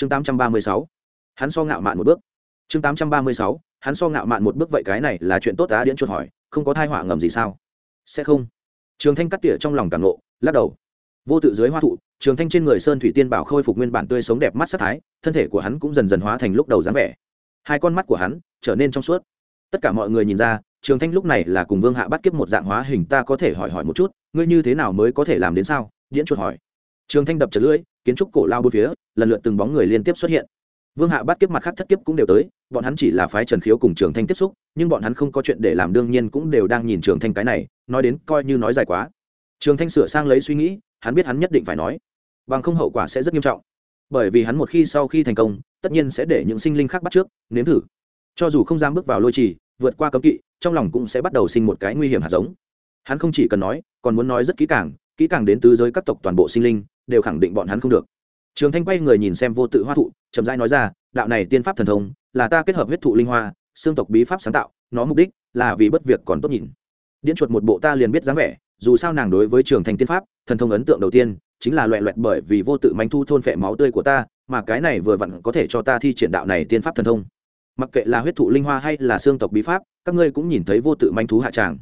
chương tám trăm ba mươi sáu. Hắn so ngạo mạn một bước. Chương tám trăm ba mươi sáu. Hắn so ngạo mạn một bước vậy cái này là chuyện tốt á, điễn chuột hỏi. Không có thai họa ngầm gì sao? Sẽ không. Trường thanh cắt tỉa trong lòng cảm nộ, lắc đầu. Vô tự dưới hoa thụ, trường thanh trên người sơn thủy tiên bảo khôi phục nguyên bản tươi sống đẹp mắt sắc thái, thân thể của hắn cũng dần dần hóa thành lúc đầu dáng vẻ. Hai con mắt của hắn trở nên trong suốt. Tất cả mọi người nhìn ra, trường thanh lúc này là cùng vương hạ bắt kiếp một dạng hóa hình, ta có thể hỏi hỏi một chút, ngươi như thế nào mới có thể làm đến sao? Điễn chuột hỏi trường thanh đập chật lưỡi, kiến trúc cổ lao bốn phía, lần lượt từng bóng người liên tiếp xuất hiện. Vương hạ bắt kiếp mặt khác thất kiếp cũng đều tới, bọn hắn chỉ là phái trần khiếu cùng trường thanh tiếp xúc, nhưng bọn hắn không có chuyện để làm, đương nhiên cũng đều đang nhìn trường thanh cái này, nói đến coi như nói dài quá. Trường thanh sửa sang lấy suy nghĩ, hắn biết hắn nhất định phải nói, bằng không hậu quả sẽ rất nghiêm trọng. Bởi vì hắn một khi sau khi thành công, tất nhiên sẽ để những sinh linh khác bắt trước, nếm thử. Cho dù không dám bước vào lôi trì, vượt qua cấm kỵ, trong lòng cũng sẽ bắt đầu sinh một cái nguy hiểm hạt giống. Hắn không chỉ cần nói, còn muốn nói rất kỹ càng kỹ càng đến tứ giới các tộc toàn bộ sinh linh đều khẳng định bọn hắn không được. Trường thanh quay người nhìn xem vô tự hoa thụ, chậm rãi nói ra, đạo này tiên pháp thần thông, là ta kết hợp huyết thụ linh hoa, xương tộc bí pháp sáng tạo, nó mục đích là vì bất việc còn tốt nhìn. Điễn chuột một bộ ta liền biết dáng vẻ, dù sao nàng đối với trường thanh tiên pháp, thần thông ấn tượng đầu tiên, chính là loẹ loẹt bởi vì vô tự mánh thu thôn phệ máu tươi của ta, mà cái này vừa vặn có thể cho ta thi triển đạo này tiên pháp thần thông. Mặc kệ là huyết thụ linh hoa hay là xương tộc bí pháp, các ngươi cũng nhìn thấy vô tự manh thú hạ tràng.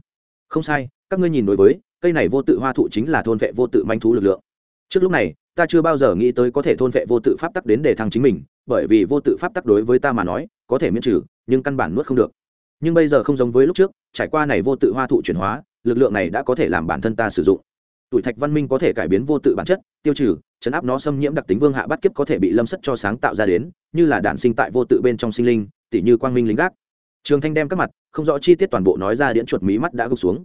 Không sai, các ngươi nhìn đối với, cây này vô tự hoa thụ chính là thôn vệ vô tự manh thú lực lượng trước lúc này, ta chưa bao giờ nghĩ tới có thể thôn vệ vô tự pháp tắc đến để thăng chính mình, bởi vì vô tự pháp tắc đối với ta mà nói, có thể miễn trừ, nhưng căn bản nuốt không được. Nhưng bây giờ không giống với lúc trước, trải qua này vô tự hoa thụ chuyển hóa, lực lượng này đã có thể làm bản thân ta sử dụng. Tuổi thạch văn minh có thể cải biến vô tự bản chất, tiêu trừ, chấn áp nó xâm nhiễm đặc tính vương hạ bắt kiếp có thể bị lâm sất cho sáng tạo ra đến, như là đạn sinh tại vô tự bên trong sinh linh tỷ như quang minh lính gác. Trường thanh đem các mặt, không rõ chi tiết toàn bộ nói ra điện chuột mí mắt đã gục xuống.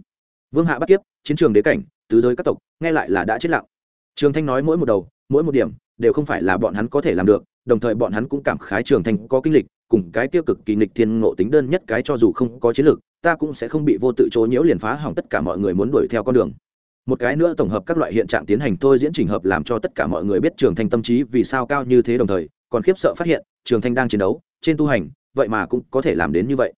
Vương hạ bắt kiếp, chiến trường đế cảnh, tứ giới các tộc, nghe lại là đã chết lặng trường thanh nói mỗi một đầu, mỗi một điểm đều không phải là bọn hắn có thể làm được, đồng thời bọn hắn cũng cảm khái trường thanh có kinh lịch, cùng cái tiêu cực kỳ nghịch thiên ngộ tính đơn nhất cái cho dù không có chiến lược, ta cũng sẽ không bị vô tự chỗ nhiễu liền phá hỏng tất cả mọi người muốn đuổi theo con đường. Một cái nữa tổng hợp các loại hiện trạng tiến hành tôi diễn trình hợp làm cho tất cả mọi người biết trường thanh tâm trí vì sao cao như thế đồng thời, còn khiếp sợ phát hiện, trường thanh đang chiến đấu, trên tu hành, vậy mà cũng có thể làm đến như vậy.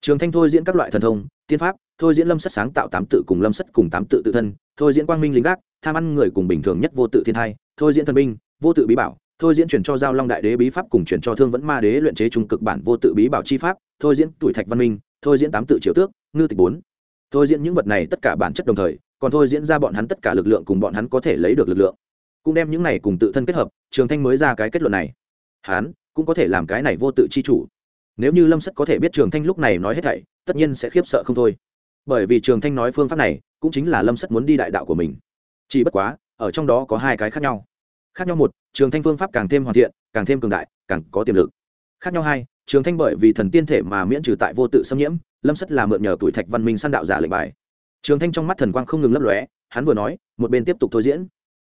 Trường thanh thôi diễn các loại thần thông, tiên pháp, thôi diễn lâm sất sáng tạo tám tự cùng lâm sất cùng tám tự tự thân thôi diễn quang minh lính gác, tham ăn người cùng bình thường nhất vô tự thiên thai, thôi diễn thần binh vô tự bí bảo, thôi diễn chuyển cho giao long đại đế bí pháp cùng chuyển cho thương vẫn ma đế luyện chế trung cực bản vô tự bí bảo chi pháp, thôi diễn tuổi thạch văn minh, thôi diễn tám tự triều tước, ngư tịch bốn. Thôi diễn những vật này tất cả bản chất đồng thời, còn thôi diễn ra bọn hắn tất cả lực lượng cùng bọn hắn có thể lấy được lực lượng. Cũng đem những này cùng tự thân kết hợp, trường thanh mới ra cái kết luận này. Hắn cũng có thể làm cái này vô tự chi chủ. Nếu như lâm sất có thể biết trường thanh lúc này nói hết thảy, tất nhiên sẽ khiếp sợ không thôi. Bởi vì trường thanh nói phương pháp này cũng chính là lâm sất muốn đi đại đạo của mình. Chỉ bất quá ở trong đó có hai cái khác nhau. Khác nhau một trường thanh phương pháp càng thêm hoàn thiện càng thêm cường đại càng có tiềm lực. Khác nhau hai trường thanh bởi vì thần tiên thể mà miễn trừ tại vô tự xâm nhiễm lâm sất là mượn nhờ tuổi thạch văn minh săn đạo giả lệnh bài. Trường thanh trong mắt thần quang không ngừng lấp lóe hắn vừa nói một bên tiếp tục thôi diễn.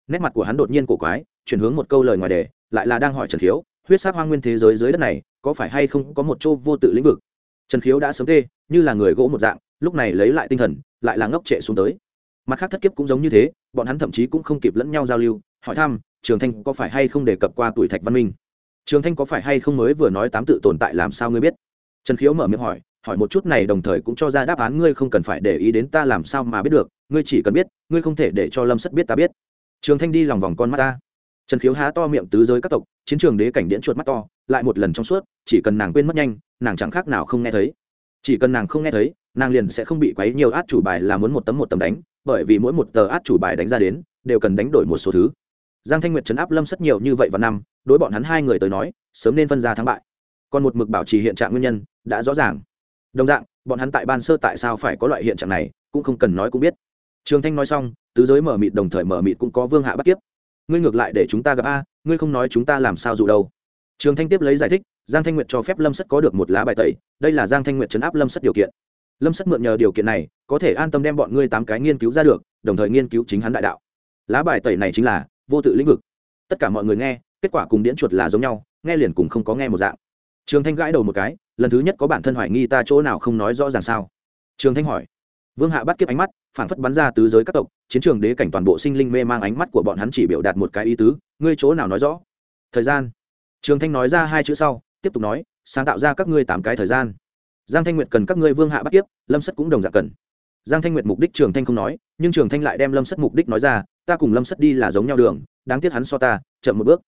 Nét mặt của hắn đột nhiên cổ quái chuyển hướng một câu lời ngoài đề lại là đang hỏi trần thiếu, huyết sắc hoang nguyên thế giới dưới đất này có phải hay không có một chỗ vô tự lĩnh vực trần khiếu đã sớm tê, như là người gỗ một dạng, lúc này lấy lại tinh thần, lại là ngốc trệ xuống tới. Mặt khác thất kiếp cũng giống như thế, bọn hắn thậm chí cũng không kịp lẫn nhau giao lưu, hỏi thăm, trường thanh có phải hay không đề cập qua tuổi thạch văn minh? Trường thanh có phải hay không mới vừa nói tám tự tồn tại làm sao ngươi biết? Trần khiếu mở miệng hỏi hỏi một chút này đồng thời cũng cho ra đáp án ngươi không cần phải để ý đến ta làm sao mà biết được, ngươi chỉ cần biết, ngươi không thể để cho lâm sất biết ta biết. Trường thanh đi lòng vòng con mắt ta trần khiếu há to miệng tứ giới các tộc, chiến trường đế cảnh điện chuột mắt to, lại một lần trong suốt, chỉ cần nàng quên mất nhanh, nàng chẳng khác nào không nghe thấy. Chỉ cần nàng không nghe thấy, nàng liền sẽ không bị quấy nhiều át chủ bài là muốn một tấm một tấm đánh, bởi vì mỗi một tờ át chủ bài đánh ra đến, đều cần đánh đổi một số thứ. Giang thanh nguyệt chấn áp lâm rất nhiều như vậy vào năm, đối bọn hắn hai người tới nói, sớm nên phân ra thắng bại. Còn một mực bảo trì hiện trạng nguyên nhân, đã rõ ràng. Đồng dạng, bọn hắn tại ban sơ tại sao phải có loại hiện trạng này, cũng không cần nói cũng biết. Trường thanh nói xong, tứ giới mở mịt đồng thời mở mịt cũng có vương hạ bắt tiếp ngươi ngược lại để chúng ta gặp a, ngươi không nói chúng ta làm sao dụ đâu. Trường thanh tiếp lấy giải thích, giang thanh nguyệt cho phép lâm sất có được một lá bài tẩy, đây là giang thanh nguyệt chấn áp lâm sất điều kiện. Lâm sất mượn nhờ điều kiện này, có thể an tâm đem bọn ngươi tám cái nghiên cứu ra được, đồng thời nghiên cứu chính hắn đại đạo. Lá bài tẩy này chính là vô tự lĩnh vực. Tất cả mọi người nghe, kết quả cùng điễn chuột là giống nhau, nghe liền cùng không có nghe một dạng. Trường thanh gãi đầu một cái, lần thứ nhất có bản thân hoài nghi ta chỗ nào không nói rõ ràng sao? Trường thanh hỏi vương hạ bắt kiếp ánh mắt phản phất bắn ra tứ giới các tộc, chiến trường đế cảnh toàn bộ sinh linh mê mang ánh mắt của bọn hắn chỉ biểu đạt một cái ý tứ, ngươi chỗ nào nói rõ? Thời gian. Trường thanh nói ra hai chữ sau, tiếp tục nói, sáng tạo ra các ngươi tám cái thời gian. Giang thanh nguyệt cần các ngươi vương hạ bắt kiếp, lâm sất cũng đồng dạng cần. Giang thanh nguyệt mục đích trường thanh không nói, nhưng trường thanh lại đem lâm sất mục đích nói ra, ta cùng lâm sất đi là giống nhau đường, đáng tiếc hắn so ta, chậm một bước.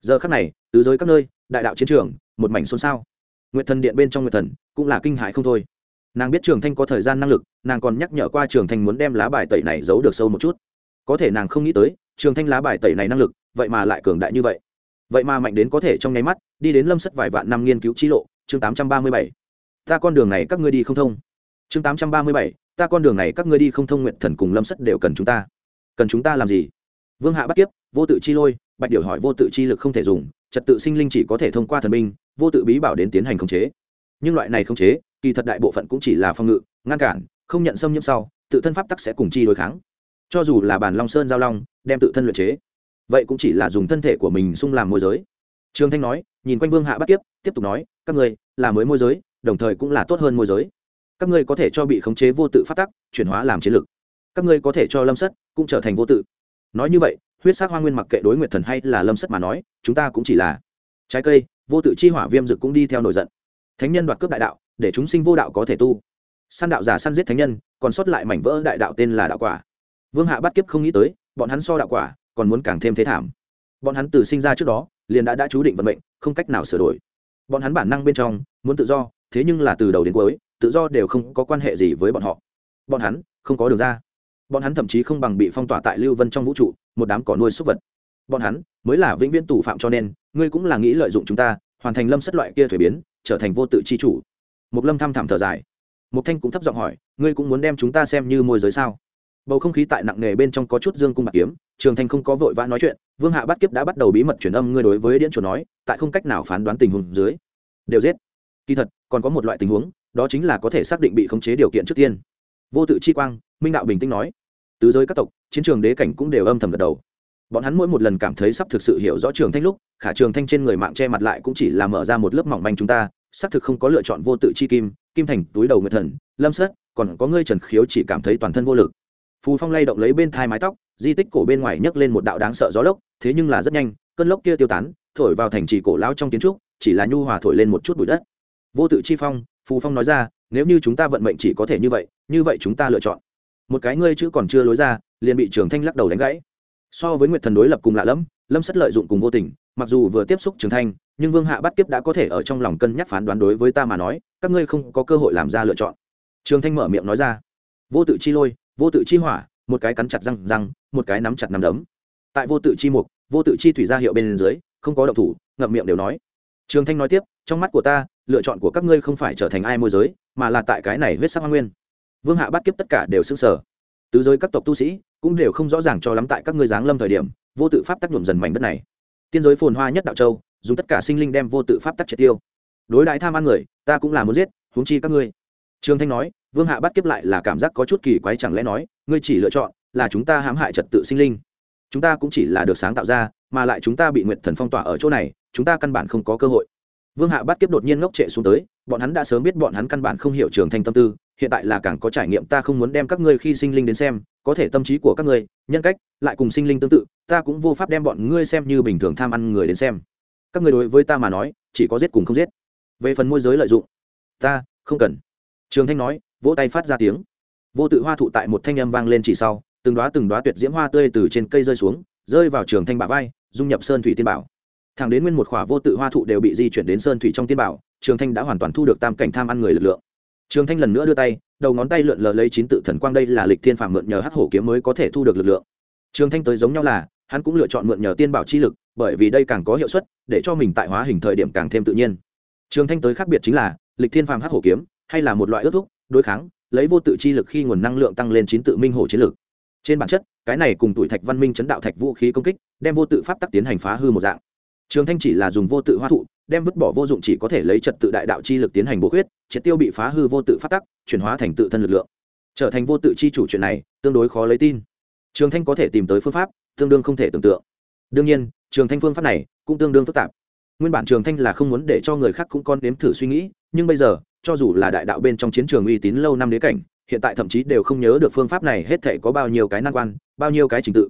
Giờ khắc này, tứ giới các nơi, đại đạo chiến trường, một mảnh xôn xao. Nguyệt thần điện bên trong nguyệt thần cũng là kinh hại không thôi nàng biết trường thanh có thời gian năng lực, nàng còn nhắc nhở qua trường thanh muốn đem lá bài tẩy này giấu được sâu một chút. Có thể nàng không nghĩ tới, trường thanh lá bài tẩy này năng lực, vậy mà lại cường đại như vậy. Vậy mà mạnh đến có thể trong nháy mắt, đi đến lâm sất vài vạn năm nghiên cứu trí lộ, chương tám trăm ba mươi bảy. Ta con đường này các ngươi đi không thông. Chương tám trăm ba mươi bảy, ta con đường này các ngươi đi không thông nguyện thần cùng lâm sất đều cần chúng ta. Cần chúng ta làm gì? Vương hạ bắt kiếp, vô tự chi lôi, bạch điều hỏi vô tự chi lực không thể dùng, trật tự sinh linh chỉ có thể thông qua thần binh, vô tự bí bảo đến tiến hành khống chế. Nhưng loại này khống chế kỳ thật đại bộ phận cũng chỉ là phòng ngự, ngăn cản, không nhận xâm nhiễm sau, tự thân pháp tắc sẽ cùng chi đối kháng. Cho dù là bản long sơn giao long, đem tự thân luyện chế, vậy cũng chỉ là dùng thân thể của mình xung làm môi giới. Trương thanh nói, nhìn quanh vương hạ bắt tiếp tiếp tục nói, các ngươi là mới môi giới, đồng thời cũng là tốt hơn môi giới. Các ngươi có thể cho bị khống chế vô tự phát tắc, chuyển hóa làm chiến lược các ngươi có thể cho lâm sất cũng trở thành vô tự. Nói như vậy, huyết sắc hoa nguyên mặc kệ đối nguyện thần hay là lâm sất mà nói, chúng ta cũng chỉ là trái cây, vô tự chi hỏa viêm dực cũng đi theo nổi giận. Thánh nhân đoạt cướp đại đạo để chúng sinh vô đạo có thể tu. Săn đạo giả săn giết thánh nhân, còn sót lại mảnh vỡ đại đạo tên là đạo quả. Vương hạ bắt kiếp không nghĩ tới, bọn hắn so đạo quả, còn muốn càng thêm thế thảm. Bọn hắn từ sinh ra trước đó, liền đã đã chú định vận mệnh, không cách nào sửa đổi. Bọn hắn bản năng bên trong, muốn tự do, thế nhưng là từ đầu đến cuối, tự do đều không có quan hệ gì với bọn họ. Bọn hắn, không có đường ra. Bọn hắn thậm chí không bằng bị phong tỏa tại lưu vân trong vũ trụ, một đám cỏ nuôi súc vật. Bọn hắn, mới là vĩnh viễn tù phạm cho nên, ngươi cũng là nghĩ lợi dụng chúng ta, hoàn thành lâm sất loại kia thuế biến, trở thành vô tự chi chủ một lâm thăm thẳm thở dài. Một thanh cũng thấp giọng hỏi, ngươi cũng muốn đem chúng ta xem như môi giới sao? Bầu không khí tại nặng nề bên trong có chút dương cung bạc kiếm, trường thanh không có vội vã nói chuyện, vương hạ bắt kiếp đã bắt đầu bí mật truyền âm ngươi đối với điện chủ nói, tại không cách nào phán đoán tình huống dưới, đều giết. Kỳ thật, còn có một loại tình huống, đó chính là có thể xác định bị khống chế điều kiện trước tiên. Vô tự chi quang, minh đạo bình tĩnh nói, tứ giới các tộc, chiến trường đế cảnh cũng đều âm thầm gật đầu. Bọn hắn mỗi một lần cảm thấy sắp thực sự hiểu rõ trường thanh lúc, khả trường thanh trên người mạng che mặt lại cũng chỉ là mở ra một lớp mỏng manh chúng ta xác thực không có lựa chọn vô tự chi kim kim thành túi đầu người thần, lâm sất, còn có ngươi trần khiếu chỉ cảm thấy toàn thân vô lực. Phù phong lay động lấy bên thai mái tóc, di tích cổ bên ngoài nhấc lên một đạo đáng sợ gió lốc, thế nhưng là rất nhanh, cơn lốc kia tiêu tán, thổi vào thành trì cổ lao trong kiến trúc, chỉ là nhu hòa thổi lên một chút bụi đất. Vô tự chi phong, phù phong nói ra, nếu như chúng ta vận mệnh chỉ có thể như vậy như vậy chúng ta lựa chọn. Một cái ngươi chữ còn chưa lối ra, liền bị trường thanh lắc đầu đánh gãy. So với nguyệt thần đối lập cùng lạ lẫm, lâm sất lợi dụng cùng vô tình, mặc dù vừa tiếp xúc trường thanh nhưng vương hạ bắt kiếp đã có thể ở trong lòng cân nhắc phán đoán đối với ta mà nói, các ngươi không có cơ hội làm ra lựa chọn. Trường thanh mở miệng nói ra, vô tự chi lôi, vô tự chi hỏa, một cái cắn chặt răng răng, một cái nắm chặt nắm đấm. Tại vô tự chi mục, vô tự chi thủy ra hiệu bên dưới, không có động thủ, ngậm miệng đều nói. Trường thanh nói tiếp, trong mắt của ta, lựa chọn của các ngươi không phải trở thành ai môi giới, mà là tại cái này huyết sắc hoa nguyên. Vương hạ bắt kiếp tất cả đều xứng sở tứ giới các tộc tu sĩ cũng đều không rõ ràng cho lắm tại các ngươi giáng lâm thời điểm, vô tự pháp tác nhuộm dần mảnh đất này. Tiên giới phồn hoa nhất đạo châu dùng tất cả sinh linh đem vô tự pháp tắc triệt tiêu. Đối đãi tham ăn người, ta cũng là muốn giết, huống chi các ngươi. Trương thanh nói, vương hạ bắt kiếp lại là cảm giác có chút kỳ quái chẳng lẽ nói, ngươi chỉ lựa chọn là chúng ta hãm hại trật tự sinh linh. Chúng ta cũng chỉ là được sáng tạo ra, mà lại chúng ta bị nguyệt thần phong tỏa ở chỗ này, chúng ta căn bản không có cơ hội. Vương hạ bắt kiếp đột nhiên ngốc trệ xuống tới, bọn hắn đã sớm biết bọn hắn căn bản không hiểu trường thanh tâm tư, hiện tại là càng có trải nghiệm, ta không muốn đem các ngươi khi sinh linh đến xem, có thể tâm trí của các ngươi, nhân cách, lại cùng sinh linh tương tự, ta cũng vô pháp đem bọn ngươi xem như bình thường tham ăn người đến xem các ngươi đối với ta mà nói, chỉ có giết cùng không giết. Về phần môi giới lợi dụng, ta không cần. Trường thanh nói, vỗ tay phát ra tiếng. Vô tự hoa thụ tại một thanh âm vang lên chỉ sau, từng đoá từng đoá tuyệt diễm hoa tươi từ trên cây rơi xuống, rơi vào trường thanh bả vai, dung nhập sơn thủy tiên bảo. Thẳng đến nguyên một khỏa vô tự hoa thụ đều bị di chuyển đến sơn thủy trong tiên bảo, trường thanh đã hoàn toàn thu được tam cảnh tham ăn người lực lượng. Trường thanh lần nữa đưa tay, đầu ngón tay lượn lờ lấy chín tự thần quang đây là lịch thiên phàm mượn nhờ hắc hổ kiếm mới có thể thu được lực lượng. Trường thanh tới giống nhau là, hắn cũng lựa chọn mượn nhờ tiên bảo chi lực bởi vì đây càng có hiệu suất, để cho mình tại hóa hình thời điểm càng thêm tự nhiên. Trường thanh tới khác biệt chính là, lịch thiên phàm hắc hổ kiếm, hay là một loại ước thúc, đối kháng, lấy vô tự chi lực khi nguồn năng lượng tăng lên chín tự minh hổ chiến lực. Trên bản chất, cái này cùng tuổi thạch văn minh chấn đạo thạch vũ khí công kích, đem vô tự pháp tắc tiến hành phá hư một dạng. Trường thanh chỉ là dùng vô tự hoa thụ, đem vứt bỏ vô dụng chỉ có thể lấy trật tự đại đạo chi lực tiến hành bổ huyết triệt tiêu bị phá hư vô tự pháp tắc, chuyển hóa thành tự thân lực lượng. Trở thành vô tự chi chủ chuyện này, tương đối khó lấy tin. Trường thanh có thể tìm tới phương pháp, tương đương không thể tưởng tượng. Đương nhiên trường thanh phương pháp này cũng tương đương phức tạp. Nguyên bản trường thanh là không muốn để cho người khác cũng con đếm thử suy nghĩ nhưng bây giờ cho dù là đại đạo bên trong chiến trường uy tín lâu năm đế cảnh hiện tại thậm chí đều không nhớ được phương pháp này hết thể có bao nhiêu cái nan quan bao nhiêu cái trình tự.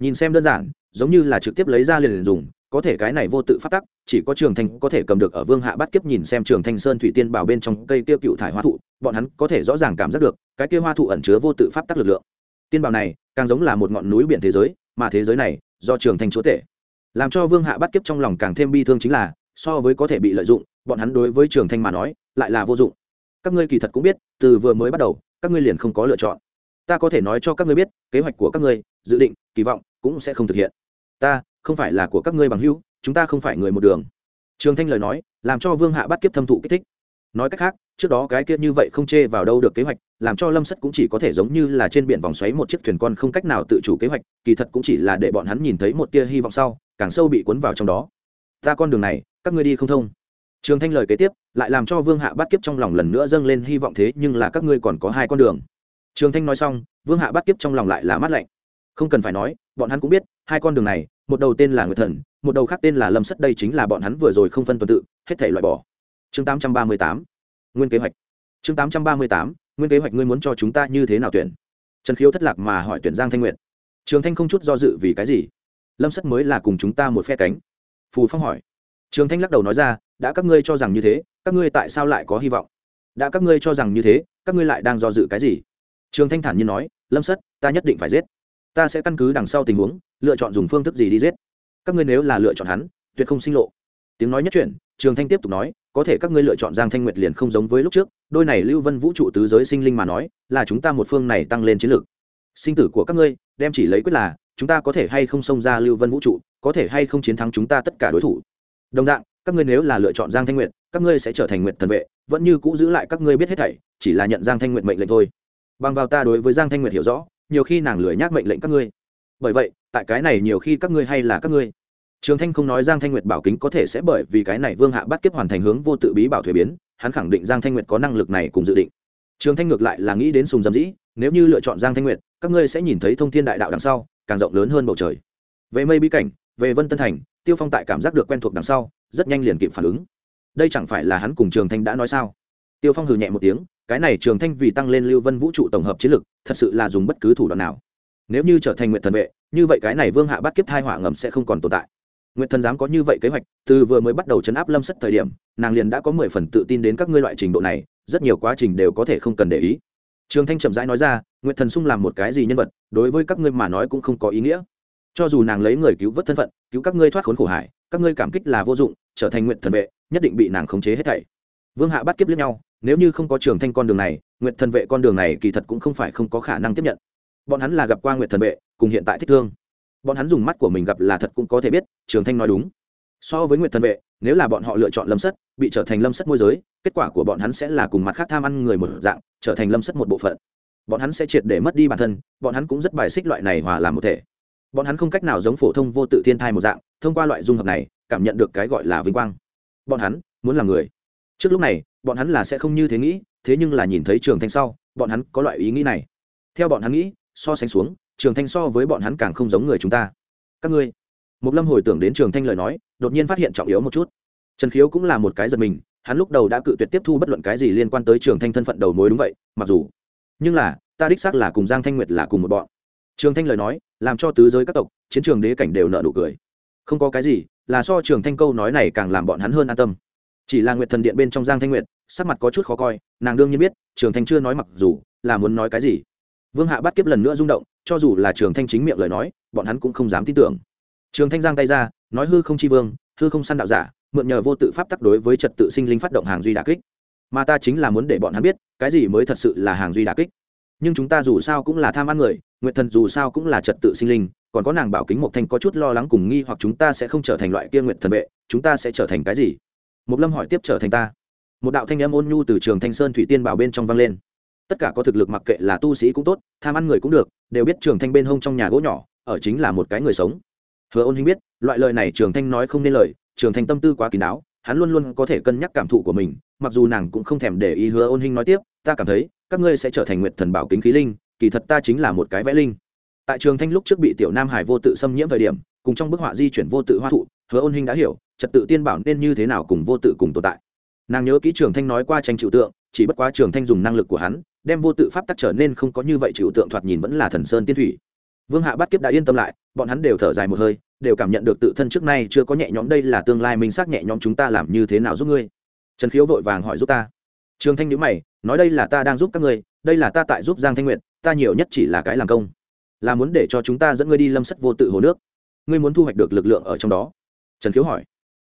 Nhìn xem đơn giản giống như là trực tiếp lấy ra liền, liền dùng có thể cái này vô tự phát tắc chỉ có trường thanh có thể cầm được ở vương hạ bắt kiếp nhìn xem trường thanh sơn thủy tiên bảo bên trong cây tiêu cựu thải hoa thụ bọn hắn có thể rõ ràng cảm giác được cái kia hoa thụ ẩn chứa vô tự pháp tắc lực lượng. Tiên bảo này càng giống là một ngọn núi biển thế giới mà thế giới này do trường thanh chúa tể làm cho vương hạ bắt kiếp trong lòng càng thêm bi thương chính là, so với có thể bị lợi dụng, bọn hắn đối với trường thanh mà nói, lại là vô dụng. Các ngươi kỳ thật cũng biết, từ vừa mới bắt đầu, các ngươi liền không có lựa chọn. Ta có thể nói cho các ngươi biết, kế hoạch của các ngươi, dự định, kỳ vọng cũng sẽ không thực hiện. Ta, không phải là của các ngươi bằng hữu, chúng ta không phải người một đường. Trường thanh lời nói, làm cho vương hạ bắt kiếp thâm thụ kích thích. Nói cách khác, trước đó cái kia như vậy không chê vào đâu được kế hoạch, làm cho lâm sắt cũng chỉ có thể giống như là trên biển vòng xoáy một chiếc thuyền con không cách nào tự chủ kế hoạch, kỳ thật cũng chỉ là để bọn hắn nhìn thấy một tia hy vọng sau càng sâu bị cuốn vào trong đó. Ta con đường này, các ngươi đi không thông. Trường thanh lời kế tiếp, lại làm cho vương hạ bắt kiếp trong lòng lần nữa dâng lên hy vọng thế, nhưng là các ngươi còn có hai con đường. Trường thanh nói xong, vương hạ bắt kiếp trong lòng lại là mát lạnh. Không cần phải nói, bọn hắn cũng biết, hai con đường này, một đầu tên là người thần, một đầu khác tên là lâm sắt đây chính là bọn hắn vừa rồi không phân tuần tự, hết thể loại bỏ. Chương tám trăm ba mươi tám. Nguyên kế hoạch. Chương tám trăm ba mươi tám. Nguyên kế hoạch ngươi muốn cho chúng ta như thế nào tuyển? Trần khiếu thất lạc mà hỏi tuyển giang thanh Nguyệt. trường thanh không chút do dự vì cái gì? Lâm sắt mới là cùng chúng ta một phe cánh. Phù phong hỏi. Trường thanh lắc đầu nói ra, đã các ngươi cho rằng như thế, các ngươi tại sao lại có hy vọng? Đã các ngươi cho rằng như thế, các ngươi lại đang do dự cái gì? Trường thanh thản nhiên nói, lâm sắt ta nhất định phải giết. Ta sẽ căn cứ đằng sau tình huống, lựa chọn dùng phương thức gì đi giết. Các ngươi nếu là lựa chọn hắn, tuyệt không sinh lộ. Tiếng nói nhất chuyển, trường thanh tiếp tục nói, có thể các ngươi lựa chọn giang thanh nguyệt liền không giống với lúc trước, đôi này lưu vân vũ trụ tứ giới sinh linh mà nói, là chúng ta một phương này tăng lên chiến lược. Sinh tử của các ngươi, đem chỉ lấy quyết là chúng ta có thể hay không xông ra lưu vân vũ trụ, có thể hay không chiến thắng chúng ta tất cả đối thủ. Đồng dạng, các ngươi nếu là lựa chọn giang thanh nguyệt, các ngươi sẽ trở thành nguyệt thần vệ, vẫn như cũ giữ lại các ngươi biết hết thảy, chỉ là nhận giang thanh nguyệt mệnh lệnh thôi. Bằng vào ta đối với giang thanh nguyệt hiểu rõ, nhiều khi nàng lười nhác mệnh lệnh các ngươi. Bởi vậy, tại cái này nhiều khi các ngươi hay là các ngươi. Trường thanh không nói giang thanh nguyệt bảo kính có thể sẽ bởi vì cái này vương hạ bắt kiếp hoàn thành hướng vô tự bí bảo thuế biến, hắn khẳng định giang thanh nguyệt có năng lực này cùng dự định. Trường thanh ngược lại là nghĩ đến sùng dầm dĩ, nếu như lựa chọn giang thanh nguyệt, các ngươi sẽ nhìn thấy thông thiên đại đạo đằng sau càng rộng lớn hơn bầu trời. Về mây bí cảnh, về vân tân thành, tiêu phong tại cảm giác được quen thuộc đằng sau, rất nhanh liền kịp phản ứng. Đây chẳng phải là hắn cùng trường thanh đã nói sao? Tiêu phong hừ nhẹ một tiếng, cái này trường thanh vì tăng lên lưu vân vũ trụ tổng hợp chiến lực, thật sự là dùng bất cứ thủ đoạn nào. Nếu như trở thành nguyện thần vệ, như vậy cái này vương hạ bắt kiếp thai họa ngầm sẽ không còn tồn tại. Nguyện thần dám có như vậy kế hoạch, từ vừa mới bắt đầu chấn áp lâm sất thời điểm, nàng liền đã có mười phần tự tin đến các ngươi loại trình độ này, rất nhiều quá trình đều có thể không cần để ý trường thanh chậm rãi nói ra nguyện thần sung làm một cái gì nhân vật, đối với các ngươi mà nói cũng không có ý nghĩa. Cho dù nàng lấy người cứu vớt thân phận, cứu các ngươi thoát khốn khổ hải, các ngươi cảm kích là vô dụng, trở thành nguyện thần vệ, nhất định bị nàng khống chế hết thảy. Vương hạ bắt kiếp lẫn nhau, nếu như không có trường thanh con đường này nguyện thần vệ con đường này kỳ thật cũng không phải không có khả năng tiếp nhận. Bọn hắn là gặp qua nguyện thần vệ, cùng hiện tại thích thương. Bọn hắn dùng mắt của mình gặp là thật cũng có thể biết, trường thanh nói đúng so với nguyệt thần vệ, nếu là bọn họ lựa chọn lâm sất, bị trở thành lâm sất môi giới, kết quả của bọn hắn sẽ là cùng mặt khác tham ăn người một dạng, trở thành lâm sất một bộ phận. Bọn hắn sẽ triệt để mất đi bản thân, bọn hắn cũng rất bài xích loại này hòa làm một thể. Bọn hắn không cách nào giống phổ thông vô tự thiên thai một dạng, thông qua loại dung hợp này, cảm nhận được cái gọi là vinh quang. Bọn hắn muốn làm người. Trước lúc này, bọn hắn là sẽ không như thế nghĩ, thế nhưng là nhìn thấy trường thanh sau, bọn hắn có loại ý nghĩ này. Theo bọn hắn nghĩ, so sánh xuống, trường thanh so với bọn hắn càng không giống người chúng ta. Các ngươi một lâm hồi tưởng đến trường thanh lời nói đột nhiên phát hiện trọng yếu một chút. Trần khiếu cũng là một cái giật mình, hắn lúc đầu đã cự tuyệt tiếp thu bất luận cái gì liên quan tới trường thanh thân phận đầu mối đúng vậy, mặc dù. Nhưng là, ta đích xác là cùng giang thanh nguyệt là cùng một bọn. Trường thanh lời nói, làm cho tứ giới các tộc, chiến trường đế cảnh đều nợ nụ cười. Không có cái gì, là so trường thanh câu nói này càng làm bọn hắn hơn an tâm. Chỉ là nguyệt thần điện bên trong giang thanh nguyệt, sắc mặt có chút khó coi, nàng đương nhiên biết, trường thanh chưa nói mặc dù, là muốn nói cái gì. Vương hạ bắt kiếp lần nữa rung động, cho dù là trường thanh chính miệng lời nói, bọn hắn cũng không dám tin tưởng trường thanh giang tay ra, nói hư không chi vương, hư không săn đạo giả, mượn nhờ vô tự pháp tắc đối với trật tự sinh linh phát động hàng duy đà kích. Mà ta chính là muốn để bọn hắn biết, cái gì mới thật sự là hàng duy đà kích. Nhưng chúng ta dù sao cũng là tham ăn người nguyện thần dù sao cũng là trật tự sinh linh, còn có nàng bảo kính mộc thanh có chút lo lắng cùng nghi hoặc chúng ta sẽ không trở thành loại kia nguyện thần vệ, chúng ta sẽ trở thành cái gì? Mục lâm hỏi tiếp trở thành ta. Một đạo thanh âm ôn nhu từ trường thanh sơn thủy tiên bảo bên trong vang lên. Tất cả có thực lực mặc kệ là tu sĩ cũng tốt, tham ăn người cũng được, đều biết trường thanh bên hông trong nhà gỗ nhỏ, ở chính là một cái người sống hứa ôn hinh biết, loại lời này trường thanh nói không nên lời, trường thanh tâm tư quá kín đáo, hắn luôn luôn có thể cân nhắc cảm thụ của mình, mặc dù nàng cũng không thèm để ý hứa ôn hinh nói tiếp, ta cảm thấy, các ngươi sẽ trở thành nguyện thần bảo kính khí linh, kỳ thật ta chính là một cái vẽ linh. Tại trường thanh lúc trước bị tiểu nam hải vô tự xâm nhiễm thời điểm, cùng trong bức họa di chuyển vô tự hoa thụ, hứa ôn hinh đã hiểu, trật tự tiên bảo nên như thế nào cùng vô tự cùng tồn tại. Nàng nhớ kỹ trường thanh nói qua tranh chịu tượng, chỉ bất quá trường thanh dùng năng lực của hắn, đem vô tự pháp tắc trở nên không có như vậy chịu tượng thoạt nhìn vẫn là thần sơn tiên thủy. Vương hạ bát kiếp đã yên tâm lại bọn hắn đều thở dài một hơi, đều cảm nhận được tự thân trước nay chưa có nhẹ nhõm, đây là tương lai minh xác nhẹ nhõm chúng ta làm như thế nào giúp ngươi? Trần khiếu vội vàng hỏi giúp ta. Trường thanh nhữ mày, nói đây là ta đang giúp các ngươi, đây là ta tại giúp giang thanh nguyện ta nhiều nhất chỉ là cái làm công. Là muốn để cho chúng ta dẫn ngươi đi lâm sất vô tự hồ nước. Ngươi muốn thu hoạch được lực lượng ở trong đó. Trần khiếu hỏi.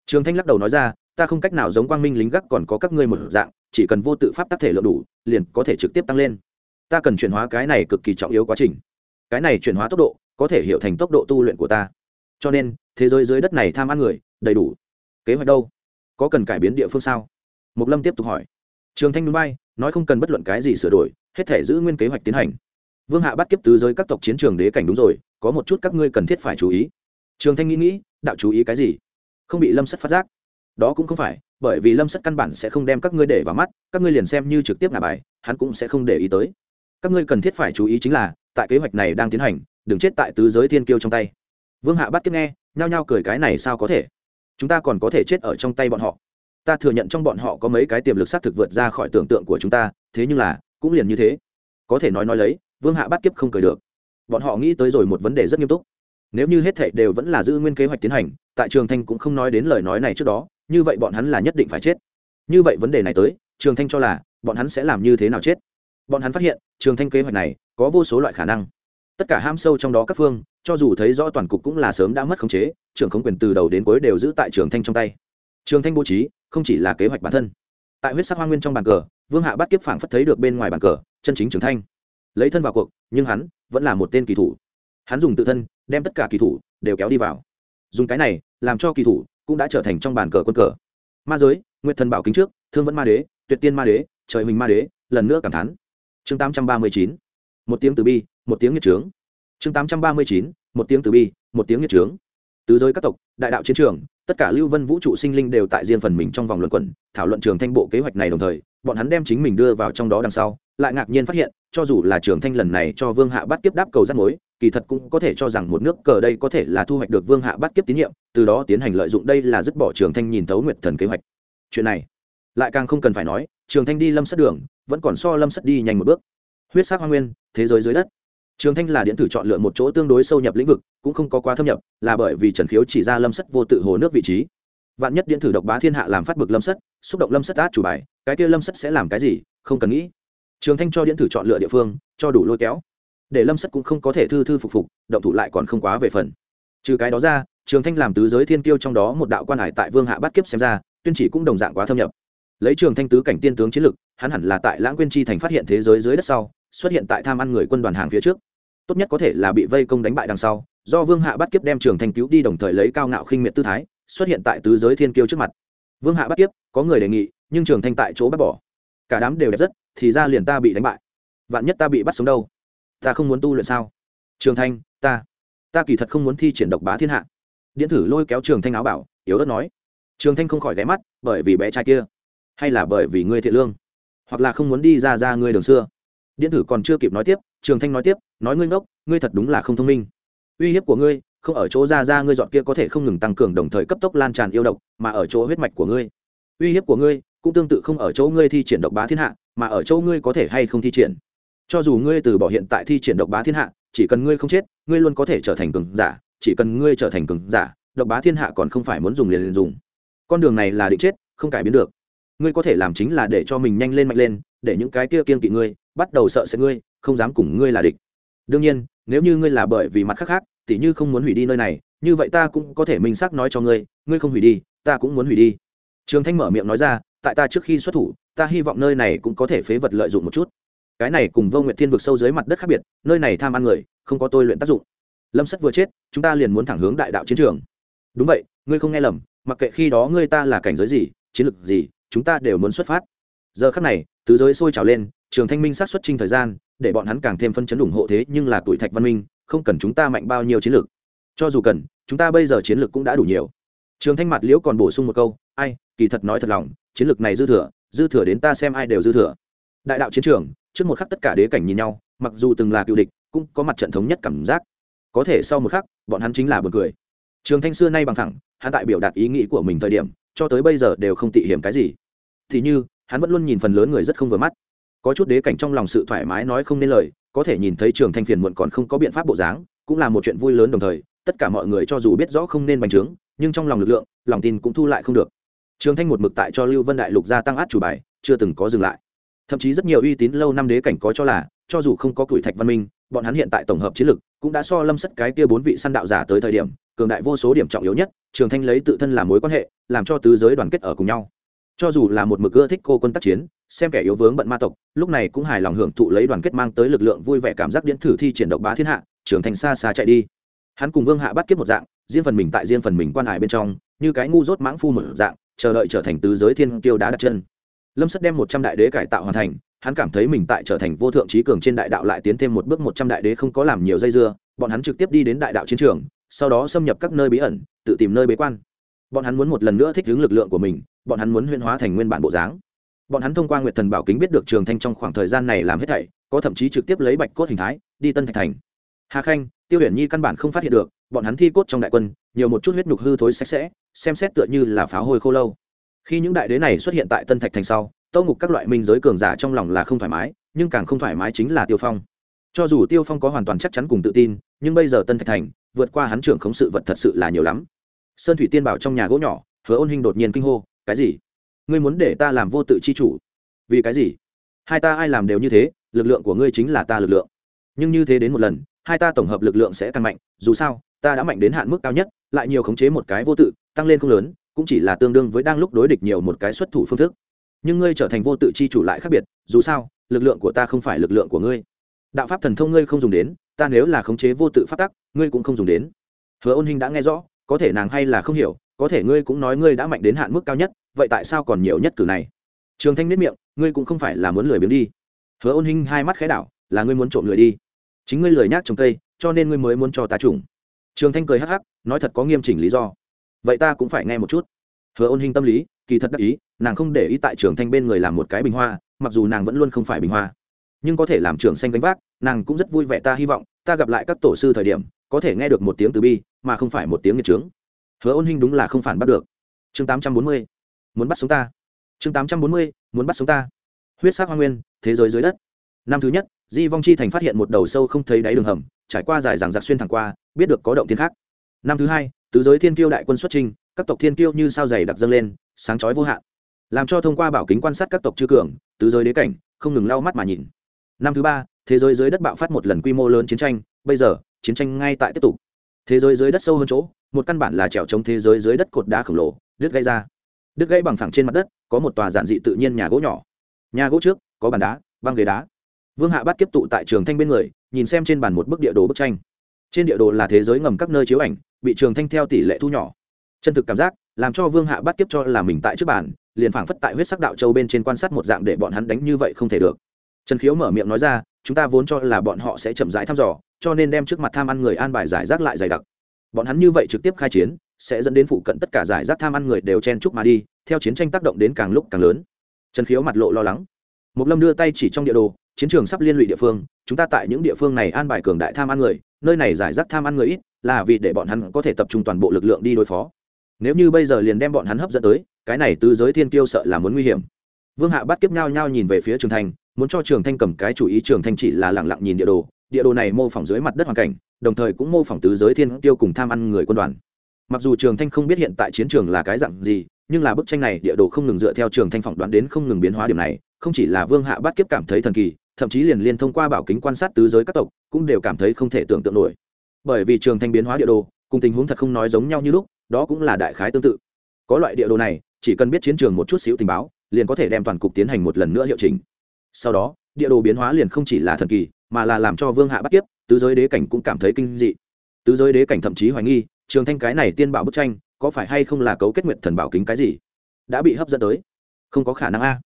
Trường thanh lắc đầu nói ra, ta không cách nào giống quang minh lính gác còn có các ngươi một dạng, chỉ cần vô tự pháp tác thể lượng đủ, liền có thể trực tiếp tăng lên. Ta cần chuyển hóa cái này cực kỳ trọng yếu quá trình cái này chuyển hóa tốc độ có thể hiểu thành tốc độ tu luyện của ta. Cho nên, thế giới dưới đất này tham ăn người, đầy đủ. Kế hoạch đâu? Có cần cải biến địa phương sao? Mục lâm tiếp tục hỏi. Trường thanh núi bay nói không cần bất luận cái gì sửa đổi, hết thể giữ nguyên kế hoạch tiến hành. Vương hạ bắt kiếp tứ giới các tộc chiến trường đế cảnh đúng rồi, có một chút các ngươi cần thiết phải chú ý. Trường thanh nghĩ nghĩ, đạo chú ý cái gì? Không bị lâm sắt phát giác. Đó cũng không phải, bởi vì lâm sắt căn bản sẽ không đem các ngươi để vào mắt, các ngươi liền xem như trực tiếp ngả bài, hắn cũng sẽ không để ý tới. Các ngươi cần thiết phải chú ý chính là tại kế hoạch này đang tiến hành, đừng chết tại tứ giới thiên kiêu trong tay. Vương hạ bắt kiếp nghe, nhao nhao cười cái này sao có thể? Chúng ta còn có thể chết ở trong tay bọn họ. Ta thừa nhận trong bọn họ có mấy cái tiềm lực xác thực vượt ra khỏi tưởng tượng của chúng ta, thế nhưng là, cũng liền như thế. Có thể nói nói lấy, vương hạ bắt kiếp không cười được. Bọn họ nghĩ tới rồi một vấn đề rất nghiêm túc. Nếu như hết thảy đều vẫn là giữ nguyên kế hoạch tiến hành, tại trường thanh cũng không nói đến lời nói này trước đó, như vậy bọn hắn là nhất định phải chết. Như vậy vấn đề này tới, trường thanh cho là, bọn hắn sẽ làm như thế nào chết? Bọn hắn phát hiện, trường thanh kế hoạch này có vô số loại khả năng. Tất cả ham sâu trong đó các phương, cho dù thấy rõ toàn cục cũng là sớm đã mất khống chế, trưởng không quyền từ đầu đến cuối đều giữ tại trường thanh trong tay. Trường thanh bố trí, không chỉ là kế hoạch bản thân. Tại huyết sắc hoa nguyên trong bàn cờ, vương hạ bắt kiếp phảng phất thấy được bên ngoài bàn cờ, chân chính trường thanh. Lấy thân vào cuộc, nhưng hắn vẫn là một tên kỳ thủ. Hắn dùng tự thân, đem tất cả kỳ thủ đều kéo đi vào. Dùng cái này, làm cho kỳ thủ cũng đã trở thành trong bàn cờ quân cờ. Ma giới, nguyệt thần bảo kính trước, thương vẫn ma đế, tuyệt tiên ma đế, trời huỳnh ma đế, lần nữa cảm thán. Chương tám trăm ba mươi chín một tiếng từ bi, một tiếng nghiệt trướng. Chương tám trăm ba mươi chín, một tiếng từ bi, một tiếng nghiệt trướng. Tứ giới các tộc, đại đạo chiến trường, tất cả lưu vân vũ trụ sinh linh đều tại riêng phần mình trong vòng luận quẩn, thảo luận trường thanh bộ kế hoạch này đồng thời, bọn hắn đem chính mình đưa vào trong đó đằng sau, lại ngạc nhiên phát hiện, cho dù là trường thanh lần này cho vương hạ bắt kiếp đáp cầu rắt mối, kỳ thật cũng có thể cho rằng một nước cờ đây có thể là thu hoạch được vương hạ bắt kiếp tín nhiệm, từ đó tiến hành lợi dụng đây là dứt bỏ trường thanh nhìn thấu nguyệt thần kế hoạch. Chuyện này, lại càng không cần phải nói, trường thanh đi lâm sắt đường, vẫn còn so lâm sắt đi nhanh một bước. Huyết sắc hoa nguyên thế giới dưới đất. Trường thanh là điện tử chọn lựa một chỗ tương đối sâu nhập lĩnh vực, cũng không có quá thâm nhập, là bởi vì trần khiếu chỉ ra lâm sất vô tự hồ nước vị trí. Vạn nhất điện tử độc bá thiên hạ làm phát bực lâm sất, xúc động lâm sất át chủ bài, cái kia lâm sất sẽ làm cái gì, không cần nghĩ. Trường thanh cho điện tử chọn lựa địa phương, cho đủ lôi kéo. Để lâm sất cũng không có thể thư thư phục phục, động thủ lại còn không quá về phần. Trừ cái đó ra, trường thanh làm tứ giới thiên kiêu trong đó một đạo quan hải tại vương hạ bát kiếp xem ra, tuyên chỉ cũng đồng dạng quá thâm nhập. Lấy trường thanh tứ cảnh tiên tướng chiến lực, hắn hẳn là tại lãng quên chi thành phát hiện thế giới dưới đất sau xuất hiện tại tham ăn người quân đoàn hàng phía trước. Tốt nhất có thể là bị vây công đánh bại đằng sau, do vương hạ bắt kiếp đem trường thanh cứu đi đồng thời lấy cao ngạo khinh miệt tư thái, xuất hiện tại tứ giới thiên kiêu trước mặt. Vương hạ bắt kiếp, có người đề nghị, nhưng trường thanh tại chỗ bắt bỏ. Cả đám đều đẹp rất, thì ra liền ta bị đánh bại. Vạn nhất ta bị bắt sống đâu? Ta không muốn tu luyện sao? Trường thanh ta ta kỳ thật không muốn thi triển độc bá thiên hạ. Điện thử lôi kéo trường thanh áo bảo, yếu ớt nói. Trường thanh không khỏi ghé mắt, bởi vì bé trai kia, hay là bởi vì ngươi thiện lương, hoặc là không muốn đi ra ra ngươi đường xưa điện tử còn chưa kịp nói tiếp, trường thanh nói tiếp, nói ngươi ngốc, ngươi thật đúng là không thông minh. Uy hiếp của ngươi, không ở chỗ ra ra ngươi dọn kia có thể không ngừng tăng cường đồng thời cấp tốc lan tràn yêu độc, mà ở chỗ huyết mạch của ngươi. Uy hiếp của ngươi, cũng tương tự không ở chỗ ngươi thi triển độc bá thiên hạ, mà ở chỗ ngươi có thể hay không thi triển. Cho dù ngươi từ bỏ hiện tại thi triển độc bá thiên hạ, chỉ cần ngươi không chết, ngươi luôn có thể trở thành cường giả, chỉ cần ngươi trở thành cường giả, độc bá thiên hạ còn không phải muốn dùng liền liền dùng. Con đường này là định chết, không cải biến được. Ngươi có thể làm chính là để cho mình nhanh lên mạnh lên, để những cái kia kiên kỵ ngươi bắt đầu sợ sẽ ngươi, không dám cùng ngươi là địch. Đương nhiên, nếu như ngươi là bởi vì mặt khác khác, tỉ như không muốn hủy đi nơi này, như vậy ta cũng có thể minh xác nói cho ngươi ngươi không hủy đi, ta cũng muốn hủy đi. Trường thanh mở miệng nói ra, tại ta trước khi xuất thủ, ta hy vọng nơi này cũng có thể phế vật lợi dụng một chút. Cái này cùng vô nguyện thiên vực sâu dưới mặt đất khác biệt, nơi này tham ăn người, không có tôi luyện tác dụng. Lâm sắt vừa chết, chúng ta liền muốn thẳng hướng đại đạo chiến trường. Đúng vậy, ngươi không nghe lầm, mặc kệ khi đó ngươi ta là cảnh giới gì, chiến lược gì, chúng ta đều muốn xuất phát. Giờ khắc này, tứ giới sôi trào lên trường thanh minh sát xuất trinh thời gian, để bọn hắn càng thêm phân chấn ủng hộ thế, nhưng là tuổi thạch văn minh, không cần chúng ta mạnh bao nhiêu chiến lược. Cho dù cần, chúng ta bây giờ chiến lược cũng đã đủ nhiều. Trường thanh mặt liễu còn bổ sung một câu, ai, kỳ thật nói thật lòng, chiến lược này dư thừa dư thừa đến ta xem ai đều dư thừa. Đại đạo chiến trường, trước một khắc tất cả đế cảnh nhìn nhau, mặc dù từng là cựu địch, cũng có mặt trận thống nhất cảm giác. Có thể sau một khắc, bọn hắn chính là bật cười. Trường thanh xưa nay bằng thẳng, hắn tại biểu đạt ý nghĩ của mình thời điểm, cho tới bây giờ đều không tị hiểm cái gì. Thì như, hắn vẫn luôn nhìn phần lớn người rất không vừa mắt có chút đế cảnh trong lòng sự thoải mái nói không nên lời, có thể nhìn thấy trường thanh phiền muộn còn không có biện pháp bộ dáng, cũng là một chuyện vui lớn đồng thời, tất cả mọi người cho dù biết rõ không nên bành trướng, nhưng trong lòng lực lượng, lòng tin cũng thu lại không được. Trường thanh một mực tại cho lưu vân đại lục gia tăng át chủ bài, chưa từng có dừng lại. Thậm chí rất nhiều uy tín lâu năm đế cảnh có cho là, cho dù không có tuổi thạch văn minh, bọn hắn hiện tại tổng hợp chiến lực, cũng đã so lâm sất cái kia bốn vị săn đạo giả tới thời điểm, cường đại vô số điểm trọng yếu nhất, trường thanh lấy tự thân làm mối quan hệ, làm cho tứ giới đoàn kết ở cùng nhau cho dù là một mực ưa thích cô quân tác chiến, xem kẻ yếu vướng bận ma tộc, lúc này cũng hài lòng hưởng thụ lấy đoàn kết mang tới lực lượng vui vẻ cảm giác điện thử thi triển độc bá thiên hạ, trưởng thành xa xa chạy đi. Hắn cùng vương hạ bắt kiếp một dạng, riêng phần mình tại riêng phần mình quan hải bên trong, như cái ngu dốt mãng phu một dạng, chờ đợi trở thành tứ giới thiên kiêu đá đặt chân. Lâm sất đem một trăm đại đế cải tạo hoàn thành, hắn cảm thấy mình tại trở thành vô thượng trí cường trên đại đạo lại tiến thêm một bước một trăm đại đế không có làm nhiều dây dưa, bọn hắn trực tiếp đi đến đại đạo chiến trường, sau đó xâm nhập các nơi bí ẩn, tự tìm nơi bế quan bọn hắn muốn một lần nữa thích ứng lực lượng của mình, bọn hắn muốn huyên hóa thành nguyên bản bộ dáng. Bọn hắn thông qua nguyệt thần bảo kính biết được trường thanh trong khoảng thời gian này làm hết thảy, có thậm chí trực tiếp lấy bạch cốt hình thái, đi tân thạch thành. Hà khanh, tiêu huyền nhi căn bản không phát hiện được, bọn hắn thi cốt trong đại quân, nhiều một chút huyết nhục hư thối sạch sẽ, xem xét tựa như là pháo hôi khô lâu. Khi những đại đế này xuất hiện tại tân thạch thành sau, tâu ngục các loại minh giới cường giả trong lòng là không thoải mái, nhưng càng không thoải mái chính là tiêu phong. Cho dù tiêu phong có hoàn toàn chắc chắn cùng tự tin, nhưng bây giờ tân thạch thành, vượt qua hắn trưởng khống sự vật thật sự là nhiều lắm sơn thủy tiên bảo trong nhà gỗ nhỏ, hứa ôn hình đột nhiên kinh hô, cái gì? Ngươi muốn để ta làm vô tự chi chủ? Vì cái gì? Hai ta ai làm đều như thế, lực lượng của ngươi chính là ta lực lượng. Nhưng như thế đến một lần, hai ta tổng hợp lực lượng sẽ tăng mạnh, dù sao, ta đã mạnh đến hạn mức cao nhất, lại nhiều khống chế một cái vô tự, tăng lên không lớn, cũng chỉ là tương đương với đang lúc đối địch nhiều một cái xuất thủ phương thức. Nhưng ngươi trở thành vô tự chi chủ lại khác biệt, dù sao, lực lượng của ta không phải lực lượng của ngươi. Đạo pháp thần thông ngươi không dùng đến, ta nếu là khống chế vô tự pháp tắc, ngươi cũng không dùng đến. Hứa ôn hình đã nghe rõ có thể nàng hay là không hiểu, có thể ngươi cũng nói ngươi đã mạnh đến hạn mức cao nhất, vậy tại sao còn nhiều nhất cử này? Trường thanh nếp miệng, ngươi cũng không phải là muốn lười biếng đi. Hứa ôn Hinh hai mắt khẽ đảo, là ngươi muốn trộm lười đi. Chính ngươi lười nhác trồng cây, cho nên ngươi mới muốn cho ta trùng. Trường thanh cười hắc hắc, nói thật có nghiêm chỉnh lý do. Vậy ta cũng phải nghe một chút. Hứa ôn Hinh tâm lý, kỳ thật đắc ý, nàng không để ý tại trường thanh bên người làm một cái bình hoa, mặc dù nàng vẫn luôn không phải bình hoa. Nhưng có thể làm trường xanh gánh vác, nàng cũng rất vui vẻ, ta hy vọng, ta gặp lại các tổ sư thời điểm có thể nghe được một tiếng từ bi, mà không phải một tiếng nghiệt trướng hứa ôn Hinh đúng là không phản bắt được. Chương tám trăm bốn mươi, muốn bắt sống ta. Chương tám trăm bốn mươi, muốn bắt sống ta. Huyết sắc hoa nguyên, thế giới dưới đất. Năm thứ nhất, di vong chi thành phát hiện một đầu sâu không thấy đáy đường hầm, trải qua dài dàng giặc xuyên thẳng qua, biết được có động thiên khác. Năm thứ hai, tứ giới thiên kiêu đại quân xuất trình, các tộc thiên kiêu như sao dày đặc dâng lên, sáng chói vô hạn. Làm cho thông qua bảo kính quan sát các tộc chư cường, tứ giới đế cảnh, không ngừng lau mắt mà nhìn. Năm thứ ba, thế giới dưới đất bạo phát một lần quy mô lớn chiến tranh, bây giờ chiến tranh ngay tại tiếp tục. Thế giới dưới đất sâu hơn chỗ, một căn bản là trèo chống thế giới dưới đất cột đá khổng lồ, đứt gây ra. Đứt gãy bằng phẳng trên mặt đất, có một tòa giản dị tự nhiên nhà gỗ nhỏ. Nhà gỗ trước, có bàn đá, băng ghế đá. Vương hạ bắt tiếp tụ tại trường thanh bên người, nhìn xem trên bàn một bức địa đồ bức tranh. Trên địa đồ là thế giới ngầm các nơi chiếu ảnh, bị trường thanh theo tỷ lệ thu nhỏ. Chân thực cảm giác, làm cho vương hạ bắt kiếp cho là mình tại trước bàn, liền phảng phất tại huyết sắc đạo châu bên trên quan sát một dạng để bọn hắn đánh như vậy không thể được. Trần khiếu mở miệng nói ra chúng ta vốn cho là bọn họ sẽ chậm rãi thăm dò, cho nên đem trước mặt tham ăn người an bài giải rác lại dày đặc. Bọn hắn như vậy trực tiếp khai chiến, sẽ dẫn đến phụ cận tất cả giải rác tham ăn người đều chen chúc mà đi, theo chiến tranh tác động đến càng lúc càng lớn. Trần khiếu mặt lộ lo lắng. Một lâm đưa tay chỉ trong địa đồ, chiến trường sắp liên lụy địa phương, chúng ta tại những địa phương này an bài cường đại tham ăn người, nơi này giải rác tham ăn người ít, là vì để bọn hắn có thể tập trung toàn bộ lực lượng đi đối phó. Nếu như bây giờ liền đem bọn hắn hấp dẫn tới, cái này từ giới thiên kiêu sợ là muốn nguy hiểm. Vương hạ bắt kiếp nhau nhau nhìn về phía trường Thành muốn cho trường thanh cầm cái chủ ý, trường thanh chỉ là lẳng lặng nhìn địa đồ. Địa đồ này mô phỏng dưới mặt đất hoàn cảnh, đồng thời cũng mô phỏng tứ giới thiên tiêu cùng tham ăn người quân đoàn. Mặc dù trường thanh không biết hiện tại chiến trường là cái dạng gì, nhưng là bức tranh này địa đồ không ngừng dựa theo trường thanh phỏng đoán đến không ngừng biến hóa điểm này, không chỉ là vương hạ Bát kiếp cảm thấy thần kỳ, thậm chí liền liên thông qua bảo kính quan sát tứ giới các tộc, cũng đều cảm thấy không thể tưởng tượng nổi. Bởi vì trường thanh biến hóa địa đồ, cùng tình huống thật không nói giống nhau như lúc, đó cũng là đại khái tương tự. Có loại địa đồ này, chỉ cần biết chiến trường một chút xíu tình báo, liền có thể đem toàn cục tiến hành một lần nữa hiệu chỉnh sau đó địa đồ biến hóa liền không chỉ là thần kỳ mà là làm cho vương hạ bắt tiếp, tứ giới đế cảnh cũng cảm thấy kinh dị. Tứ giới đế cảnh thậm chí hoài nghi trường thanh cái này tiên bảo bức tranh có phải hay không là cấu kết nguyện thần bảo kính cái gì? Đã bị hấp dẫn tới. Không có khả năng a.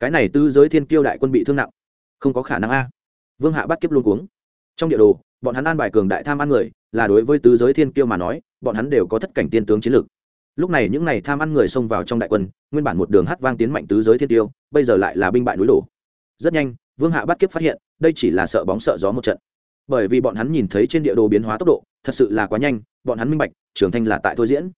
Cái này tứ giới thiên kiêu đại quân bị thương nặng. Không có khả năng a. Vương hạ bắt kiếp luôn cuống. Trong địa đồ bọn hắn an bài cường đại tham ăn người là đối với tứ giới thiên kiêu mà nói bọn hắn đều có thất cảnh tiên tướng chiến lược. Lúc này những n à y tham ăn người xông vào trong đại quân nguyên bản một đường hát vang tiến mạnh tứ giới thiên tiêu bây giờ lại là binh bại núi đổ rất nhanh, vương hạ bắt kiếp phát hiện, đây chỉ là sợ bóng sợ gió một trận. Bởi vì bọn hắn nhìn thấy trên địa đồ biến hóa tốc độ, thật sự là quá nhanh, bọn hắn minh bạch trường thanh là tại thôi diễn.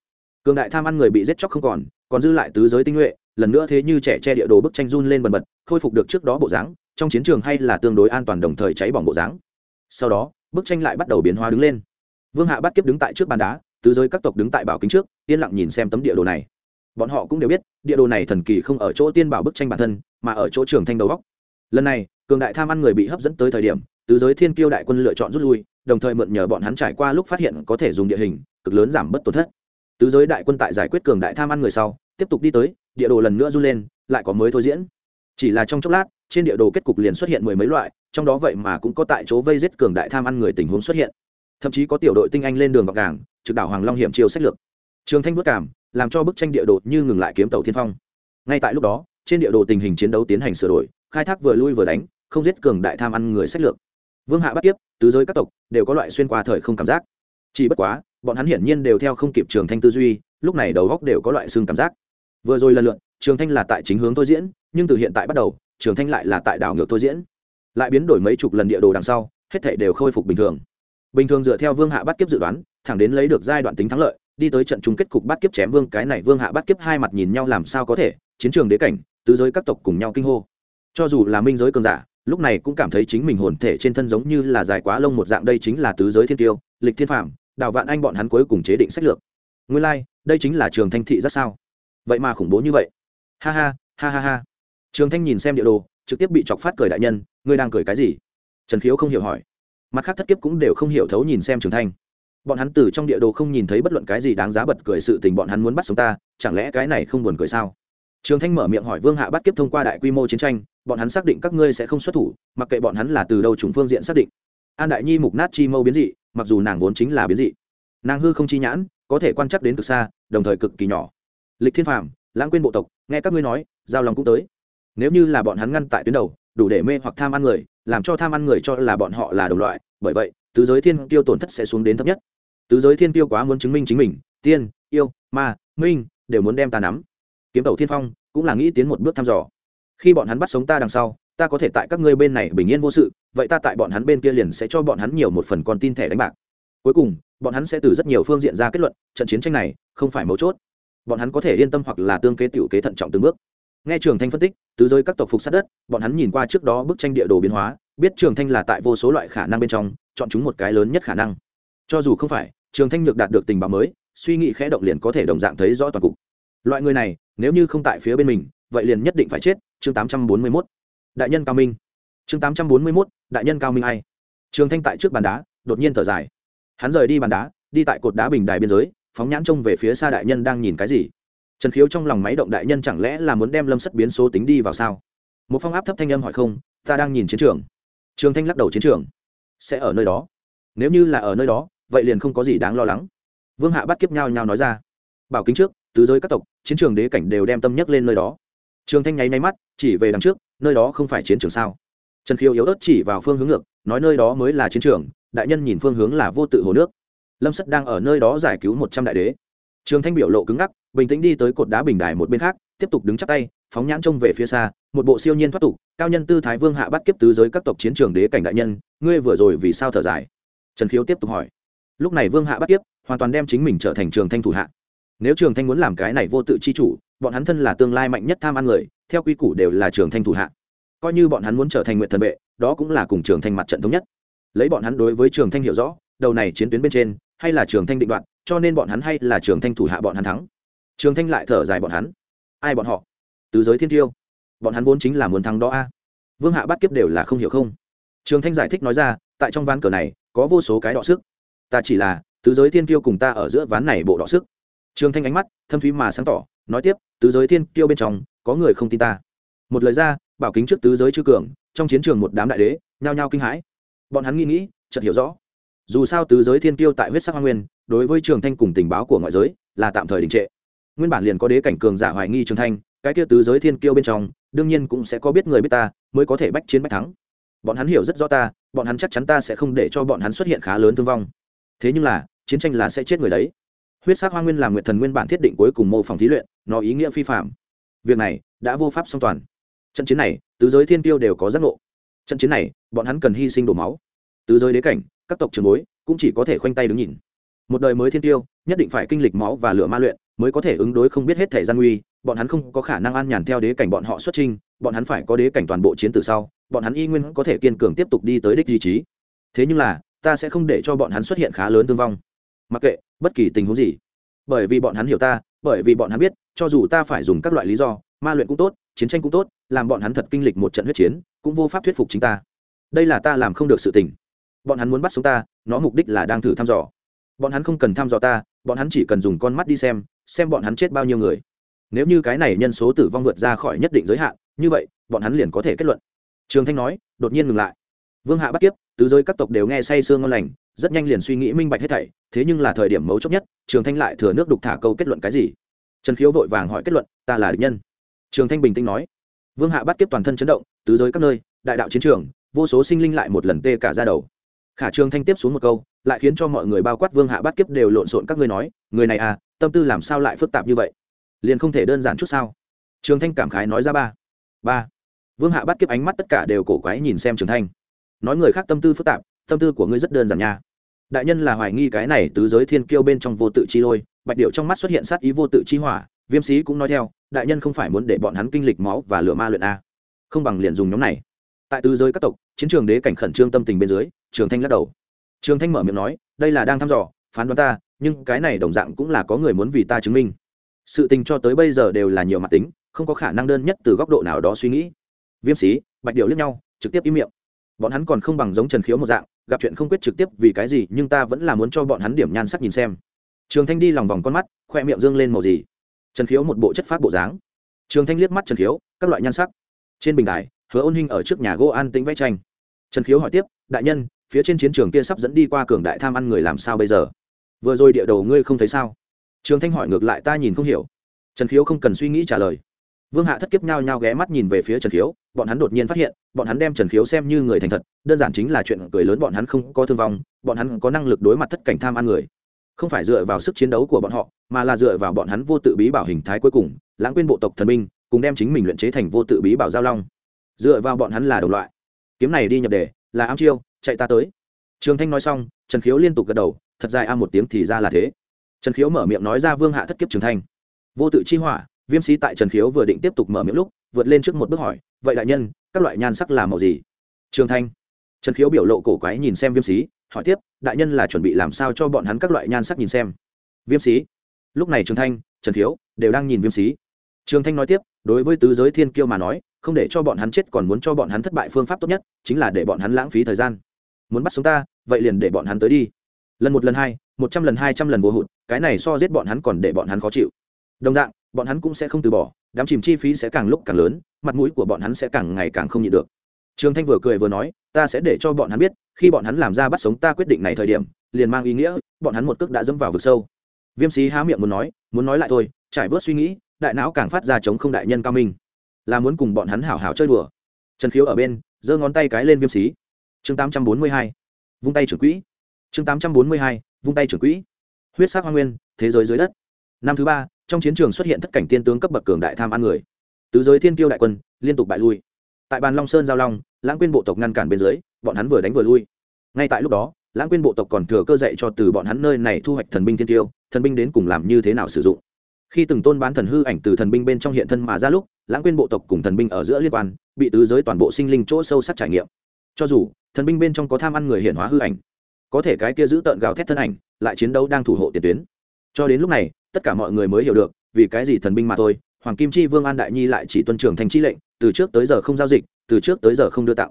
Cường đại tham ăn người bị giết chóc không còn còn dư lại tứ giới tinh nhuệ, lần nữa thế như trẻ che địa đồ bức tranh run lên bần bật, khôi phục được trước đó bộ dáng, trong chiến trường hay là tương đối an toàn đồng thời cháy bỏng bộ dáng. Sau đó, bức tranh lại bắt đầu biến hóa đứng lên. Vương hạ bắt kiếp đứng tại trước bàn đá, tứ giới các tộc đứng tại bảo kính trước, yên lặng nhìn xem tấm địa đồ này. Bọn họ cũng đều biết, địa đồ này thần kỳ không ở chỗ tiên bảo bức tranh bản thân, mà ở chỗ trường thanh đầu góc lần này, cường đại tham ăn người bị hấp dẫn tới thời điểm, tứ giới thiên kiêu đại quân lựa chọn rút lui, đồng thời mượn nhờ bọn hắn trải qua lúc phát hiện có thể dùng địa hình, cực lớn giảm bớt tổn thất. Tứ giới đại quân tại giải quyết cường đại tham ăn người sau, tiếp tục đi tới, địa đồ lần nữa run lên, lại có mới thôi diễn. Chỉ là trong chốc lát, trên địa đồ kết cục liền xuất hiện mười mấy loại, trong đó vậy mà cũng có tại chỗ vây giết cường đại tham ăn người tình huống xuất hiện. Thậm chí có tiểu đội tinh anh lên đường gọc gàng, trực đảo hoàng long hiểm chiêu sách lược. Trường thanh vất cảm, làm cho bức tranh địa đồ như ngừng lại kiếm tàu thiên phong. Ngay tại lúc đó, trên địa đồ tình hình chiến đấu tiến hành sửa đổi khai thác vừa lui vừa đánh, không giết cường đại tham ăn người sách lược. Vương hạ bắt tiếp tứ giới các tộc đều có loại xuyên qua thời không cảm giác. Chỉ bất quá, bọn hắn hiển nhiên đều theo không kịp trường thanh tư duy, lúc này đầu góc đều có loại xương cảm giác. Vừa rồi lần lượt, trường thanh là tại chính hướng tôi diễn, nhưng từ hiện tại bắt đầu, trường thanh lại là tại đảo ngược tôi diễn. Lại biến đổi mấy chục lần địa đồ đằng sau, hết thể đều khôi phục bình thường. Bình thường dựa theo vương hạ bắt kiếp dự đoán, thẳng đến lấy được giai đoạn tính thắng lợi, đi tới trận chung kết cục bắt kiếp chém vương, cái này vương hạ bắt kiếp hai mặt nhìn nhau làm sao có thể, chiến trường đế cảnh, tứ giới các tộc cùng nhau kinh hô cho dù là minh giới cường giả lúc này cũng cảm thấy chính mình hồn thể trên thân giống như là dài quá lông một dạng đây chính là tứ giới thiên tiêu lịch thiên phạm đào vạn anh bọn hắn cuối cùng chế định sách lược. Nguyên lai、like, đây chính là trường thanh thị rất sao? Vậy mà khủng bố như vậy. Ha ha ha ha ha. Trường thanh nhìn xem địa đồ trực tiếp bị chọc phát cười đại nhân ngươi đang cười cái gì? Trần khiếu không hiểu hỏi. Mặt khác thất kiếp cũng đều không hiểu thấu nhìn xem trường thanh. Bọn hắn từ trong địa đồ không nhìn thấy bất luận cái gì đáng giá bật cười sự tình bọn hắn muốn bắt sống ta chẳng lẽ cái này không buồn cười sao? Trường thanh mở miệng hỏi vương hạ bắt kiếp thông qua đại quy mô chiến tranh, bọn hắn xác định các ngươi sẽ không xuất thủ, mặc kệ bọn hắn là từ đâu chủng phương diện xác định. An đại nhi mục nát chi mâu biến dị, mặc dù nàng vốn chính là biến dị. Nàng hư không chi nhãn, có thể quan trắc đến cực xa, đồng thời cực kỳ nhỏ. Lịch thiên phàm, lãng quên bộ tộc, nghe các ngươi nói, giao lòng cũng tới. Nếu như là bọn hắn ngăn tại tuyến đầu, đủ để mê hoặc tham ăn người, làm cho tham ăn người cho là bọn họ là đồng loại, bởi vậy, tứ giới thiên tiêu tổn thất sẽ xuống đến thấp nhất. Tứ giới thiên tiêu quá muốn chứng minh chính mình, tiên, yêu, ma, minh, đều muốn đem ta nắm kiếm tàu thiên phong cũng là nghĩ tiến một bước thăm dò. Khi bọn hắn bắt sống ta đằng sau, ta có thể tại các ngươi bên này bình yên vô sự, vậy ta tại bọn hắn bên kia liền sẽ cho bọn hắn nhiều một phần con tin thẻ đánh bạc. Cuối cùng, bọn hắn sẽ từ rất nhiều phương diện ra kết luận, trận chiến tranh này không phải mấu chốt. Bọn hắn có thể yên tâm hoặc là tương kế tiểu kế thận trọng từng bước. Nghe trường thanh phân tích, tứ giới các tộc phục sát đất, bọn hắn nhìn qua trước đó bức tranh địa đồ biến hóa, biết trường thanh là tại vô số loại khả năng bên trong, chọn chúng một cái lớn nhất khả năng. Cho dù không phải, trường thanh nhược đạt được tình báo mới, suy nghĩ khẽ động liền có thể đồng dạng thấy rõ toàn cục. Loại người này nếu như không tại phía bên mình, vậy liền nhất định phải chết, chương tám trăm bốn mươi mốt. Đại nhân cao minh. Chương tám trăm bốn mươi mốt, đại nhân cao minh ai? Trường thanh tại trước bàn đá, đột nhiên thở dài. Hắn rời đi bàn đá, đi tại cột đá bình đài biên giới, phóng nhãn trông về phía xa đại nhân đang nhìn cái gì? Trần khiếu trong lòng máy động đại nhân chẳng lẽ là muốn đem lâm sất biến số tính đi vào sao? Một phong áp thấp thanh âm hỏi không, ta đang nhìn chiến trường. Trường thanh lắc đầu chiến trường. Sẽ ở nơi đó. Nếu như là ở nơi đó, vậy liền không có gì đáng lo lắng. Vương hạ bắt kiếp nhau nhau nói ra. Bảo kính trước tứ giới các tộc, chiến trường đế cảnh đều đem tâm nhắc lên nơi đó. Trường thanh nháy nháy mắt, chỉ về đằng trước, nơi đó không phải chiến trường sao? Trần khiêu yếu ớt chỉ vào phương hướng ngược, nói nơi đó mới là chiến trường, đại nhân nhìn phương hướng là vô tự hồ nước. Lâm sất đang ở nơi đó giải cứu một trăm đại đế. Trường thanh biểu lộ cứng ngắc, bình tĩnh đi tới cột đá bình đài một bên khác, tiếp tục đứng chắc tay, phóng nhãn trông về phía xa, một bộ siêu nhiên thoát tục, cao nhân tư thái vương hạ bắt kiếp tứ giới các tộc chiến trường đế cảnh đại nhân, ngươi vừa rồi vì sao thở dài? Trần khiếu tiếp tục hỏi. Lúc này vương hạ bắt kiếp, hoàn toàn đem chính mình trở thành trường thanh thủ hạ nếu trường thanh muốn làm cái này vô tự chi chủ, bọn hắn thân là tương lai mạnh nhất tham ăn người, theo quy củ đều là trường thanh thủ hạ. Coi như bọn hắn muốn trở thành nguyện thần vệ, đó cũng là cùng trường thanh mặt trận thống nhất. Lấy bọn hắn đối với trường thanh hiểu rõ, đầu này chiến tuyến bên trên, hay là trường thanh định đoạn cho nên bọn hắn hay là trường thanh thủ hạ bọn hắn thắng. Trường thanh lại thở dài bọn hắn. Ai bọn họ? Tứ giới thiên tiêu. Bọn hắn vốn chính là muốn thắng đó a. Vương hạ bắt kiếp đều là không hiểu không. Trường thanh giải thích nói ra, tại trong ván cờ này, có vô số cái đọ sức. Ta chỉ là, tứ giới thiên tiêu cùng ta ở giữa ván này bộ đọ sức trường thanh ánh mắt thâm thúy mà sáng tỏ, nói tiếp, tứ giới thiên kiêu bên trong, có người không tin ta. Một lời ra, bảo kính trước tứ giới chư cường, trong chiến trường một đám đại đế, nhao nhao kinh hãi. Bọn hắn nghĩ nghĩ, chợt hiểu rõ. Dù sao tứ giới thiên kiêu tại huyết sắc hoa nguyên, đối với trường thanh cùng tình báo của ngoại giới, là tạm thời đình trệ. Nguyên bản liền có đế cảnh cường giả hoài nghi trường thanh, cái kia tứ giới thiên kiêu bên trong, đương nhiên cũng sẽ có biết người biết ta, mới có thể bách chiến bách thắng. Bọn hắn hiểu rất rõ ta, bọn hắn chắc chắn ta sẽ không để cho bọn hắn xuất hiện khá lớn thương vong. Thế nhưng là, chiến tranh là sẽ chết người đấy huyết sắc hoa nguyên là nguyệt thần nguyên bản thiết định cuối cùng mô phỏng thí luyện nó ý nghĩa phi phạm việc này đã vô pháp song toàn. Trận chiến này tứ giới thiên tiêu đều có giác ngộ. Trận chiến này bọn hắn cần hy sinh đổ máu. Tứ giới đế cảnh các tộc trường bối cũng chỉ có thể khoanh tay đứng nhìn. Một đời mới thiên tiêu nhất định phải kinh lịch máu và lửa ma luyện mới có thể ứng đối không biết hết thể gian nguy. Bọn hắn không có khả năng an nhàn theo đế cảnh bọn họ xuất trình, bọn hắn phải có đế cảnh toàn bộ chiến từ sau bọn hắn y nguyên có thể kiên cường tiếp tục đi tới đích di trí. Thế nhưng là ta sẽ không để cho bọn hắn xuất hiện khá lớn thương vong. Mặc kệ bất kỳ tình huống gì. Bởi vì bọn hắn hiểu ta, bởi vì bọn hắn biết, cho dù ta phải dùng các loại lý do, ma luyện cũng tốt, chiến tranh cũng tốt, làm bọn hắn thật kinh lịch một trận huyết chiến, cũng vô pháp thuyết phục chính ta. Đây là ta làm không được sự tình. Bọn hắn muốn bắt sống ta, nó mục đích là đang thử thăm dò. Bọn hắn không cần thăm dò ta, bọn hắn chỉ cần dùng con mắt đi xem xem bọn hắn chết bao nhiêu người. Nếu như cái này nhân số tử vong vượt ra khỏi nhất định giới hạn, như vậy, bọn hắn liền có thể kết luận. Trường thanh nói, đột nhiên ngừng lại. Vương hạ bắt tiếp tứ giới các tộc đều nghe say sương ngon lành rất nhanh liền suy nghĩ minh bạch hết thảy, thế nhưng là thời điểm mấu chốt nhất, trường thanh lại thừa nước đục thả câu kết luận cái gì? Trần khiếu vội vàng hỏi kết luận, ta là địch nhân. Trường thanh bình tĩnh nói, vương hạ bắt kiếp toàn thân chấn động, tứ giới các nơi, đại đạo chiến trường, vô số sinh linh lại một lần tê cả ra đầu. Khả trường thanh tiếp xuống một câu, lại khiến cho mọi người bao quát vương hạ bắt kiếp đều lộn xộn các ngươi nói, người này à tâm tư làm sao lại phức tạp như vậy? Liền không thể đơn giản chút sao? Trường thanh cảm khái nói ra ba. Ba. Vương hạ bắt kiếp ánh mắt tất cả đều cổ quái nhìn xem trường thanh. Nói người khác tâm tư phức tạp tâm tư của ngươi rất đơn giản nha. Đại nhân là hoài nghi cái này tứ giới thiên kiêu bên trong vô tự chi lôi, bạch điệu trong mắt xuất hiện sát ý vô tự chi hỏa, viêm sĩ cũng nói theo, đại nhân không phải muốn để bọn hắn kinh lịch máu và lửa ma luyện a. Không bằng liền dùng nhóm này. Tại tứ giới các tộc, chiến trường đế cảnh khẩn trương tâm tình bên dưới, trường thanh lắc đầu. Trường thanh mở miệng nói, đây là đang thăm dò, phán đoán ta, nhưng cái này đồng dạng cũng là có người muốn vì ta chứng minh. Sự tình cho tới bây giờ đều là nhiều mặt tính, không có khả năng đơn nhất từ góc độ nào đó suy nghĩ. Viêm sĩ, bạch điệu lướt nhau, trực tiếp im miệng. Bọn hắn còn không bằng giống trần khiếu một dạng gặp chuyện không quyết trực tiếp vì cái gì, nhưng ta vẫn là muốn cho bọn hắn điểm nhan sắc nhìn xem. Trường thanh đi lòng vòng con mắt, khoe miệng dương lên màu gì? Trần khiếu một bộ chất phát bộ dáng. Trường thanh liếc mắt trần khiếu, các loại nhan sắc. Trên bình đài, hứa ôn hinh ở trước nhà gỗ an tĩnh vẽ tranh. Trần khiếu hỏi tiếp, đại nhân, phía trên chiến trường kia sắp dẫn đi qua cường đại tham ăn người làm sao bây giờ? Vừa rồi địa đầu ngươi không thấy sao? Trường thanh hỏi ngược lại, ta nhìn không hiểu. Trần khiếu không cần suy nghĩ trả lời vương hạ thất kiếp nhao nhao ghé mắt nhìn về phía trần khiếu, bọn hắn đột nhiên phát hiện, bọn hắn đem trần khiếu xem như người thành thật, đơn giản chính là chuyện cười lớn bọn hắn không có thương vong, bọn hắn có năng lực đối mặt tất cảnh tham ăn người. Không phải dựa vào sức chiến đấu của bọn họ, mà là dựa vào bọn hắn vô tự bí bảo hình thái cuối cùng, lãng quên bộ tộc thần minh cùng đem chính mình luyện chế thành vô tự bí bảo giao long. Dựa vào bọn hắn là đồng loại. Kiếm này đi nhập đề, là ám chiêu, chạy ta tới. Trường thanh nói xong, trần khiếu liên tục gật đầu, thật dài a một tiếng thì ra là thế. Trần khiếu mở miệng nói ra vương hạ thất kiếp trường thanh. Vô tự chi hỏa viêm sĩ tại trần khiếu vừa định tiếp tục mở miệng lúc, vượt lên trước một bước hỏi, vậy đại nhân, các loại nhan sắc là màu gì? Trường thanh. Trần khiếu biểu lộ cổ quái nhìn xem viêm sĩ hỏi tiếp, đại nhân là chuẩn bị làm sao cho bọn hắn các loại nhan sắc nhìn xem? Viêm sĩ lúc này trường thanh, trần khiếu đều đang nhìn viêm sĩ trường thanh nói tiếp, đối với tứ giới thiên kiêu mà nói, không để cho bọn hắn chết còn muốn cho bọn hắn thất bại phương pháp tốt nhất, chính là để bọn hắn lãng phí thời gian. Muốn bắt sống ta, vậy liền để bọn hắn tới đi. Lần một lần hai, một trăm lần hai trăm lần vô hụt, cái này so giết bọn hắn còn để bọn hắn khó chịu. Đồng dạng bọn hắn cũng sẽ không từ bỏ, đám chìm chi phí sẽ càng lúc càng lớn, mặt mũi của bọn hắn sẽ càng ngày càng không nhịn được. Trường thanh vừa cười vừa nói, ta sẽ để cho bọn hắn biết, khi bọn hắn làm ra bắt sống ta quyết định này thời điểm, liền mang ý nghĩa, bọn hắn một cước đã dẫm vào vực sâu. Viêm sĩ há miệng muốn nói muốn nói lại thôi, trải vớt suy nghĩ, đại não càng phát ra chống không đại nhân cao minh. Là muốn cùng bọn hắn hảo hảo chơi đùa. Trần khiếu ở bên, giơ ngón tay cái lên viêm xí. Chương tám trăm bốn mươi hai, vung tay trưởng quỹ. Chương tám trăm bốn mươi hai, vung tay trưởng quỹ. Huyết sắc hoa nguyên, thế giới dưới đất. Năm thứ ba trong chiến trường xuất hiện tất cảnh tiên tướng cấp bậc cường đại tham ăn người. Tứ giới thiên kiêu đại quân liên tục bại lui. Tại bàn long sơn giao long, lãng quên bộ tộc ngăn cản bên dưới, bọn hắn vừa đánh vừa lui. Ngay tại lúc đó, lãng quên bộ tộc còn thừa cơ dạy cho từ bọn hắn nơi này thu hoạch thần binh thiên tiêu thần binh đến cùng làm như thế nào sử dụng. Khi từng tôn bán thần hư ảnh từ thần binh bên trong hiện thân mà ra lúc, lãng quên bộ tộc cùng thần binh ở giữa liên quan, bị tứ giới toàn bộ sinh linh chỗ sâu sắc trải nghiệm. Cho dù, thần binh bên trong có tham ăn người hiện hóa hư ảnh, có thể cái kia giữ tợn gào thét thân ảnh, lại chiến đấu đang thủ hộ tiền tuyến. Cho đến lúc này tất cả mọi người mới hiểu được, vì cái gì thần binh mà thôi, hoàng kim chi vương an đại nhi lại chỉ tuân trường thanh chi lệnh, từ trước tới giờ không giao dịch, từ trước tới giờ không đưa tặng.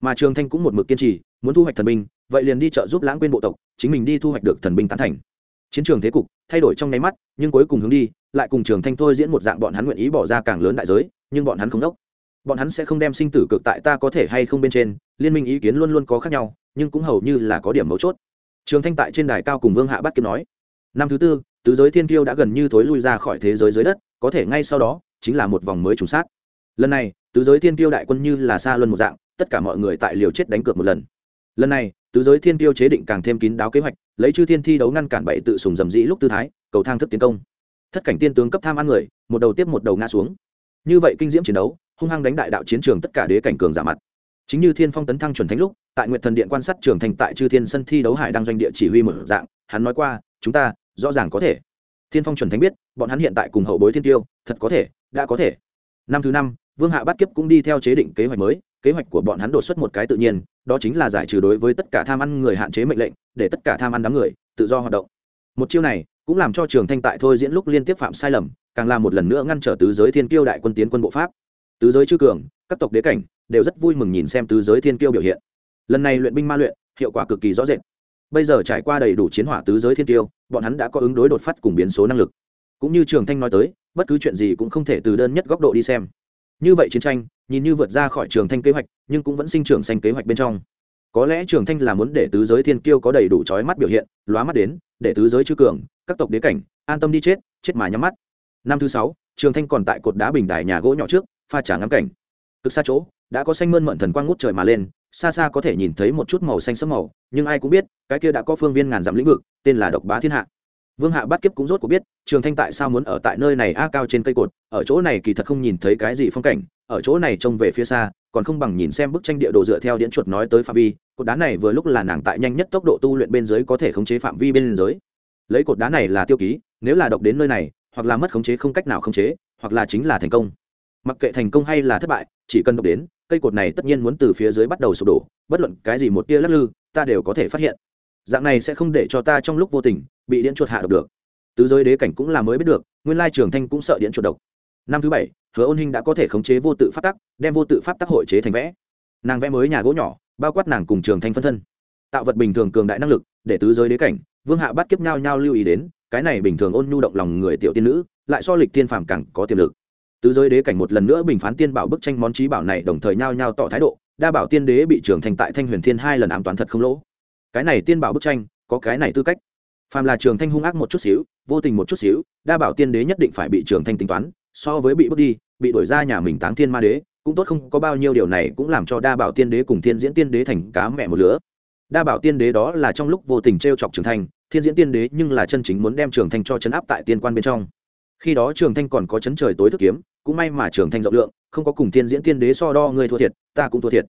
Mà trường thanh cũng một mực kiên trì, muốn thu hoạch thần binh, vậy liền đi chợ giúp lãng quên bộ tộc, chính mình đi thu hoạch được thần binh tán thành. Chiến trường thế cục thay đổi trong nháy mắt, nhưng cuối cùng hướng đi, lại cùng trường thanh thôi diễn một dạng bọn hắn nguyện ý bỏ ra càng lớn đại giới, nhưng bọn hắn không đốc. Bọn hắn sẽ không đem sinh tử cực tại ta có thể hay không bên trên, liên minh ý kiến luôn luôn có khác nhau, nhưng cũng hầu như là có điểm mấu chốt. Trường thanh tại trên đài cao cùng vương hạ bắt kiếm nói, năm thứ tư tứ giới thiên kiêu đã gần như thối lui ra khỏi thế giới dưới đất, có thể ngay sau đó, chính là một vòng mới trùng sát. Lần này, tứ giới thiên kiêu đại quân như là xa luân một dạng, tất cả mọi người tại liều chết đánh cược một lần. Lần này, tứ giới thiên kiêu chế định càng thêm kín đáo kế hoạch, lấy chư thiên thi đấu ngăn cản bảy tự sùng dầm dĩ lúc tư thái, cầu thang thức tiến công. Thất cảnh tiên tướng cấp tham ăn người, một đầu tiếp một đầu ngã xuống. Như vậy kinh diễm chiến đấu, hung hăng đánh đại đạo chiến trường tất cả đế cảnh cường giả mặt. Chính như thiên phong tấn thăng chuẩn thánh lúc, tại nguyện thần điện quan sát trường thành tại chư thiên sân thi đấu hải đang doanh địa chỉ huy mở dạng, hắn nói qua, chúng ta rõ ràng có thể. Thiên phong chuẩn thánh biết, bọn hắn hiện tại cùng hậu bối thiên tiêu, thật có thể, đã có thể. Năm thứ năm, vương hạ bát kiếp cũng đi theo chế định kế hoạch mới, kế hoạch của bọn hắn đột xuất một cái tự nhiên, đó chính là giải trừ đối với tất cả tham ăn người hạn chế mệnh lệnh, để tất cả tham ăn đám người, tự do hoạt động. Một chiêu này, cũng làm cho trường thanh tại thôi diễn lúc liên tiếp phạm sai lầm, càng làm một lần nữa ngăn trở tứ giới thiên kiêu đại quân tiến quân bộ pháp. Tứ giới chư cường, các tộc đế cảnh, đều rất vui mừng nhìn xem tứ giới thiên kiêu biểu hiện. Lần này luyện binh ma luyện, hiệu quả cực kỳ rõ rệt. Bây giờ trải qua đầy đủ chiến hỏa tứ giới thiên tiêu bọn hắn đã có ứng đối đột phát cùng biến số năng lực. Cũng như trường thanh nói tới, bất cứ chuyện gì cũng không thể từ đơn nhất góc độ đi xem. Như vậy chiến tranh, nhìn như vượt ra khỏi trường thanh kế hoạch, nhưng cũng vẫn sinh trưởng xanh kế hoạch bên trong. Có lẽ trường thanh là muốn để tứ giới thiên kiêu có đầy đủ trói mắt biểu hiện, lóa mắt đến, để tứ giới chư cường, các tộc đế cảnh, an tâm đi chết chết mà nhắm mắt. Năm thứ sáu, trường thanh còn tại cột đá bình đài nhà gỗ nhỏ trước, pha trả ngắm cảnh cực xa chỗ, đã có xanh mơn mận thần quang ngút trời mà lên, xa xa có thể nhìn thấy một chút màu xanh sẫm màu, nhưng ai cũng biết, cái kia đã có phương viên ngàn dặm lĩnh vực, tên là độc bá thiên hạ. Vương hạ bắt kiếp cũng rốt cuộc biết, trường thanh tại sao muốn ở tại nơi này a cao trên cây cột, ở chỗ này kỳ thật không nhìn thấy cái gì phong cảnh, ở chỗ này trông về phía xa, còn không bằng nhìn xem bức tranh địa đồ dựa theo điện chuột nói tới phạm vi, cột đá này vừa lúc là nàng tại nhanh nhất tốc độ tu luyện bên dưới có thể khống chế phạm vi bên dưới. Lấy cột đá này là tiêu ký, nếu là độc đến nơi này, hoặc là mất khống chế không cách nào khống chế, hoặc là chính là thành công mặc kệ thành công hay là thất bại, chỉ cần đọc đến, cây cột này tất nhiên muốn từ phía dưới bắt đầu sụp đổ, bất luận cái gì một tia lắc lư, ta đều có thể phát hiện. Dạng này sẽ không để cho ta trong lúc vô tình bị điện chuột hạ độc được. Tứ giới đế cảnh cũng là mới biết được, nguyên lai trường thanh cũng sợ điện chuột độc. Năm thứ bảy, hứa ôn hình đã có thể khống chế vô tự pháp tắc, đem vô tự pháp tắc hội chế thành vẽ. Nàng vẽ mới nhà gỗ nhỏ, bao quát nàng cùng trường thanh phân thân. Tạo vật bình thường cường đại năng lực, để tứ giới đế cảnh, vương hạ bắt kiếp nhau nhau lưu ý đến, cái này bình thường ôn nhu động lòng người tiểu tiên nữ, lại so lịch tiên phàm càng có tiềm lực tứ giới đế cảnh một lần nữa bình phán tiên bảo bức tranh món trí bảo này đồng thời nhao nhao tỏ thái độ, đa bảo tiên đế bị trưởng thành tại thanh huyền thiên hai lần ám toán thật không lỗ. Cái này tiên bảo bức tranh, có cái này tư cách. Phàm là trường thanh hung ác một chút xíu, vô tình một chút xíu, đa bảo tiên đế nhất định phải bị trường thanh tính toán, so với bị bước đi, bị đuổi ra nhà mình táng thiên ma đế, cũng tốt không có bao nhiêu điều này cũng làm cho đa bảo tiên đế cùng thiên diễn tiên đế thành cá mẹ một lứa. Đa bảo tiên đế đó là trong lúc vô tình t r e o chọc trường thanh thiên diễn tiên đế nhưng là chân chính muốn đem trường thanh cho chấn áp tại tiên quan bên trong. Khi đó trường thanh còn có chấn trời tối thức kiếm cũng may mà trường thanh rộng lượng, không có cùng thiên diễn tiên đế so đo ngươi thua thiệt, ta cũng thua thiệt.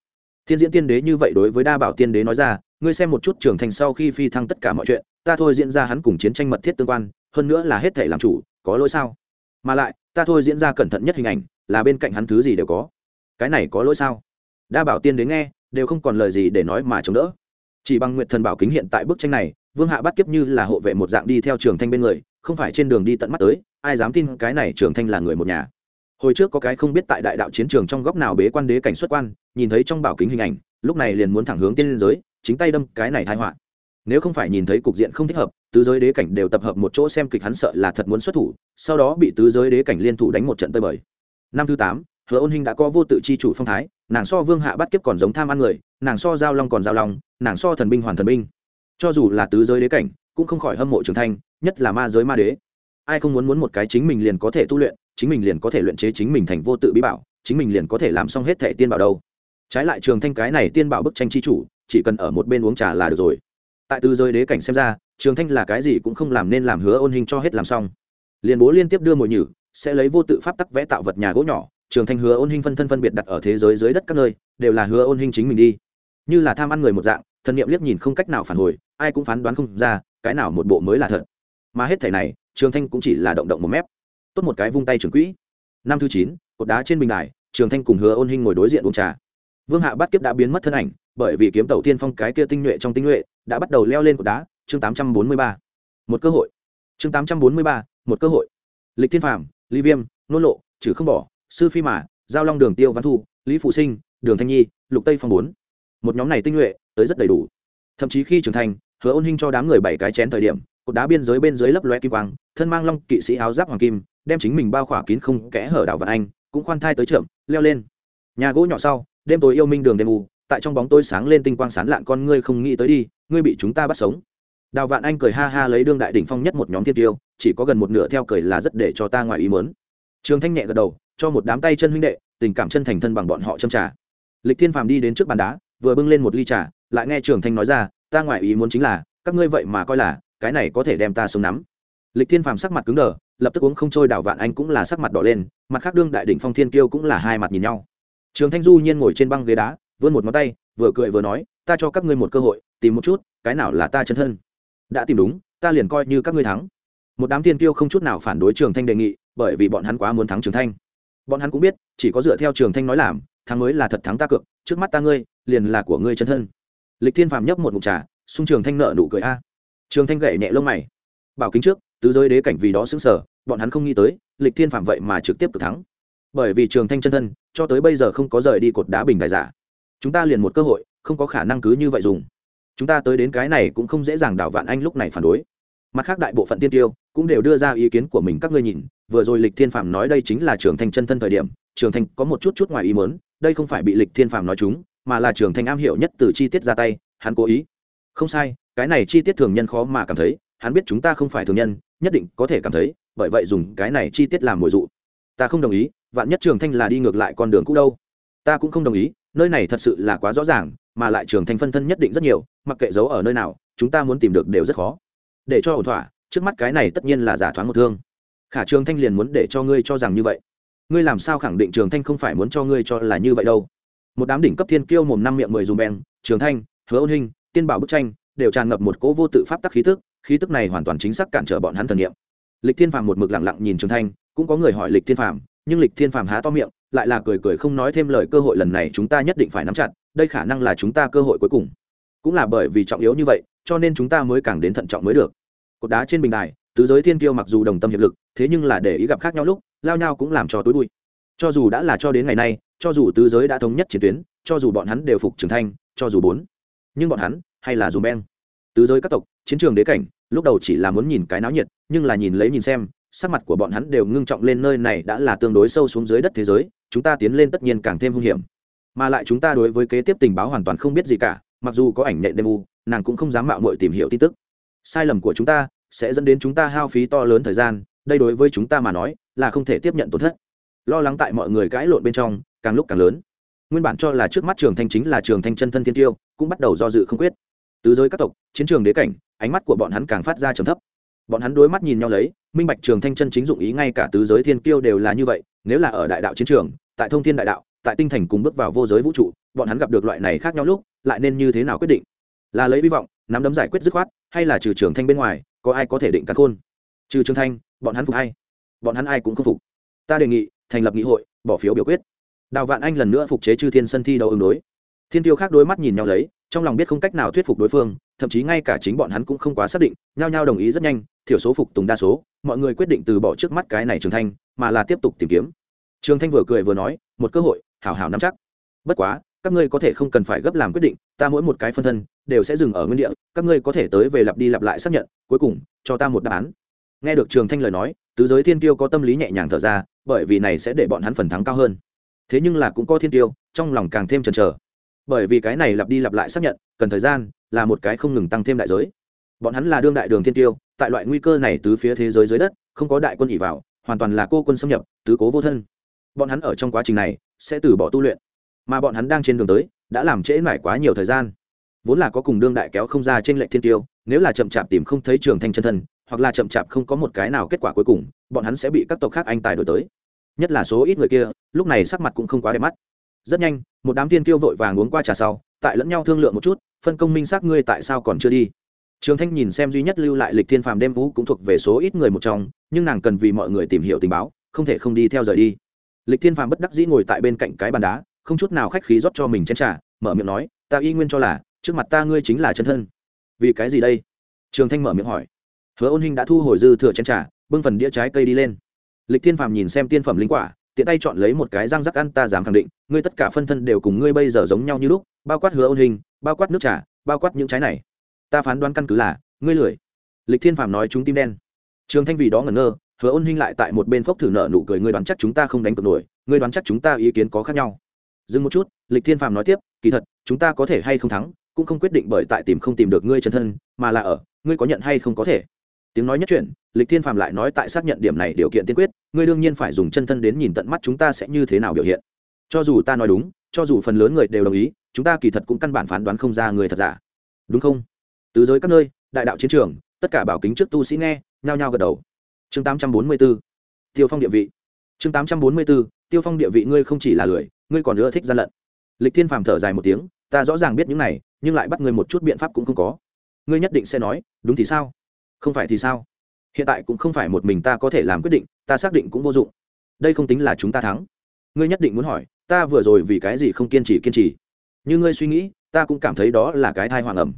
Thiên diễn tiên đế như vậy đối với đa bảo tiên đế nói ra, ngươi xem một chút trường thanh sau khi phi thăng tất cả mọi chuyện, ta thôi diễn ra hắn cùng chiến tranh mật thiết tương quan, hơn nữa là hết thể làm chủ, có lỗi sao? Mà lại, ta thôi diễn ra cẩn thận nhất hình ảnh, là bên cạnh hắn thứ gì đều có. Cái này có lỗi sao? Đa bảo tiên đến nghe, đều không còn lời gì để nói mà chống đỡ. Chỉ bằng nguyện thần bảo kính hiện tại bức tranh này, vương hạ bắt kiếp như là hộ vệ một dạng đi theo trường thanh bên người, không phải trên đường đi tận mắt tới, ai dám tin cái này trường thanh là người một nhà? Hồi trước có cái không biết tại đại đạo chiến trường trong góc nào bế quan đế cảnh xuất quan, nhìn thấy trong bảo kính hình ảnh, lúc này liền muốn thẳng hướng tiên liên giới, chính tay đâm cái này thai họa. Nếu không phải nhìn thấy cục diện không thích hợp, tứ giới đế cảnh đều tập hợp một chỗ xem kịch hắn sợ là thật muốn xuất thủ, sau đó bị tứ giới đế cảnh liên thủ đánh một trận tơi bời. Năm thứ tám, hứa ôn hình đã có vô tự chi chủ phong thái, nàng so vương hạ bắt kiếp còn giống tham ăn người, nàng so giao long còn giao long, nàng so thần binh hoàn thần binh. Cho dù là tứ giới đế cảnh, cũng không khỏi hâm mộ trưởng thanh, nhất là ma giới ma đế. Ai không muốn muốn một cái chính mình liền có thể tu luyện chính mình liền có thể luyện chế chính mình thành vô tự bí bảo, chính mình liền có thể làm xong hết thẻ tiên bảo đâu. Trái lại trường thanh cái này tiên bảo bức tranh chi chủ, chỉ cần ở một bên uống trà là được rồi. Tại tư giới đế cảnh xem ra, trường thanh là cái gì cũng không làm nên làm hứa ôn hình cho hết làm xong. Liền bố liên tiếp đưa mồi nhử, sẽ lấy vô tự pháp tắc vẽ tạo vật nhà gỗ nhỏ, trường thanh hứa ôn hình phân thân phân biệt đặt ở thế giới dưới đất các nơi, đều là hứa ôn hình chính mình đi. Như là tham ăn người một dạng thần niệm liếc nhìn không cách nào phản hồi, ai cũng phán đoán không ra, cái nào một bộ mới là thật. Mà hết thẻ này, trường thanh cũng chỉ là động động một mép tốt một cái vung tay trưởng quỹ. Năm thứ chín, cột đá trên bình đài, trường thanh cùng hứa ôn hình ngồi đối diện uống trà. Vương hạ bát kiếp đã biến mất thân ảnh, bởi vì kiếm tàu tiên phong cái kia tinh nhuệ trong tinh nhuệ, đã bắt đầu leo lên cột đá, chương tám trăm bốn mươi ba. Một cơ hội. Chương tám trăm bốn mươi ba, một cơ hội. Lịch thiên phàm ly viêm nôn lộ, trừ không bỏ, sư phi mã giao long đường tiêu văn thu, lý phụ sinh, đường thanh nhi, lục tây phong bốn. Một nhóm này tinh nhuệ, tới rất đầy đủ. Thậm chí khi trưởng thành, hứa ôn hinh cho đám người bảy cái chén thời điểm, cột đá biên giới bên dưới lấp loe kim quang, thân mang long kỵ sĩ áo giáp hoàng kim đem chính mình bao khỏa kín không kẽ hở đảo vạn anh, cũng khoan thai tới trượm, leo lên. Nhà gỗ nhỏ sau, đêm tối yêu minh đường đêm u, tại trong bóng tôi sáng lên tinh quang sán lạn con ngươi không nghĩ tới đi, ngươi bị chúng ta bắt sống. Đào vạn anh cười ha ha lấy đương đại đỉnh phong nhất một nhóm thiên tiêu, chỉ có gần một nửa theo cười là rất để cho ta ngoài ý mớn trường thanh nhẹ gật đầu, cho một đám tay chân huynh đệ, tình cảm chân thành thân bằng bọn họ châm trà. Lịch thiên phàm đi đến trước bàn đá, vừa bưng lên một ly trà, lại nghe trường thanh nói ra, ta ngoài ý muốn chính là, các ngươi vậy mà coi là, cái này có thể đem ta sống nắm lịch thiên phàm sắc mặt cứng đờ, lập tức uống không trôi đào vạn anh cũng là sắc mặt đỏ lên, mặt khác đương đại đỉnh phong thiên kiêu cũng là hai mặt nhìn nhau. Trường thanh du nhiên ngồi trên băng ghế đá, vươn một ngón tay, vừa cười vừa nói, ta cho các ngươi một cơ hội, tìm một chút, cái nào là ta chân thân? Đã tìm đúng, ta liền coi như các ngươi thắng. Một đám thiên kiêu không chút nào phản đối trường thanh đề nghị, bởi vì bọn hắn quá muốn thắng trường thanh. Bọn hắn cũng biết, chỉ có dựa theo trường thanh nói làm, thắng mới là thật thắng ta cược, trước mắt ta ngươi, liền là của ngươi chân thân. Lịch thiên phàm nhấp một mục trà xung trường thanh nợ nụ cười a. Trường thanh gậy nhẹ lông mày. Bảo kính trước tứ giới đế cảnh vì đó xứng sở, bọn hắn không nghĩ tới, lịch thiên phạm vậy mà trực tiếp cực thắng. Bởi vì trường thanh chân thân, cho tới bây giờ không có rời đi cột đá bình đại giả. Chúng ta liền một cơ hội, không có khả năng cứ như vậy dùng. Chúng ta tới đến cái này cũng không dễ dàng đảo vạn anh lúc này phản đối. Mặt khác đại bộ phận tiên tiêu cũng đều đưa ra ý kiến của mình các ngươi nhìn, vừa rồi lịch thiên phạm nói đây chính là trường thanh chân thân thời điểm, trường thanh có một chút chút ngoài ý mớn đây không phải bị lịch thiên phạm nói chúng, mà là trường thanh am hiểu nhất từ chi tiết ra tay, hắn cố ý. Không sai, cái này chi tiết thường nhân khó mà cảm thấy, hắn biết chúng ta không phải thường nhân nhất định có thể cảm thấy, bởi vậy dùng cái này chi tiết làm mồi dụ. Ta không đồng ý, vạn nhất trường thanh là đi ngược lại con đường cũ đâu. Ta cũng không đồng ý, nơi này thật sự là quá rõ ràng, mà lại trường thanh phân thân nhất định rất nhiều, mặc kệ giấu ở nơi nào, chúng ta muốn tìm được đều rất khó. Để cho ổn thỏa, trước mắt cái này tất nhiên là giả thoáng một thương. Khả trường thanh liền muốn để cho ngươi cho rằng như vậy. Ngươi làm sao khẳng định trường thanh không phải muốn cho ngươi cho là như vậy đâu? Một đám đỉnh cấp thiên kiêu mồm năm miệng mười dùng beng, trường thanh, hứa ôn hình tiên bảo bức tranh, đều tràn ngập một cỗ vô tự pháp tắc khí tức khí tức này hoàn toàn chính xác cản trở bọn hắn thần niệm. Lịch thiên phàm một mực lặng lặng nhìn trường thanh, cũng có người hỏi lịch thiên phàm, nhưng lịch thiên phàm há to miệng, lại là cười cười không nói thêm lời cơ hội lần này chúng ta nhất định phải nắm chặt, đây khả năng là chúng ta cơ hội cuối cùng. Cũng là bởi vì trọng yếu như vậy, cho nên chúng ta mới càng đến thận trọng mới được. Cột đá trên bình đài, tứ giới thiên kiêu mặc dù đồng tâm hiệp lực, thế nhưng là để ý gặp khác nhau lúc, lao nhau cũng làm cho tối bụi. Cho dù đã là cho đến ngày nay, cho dù tứ giới đã thống nhất chiến tuyến, cho dù bọn hắn đều phục trưởng thanh, cho dù bốn, nhưng bọn hắn hay là dù beng. Tứ giới các tộc chiến trường đế cảnh, lúc đầu chỉ là muốn nhìn cái náo nhiệt, nhưng là nhìn lấy nhìn xem, sắc mặt của bọn hắn đều ngưng trọng lên nơi này đã là tương đối sâu xuống dưới đất thế giới, chúng ta tiến lên tất nhiên càng thêm hung hiểm. Mà lại chúng ta đối với kế tiếp tình báo hoàn toàn không biết gì cả, mặc dù có ảnh nhện đêm u, nàng cũng không dám mạo muội tìm hiểu tin tức. Sai lầm của chúng ta sẽ dẫn đến chúng ta hao phí to lớn thời gian, đây đối với chúng ta mà nói là không thể tiếp nhận tổn thất. Lo lắng tại mọi người cãi lộn bên trong, càng lúc càng lớn. Nguyên bản cho là trước mắt trường thanh chính là trường thanh chân thân thiên tiêu, cũng bắt đầu do dự không quyết tứ giới các tộc, chiến trường đế cảnh, ánh mắt của bọn hắn càng phát ra trầm thấp. Bọn hắn đối mắt nhìn nhau lấy, minh bạch trường thanh chân chính dụng ý ngay cả tứ giới thiên kiêu đều là như vậy, nếu là ở đại đạo chiến trường, tại thông thiên đại đạo, tại tinh thành cùng bước vào vô giới vũ trụ, bọn hắn gặp được loại này khác nhau lúc, lại nên như thế nào quyết định? Là lấy hy vọng, nắm đấm giải quyết dứt khoát, hay là trừ trường thanh bên ngoài, có ai có thể định cắn khôn? Trừ trường thanh, bọn hắn phục hay bọn hắn ai cũng không phục. Ta đề nghị, thành lập nghị hội, bỏ phiếu biểu quyết. Đào vạn anh lần nữa phục chế chư thiên sân thi đấu ứng đối thiên tiêu khác đối mắt nhìn nhau lấy, trong lòng biết không cách nào thuyết phục đối phương, thậm chí ngay cả chính bọn hắn cũng không quá xác định, nhao nhao đồng ý rất nhanh, thiểu số phục tùng đa số, mọi người quyết định từ bỏ trước mắt cái này trường thanh, mà là tiếp tục tìm kiếm. Trường thanh vừa cười vừa nói, một cơ hội, hảo hảo nắm chắc. Bất quá, các ngươi có thể không cần phải gấp làm quyết định, ta mỗi một cái phân thân, đều sẽ dừng ở nguyên địa, các ngươi có thể tới về lặp đi lặp lại xác nhận, cuối cùng, cho ta một đáp án. Nghe được trường thanh lời nói, tứ giới thiên tiêu có tâm lý nhẹ nhàng thở ra, bởi vì này sẽ để bọn hắn phần thắng cao hơn. Thế nhưng là cũng có thiên tiêu, trong lòng càng thêm chần chờ bởi vì cái này lặp đi lặp lại xác nhận, cần thời gian, là một cái không ngừng tăng thêm đại giới. Bọn hắn là đương đại đường thiên tiêu, tại loại nguy cơ này tứ phía thế giới dưới đất, không có đại quân ỉ vào, hoàn toàn là cô quân xâm nhập, tứ cố vô thân. Bọn hắn ở trong quá trình này, sẽ từ bỏ tu luyện. Mà bọn hắn đang trên đường tới, đã làm trễ mải quá nhiều thời gian. Vốn là có cùng đương đại kéo không ra trên lệnh thiên tiêu, nếu là chậm chạp tìm không thấy trường thanh chân thân, hoặc là chậm chạp không có một cái nào kết quả cuối cùng, bọn hắn sẽ bị các tộc khác anh tài đổi tới. Nhất là số ít người kia, lúc này sắc mặt cũng không quá đẹp mắt rất nhanh, một đám tiên tiêu vội vàng uống qua trà sau, tại lẫn nhau thương lượng một chút, phân công minh xác ngươi tại sao còn chưa đi. Trường thanh nhìn xem duy nhất lưu lại lịch thiên phàm đêm vũ cũng thuộc về số ít người một trong, nhưng nàng cần vì mọi người tìm hiểu tình báo, không thể không đi theo rời đi. Lịch thiên phàm bất đắc dĩ ngồi tại bên cạnh cái bàn đá, không chút nào khách khí rót cho mình chén trà, mở miệng nói, ta y nguyên cho là, trước mặt ta ngươi chính là chân thân. Vì cái gì đây? Trường thanh mở miệng hỏi. Hứa ôn hình đã thu hồi dư thừa chén trà, bưng phần đĩa trái cây đi lên. Lịch thiên phàm nhìn xem tiên phẩm linh quả tiện tay chọn lấy một cái răng rắc ăn ta dám khẳng định, ngươi tất cả phân thân đều cùng ngươi bây giờ giống nhau như lúc, bao quát hứa ôn hình, bao quát nước trà, bao quát những trái này. Ta phán đoán căn cứ là, ngươi lười. Lịch thiên phàm nói chúng tim đen. Trường thanh vì đó ngẩn ngơ, hứa ôn hình lại tại một bên phốc thử nợ nụ cười, ngươi đoán chắc chúng ta không đánh cược nổi, ngươi đoán chắc chúng ta ý kiến có khác nhau. Dừng một chút, lịch thiên phàm nói tiếp, kỳ thật, chúng ta có thể hay không thắng, cũng không quyết định bởi tại tìm không tìm được ngươi chân thân, mà là ở, ngươi có nhận hay không có thể tiếng nói nhất chuyển, lịch thiên phàm lại nói tại xác nhận điểm này điều kiện tiên quyết ngươi đương nhiên phải dùng chân thân đến nhìn tận mắt chúng ta sẽ như thế nào biểu hiện. Cho dù ta nói đúng cho dù phần lớn người đều đồng ý chúng ta kỳ thật cũng căn bản phán đoán không ra người thật giả. Đúng không? Tứ giới các nơi đại đạo chiến trường tất cả bảo kính trước tu sĩ nghe nhao nhao gật đầu. Chương tám trăm bốn mươi b ố tiêu phong địa vị. Chương tám trăm bốn mươi b ố tiêu phong địa vị ngươi không chỉ là lười ngươi còn nữa thích gian lận. Lịch thiên phàm thở dài một tiếng ta rõ ràng biết những này nhưng lại bắt ngươi một chút biện pháp cũng không có. Ngươi nhất định sẽ nói đúng thì sao? Không phải thì sao? Hiện tại cũng không phải một mình ta có thể làm quyết định, ta xác định cũng vô dụng. Đây không tính là chúng ta thắng. Ngươi nhất định muốn hỏi, ta vừa rồi vì cái gì không kiên trì kiên trì? Như ngươi suy nghĩ, ta cũng cảm thấy đó là cái thai hoàng ẩm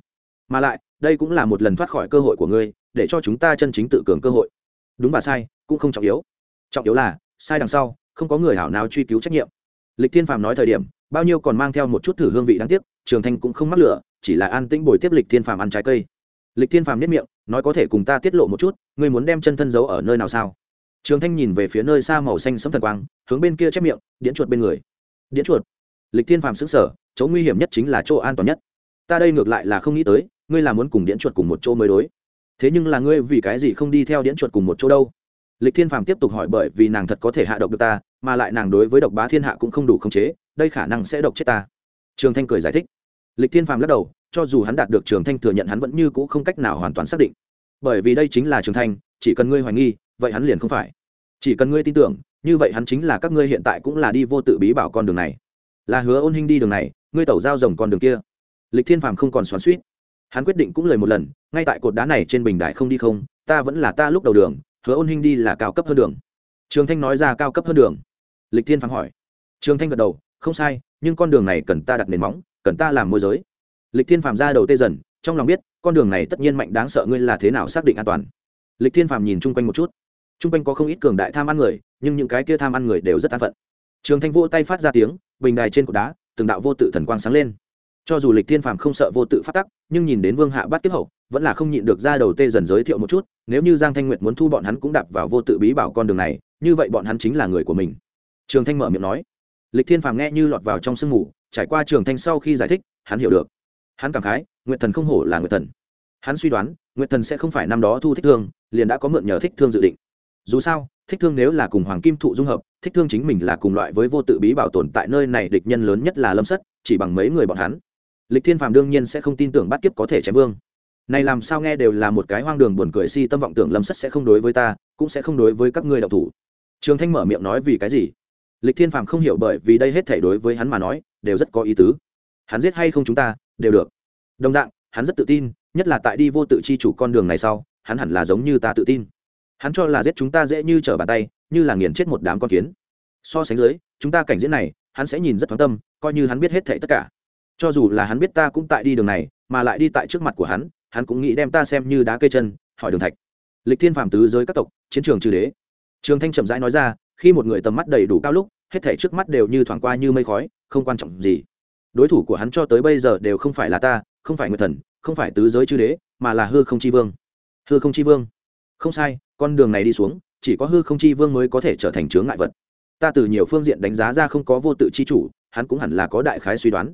mà lại, đây cũng là một lần thoát khỏi cơ hội của ngươi, để cho chúng ta chân chính tự cường cơ hội. Đúng và sai, cũng không trọng yếu. Trọng yếu là, sai đằng sau, không có người hảo nào truy cứu trách nhiệm. Lịch thiên phàm nói thời điểm, bao nhiêu còn mang theo một chút thử hương vị đáng tiếc, trường thanh cũng không mắc lửa, chỉ là an tĩnh bồi tiếp lịch thiên phàm ăn trái cây. Lịch thiên phàm nhất miệng nói có thể cùng ta tiết lộ một chút, ngươi muốn đem chân thân giấu ở nơi nào sao? Trường thanh nhìn về phía nơi xa màu xanh sẫm thần quang, hướng bên kia chép miệng điện chuột bên người. Điện chuột? Lịch thiên phàm xứng sở chỗ nguy hiểm nhất chính là chỗ an toàn nhất. Ta đây ngược lại là không nghĩ tới, ngươi là muốn cùng điện chuột cùng một chỗ mới đối. Thế nhưng là ngươi vì cái gì không đi theo điện chuột cùng một chỗ đâu? Lịch thiên phàm tiếp tục hỏi bởi vì nàng thật có thể hạ độc được ta, mà lại nàng đối với độc bá thiên hạ cũng không đủ khống chế, đây khả năng sẽ độc chết ta. Trường thanh cười giải thích. Lịch thiên phàm lắc đầu cho dù hắn đạt được trường thanh thừa nhận hắn vẫn như c ũ không cách nào hoàn toàn xác định. Bởi vì đây chính là trường thanh, chỉ cần ngươi hoài nghi, vậy hắn liền không phải. Chỉ cần ngươi tin tưởng, như vậy hắn chính là các ngươi hiện tại cũng là đi vô tự bí bảo con đường này. Là hứa ôn hinh đi đường này, ngươi tẩu giao rồng con đường kia. Lịch thiên phàm không còn xoắn suýt hắn quyết định cũng lời một lần, ngay tại cột đá này trên bình đại không đi không, ta vẫn là ta lúc đầu đường, hứa ôn hinh đi là cao cấp hơn đường. Trường thanh nói ra cao cấp hơn đường. Lịch thiên phàm hỏi. Trường thanh gật đầu, không sai, nhưng con đường này cần ta đặt nền móng, cần ta làm môi giới lịch thiên phàm ra đầu tê dần, trong lòng biết, con đường này tất nhiên mạnh đáng sợ ngươi là thế nào xác định an toàn. Lịch thiên phàm nhìn chung quanh một chút. Chung quanh có không ít cường đại tham ăn người, nhưng những cái kia tham ăn người đều rất an phận. Trường thanh vô tay phát ra tiếng, bình đài trên cột đá, từng đạo vô tự thần quang sáng lên. Cho dù lịch thiên phàm không sợ vô tự phát tắc, nhưng nhìn đến vương hạ bắt kiếp hậu, vẫn là không nhịn được ra đầu tê dần giới thiệu một chút, nếu như giang thanh nguyệt muốn thu bọn hắn cũng đạp vào vô tự bí bảo con đường này, như vậy bọn hắn chính là người của mình. Trường thanh mở miệng nói. Lịch thiên phàm nghe như lọt vào trong sương mù, trải qua trường thanh sau khi giải thích, hắn hiểu được hắn cảm khái, nguyệt thần không hổ là nguyệt thần. Hắn suy đoán, nguyệt thần sẽ không phải năm đó thu thích thương, liền đã có mượn nhờ thích thương dự định. Dù sao, thích thương nếu là cùng hoàng kim thụ dung hợp, thích thương chính mình là cùng loại với vô tự bí bảo tồn tại nơi này, địch nhân lớn nhất là lâm sất, chỉ bằng mấy người bọn hắn. Lịch thiên phàm đương nhiên sẽ không tin tưởng bắt kiếp có thể chém vương. Này làm sao nghe đều là một cái hoang đường buồn cười si tâm vọng tưởng lâm sất sẽ không đối với ta, cũng sẽ không đối với các ngươi đạo thủ. Trường thanh mở miệng nói vì cái gì? Lịch thiên phàm không hiểu bởi vì đây hết thể đối với hắn mà nói, đều rất có ý tứ. Hắn giết hay không chúng ta đều được. Đồng dạng, hắn rất tự tin, nhất là tại đi vô tự chi chủ con đường này sau, hắn hẳn là giống như ta tự tin. Hắn cho là giết chúng ta dễ như trở bàn tay, như là nghiền chết một đám con kiến. So sánh dưới, chúng ta cảnh diễn này, hắn sẽ nhìn rất thoáng tâm, coi như hắn biết hết thảy tất cả. Cho dù là hắn biết ta cũng tại đi đường này, mà lại đi tại trước mặt của hắn hắn cũng nghĩ đem ta xem như đá cây chân, hỏi đường thạch. Lịch thiên phàm tứ giới các tộc, chiến trường trừ đế. Trường thanh chậm rãi nói ra, khi một người tầm mắt đầy đủ cao lúc, hết thảy trước mắt đều như thoảng qua như mây khói, không quan trọng gì đối thủ của hắn cho tới bây giờ đều không phải là ta, không phải người thần, không phải tứ giới chư đế, mà là hư không chi vương. Hư không chi vương? Không sai, con đường này đi xuống, chỉ có hư không chi vương mới có thể trở thành chướng ngại vật. Ta từ nhiều phương diện đánh giá ra không có vô tự chi chủ, hắn cũng hẳn là có đại khái suy đoán.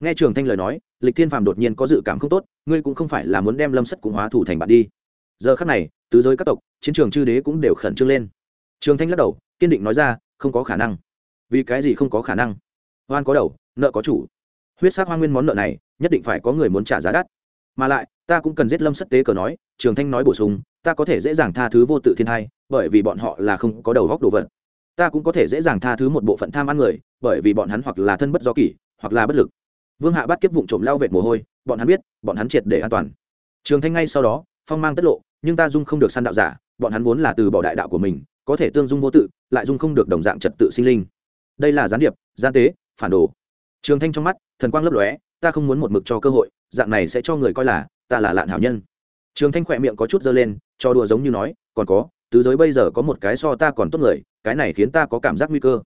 Nghe trường thanh lời nói, lịch thiên phàm đột nhiên có dự cảm không tốt, ngươi cũng không phải là muốn đem lâm sất cùng hóa thủ thành bạn đi. Giờ khắc này, tứ giới các tộc, chiến trường chư đế cũng đều khẩn trương lên. Trường thanh lắc đầu, kiên định nói ra, không có khả năng. Vì cái gì không có khả năng? Hoan có đầu, nợ có chủ huyết sắc hoa nguyên món nợ này, nhất định phải có người muốn trả giá đắt. Mà lại, ta cũng cần giết lâm sất tế cờ nói, trường thanh nói bổ sung, ta có thể dễ dàng tha thứ vô tự thiên thai, bởi vì bọn họ là không có đầu góc đồ vật. Ta cũng có thể dễ dàng tha thứ một bộ phận tham ăn người, bởi vì bọn hắn hoặc là thân bất do kỷ, hoặc là bất lực. Vương hạ bắt kiếp vụ trộm lao vệt mồ hôi, bọn hắn biết, bọn hắn triệt để an toàn. Trường thanh ngay sau đó, phong mang tất lộ, nhưng ta dung không được săn đạo giả, bọn hắn vốn là từ bỏ đại đạo của mình, có thể tương dung vô tự, lại dung không được đồng dạng trật tự sinh linh. Đây là gián điệp, gian tế, phản đồ trường thanh trong mắt, thần quang lấp lóe, ta không muốn một mực cho cơ hội, dạng này sẽ cho người coi là, ta là lạn hảo nhân. Trường thanh khỏe miệng có chút dơ lên, cho đùa giống như nói, còn có, tứ giới bây giờ có một cái so ta còn tốt người, cái này khiến ta có cảm giác nguy cơ.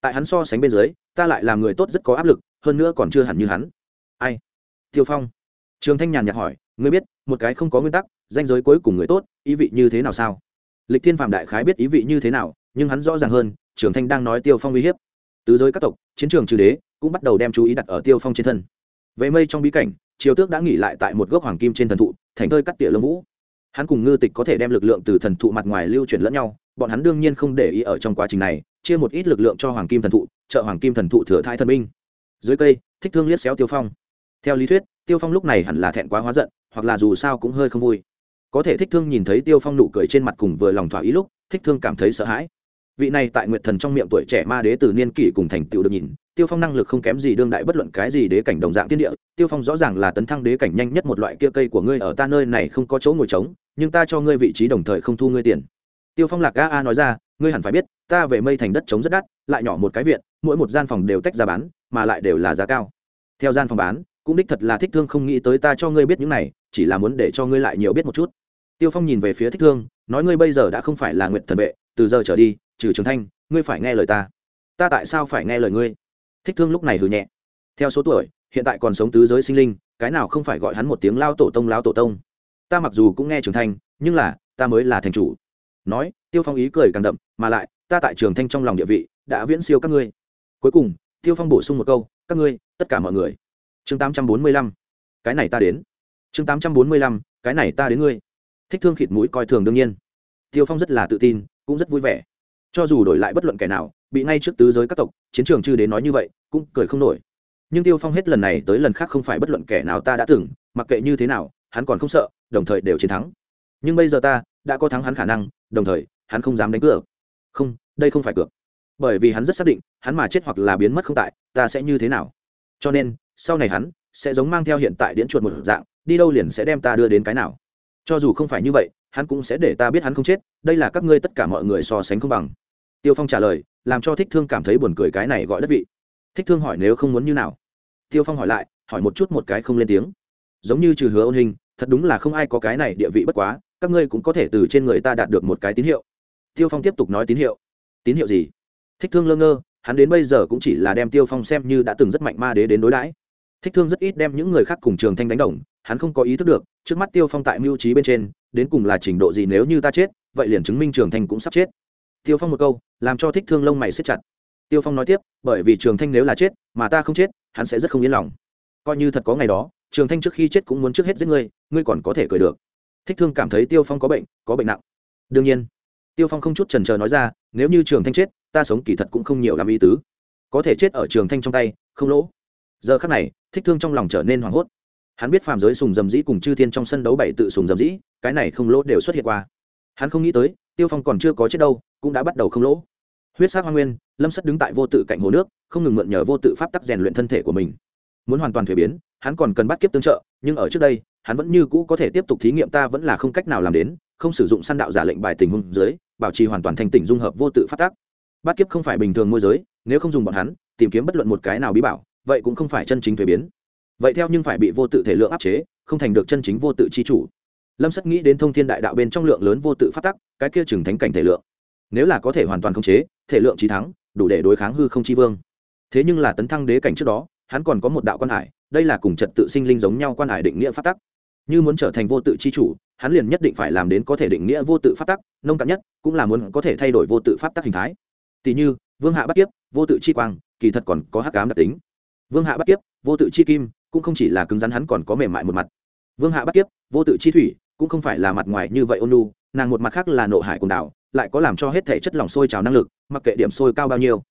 Tại hắn so sánh bên dưới, ta lại làm người tốt rất có áp lực, hơn nữa còn chưa hẳn như hắn. Ai? Tiêu phong. Trường thanh nhàn nhạt hỏi, ngươi biết, một cái không có nguyên tắc, danh giới cuối cùng người tốt, ý vị như thế nào sao? Lịch thiên phạm đại khái biết ý vị như thế nào, nhưng hắn rõ ràng hơn, trường thanh đang nói tiêu phong uy hiếp. Tứ giới các tộc, chiến trường trừ đế cũng bắt đầu đem chú ý đặt ở tiêu phong trên thân. Về mây trong bí cảnh, triều tước đã nghỉ lại tại một gốc hoàng kim trên thần thụ, thành thơi cắt tỉa lông vũ. Hắn cùng ngư tịch có thể đem lực lượng từ thần thụ mặt ngoài lưu chuyển lẫn nhau, bọn hắn đương nhiên không để ý ở trong quá trình này, chia một ít lực lượng cho hoàng kim thần thụ, trợ hoàng kim thần thụ thừa thai thần minh. Dưới cây, thích thương liếc xéo tiêu phong. Theo lý thuyết, tiêu phong lúc này hẳn là thẹn quá hóa giận, hoặc là dù sao cũng hơi không vui. Có thể thích thương nhìn thấy tiêu phong nụ cười trên mặt cùng vừa lòng thỏa ý lúc, thích thương cảm thấy sợ hãi. Vị này tại nguyệt thần trong miệng tuổi trẻ ma đế từ niên kỷ cùng thành tựu được nhìn tiêu phong năng lực không kém gì đương đại bất luận cái gì đế cảnh đồng dạng tiên địa, tiêu phong rõ ràng là tấn thăng đế cảnh nhanh nhất một loại kia cây của ngươi ở ta nơi này không có chỗ ngồi trống, nhưng ta cho ngươi vị trí đồng thời không thu ngươi tiền. Tiêu phong lạc a a nói ra, ngươi hẳn phải biết, ta về mây thành đất trống rất đắt, lại nhỏ một cái viện, mỗi một gian phòng đều tách ra bán, mà lại đều là giá cao. Theo gian phòng bán, cũng đích thật là thích thương không nghĩ tới ta cho ngươi biết những này, chỉ là muốn để cho ngươi lại nhiều biết một chút. Tiêu phong nhìn về phía thích thương, nói ngươi bây giờ đã không phải là nguyện thần vệ, từ giờ trở đi, trừ trường thanh, ngươi phải nghe lời ta. Ta tại sao phải nghe lời ngươi? Thích thương lúc này hừ nhẹ. Theo số tuổi, hiện tại còn sống tứ giới sinh linh, cái nào không phải gọi hắn một tiếng lao tổ tông, lao tổ tông? Ta mặc dù cũng nghe trường thanh nhưng là, ta mới là thành chủ. Nói, tiêu phong ý cười càng đậm, mà lại, ta tại trường thanh trong lòng địa vị, đã viễn siêu các ngươi. Cuối cùng, tiêu phong bổ sung một câu, các ngươi, tất cả mọi người. Chương tám trăm bốn mươi lăm. Cái này ta đến. Chương tám trăm bốn mươi lăm. Cái này ta đến ngươi. Thích thương khịt mũi coi thường đương nhiên. Tiêu phong rất là tự tin, cũng rất vui vẻ. Cho dù đổi lại bất luận kẻ nào bị ngay trước tứ giới các tộc, chiến trường chư đến nói như vậy, cũng cười không nổi. Nhưng tiêu phong hết lần này tới lần khác không phải bất luận kẻ nào ta đã từng, mặc kệ như thế nào, hắn còn không sợ, đồng thời đều chiến thắng. Nhưng bây giờ ta, đã có thắng hắn khả năng, đồng thời, hắn không dám đánh cược. Không, đây không phải cược. Bởi vì hắn rất xác định, hắn mà chết hoặc là biến mất không tại, ta sẽ như thế nào? Cho nên, sau này hắn, sẽ giống mang theo hiện tại điễn chuột một dạng, đi đâu liền sẽ đem ta đưa đến cái nào? Cho dù không phải như vậy, hắn cũng sẽ để ta biết hắn không chết, đây là các ngươi tất cả mọi người so sánh không bằng. Tiêu phong trả lời làm cho thích thương cảm thấy buồn cười cái này gọi đất vị. Thích thương hỏi nếu không muốn như nào? Tiêu phong hỏi lại, hỏi một chút một cái không lên tiếng. Giống như trừ hứa ôn hình, thật đúng là không ai có cái này địa vị bất quá, các ngươi cũng có thể từ trên người ta đạt được một cái tín hiệu. Tiêu phong tiếp tục nói tín hiệu. Tín hiệu gì? Thích thương lơ ngơ, hắn đến bây giờ cũng chỉ là đem tiêu phong xem như đã từng rất mạnh ma đế đến đối đãi. Thích thương rất ít đem những người khác cùng trường thanh đánh đồng, hắn không có ý thức được, trước mắt tiêu phong tại mưu trí bên trên, đến cùng là trình độ gì nếu như ta chết, vậy liền chứng minh trường thanh cũng sắp chết tiêu phong một câu, làm cho thích thương lông mày xếp chặt. Tiêu phong nói tiếp, bởi vì trường thanh nếu là chết, mà ta không chết, hắn sẽ rất không yên lòng. Coi như thật có ngày đó, trường thanh trước khi chết cũng muốn trước hết giết ngươi ngươi còn có thể cười được. Thích thương cảm thấy tiêu phong có bệnh có bệnh nặng. Đương nhiên, tiêu phong không chút trần trờ nói ra, nếu như trường thanh chết, ta sống kỳ thật cũng không nhiều làm ý tứ. Có thể chết ở trường thanh trong tay, không lỗ. Giờ khắc này, thích thương trong lòng trở nên hoảng hốt. Hắn biết phàm giới sùng dầm dĩ cùng chư thiên trong sân đấu bảy tự sùng dầm dĩ, cái này không lỗ đều xuất hiện qua. Hắn không nghĩ tới, tiêu phong còn chưa có chết đâu cũng đã bắt đầu không lỗ. Huyết sắc hoa nguyên, lâm sắt đứng tại vô tự cạnh hồ nước, không ngừng mượn nhờ vô tự pháp tắc rèn luyện thân thể của mình. Muốn hoàn toàn thuế biến, hắn còn cần bắt kiếp tương trợ, nhưng ở trước đây, hắn vẫn như cũ có thể tiếp tục thí nghiệm ta vẫn là không cách nào làm đến, không sử dụng săn đạo giả lệnh bài tình huống dưới, bảo trì hoàn toàn thành tỉnh dung hợp vô tự pháp tắc. Bắt kiếp không phải bình thường môi giới, nếu không dùng bọn hắn, tìm kiếm bất luận một cái nào bí bảo, vậy cũng không phải chân chính thuế biến. Vậy theo nhưng phải bị vô tự thể lượng áp chế, không thành được chân chính vô tự chi chủ. Lâm sắt nghĩ đến thông thiên đại đạo bên trong lượng lớn vô tự phát tắc, cái kia chừng thánh cảnh thể lượng nếu là có thể hoàn toàn khống chế, thể lượng trí thắng, đủ để đối kháng hư không chi vương. Thế nhưng là tấn thăng đế cảnh trước đó, hắn còn có một đạo quan hải, đây là cùng trật tự sinh linh giống nhau quan hải định nghĩa phát tắc. Như muốn trở thành vô tự chi chủ, hắn liền nhất định phải làm đến có thể định nghĩa vô tự phát tắc, nông cạn nhất, cũng là muốn có thể thay đổi vô tự pháp tắc hình thái. Tỷ như, vương hạ bắt kiếp, vô tự chi quang, kỳ thật còn có hắc cám đặc tính. Vương hạ bắt kiếp, vô tự chi kim, cũng không chỉ là cứng rắn hắn còn có mềm mại một mặt. Vương hạ bắt kiếp, vô tự chi thủy, cũng không phải là mặt ngoài như vậy ôn lu nàng một mặt khác là nộ hải quần đảo lại có làm cho hết thể chất lỏng sôi trào năng lực, mặc kệ điểm sôi cao bao nhiêu.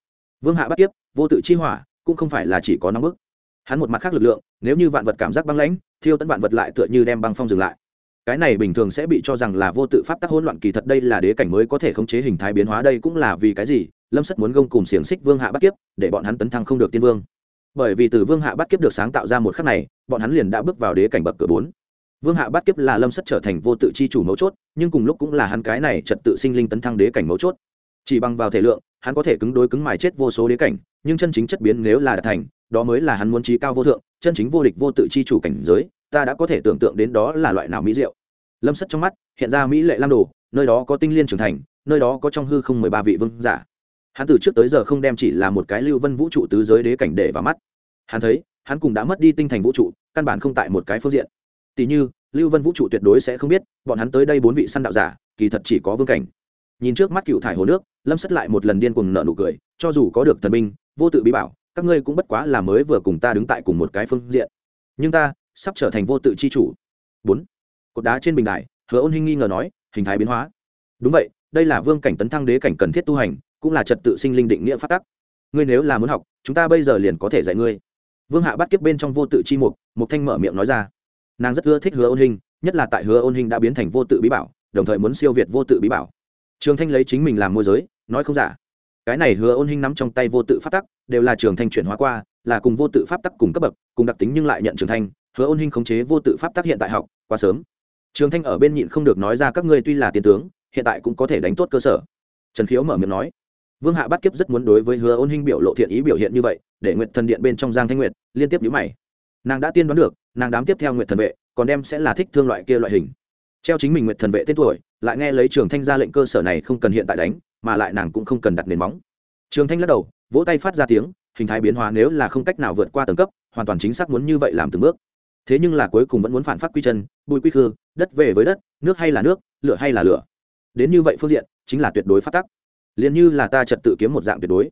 Vương hạ bắt kiếp vô tự chi hỏa, cũng không phải là chỉ có nóng bức. Hắn một mặt khác lực lượng, nếu như vạn vật cảm giác băng lãnh, thiêu tấn vạn vật lại tựa như đem băng phong dừng lại. Cái này bình thường sẽ bị cho rằng là vô tự pháp tắc hỗn loạn kỳ thật đây là đế cảnh mới có thể khống chế hình thái biến hóa, đây cũng là vì cái gì? Lâm sất muốn gông cùng xiềng xích vương hạ bắt kiếp, để bọn hắn tấn thăng không được tiên vương. Bởi vì từ vương hạ bắt kiếp được sáng tạo ra một khắc này, bọn hắn liền đã bước vào đế cảnh bậc cửa bốn vương hạ bắt kiếp là lâm sất trở thành vô tự chi chủ mấu chốt, nhưng cùng lúc cũng là hắn cái này trật tự sinh linh tấn thăng đế cảnh mấu chốt. Chỉ bằng vào thể lượng, hắn có thể cứng đối cứng mài chết vô số đế cảnh, nhưng chân chính chất biến nếu là đạt thành, đó mới là hắn muốn trí cao vô thượng, chân chính vô địch vô tự chi chủ cảnh giới, ta đã có thể tưởng tượng đến đó là loại nào mỹ diệu. Lâm sất trong mắt, hiện ra mỹ lệ lam đồ, nơi đó có tinh liên trưởng thành, nơi đó có trong hư không mười ba vị vương giả. Hắn từ trước tới giờ không đem chỉ là một cái lưu vân vũ trụ tứ giới đế cảnh để vào mắt. Hắn thấy, hắn cùng đã mất đi tinh thành vũ trụ, căn bản không tại một cái phương diện tỷ như, lưu vân vũ trụ tuyệt đối sẽ không biết, bọn hắn tới đây bốn vị săn đạo giả, kỳ thật chỉ có vương cảnh. Nhìn trước mắt cựu thải hồ nước, lâm sất lại một lần điên cuồng nợ nụ cười, cho dù có được thần binh, vô tự bí bảo, các ngươi cũng bất quá là mới vừa cùng ta đứng tại cùng một cái phương diện. Nhưng ta sắp trở thành vô tự chi chủ. Bốn, cột đá trên bình đài, hứa ôn hinh nghi ngờ nói, hình thái biến hóa. Đúng vậy, đây là vương cảnh tấn thăng đế cảnh cần thiết tu hành, cũng là trật tự sinh linh định nghĩa phát tắc. Ngươi nếu là muốn học, chúng ta bây giờ liền có thể dạy ngươi. Vương hạ bắt kiếp bên trong vô tự chi mục mục thanh mở miệng nói ra nàng rất ưa thích hứa ôn hình, nhất là tại hứa ôn hình đã biến thành vô tự bí bảo, đồng thời muốn siêu việt vô tự bí bảo. Trường thanh lấy chính mình làm môi giới, nói không giả. Cái này hứa ôn hình nắm trong tay vô tự pháp tắc, đều là trường thanh chuyển hóa qua, là cùng vô tự pháp tắc cùng cấp bậc, cùng đặc tính nhưng lại nhận trường thanh. Hứa ôn hình khống chế vô tự pháp tắc hiện tại học, quá sớm. Trường thanh ở bên nhịn không được nói ra các ngươi tuy là tiền tướng, hiện tại cũng có thể đánh tốt cơ sở. Trần khiếu mở miệng nói, vương hạ bắt kiếp rất muốn đối với hứa ôn hình biểu lộ thiện ý biểu hiện như vậy, để nguyện thần điện bên trong giang thanh nguyệt liên tiếp nhữ mày. Nàng đã tiên đoán được nàng đám tiếp theo nguyện thần vệ còn đem sẽ là thích thương loại kia loại hình. Treo chính mình nguyện thần vệ tên tuổi, lại nghe lấy trường thanh ra lệnh cơ sở này không cần hiện tại đánh, mà lại nàng cũng không cần đặt nền móng. Trường thanh lắc đầu, vỗ tay phát ra tiếng, hình thái biến hóa nếu là không cách nào vượt qua tầng cấp, hoàn toàn chính xác muốn như vậy làm từng bước. Thế nhưng là cuối cùng vẫn muốn phản phát quy chân, bùi quy khư, đất về với đất, nước hay là nước, lửa hay là lửa. Đến như vậy phương diện, chính là tuyệt đối phát tắc. Liền như là ta trật tự kiếm một dạng tuyệt đối.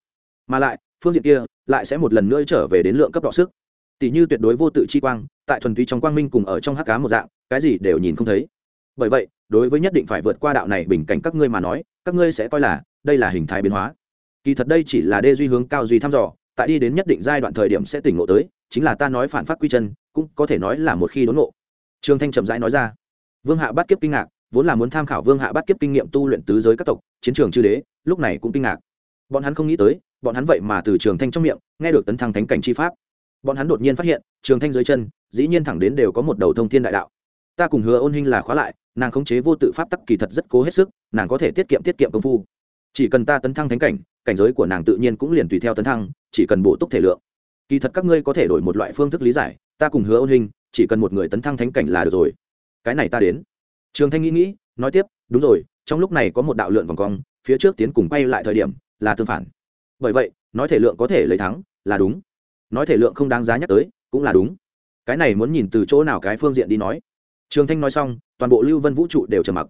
Mà lại, phương diện kia, lại sẽ một lần nữa trở về đến lượng cấp độ sức tỷ như tuyệt đối vô tự chi quang, tại thuần túy trong quang minh cùng ở trong hắc cá một dạng, cái gì đều nhìn không thấy. Bởi vậy, đối với nhất định phải vượt qua đạo này bình cảnh các ngươi mà nói, các ngươi sẽ coi là, đây là hình thái biến hóa. Kỳ thật đây chỉ là đê duy hướng cao duy thăm dò, tại đi đến nhất định giai đoạn thời điểm sẽ tỉnh ngộ tới, chính là ta nói phản phát quy chân, cũng có thể nói là một khi đốn ngộ. Trương thanh chậm rãi nói ra. Vương hạ bắt kiếp kinh ngạc, vốn là muốn tham khảo vương hạ bắt kiếp kinh nghiệm tu luyện tứ giới các tộc, chiến trường chư đế, lúc này cũng kinh ngạc. Bọn hắn không nghĩ tới, bọn hắn vậy mà từ trường thanh trong miệng, nghe được tấn thăng thánh cảnh chi pháp bọn hắn đột nhiên phát hiện, trường thanh dưới chân, dĩ nhiên thẳng đến đều có một đầu thông thiên đại đạo. Ta cùng hứa ôn hinh là khóa lại, nàng khống chế vô tự pháp tắc kỳ thật rất cố hết sức, nàng có thể tiết kiệm tiết kiệm công phu. Chỉ cần ta tấn thăng thánh cảnh cảnh giới của nàng tự nhiên cũng liền tùy theo tấn thăng, chỉ cần bổ túc thể lượng. Kỳ thật các ngươi có thể đổi một loại phương thức lý giải, ta cùng hứa ôn hình chỉ cần một người tấn thăng thánh cảnh là được rồi. Cái này ta đến. Trường thanh nghĩ nghĩ, nói tiếp, đúng rồi, trong lúc này có một đạo lượn vòng cong, phía trước tiến cùng quay lại thời điểm, là tương phản. Bởi vậy, nói thể lượng có thể lấy thắng, là đúng nói thể lượng không đáng giá nhắc tới, cũng là đúng. Cái này muốn nhìn từ chỗ nào cái phương diện đi nói. Trường thanh nói xong, toàn bộ lưu vân vũ trụ đều trầm mặc.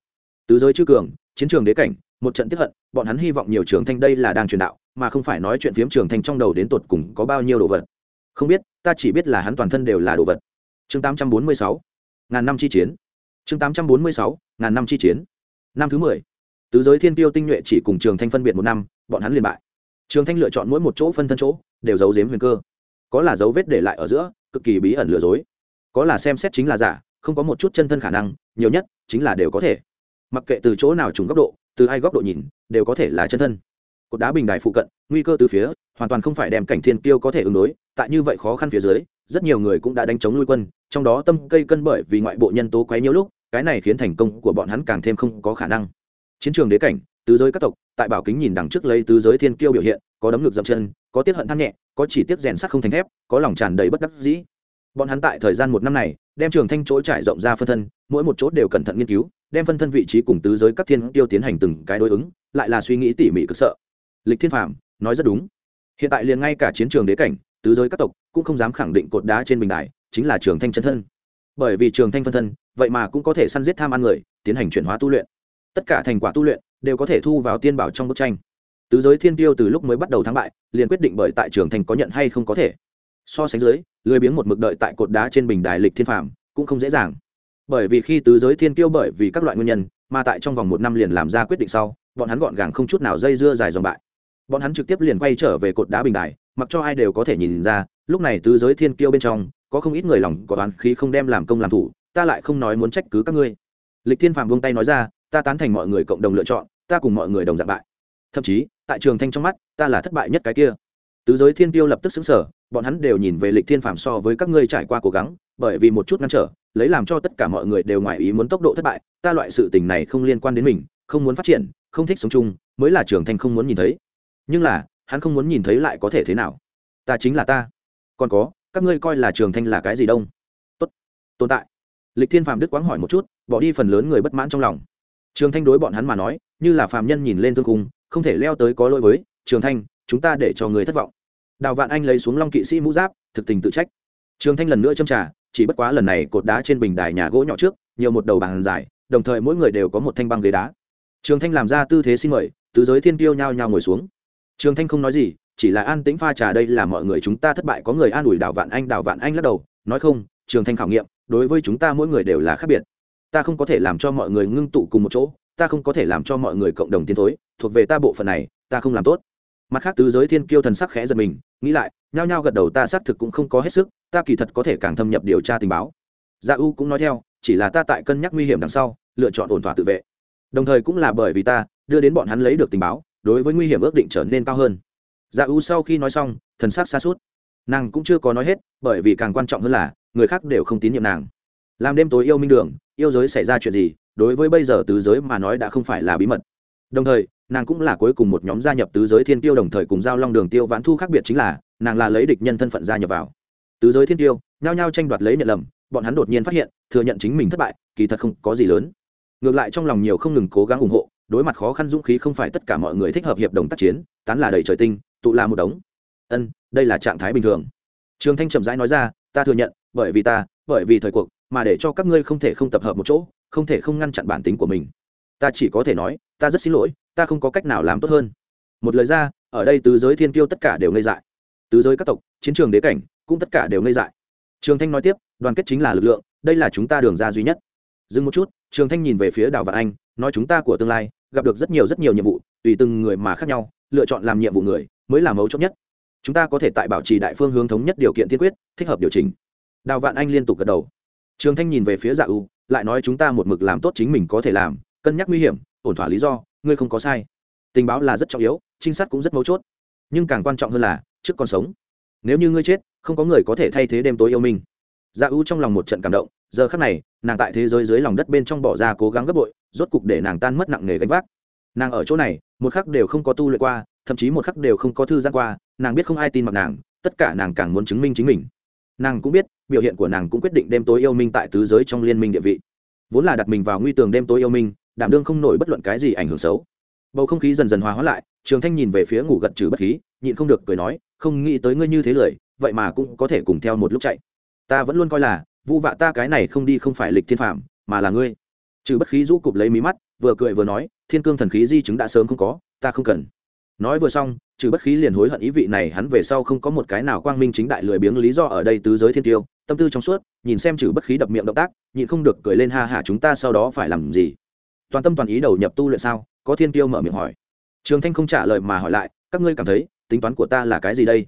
Tứ giới chư cường, chiến trường đế cảnh, một trận tiếp hận, bọn hắn hy vọng nhiều trường thanh đây là đang truyền đạo, mà không phải nói chuyện phiếm trường thanh trong đầu đến tột cùng có bao nhiêu đồ vật. Không biết, ta chỉ biết là hắn toàn thân đều là đồ vật. Chương tám trăm bốn mươi sáu, ngàn năm chi chiến. Chương tám trăm bốn mươi sáu, ngàn năm chi chiến. Năm thứ mười, tứ giới thiên tiêu tinh nhuệ chỉ cùng trường thanh phân biệt một năm, bọn hắn liền bại. Trường thanh lựa chọn mỗi một chỗ phân thân chỗ, đều giấu giếm huyền cơ có là dấu vết để lại ở giữa, cực kỳ bí ẩn lừa dối. Có là xem xét chính là giả, không có một chút chân thân khả năng, nhiều nhất chính là đều có thể. Mặc kệ từ chỗ nào trùng góc độ, từ hai góc độ nhìn, đều có thể là chân thân. Cột đá bình đài phụ cận, nguy cơ từ phía, hoàn toàn không phải đem cảnh thiên tiêu có thể ứng đối, tại như vậy khó khăn phía dưới, rất nhiều người cũng đã đánh chống lui quân, trong đó tâm cây cân bởi vì ngoại bộ nhân tố quấy nhiễu lúc, cái này khiến thành công của bọn hắn càng thêm không có khả năng. Chiến trường đế cảnh, tứ giới các tộc, tại bảo kính nhìn đằng trước lấy tứ giới thiên kiêu biểu hiện có đấm ngực dậm chân, có tiết hận than nhẹ, có chỉ tiết rèn sắt không thành thép, có lòng tràn đầy bất đắc dĩ. Bọn hắn tại thời gian một năm này, đem trường thanh chỗ trải rộng ra phân thân, mỗi một chỗ đều cẩn thận nghiên cứu, đem phân thân vị trí cùng tứ giới các thiên tiêu tiến hành từng cái đối ứng, lại là suy nghĩ tỉ mỉ cực sợ. Lịch thiên phạm nói rất đúng. Hiện tại liền ngay cả chiến trường đế cảnh, tứ giới các tộc cũng không dám khẳng định cột đá trên bình đài, chính là trường thanh chân thân. Bởi vì trường thanh phân thân, vậy mà cũng có thể săn giết tham ăn người, tiến hành chuyển hóa tu luyện. Tất cả thành quả tu luyện đều có thể thu vào tiên bảo trong bức tranh tứ giới thiên tiêu từ lúc mới bắt đầu thắng bại, liền quyết định bởi tại trường thành có nhận hay không có thể. So sánh dưới, lười biếng một mực đợi tại cột đá trên bình đài lịch thiên phạm cũng không dễ dàng. Bởi vì khi tứ giới thiên tiêu bởi vì các loại nguyên nhân, mà tại trong vòng một năm liền làm ra quyết định sau, bọn hắn gọn gàng không chút nào dây dưa dài dòng bại. Bọn hắn trực tiếp liền quay trở về cột đá bình đài, mặc cho ai đều có thể nhìn ra, lúc này tứ giới thiên kiêu bên trong, có không ít người lòng có toán khí không đem làm công làm thủ, ta lại không nói muốn trách cứ các ngươi. Lịch thiên phạm buông tay nói ra, ta tán thành mọi người cộng đồng lựa chọn, ta cùng mọi người đồng dạng bại thậm chí, tại trường thanh trong mắt, ta là thất bại nhất cái kia. Tứ giới thiên tiêu lập tức xứng sở bọn hắn đều nhìn về lịch thiên phạm so với các ngươi trải qua cố gắng, bởi vì một chút ngăn trở, lấy làm cho tất cả mọi người đều ngoài ý muốn tốc độ thất bại, ta loại sự tình này không liên quan đến mình, không muốn phát triển, không thích sống chung, mới là trường thanh không muốn nhìn thấy. Nhưng là, hắn không muốn nhìn thấy lại có thể thế nào? Ta chính là ta. Còn có, các ngươi coi là trường thanh là cái gì đông? Tốt, tồn tại. Lịch thiên phạm đức quáng hỏi một chút, bỏ đi phần lớn người bất mãn trong lòng. Trường thanh đối bọn hắn mà nói, như là phạm nhân nhìn lên thương cung không thể leo tới có lỗi với, trường thanh, chúng ta để cho người thất vọng. Đào vạn anh lấy xuống long kỵ sĩ mũ giáp, thực tình tự trách. Trường thanh lần nữa châm trả chỉ bất quá lần này cột đá trên bình đài nhà gỗ nhỏ trước, nhiều một đầu bàn dài, đồng thời mỗi người đều có một thanh băng ghế đá. Trường thanh làm ra tư thế xin mời, tứ giới thiên tiêu nhao nhao ngồi xuống. Trường thanh không nói gì, chỉ là an tĩnh pha trà đây là mọi người chúng ta thất bại, có người an ủi đào vạn anh, đào vạn anh lắc đầu, nói không, trường thanh khảo nghiệm, đối với chúng ta mỗi người đều là khác biệt. Ta không có thể làm cho mọi người ngưng tụ cùng một chỗ ta không có thể làm cho mọi người cộng đồng tiến thối, thuộc về ta bộ phận này, ta không làm tốt. Mặt khác tứ giới thiên kiêu thần sắc khẽ giật mình, nghĩ lại, nhao nhao gật đầu ta xác thực cũng không có hết sức, ta kỳ thật có thể càng thâm nhập điều tra tình báo. Gia u cũng nói theo, chỉ là ta tại cân nhắc nguy hiểm đằng sau, lựa chọn ổn thỏa tự vệ. Đồng thời cũng là bởi vì ta, đưa đến bọn hắn lấy được tình báo, đối với nguy hiểm ước định trở nên cao hơn. Gia u sau khi nói xong, thần sắc xa suốt nàng cũng chưa có nói hết, bởi vì càng quan trọng hơn là, người khác đều không tín nhiệm nàng. Làm đêm tối yêu minh đường, yêu giới xảy ra chuyện gì đối với bây giờ tứ giới mà nói đã không phải là bí mật. Đồng thời, nàng cũng là cuối cùng một nhóm gia nhập tứ giới thiên tiêu đồng thời cùng giao long đường tiêu vãn thu khác biệt chính là, nàng là lấy địch nhân thân phận gia nhập vào. Tứ giới thiên tiêu nhao nhao tranh đoạt lấy nhận lầm, bọn hắn đột nhiên phát hiện, thừa nhận chính mình thất bại, kỳ thật không có gì lớn. Ngược lại trong lòng nhiều không ngừng cố gắng ủng hộ, đối mặt khó khăn dũng khí không phải tất cả mọi người thích hợp hiệp đồng tác chiến, tán là đầy trời tinh, tụ là một đống. Ân, đây là trạng thái bình thường. Trường thanh trầm rãi nói ra, ta thừa nhận, bởi vì ta, bởi vì thời cuộc, mà để cho các ngươi không thể không tập hợp một chỗ không thể không ngăn chặn bản tính của mình. Ta chỉ có thể nói, ta rất xin lỗi, ta không có cách nào làm tốt hơn. Một lời ra, ở đây tứ giới thiên kiêu tất cả đều ngây dại. Tứ giới các tộc, chiến trường đế cảnh, cũng tất cả đều ngây dại. Trường thanh nói tiếp, đoàn kết chính là lực lượng, đây là chúng ta đường ra duy nhất. Dừng một chút, trường thanh nhìn về phía đào vạn anh, nói chúng ta của tương lai, gặp được rất nhiều rất nhiều nhiệm vụ, tùy từng người mà khác nhau, lựa chọn làm nhiệm vụ người, mới là mấu chốt nhất. Chúng ta có thể tại bảo trì đại phương hướng thống nhất điều kiện tiên quyết, thích hợp điều chỉnh. Đào vạn anh liên tục gật đầu. Trường thanh nhìn về phía dạ u lại nói chúng ta một mực làm tốt chính mình có thể làm, cân nhắc nguy hiểm, ổn thỏa lý do, ngươi không có sai. Tình báo là rất trọng yếu, trinh sát cũng rất mấu chốt. Nhưng càng quan trọng hơn là, trước còn sống. Nếu như ngươi chết, không có người có thể thay thế đêm tối yêu minh dạ ưu trong lòng một trận cảm động, giờ khắc này, nàng tại thế giới dưới lòng đất bên trong bỏ ra cố gắng gấp bội, rốt cục để nàng tan mất nặng nề gánh vác. Nàng ở chỗ này, một khắc đều không có tu luyện qua, thậm chí một khắc đều không có thư giãn qua, nàng biết không ai tin mặc nàng, tất cả nàng càng muốn chứng minh chính mình. Nàng cũng biết biểu hiện của nàng cũng quyết định đêm tối yêu minh tại tứ giới trong liên minh địa vị. Vốn là đặt mình vào nguy tường đêm tối yêu minh, đảm đương không nổi bất luận cái gì ảnh hưởng xấu. Bầu không khí dần dần hòa hóa lại, trường thanh nhìn về phía ngủ gật trừ bất khí, nhịn không được cười nói, không nghĩ tới ngươi như thế lười, vậy mà cũng có thể cùng theo một lúc chạy. Ta vẫn luôn coi là vụ vạ ta cái này không đi không phải lịch thiên phạm, mà là ngươi. Trừ bất khí rũ cụp lấy mí mắt, vừa cười vừa nói, thiên cương thần khí di chứng đã sớm không có, ta không cần. Nói vừa xong, trừ bất khí liền hối hận ý vị này hắn về sau không có một cái nào quang minh chính đại lười biếng lý do ở đây tứ giới thiên tiêu tâm tư trong suốt, nhìn xem trừ bất khí đập miệng động tác, nhịn không được cười lên ha hả chúng ta sau đó phải làm gì? Toàn tâm toàn ý đầu nhập tu luyện sao? Có thiên tiêu mở miệng hỏi. Trường thanh không trả lời mà hỏi lại, các ngươi cảm thấy, tính toán của ta là cái gì đây?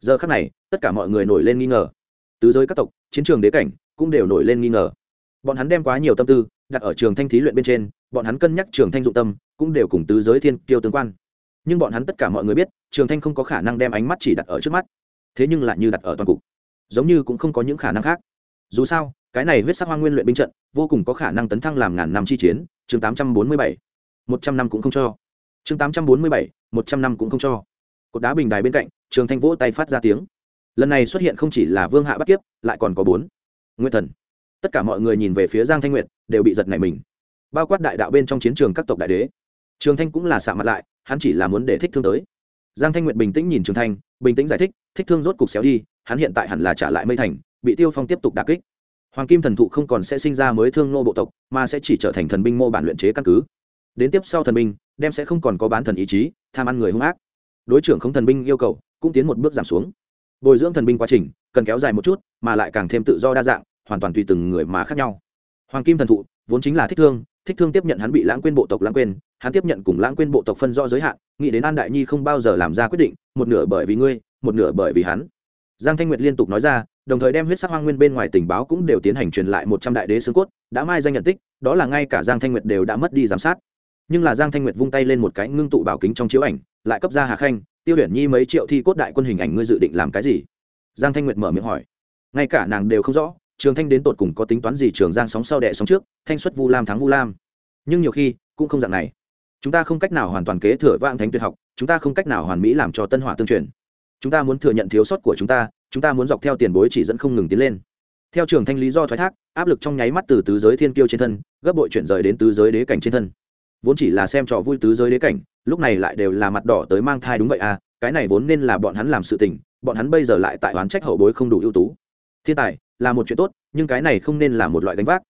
Giờ khắc này, tất cả mọi người nổi lên nghi ngờ. Tứ giới các tộc, chiến trường đế cảnh, cũng đều nổi lên nghi ngờ. Bọn hắn đem quá nhiều tâm tư, đặt ở trường thanh thí luyện bên trên, bọn hắn cân nhắc trường thanh dụng tâm, cũng đều cùng tứ giới thiên kiêu tương quan. Nhưng bọn hắn tất cả mọi người biết, trường thanh không có khả năng đem ánh mắt chỉ đặt ở trước mắt. Thế nhưng lại như đặt ở toàn cục giống như cũng không có những khả năng khác. Dù sao, cái này huyết sắc hoa nguyên luyện binh trận, vô cùng có khả năng tấn thăng làm ngàn năm chi chiến, chương tám trăm bốn mươi bảy. Một trăm năm cũng không cho. Chương tám trăm bốn mươi bảy, một trăm năm cũng không cho. Cột đá bình đài bên cạnh, trường thanh vỗ tay phát ra tiếng. Lần này xuất hiện không chỉ là vương hạ bắt kiếp, lại còn có bốn. Nguyên thần. Tất cả mọi người nhìn về phía giang thanh nguyệt, đều bị giật nảy mình. Bao quát đại đạo bên trong chiến trường các tộc đại đế. Trường thanh cũng là xạ mặt lại, hắn chỉ là muốn để thích thương tới giang thanh nguyệt bình tĩnh nhìn trường thanh, bình tĩnh giải thích thích thương rốt cục xéo đi, hắn hiện tại hẳn là trả lại mây thành, bị tiêu phong tiếp tục đà kích. Hoàng kim thần thụ không còn sẽ sinh ra mới thương nô bộ tộc, mà sẽ chỉ trở thành thần binh mô bản luyện chế căn cứ. Đến tiếp sau thần binh, đem sẽ không còn có bán thần ý chí, tham ăn người hung ác. Đối trưởng không thần binh yêu cầu cũng tiến một bước giảm xuống. Bồi dưỡng thần binh quá trình, cần kéo dài một chút, mà lại càng thêm tự do đa dạng, hoàn toàn tùy từng người mà khác nhau. Hoàng kim thần thụ vốn chính là thích thương thích thương tiếp nhận hắn bị lãng quên bộ tộc lãng quên hắn tiếp nhận cùng lãng quên bộ tộc phân do giới hạn, nghĩ đến an đại nhi không bao giờ làm ra quyết định, một nửa bởi vì ngươi, một nửa bởi vì hắn. Giang thanh nguyệt liên tục nói ra, đồng thời đem huyết sắc hoang nguyên bên ngoài tình báo cũng đều tiến hành truyền lại một trăm đại đế xương cốt, đã mai danh nhận tích, đó là ngay cả giang thanh nguyệt đều đã mất đi giám sát. Nhưng là giang thanh nguyệt vung tay lên một cái ngưng tụ bảo kính trong chiếu ảnh, lại cấp ra hà khanh, tiêu huyền nhi mấy triệu thi cốt đại quân hình ảnh ngươi dự định làm cái gì? Giang thanh nguyệt mở miệng hỏi. Ngay cả nàng đều không rõ, trường thanh đến tột cùng có tính toán gì trường giang sóng sau đẻ sóng trước, thanh xuất vu lam thắng vu lam. Nhưng nhiều khi, cũng không dạng này chúng ta không cách nào hoàn toàn kế thừa vạn thánh tuyệt học, chúng ta không cách nào hoàn mỹ làm cho tân hỏa tương truyền. Chúng ta muốn thừa nhận thiếu sót của chúng ta chúng ta muốn dọc theo tiền bối chỉ dẫn không ngừng tiến lên. Theo trường thanh lý do thoái thác, áp lực trong nháy mắt từ tứ giới thiên kiêu trên thân, gấp bội chuyển rời đến tứ giới đế cảnh trên thân. Vốn chỉ là xem trò vui tứ giới đế cảnh, lúc này lại đều là mặt đỏ tới mang thai đúng vậy à cái này vốn nên là bọn hắn làm sự tình, bọn hắn bây giờ lại tại oán trách hậu bối không đủ ưu tú. Thiên tài, là một chuyện tốt, nhưng cái này không nên là một loại gánh vác.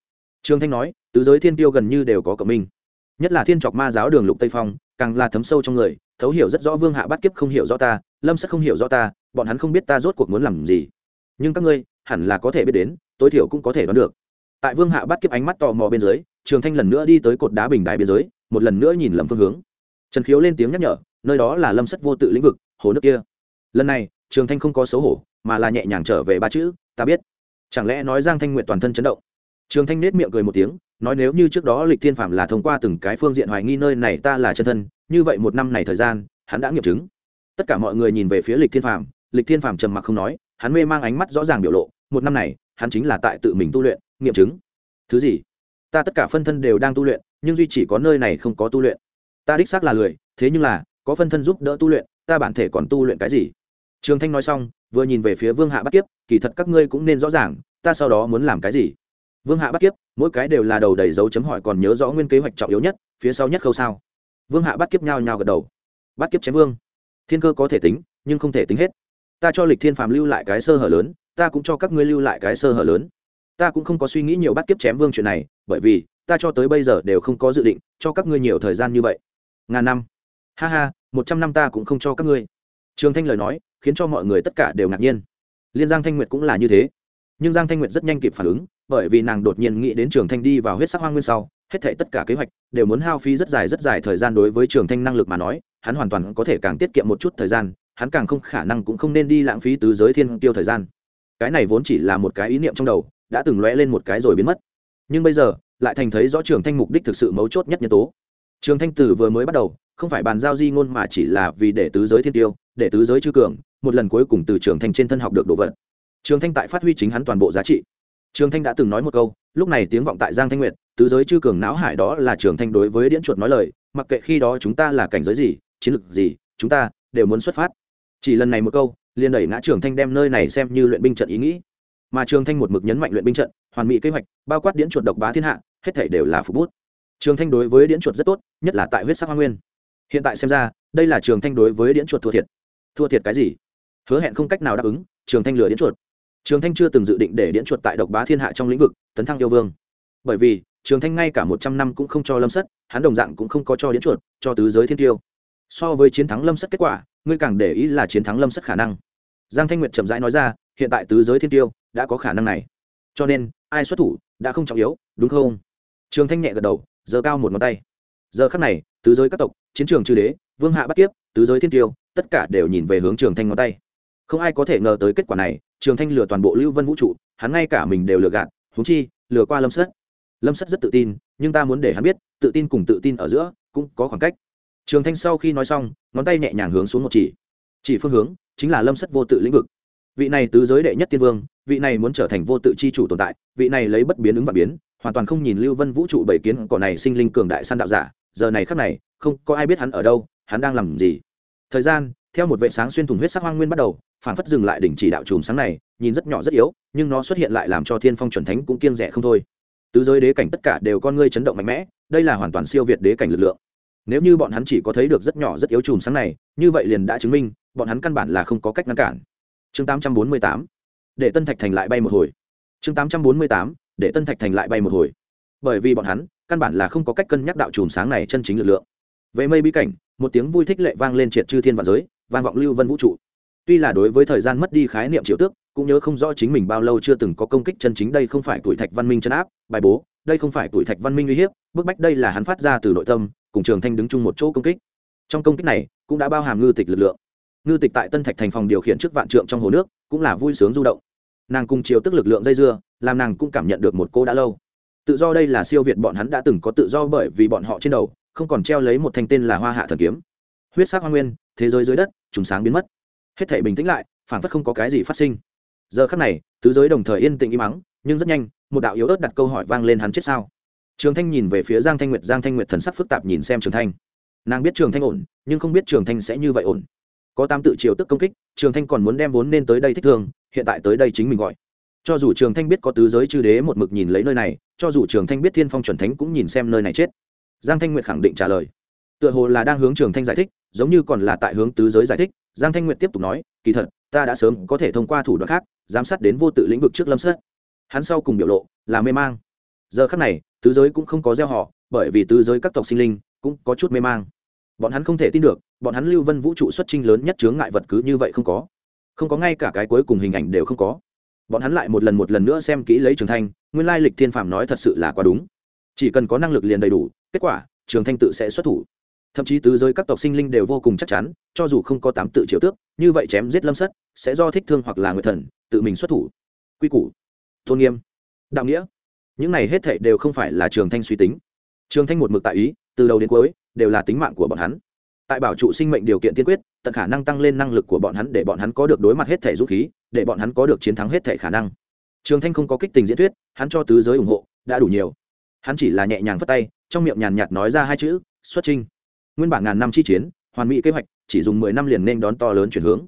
Trương thanh nói, tứ giới thiên tiêu gần như đều có cộng minh nhất là thiên trọc ma giáo đường lục tây phong, càng là thấm sâu trong người, thấu hiểu rất rõ vương hạ bắt kiếp không hiểu rõ ta, lâm sắc không hiểu rõ ta, bọn hắn không biết ta rốt cuộc muốn làm gì. Nhưng các ngươi, hẳn là có thể biết đến, tối thiểu cũng có thể đoán được. Tại vương hạ bắt kiếp ánh mắt tò mò bên dưới, trường thanh lần nữa đi tới cột đá bình đài biên giới, một lần nữa nhìn lầm phương hướng. Trần khiếu lên tiếng nhắc nhở, nơi đó là lâm sắt vô tự lĩnh vực, hồ nước kia. Lần này, trường thanh không có xấu hổ, mà là nhẹ nhàng trở về ba chữ, ta biết. Chẳng lẽ nói giang thanh nguyện toàn thân chấn động? Trường thanh nết miệng cười một tiếng nói nếu như trước đó lịch thiên phạm là thông qua từng cái phương diện hoài nghi nơi này ta là chân thân, như vậy một năm này thời gian, hắn đã nghiệm chứng. Tất cả mọi người nhìn về phía lịch thiên phạm lịch thiên phạm trầm mặc không nói, hắn mê mang ánh mắt rõ ràng biểu lộ, một năm này, hắn chính là tại tự mình tu luyện, nghiệm chứng. Thứ gì? Ta tất cả phân thân đều đang tu luyện, nhưng duy chỉ có nơi này không có tu luyện. Ta đích xác là lười, thế nhưng là, có phân thân giúp đỡ tu luyện, ta bản thể còn tu luyện cái gì? Trường thanh nói xong, vừa nhìn về phía vương hạ bắt kiếp, kỳ thật các ngươi cũng nên rõ ràng, ta sau đó muốn làm cái gì? Vương hạ bắt kiếp, mỗi cái đều là đầu đầy dấu chấm hỏi còn nhớ rõ nguyên kế hoạch trọng yếu nhất, phía sau nhất khâu sao. Vương hạ bắt kiếp nhao nhao gật đầu. Bắt kiếp chém vương. Thiên cơ có thể tính, nhưng không thể tính hết. Ta cho lịch thiên phàm lưu lại cái sơ hở lớn, ta cũng cho các ngươi lưu lại cái sơ hở lớn. Ta cũng không có suy nghĩ nhiều bắt kiếp chém vương chuyện này, bởi vì, ta cho tới bây giờ đều không có dự định cho các ngươi nhiều thời gian như vậy. Ngàn năm. Ha ha, một trăm năm ta cũng không cho các ngươi. Trường thanh lời nói, khiến cho mọi người tất cả đều ngạc nhiên. Liên giang thanh nguyệt cũng là như thế. Nhưng giang thanh nguyệt rất nhanh kịp phản ứng bởi vì nàng đột nhiên nghĩ đến trường thanh đi vào huyết sắc hoang nguyên sau, hết thảy tất cả kế hoạch đều muốn hao phí rất dài rất dài thời gian đối với trường thanh năng lực mà nói, hắn hoàn toàn có thể càng tiết kiệm một chút thời gian, hắn càng không khả năng cũng không nên đi lãng phí tứ giới thiên tiêu thời gian. Cái này vốn chỉ là một cái ý niệm trong đầu, đã từng lóe lên một cái rồi biến mất. Nhưng bây giờ, lại thành thấy rõ trường thanh mục đích thực sự mấu chốt nhất nhân tố. Trường thanh tử vừa mới bắt đầu, không phải bàn giao di ngôn mà chỉ là vì để tứ giới thiên tiêu, để tứ giới chư cường, một lần cuối cùng từ trường thanh trên thân học được đồ vật. Trường thanh tại phát huy chính hắn toàn bộ giá trị trường thanh đã từng nói một câu, lúc này tiếng vọng tại giang thanh nguyệt, tứ giới chư cường não hải đó là trường thanh đối với điễn chuột nói lời, mặc kệ khi đó chúng ta là cảnh giới gì, chiến lược gì, chúng ta đều muốn xuất phát. Chỉ lần này một câu, liền đẩy ngã trường thanh đem nơi này xem như luyện binh trận ý nghĩ. Mà trường thanh một mực nhấn mạnh luyện binh trận, hoàn mỹ kế hoạch, bao quát điễn chuột độc bá thiên hạ, hết thể đều là phục bút. Trường thanh đối với điễn chuột rất tốt, nhất là tại huyết sắc hoa nguyên. Hiện tại xem ra, đây là trường thanh đối với điễn chuột thua thiệt. Thua thiệt cái gì? Hứa hẹn không cách nào đáp ứng, trường thanh lừa điễn chuột trường thanh chưa từng dự định để điễn chuột tại độc bá thiên hạ trong lĩnh vực, tấn thăng yêu vương. Bởi vì, trường thanh ngay cả một trăm năm cũng không cho lâm sất, hắn đồng dạng cũng không có cho điễn chuột, cho tứ giới thiên tiêu. So với chiến thắng lâm sất kết quả, ngươi càng để ý là chiến thắng lâm sất khả năng. Giang thanh nguyệt chậm rãi nói ra, hiện tại tứ giới thiên tiêu đã có khả năng này. Cho nên, ai xuất thủ đã không trọng yếu, đúng không? Trường thanh nhẹ gật đầu giờ cao một ngón tay. Giờ khắc này, tứ giới các tộc, chiến trường chư đế, vương hạ bắt kiếp, tứ giới thiên tiêu, tất cả đều nhìn về hướng trường thanh ngón tay không ai có thể ngờ tới kết quả này, trường thanh lừa toàn bộ lưu vân vũ trụ, hắn ngay cả mình đều lừa gạt húng chi, lừa qua lâm sất. Lâm sất rất tự tin, nhưng ta muốn để hắn biết, tự tin cùng tự tin ở giữa cũng có khoảng cách. Trường thanh sau khi nói xong, ngón tay nhẹ nhàng hướng xuống một chỉ. Chỉ phương hướng, chính là lâm sất vô tự lĩnh vực. Vị này tứ giới đệ nhất tiên vương, vị này muốn trở thành vô tự chi chủ tồn tại, vị này lấy bất biến ứng và biến, hoàn toàn không nhìn lưu vân vũ trụ bảy kiến cỏ này sinh linh cường đại săn đạo giả, giờ này khắc này, không có ai biết hắn ở đâu, hắn đang làm gì. Thời gian, theo một vệ sáng xuyên thủng huyết sắc hoang nguyên bắt đầu phản phất dừng lại đỉnh chỉ đạo chùm sáng này, nhìn rất nhỏ rất yếu, nhưng nó xuất hiện lại làm cho thiên phong chuẩn thánh cũng kiêng rẻ không thôi. Tứ giới đế cảnh tất cả đều con ngươi chấn động mạnh mẽ, đây là hoàn toàn siêu việt đế cảnh lực lượng. Nếu như bọn hắn chỉ có thấy được rất nhỏ rất yếu chùm sáng này, như vậy liền đã chứng minh, bọn hắn căn bản là không có cách ngăn cản. Chương 848 để tân thạch thành lại bay một hồi. Chương 848 để tân thạch thành lại bay một hồi. Bởi vì bọn hắn, căn bản là không có cách cân nhắc đạo chùm sáng này chân chính lực lượng. Về mây bí cảnh, một tiếng vui thích lệ vang lên triệt chư thiên vạn giới, vang vọng lưu vân vũ trụ tuy là đối với thời gian mất đi khái niệm triệu tước, cũng nhớ không rõ chính mình bao lâu chưa từng có công kích chân chính đây không phải tuổi thạch văn minh chân áp, bài bố, đây không phải tuổi thạch văn minh uy hiếp, bức bách đây là hắn phát ra từ nội tâm, cùng trường thanh đứng chung một chỗ công kích. Trong công kích này, cũng đã bao hàm ngư tịch lực lượng. Ngư tịch tại tân thạch thành phòng điều khiển trước vạn trượng trong hồ nước, cũng là vui sướng du động. Nàng cùng chiều tức lực lượng dây dưa, làm nàng cũng cảm nhận được một cô đã lâu. Tự do đây là siêu việt bọn hắn đã từng có tự do bởi vì bọn họ trên đầu, không còn treo lấy một thanh tên là hoa hạ thần kiếm. Huyết sắc hoa nguyên, thế giới dưới đất, trùng sáng biến mất hết thể bình tĩnh lại phản phất không có cái gì phát sinh. Giờ khắc này, tứ giới đồng thời yên tĩnh im mắng nhưng rất nhanh, một đạo yếu ớt đặt câu hỏi vang lên hắn chết sao. Trường thanh nhìn về phía giang thanh nguyệt, giang thanh nguyệt thần sắc phức tạp nhìn xem trường thanh. Nàng biết trường thanh ổn, nhưng không biết trường thanh sẽ như vậy ổn. Có tam tự triều tức công kích, trường thanh còn muốn đem vốn nên tới đây thích thương hiện tại tới đây chính mình gọi. Cho dù trường thanh biết có tứ giới chư đế một mực nhìn lấy nơi này, cho dù trường thanh biết thiên phong chuẩn thánh cũng nhìn xem nơi này chết. Giang thanh nguyệt khẳng định trả lời. Tựa hồ là đang hướng trường thanh giải thích, giống như còn là tại hướng tứ giới giải thích giang thanh nguyệt tiếp tục nói, kỳ thật, ta đã sớm có thể thông qua thủ đoạn khác, giám sát đến vô tự lĩnh vực trước lâm sất hắn sau cùng biểu lộ là mê mang. Giờ khác này, tứ giới cũng không có gieo họ, bởi vì tứ giới các tộc sinh linh cũng có chút mê mang. Bọn hắn không thể tin được, bọn hắn lưu vân vũ trụ xuất trinh lớn nhất chướng ngại vật cứ như vậy không có. Không có ngay cả cái cuối cùng hình ảnh đều không có. Bọn hắn lại một lần một lần nữa xem kỹ lấy trường thanh, nguyên lai lịch thiên phạm nói thật sự là quá đúng. Chỉ cần có năng lực liền đầy đủ, kết quả, trường thanh tự sẽ xuất thủ thậm chí tứ giới các tộc sinh linh đều vô cùng chắc chắn, cho dù không có tám tự triệu tước, như vậy chém giết lâm sất, sẽ do thích thương hoặc là người thần, tự mình xuất thủ. Quy củ. Tôn nghiêm. Đạo nghĩa. Những này hết thệ đều không phải là trường thanh suy tính. Trường thanh một mực tại ý, từ đầu đến cuối, đều là tính mạng của bọn hắn. Tại bảo trụ sinh mệnh điều kiện tiên quyết, tận khả năng tăng lên năng lực của bọn hắn để bọn hắn có được đối mặt hết thẻ dũng khí, để bọn hắn có được chiến thắng hết thẻ khả năng. Trường thanh không có kích tình diễn thuyết, hắn cho tứ giới ủng hộ, đã đủ nhiều. Hắn chỉ là nhẹ nhàng phất tay, trong miệng nhàn nhạt nói ra hai chữ, xuất trinh nguyên bản ngàn năm chi chiến, hoàn mỹ kế hoạch, chỉ dùng mười năm liền nên đón to lớn chuyển hướng.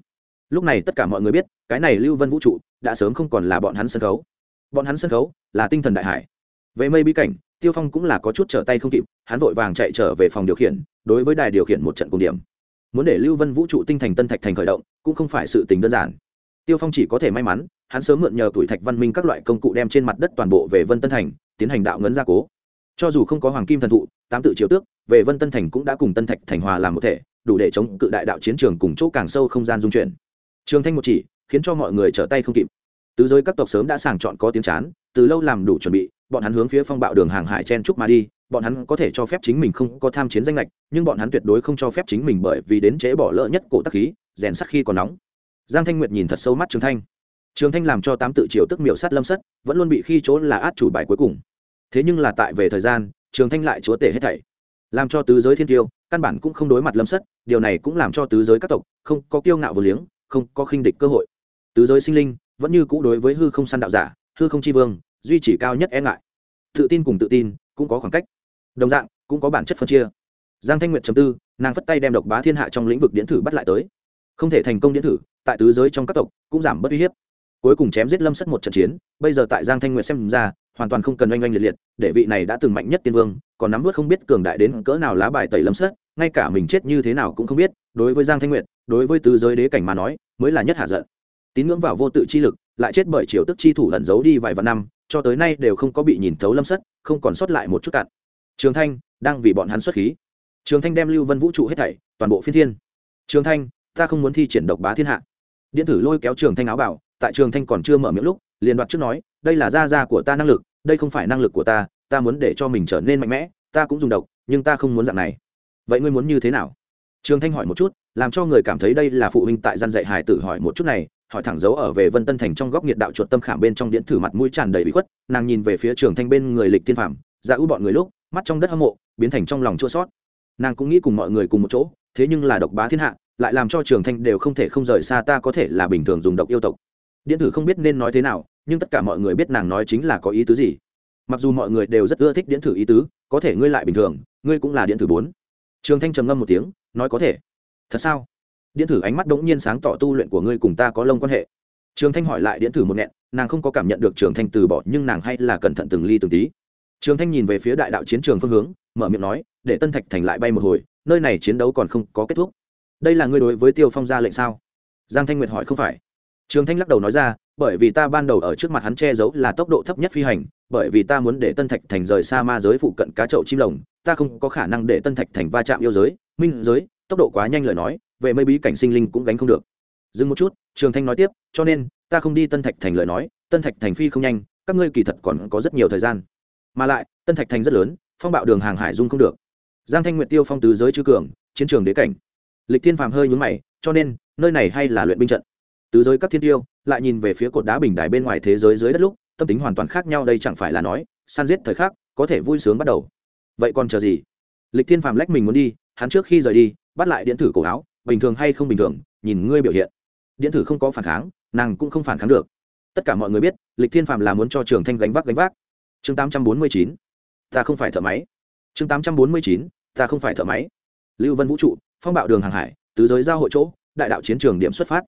Lúc này tất cả mọi người biết, cái này lưu vân vũ trụ, đã sớm không còn là bọn hắn sân khấu. Bọn hắn sân khấu là tinh thần đại hải. Về mây bí cảnh, tiêu phong cũng là có chút trở tay không kịp, hắn vội vàng chạy trở về phòng điều khiển, đối với đài điều khiển một trận cùng điểm. Muốn để lưu vân vũ trụ tinh thành tân thạch thành khởi động, cũng không phải sự tình đơn giản. Tiêu phong chỉ có thể may mắn, hắn sớm mượn nhờ tuổi thạch văn minh các loại công cụ đem trên mặt đất toàn bộ về vân tân thành, tiến hành đạo ngấn gia cố. Cho dù không có hoàng kim thần thụ, tám tự triều tước về vân tân thành cũng đã cùng tân thạch thành hòa làm một thể, đủ để chống cự đại đạo chiến trường cùng chỗ càng sâu không gian dung chuyển. Trường thanh một chỉ, khiến cho mọi người trở tay không kịp. Tứ giới các tộc sớm đã sàng chọn có tiếng chán, từ lâu làm đủ chuẩn bị, bọn hắn hướng phía phong bạo đường hàng hải chen trúc mà đi, bọn hắn có thể cho phép chính mình không có tham chiến danh lệch, nhưng bọn hắn tuyệt đối không cho phép chính mình bởi vì đến trễ bỏ lỡ nhất cổ tắc khí, rèn sắc khi còn nóng. Giang thanh nguyệt nhìn thật sâu mắt trường thanh. Trường thanh làm cho tám tự triều tức miệu sát lâm sất, vẫn luôn bị khi chỗ là át chủ bài cuối cùng. Thế nhưng là tại về thời gian, trường thanh lại chúa tể hết thảy làm cho tứ giới thiên tiêu, căn bản cũng không đối mặt lâm sất, điều này cũng làm cho tứ giới các tộc không có kiêu ngạo vô liếng, không có khinh địch cơ hội. Tứ giới sinh linh vẫn như cũ đối với hư không săn đạo giả, hư không chi vương, duy trì cao nhất e ngại. Tự tin cùng tự tin cũng có khoảng cách. Đồng dạng, cũng có bản chất phân chia. Giang thanh nguyệt chấm tư, nàng phất tay đem độc bá thiên hạ trong lĩnh vực điện thử bắt lại tới. Không thể thành công điện thử, tại tứ giới trong các tộc cũng giảm bớt uy hiếp. Cuối cùng chém giết lâm sất một trận chiến, bây giờ tại giang thanh nguyệt xem ra hoàn toàn không cần oanh oanh liệt liệt, để vị này đã từng mạnh nhất tiên vương, còn nắm vớt không biết cường đại đến cỡ nào lá bài tẩy lâm sất, ngay cả mình chết như thế nào cũng không biết, đối với giang thanh nguyệt, đối với tứ giới đế cảnh mà nói, mới là nhất hạ giận. Tín ngưỡng vào vô tự chi lực, lại chết bởi triều tức chi thủ lẩn giấu đi vài vạn năm, cho tới nay đều không có bị nhìn thấu lâm sất, không còn sót lại một chút cạn trường thanh, đang vì bọn hắn xuất khí. Trường thanh đem lưu vân vũ trụ hết thảy, toàn bộ phiên thiên. Trường thanh, ta không muốn thi triển độc bá thiên hạ. Điện tử lôi kéo trường thanh áo bảo tại trường thanh còn chưa mở miệng lúc, liền đoạt trước nói đây là gia gia của ta năng lực, đây không phải năng lực của ta ta muốn để cho mình trở nên mạnh mẽ, ta cũng dùng độc, nhưng ta không muốn dạng này. Vậy ngươi muốn như thế nào? Trường thanh hỏi một chút, làm cho người cảm thấy đây là phụ huynh tại gian dạy hải tử hỏi một chút này, hỏi thẳng dấu ở về vân tân thành trong góc nhiệt đạo chuột tâm khảm bên trong điện thử mặt mũi tràn đầy bị khuất, nàng nhìn về phía trường thanh bên người lịch tiên phạm ra dạ ưu bọn người lúc, mắt trong đất hâm mộ, biến thành trong lòng chua sót nàng cũng nghĩ cùng mọi người cùng một chỗ, thế nhưng là độc bá thiên hạ, lại làm cho trường thanh đều không thể không rời xa ta có thể là bình thường dùng độc yêu tộc điện tử không biết nên nói thế nào, nhưng tất cả mọi người biết nàng nói chính là có ý tứ gì. Mặc dù mọi người đều rất ưa thích điện Tử ý tứ, có thể ngươi lại bình thường, ngươi cũng là điện Tử bốn. Trường thanh trầm ngâm một tiếng, nói có thể. Thật sao? Điện Tử ánh mắt đống nhiên sáng tỏ tu luyện của ngươi cùng ta có lông quan hệ. Trường thanh hỏi lại điện Tử một nghẹn, nàng không có cảm nhận được trường thanh từ bỏ, nhưng nàng hay là cẩn thận từng ly từng tí. Trường thanh nhìn về phía đại đạo chiến trường phương hướng, mở miệng nói, để tân thạch thành lại bay một hồi, nơi này chiến đấu còn không có kết thúc. Đây là ngươi đối với tiêu phong ra lệnh sao? Giang thanh nguyệt hỏi, không phải trường thanh lắc đầu nói ra, bởi vì ta ban đầu ở trước mặt hắn che giấu là tốc độ thấp nhất phi hành, bởi vì ta muốn để tân thạch thành rời xa ma giới phụ cận cá chậu chim lồng, ta không có khả năng để tân thạch thành va chạm yêu giới, minh giới, tốc độ quá nhanh lời nói, về mây bí cảnh sinh linh cũng gánh không được. Dừng một chút, trường thanh nói tiếp, cho nên, ta không đi tân thạch thành lời nói, tân thạch thành phi không nhanh, các ngươi kỳ thật còn có rất nhiều thời gian. Mà lại, tân thạch thành rất lớn, phong bạo đường hàng hải dung không được. Giang thanh nguyệt tiêu phong tứ giới chư cường, chiến trường đế cảnh. Lịch thiên phàm hơi nhún mày, cho nên, nơi này hay là luyện binh trận tứ giới các thiên tiêu, lại nhìn về phía cột đá bình đài bên ngoài thế giới dưới đất lúc, tâm tính hoàn toàn khác nhau, đây chẳng phải là nói, săn giết thời khắc, có thể vui sướng bắt đầu. Vậy còn chờ gì? Lịch thiên phàm lách mình muốn đi, hắn trước khi rời đi, bắt lại điện thử cổ áo, bình thường hay không bình thường, nhìn ngươi biểu hiện. Điện thử không có phản kháng, nàng cũng không phản kháng được. Tất cả mọi người biết, lịch thiên phàm là muốn cho trường thanh gánh vác gánh vác. Chương tám trăm bốn mươi chín, ta không phải thợ máy. Chương tám trăm bốn mươi chín, ta không phải thợ máy. Lưu vân vũ trụ, phong bạo đường hàng hải, tứ giới giao hội chỗ, đại đạo chiến trường điểm xuất phát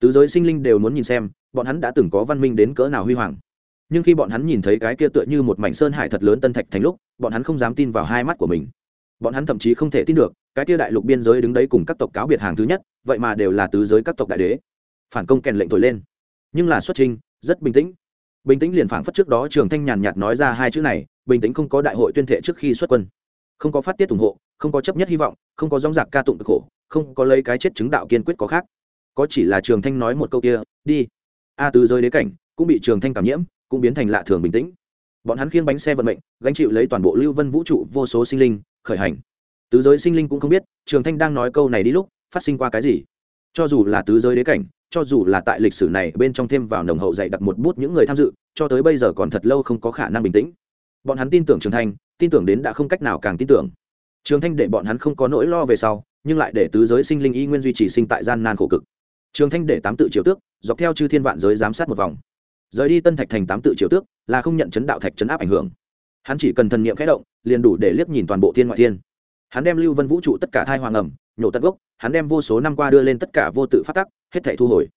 tứ giới sinh linh đều muốn nhìn xem, bọn hắn đã từng có văn minh đến cỡ nào huy hoàng. Nhưng khi bọn hắn nhìn thấy cái kia tựa như một mảnh sơn hải thật lớn tân thạch thành lúc, bọn hắn không dám tin vào hai mắt của mình. Bọn hắn thậm chí không thể tin được, cái kia đại lục biên giới đứng đấy cùng các tộc cáo biệt hàng thứ nhất, vậy mà đều là tứ giới các tộc đại đế. Phản công kèn lệnh thổi lên. Nhưng là xuất trình, rất bình tĩnh. Bình tĩnh liền phảng phất trước đó trường thanh nhàn nhạt nói ra hai chữ này, bình tĩnh không có đại hội tuyên thệ trước khi xuất quân. Không có phát tiết ủng hộ, không có chấp nhất hy vọng, không có dóng giặc ca tụng cực khổ, không có lấy cái chết chứng đạo kiên quyết có khác có chỉ là trường thanh nói một câu kia, đi. A từ giới đế cảnh, cũng bị trường thanh cảm nhiễm, cũng biến thành lạ thường bình tĩnh. Bọn hắn khiêng bánh xe vận mệnh, gánh chịu lấy toàn bộ lưu vân vũ trụ vô số sinh linh, khởi hành. Tứ giới sinh linh cũng không biết, trường thanh đang nói câu này đi lúc, phát sinh qua cái gì. Cho dù là tứ giới đế cảnh, cho dù là tại lịch sử này bên trong thêm vào nồng hậu dạy đặt một bút những người tham dự, cho tới bây giờ còn thật lâu không có khả năng bình tĩnh. Bọn hắn tin tưởng trường thanh, tin tưởng đến đã không cách nào càng tin tưởng. Trường thanh để bọn hắn không có nỗi lo về sau, nhưng lại để tứ giới sinh linh y nguyên duy trì sinh tại gian nan khổ cực trường thanh để tám tự triều tước, dọc theo chư thiên vạn giới giám sát một vòng. Rời đi tân thạch thành tám tự triều tước là không nhận chấn đạo thạch chấn áp ảnh hưởng. Hắn chỉ cần thần niệm khẽ động, liền đủ để liếc nhìn toàn bộ thiên ngoại thiên. Hắn đem lưu vân vũ trụ tất cả thai hoàng ẩm, nhổ tận gốc, hắn đem vô số năm qua đưa lên tất cả vô tự phát tắc, hết thể thu hồi.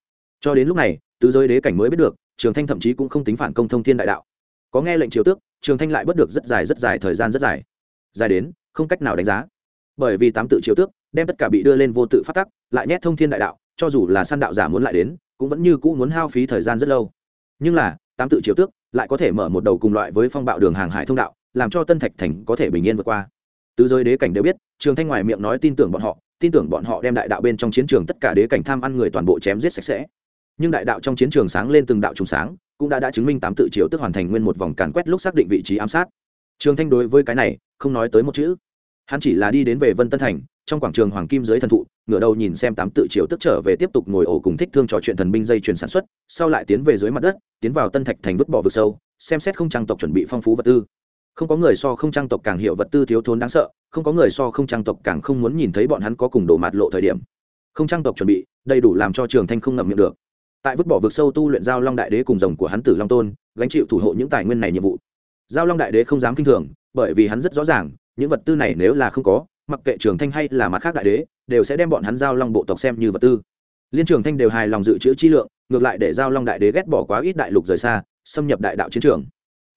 Cho đến lúc này, tứ giới đế cảnh mới biết được, trường thanh thậm chí cũng không tính phản công thông thiên đại đạo. Có nghe lệnh triều tước, trường thanh lại bất được rất dài rất dài thời gian rất dài. Dài đến, không cách nào đánh giá. Bởi vì tám tự triều tước, đem tất cả bị đưa lên vô tự phát tắc, lại nhét thông thiên đại đạo cho dù là săn đạo giả muốn lại đến, cũng vẫn như cũ muốn hao phí thời gian rất lâu. Nhưng là, tám tự triều tước lại có thể mở một đầu cùng loại với phong bạo đường hàng hải thông đạo, làm cho tân thạch thành có thể bình yên vượt qua. Tứ giới đế cảnh đều biết, trường thanh ngoài miệng nói tin tưởng bọn họ, tin tưởng bọn họ đem đại đạo bên trong chiến trường tất cả đế cảnh tham ăn người toàn bộ chém giết sạch sẽ. Nhưng đại đạo trong chiến trường sáng lên từng đạo trùng sáng, cũng đã đã chứng minh tám tự triều tức hoàn thành nguyên một vòng càn quét lúc xác định vị trí ám sát. Trường thanh đối với cái này không nói tới một chữ. Hắn chỉ là đi đến về vân tân thành trong quảng trường hoàng kim dưới thần thụ, ngửa đầu nhìn xem tám tự chiếu tức trở về tiếp tục ngồi ổ cùng thích thương trò chuyện thần binh dây chuyền sản xuất, sau lại tiến về dưới mặt đất, tiến vào tân thạch thành vứt bỏ vực sâu, xem xét không trang tộc chuẩn bị phong phú vật tư. Không có người so không trang tộc càng hiểu vật tư thiếu thốn đáng sợ, không có người so không trang tộc càng không muốn nhìn thấy bọn hắn có cùng đổ mạt lộ thời điểm. Không trang tộc chuẩn bị, đầy đủ làm cho trường thanh không ngậm miệng được. Tại vứt bỏ vực sâu tu luyện giao long đại đế cùng rồng của hắn tử long tôn, gánh chịu thủ hộ những tài nguyên này nhiệm vụ. Giao long đại đế không dám kinh thường, bởi vì hắn rất rõ ràng, những vật tư này nếu là không có mặc kệ trường thanh hay là mặt khác đại đế, đều sẽ đem bọn hắn giao long bộ tộc xem như vật tư. Liên trường thanh đều hài lòng dự trữ chi lượng, ngược lại để giao long đại đế ghét bỏ quá ít đại lục rời xa, xâm nhập đại đạo chiến trường.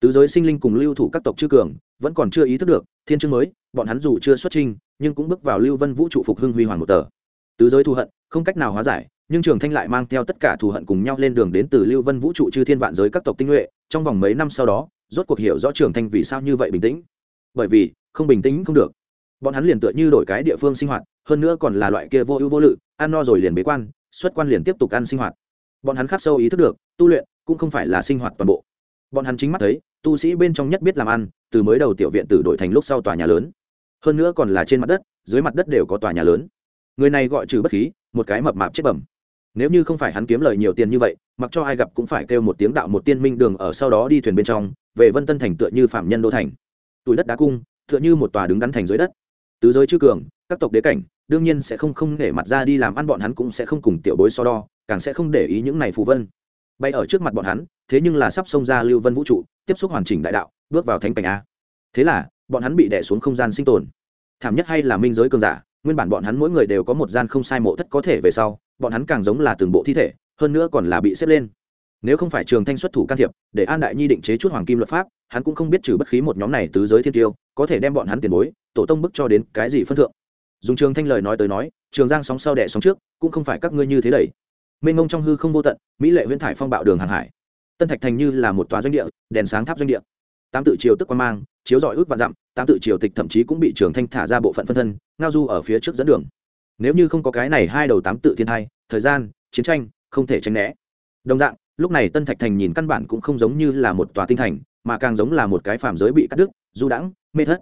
Tứ giới sinh linh cùng lưu thủ các tộc chư cường, vẫn còn chưa ý thức được, thiên chương mới, bọn hắn dù chưa xuất trình nhưng cũng bước vào lưu vân vũ trụ phục hưng huy hoàng một tờ. Tứ giới thù hận, không cách nào hóa giải, nhưng trường thanh lại mang theo tất cả thù hận cùng nhau lên đường đến từ lưu vân vũ trụ chư thiên vạn giới các tộc tinh nhuệ, trong vòng mấy năm sau đó, rốt cuộc hiểu rõ trường thanh vì sao như vậy bình tĩnh. Bởi vì, không bình tĩnh không được bọn hắn liền tựa như đổi cái địa phương sinh hoạt, hơn nữa còn là loại kia vô ưu vô lự, ăn no rồi liền bế quan, xuất quan liền tiếp tục ăn sinh hoạt. Bọn hắn khắc sâu ý thức được, tu luyện cũng không phải là sinh hoạt toàn bộ. Bọn hắn chính mắt thấy, tu sĩ bên trong nhất biết làm ăn, từ mới đầu tiểu viện tử đổi thành lúc sau tòa nhà lớn. Hơn nữa còn là trên mặt đất, dưới mặt đất đều có tòa nhà lớn. Người này gọi trừ bất khí, một cái mập mạp chết bẩm. Nếu như không phải hắn kiếm lời nhiều tiền như vậy, mặc cho ai gặp cũng phải kêu một tiếng đạo một tiên minh đường ở sau đó đi thuyền bên trong, về vân tân thành tựa như phạm nhân đô thành. Tuổi đất đá cung, tựa như một tòa đứng đắn thành dưới đất tứ giới chư cường, các tộc đế cảnh, đương nhiên sẽ không không để mặt ra đi làm ăn bọn hắn cũng sẽ không cùng tiểu bối so đo, càng sẽ không để ý những này phù vân. Bay ở trước mặt bọn hắn, thế nhưng là sắp xông ra lưu vân vũ trụ, tiếp xúc hoàn chỉnh đại đạo, bước vào thánh cảnh a. Thế là, bọn hắn bị đẻ xuống không gian sinh tồn. Thảm nhất hay là minh giới cường giả, nguyên bản bọn hắn mỗi người đều có một gian không sai mộ thất có thể về sau, bọn hắn càng giống là từng bộ thi thể, hơn nữa còn là bị xếp lên. Nếu không phải trường thanh xuất thủ can thiệp, để an đại nhi định chế chút hoàng kim luật pháp, hắn cũng không biết trừ bất khí một nhóm này tứ giới thiên tiêu, có thể đem bọn hắn tiền bối tổ tông bức cho đến cái gì phân thượng? Dùng trường thanh lời nói tới nói, trường giang sóng sau đẻ sóng trước, cũng không phải các ngươi như thế đầy mênh ngông trong hư không vô tận, mỹ lệ huyễn thải phong bạo đường hàng hải. Tân thạch thành như là một tòa doanh địa, đèn sáng tháp doanh địa. Tám tự triều tức quan mang, chiếu dọi ước và dặm, tám tự triều tịch thậm chí cũng bị trường thanh thả ra bộ phận phân thân, ngao du ở phía trước dẫn đường. Nếu như không có cái này hai đầu tám tự thiên hai, thời gian, chiến tranh, không thể tránh né. Đồng dạng, lúc này tân thạch thành nhìn căn bản cũng không giống như là một tòa tinh thành, mà càng giống là một cái phàm giới bị cắt đứt, du đãng, mê thất.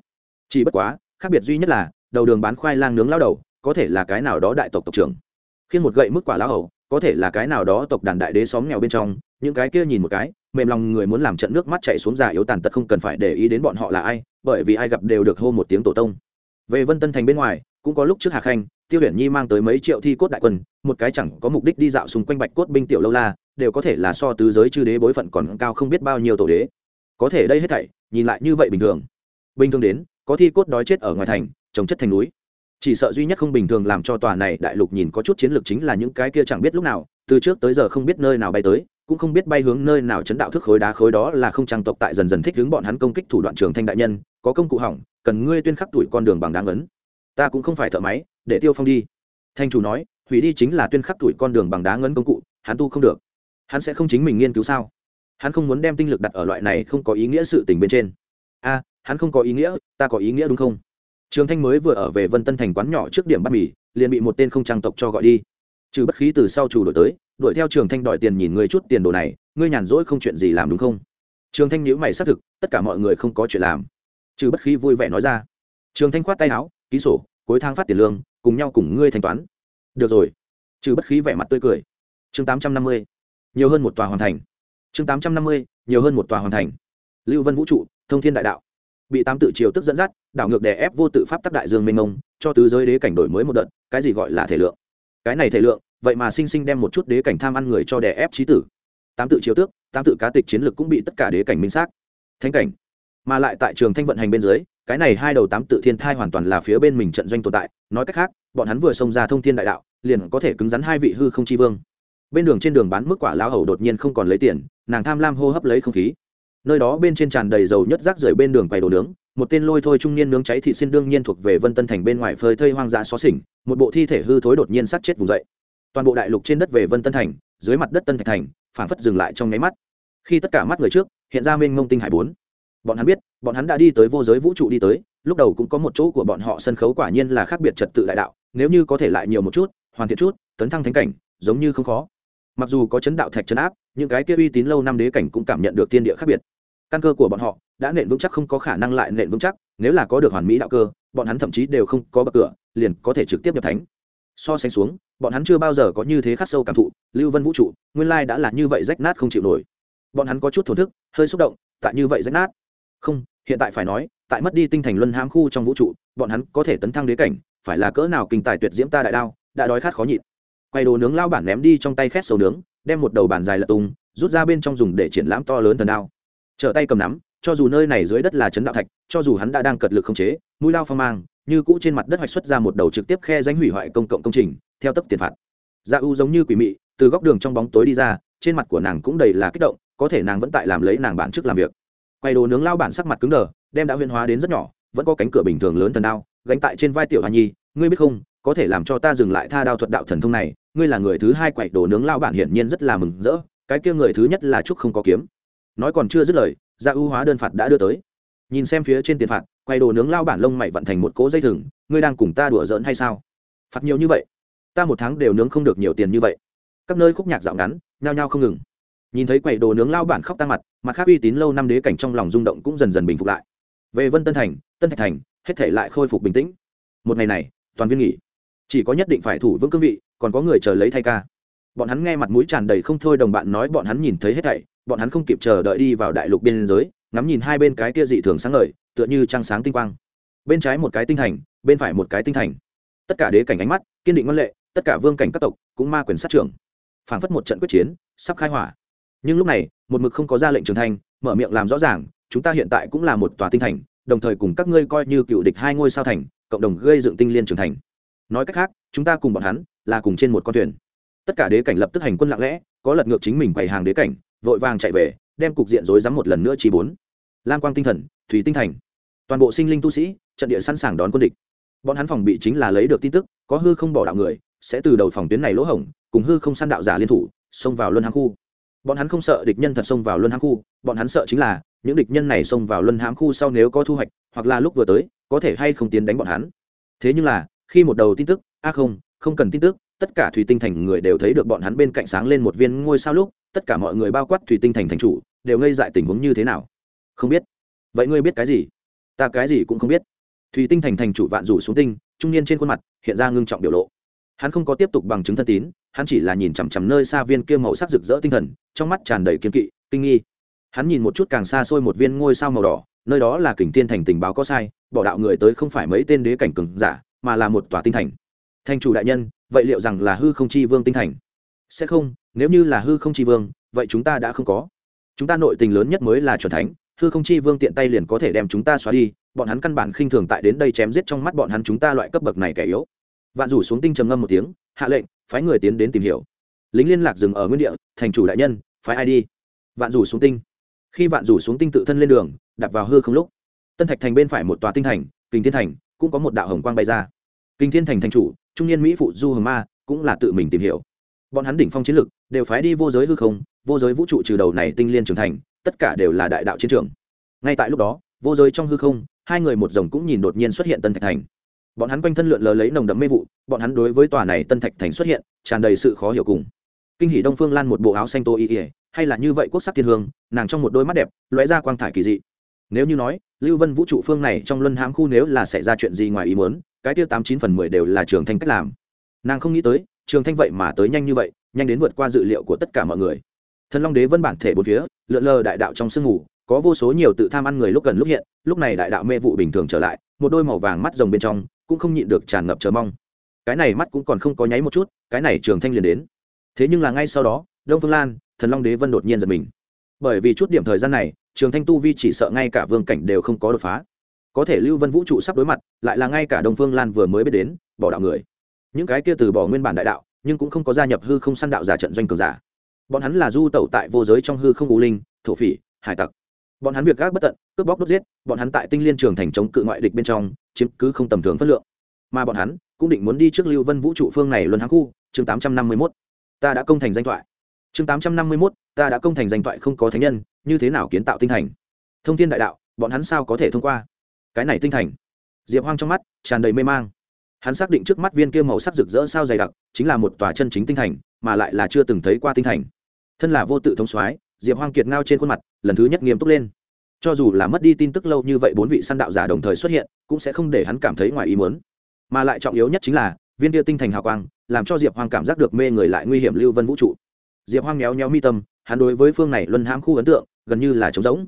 Chỉ bất quá khác biệt duy nhất là, đầu đường bán khoai lang nướng lao đầu, có thể là cái nào đó đại tộc tộc trưởng. Khiến một gậy mức quả lao hầu, có thể là cái nào đó tộc đàn đại đế xóm nghèo bên trong, những cái kia nhìn một cái, mềm lòng người muốn làm trận nước mắt chạy xuống già yếu tàn tật không cần phải để ý đến bọn họ là ai, bởi vì ai gặp đều được hô một tiếng tổ tông. Về vân tân thành bên ngoài, cũng có lúc trước hà khanh, tiêu huyền nhi mang tới mấy triệu thi cốt đại quân, một cái chẳng có mục đích đi dạo xung quanh bạch cốt binh tiểu lâu la, đều có thể là so tứ giới chư đế bối phận còn cao không biết bao nhiêu tổ đế. Có thể đây hết thảy, nhìn lại như vậy bình thường. Bình thường đến có thi cốt đói chết ở ngoài thành, trồng chất thành núi. Chỉ sợ duy nhất không bình thường làm cho tòa này đại lục nhìn có chút chiến lược chính là những cái kia chẳng biết lúc nào, từ trước tới giờ không biết nơi nào bay tới, cũng không biết bay hướng nơi nào chấn đạo thức khối đá khối đó là không trang tộc tại dần dần thích hướng bọn hắn công kích thủ đoạn trường thanh đại nhân, có công cụ hỏng, cần ngươi tuyên khắc tuổi con đường bằng đáng ấn. Ta cũng không phải thợ máy, để tiêu phong đi. Thanh chủ nói, hủy đi chính là tuyên khắc tuổi con đường bằng đá ngấn công cụ, hắn tu không được. Hắn sẽ không chính mình nghiên cứu sao? Hắn không muốn đem tinh lực đặt ở loại này không có ý nghĩa sự tình bên trên. A hắn không có ý nghĩa, ta có ý nghĩa đúng không? Trường thanh mới vừa ở về vân tân thành quán nhỏ trước điểm bắt mì, liền bị một tên không trang tộc cho gọi đi. Trừ bất khí từ sau chủ đổi tới, đuổi theo trường thanh đòi tiền nhìn người chút tiền đồ này, ngươi nhàn rỗi không chuyện gì làm đúng không? Trường thanh nhữ mày xác thực, tất cả mọi người không có chuyện làm. Trừ bất khí vui vẻ nói ra. Trường thanh khoát tay áo, ký sổ, cuối tháng phát tiền lương, cùng nhau cùng ngươi thanh toán. Được rồi. Trừ bất khí vẻ mặt tươi cười. Chương tám trăm năm mươi, nhiều hơn một tòa hoàn thành. Chương tám trăm năm mươi, nhiều hơn một tòa hoàn thành. Lưu vân vũ trụ, thông thiên đại đạo bị tám tự triều tức dẫn dắt, đảo ngược đè ép vô tự pháp tắc đại dương mênh mông, cho tứ giới đế cảnh đổi mới một đợt, cái gì gọi là thể lượng? Cái này thể lượng, vậy mà sinh sinh đem một chút đế cảnh tham ăn người cho đè ép trí tử. Tám tự triều tước, tám tự cá tịch chiến lược cũng bị tất cả đế cảnh minh xác. Thánh cảnh. Mà lại tại trường thanh vận hành bên dưới, cái này hai đầu tám tự thiên thai hoàn toàn là phía bên mình trận doanh tồn tại. Nói cách khác, bọn hắn vừa xông ra thông thiên đại đạo, liền có thể cứng rắn hai vị hư không chi vương. Bên đường trên đường bán mức quả lão hầu đột nhiên không còn lấy tiền, nàng tham lam hô hấp lấy không khí nơi đó bên trên tràn đầy dầu nhất rác rưởi bên đường quầy đồ nướng, một tên lôi thôi trung niên nướng cháy thị xin đương nhiên thuộc về vân tân thành bên ngoài phơi thây hoang dã xó xỉnh, một bộ thi thể hư thối đột nhiên sát chết vùng dậy. Toàn bộ đại lục trên đất về vân tân thành, dưới mặt đất tân thạch thành, phảng phất dừng lại trong nháy mắt. Khi tất cả mắt người trước, hiện ra mênh mông tinh hải bốn. Bọn hắn biết, bọn hắn đã đi tới vô giới vũ trụ đi tới, lúc đầu cũng có một chỗ của bọn họ sân khấu quả nhiên là khác biệt trật tự đại đạo, nếu như có thể lại nhiều một chút, hoàn thiện chút, tấn thăng thánh cảnh, giống như không khó. Mặc dù có chấn đạo thạch chấn áp những cái kia uy tín lâu năm đế cảnh cũng cảm nhận được tiên địa khác biệt căn cơ của bọn họ đã nện vững chắc, không có khả năng lại nện vững chắc. Nếu là có được hoàn mỹ đạo cơ, bọn hắn thậm chí đều không có bậc cửa, liền có thể trực tiếp nhập thánh. So sánh xuống, bọn hắn chưa bao giờ có như thế khắc sâu cảm thụ, lưu vân vũ trụ, nguyên lai đã là như vậy rách nát không chịu nổi. Bọn hắn có chút thổn thức, hơi xúc động, tại như vậy rách nát. Không, hiện tại phải nói, tại mất đi tinh thành luân hãm khu trong vũ trụ, bọn hắn có thể tấn thăng đế cảnh, phải là cỡ nào kinh tài tuyệt diễm ta đại đao, đã đói khát khó nhịn. Quay đồ nướng lao bản ném đi trong tay khét sầu nướng, đem một đầu bàn dài lật tung, rút ra bên trong dùng để triển lãm to lớn thần đao trở tay cầm nắm, cho dù nơi này dưới đất là chấn đạo thạch, cho dù hắn đã đang cật lực không chế, mũi lao phong mang, như cũ trên mặt đất hoạch xuất ra một đầu trực tiếp khe danh hủy hoại công cộng công trình, theo tấp tiền phạt. Dạ u giống như quỷ mị, từ góc đường trong bóng tối đi ra, trên mặt của nàng cũng đầy là kích động, có thể nàng vẫn tại làm lấy nàng bản chức làm việc. Quay đồ nướng lao bản sắc mặt cứng đờ, đem đã huyên hóa đến rất nhỏ, vẫn có cánh cửa bình thường lớn thần đao, gánh tại trên vai tiểu hoa nhi, ngươi biết không, có thể làm cho ta dừng lại tha đao thuật đạo thần thông này, ngươi là người thứ hai quậy đồ nướng lao bản hiển nhiên rất là mừng rỡ, cái kia người thứ nhất là trúc không có kiếm nói còn chưa dứt lời dạ gia ưu hóa đơn phạt đã đưa tới. Nhìn xem phía trên tiền phạt, quay đồ nướng lao bản lông mày vận thành một cỗ dây thừng, ngươi đang cùng ta đùa giỡn hay sao? Phạt nhiều như vậy, ta một tháng đều nướng không được nhiều tiền như vậy. Các nơi khúc nhạc dạo ngắn, nhao nhao không ngừng. Nhìn thấy quầy đồ nướng lao bản khóc tăng mặt mặt khác uy tín lâu năm đế cảnh trong lòng rung động cũng dần dần bình phục lại. Về vân tân thành, tân thạch thành, hết thể lại khôi phục bình tĩnh. Một ngày này, toàn viên nghỉ. Chỉ có nhất định phải thủ vững cương vị, còn có người chờ lấy thay ca. Bọn hắn nghe mặt mũi tràn đầy không thôi, đồng bạn nói bọn hắn nhìn thấy hết thảy bọn hắn không kịp chờ đợi đi vào đại lục biên giới, ngắm nhìn hai bên cái kia dị thường sáng ngời, tựa như trăng sáng tinh quang. Bên trái một cái tinh thành bên phải một cái tinh thành. Tất cả đế cảnh ánh mắt, kiên định ngân lệ, tất cả vương cảnh các tộc cũng ma quyền sát trưởng. Phảng phất một trận quyết chiến, sắp khai hỏa. Nhưng lúc này, một mực không có ra lệnh trưởng thành, mở miệng làm rõ ràng, chúng ta hiện tại cũng là một tòa tinh thành, đồng thời cùng các ngươi coi như cựu địch hai ngôi sao thành, cộng đồng gây dựng tinh liên trưởng thành. Nói cách khác, chúng ta cùng bọn hắn là cùng trên một con thuyền. Tất cả đế cảnh lập tức hành quân lặng lẽ, có lật ngược chính mình quầy hàng đế cảnh vội vàng chạy về, đem cục diện rối rắm một lần nữa chi bốn. Lam quang tinh thần, thủy tinh thành. Toàn bộ sinh linh tu sĩ, trận địa sẵn sàng đón quân địch. Bọn hắn phòng bị chính là lấy được tin tức, có hư không bỏ đạo người, sẽ từ đầu phòng tuyến này lỗ hổng, cùng hư không săn đạo giả liên thủ, xông vào luân hãng khu. Bọn hắn không sợ địch nhân thật xông vào luân hãng khu, bọn hắn sợ chính là, những địch nhân này xông vào luân hãng khu sau nếu có thu hoạch, hoặc là lúc vừa tới, có thể hay không tiến đánh bọn hắn. Thế nhưng là, khi một đầu tin tức, a không không cần tin tức, tất cả thủy tinh thành người đều thấy được bọn hắn bên cạnh sáng lên một viên ngôi sao lúc tất cả mọi người bao quát thủy tinh thành thành chủ, đều ngây dại tình huống như thế nào? Không biết. Vậy ngươi biết cái gì? Ta cái gì cũng không biết. Thủy tinh thành thành chủ vạn rủ xuống tinh, trung niên trên khuôn mặt hiện ra ngưng trọng biểu lộ. Hắn không có tiếp tục bằng chứng thân tín, hắn chỉ là nhìn chằm chằm nơi xa viên kia màu sắc rực rỡ tinh thần, trong mắt tràn đầy kiên kỵ, kinh nghi. Hắn nhìn một chút càng xa xôi một viên ngôi sao màu đỏ, nơi đó là kình tiên thành tình báo có sai, bỏ đạo người tới không phải mấy tên đế cảnh cường giả, mà là một tòa tinh thành. Thành chủ đại nhân, vậy liệu rằng là hư không chi vương tinh thành? Sẽ không, nếu như là hư không chi vương, vậy chúng ta đã không có. Chúng ta nội tình lớn nhất mới là c thánh, hư không chi vương tiện tay liền có thể đem chúng ta xóa đi, bọn hắn căn bản khinh thường tại đến đây chém giết trong mắt bọn hắn chúng ta loại cấp bậc này kẻ yếu. Vạn rủ xuống tinh trầm ngâm một tiếng, hạ lệnh, phái người tiến đến tìm hiểu. Lính liên lạc dừng ở nguyên địa, thành chủ đại nhân, phái ai đi? Vạn rủ xuống tinh. Khi vạn rủ xuống tinh tự thân lên đường đặt vào hư không lúc, tân thạch thành bên phải một tòa tinh thành kinh thiên thành, cũng có một đạo hồng quang bay ra. Kinh thiên thành thành chủ, trung niên mỹ phụ du hồng ma, cũng là tự mình tìm hiểu bọn hắn đỉnh phong chiến lực đều phái đi vô giới hư không, vô giới vũ trụ trừ đầu này tinh liên trưởng thành, tất cả đều là đại đạo chiến trường. Ngay tại lúc đó, vô giới trong hư không, hai người một rồng cũng nhìn đột nhiên xuất hiện tân thạch thành. Bọn hắn quanh thân lượn lờ lấy nồng đậm mê vụ, bọn hắn đối với tòa này tân thạch thành xuất hiện, tràn đầy sự khó hiểu cùng. Kinh hỷ đông phương lan một bộ áo xanh tô y ỉa hay là như vậy quốc sắc thiên hương, nàng trong một đôi mắt đẹp, lóe ra quang thải kỳ dị. Nếu như nói, lưu vân vũ trụ phương này trong luân hãm khu nếu là xảy ra chuyện gì ngoài ý muốn, cái tiêu tám chín phần mười đều là trường thanh cách làm. Nàng không nghĩ tới trường thanh vậy mà tới nhanh như vậy nhanh đến vượt qua dự liệu của tất cả mọi người. Thần long đế vân bản thể bốn phía lượn lờ đại đạo trong sương ngủ, có vô số nhiều tự tham ăn người lúc gần lúc hiện lúc này đại đạo mê vụ bình thường trở lại một đôi màu vàng mắt rồng bên trong cũng không nhịn được tràn ngập chờ mong. Cái này mắt cũng còn không có nháy một chút cái này trường thanh liền đến. Thế nhưng là ngay sau đó đông phương lan thần long đế vân đột nhiên giật mình. Bởi vì chút điểm thời gian này trường thanh tu vi chỉ sợ ngay cả vương cảnh đều không có đột phá. Có thể lưu vân vũ trụ sắp đối mặt lại là ngay cả đông phương lan vừa mới biết đến bỏ đạo người những cái kia từ bỏ nguyên bản đại đạo, nhưng cũng không có gia nhập hư không săn đạo giả trận doanh cường giả. Bọn hắn là du tẩu tại vô giới trong hư không u linh, thổ phỉ, hải tặc. Bọn hắn việc gác bất tận, cướp bóc đốt giết, bọn hắn tại tinh liên trường thành chống cự ngoại địch bên trong, chiếm cứ không tầm thường phất lượng. Mà bọn hắn cũng định muốn đi trước lưu vân vũ trụ phương này luân hãng khu, chương tám trăm năm mươi mốt. Ta đã công thành danh thoại. Chương tám trăm năm mươi mốt, ta đã công thành danh thoại không có thánh nhân, như thế nào kiến tạo tinh thành? Thông thiên đại đạo, bọn hắn sao có thể thông qua? Cái này tinh thành? Diệp hoang trong mắt tràn đầy mê mang hắn xác định trước mắt viên kia màu sắc rực rỡ sao dày đặc chính là một tòa chân chính tinh thành, mà lại là chưa từng thấy qua tinh thành. Thân là vô tự thông soái, diệp hoang kiệt ngao trên khuôn mặt, lần thứ nhất nghiêm túc lên. Cho dù là mất đi tin tức lâu như vậy bốn vị săn đạo giả đồng thời xuất hiện, cũng sẽ không để hắn cảm thấy ngoài ý muốn. Mà lại trọng yếu nhất chính là, viên kia tinh thành hào quang, làm cho diệp hoang cảm giác được mê người lại nguy hiểm lưu vân vũ trụ. Diệp hoang méo méo mi tâm, hắn đối với phương này luân hãm khu ấn tượng, gần như là trống rỗng.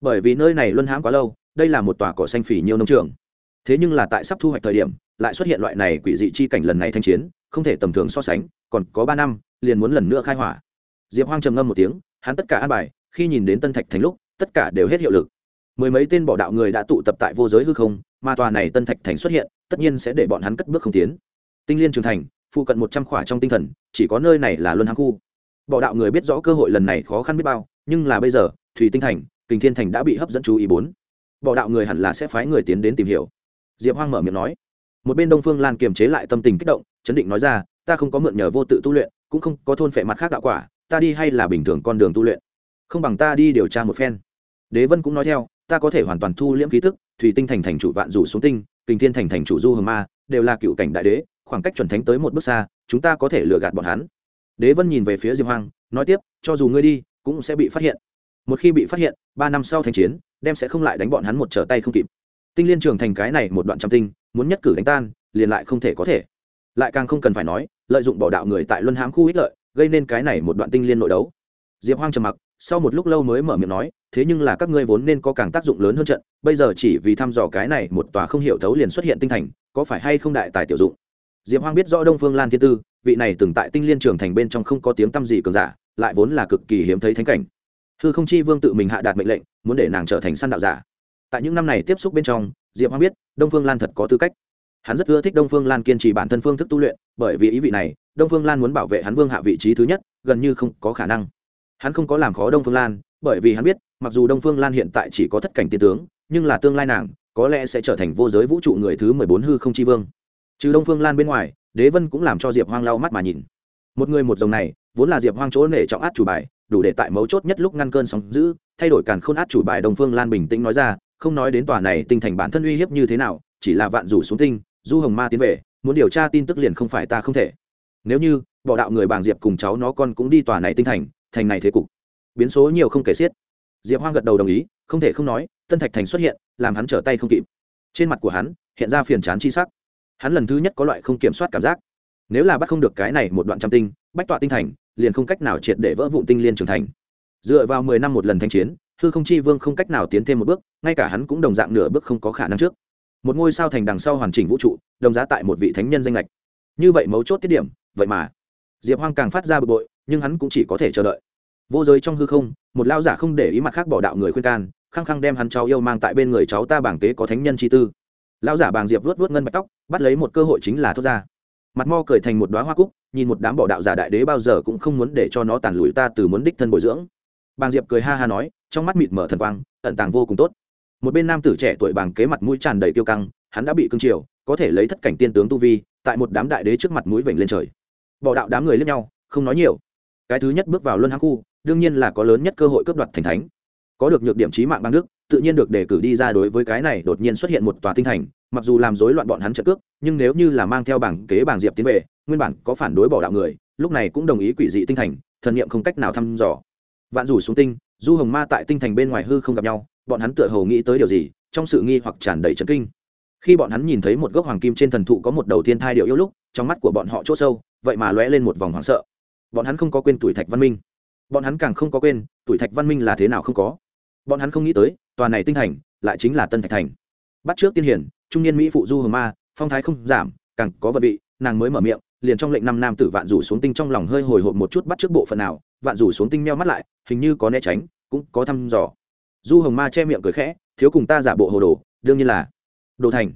Bởi vì nơi này luân hãm quá lâu, đây là một tòa cỏ xanh phỉ nhiều nông trường thế nhưng là tại sắp thu hoạch thời điểm, lại xuất hiện loại này quỷ dị chi cảnh lần này thanh chiến, không thể tầm thường so sánh, còn có ba năm, liền muốn lần nữa khai hỏa. Diệp hoang trầm ngâm một tiếng, hắn tất cả an bài, khi nhìn đến tân thạch thành lúc, tất cả đều hết hiệu lực. Mười mấy tên bỏ đạo người đã tụ tập tại vô giới hư không, mà tòa này tân thạch thành xuất hiện, tất nhiên sẽ để bọn hắn cất bước không tiến. Tinh liên trường thành, phụ cận một trăm khỏa trong tinh thần, chỉ có nơi này là luân hăng khu. Bỏ đạo người biết rõ cơ hội lần này khó khăn biết bao, nhưng là bây giờ, thủy tinh thành, kình thiên thành đã bị hấp dẫn chú ý bốn. Bỏ đạo người hẳn là sẽ phái người tiến đến tìm hiểu diệp hoang mở miệng nói. Một bên đông phương lan kiềm chế lại tâm tình kích động, chấn định nói ra, ta không có mượn nhờ vô tự tu luyện, cũng không có thôn phệ mặt khác đạo quả, ta đi hay là bình thường con đường tu luyện. Không bằng ta đi điều tra một phen. Đế vân cũng nói theo, ta có thể hoàn toàn thu liễm khí tức, thủy tinh thành thành chủ vạn rủ xuống tinh, kình thiên thành thành chủ du hờ ma, đều là cựu cảnh đại đế, khoảng cách chuẩn thánh tới một bước xa, chúng ta có thể lừa gạt bọn hắn. Đế vân nhìn về phía diệp hoang, nói tiếp, cho dù ngươi đi, cũng sẽ bị phát hiện. Một khi bị phát hiện, ba năm sau thành chiến, đem sẽ không lại đánh bọn hắn một trở tay không kịp tinh liên trường thành cái này một đoạn trăm tinh, muốn nhất cử đánh tan, liền lại không thể có thể. Lại càng không cần phải nói, lợi dụng bỏ đạo người tại luân hãm khu ích lợi, gây nên cái này một đoạn tinh liên nội đấu. Diệp hoang trầm mặc, sau một lúc lâu mới mở miệng nói, thế nhưng là các ngươi vốn nên có càng tác dụng lớn hơn trận, bây giờ chỉ vì thăm dò cái này một tòa không hiểu thấu liền xuất hiện tinh thành, có phải hay không đại tài tiểu dụng? Diệp hoang biết rõ đông phương lan thiên tư, vị này từng tại tinh liên trường thành bên trong không có tiếng tăm gì cường giả, lại vốn là cực kỳ hiếm thấy thánh cảnh. Hư không chi vương tự mình hạ đạt mệnh lệnh, muốn để nàng trở thành săn đạo giả tại những năm này tiếp xúc bên trong, diệp hoang biết đông phương lan thật có tư cách. Hắn rất ưa thích đông phương lan kiên trì bản thân phương thức tu luyện, bởi vì ý vị này, đông phương lan muốn bảo vệ hắn vương hạ vị trí thứ nhất, gần như không có khả năng. Hắn không có làm khó đông phương lan, bởi vì hắn biết, mặc dù đông phương lan hiện tại chỉ có thất cảnh tiên tướng, nhưng là tương lai nàng, có lẽ sẽ trở thành vô giới vũ trụ người thứ mười bốn hư không chi vương. Trừ đông phương lan bên ngoài, đế vân cũng làm cho diệp hoang lau mắt mà nhìn. Một người một dòng này, vốn là diệp hoang chỗ nể trọng át chủ bài, đủ để tại mấu chốt nhất lúc ngăn cơn sóng giữ thay đổi càn khôn át chủ bài đông phương lan bình tĩnh nói ra không nói đến tòa này tinh thành bản thân uy hiếp như thế nào, chỉ là vạn rủ xuống tinh, du hồng ma tiến về, muốn điều tra tin tức liền không phải ta không thể. Nếu như, bỏ đạo người bàng diệp cùng cháu nó con cũng đi tòa này tinh thành thành này thế cục. Biến số nhiều không kể xiết. Diệp hoang gật đầu đồng ý, không thể không nói, tân thạch thành xuất hiện, làm hắn trở tay không kịp. Trên mặt của hắn, hiện ra phiền chán chi sắc. Hắn lần thứ nhất có loại không kiểm soát cảm giác. Nếu là bắt không được cái này một đoạn trăm tinh, bách tọa tinh thành, liền không cách nào triệt để vỡ vụn tinh liên trưởng thành. Dựa vào mười năm một lần thanh chiến hư không chi vương không cách nào tiến thêm một bước, ngay cả hắn cũng đồng dạng nửa bước không có khả năng trước. Một ngôi sao thành đằng sau hoàn chỉnh vũ trụ, đồng giá tại một vị thánh nhân danh lệch như vậy mấu chốt tiết điểm, vậy mà. Diệp hoang càng phát ra bực bội, nhưng hắn cũng chỉ có thể chờ đợi. Vô giới trong hư không, một lao giả không để ý mặt khác bỏ đạo người khuyên can, khăng khăng đem hắn cháu yêu mang tại bên người cháu ta bảng tế có thánh nhân chi tư. Lao giả bàng diệp vớt vớt ngân bạch tóc, bắt lấy một cơ hội chính là thốt ra. Mặt mo cười thành một đoá hoa cúc, nhìn một đám bỏ đạo giả đại đế bao giờ cũng không muốn để cho nó tàn lùi ta từ muốn đích thân bồi dưỡng. Bàng diệp cười ha ha nói trong mắt mịt mở thần quang, ẩn tàng vô cùng tốt. Một bên nam tử trẻ tuổi bàng kế mặt mũi tràn đầy kiêu căng, hắn đã bị cưng chiều có thể lấy thất cảnh tiên tướng tu vi, tại một đám đại đế trước mặt mũi vểnh lên trời. Bỏ đạo đám người lên nhau, không nói nhiều. Cái thứ nhất bước vào luân hãng khu, đương nhiên là có lớn nhất cơ hội cướp đoạt thành thánh. Có được nhược điểm trí mạng bang đức, tự nhiên được đề cử đi ra đối với cái này đột nhiên xuất hiện một tòa tinh thành, mặc dù làm rối loạn bọn hắn trợ cước, nhưng nếu như là mang theo bảng kế bảng diệp tiến về, nguyên bản có phản đối bỏ đạo người, lúc này cũng đồng ý quỷ dị tinh thành, thần niệm không cách nào thăm dò. Vạn rủ xuống tinh du hồng ma tại tinh thành bên ngoài hư không gặp nhau, bọn hắn tựa hồ nghĩ tới điều gì, trong sự nghi hoặc tràn đầy trấn kinh. Khi bọn hắn nhìn thấy một gốc hoàng kim trên thần thụ có một đầu tiên thai điệu yêu lúc, trong mắt của bọn họ chỗ sâu, vậy mà lóe lên một vòng hoảng sợ. Bọn hắn không có quên tuổi thạch văn minh. Bọn hắn càng không có quên, tuổi thạch văn minh là thế nào không có. Bọn hắn không nghĩ tới, tòa này tinh thành lại chính là tân thạch thành. Bắt trước tiên hiển, trung niên mỹ phụ du hồng ma, phong thái không giảm, càng có vật vị, nàng mới mở miệng liền trong lệnh năm nam tử vạn rủ xuống tinh trong lòng hơi hồi hộp một chút bắt trước bộ phận nào, vạn rủ xuống tinh meo mắt lại, hình như có né tránh, cũng có thăm dò. Du hồng ma che miệng cười khẽ, thiếu cùng ta giả bộ hồ đồ, đương nhiên là đồ thành.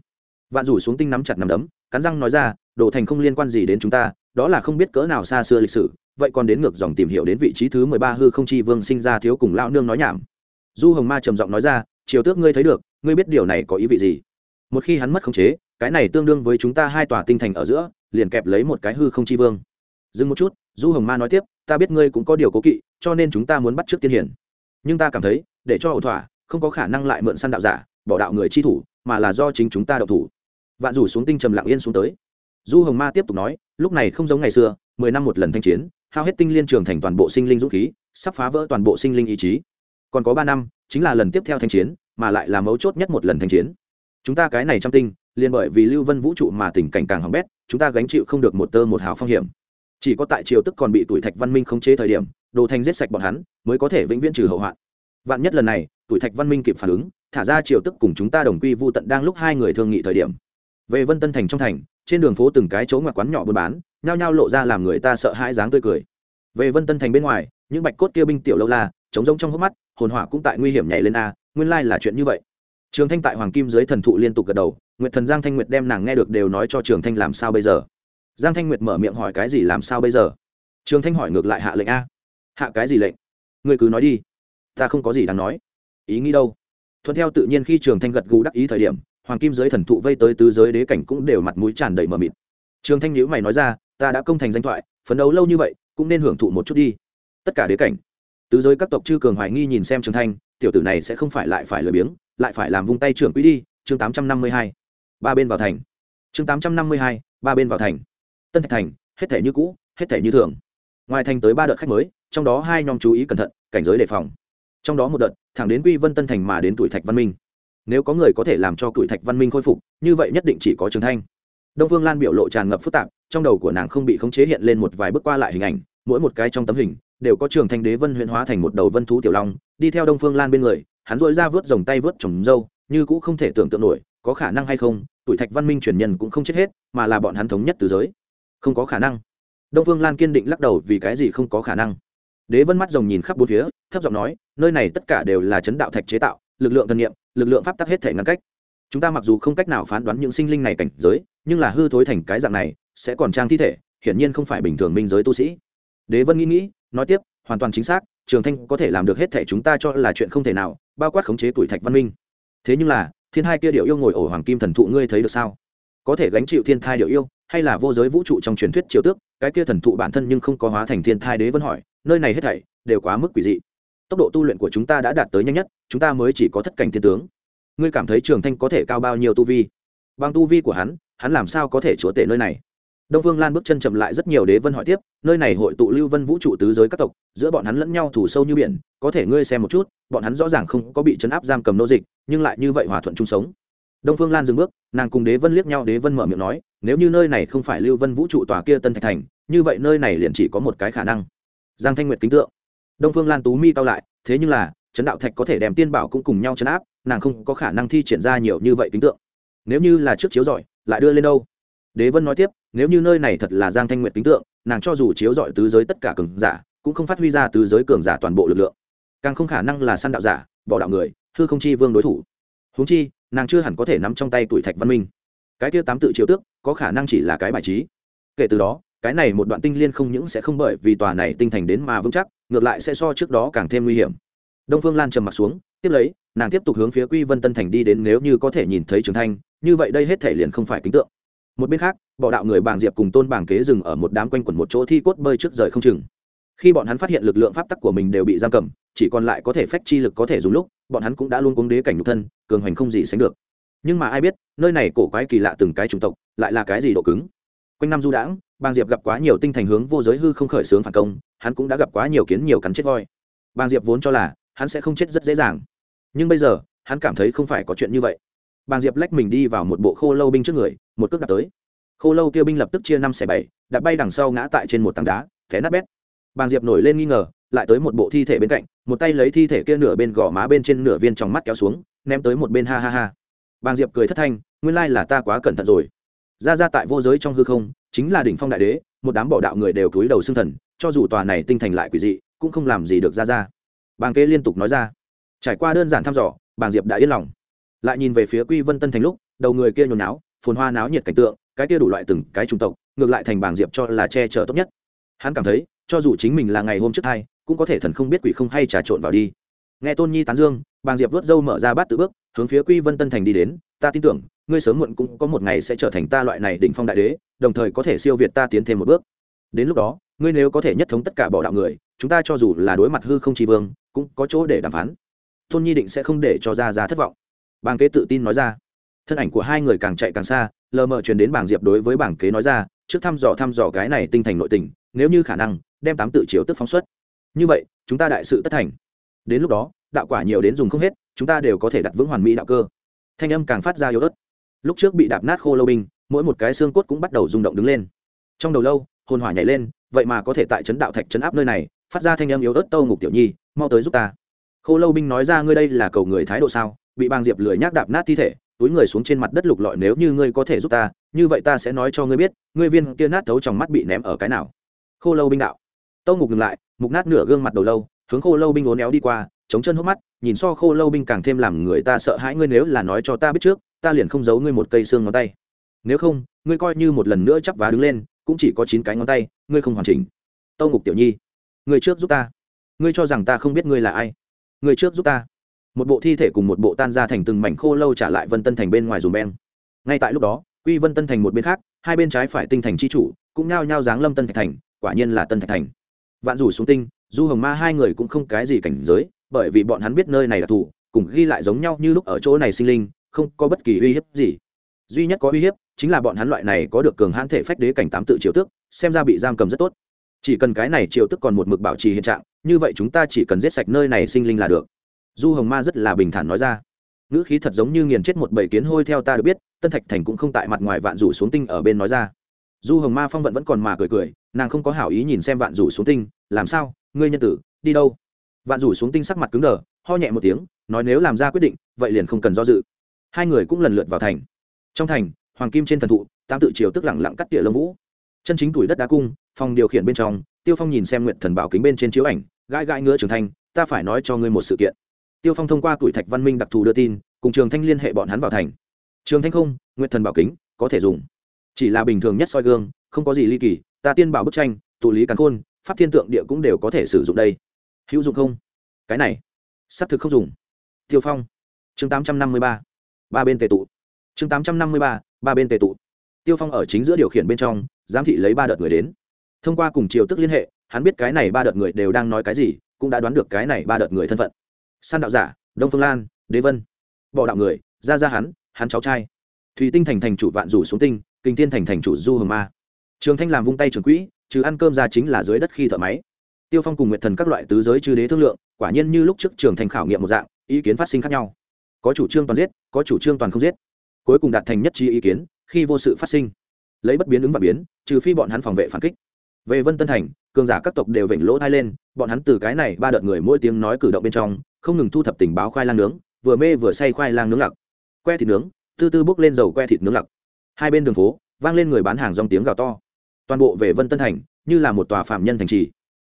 Vạn rủ xuống tinh nắm chặt nằm đấm, cắn răng nói ra, đồ thành không liên quan gì đến chúng ta, đó là không biết cỡ nào xa xưa lịch sử, vậy còn đến ngược dòng tìm hiểu đến vị trí thứ mười ba hư không chi vương sinh ra thiếu cùng lão nương nói nhảm. Du hồng ma trầm giọng nói ra chiều tước ngươi thấy được, ngươi biết điều này có ý vị gì? Một khi hắn mất khống chế cái này tương đương với chúng ta hai tòa tinh thành ở giữa, liền kẹp lấy một cái hư không chi vương. Dừng một chút, du hồng ma nói tiếp, ta biết ngươi cũng có điều cố kỵ, cho nên chúng ta muốn bắt trước tiên hiển. Nhưng ta cảm thấy, để cho ẩu thỏa, không có khả năng lại mượn săn đạo giả, bỏ đạo người chi thủ, mà là do chính chúng ta đậu thủ. Vạn rủ xuống tinh trầm lặng yên xuống tới. Du hồng ma tiếp tục nói, lúc này không giống ngày xưa, mười năm một lần thanh chiến, hao hết tinh liên trường thành toàn bộ sinh linh dũng khí, sắp phá vỡ toàn bộ sinh linh ý chí. Còn có ba năm, chính là lần tiếp theo thanh chiến, mà lại là mấu chốt nhất một lần thanh chiến. Chúng ta cái này trăm tinh liền bởi vì lưu vân vũ trụ mà tình cảnh càng hỏng bét, chúng ta gánh chịu không được một tơ một hào phong hiểm. Chỉ có tại triều tức còn bị tuổi thạch văn minh khống chế thời điểm, đồ thành giết sạch bọn hắn, mới có thể vĩnh viễn trừ hậu hoạn. Vạn nhất lần này, tuổi thạch văn minh kịp phản ứng, thả ra triều tức cùng chúng ta đồng quy vô tận đang lúc hai người thương nghị thời điểm. Về vân tân thành trong thành, trên đường phố từng cái chỗ ngoặt quán nhỏ buôn bán, nhao nhao lộ ra làm người ta sợ hãi dáng tươi cười. Về vân tân thành bên ngoài, những bạch cốt kia binh tiểu lâu la chống rông trong hốc mắt, hồn hỏa cũng tại nguy hiểm nhảy lên a, nguyên lai là chuyện như vậy trường thanh tại hoàng kim dưới thần thụ liên tục gật đầu, nguyệt thần giang thanh nguyệt đem nàng nghe được đều nói cho trường thanh làm sao bây giờ. Giang thanh nguyệt mở miệng hỏi cái gì làm sao bây giờ? Trường thanh hỏi ngược lại hạ lệnh a. Hạ cái gì lệnh? Người cứ nói đi. Ta không có gì đáng nói. Ý nghĩ đâu? Thuận theo tự nhiên khi trường thanh gật gù đắc ý thời điểm, hoàng kim giới thần thụ vây tới tứ giới đế cảnh cũng đều mặt mũi tràn đầy mờ mịt. Trường thanh nhữ mày nói ra, ta đã công thành danh thoại, phấn đấu lâu như vậy, cũng nên hưởng thụ một chút đi. Tất cả đế cảnh. Tứ giới các tộc chư cường hoài nghi nhìn xem trường thanh tiểu tử này sẽ không phải lại phải lười biếng, lại phải làm vung tay trưởng quỹ đi, chương tám trăm năm mươi hai. Ba bên vào thành. Chương tám trăm năm mươi hai, ba bên vào thành. Tân thạch thành, hết thể như cũ, hết thể như thường. Ngoài thành tới ba đợt khách mới, trong đó hai nhóm chú ý cẩn thận, cảnh giới đề phòng. Trong đó một đợt, thẳng đến quy vân tân thành mà đến tuổi thạch văn minh. Nếu có người có thể làm cho tuổi thạch văn minh khôi phục, như vậy nhất định chỉ có trường thanh. Đông phương lan biểu lộ tràn ngập phức tạp, trong đầu của nàng không bị khống chế hiện lên một vài bước qua lại hình ảnh, mỗi một cái trong tấm hình đều có trường thanh đế vân huyện hóa thành một đầu vân thú tiểu long, đi theo đông phương lan bên người, hắn dội ra vớt dòng tay vớt trồng dâu, như cũ không thể tưởng tượng nổi, có khả năng hay không, tuổi thạch văn minh truyền nhân cũng không chết hết, mà là bọn hắn thống nhất từ giới. Không có khả năng. Đông phương lan kiên định lắc đầu vì cái gì không có khả năng. Đế vân mắt rồng nhìn khắp bốn phía, thấp giọng nói, nơi này tất cả đều là chấn đạo thạch chế tạo, lực lượng thần nghiệm lực lượng pháp tắc hết thể ngăn cách. Chúng ta mặc dù không cách nào phán đoán những sinh linh này cảnh giới, nhưng là hư thối thành cái dạng này, sẽ còn trang thi thể, hiển nhiên không phải bình thường minh giới tu sĩ. Đế vân nghĩ nghĩ nói tiếp, hoàn toàn chính xác, trường thanh có thể làm được hết thể chúng ta cho là chuyện không thể nào, bao quát khống chế tuổi thạch văn minh. Thế nhưng là, thiên hai kia điệu yêu ngồi ổ hoàng kim thần thụ ngươi thấy được sao? Có thể gánh chịu thiên thai điệu yêu, hay là vô giới vũ trụ trong truyền thuyết triều tước, cái kia thần thụ bản thân nhưng không có hóa thành thiên thai đế vân hỏi, nơi này hết thảy đều quá mức quỷ dị. Tốc độ tu luyện của chúng ta đã đạt tới nhanh nhất, chúng ta mới chỉ có thất cảnh thiên tướng. Ngươi cảm thấy trường thanh có thể cao bao nhiêu tu vi? Bằng tu vi của hắn hắn làm sao có thể chúa tể nơi này? Đông vương lan bước chân chậm lại rất nhiều đế vân hỏi tiếp, nơi này hội tụ lưu vân vũ trụ tứ giới các tộc, giữa bọn hắn lẫn nhau thủ sâu như biển, có thể ngươi xem một chút, bọn hắn rõ ràng không có bị chấn áp giam cầm nô dịch, nhưng lại như vậy hòa thuận chung sống. Đông phương lan dừng bước, nàng cùng đế vân liếc nhau, đế vân mở miệng nói, nếu như nơi này không phải lưu vân vũ trụ tòa kia tân thạch thành, như vậy nơi này liền chỉ có một cái khả năng. Giang thanh nguyệt kính tượng. Đông phương lan tú mi cao lại, thế nhưng là chấn đạo thạch có thể đem tiên bảo cũng cùng nhau chấn áp, nàng không có khả năng thi triển ra nhiều như vậy kính tượng. Nếu như là trước chiếu giỏi lại đưa lên đâu? Đế vân nói tiếp nếu như nơi này thật là giang thanh nguyệt kính tượng, nàng cho dù chiếu giỏi tứ giới tất cả cường giả, cũng không phát huy ra tứ giới cường giả toàn bộ lực lượng. Càng không khả năng là săn đạo giả, bỏ đạo người, hư không chi vương đối thủ. Húng chi, nàng chưa hẳn có thể nắm trong tay tuổi thạch văn minh. Cái tiêu tám tự chiếu tước, có khả năng chỉ là cái bài trí. Kể từ đó, cái này một đoạn tinh liên không những sẽ không bởi vì tòa này tinh thành đến mà vững chắc, ngược lại sẽ so trước đó càng thêm nguy hiểm. Đông phương lan trầm mặt xuống, tiếp lấy, nàng tiếp tục hướng phía quy vân tân thành đi đến nếu như có thể nhìn thấy trường thanh, như vậy đây hết thể liền không phải kính tượng một bên khác, bọ đạo người bàng diệp cùng tôn bàng kế dừng ở một đám quanh quẩn một chỗ thi cốt bơi trước rời không chừng. Khi bọn hắn phát hiện lực lượng pháp tắc của mình đều bị giam cầm, chỉ còn lại có thể phách chi lực có thể dùng lúc, bọn hắn cũng đã luôn cúng đế cảnh nhục thân, cường hoành không gì sánh được. Nhưng mà ai biết, nơi này cổ quái kỳ lạ từng cái chủng tộc, lại là cái gì độ cứng? Quanh năm du đãng, bàng diệp gặp quá nhiều tinh thành hướng vô giới hư không khởi xướng phản công, hắn cũng đã gặp quá nhiều kiến nhiều cắn chết voi. Bàng diệp vốn cho là, hắn sẽ không chết rất dễ dàng. Nhưng bây giờ, hắn cảm thấy không phải có chuyện như vậy bàng diệp lách mình đi vào một bộ khô lâu binh trước người, một cước đạp tới. Khô lâu kia binh lập tức chia năm xẻ bảy, đạp bay đằng sau ngã tại trên một tảng đá, té nát bét. Bàng diệp nổi lên nghi ngờ, lại tới một bộ thi thể bên cạnh, một tay lấy thi thể kia nửa bên gò má bên trên nửa viên trong mắt kéo xuống, ném tới một bên ha ha ha. Bàng diệp cười thất thanh, nguyên lai là ta quá cẩn thận rồi. Ra ra tại vô giới trong hư không, chính là đỉnh phong đại đế, một đám bỏ đạo người đều cúi đầu xương thần, cho dù tòa này tinh thành lại quỷ dị, cũng không làm gì được ra ra. Bàng kế liên tục nói ra. Trải qua đơn giản thăm dò, bàng diệp đã yên lòng lại nhìn về phía quy vân tân thành lúc, đầu người kia nhồi náo, phồn hoa náo nhiệt cảnh tượng, cái kia đủ loại từng cái trung tộc, ngược lại thành bàng diệp cho là che chở tốt nhất. Hắn cảm thấy, cho dù chính mình là ngày hôm trước hai, cũng có thể thần không biết quỷ không hay trà trộn vào đi. Nghe tôn nhi tán dương bàng diệp vớt râu mở ra bát tự bước, hướng phía quy vân tân thành đi đến, ta tin tưởng, ngươi sớm muộn cũng có một ngày sẽ trở thành ta loại này đỉnh phong đại đế, đồng thời có thể siêu việt ta tiến thêm một bước. Đến lúc đó, ngươi nếu có thể nhất thống tất cả bỏ đạo người, chúng ta cho dù là đối mặt hư không tri vương, cũng có chỗ để đàm phán. Tôn nhi định sẽ không để cho ra ra thất vọng bàng kế tự tin nói ra. Thân ảnh của hai người càng chạy càng xa, lờ mờ truyền đến bảng diệp đối với bảng kế nói ra, trước thăm dò thăm dò cái này tinh thành nội tình, nếu như khả năng, đem tám tự chiếu tức phóng xuất. Như vậy, chúng ta đại sự tất thành. Đến lúc đó, đạo quả nhiều đến dùng không hết, chúng ta đều có thể đặt vững hoàn mỹ đạo cơ. Thanh âm càng phát ra yếu ớt. Lúc trước bị đạp nát khô lâu binh, mỗi một cái xương cốt cũng bắt đầu rung động đứng lên. Trong đầu lâu, hồn hỏa nhảy lên, vậy mà có thể tại chấn đạo thạch chấn áp nơi này, phát ra thanh âm yếu ớt tâu ngục tiểu nhi, mau tới giúp ta. Khô lâu binh nói ra ngươi đây là cầu người thái độ sao? Bị bang diệp lười nhác đạp nát thi thể, túi người xuống trên mặt đất lục lọi, nếu như ngươi có thể giúp ta, như vậy ta sẽ nói cho ngươi biết, ngươi viên kia nát thấu trong mắt bị ném ở cái nào. Khô lâu binh đạo. Tâu ngục ngừng lại, mục nát nửa gương mặt đầu lâu, hướng khô lâu binh ố néo đi qua, chống chân hốc mắt, nhìn so khô lâu binh càng thêm làm người ta sợ hãi, ngươi nếu là nói cho ta biết trước, ta liền không giấu ngươi một cây xương ngón tay. Nếu không, ngươi coi như một lần nữa chắp vá đứng lên, cũng chỉ có chín cái ngón tay, ngươi không hoàn chỉnh. Tâu ngục tiểu nhi, ngươi trước giúp ta. Ngươi cho rằng ta không biết ngươi là ai. Ngươi trước giúp ta một bộ thi thể cùng một bộ tan ra thành từng mảnh khô lâu trả lại vân tân thành bên ngoài dùm beng. Ngay tại lúc đó, quy vân tân thành một bên khác, hai bên trái phải tinh thành chi chủ, cũng nhao nhao giáng lâm tân thạch thành, quả nhiên là tân thạch thành. Vạn rủ xuống tinh, du hồng ma hai người cũng không cái gì cảnh giới, bởi vì bọn hắn biết nơi này là thủ, cùng ghi lại giống nhau như lúc ở chỗ này sinh linh, không có bất kỳ uy hiếp gì. Duy nhất có uy hiếp chính là bọn hắn loại này có được cường hãn thể phách đế cảnh tám tự triều tức xem ra bị giam cầm rất tốt. Chỉ cần cái này triều tức còn một mực bảo trì hiện trạng, như vậy chúng ta chỉ cần giết sạch nơi này sinh linh là được du hồng ma rất là bình thản nói ra. Ngữ khí thật giống như nghiền chết một bầy kiến hôi theo ta được biết tân thạch thành cũng không tại mặt ngoài vạn rủ xuống tinh ở bên nói ra. Du hồng ma phong vận vẫn còn mà cười cười nàng không có hảo ý nhìn xem vạn rủ xuống tinh làm sao ngươi nhân tử đi đâu? Vạn rủ xuống tinh sắc mặt cứng đờ ho nhẹ một tiếng nói nếu làm ra quyết định vậy liền không cần do dự. Hai người cũng lần lượt vào thành. Trong thành hoàng kim trên thần thụ tam tự triều tức lẳng lặng cắt tỉa lông vũ. Chân chính tuổi đất đá cung phòng điều khiển bên trong tiêu phong nhìn xem nguyện thần bảo kính bên trên chiếu ảnh gãi gãi ngứa trưởng thành, ta phải nói cho ngươi một sự kiện tiêu phong thông qua tuổi thạch văn minh đặc thù đưa tin, cùng trường thanh liên hệ bọn hắn vào thành. Trường thanh không nguyện thần bảo kính, có thể dùng. Chỉ là bình thường nhất soi gương, không có gì ly kỳ, ta tiên bảo bức tranh, tụ lý cắn khôn, pháp thiên tượng địa cũng đều có thể sử dụng đây. Hữu dụng không? Cái này Sắp thực không dùng. Tiêu phong, chương tám trăm năm mươi ba ba bên tề tụ. Chương tám trăm năm mươi ba ba bên tề tụ. Tiêu phong ở chính giữa điều khiển bên trong, giám thị lấy ba đợt người đến. Thông qua cùng triều tức liên hệ, hắn biết cái này ba đợt người đều đang nói cái gì, cũng đã đoán được cái này ba đợt người thân phận san đạo giả, đông phương lan, đế vân. Bỏ đạo người ra ra hắn hắn cháu trai. Thùy tinh thành thành chủ vạn rủ xuống tinh kinh tiên thành thành chủ du hờ ma. Trường thanh làm vung tay trường quỹ, trừ ăn cơm ra chính là dưới đất khi thợ máy. Tiêu phong cùng nguyện thần các loại tứ giới chư đế thương lượng, quả nhiên như lúc trước trường thành khảo nghiệm một dạng, ý kiến phát sinh khác nhau. Có chủ trương toàn giết, có chủ trương toàn không giết. Cuối cùng đạt thành nhất trí ý kiến, khi vô sự phát sinh. Lấy bất biến ứng và biến, trừ phi bọn hắn phòng vệ phản kích. Về vân tân thành, cường giả các tộc đều vểnh lỗ thai lên, bọn hắn từ cái này ba đợt người mỗi tiếng nói cử động bên trong không ngừng thu thập tình báo khoai lang nướng, vừa mê vừa say khoai lang nướng lặc. Que thịt nướng, tư tư bốc lên dầu que thịt nướng lặc. Hai bên đường phố, vang lên người bán hàng dòng tiếng gào to. Toàn bộ về vân tân thành, như là một tòa phạm nhân thành trì.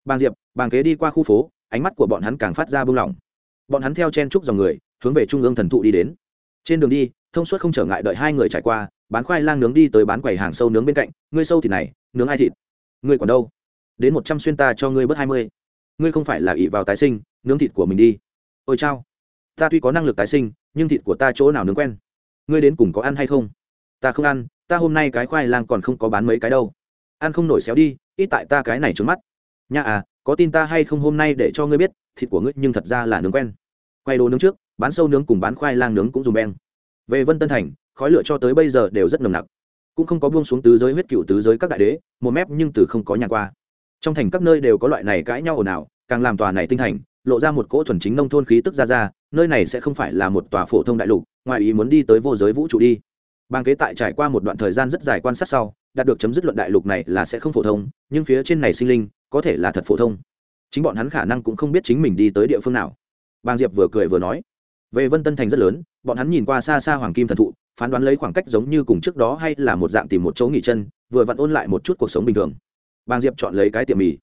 Bàng diệp, bàng kế đi qua khu phố, ánh mắt của bọn hắn càng phát ra bưng lỏng bọn hắn theo chen trúc dòng người, hướng về trung ương thần thụ đi đến. Trên đường đi, thông suốt không trở ngại đợi hai người trải qua, bán khoai lang nướng đi tới bán quầy hàng sâu nướng bên cạnh, ngươi sâu thịt này, nướng ai thịt? Ngươi còn đâu? Đến một trăm xuyên ta cho ngươi bớt hai mươi. Ngươi không phải là ỷ vào tái sinh, nướng thịt của mình đi ôi chao, ta tuy có năng lực tái sinh, nhưng thịt của ta chỗ nào nướng quen? Ngươi đến cùng có ăn hay không? Ta không ăn, ta hôm nay cái khoai lang còn không có bán mấy cái đâu. Ăn không nổi xéo đi, ít tại ta cái này trốn mắt. Nha à có tin ta hay không hôm nay để cho ngươi biết, thịt của ngươi nhưng thật ra là nướng quen. Quay đồ nướng trước, bán sâu nướng cùng bán khoai lang nướng cũng dùng beng. Về vân tân thành, khói lửa cho tới bây giờ đều rất nồng nặc. Cũng không có buông xuống tứ giới huyết cựu tứ giới các đại đế, một mép nhưng từ không có nhà qua. Trong thành các nơi đều có loại này cãi nhau ồn ào, càng làm tòa này tinh thành lộ ra một cỗ thuần chính nông thôn khí tức ra ra, nơi này sẽ không phải là một tòa phổ thông đại lục, ngoài ý muốn đi tới vô giới vũ trụ đi. Bang kế tại trải qua một đoạn thời gian rất dài quan sát sau, đạt được chấm dứt luận đại lục này là sẽ không phổ thông, nhưng phía trên này sinh linh, có thể là thật phổ thông. Chính bọn hắn khả năng cũng không biết chính mình đi tới địa phương nào. Bang diệp vừa cười vừa nói, về vân tân thành rất lớn, bọn hắn nhìn qua xa xa hoàng kim thần thụ, phán đoán lấy khoảng cách giống như cùng trước đó hay là một dạng tìm một chỗ nghỉ chân, vừa vặn ôn lại một chút cuộc sống bình thường. Bang diệp chọn lấy cái tiệm mì.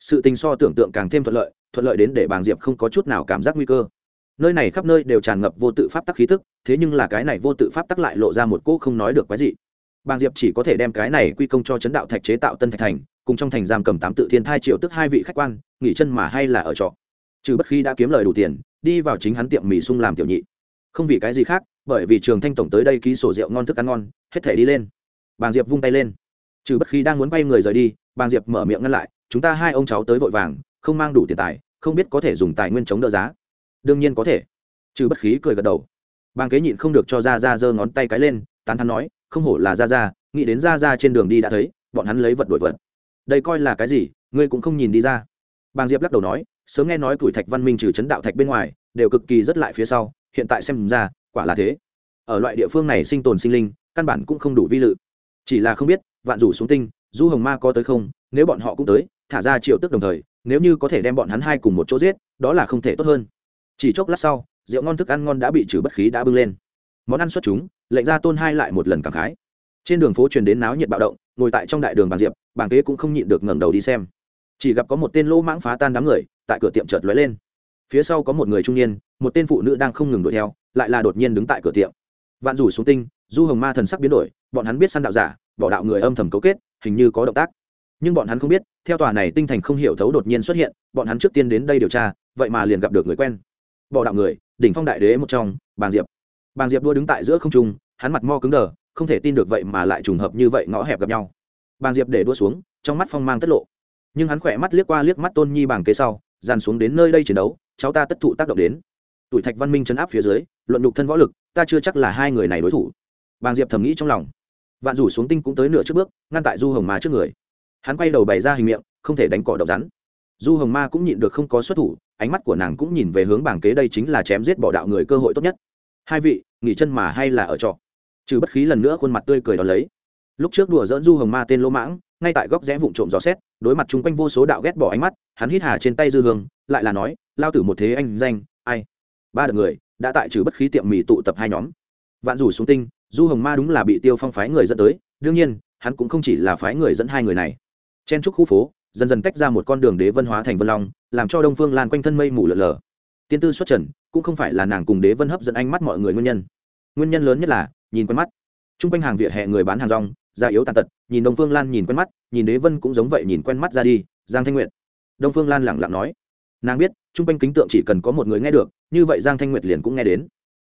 Sự tình so tưởng tượng càng thêm thuận lợi thuận lợi đến để bàng diệp không có chút nào cảm giác nguy cơ. Nơi này khắp nơi đều tràn ngập vô tự pháp tắc khí tức, thế nhưng là cái này vô tự pháp tắc lại lộ ra một cỗ không nói được cái gì bàng diệp chỉ có thể đem cái này quy công cho chấn đạo thạch chế tạo tân thạch thành, cùng trong thành giam cầm tám tự thiên thai triệu tức hai vị khách quan, nghỉ chân mà hay là ở trọ. Trừ bất khi đã kiếm lời đủ tiền, đi vào chính hắn tiệm mì sung làm tiểu nhị. Không vì cái gì khác, bởi vì trường thanh tổng tới đây ký sổ rượu ngon thức ăn ngon, hết thể đi lên. Bàng diệp vung tay lên. Trừ bất khi đang muốn bay người rời đi, bàng diệp mở miệng ngăn lại, chúng ta hai ông cháu tới vội vàng không mang đủ tiền tài, không biết có thể dùng tài nguyên chống đỡ giá. Đương nhiên có thể. Trừ bất khí cười gật đầu. Bang kế nhịn không được cho ra ra giơ ngón tay cái lên, tán thắn nói, không hổ là ra ra, nghĩ đến ra ra trên đường đi đã thấy, bọn hắn lấy vật đổi vật. Đây coi là cái gì? Ngươi cũng không nhìn đi ra. Bang diệp lắc đầu nói, sớm nghe nói tuổi thạch văn minh trừ chấn đạo thạch bên ngoài, đều cực kỳ rất lại phía sau, hiện tại xem ra, quả là thế. Ở loại địa phương này sinh tồn sinh linh, căn bản cũng không đủ vi lự. Chỉ là không biết, vạn rủ xuống tinh, du hồng ma có tới không, nếu bọn họ cũng tới, thả ra triệu tức đồng thời nếu như có thể đem bọn hắn hai cùng một chỗ giết, đó là không thể tốt hơn. Chỉ chốc lát sau, rượu ngon thức ăn ngon đã bị trừ bất khí đã bưng lên. Món ăn xuất chúng, lệnh ra tôn hai lại một lần cảm khái. Trên đường phố truyền đến náo nhiệt bạo động, ngồi tại trong đại đường bàn diệp, bảng kế cũng không nhịn được ngẩng đầu đi xem. Chỉ gặp có một tên lỗ mãng phá tan đám người, tại cửa tiệm chợt lóe lên. Phía sau có một người trung niên, một tên phụ nữ đang không ngừng đuổi theo, lại là đột nhiên đứng tại cửa tiệm. Vạn rủ xuống tinh, du hồng ma thần sắc biến đổi, bọn hắn biết săn đạo giả, bỏ đạo người âm thầm cấu kết, hình như có động tác nhưng bọn hắn không biết, theo tòa này tinh thành không hiểu thấu đột nhiên xuất hiện, bọn hắn trước tiên đến đây điều tra, vậy mà liền gặp được người quen. Bỏ đạo người, đỉnh phong đại đế một trong, bàng diệp. Bàng diệp đua đứng tại giữa không trung, hắn mặt mo cứng đờ, không thể tin được vậy mà lại trùng hợp như vậy ngõ hẹp gặp nhau. Bàng diệp để đua xuống, trong mắt phong mang tất lộ. Nhưng hắn khỏe mắt liếc qua liếc mắt tôn nhi bàng kế sau, dàn xuống đến nơi đây chiến đấu, cháu ta tất thụ tác động đến. Tuổi thạch văn minh chấn áp phía dưới, luận đục thân võ lực, ta chưa chắc là hai người này đối thủ. Bàng diệp thầm nghĩ trong lòng. Vạn rủ xuống tinh cũng tới nửa trước bước, ngăn tại du hồng mà trước người hắn quay đầu bày ra hình miệng, không thể đánh cỏ độc rắn. Du hồng ma cũng nhịn được không có xuất thủ, ánh mắt của nàng cũng nhìn về hướng bảng kế đây chính là chém giết bỏ đạo người cơ hội tốt nhất. Hai vị, nghỉ chân mà hay là ở trọ? Trừ bất khí lần nữa khuôn mặt tươi cười đón lấy. Lúc trước đùa dỡn du hồng ma tên lỗ mãng, ngay tại góc rẽ vụn trộm gió xét đối mặt chung quanh vô số đạo ghét bỏ ánh mắt, hắn hít hà trên tay dư hương, lại là nói, lao tử một thế anh danh, ai? Ba đợt người, đã tại trừ bất khí tiệm mì tụ tập hai nhóm. Vạn rủ xuống tinh, du hồng ma đúng là bị tiêu phong phái người dẫn tới, đương nhiên, hắn cũng không chỉ là phái người dẫn hai người này chen trúc khu phố, dần dần tách ra một con đường đế vân hóa thành vân long, làm cho đông phương lan quanh thân mây mù lở lờ tiên tư xuất trần, cũng không phải là nàng cùng đế vân hấp dẫn ánh mắt mọi người nguyên nhân. Nguyên nhân lớn nhất là, nhìn quen mắt. T r u n g quanh hàng vỉa hè người bán hàng rong, da yếu tàn tật, nhìn đông phương lan nhìn quen mắt, nhìn đế vân cũng giống vậy nhìn quen mắt ra đi, giang thanh nguyệt. Đông phương lan lẳng lặng nói. Nàng biết t r u n g quanh kính tượng chỉ cần có một người nghe được, như vậy giang thanh nguyệt liền cũng nghe đến.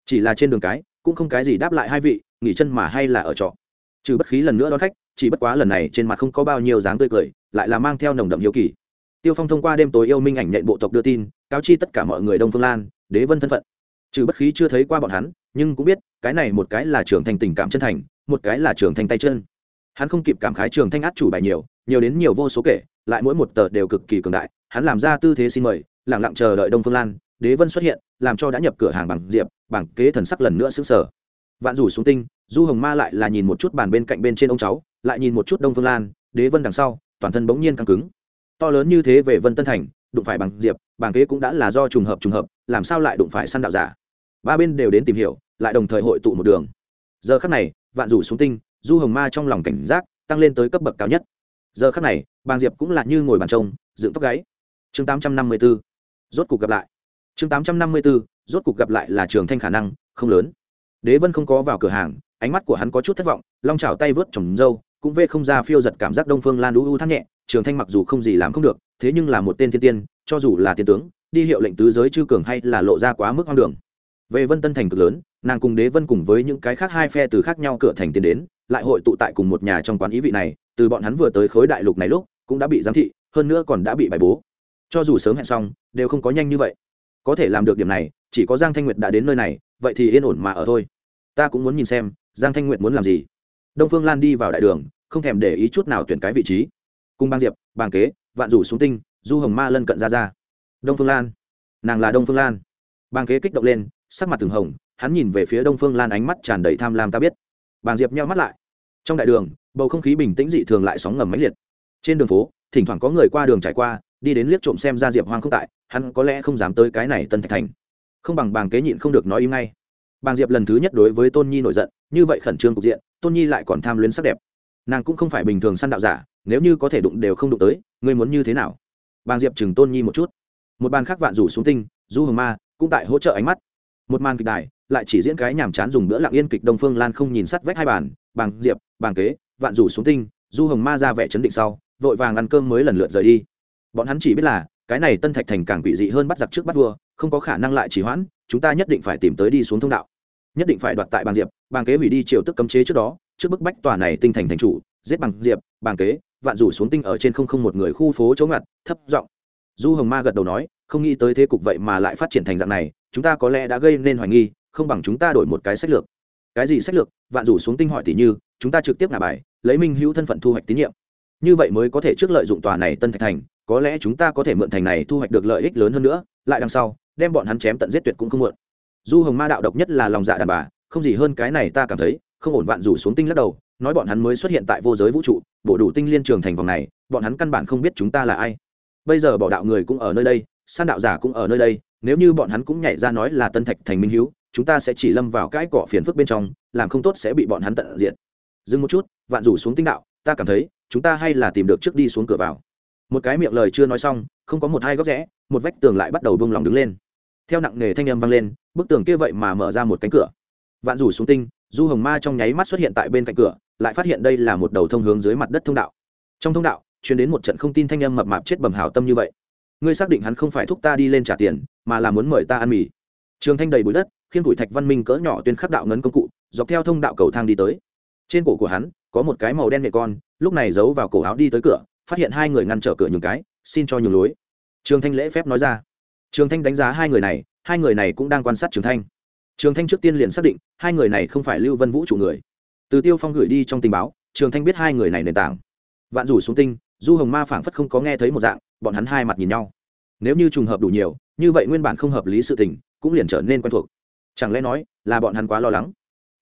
Chỉ là trên đường cái, cũng không cái gì đáp lại hai vị, nghỉ chân mà hay là ở trọ. Trừ bất khí lần nữa đón khách chỉ bất quá lần này trên mặt không có bao nhiêu dáng tươi cười, lại là mang theo nồng đậm hiếu kỳ. Tiêu phong thông qua đêm tối yêu minh ảnh nhện bộ tộc đưa tin, cáo chi tất cả mọi người đông phương lan, đế vân thân phận. Trừ bất khí chưa thấy qua bọn hắn, nhưng cũng biết, cái này một cái là trưởng thành tình cảm chân thành, một cái là trưởng thành tay chân. Hắn không kịp cảm khái trường thanh át chủ bài nhiều nhiều đến nhiều vô số kể, lại mỗi một tờ đều cực kỳ cường đại, hắn làm ra tư thế xin mời lẳng lặng chờ đợi đông phương lan, đế vân xuất hiện, làm cho đã nhập cửa hàng bằng diệp, bằng kế thần sắc lần nữa xứng sở vạn rủ xuống tinh, du hồng ma lại là nhìn một chút bàn bên cạnh bên trên ông cháu lại nhìn một chút đông phương lan, đế vân đằng sau, toàn thân bỗng nhiên căng cứng. To lớn như thế về vân tân thành, đụng phải bằng diệp, bằng kế cũng đã là do trùng hợp trùng hợp, làm sao lại đụng phải săn đạo giả? Ba bên đều đến tìm hiểu, lại đồng thời hội tụ một đường. Giờ khắc này, vạn rủ xuống tinh, du hồng ma trong lòng cảnh giác, tăng lên tới cấp bậc cao nhất. Giờ khắc này bàng diệp cũng là như ngồi bàn trông, dựng tóc gáy. Chương tám trăm năm mươi b ố rốt cuộc gặp lại. Chương tám trăm năm mươi b ố rốt cuộc gặp lại là trường thanh khả năng, không lớn. Đế vân không có vào cửa hàng, ánh mắt của hắn có chút thất vọng, long trào tay vớt trồng dâu cũng vê không ra phiêu giật cảm giác đông phương lan u u thắt nhẹ, trường thanh mặc dù không gì làm không được, thế nhưng là một tên thiên tiên, cho dù là tiên tướng, đi hiệu lệnh tứ giới chư cường hay là lộ ra quá mức hoang đường. Về vân tân thành cực lớn, nàng cùng đế vân cùng với những cái khác hai phe từ khác nhau cửa thành tiến đến, lại hội tụ tại cùng một nhà trong quán ý vị này, từ bọn hắn vừa tới khối đại lục này lúc, cũng đã bị giám thị, hơn nữa còn đã bị bài bố. Cho dù sớm hẹn xong, đều không có nhanh như vậy. Có thể làm được điểm này, chỉ có giang thanh nguyệt đã đến nơi này, vậy thì yên ổn mà ở thôi. Ta cũng muốn nhìn xem, giang thanh nguyệt muốn làm gì đông phương lan đi vào đại đường, không thèm để ý chút nào tuyển cái vị trí. Cùng bang diệp bàng kế, vạn rủ xuống tinh, du hồng ma lân cận ra ra. Đông phương lan. Nàng là đông phương lan. Bàng kế kích động lên, sắc mặt từng hồng, hắn nhìn về phía đông phương lan ánh mắt tràn đầy tham lam ta biết. Bàng diệp nheo mắt lại. Trong đại đường, bầu không khí bình tĩnh dị thường lại sóng ngầm mãnh liệt. Trên đường phố, thỉnh thoảng có người qua đường trải qua, đi đến liếc trộm xem ra diệp hoang không tại, hắn có lẽ không dám tới cái này tân thạch thành. Không bằng bàng kế nhịn không được nói im ngay. Bàng diệp lần thứ nhất đối với tôn nhi nổi giận, như vậy khẩn trương cục diện tôn nhi lại còn tham luyến sắc đẹp. Nàng cũng không phải bình thường săn đạo giả, nếu như có thể đụng đều không đụng tới, ngươi muốn như thế nào? Bàng diệp chừng tôn nhi một chút. Một bàn khác vạn rủ xuống tinh, du hồng ma cũng tại hỗ trợ ánh mắt. Một màn kịch đài, lại chỉ diễn cái nhàm chán dùng bữa lặng yên kịch đông phương lan không nhìn sắt vách hai bàn, bàng diệp, bàng kế, vạn rủ xuống tinh, du hồng ma ra vẻ chấn định sau, vội vàng ăn cơm mới lần lượt rời đi. Bọn hắn chỉ biết là, cái này tân thạch thành càng quỷ dị hơn bắt giặc trước bắt vua, không có khả năng lại chỉ hoãn, chúng ta nhất định phải tìm tới đi xuống thông đạo nhất định phải đoạt tại bàng diệp, bàng kế hủy đi triều tức cấm chế trước đó, trước bức bách tòa này tinh thành thành chủ, giết bằng diệp, bàng kế, vạn rủ xuống tinh ở trên không không một người khu phố chống ngặt, thấp giọng. Du hồng ma gật đầu nói, không nghĩ tới thế cục vậy mà lại phát triển thành dạng này, chúng ta có lẽ đã gây nên hoài nghi, không bằng chúng ta đổi một cái sách lược. Cái gì sách lược? Vạn rủ xuống tinh hỏi tỷ như, chúng ta trực tiếp ngả bài, lấy minh hữu thân phận thu hoạch tín nhiệm. Như vậy mới có thể trước lợi dụng tòa này tân thạch thành, có lẽ chúng ta có thể mượn thành này thu hoạch được lợi ích lớn hơn nữa, lại đằng sau, đem bọn hắn chém tận giết tuyệt cũng không mượn du hồng ma đạo độc nhất là lòng dạ đàn bà, không gì hơn cái này ta cảm thấy, không ổn vạn rủ xuống tinh lắc đầu, nói bọn hắn mới xuất hiện tại vô giới vũ trụ, bộ đủ tinh liên trường thành vòng này, bọn hắn căn bản không biết chúng ta là ai. Bây giờ bỏ đạo người cũng ở nơi đây, san đạo giả cũng ở nơi đây, nếu như bọn hắn cũng nhảy ra nói là tân thạch thành minh hữu chúng ta sẽ chỉ lâm vào cái cỏ phiền phức bên trong, làm không tốt sẽ bị bọn hắn tận diện dừng một chút, vạn rủ xuống tinh đạo, ta cảm thấy, chúng ta hay là tìm được trước đi xuống cửa vào. Một cái miệng lời chưa nói xong, không có một hai góc rẽ, một vách tường lại bắt đầu bông lòng đứng lên. Theo nặng nề thanh âm vang lên bức tường kia vậy mà mở ra một cánh cửa. Vạn rủ xuống tinh, du hồng ma trong nháy mắt xuất hiện tại bên cạnh cửa, lại phát hiện đây là một đầu thông hướng dưới mặt đất thông đạo. Trong thông đạo chuyển đến một trận không tin thanh âm mập mạp chết bầm hảo tâm như vậy. Ngươi xác định hắn không phải thúc ta đi lên trả tiền, mà là muốn mời ta ăn mì. Trường thanh đầy bụi đất khiên củi thạch văn minh cỡ nhỏ tuyên khắc đạo ngấn công cụ, dọc theo thông đạo cầu thang đi tới. Trên cổ của hắn, có một cái màu đen nhẹ con, lúc này giấu vào cổ áo đi tới cửa, phát hiện hai người ngăn trở cửa nhường cái, xin cho nhường lối. Trường thanh lễ phép nói ra. Trường thanh đánh giá hai người này hai người này cũng đang quan sát trường thanh trường thanh trước tiên liền xác định hai người này không phải lưu vân vũ chủ người từ tiêu phong gửi đi trong tình báo trường thanh biết hai người này nền tảng vạn rủ xuống tinh du hồng ma phảng phất không có nghe thấy một dạng bọn hắn hai mặt nhìn nhau nếu như trùng hợp đủ nhiều như vậy nguyên bản không hợp lý sự tình cũng liền trở nên quen thuộc chẳng lẽ nói là bọn hắn quá lo lắng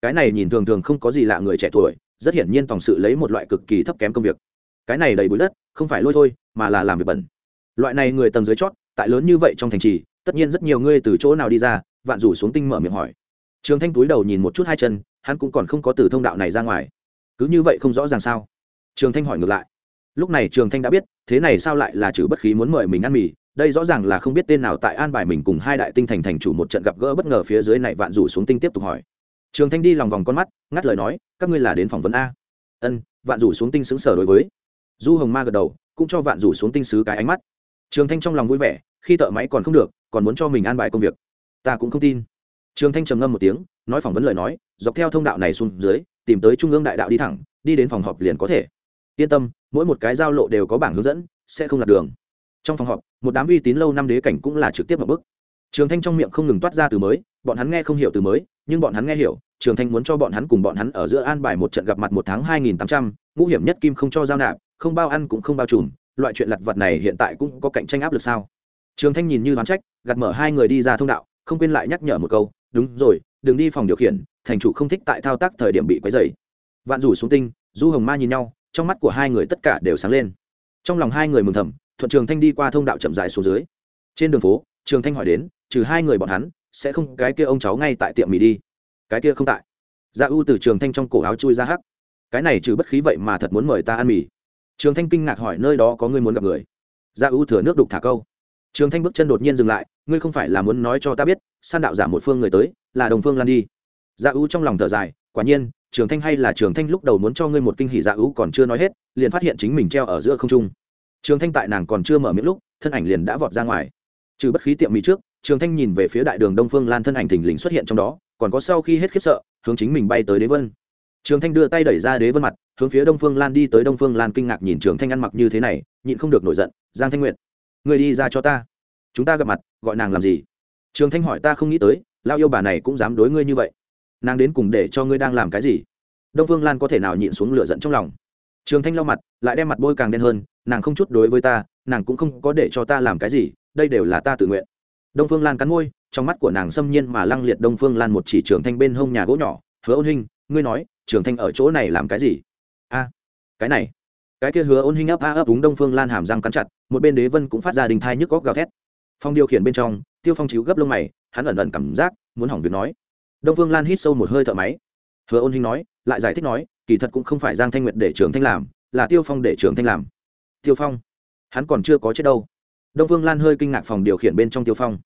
cái này nhìn thường thường không có gì lạ người trẻ tuổi rất hiển nhiên tòng sự lấy một loại cực kỳ thấp kém công việc cái này đầy bụi đất không phải lôi thôi mà là làm việc bẩn loại này người tầng dưới chót tại lớn như vậy trong thành trì tất nhiên rất nhiều ngươi từ chỗ nào đi ra, vạn rủ xuống tinh mở miệng hỏi. Trường thanh túi đầu nhìn một chút hai chân, hắn cũng còn không có từ thông đạo này ra ngoài. Cứ như vậy không rõ ràng sao? Trường thanh hỏi ngược lại. Lúc này trường thanh đã biết, thế này sao lại là trừ bất khí muốn mời mình ăn mì, đây rõ ràng là không biết tên nào tại an bài mình cùng hai đại tinh thành thành chủ một trận gặp gỡ bất ngờ phía dưới này vạn rủ xuống tinh tiếp tục hỏi. Trường thanh đi lòng vòng con mắt, ngắt lời nói, các ngươi là đến phỏng vấn a. Ân, vạn rủ xuống tinh xứng sở đối với. Du hồng ma gật đầu, cũng cho vạn rủ xuống tinh xứ cái ánh mắt. Trường thanh trong lòng vui vẻ, khi thợ máy còn không được còn muốn cho mình an bài công việc. Ta cũng không tin. Trường thanh trầm ngâm một tiếng, nói phỏng vấn lời nói, dọc theo thông đạo này xuống dưới, tìm tới trung ương đại đạo đi thẳng, đi đến phòng họp liền có thể. Yên tâm, mỗi một cái giao lộ đều có bảng hướng dẫn, sẽ không lạc đường. Trong phòng họp, một đám uy tín lâu năm đế cảnh cũng là trực tiếp vào bức trường thanh trong miệng không ngừng toát ra từ mới, bọn hắn nghe không hiểu từ mới, nhưng bọn hắn nghe hiểu, trường thanh muốn cho bọn hắn cùng bọn hắn ở giữa an bài một trận gặp mặt một tháng hai nghìn tám trăm, ngũ hiểm nhất kim không cho giao nạp, không bao ăn cũng không bao trùm, loại chuyện lặt vặt này hiện tại cũng có cạnh tranh áp lực sao? Trường thanh nhìn như đoán trách, gạt mở hai người đi ra thông đạo, không quên lại nhắc nhở một câu, đúng rồi, đừng đi phòng điều khiển, thành chủ không thích tại thao tác thời điểm bị quấy dày vạn rủ xuống tinh, du hồng ma nhìn nhau, trong mắt của hai người tất cả đều sáng lên. Trong lòng hai người mừng thầm, thuận trường thanh đi qua thông đạo chậm dài xuống dưới. Trên đường phố, trường thanh hỏi đến, trừ hai người bọn hắn, sẽ không cái kia ông cháu ngay tại tiệm mì đi? Cái kia không tại. Dạ u từ trường thanh trong cổ áo chui ra hắc. Cái này trừ bất khí vậy mà thật muốn mời ta ăn mì. Trường thanh kinh ngạc hỏi, nơi đó có người muốn gặp người? Dạ u thừa nước đục thả câu trường thanh bước chân đột nhiên dừng lại, ngươi không phải là muốn nói cho ta biết, san đạo giả một phương người tới, là đồng phương lan đi. Dạ ưu trong lòng thở dài, quả nhiên, trường thanh hay là trường thanh lúc đầu muốn cho ngươi một kinh hỉ dạ ưu còn chưa nói hết, liền phát hiện chính mình treo ở giữa không trung. Trường thanh tại nàng còn chưa mở miệng lúc, thân ảnh liền đã vọt ra ngoài. Trừ bất khí tiệm mì trước, trường thanh nhìn về phía đại đường đông phương lan thân ảnh thình lình xuất hiện trong đó, còn có sau khi hết khiếp sợ, hướng chính mình bay tới đế vân. Trường thanh đưa tay đẩy ra đế vân mặt, hướng phía đông phương lan đi tới đông phương lan kinh ngạc nhìn trường thanh ăn mặc như thế này, nhịn không được nổi giận, giang thanh nguyện người đi ra cho ta. Chúng ta gặp mặt, gọi nàng làm gì? Trường thanh hỏi ta không nghĩ tới lao yêu bà này cũng dám đối ngươi như vậy. Nàng đến cùng để cho ngươi đang làm cái gì? Đông phương lan có thể nào nhịn xuống lửa giận trong lòng? Trường thanh lau mặt, lại đem mặt bôi càng đen hơn, nàng không chút đối với ta, nàng cũng không có để cho ta làm cái gì, đây đều là ta tự nguyện. Đông phương lan cắn môi, trong mắt của nàng xâm nhiên mà lăng liệt đông phương lan một chỉ trường thanh bên hông nhà gỗ nhỏ. Hứa ôn hình ngươi nói, trường thanh ở chỗ này làm cái gì? A, cái này cái kia hứa ôn hình ấp a ấp đúng đông phương lan hàm răng cắn chặt, một bên đế vân cũng phát ra đình thai nhức góc gào thét. Phong điều khiển bên trong, tiêu phong chiếu gấp lông mày, hắn ẩn ẩn cảm giác, muốn hỏng việc nói. Đông phương lan hít sâu một hơi thở máy. Hứa ôn hình nói, lại giải thích nói, kỳ thật cũng không phải giang thanh nguyệt để trường thanh làm, là tiêu phong để trường thanh làm. Tiêu phong, hắn còn chưa có chết đâu. Đông phương lan hơi kinh ngạc phòng điều khiển bên trong tiêu phong.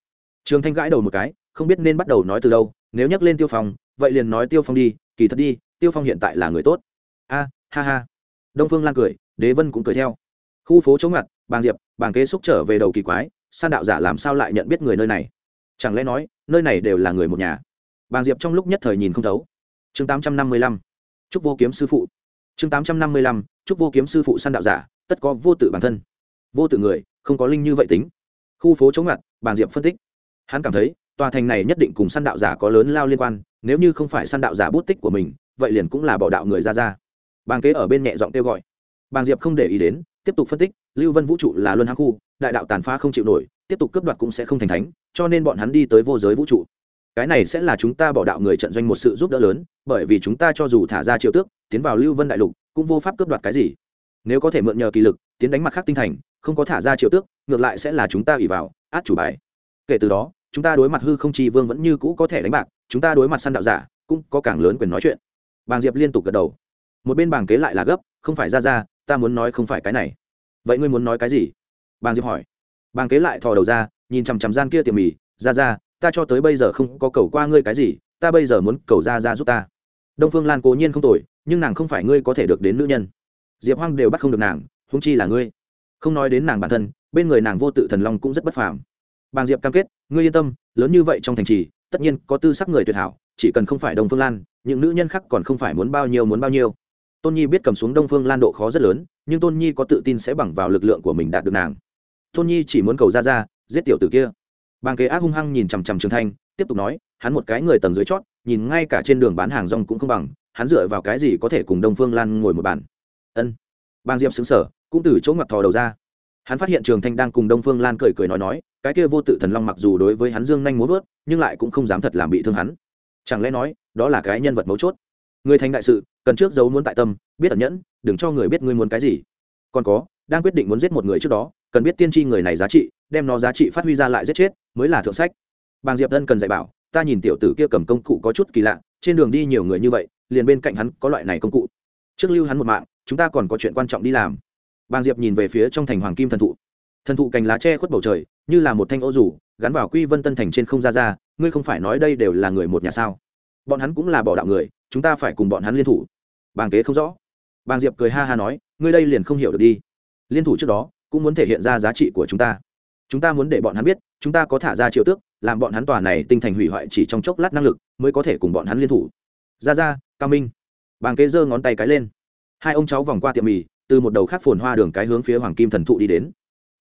Trường thanh gãi đầu một cái, không biết nên bắt đầu nói từ đâu, nếu nhắc lên tiêu phong, vậy liền nói tiêu phong đi, kỳ thật đi, tiêu phong hiện tại là người tốt. A, ha ha đông phương lan cười, đế vân cũng cười theo. Khu phố chống ngặt, bàng diệp, bàng kế xúc trở về đầu kỳ quái, san đạo giả làm sao lại nhận biết người nơi này? Chẳng lẽ nói, nơi này đều là người một nhà? Bàng diệp trong lúc nhất thời nhìn không thấu. Chương tám trăm năm mươi lăm, chúc vô kiếm sư phụ. Chương tám trăm năm mươi lăm, chúc vô kiếm sư phụ San đạo giả, tất có vô tự bản thân. Vô tự người, không có linh như vậy tính. Khu phố chống ngặt, bàng diệp phân tích. Hắn cảm thấy, tòa thành này nhất định cùng săn đạo giả có lớn lao liên quan, nếu như không phải săn đạo giả bút tích của mình, vậy liền cũng là bỏ đạo người ra ra bàng kế ở bên nhẹ giọng kêu gọi. Bàng diệp không để ý đến, tiếp tục phân tích, lưu vân vũ trụ là luân hãng khu, đại đạo tàn phá không chịu nổi, tiếp tục cướp đoạt cũng sẽ không thành thánh, cho nên bọn hắn đi tới vô giới vũ trụ. Cái này sẽ là chúng ta bỏ đạo người trận doanh một sự giúp đỡ lớn, bởi vì chúng ta cho dù thả ra triệu tước, tiến vào lưu vân đại lục, cũng vô pháp cướp đoạt cái gì. Nếu có thể mượn nhờ kỳ lực, tiến đánh mặt khác tinh thành, không có thả ra triệu tước, ngược lại sẽ là chúng ta ủy vào, át chủ bài. Kể từ đó, chúng ta đối mặt hư không chi vương vẫn như cũ có thể đánh bạc, chúng ta đối mặt săn đạo giả, cũng có càng lớn quyền nói chuyện. Bàng diệp liên tục gật đầu một bên bàng kế lại là gấp, không phải ra ra, ta muốn nói không phải cái này. Vậy ngươi muốn nói cái gì? Bàng diệp hỏi. Bàng kế lại thò đầu ra, nhìn chằm chằm gian kia tiệm mì, ra ra, ta cho tới bây giờ không có cầu qua ngươi cái gì, ta bây giờ muốn cầu ra ra giúp ta. Đông phương lan cố nhiên không tội nhưng nàng không phải ngươi có thể được đến nữ nhân. Diệp hoang đều bắt không được nàng húng chi là ngươi. Không nói đến nàng bản thân, bên người nàng vô tự thần long cũng rất bất phàm. Bàng diệp cam kết, ngươi yên tâm, lớn như vậy trong thành trì, tất nhiên có tư sắc người tuyệt hảo, chỉ cần không phải đông phương lan, những nữ nhân khác còn không phải muốn bao nhiêu muốn bao nhiêu tôn nhi biết cầm xuống đông phương lan độ khó rất lớn, nhưng tôn nhi có tự tin sẽ bằng vào lực lượng của mình đạt được nàng. Tôn nhi chỉ muốn cầu ra ra giết tiểu tử kia. Bang kế ác hung hăng nhìn chằm chằm trường thanh, tiếp tục nói, hắn một cái người tầng dưới chót, nhìn ngay cả trên đường bán hàng rong cũng không bằng, hắn dựa vào cái gì có thể cùng đông phương lan ngồi một bàn? Ân. Bang diệp xứng sở cũng từ chỗ ngặt thò đầu ra. Hắn phát hiện trường thanh đang cùng đông phương lan cười cười nói nói, cái kia vô tự thần long mặc dù đối với hắn dương nhanh muốn vớt, nhưng lại cũng không dám thật làm bị thương hắn. Chẳng lẽ nói, đó là cái nhân vật mấu chốt? Người thành đại sự, cần trước giấu muốn tại tâm, biết ẩn nhẫn, đừng cho người biết ngươi muốn cái gì. Còn có, đang quyết định muốn giết một người trước đó, cần biết tiên tri người này giá trị, đem nó giá trị phát huy ra lại giết chết, mới là thượng sách. Bàng diệp thân cần dạy bảo, ta nhìn tiểu tử kia cầm công cụ có chút kỳ lạ, trên đường đi nhiều người như vậy, liền bên cạnh hắn có loại này công cụ. Trước lưu hắn một mạng, chúng ta còn có chuyện quan trọng đi làm. Bàng diệp nhìn về phía trong thành hoàng kim thần thụ. Thần thụ cành lá tre khuất bầu trời, như là một thanh ô rủ gắn vào quy vân tân thành trên không ra ra, ngươi không phải nói đây đều là người một nhà sao? Bọn hắn cũng là bỏ đạo người chúng ta phải cùng bọn hắn liên thủ. Bàng kế không rõ. Bàng diệp cười ha ha nói, ngươi đây liền không hiểu được đi. Liên thủ trước đó, cũng muốn thể hiện ra giá trị của chúng ta. Chúng ta muốn để bọn hắn biết, chúng ta có thả ra triệu tước, làm bọn hắn tòa này tinh thành hủy hoại chỉ trong chốc lát năng lực, mới có thể cùng bọn hắn liên thủ. Ra ra, cao minh. Bàng kế giơ ngón tay cái lên. Hai ông cháu vòng qua tiệm mì, từ một đầu khác phồn hoa đường cái hướng phía hoàng kim thần thụ đi đến.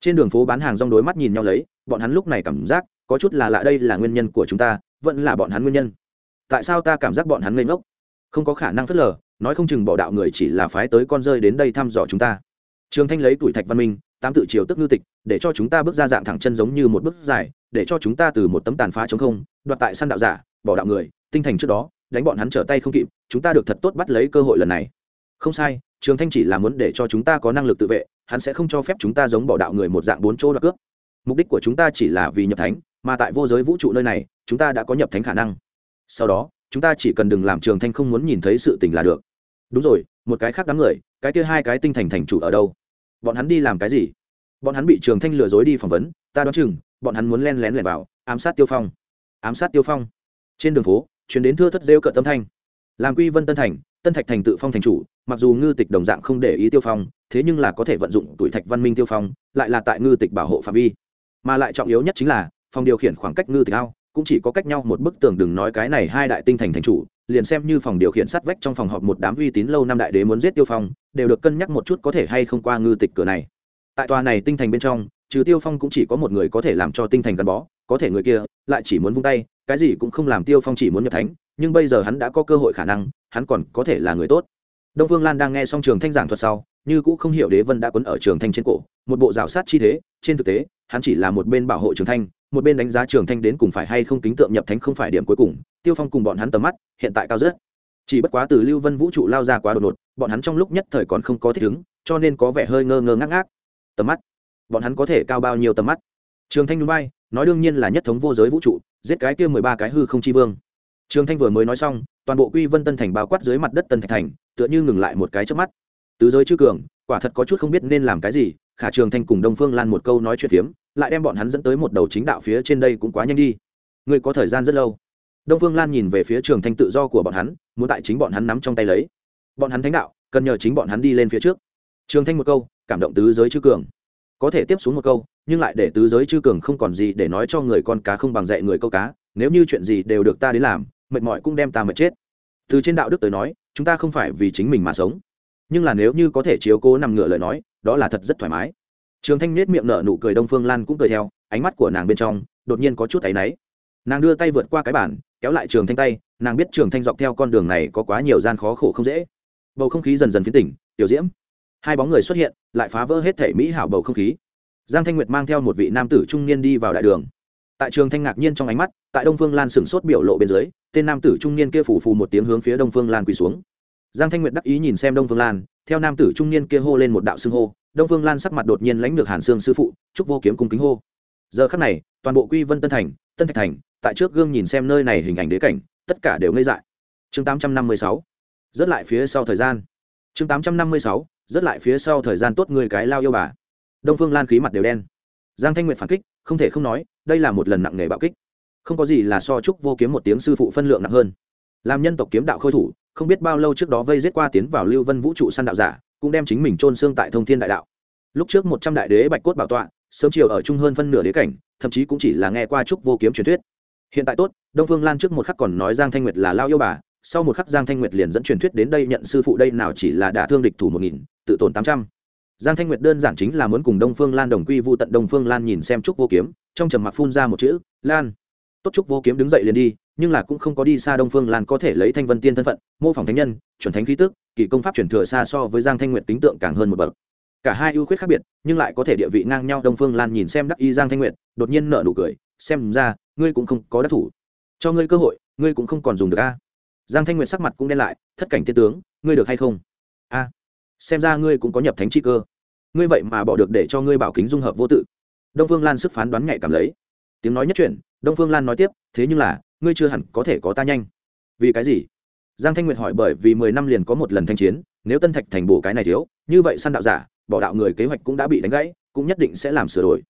Trên đường phố bán hàng rong đối mắt nhìn nhau lấy, bọn hắn lúc này cảm giác, có chút là lạ đây là nguyên nhân của chúng ta, vẫn là bọn hắn nguyên nhân. Tại sao ta cảm giác bọn hắn ngây ngốc? Không có khả năng phớt lờ, nói không chừng bỏ đạo người chỉ là phái tới con rơi đến đây thăm dò chúng ta. Trường thanh lấy tuổi thạch văn minh, tám tự triều tức ngư tịch, để cho chúng ta bước ra dạng thẳng chân giống như một bước dài, để cho chúng ta từ một tấm tàn phá chống không, đoạt tại săn đạo giả, bỏ đạo người, tinh thành trước đó, đánh bọn hắn trở tay không kịp, chúng ta được thật tốt bắt lấy cơ hội lần này. Không sai, trường thanh chỉ là muốn để cho chúng ta có năng lực tự vệ, hắn sẽ không cho phép chúng ta giống bỏ đạo người một dạng bốn chỗ đoạt cướp. Mục đích của chúng ta chỉ là vì nhập thánh, mà tại vô giới vũ trụ nơi này, chúng ta đã có nhập thánh khả năng. Sau đó chúng ta chỉ cần đừng làm trường thanh không muốn nhìn thấy sự tình là được. Đúng rồi, một cái khác đám người, cái kia hai cái tinh thành thành chủ ở đâu? Bọn hắn đi làm cái gì? Bọn hắn bị trường thanh lừa dối đi phỏng vấn, ta đoán chừng, bọn hắn muốn len lén lẻn vào, ám sát tiêu phong. Ám sát tiêu phong. Trên đường phố chuyến đến thưa thất rêu cợt tâm thanh. Làm quy vân tân thành, tân thạch thành tự phong thành chủ, mặc dù ngư tịch đồng dạng không để ý tiêu phong, thế nhưng là có thể vận dụng tuổi thạch văn minh tiêu phong, lại là tại ngư tịch bảo hộ phạm vi. Mà lại trọng yếu nhất chính là, phòng điều khiển khoảng cách ngư tịch ao cũng chỉ có cách nhau một bức tường đừng nói cái này hai đại tinh thành thành chủ, liền xem như phòng điều khiển sát vách trong phòng họp một đám uy tín lâu năm đại đế muốn giết tiêu phong, đều được cân nhắc một chút có thể hay không qua ngư tịch cửa này. Tại tòa này tinh thành bên trong, trừ tiêu phong cũng chỉ có một người có thể làm cho tinh thành gắn bó, có thể người kia lại chỉ muốn vung tay, cái gì cũng không làm tiêu phong chỉ muốn nhập thánh, nhưng bây giờ hắn đã có cơ hội khả năng, hắn còn có thể là người tốt. Đông vương lan đang nghe xong trường thanh giảng thuật sau, như cũng không hiểu đế vân đã quấn ở trường thanh trên cổ, một bộ rào sát chi thế, trên thực tế hắn chỉ là một bên bảo hộ trường thanh, một bên đánh giá trường thanh đến cùng phải hay không kính tượng nhập thánh không phải điểm cuối cùng, tiêu phong cùng bọn hắn tầm mắt, hiện tại cao rất. Chỉ bất quá từ lưu vân vũ trụ lao ra quá đột ngột, bọn hắn trong lúc nhất thời còn không có thích ứng, cho nên có vẻ hơi ngơ ngơ ngác ngác. Tầm mắt? Bọn hắn có thể cao bao nhiêu tầm mắt? Trường thanh núi bay nói đương nhiên là nhất thống vô giới vũ trụ, giết cái kia mười ba cái hư không chi vương. Trường thanh vừa mới nói xong, toàn bộ quy vân tân thành bao quát dưới mặt đất tân thạch thành, tựa như ngừng lại một cái trước mắt. Tứ giới chư cường, quả thật có chút không biết nên làm cái gì, khả trường thanh cùng đông phương lan một câu nói chuyện phiếm lại đem bọn hắn dẫn tới một đầu chính đạo phía trên đây cũng quá nhanh đi. Ngươi có thời gian rất lâu. Đông phương lan nhìn về phía trường thanh tự do của bọn hắn, muốn tại chính bọn hắn nắm trong tay lấy. Bọn hắn thánh đạo, cần nhờ chính bọn hắn đi lên phía trước. Trường thanh một câu, cảm động tứ giới chư cường. Có thể tiếp xuống một câu, nhưng lại để tứ giới chư cường không còn gì để nói cho người con cá không bằng dạy người câu cá, nếu như chuyện gì đều được ta đến làm, mệt mỏi cũng đem ta mệt chết. Từ trên đạo đức tới nói, chúng ta không phải vì chính mình mà sống. Nhưng là nếu như có thể chiếu cố nằm ngửa lời nói, đó là thật rất thoải mái trường thanh nết miệng nở nụ cười đông phương lan cũng cười theo, ánh mắt của nàng bên trong đột nhiên có chút áy náy. Nàng đưa tay vượt qua cái bản kéo lại trường thanh tay, nàng biết trường thanh dọc theo con đường này có quá nhiều gian khó khổ không dễ. Bầu không khí dần dần phiến tỉnh, tiểu diễm. Hai bóng người xuất hiện, lại phá vỡ hết thể mỹ hảo bầu không khí. Giang thanh nguyệt mang theo một vị nam tử trung niên đi vào đại đường. Tại trường thanh ngạc nhiên trong ánh mắt, tại đông phương lan sửng sốt biểu lộ bên dưới, tên nam tử trung niên kia phủ phù một tiếng hướng phía đông phương lan quỳ xuống. Giang thanh nguyệt đắc ý nhìn xem đông phương lan, theo nam tử trung niên kia hô lên một đạo xưng hô đông phương lan sắc mặt đột nhiên lãnh được hàn sương sư phụ, chúc vô kiếm cung kính hô. Giờ khắc này, toàn bộ quy vân tân thành, tân thạch thành, tại trước gương nhìn xem nơi này hình ảnh đế cảnh, tất cả đều ngây dại. Chương tám trăm năm mươi sáu. Rất lại phía sau thời gian. Chương tám trăm năm mươi sáu. Rất lại phía sau thời gian tốt người cái lao yêu bà. Đông phương lan khí mặt đều đen. Giang thanh nguyện phản kích, không thể không nói, đây là một lần nặng nề bạo kích. Không có gì là so chúc vô kiếm một tiếng sư phụ phân lượng nặng hơn. Làm nhân tộc kiếm đạo khôi thủ không biết bao lâu trước đó vây giết qua tiến vào lưu vân vũ trụ săn đạo giả, cũng đem chính mình trôn xương tại thông thiên đại đạo. Lúc trước một trăm đại đế bạch cốt bảo tọa, sớm chiều ở chung hơn phân nửa đế cảnh, thậm chí cũng chỉ là nghe qua chúc vô kiếm truyền thuyết. Hiện tại tốt, đông phương lan trước một khắc còn nói giang thanh nguyệt là lao yêu bà, sau một khắc giang thanh nguyệt liền dẫn truyền thuyết đến đây nhận sư phụ đây nào chỉ là đả thương địch thủ một nghìn, tự tổn tám trăm. Giang thanh nguyệt đơn giản chính là muốn cùng đông phương lan đồng quy vu tận đông phương lan nhìn xem trúc vô kiếm, trong trầm mặc phun ra một chữ, lan, tốt trúc vô kiếm đứng dậy liền đi nhưng là cũng không có đi xa đông phương lan có thể lấy thanh vân tiên thân phận, mô phỏng thánh nhân, chuẩn thánh khí tức, kỳ công pháp chuyển thừa xa so với giang thanh nguyệt tính tượng càng hơn một bậc. Cả hai ưu khuyết khác biệt, nhưng lại có thể địa vị ngang nhau, đông phương lan nhìn xem đắc y giang thanh nguyệt, đột nhiên nở nụ cười, xem ra, ngươi cũng không có đắc thủ. Cho ngươi cơ hội, ngươi cũng không còn dùng được a. Giang thanh nguyệt sắc mặt cũng đen lại, thất cảnh tiên tướng, ngươi được hay không? A, xem ra ngươi cũng có nhập thánh chi cơ. Ngươi vậy mà bỏ được để cho ngươi bảo kính dung hợp vô tự. Đông phương lan sức phán đoán nhạy cảm lấy. Tiếng nói nhất chuyển, đông phương lan nói tiếp, thế nhưng là ngươi chưa hẳn có thể có ta nhanh. Vì cái gì? Giang thanh nguyệt hỏi bởi vì mười năm liền có một lần thanh chiến, nếu tân thạch thành bổ cái này thiếu, như vậy săn đạo giả, bỏ đạo người kế hoạch cũng đã bị đánh gãy, cũng nhất định sẽ làm sửa đổi.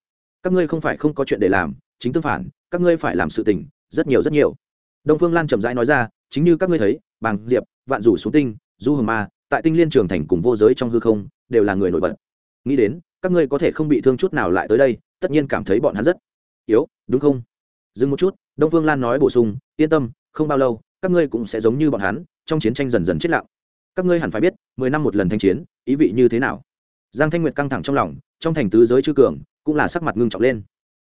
Các ngươi không phải không có chuyện để làm, chính tương phản, các ngươi phải làm sự tình, rất nhiều rất nhiều. Đông phương lan chậm rãi nói ra, chính như các ngươi thấy, bàng diệp, vạn rủ xuống tinh, du hồng ma, tại tinh liên trường thành cùng vô giới trong hư không, đều là người nổi bật. Nghĩ đến, các ngươi có thể không bị thương chút nào lại tới đây, tất nhiên cảm thấy bọn hắn rất yếu, đúng không? Dừng một chút, đông phương lan nói bổ sung, yên tâm, không bao lâu, các ngươi cũng sẽ giống như bọn hắn, trong chiến tranh dần dần chết lặng. Các ngươi hẳn phải biết, mười năm một lần thanh chiến, ý vị như thế nào? Giang thanh nguyệt căng thẳng trong lòng, trong thành tứ giới chư cường, cũng là sắc mặt ngưng trọng lên.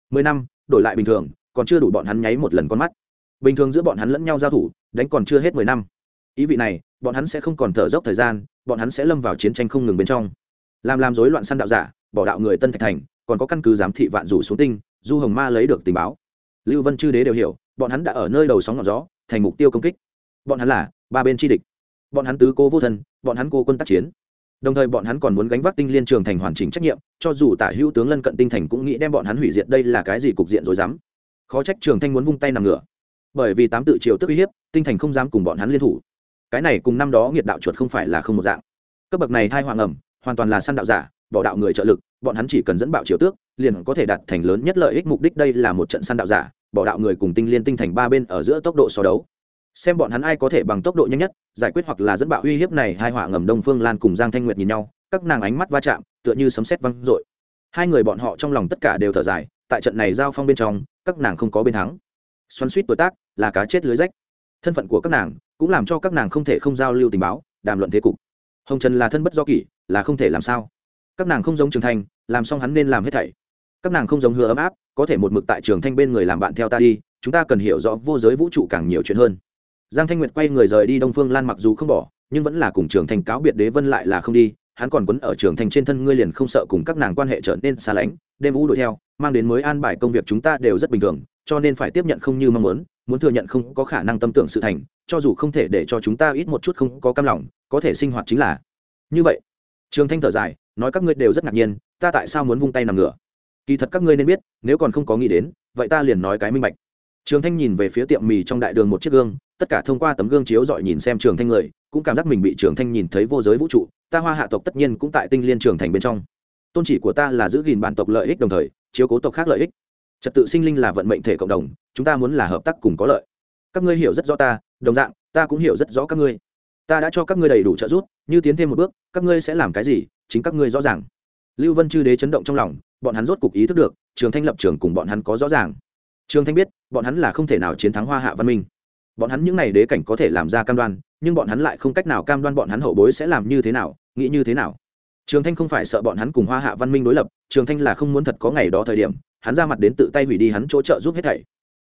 Mười năm, đổi lại bình thường, còn chưa đủ bọn hắn nháy một lần con mắt. Bình thường giữa bọn hắn lẫn nhau giao thủ, đánh còn chưa hết mười năm. Ý vị này, bọn hắn sẽ không còn thở dốc thời gian, bọn hắn sẽ lâm vào chiến tranh không ngừng bên trong. Làm làm rối loạn săn đạo giả, bỏ đạo người tân thạch thành, còn có căn cứ giám thị vạn rủ xuống tinh, du hồng ma lấy được tình báo lưu vân chư đế đều hiểu, bọn hắn đã ở nơi đầu sóng ngọn gió, thành mục tiêu công kích. Bọn hắn là ba bên chi địch. Bọn hắn tứ cố vô thân, bọn hắn cô quân tác chiến. Đồng thời bọn hắn còn muốn gánh vác tinh liên trường thành hoàn chỉnh trách nhiệm, cho dù tả hữu tướng lân cận tinh thành cũng nghĩ đem bọn hắn hủy diệt đây là cái gì cục diện rồi dám khó trách trường thanh muốn vung tay nằm ngửa. Bởi vì tám tự triều tức uy hiếp, tinh thành không dám cùng bọn hắn liên thủ. Cái này cùng năm đó nghiệt đạo chuột không phải là không một dạng. Cấp bậc này thai hoàng ẩm, hoàn toàn là săn đạo giả bỏ đạo người trợ lực, bọn hắn chỉ cần dẫn bạo triều tước, liền có thể đạt thành lớn nhất lợi ích mục đích đây là một trận săn đạo giả, bỏ đạo người cùng tinh liên tinh thành ba bên ở giữa tốc độ so đấu. Xem bọn hắn ai có thể bằng tốc độ nhanh nhất, giải quyết hoặc là dẫn bạo uy hiếp này hai họa ngầm đông phương lan cùng giang thanh nguyệt nhìn nhau, các nàng ánh mắt va chạm, tựa như sấm sét văng rội hai người bọn họ trong lòng tất cả đều thở dài, tại trận này giao phong bên trong, các nàng không có bên thắng. Xoắn suýt tuổi tác là cá chết lưới rách. Thân phận của các nàng cũng làm cho các nàng không thể không giao lưu tình báo, đàm luận thế cục. Hồng trần là thân bất do kỷ, là không thể làm sao các nàng không giống trường thanh, làm xong hắn nên làm hết thảy. Các nàng không giống hứa ấm áp, có thể một mực tại trường thanh bên người làm bạn theo ta đi, chúng ta cần hiểu rõ vô giới vũ trụ càng nhiều chuyện hơn. Giang thanh nguyệt quay người rời đi đông phương lan mặc dù không bỏ, nhưng vẫn là cùng trường thanh cáo biệt đế vân lại là không đi, hắn còn quấn ở trường thanh trên thân ngươi liền không sợ cùng các nàng quan hệ trở nên xa lánh, đêm vũ đuổi theo, mang đến mới an bài công việc chúng ta đều rất bình thường, cho nên phải tiếp nhận không như mong muốn muốn thừa nhận không có khả năng tâm tưởng sự thành, cho dù không thể để cho chúng ta ít một chút không có cam lòng, có thể sinh hoạt chính là như vậy. Trường thanh thở dài nói các ngươi đều rất ngạc nhiên, ta tại sao muốn vung tay nằm ngửa? Kỳ thật các ngươi nên biết, nếu còn không có nghĩ đến, vậy ta liền nói cái minh bạch. Trường thanh nhìn về phía tiệm mì trong đại đường một chiếc gương, tất cả thông qua tấm gương chiếu dọi nhìn xem trường thanh người, cũng cảm giác mình bị trường thanh nhìn thấy vô giới vũ trụ, ta hoa hạ tộc tất nhiên cũng tại tinh liên trường thành bên trong. Tôn chỉ của ta là giữ gìn bản tộc lợi ích đồng thời, chiếu cố tộc khác lợi ích. Trật tự sinh linh là vận mệnh thể cộng đồng, chúng ta muốn là hợp tác cùng có lợi. Các ngươi hiểu rất rõ ta, đồng dạng, ta cũng hiểu rất rõ các ngươi. Ta đã cho các ngươi đầy đủ trợ giúp, như tiến thêm một bước, các ngươi sẽ làm cái gì chính các ngươi rõ ràng. Lưu vân chư đế chấn động trong lòng, bọn hắn rốt cục ý thức được, trường thanh lập trường cùng bọn hắn có rõ ràng. Trường thanh biết, bọn hắn là không thể nào chiến thắng hoa hạ văn minh. Bọn hắn những n à y đế cảnh có thể làm ra cam đoan, nhưng bọn hắn lại không cách nào cam đoan bọn hắn hậu bối sẽ làm như thế nào, nghĩ như thế nào. Trường thanh không phải sợ bọn hắn cùng hoa hạ văn minh đối lập, trường thanh là không muốn thật có ngày đó thời điểm, hắn ra mặt đến tự tay hủy đi hắn chỗ trợ giúp hết thảy.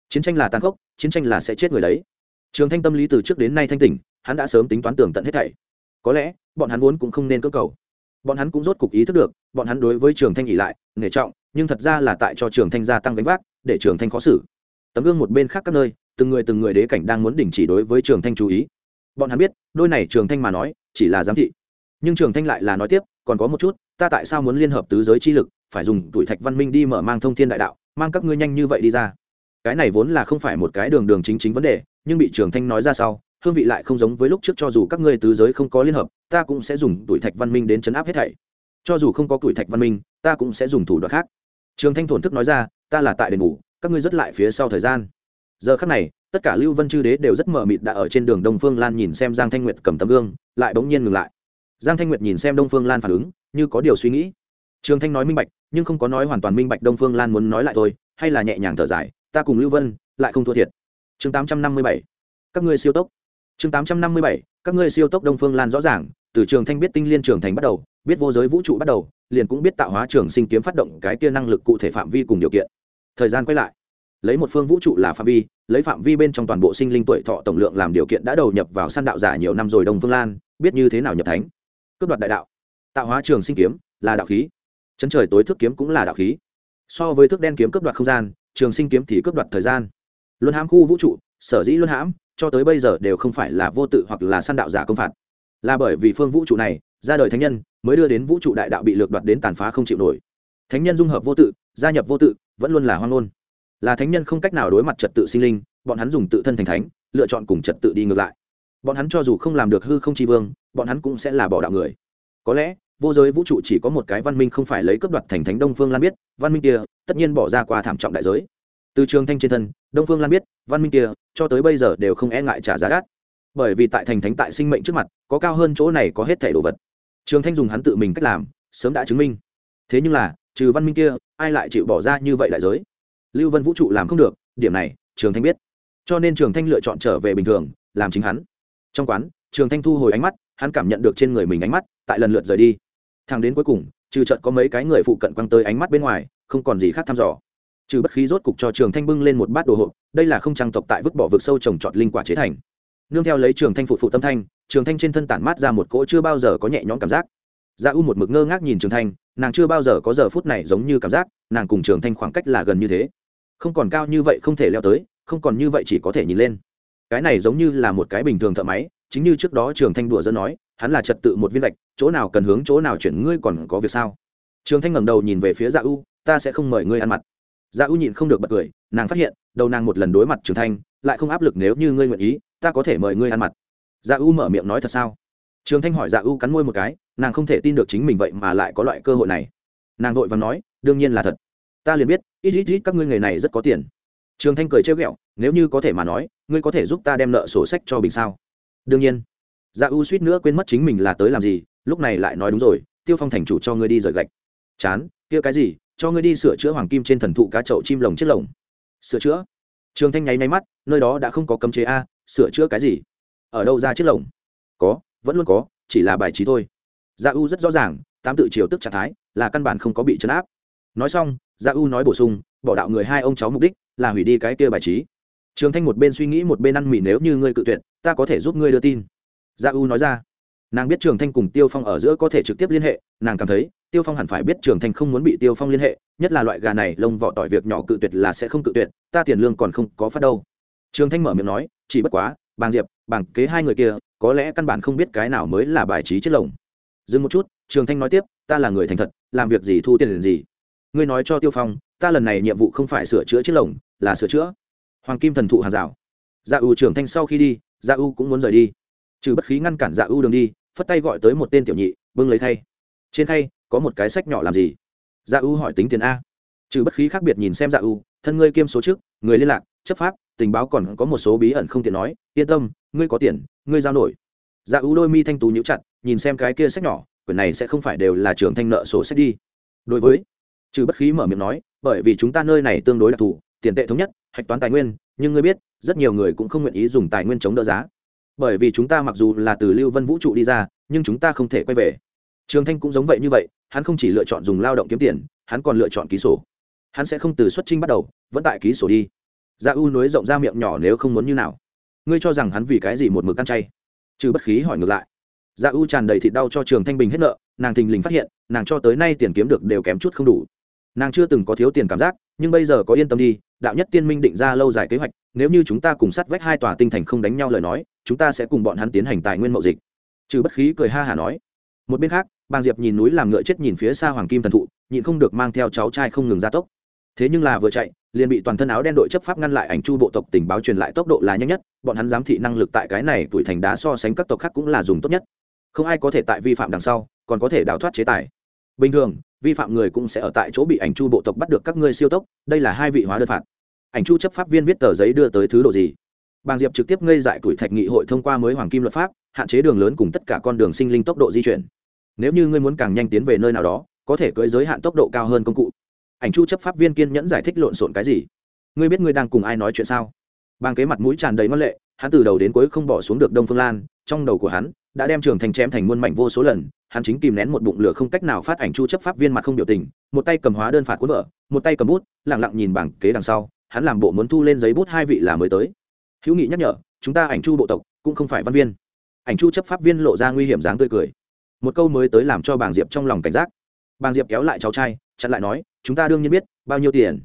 Chiến tranh là tàn khốc, chiến tranh là sẽ chết người đấy. Trường thanh tâm lý từ trước đến nay thanh tỉnh, hắn đã sớm tính toán tường tận hết thảy. Có lẽ, bọn hắn vốn cũng không nên cơ cầu bọn hắn cũng rốt cục ý thức được, bọn hắn đối với trường thanh nghỉ lại, nghề trọng, nhưng thật ra là tại cho trường thanh gia tăng gánh vác, để trường thanh khó xử. Tấm gương một bên khác các nơi, từng người từng người đế cảnh đang muốn đình chỉ đối với trường thanh chú ý. Bọn hắn biết, đôi này trường thanh mà nói, chỉ là giám thị. Nhưng trường thanh lại là nói tiếp, còn có một chút, ta tại sao muốn liên hợp tứ giới chi lực, phải dùng tuổi thạch văn minh đi mở mang thông thiên đại đạo, mang các ngươi nhanh như vậy đi ra? Cái này vốn là không phải một cái đường đường chính chính vấn đề, nhưng bị trường thanh nói ra sau hương vị lại không giống với lúc trước cho dù các ngươi tứ giới không có liên hợp, ta cũng sẽ dùng tuổi thạch văn minh đến chấn áp hết thảy. Cho dù không có tuổi thạch văn minh, ta cũng sẽ dùng thủ đoạn khác. Trường thanh thổn thức nói ra, ta là tại đền ngủ các ngươi rất lại phía sau thời gian. Giờ khắc này, tất cả lưu vân chư đế đều rất mờ mịt đã ở trên đường đông phương lan nhìn xem giang thanh nguyệt cầm tấm gương, lại bỗng nhiên ngừng lại. Giang thanh nguyệt nhìn xem đông phương lan phản ứng, như có điều suy nghĩ. Trường thanh nói minh bạch, nhưng không có nói hoàn toàn minh bạch đông phương lan muốn nói lại thôi, hay là nhẹ nhàng thở dài, ta cùng lưu vân, lại không thua thiệt. Chương tám trăm năm mươi bảy, các ngươi siêu tốc chương tám trăm năm mươi bảy, các ngươi siêu tốc đông phương lan rõ ràng, từ trường thanh biết tinh liên trường thành bắt đầu, biết vô giới vũ trụ bắt đầu, liền cũng biết tạo hóa trường sinh kiếm phát động cái kia năng lực cụ thể phạm vi cùng điều kiện. Thời gian quay lại, lấy một phương vũ trụ là phạm vi, lấy phạm vi bên trong toàn bộ sinh linh tuổi thọ tổng lượng làm điều kiện đã đầu nhập vào săn đạo giả nhiều năm rồi đông phương lan, biết như thế nào nhập thánh. Cướp đoạt đại đạo. Tạo hóa trường sinh kiếm là đạo khí. Chân trời tối thước kiếm cũng là đạo khí. So với thước đen kiếm cướp đoạt không gian, trường sinh kiếm thì cướp đoạt thời gian. Luân hãm khu vũ trụ, sở dĩ luân hãm cho tới bây giờ đều không phải là vô tự hoặc là săn đạo giả công phạt. Là bởi vì phương vũ trụ này, ra đời thánh nhân, mới đưa đến vũ trụ đại đạo bị lược đoạt đến tàn phá không chịu nổi. Thánh nhân dung hợp vô tự, gia nhập vô tự, vẫn luôn là hoang ngôn. Là thánh nhân không cách nào đối mặt trật tự sinh linh, bọn hắn dùng tự thân thành thánh, lựa chọn cùng trật tự đi ngược lại. Bọn hắn cho dù không làm được hư không tri vương, bọn hắn cũng sẽ là bỏ đạo người. Có lẽ, vô giới vũ trụ chỉ có một cái văn minh không phải lấy cấp đoạt thành thánh đông phương lan biết, văn minh kia, tất nhiên bỏ ra qua thảm trọng đại giới từ trường thanh trên thân, đông phương lan biết, văn minh kia, cho tới bây giờ đều không e ngại trả giá đắt. Bởi vì tại thành thánh tại sinh mệnh trước mặt, có cao hơn chỗ này có hết thẻ đồ vật. Trường thanh dùng hắn tự mình cách làm, sớm đã chứng minh. Thế nhưng là, trừ văn minh kia, ai lại chịu bỏ ra như vậy đại giới? Lưu vân vũ trụ làm không được, điểm này, trường thanh biết. Cho nên trường thanh lựa chọn trở về bình thường, làm chính hắn. Trong quán, trường thanh thu hồi ánh mắt, hắn cảm nhận được trên người mình ánh mắt, tại lần lượt rời đi. Thang đến cuối cùng, trừ trận có mấy cái người phụ cận quăng tới ánh mắt bên ngoài, không còn gì khác thăm dò trừ bất khí rốt cục cho trường thanh bưng lên một bát đồ hộp, đây là không trang tộc tại vứt bỏ vực sâu trồng trọt linh quả chế thành. Nương theo lấy trường thanh phụ phụ tâm thanh, trường thanh trên thân tản mát ra một cỗ chưa bao giờ có nhẹ nhõm cảm giác. Dạ u một mực ngơ ngác nhìn trường thanh, nàng chưa bao giờ có giờ phút này giống như cảm giác, nàng cùng trường thanh khoảng cách là gần như thế. Không còn cao như vậy không thể leo tới, không còn như vậy chỉ có thể nhìn lên. Cái này giống như là một cái bình thường thợ máy, chính như trước đó trường thanh đùa dân nói, hắn là trật tự một viên lệch chỗ nào cần hướng chỗ nào chuyển ngươi còn có việc sao? Trường thanh ngẩng đầu nhìn về phía dạ u, ta sẽ không mời ngươi ăn mặt dạ u nhịn không được bật cười, nàng phát hiện, đầu nàng một lần đối mặt trường thanh, lại không áp lực nếu như ngươi nguyện ý, ta có thể mời ngươi ăn mặt. Dạ u mở miệng nói thật sao? Trường thanh hỏi dạ u cắn môi một cái, nàng không thể tin được chính mình vậy mà lại có loại cơ hội này. Nàng vội và nói, đương nhiên là thật. Ta liền biết, ít ít ít các ngươi người này rất có tiền. Trường thanh cười trêu ghẹo, nếu như có thể mà nói, ngươi có thể giúp ta đem nợ sổ sách cho bình sao? Đương nhiên. Dạ u suýt nữa quên mất chính mình là tới làm gì, lúc này lại nói đúng rồi, tiêu phong thành chủ cho ngươi đi rời gạch. Chán, kia cái gì cho ngươi đi sửa chữa hoàng kim trên thần thụ cá chậu chim lồng chiếc lồng. Sửa chữa? Trường thanh nháy máy mắt, nơi đó đã không có cấm chế a, sửa chữa cái gì? Ở đâu ra chiếc lồng? Có, vẫn luôn có, chỉ là bài trí thôi. Gia u rất rõ ràng, tám tự chiều tức trạng thái, là căn bản không có bị chấn áp. Nói xong gia u nói bổ sung, bỏ đạo người hai ông cháu mục đích là hủy đi cái kia bài trí. Trường thanh một bên suy nghĩ một bên ăn mì nếu như ngươi cự tuyệt, ta có thể giúp ngươi đưa tin. Gia u nói ra. Nàng biết trường thanh cùng tiêu phong ở giữa có thể trực tiếp liên hệ, nàng cảm thấy tiêu phong hẳn phải biết trường thanh không muốn bị tiêu phong liên hệ, nhất là loại gà này, lông vỏ tỏi việc nhỏ cự tuyệt là sẽ không cự tuyệt, ta tiền lương còn không có phát đâu. Trường thanh mở miệng nói, chỉ bất quá, bàng diệp, bàng kế hai người kia, có lẽ căn bản không biết cái nào mới là bài trí chết lồng. Dừng một chút, trường thanh nói tiếp, ta là người thành thật, làm việc gì thu tiền gì. Ngươi nói cho tiêu phong, ta lần này nhiệm vụ không phải sửa chữa chiếc lồng, là sửa chữa. Hoàng kim thần thụ hàng rào. Dạ u trường thanh sau khi đi dạ u cũng muốn rời đi. Trừ bất khí ngăn cản dạ u đường đi, phất tay gọi tới một tên tiểu nhị, bưng lấy thay trên thay có một cái sách nhỏ làm gì? Dạ u hỏi tính tiền a. Trừ bất khí khác biệt nhìn xem dạ u, thân ngươi kiêm số trước, người liên lạc, chấp pháp, tình báo còn có một số bí ẩn không tiện nói, yên tâm, ngươi có tiền, ngươi giao nổi. Dạ u đôi mi thanh tú nhíu chặt, nhìn xem cái kia sách nhỏ, quyển này sẽ không phải đều là trường thanh nợ sổ sách đi. Đối với, trừ bất khí mở miệng nói, bởi vì chúng ta nơi này tương đối đặc thù, tiền tệ thống nhất, hạch toán tài nguyên, nhưng ngươi biết, rất nhiều người cũng không nguyện ý dùng tài nguyên chống đỡ giá. Bởi vì chúng ta mặc dù là từ lưu vân vũ trụ đi ra, nhưng chúng ta không thể quay về. Trường thanh cũng giống vậy như vậy hắn không chỉ lựa chọn dùng lao động kiếm tiền, hắn còn lựa chọn ký sổ. Hắn sẽ không từ xuất trinh bắt đầu, vẫn tại ký sổ đi. Gia dạ u nối rộng ra miệng nhỏ nếu không muốn như nào. Ngươi cho rằng hắn vì cái gì một mực ăn chay? Trừ bất khí hỏi ngược lại. Gia dạ u tràn đầy thịt đau cho trường thanh bình hết nợ, nàng thình lình phát hiện, nàng cho tới nay tiền kiếm được đều kém chút không đủ. Nàng chưa từng có thiếu tiền cảm giác, nhưng bây giờ có yên tâm đi, đạo nhất tiên minh định ra lâu dài kế hoạch, nếu như chúng ta cùng sắt vách hai tòa tinh thành không đánh nhau lời nói, chúng ta sẽ cùng bọn hắn tiến hành tài nguyên mậu dịch. Trừ bất khí cười ha hả nói. Một bên khác bàng diệp nhìn núi làm ngựa chết nhìn phía xa hoàng kim thần thụ, nhịn không được mang theo cháu trai không ngừng ra tốc. Thế nhưng là vừa chạy, liền bị toàn thân áo đen đội chấp pháp ngăn lại ảnh chu bộ tộc tình báo truyền lại tốc độ là nhanh nhất, bọn hắn giám thị năng lực tại cái này tuổi thành đá so sánh các tộc khác cũng là dùng tốt nhất. Không ai có thể tại vi phạm đằng sau, còn có thể đào thoát chế tài. Bình thường, vi phạm người cũng sẽ ở tại chỗ bị ảnh chu bộ tộc bắt được các ngươi siêu tốc, đây là hai vị hóa đơn phạt. Ảnh chu chấp pháp viên viết tờ giấy đưa tới thứ độ gì? Bàng diệp trực tiếp ngây dại tuổi thạch nghị hội thông qua mới hoàng kim luật pháp, hạn chế đường lớn cùng tất cả con đường sinh linh tốc độ di chuyển nếu như ngươi muốn càng nhanh tiến về nơi nào đó, có thể cưỡi giới hạn tốc độ cao hơn công cụ. Ảnh chu chấp pháp viên kiên nhẫn giải thích lộn xộn cái gì? Ngươi biết ngươi đang cùng ai nói chuyện sao? Bàng kế mặt mũi tràn đầy ngoan lệ, hắn từ đầu đến cuối không bỏ xuống được đông phương lan, trong đầu của hắn đã đem trường thành chém thành muôn mảnh vô số lần, hắn chính kìm nén một bụng lửa không cách nào phát ảnh chu chấp pháp viên mặt không biểu tình, một tay cầm hóa đơn phạt cuốn vợ, một tay cầm bút, lặng lặng nhìn bảng kế đằng sau, hắn làm bộ muốn thu lên giấy bút hai vị là mới tới. Hữu nghị nhắc nhở, chúng ta ảnh chu bộ tộc cũng không phải văn viên. Ảnh chu chấp pháp viên lộ ra nguy hiểm dáng tươi cười một câu mới tới làm cho bàng diệp trong lòng cảnh giác. Bàng diệp kéo lại cháu trai, chặn lại nói, chúng ta đương nhiên biết bao nhiêu tiền.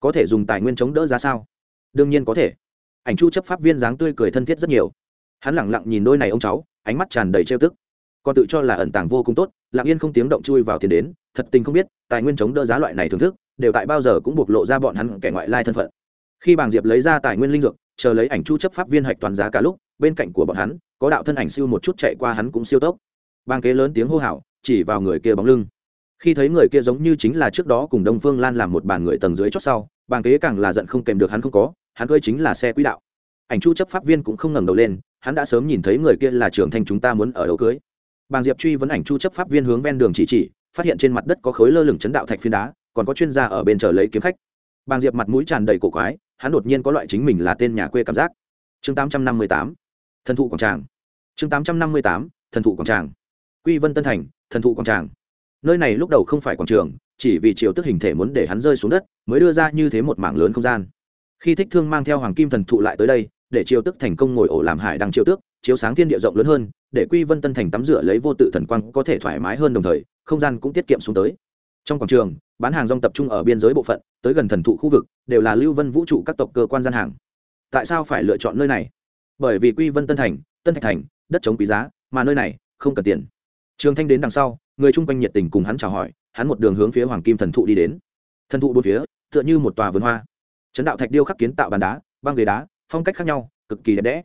Có thể dùng tài nguyên chống đỡ ra sao? Đương nhiên có thể. Ảnh chu chấp pháp viên dáng tươi cười thân thiết rất nhiều. Hắn lẳng lặng nhìn đôi này ông cháu, ánh mắt tràn đầy trêu tức. Còn tự cho là ẩn tàng vô cùng tốt, lặng yên không tiếng động chui vào tiền đến, thật tình không biết, tài nguyên chống đỡ giá loại này thưởng thức, đều tại bao giờ cũng bộc lộ ra bọn hắn kẻ ngoại lai thân phận. Khi bàng diệp lấy ra tài nguyên linh dược, chờ lấy ảnh chu chấp pháp viên hạch toàn giá cả lúc, bên cạnh của bọn hắn, có đạo thân ảnh siêu một chút chạy qua hắn cũng siêu tốc bang kế lớn tiếng hô hào, chỉ vào người kia bóng lưng. Khi thấy người kia giống như chính là trước đó cùng đông phương lan làm một bàn người tầng dưới chót sau, bang kế càng là giận không kèm được hắn không có, hắn cơi chính là xe quỹ đạo. Ảnh chu chấp pháp viên cũng không ngẩng đầu lên, hắn đã sớm nhìn thấy người kia là trưởng thành chúng ta muốn ở đấu cưới. Bàng diệp truy vấn ảnh chu chấp pháp viên hướng ven đường chỉ chỉ, phát hiện trên mặt đất có khối lơ lửng chấn đạo thạch phiến đá, còn có chuyên gia ở bên chờ lấy kiếm khách. Bàng diệp mặt mũi tràn đầy cổ quái, hắn đột nhiên có loại chính mình là tên nhà quê cảm giác. Chương 858 thần thụ quảng tràng. Chương 858 thần thụ quảng tràng quy vân tân thành, thần thụ quảng tràng. Nơi này lúc đầu không phải quảng trường, chỉ vì triều tức hình thể muốn để hắn rơi xuống đất, mới đưa ra như thế một mảng lớn không gian. Khi thích thương mang theo hoàng kim thần thụ lại tới đây, để triều tức thành công ngồi ổ làm hải đăng triều tước, chiếu sáng thiên địa rộng lớn hơn, để quy vân tân thành tắm rửa lấy vô tự thần quang có thể thoải mái hơn đồng thời, không gian cũng tiết kiệm xuống tới. Trong quảng trường, bán hàng rong tập trung ở biên giới bộ phận, tới gần thần thụ khu vực, đều là lưu vân vũ trụ các tộc cơ quan gian hàng. Tại sao phải lựa chọn nơi này? Bởi vì quy vân tân thành, tân thạch thành, đất chống quý giá, mà nơi này không cần tiền trường thanh đến đằng sau, người chung quanh nhiệt tình cùng hắn chào hỏi, hắn một đường hướng phía hoàng kim thần thụ đi đến. Thần thụ bốn phía, tựa như một tòa vườn hoa. Chấn đạo thạch điêu khắc kiến tạo bàn đá, băng ghế đá, phong cách khác nhau, cực kỳ đẹp đẽ.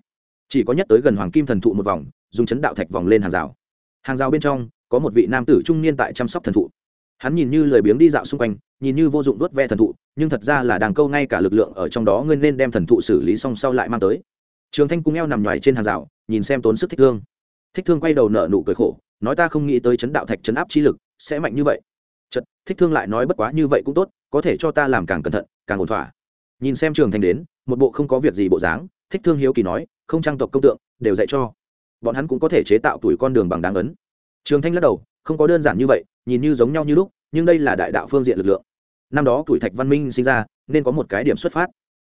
Chỉ có nhất tới gần hoàng kim thần thụ một vòng, dùng chấn đạo thạch vòng lên hàng rào. Hàng rào bên trong, có một vị nam tử trung niên tại chăm sóc thần thụ. Hắn nhìn như lười biếng đi dạo xung quanh, nhìn như vô dụng đốt ve thần thụ, nhưng thật ra là đàng câu ngay cả lực lượng ở trong đó, ngươi nên đem thần thụ xử lý xong sau lại mang tới. Trường thanh cung eo nằm nhoài trên hàng rào, nhìn xem tốn sức thích thương thích thương quay đầu nở nụ cười khổ, nói ta không nghĩ tới chấn đạo thạch chấn áp chi lực, sẽ mạnh như vậy. Chật thích thương lại nói bất quá như vậy cũng tốt, có thể cho ta làm càng cẩn thận, càng ổn thỏa. Nhìn xem trường thanh đến, một bộ không có việc gì bộ dáng, thích thương hiếu kỳ nói, không trang tộc công tượng, đều dạy cho. Bọn hắn cũng có thể chế tạo tuổi con đường bằng đáng ấn. Trường thanh lắc đầu, không có đơn giản như vậy, nhìn như giống nhau như lúc, nhưng đây là đại đạo phương diện lực lượng. Năm đó tuổi thạch văn minh sinh ra, nên có một cái điểm xuất phát.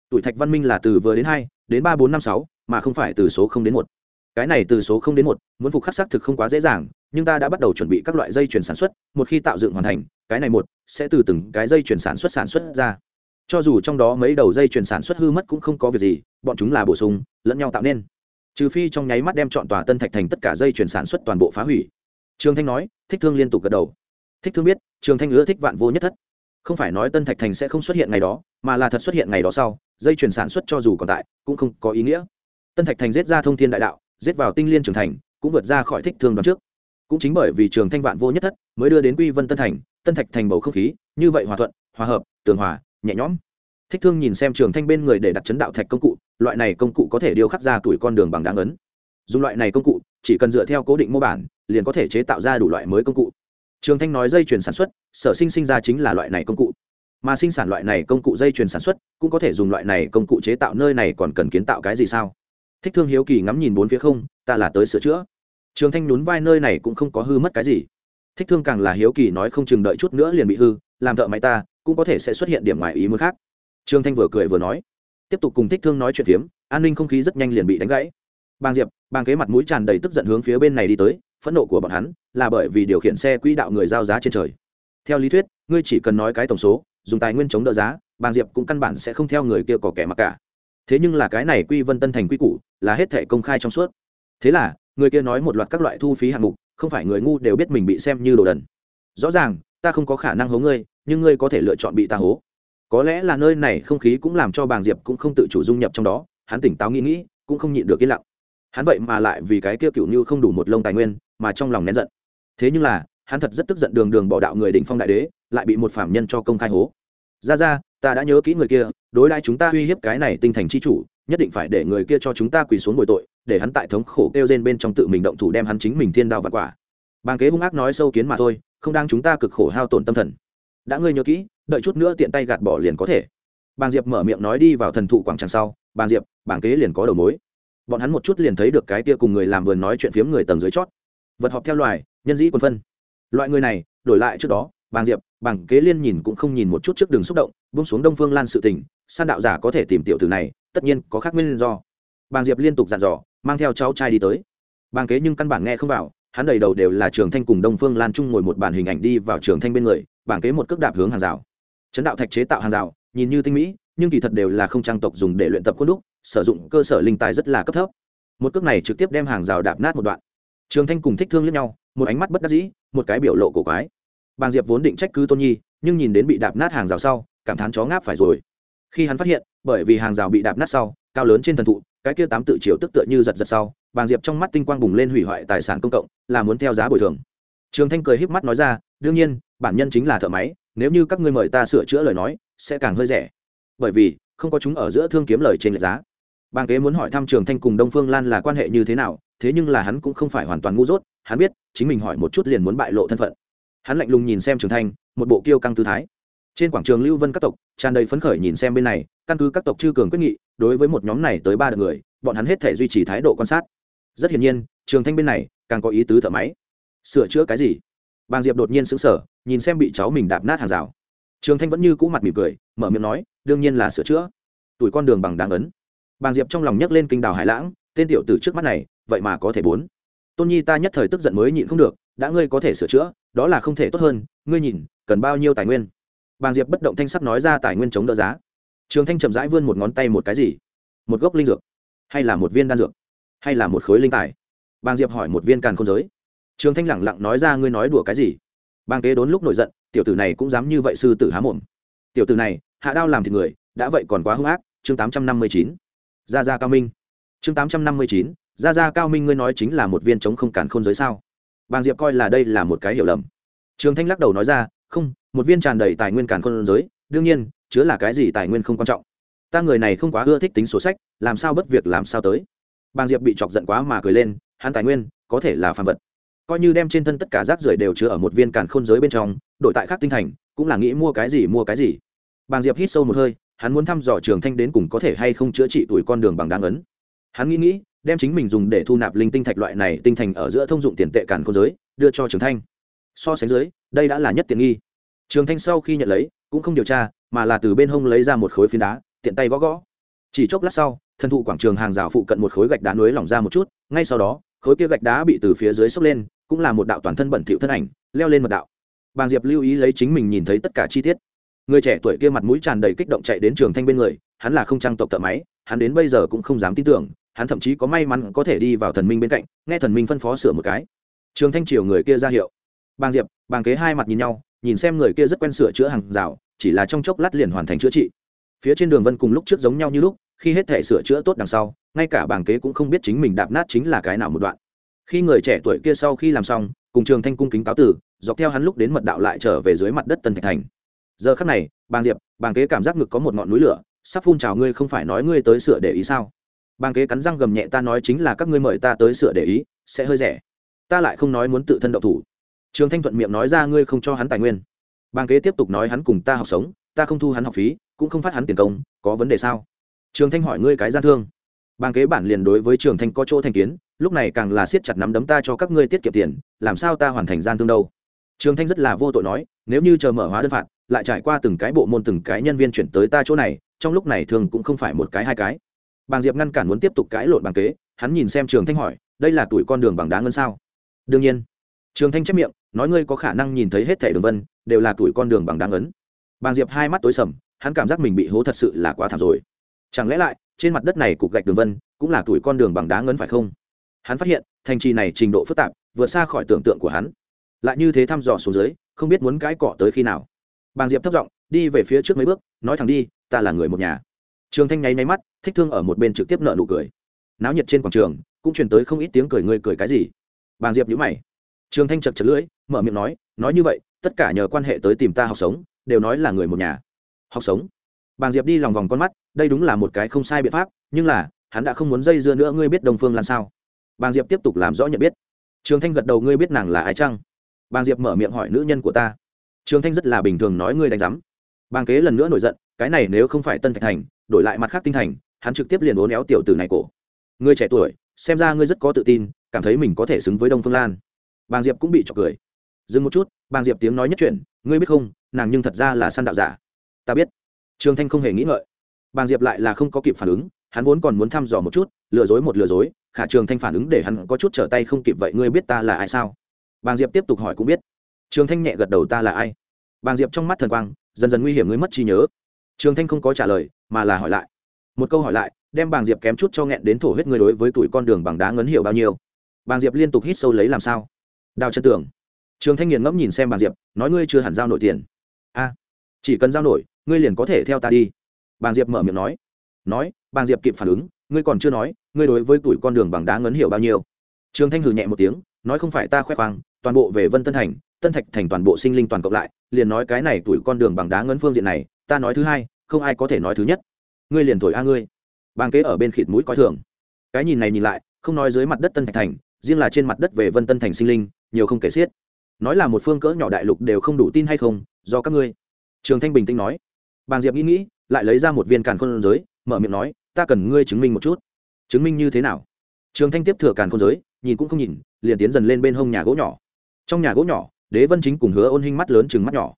Tuổi thạch văn minh là từ vừa đến hai, đến ba, bốn, năm, sáu, mà không phải từ số không đến một cái này từ số không đến một, muốn phục khắc xác thực không quá dễ dàng, nhưng ta đã bắt đầu chuẩn bị các loại dây chuyển sản xuất, một khi tạo dựng hoàn thành, cái này một sẽ từ từng cái dây chuyển sản xuất sản xuất ra. Cho dù trong đó mấy đầu dây chuyển sản xuất hư mất cũng không có việc gì, bọn chúng là bổ sung, lẫn nhau tạo nên. Trừ phi trong nháy mắt đem chọn tòa tân thạch thành tất cả dây chuyển sản xuất toàn bộ phá hủy. Trường thanh nói, thích thương liên tục gật đầu. Thích thương biết, trường thanh ưa thích vạn vô nhất thất. Không phải nói tân thạch thành sẽ không xuất hiện ngày đó, mà là thật xuất hiện ngày đó sau, dây chuyển sản xuất cho dù còn tại, cũng không có ý nghĩa. Tân thạch thành giết ra thông thiên đại đạo giết vào tinh liên trường thành, cũng vượt ra khỏi thích thương đoạn trước. Cũng chính bởi vì trường thanh vạn vô nhất thất, mới đưa đến quy vân tân thành, tân thạch thành bầu không khí, như vậy hòa thuận, hòa hợp, tường hòa, nhẹ nhõm. Thích thương nhìn xem trường thanh bên người để đặt chấn đạo thạch công cụ, loại này công cụ có thể điêu khắc ra tuổi con đường bằng đáng ấn. Dùng loại này công cụ, chỉ cần dựa theo cố định mô bản, liền có thể chế tạo ra đủ loại mới công cụ. Trường thanh nói dây chuyền sản xuất, sở sinh sinh ra chính là loại này công cụ. Mà sinh sản loại này công cụ dây chuyền sản xuất, cũng có thể dùng loại này công cụ chế tạo nơi này còn cần kiến tạo cái gì sao? Thích thương hiếu kỳ ngắm nhìn bốn phía không, ta là tới sửa chữa. Trường thanh nhún vai nơi này cũng không có hư mất cái gì. Thích thương càng là hiếu kỳ nói không chừng đợi chút nữa liền bị hư, làm thợ máy ta, cũng có thể sẽ xuất hiện điểm ngoài ý muốn khác. Trương thanh vừa cười vừa nói. Tiếp tục cùng thích thương nói chuyện phiếm, an ninh không khí rất nhanh liền bị đánh gãy. Bang diệp bang kế mặt mũi tràn đầy tức giận hướng phía bên này đi tới, phẫn nộ của bọn hắn là bởi vì điều khiển xe quỹ đạo người giao giá trên trời. Theo lý thuyết, ngươi chỉ cần nói cái tổng số, dùng tài nguyên chống đỡ giá bang diệp cũng căn bản sẽ không theo người kia có kẻ mặc cả. Thế nhưng là cái này quy vân tân thành quy củ là hết thể công khai trong suốt. Thế là, người kia nói một loạt các loại thu phí hạng mục, không phải người ngu đều biết mình bị xem như đồ đần. Rõ ràng, ta không có khả năng hố ngươi, nhưng ngươi có thể lựa chọn bị ta hố. Có lẽ là nơi này không khí cũng làm cho bàng diệp cũng không tự chủ dung nhập trong đó, hắn tỉnh táo nghĩ nghĩ, cũng không nhịn được yên lặng. Hắn vậy mà lại vì cái kia cựu như không đủ một lông tài nguyên, mà trong lòng nén giận. Thế nhưng là, hắn thật rất tức giận đường đường bỏ đạo người đỉnh phong đại đế, lại bị một phạm nhân cho công khai hố. Ra ra ta đã nhớ kỹ người kia, đối đãi chúng ta uy hiếp cái này tinh thành chi chủ, nhất định phải để người kia cho chúng ta quỳ xuống bồi tội, để hắn tại thống khổ kêu rên bên trong tự mình động thủ đem hắn chính mình thiên đao và quả. Bàn kế hung ác nói sâu kiến mà thôi, không đang chúng ta cực khổ hao tổn tâm thần. Đã ngươi nhớ kỹ, đợi chút nữa tiện tay gạt bỏ liền có thể. Bàn diệp mở miệng nói đi vào thần thụ quảng tràng sau bàn diệp bàn kế liền có đầu mối. Bọn hắn một chút liền thấy được cái tia cùng người làm vườn nói chuyện phiếm người tầng dưới chót. Vật họp theo loài, nhân dĩ quân phân. Loại người này, đổi lại trước đó bàn diệp bàng kế liên nhìn cũng không nhìn một chút trước đường xúc động bung xuống đông phương lan sự tình, san đạo giả có thể tìm tiểu tử này, tất nhiên có khác nguyên do. Bàng diệp liên tục dặn dò, mang theo cháu trai đi tới. Bàng kế nhưng căn bản nghe không vào, hắn đầy đầu đều là trường thanh cùng đông phương lan trung ngồi một bàn hình ảnh đi vào trường thanh bên người, bảng kế một cước đạp hướng hàng rào. Chấn đạo thạch chế tạo hàng rào, nhìn như tinh mỹ, nhưng kỳ thật đều là không trang tộc dùng để luyện tập khuôn đúc, sử dụng cơ sở linh tài rất là cấp thấp. Một cước này trực tiếp đem hàng rào đạp nát một đoạn. Trường thanh cùng thích thương lẫn nhau, một ánh mắt bất đắc dĩ, một cái biểu lộ cổ quái bàng diệp vốn định trách cứ tôn nhi, nhưng nhìn đến bị đạp nát hàng rào sau, cảm thán chó ngáp phải rồi. Khi hắn phát hiện, bởi vì hàng rào bị đạp nát sau, cao lớn trên thần thụ, cái kia tám tự chiều tức tựa như giật giật sau, bàng diệp trong mắt tinh quang bùng lên hủy hoại tài sản công cộng, là muốn theo giá bồi thường. Trường thanh cười híp mắt nói ra, đương nhiên, bản nhân chính là thợ máy, nếu như các ngươi mời ta sửa chữa lời nói, sẽ càng hơi rẻ. Bởi vì, không có chúng ở giữa thương kiếm lời trên lệch giá. Bàng kế muốn hỏi thăm trường thanh cùng đông phương lan là quan hệ như thế nào, thế nhưng là hắn cũng không phải hoàn toàn ngu dốt, hắn biết, chính mình hỏi một chút liền muốn bại lộ thân phận hắn lạnh lùng nhìn xem trường thanh, một bộ kiêu căng tư thái. Trên quảng trường lưu vân các tộc, tràn đầy phấn khởi nhìn xem bên này, căn cứ các tộc chư cường quyết nghị, đối với một nhóm này tới ba đợt người, bọn hắn hết thể duy trì thái độ quan sát. Rất hiển nhiên, trường thanh bên này, càng có ý tứ thợ máy. Sửa chữa cái gì? Bàng diệp đột nhiên sững sờ, nhìn xem bị cháu mình đạp nát hàng rào. Trường thanh vẫn như cũ mặt mỉm cười, mở miệng nói, đương nhiên là sửa chữa. Tuổi con đường bằng đáng ấn. Bàng diệp trong lòng nhấc lên kinh đào hải lãng, tên tiểu tử trước mắt này, vậy mà có thể bốn. Tôn nhi ta nhất thời tức giận mới nhịn không được đã ngươi có thể sửa chữa, đó là không thể tốt hơn, ngươi nhìn, cần bao nhiêu tài nguyên? Bàng diệp bất động thanh sắc nói ra tài nguyên chống đỡ giá. Trường thanh chậm rãi vươn một ngón tay một cái gì? Một gốc linh dược, hay là một viên đan dược, hay là một khối linh tài? Bàng diệp hỏi một viên càn không giới. Trường thanh lẳng lặng nói ra ngươi nói đùa cái gì? Bàng kế đốn lúc nổi giận, tiểu tử này cũng dám như vậy sư tử há mồm. Tiểu tử này, hạ đao làm thịt người, đã vậy còn quá hung ác, chương tám trăm năm mươi chín. Gia gia cao minh. Chương tám trăm năm mươi chín, gia gia cao minh ngươi nói chính là một viên chống không càn khôn giới sao? Bàng diệp coi là đây là một cái hiểu lầm. Trường thanh lắc đầu nói ra, không, một viên tràn đầy tài nguyên càn khôn giới, đương nhiên, chứa là cái gì tài nguyên không quan trọng. Ta người này không quá ưa thích tính sổ sách, làm sao bất việc làm sao tới. Bàng diệp bị chọc giận quá mà cười lên, hắn tài nguyên, có thể là phàm vật. Coi như đem trên thân tất cả rác rưởi đều chứa ở một viên càn khôn giới bên trong, đổi tại khác tinh thành, cũng là nghĩ mua cái gì mua cái gì. Bàng diệp hít sâu một hơi, hắn muốn thăm dò trường thanh đến cùng có thể hay không chữa trị tuổi con đường bằng đáng ấn. Hắn nghĩ nghĩ đem chính mình dùng để thu nạp linh tinh thạch loại này tinh thành ở giữa thông dụng tiền tệ càn khôn giới, đưa cho trường thanh. So sánh dưới, đây đã là nhất tiện nghi. Trường thanh sau khi nhận lấy, cũng không điều tra, mà là từ bên hông lấy ra một khối phiến đá, tiện tay gõ gõ. Chỉ chốc lát sau, thần thụ quảng trường hàng rào phụ cận một khối gạch đá núi lỏng ra một chút, ngay sau đó, khối kia gạch đá bị từ phía dưới xốc lên, cũng là một đạo toàn thân bẩn thỉu thân ảnh, leo lên một đạo. Bàng diệp lưu ý lấy chính mình nhìn thấy tất cả chi tiết. Người trẻ tuổi kia mặt mũi tràn đầy kích động chạy đến trường thanh bên người, hắn là không trang tộc thợ máy, hắn đến bây giờ cũng không dám tin tưởng hắn thậm chí có may mắn có thể đi vào thần minh bên cạnh, nghe thần minh phân phó sửa một cái. Trường thanh triều người kia ra hiệu. Bàng diệp, bàng kế hai mặt nhìn nhau, nhìn xem người kia rất quen sửa chữa hàng rào, chỉ là trong chốc lát liền hoàn thành chữa trị. Phía trên đường vân cùng lúc trước giống nhau như lúc, khi hết thể sửa chữa tốt đằng sau, ngay cả bàng kế cũng không biết chính mình đạp nát chính là cái nào một đoạn. Khi người trẻ tuổi kia sau khi làm xong, cùng trường thanh cung kính cáo tử, dọc theo hắn lúc đến mật đạo lại trở về dưới mặt đất tân thạch thành. Giờ khắc này, bàng diệp, bàng kế cảm giác ngực có một ngọn núi lửa, sắp phun trào ngươi không phải nói ngươi tới sửa để ý sao? Bàng kế cắn răng gầm nhẹ ta nói chính là các ngươi mời ta tới sửa để ý, sẽ hơi rẻ. Ta lại không nói muốn tự thân đậu thủ. Trường thanh thuận miệng nói ra ngươi không cho hắn tài nguyên. Bàng kế tiếp tục nói hắn cùng ta học sống, ta không thu hắn học phí, cũng không phát hắn tiền công, có vấn đề sao? Trường thanh hỏi ngươi cái gian thương. Bàng kế bản liền đối với trường thanh có chỗ thành kiến, lúc này càng là siết chặt nắm đấm ta cho các ngươi tiết kiệm tiền, làm sao ta hoàn thành gian thương đâu? Trường thanh rất là vô tội nói, nếu như chờ mở hóa đơn phạt, lại trải qua từng cái bộ môn từng cái nhân viên chuyển tới ta chỗ này, trong lúc này thường cũng không phải một cái hai cái bàng diệp ngăn cản muốn tiếp tục cãi lộn bằng kế, hắn nhìn xem trường thanh hỏi, đây là tuổi con đường bằng đá ngân sao? Đương nhiên. Trường thanh chép miệng, nói ngươi có khả năng nhìn thấy hết thẻ đường vân, đều là tuổi con đường bằng đá ngấn bàng diệp hai mắt tối sầm, hắn cảm giác mình bị hố thật sự là quá thảm rồi. Chẳng lẽ lại, trên mặt đất này cục gạch đường vân, cũng là tuổi con đường bằng đá ngấn phải không? Hắn phát hiện, thành trì này trình độ phức tạp, vượt xa khỏi tưởng tượng của hắn. Lại như thế thăm dò xuống dưới, không biết muốn cãi cọ tới khi nào. Bàng diệp thấp giọng, đi về phía trước mấy bước, nói thẳng đi, ta là người một nhà trường thanh nháy nháy mắt, thích thương ở một bên trực tiếp nợ nụ cười. Náo nhiệt trên quảng trường, cũng truyền tới không ít tiếng cười ngươi cười cái gì. Bàng diệp nhữ mày. Trường thanh chật chật lưỡi, mở miệng nói nói như vậy, tất cả nhờ quan hệ tới tìm ta học sống, đều nói là người một nhà. Học sống? Bàng diệp đi lòng vòng con mắt, đây đúng là một cái không sai biện pháp, nhưng là, hắn đã không muốn dây dưa nữa, ngươi biết đồng phương lan sao? Bàng diệp tiếp tục làm rõ nhận biết. Trường thanh gật đầu, ngươi biết nàng là ai chăng? Bàng diệp mở miệng hỏi, nữ nhân của ta. Trường thanh rất là bình thường nói, ngươi đánh giám. Bàng kế lần nữa nổi giận, cái này nếu không phải tân thạch thành đổi lại mặt khác tinh thành, hắn trực tiếp liền uốn éo tiểu tử này cổ. Ngươi trẻ tuổi, xem ra ngươi rất có tự tin, cảm thấy mình có thể xứng với đông phương lan. Bàng diệp cũng bị chọc cười. Dừng một chút, bàng diệp tiếng nói nhất chuyện ngươi biết không, nàng nhưng thật ra là săn đạo giả. Ta biết. Trường thanh không hề nghĩ ngợi. Bàng diệp lại là không có kịp phản ứng, hắn vốn còn muốn thăm dò một chút, lừa dối một lừa dối, khả trường thanh phản ứng để hắn có chút trở tay không kịp vậy ngươi biết ta là ai sao? Bàng diệp tiếp tục hỏi cũng biết. Trường thanh nhẹ gật đầu ta là ai? Bàng diệp trong mắt thần quang, dần dần nguy hiểm ngươi mất trí nhớ. Trường thanh không có trả lời mà là hỏi lại. Một câu hỏi lại, đem bàng diệp kém chút cho nghẹn đến thổ huyết người đối với tuổi con đường bằng đá ngấn hiểu bao nhiêu. Bàng diệp liên tục hít sâu lấy làm sao? Đào chân tưởng. Trường thanh nghiền ngẫm nhìn xem bàng diệp, nói ngươi chưa hẳn giao nổi tiền. A, chỉ cần giao nổi, ngươi liền có thể theo ta đi. Bàng diệp mở miệng nói. Nói, bàng diệp kịp phản ứng, ngươi còn chưa nói, ngươi đối với tuổi con đường bằng đá ngấn hiểu bao nhiêu. Trường thanh hừ nhẹ một tiếng, nói không phải ta khoe khoang, toàn bộ về vân tân thành, tân thạch thành toàn bộ sinh linh toàn cộng lại, liền nói cái này tuổi con đường bằng đá ngấn phương diện này, ta nói thứ hai không ai có thể nói thứ nhất. Ngươi liền thổi a ngươi. Bàng kế ở bên khịt mũi coi thường. Cái nhìn này nhìn lại, không nói dưới mặt đất tân thạch thành, riêng là trên mặt đất về vân tân thành sinh linh, nhiều không kể xiết. Nói là một phương cỡ nhỏ đại lục đều không đủ tin hay không, do các ngươi. Trường thanh bình tĩnh nói. Bàng diệp nghĩ nghĩ, lại lấy ra một viên càn khôn giới, mở miệng nói, ta cần ngươi chứng minh một chút. Chứng minh như thế nào? Trường thanh tiếp thừa càn khôn giới, nhìn cũng không nhìn, liền tiến dần lên bên hông nhà gỗ nhỏ. Trong nhà gỗ nhỏ, đế vân chính cùng hứa ôn hinh mắt lớn chừng mắt nhỏ.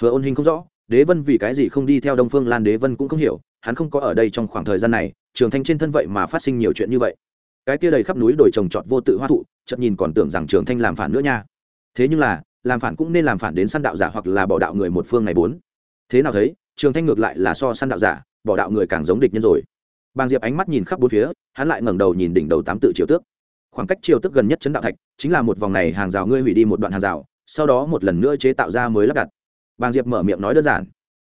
Hứa ôn hinh không rõ đế vân vì cái gì không đi theo đông phương lan, đế vân cũng không hiểu, hắn không có ở đây trong khoảng thời gian này, trường thanh trên thân vậy mà phát sinh nhiều chuyện như vậy. Cái kia đầy khắp núi đồi trồng trọt vô tự hoa thụ chậm nhìn còn tưởng rằng trường thanh làm phản nữa nha. Thế nhưng là, làm phản cũng nên làm phản đến săn đạo giả hoặc là bỏ đạo người một phương này bốn. Thế nào thấy, trường thanh ngược lại là so săn đạo giả, bỏ đạo người càng giống địch nhân rồi. Bàng diệp ánh mắt nhìn khắp bốn phía, hắn lại ngẩng đầu nhìn đỉnh đầu tám tự triều tước. Khoảng cách triều tước gần nhất chấn đạo thạch, chính là một vòng này hàng rào ngươi hủy đi một đoạn hàng rào, sau đó một lần nữa chế tạo ra mới lắp đặt bàng diệp mở miệng nói đơn giản.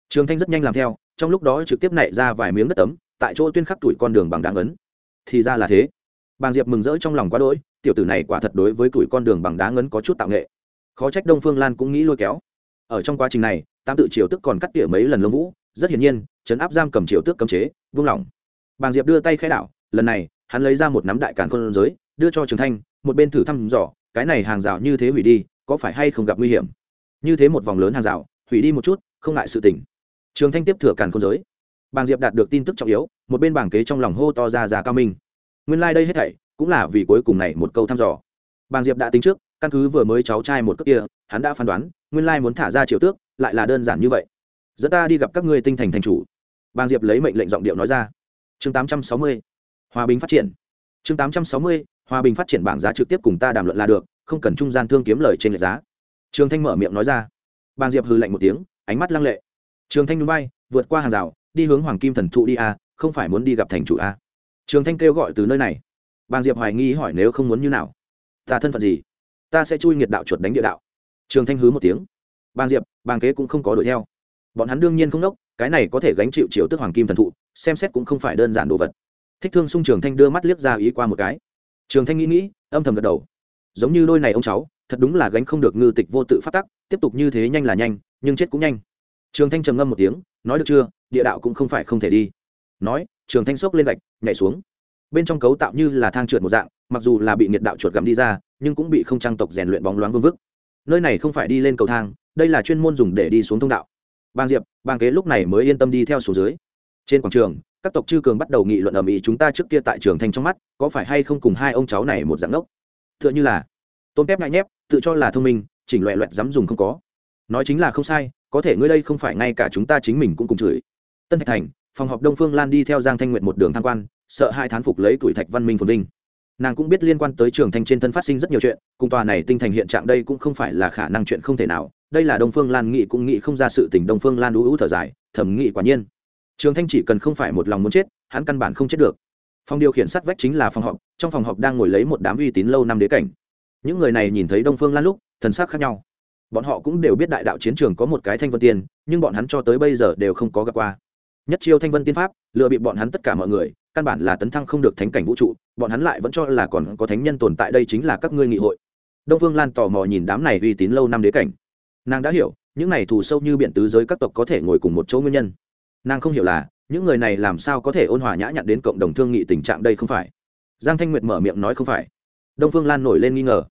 Trường thanh rất nhanh làm theo, trong lúc đó trực tiếp nảy ra vài miếng đất tấm, tại chỗ tuyên khắc tuổi con đường bằng đáng ấn. Thì ra là thế. Bàng diệp mừng rỡ trong lòng quá đỗi, tiểu tử này quả thật đối với tuổi con đường bằng đá ngấn có chút tạo nghệ. Khó trách đông phương lan cũng nghĩ lôi kéo. Ở trong quá trình này tam tự triều tức còn cắt tỉa mấy lần lông vũ, rất hiển nhiên chấn áp giam cầm triều tước cấm chế, vung lỏng bàng diệp đưa tay khai đảo, lần này, hắn lấy ra một nắm đại càn con giới đưa cho trường thanh, một bên thử thăm dò, cái này hàng rào như thế hủy đi, có phải hay không gặp nguy hiểm? Như thế một vòng lớn hàng rào hủy đi một chút, không ngại sự tỉnh trường thanh tiếp thừa càn khôn giới. Bàng diệp đạt được tin tức trọng yếu, một bên bảng kế trong lòng hô to ra già cao minh. Nguyên lai、like、đây hết thảy cũng là vì cuối cùng này một câu thăm dò. Bàng diệp đã tính trước, căn cứ vừa mới cháu trai một cước kia, hắn đã phán đoán, nguyên lai muốn thả ra triều tước, lại là đơn giản như vậy. Dẫn ta đi gặp các ngươi tinh thành thành chủ. Bàng diệp lấy mệnh lệnh giọng điệu nói ra. Chương tám trăm sáu mươi, hòa bình phát triển. Chương tám trăm sáu mươi, hòa bình phát triển bảng giá trực tiếp cùng ta đàm luận là được, không cần trung gian thương kiếm lời trên lệch giá. Trường thanh mở miệng nói ra bàng diệp hừ lạnh một tiếng ánh mắt lăng lệ. Trường thanh núi bay vượt qua hàng rào đi hướng hoàng kim thần thụ đi a à, không phải muốn đi gặp thành chủ a à. trường thanh kêu gọi từ nơi này. Bàng diệp hoài nghi hỏi nếu không muốn như nào. Ta thân phận gì? Ta sẽ chui nghiệt đạo chuột đánh địa đạo. Trường thanh hứ một tiếng. Bàng diệp bàng kế cũng không có đuổi theo. Bọn hắn đương nhiên không đốc cái này có thể gánh chịu chiếu tức hoàng kim thần thụ xem xét cũng không phải đơn giản đồ vật. Thích thương sung trường thanh đưa mắt liếc ra ý qua một cái. Trường thanh nghĩ nghĩ âm thầm gật đầu. Giống như đôi này ông cháu thật đúng là gánh không được ngư tịch vô tự phát tắc tiếp tục như thế nhanh là nhanh, nhưng chết cũng nhanh. Trường thanh trầm ngâm một tiếng, nói được chưa, địa đạo cũng không phải không thể đi. Nói, trường thanh xốc lên gạch, nhảy xuống. Bên trong cấu tạo như là thang trượt một dạng, mặc dù là bị nhiệt đạo chuột gặm đi ra, nhưng cũng bị không trang tộc rèn luyện bóng loáng vương vức. Nơi này không phải đi lên cầu thang, đây là chuyên môn dùng để đi xuống thông đạo. Bang diệp, bang kế lúc này mới yên tâm đi theo số dưới. Trên quảng trường, các tộc chư cường bắt đầu nghị luận ầm ĩ chúng ta trước kia tại trường thanh trong mắt, có phải hay không cùng hai ông cháu này một dạng đốc tựa như là tôn kép ngại nhép, tự cho là thông minh chỉnh loẹ loẹt dám dùng không có. Nói chính là không sai, có thể ngươi đây không phải ngay cả chúng ta chính mình cũng cùng chửi. Tân thạch thành, phòng họp đông phương lan đi theo giang thanh nguyện một đường tham quan, sợ hai thán phục lấy tuổi thạch văn minh phồn vinh. Nàng cũng biết liên quan tới trường thanh trên thân phát sinh rất nhiều chuyện, cùng tòa này tinh thành hiện trạng đây cũng không phải là khả năng chuyện không thể nào. Đây là đông phương lan nghị cũng nghĩ không ra sự tình, đông phương lan đũ ú thở dài thẩm nghị quả nhiên. Trường thanh chỉ cần không phải một lòng muốn chết, hắn căn bản không chết được. Phòng điều khiển sát vách chính là phòng họp, trong phòng họp đang ngồi lấy một đám uy tín lâu năm đế cảnh những người này nhìn thấy đông phương lan lúc, thần sắc khác nhau. Bọn họ cũng đều biết đại đạo chiến trường có một cái thanh vân tiên, nhưng bọn hắn cho tới bây giờ đều không có gặp qua. Nhất chiêu thanh vân tiên pháp lựa bị bọn hắn tất cả mọi người, căn bản là tấn thăng không được thánh cảnh vũ trụ, bọn hắn lại vẫn cho là còn có thánh nhân tồn tại đây chính là các ngươi nghị hội. Đông phương lan tò mò nhìn đám này uy tín lâu năm đế cảnh. Nàng đã hiểu, những này thù sâu như biện tứ giới các tộc có thể ngồi cùng một chỗ nguyên nhân. Nàng không hiểu là, những người này làm sao có thể ôn hòa nhã nhặn đến cộng đồng thương nghị tình trạng đây không phải? Giang thanh nguyệt mở miệng nói không phải. Đông phương lan nổi lên nghi ngờ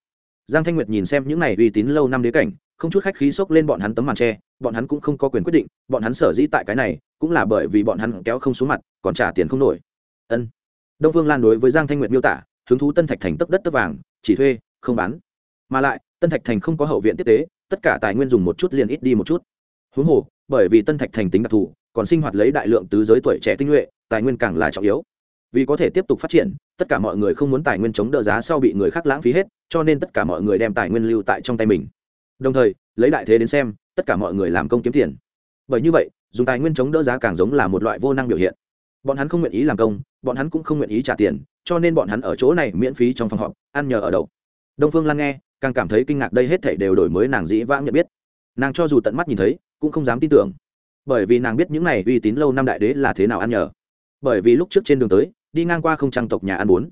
giang thanh nguyệt nhìn xem những này uy tín lâu năm đế cảnh, không chút khách khí xốc lên bọn hắn tấm màn tre bọn hắn cũng không có quyền quyết định, bọn hắn sở dĩ tại cái này, cũng là bởi vì bọn hắn kéo không xuống mặt, còn trả tiền không nổi. Ân. Đông Vương lan đối với giang thanh nguyệt miêu tả, hứng thú tân thạch thành tấp đất tấp vàng, chỉ thuê, không bán. Mà lại, tân thạch thành không có hậu viện tiếp tế, tất cả tài nguyên dùng một chút liền ít đi một chút. Huống hồ, bởi vì tân thạch thành tính đặc thù, còn sinh hoạt lấy đại lượng tứ giới tuổi trẻ tinh nhuệ, tài nguyên càng là trọng yếu vì có thể tiếp tục phát triển, tất cả mọi người không muốn tài nguyên chống đỡ giá sau bị người khác lãng phí hết, cho nên tất cả mọi người đem tài nguyên lưu tại trong tay mình. Đồng thời, lấy đại thế đến xem, tất cả mọi người làm công kiếm tiền. Bởi như vậy, dùng tài nguyên chống đỡ giá càng giống là một loại vô năng biểu hiện. Bọn hắn không nguyện ý làm công, bọn hắn cũng không nguyện ý trả tiền, cho nên bọn hắn ở chỗ này miễn phí trong phòng họp, ăn nhờ ở đậu. Đông phương lan nghe, càng cảm thấy kinh ngạc đây hết thể đều đổi mới nàng dĩ vãng nhận biết. Nàng cho dù tận mắt nhìn thấy, cũng không dám tin tưởng. Bởi vì nàng biết những này uy tín lâu năm đại đế là thế nào ăn nhờ. Bởi vì lúc trước trên đường tới đi ngang qua không trang tộc nhà ăn bốn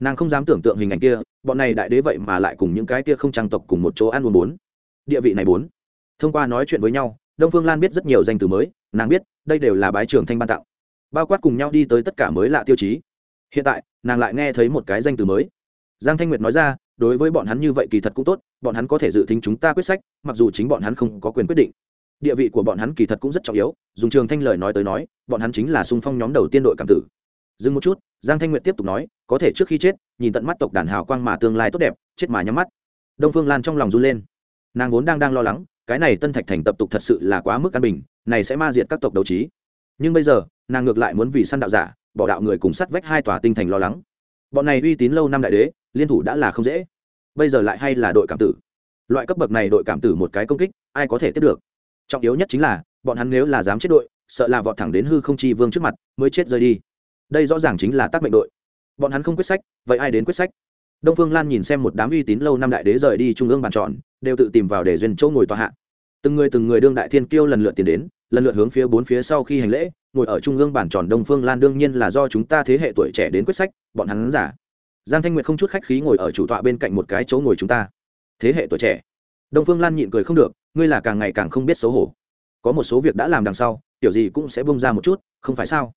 nàng không dám tưởng tượng hình ảnh kia, bọn này đại đế vậy mà lại cùng những cái kia không trang tộc cùng một chỗ ăn uống bốn. Địa vị này bốn. Thông qua nói chuyện với nhau, đông phương lan biết rất nhiều danh từ mới, nàng biết, đây đều là bái trường thanh ban tặng. Bao quát cùng nhau đi tới tất cả mới lạ tiêu chí. Hiện tại, nàng lại nghe thấy một cái danh từ mới. Giang thanh nguyệt nói ra, đối với bọn hắn như vậy kỳ thật cũng tốt, bọn hắn có thể dự tính chúng ta quyết sách, mặc dù chính bọn hắn không có quyền quyết định. Địa vị của bọn hắn kỳ thật cũng rất trọng yếu, dùng trường thanh lời nói tới nói, bọn hắn chính là sung phong nhóm đầu tiên đội cảm tử dừng một chút, giang thanh nguyệt tiếp tục nói, có thể trước khi chết, nhìn tận mắt tộc đàn hào quang mà tương lai tốt đẹp, chết mà nhắm mắt. Đông phương lan trong lòng run lên. Nàng vốn đang đang lo lắng, cái này tân thạch thành tập tục thật sự là quá mức an bình, này sẽ ma diệt các tộc đấu trí. Nhưng bây giờ, nàng ngược lại muốn vì săn đạo giả, bỏ đạo người cùng sắt vách hai tòa tinh thành lo lắng. Bọn này uy tín lâu năm đại đế, liên thủ đã là không dễ. Bây giờ lại hay là đội cảm tử. Loại cấp bậc này đội cảm tử một cái công kích, ai có thể tiếp được? Trọng yếu nhất chính là, bọn hắn nếu là dám chết đội, sợ là vọt thẳng đến hư không chi vương trước mặt, mới chết rơi đi đây rõ ràng chính là tác mệnh đội. Bọn hắn không quyết sách, vậy ai đến quyết sách? Đông phương lan nhìn xem một đám uy tín lâu năm đại đế rời đi trung ương bàn tròn, đều tự tìm vào để duyên chỗ ngồi tòa hạ. Từng người từng người đương đại thiên kiêu lần lượt tiến đến, lần lượt hướng phía bốn phía sau khi hành lễ, ngồi ở trung ương bàn tròn đông phương lan đương nhiên là do chúng ta thế hệ tuổi trẻ đến quyết sách, bọn hắn giả. Giang thanh nguyệt không chút khách khí ngồi ở chủ tọa bên cạnh một cái chỗ ngồi chúng ta. Thế hệ tuổi trẻ. Đông phương lan nhịn cười không được, ngươi là càng ngày càng không biết xấu hổ. Có một số việc đã làm đằng sau kiểu gì cũng sẽ bông ra một chút, không phải sao?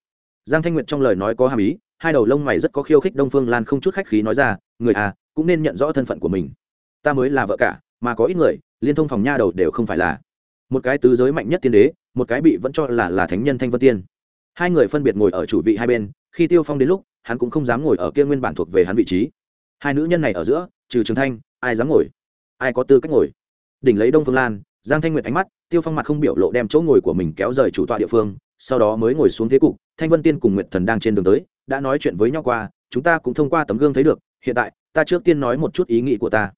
Giang thanh nguyệt trong lời nói có hàm ý, hai đầu lông mày rất có khiêu khích đông phương lan không chút khách khí nói ra, người à cũng nên nhận rõ thân phận của mình. Ta mới là vợ cả, mà có ít người, liên thông phòng nha đầu đều không phải là. Một cái tứ giới mạnh nhất tiên đế, một cái bị vẫn cho là là thánh nhân thanh vân tiên. Hai người phân biệt ngồi ở chủ vị hai bên, khi tiêu phong đến lúc, hắn cũng không dám ngồi ở kia nguyên bản thuộc về hắn vị trí. Hai nữ nhân này ở giữa, trừ trường thanh, ai dám ngồi? Ai có tư cách ngồi? Đỉnh lấy đông phương lan, giang thanh nguyệt ánh mắt, tiêu phong mặt không biểu lộ đem chỗ ngồi của mình kéo rời chủ tọa địa phương sau đó mới ngồi xuống thế cục, thanh vân tiên cùng nguyệt thần đang trên đường tới, đã nói chuyện với nhau qua, chúng ta cũng thông qua tấm gương thấy được, hiện tại, ta trước tiên nói một chút ý nghĩ của ta.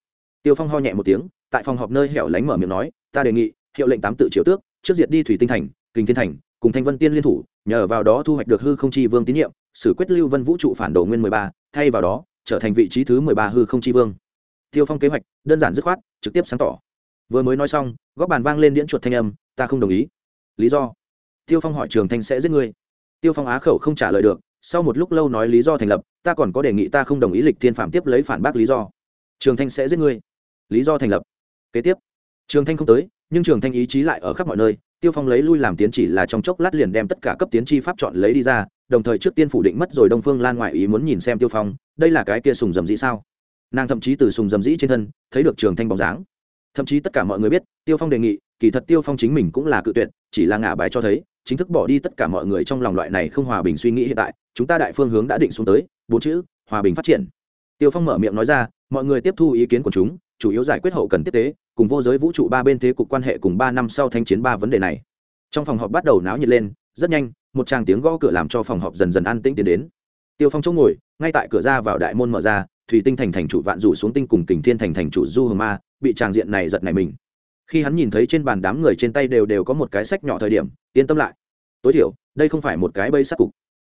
Tiêu phong ho nhẹ một tiếng, tại phòng họp nơi hẻo lánh mở miệng nói, ta đề nghị, hiệu lệnh tám tự triệu tước, trước diệt đi thủy tinh thành kinh thiên thành, cùng thanh vân tiên liên thủ, nhờ vào đó thu hoạch được hư không chi vương tín nhiệm, xử quyết lưu vân vũ trụ phản đồ nguyên mười ba, thay vào đó, trở thành vị trí thứ mười ba hư không chi vương. Tiêu phong kế hoạch, đơn giản dứt khoát, trực tiếp sáng tỏ. Vừa mới nói xong góp bàn vang lên điễn chuột thanh âm, ta không đồng ý. Lý do? Tiêu phong hỏi trường thanh sẽ giết ngươi. Tiêu phong á khẩu không trả lời được, sau một lúc lâu nói lý do thành lập, ta còn có đề nghị ta không đồng ý lịch thiên phạm tiếp lấy phản bác lý do. Trường thanh sẽ giết ngươi. Lý do thành lập. Kế tiếp. Trường thanh không tới, nhưng trường thanh ý chí lại ở khắp mọi nơi, tiêu phong lấy lui làm tiến chỉ là trong chốc lát liền đem tất cả cấp tiến chi pháp chọn lấy đi ra, đồng thời trước tiên phủ định mất rồi đông phương lan ngoại ý muốn nhìn xem tiêu phong, đây là cái kia sùng dầm dĩ sao? Nàng thậm chí từ sùng dầm dĩ trên thân, thấy được trường thanh bóng dáng. Thậm chí tất cả mọi người biết, tiêu phong đề nghị kỳ thật tiêu phong chính mình cũng là cự tuyệt, chỉ là ngả bài cho thấy, chính thức bỏ đi tất cả mọi người trong lòng loại này không hòa bình suy nghĩ hiện tại, chúng ta đại phương hướng đã định xuống tới, bốn chữ, hòa bình phát triển. Tiêu phong mở miệng nói ra, mọi người tiếp thu ý kiến của chúng, chủ yếu giải quyết hậu cần tiếp tế, cùng vô giới vũ trụ ba bên thế cục quan hệ cùng ba năm sau thanh chiến ba vấn đề này. Trong phòng họp bắt đầu náo nhiệt lên, rất nhanh, một tràng tiếng gõ cửa làm cho phòng họp dần dần an tĩnh tiến đến. Tiêu phong chỗ ngồi, ngay tại cửa ra vào đại môn mở ra, thủy tinh thành thành chủ vạn rủ xuống tinh cùng kình thiên thành thành chủ du hờ ma, bị tràng diện này giật này mình khi hắn nhìn thấy trên bàn đám người trên tay đều đều có một cái sách nhỏ thời điểm, yên tâm lại. Tối thiểu, đây không phải một cái bây sắc cục.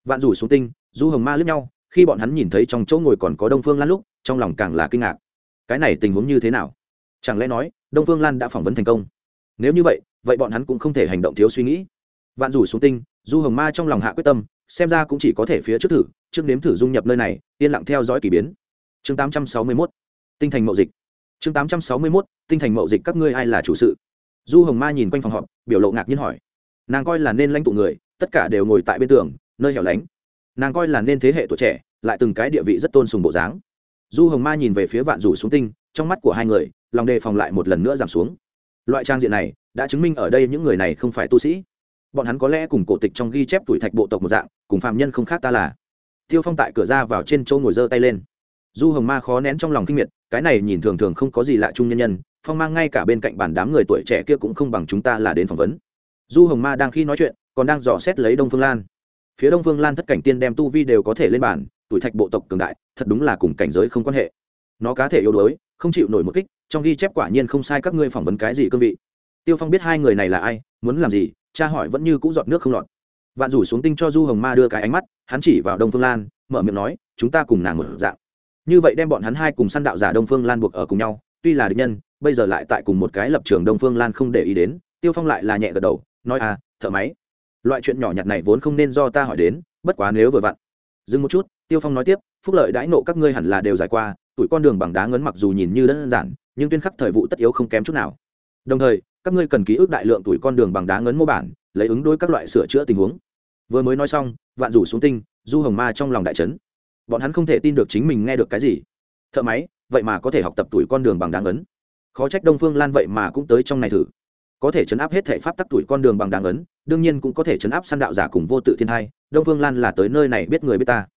Vạn rủ xuống tinh, du hồng ma lướt nhau, khi bọn hắn nhìn thấy trong chỗ ngồi còn có đông phương lan lúc, trong lòng càng là kinh ngạc. Cái này tình huống như thế nào? Chẳng lẽ nói, đông phương lan đã phỏng vấn thành công? Nếu như vậy vậy bọn hắn cũng không thể hành động thiếu suy nghĩ. Vạn rủ xuống tinh, du hồng ma trong lòng hạ quyết tâm, xem ra cũng chỉ có thể phía trước thử, trước nếm thử dung nhập nơi này, yên lặng theo dõi k ỳ biến. Chương tám trăm sáu mươi mốt, tinh thành mậu dịch chương tám trăm sáu mươi mốt, tinh thành mậu dịch các ngươi ai là chủ sự? Du hồng ma nhìn quanh phòng họp, biểu lộ ngạc nhiên hỏi. Nàng coi là nên lãnh tụ người, tất cả đều ngồi tại bên tường, nơi hẻo lánh. Nàng coi là nên thế hệ tuổi trẻ, lại từng cái địa vị rất tôn sùng bộ dáng. Du hồng ma nhìn về phía vạn rủ xuống tinh, trong mắt của hai người, lòng đề phòng lại một lần nữa giảm xuống. Loại trang diện này, đã chứng minh ở đây những người này không phải tu sĩ. Bọn hắn có lẽ cùng cổ tịch trong ghi chép tuổi thạch bộ tộc một dạng, cùng phạm nhân không khác ta là. Tiêu phong tại cửa ra vào trên chỗ ngồi giơ tay lên du hồng ma khó nén trong lòng kinh miệt, cái này nhìn thường thường không có gì lạ chung nhân nhân, phong mang ngay cả bên cạnh bàn đám người tuổi trẻ kia cũng không bằng chúng ta là đến phỏng vấn. Du hồng ma đang khi nói chuyện, còn đang dò xét lấy đông phương lan. Phía đông phương lan thất cảnh tiên đem tu vi đều có thể lên bản tuổi thạch bộ tộc cường đại, thật đúng là cùng cảnh giới không quan hệ. Nó cá thể yếu đuối, không chịu nổi một kích, trong ghi chép quả nhiên không sai các ngươi phỏng vấn cái gì cương vị. Tiêu phong biết hai người này là ai, muốn làm gì, cha hỏi vẫn như cũ giọt nước không lọt. Vạn rủ xuống tinh cho du hồng ma đưa cái ánh mắt, hắn chỉ vào đông phương lan, mở miệng nói, chúng ta cùng nàng một dạng như vậy đem bọn hắn hai cùng săn đạo giả đông phương lan buộc ở cùng nhau, tuy là địch nhân, bây giờ lại tại cùng một cái lập trường đông phương lan không để ý đến, tiêu phong lại là nhẹ gật đầu, nói à thợ máy, loại chuyện nhỏ nhặt này vốn không nên do ta hỏi đến, bất quá nếu vừa vặn. Dừng một chút, tiêu phong nói tiếp, phúc lợi đãi nộ các ngươi hẳn là đều giải qua, tuổi con đường bằng đá ngấn mặc dù nhìn như đơn giản, nhưng tuyên khắc thời vụ tất yếu không kém chút nào. Đồng thời, các ngươi cần ký ức đại lượng tuổi con đường bằng đá ngấn mô bản, lấy ứng đối các loại sửa chữa tình huống. Vừa mới nói xong, vạn rủ xuống tinh, du hồng ma trong lòng đại trấn bọn hắn không thể tin được chính mình nghe được cái gì. Thợ máy, vậy mà có thể học tập tuổi con đường bằng đáng ấn. Khó trách đông phương lan vậy mà cũng tới trong này thử. Có thể chấn áp hết thể pháp tắc tuổi con đường bằng đáng ấn, đương nhiên cũng có thể chấn áp săn đạo giả cùng vô tự thiên hai đông phương lan là tới nơi này biết người biết ta.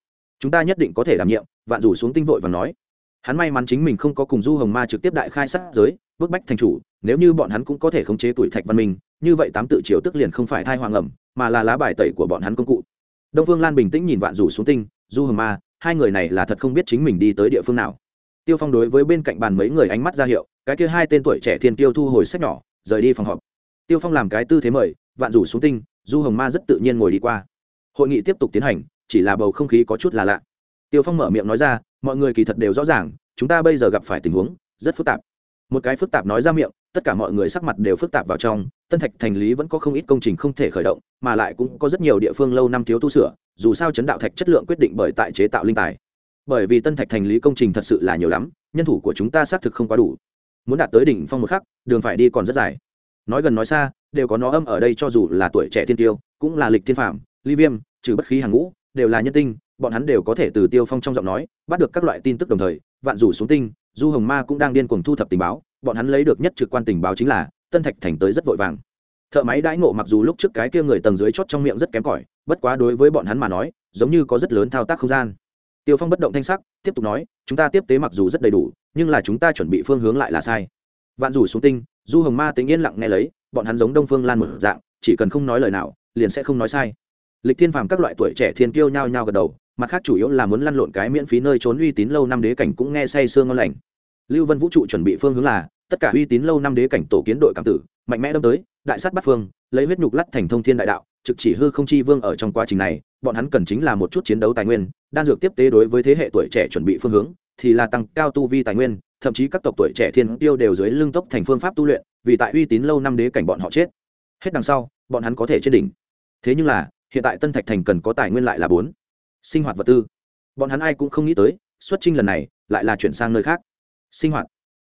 Chúng ta nhất định có thể đảm nhiệm, vạn rủ xuống tinh vội và nói. Hắn may mắn chính mình không có cùng du hồng ma trực tiếp đại khai sát giới, bức bách thành chủ, nếu như bọn hắn cũng có thể khống chế tuổi thạch văn minh, như vậy tám tự triều tức liền không phải thai hoàng ẩm, mà là lá bài tẩy của bọn hắn công cụ. Đông phương lan bình tĩnh nhìn vạn rủ xuống tinh, du hồng ma hai người này là thật không biết chính mình đi tới địa phương nào. Tiêu phong đối với bên cạnh bàn mấy người ánh mắt ra hiệu, cái kia hai tên tuổi trẻ thiên tiêu thu hồi sách nhỏ, rời đi phòng họp. Tiêu phong làm cái tư thế mời, vạn rủ xuống tinh, du hồng ma rất tự nhiên ngồi đi qua. Hội nghị tiếp tục tiến hành, chỉ là bầu không khí có chút là lạ. Tiêu phong mở miệng nói ra, mọi người kỳ thật đều rõ ràng, chúng ta bây giờ gặp phải tình huống rất phức tạp. Một cái phức tạp nói ra miệng tất cả mọi người sắc mặt đều phức tạp vào trong, tân thạch thành lý vẫn có không ít công trình không thể khởi động, mà lại cũng có rất nhiều địa phương lâu năm thiếu tu sửa, dù sao chấn đạo thạch chất lượng quyết định bởi tại chế tạo linh tài. Bởi vì tân thạch thành lý công trình thật sự là nhiều lắm, nhân thủ của chúng ta xác thực không quá đủ. Muốn đạt tới đỉnh phong một khắc, đường phải đi còn rất dài. Nói gần nói xa, đều có nó âm ở đây cho dù là tuổi trẻ thiên tiêu, cũng là lịch thiên phạm ly viêm, trừ bất khí hàng ngũ, đều là nhân tinh, bọn hắn đều có thể từ tiêu phong trong giọng nói, bắt được các loại tin tức đồng thời, vạn rủ xuống tinh, du hồng ma cũng đang điên cuồng thu thập tình báo bọn hắn lấy được nhất trực quan tình báo chính là, tân thạch thành tới rất vội vàng. Thợ máy đãi ngộ mặc dù lúc trước cái kia người tầng dưới chót trong miệng rất kém cỏi, bất quá đối với bọn hắn mà nói, giống như có rất lớn thao tác không gian. Tiêu phong bất động thanh sắc, tiếp tục nói, chúng ta tiếp tế mặc dù rất đầy đủ, nhưng là chúng ta chuẩn bị phương hướng lại là sai. Vạn rủ xuống tinh, du hồng ma tính yên lặng nghe lấy, bọn hắn giống đông phương lan một dạng, chỉ cần không nói lời nào, liền sẽ không nói sai. Lịch thiên phàm các loại tuổi trẻ thiên kiêu nhao nhao gật đầu, mặt khác chủ yếu là muốn lăn lộn cái miễn phí nơi trốn uy tín lâu năm đế cảnh cũng nghe say sương ngon lành lưu vân vũ trụ chuẩn bị phương hướng là, tất cả uy tín lâu năm đế cảnh tổ kiến đội cảm tử, mạnh mẽ đâm tới, đại sát bắt phương, lấy huyết nhục lắt thành thông thiên đại đạo, trực chỉ hư không chi vương ở trong quá trình này, bọn hắn cần chính là một chút chiến đấu tài nguyên, đan dược tiếp tế đối với thế hệ tuổi trẻ chuẩn bị phương hướng, thì là tăng cao tu vi tài nguyên, thậm chí các tộc tuổi trẻ thiên tiêu đều dưới lưng tốc thành phương pháp tu luyện, vì tại uy tín lâu năm đế cảnh bọn họ chết. Hết đằng sau, bọn hắn có thể trên đỉnh. Thế nhưng là, hiện tại tân thạch thành cần có tài nguyên lại là bốn. Sinh hoạt vật tư. Bọn hắn ai cũng không nghĩ tới, xuất trinh lần này, lại là chuyển sang nơi khác sinh hoạt.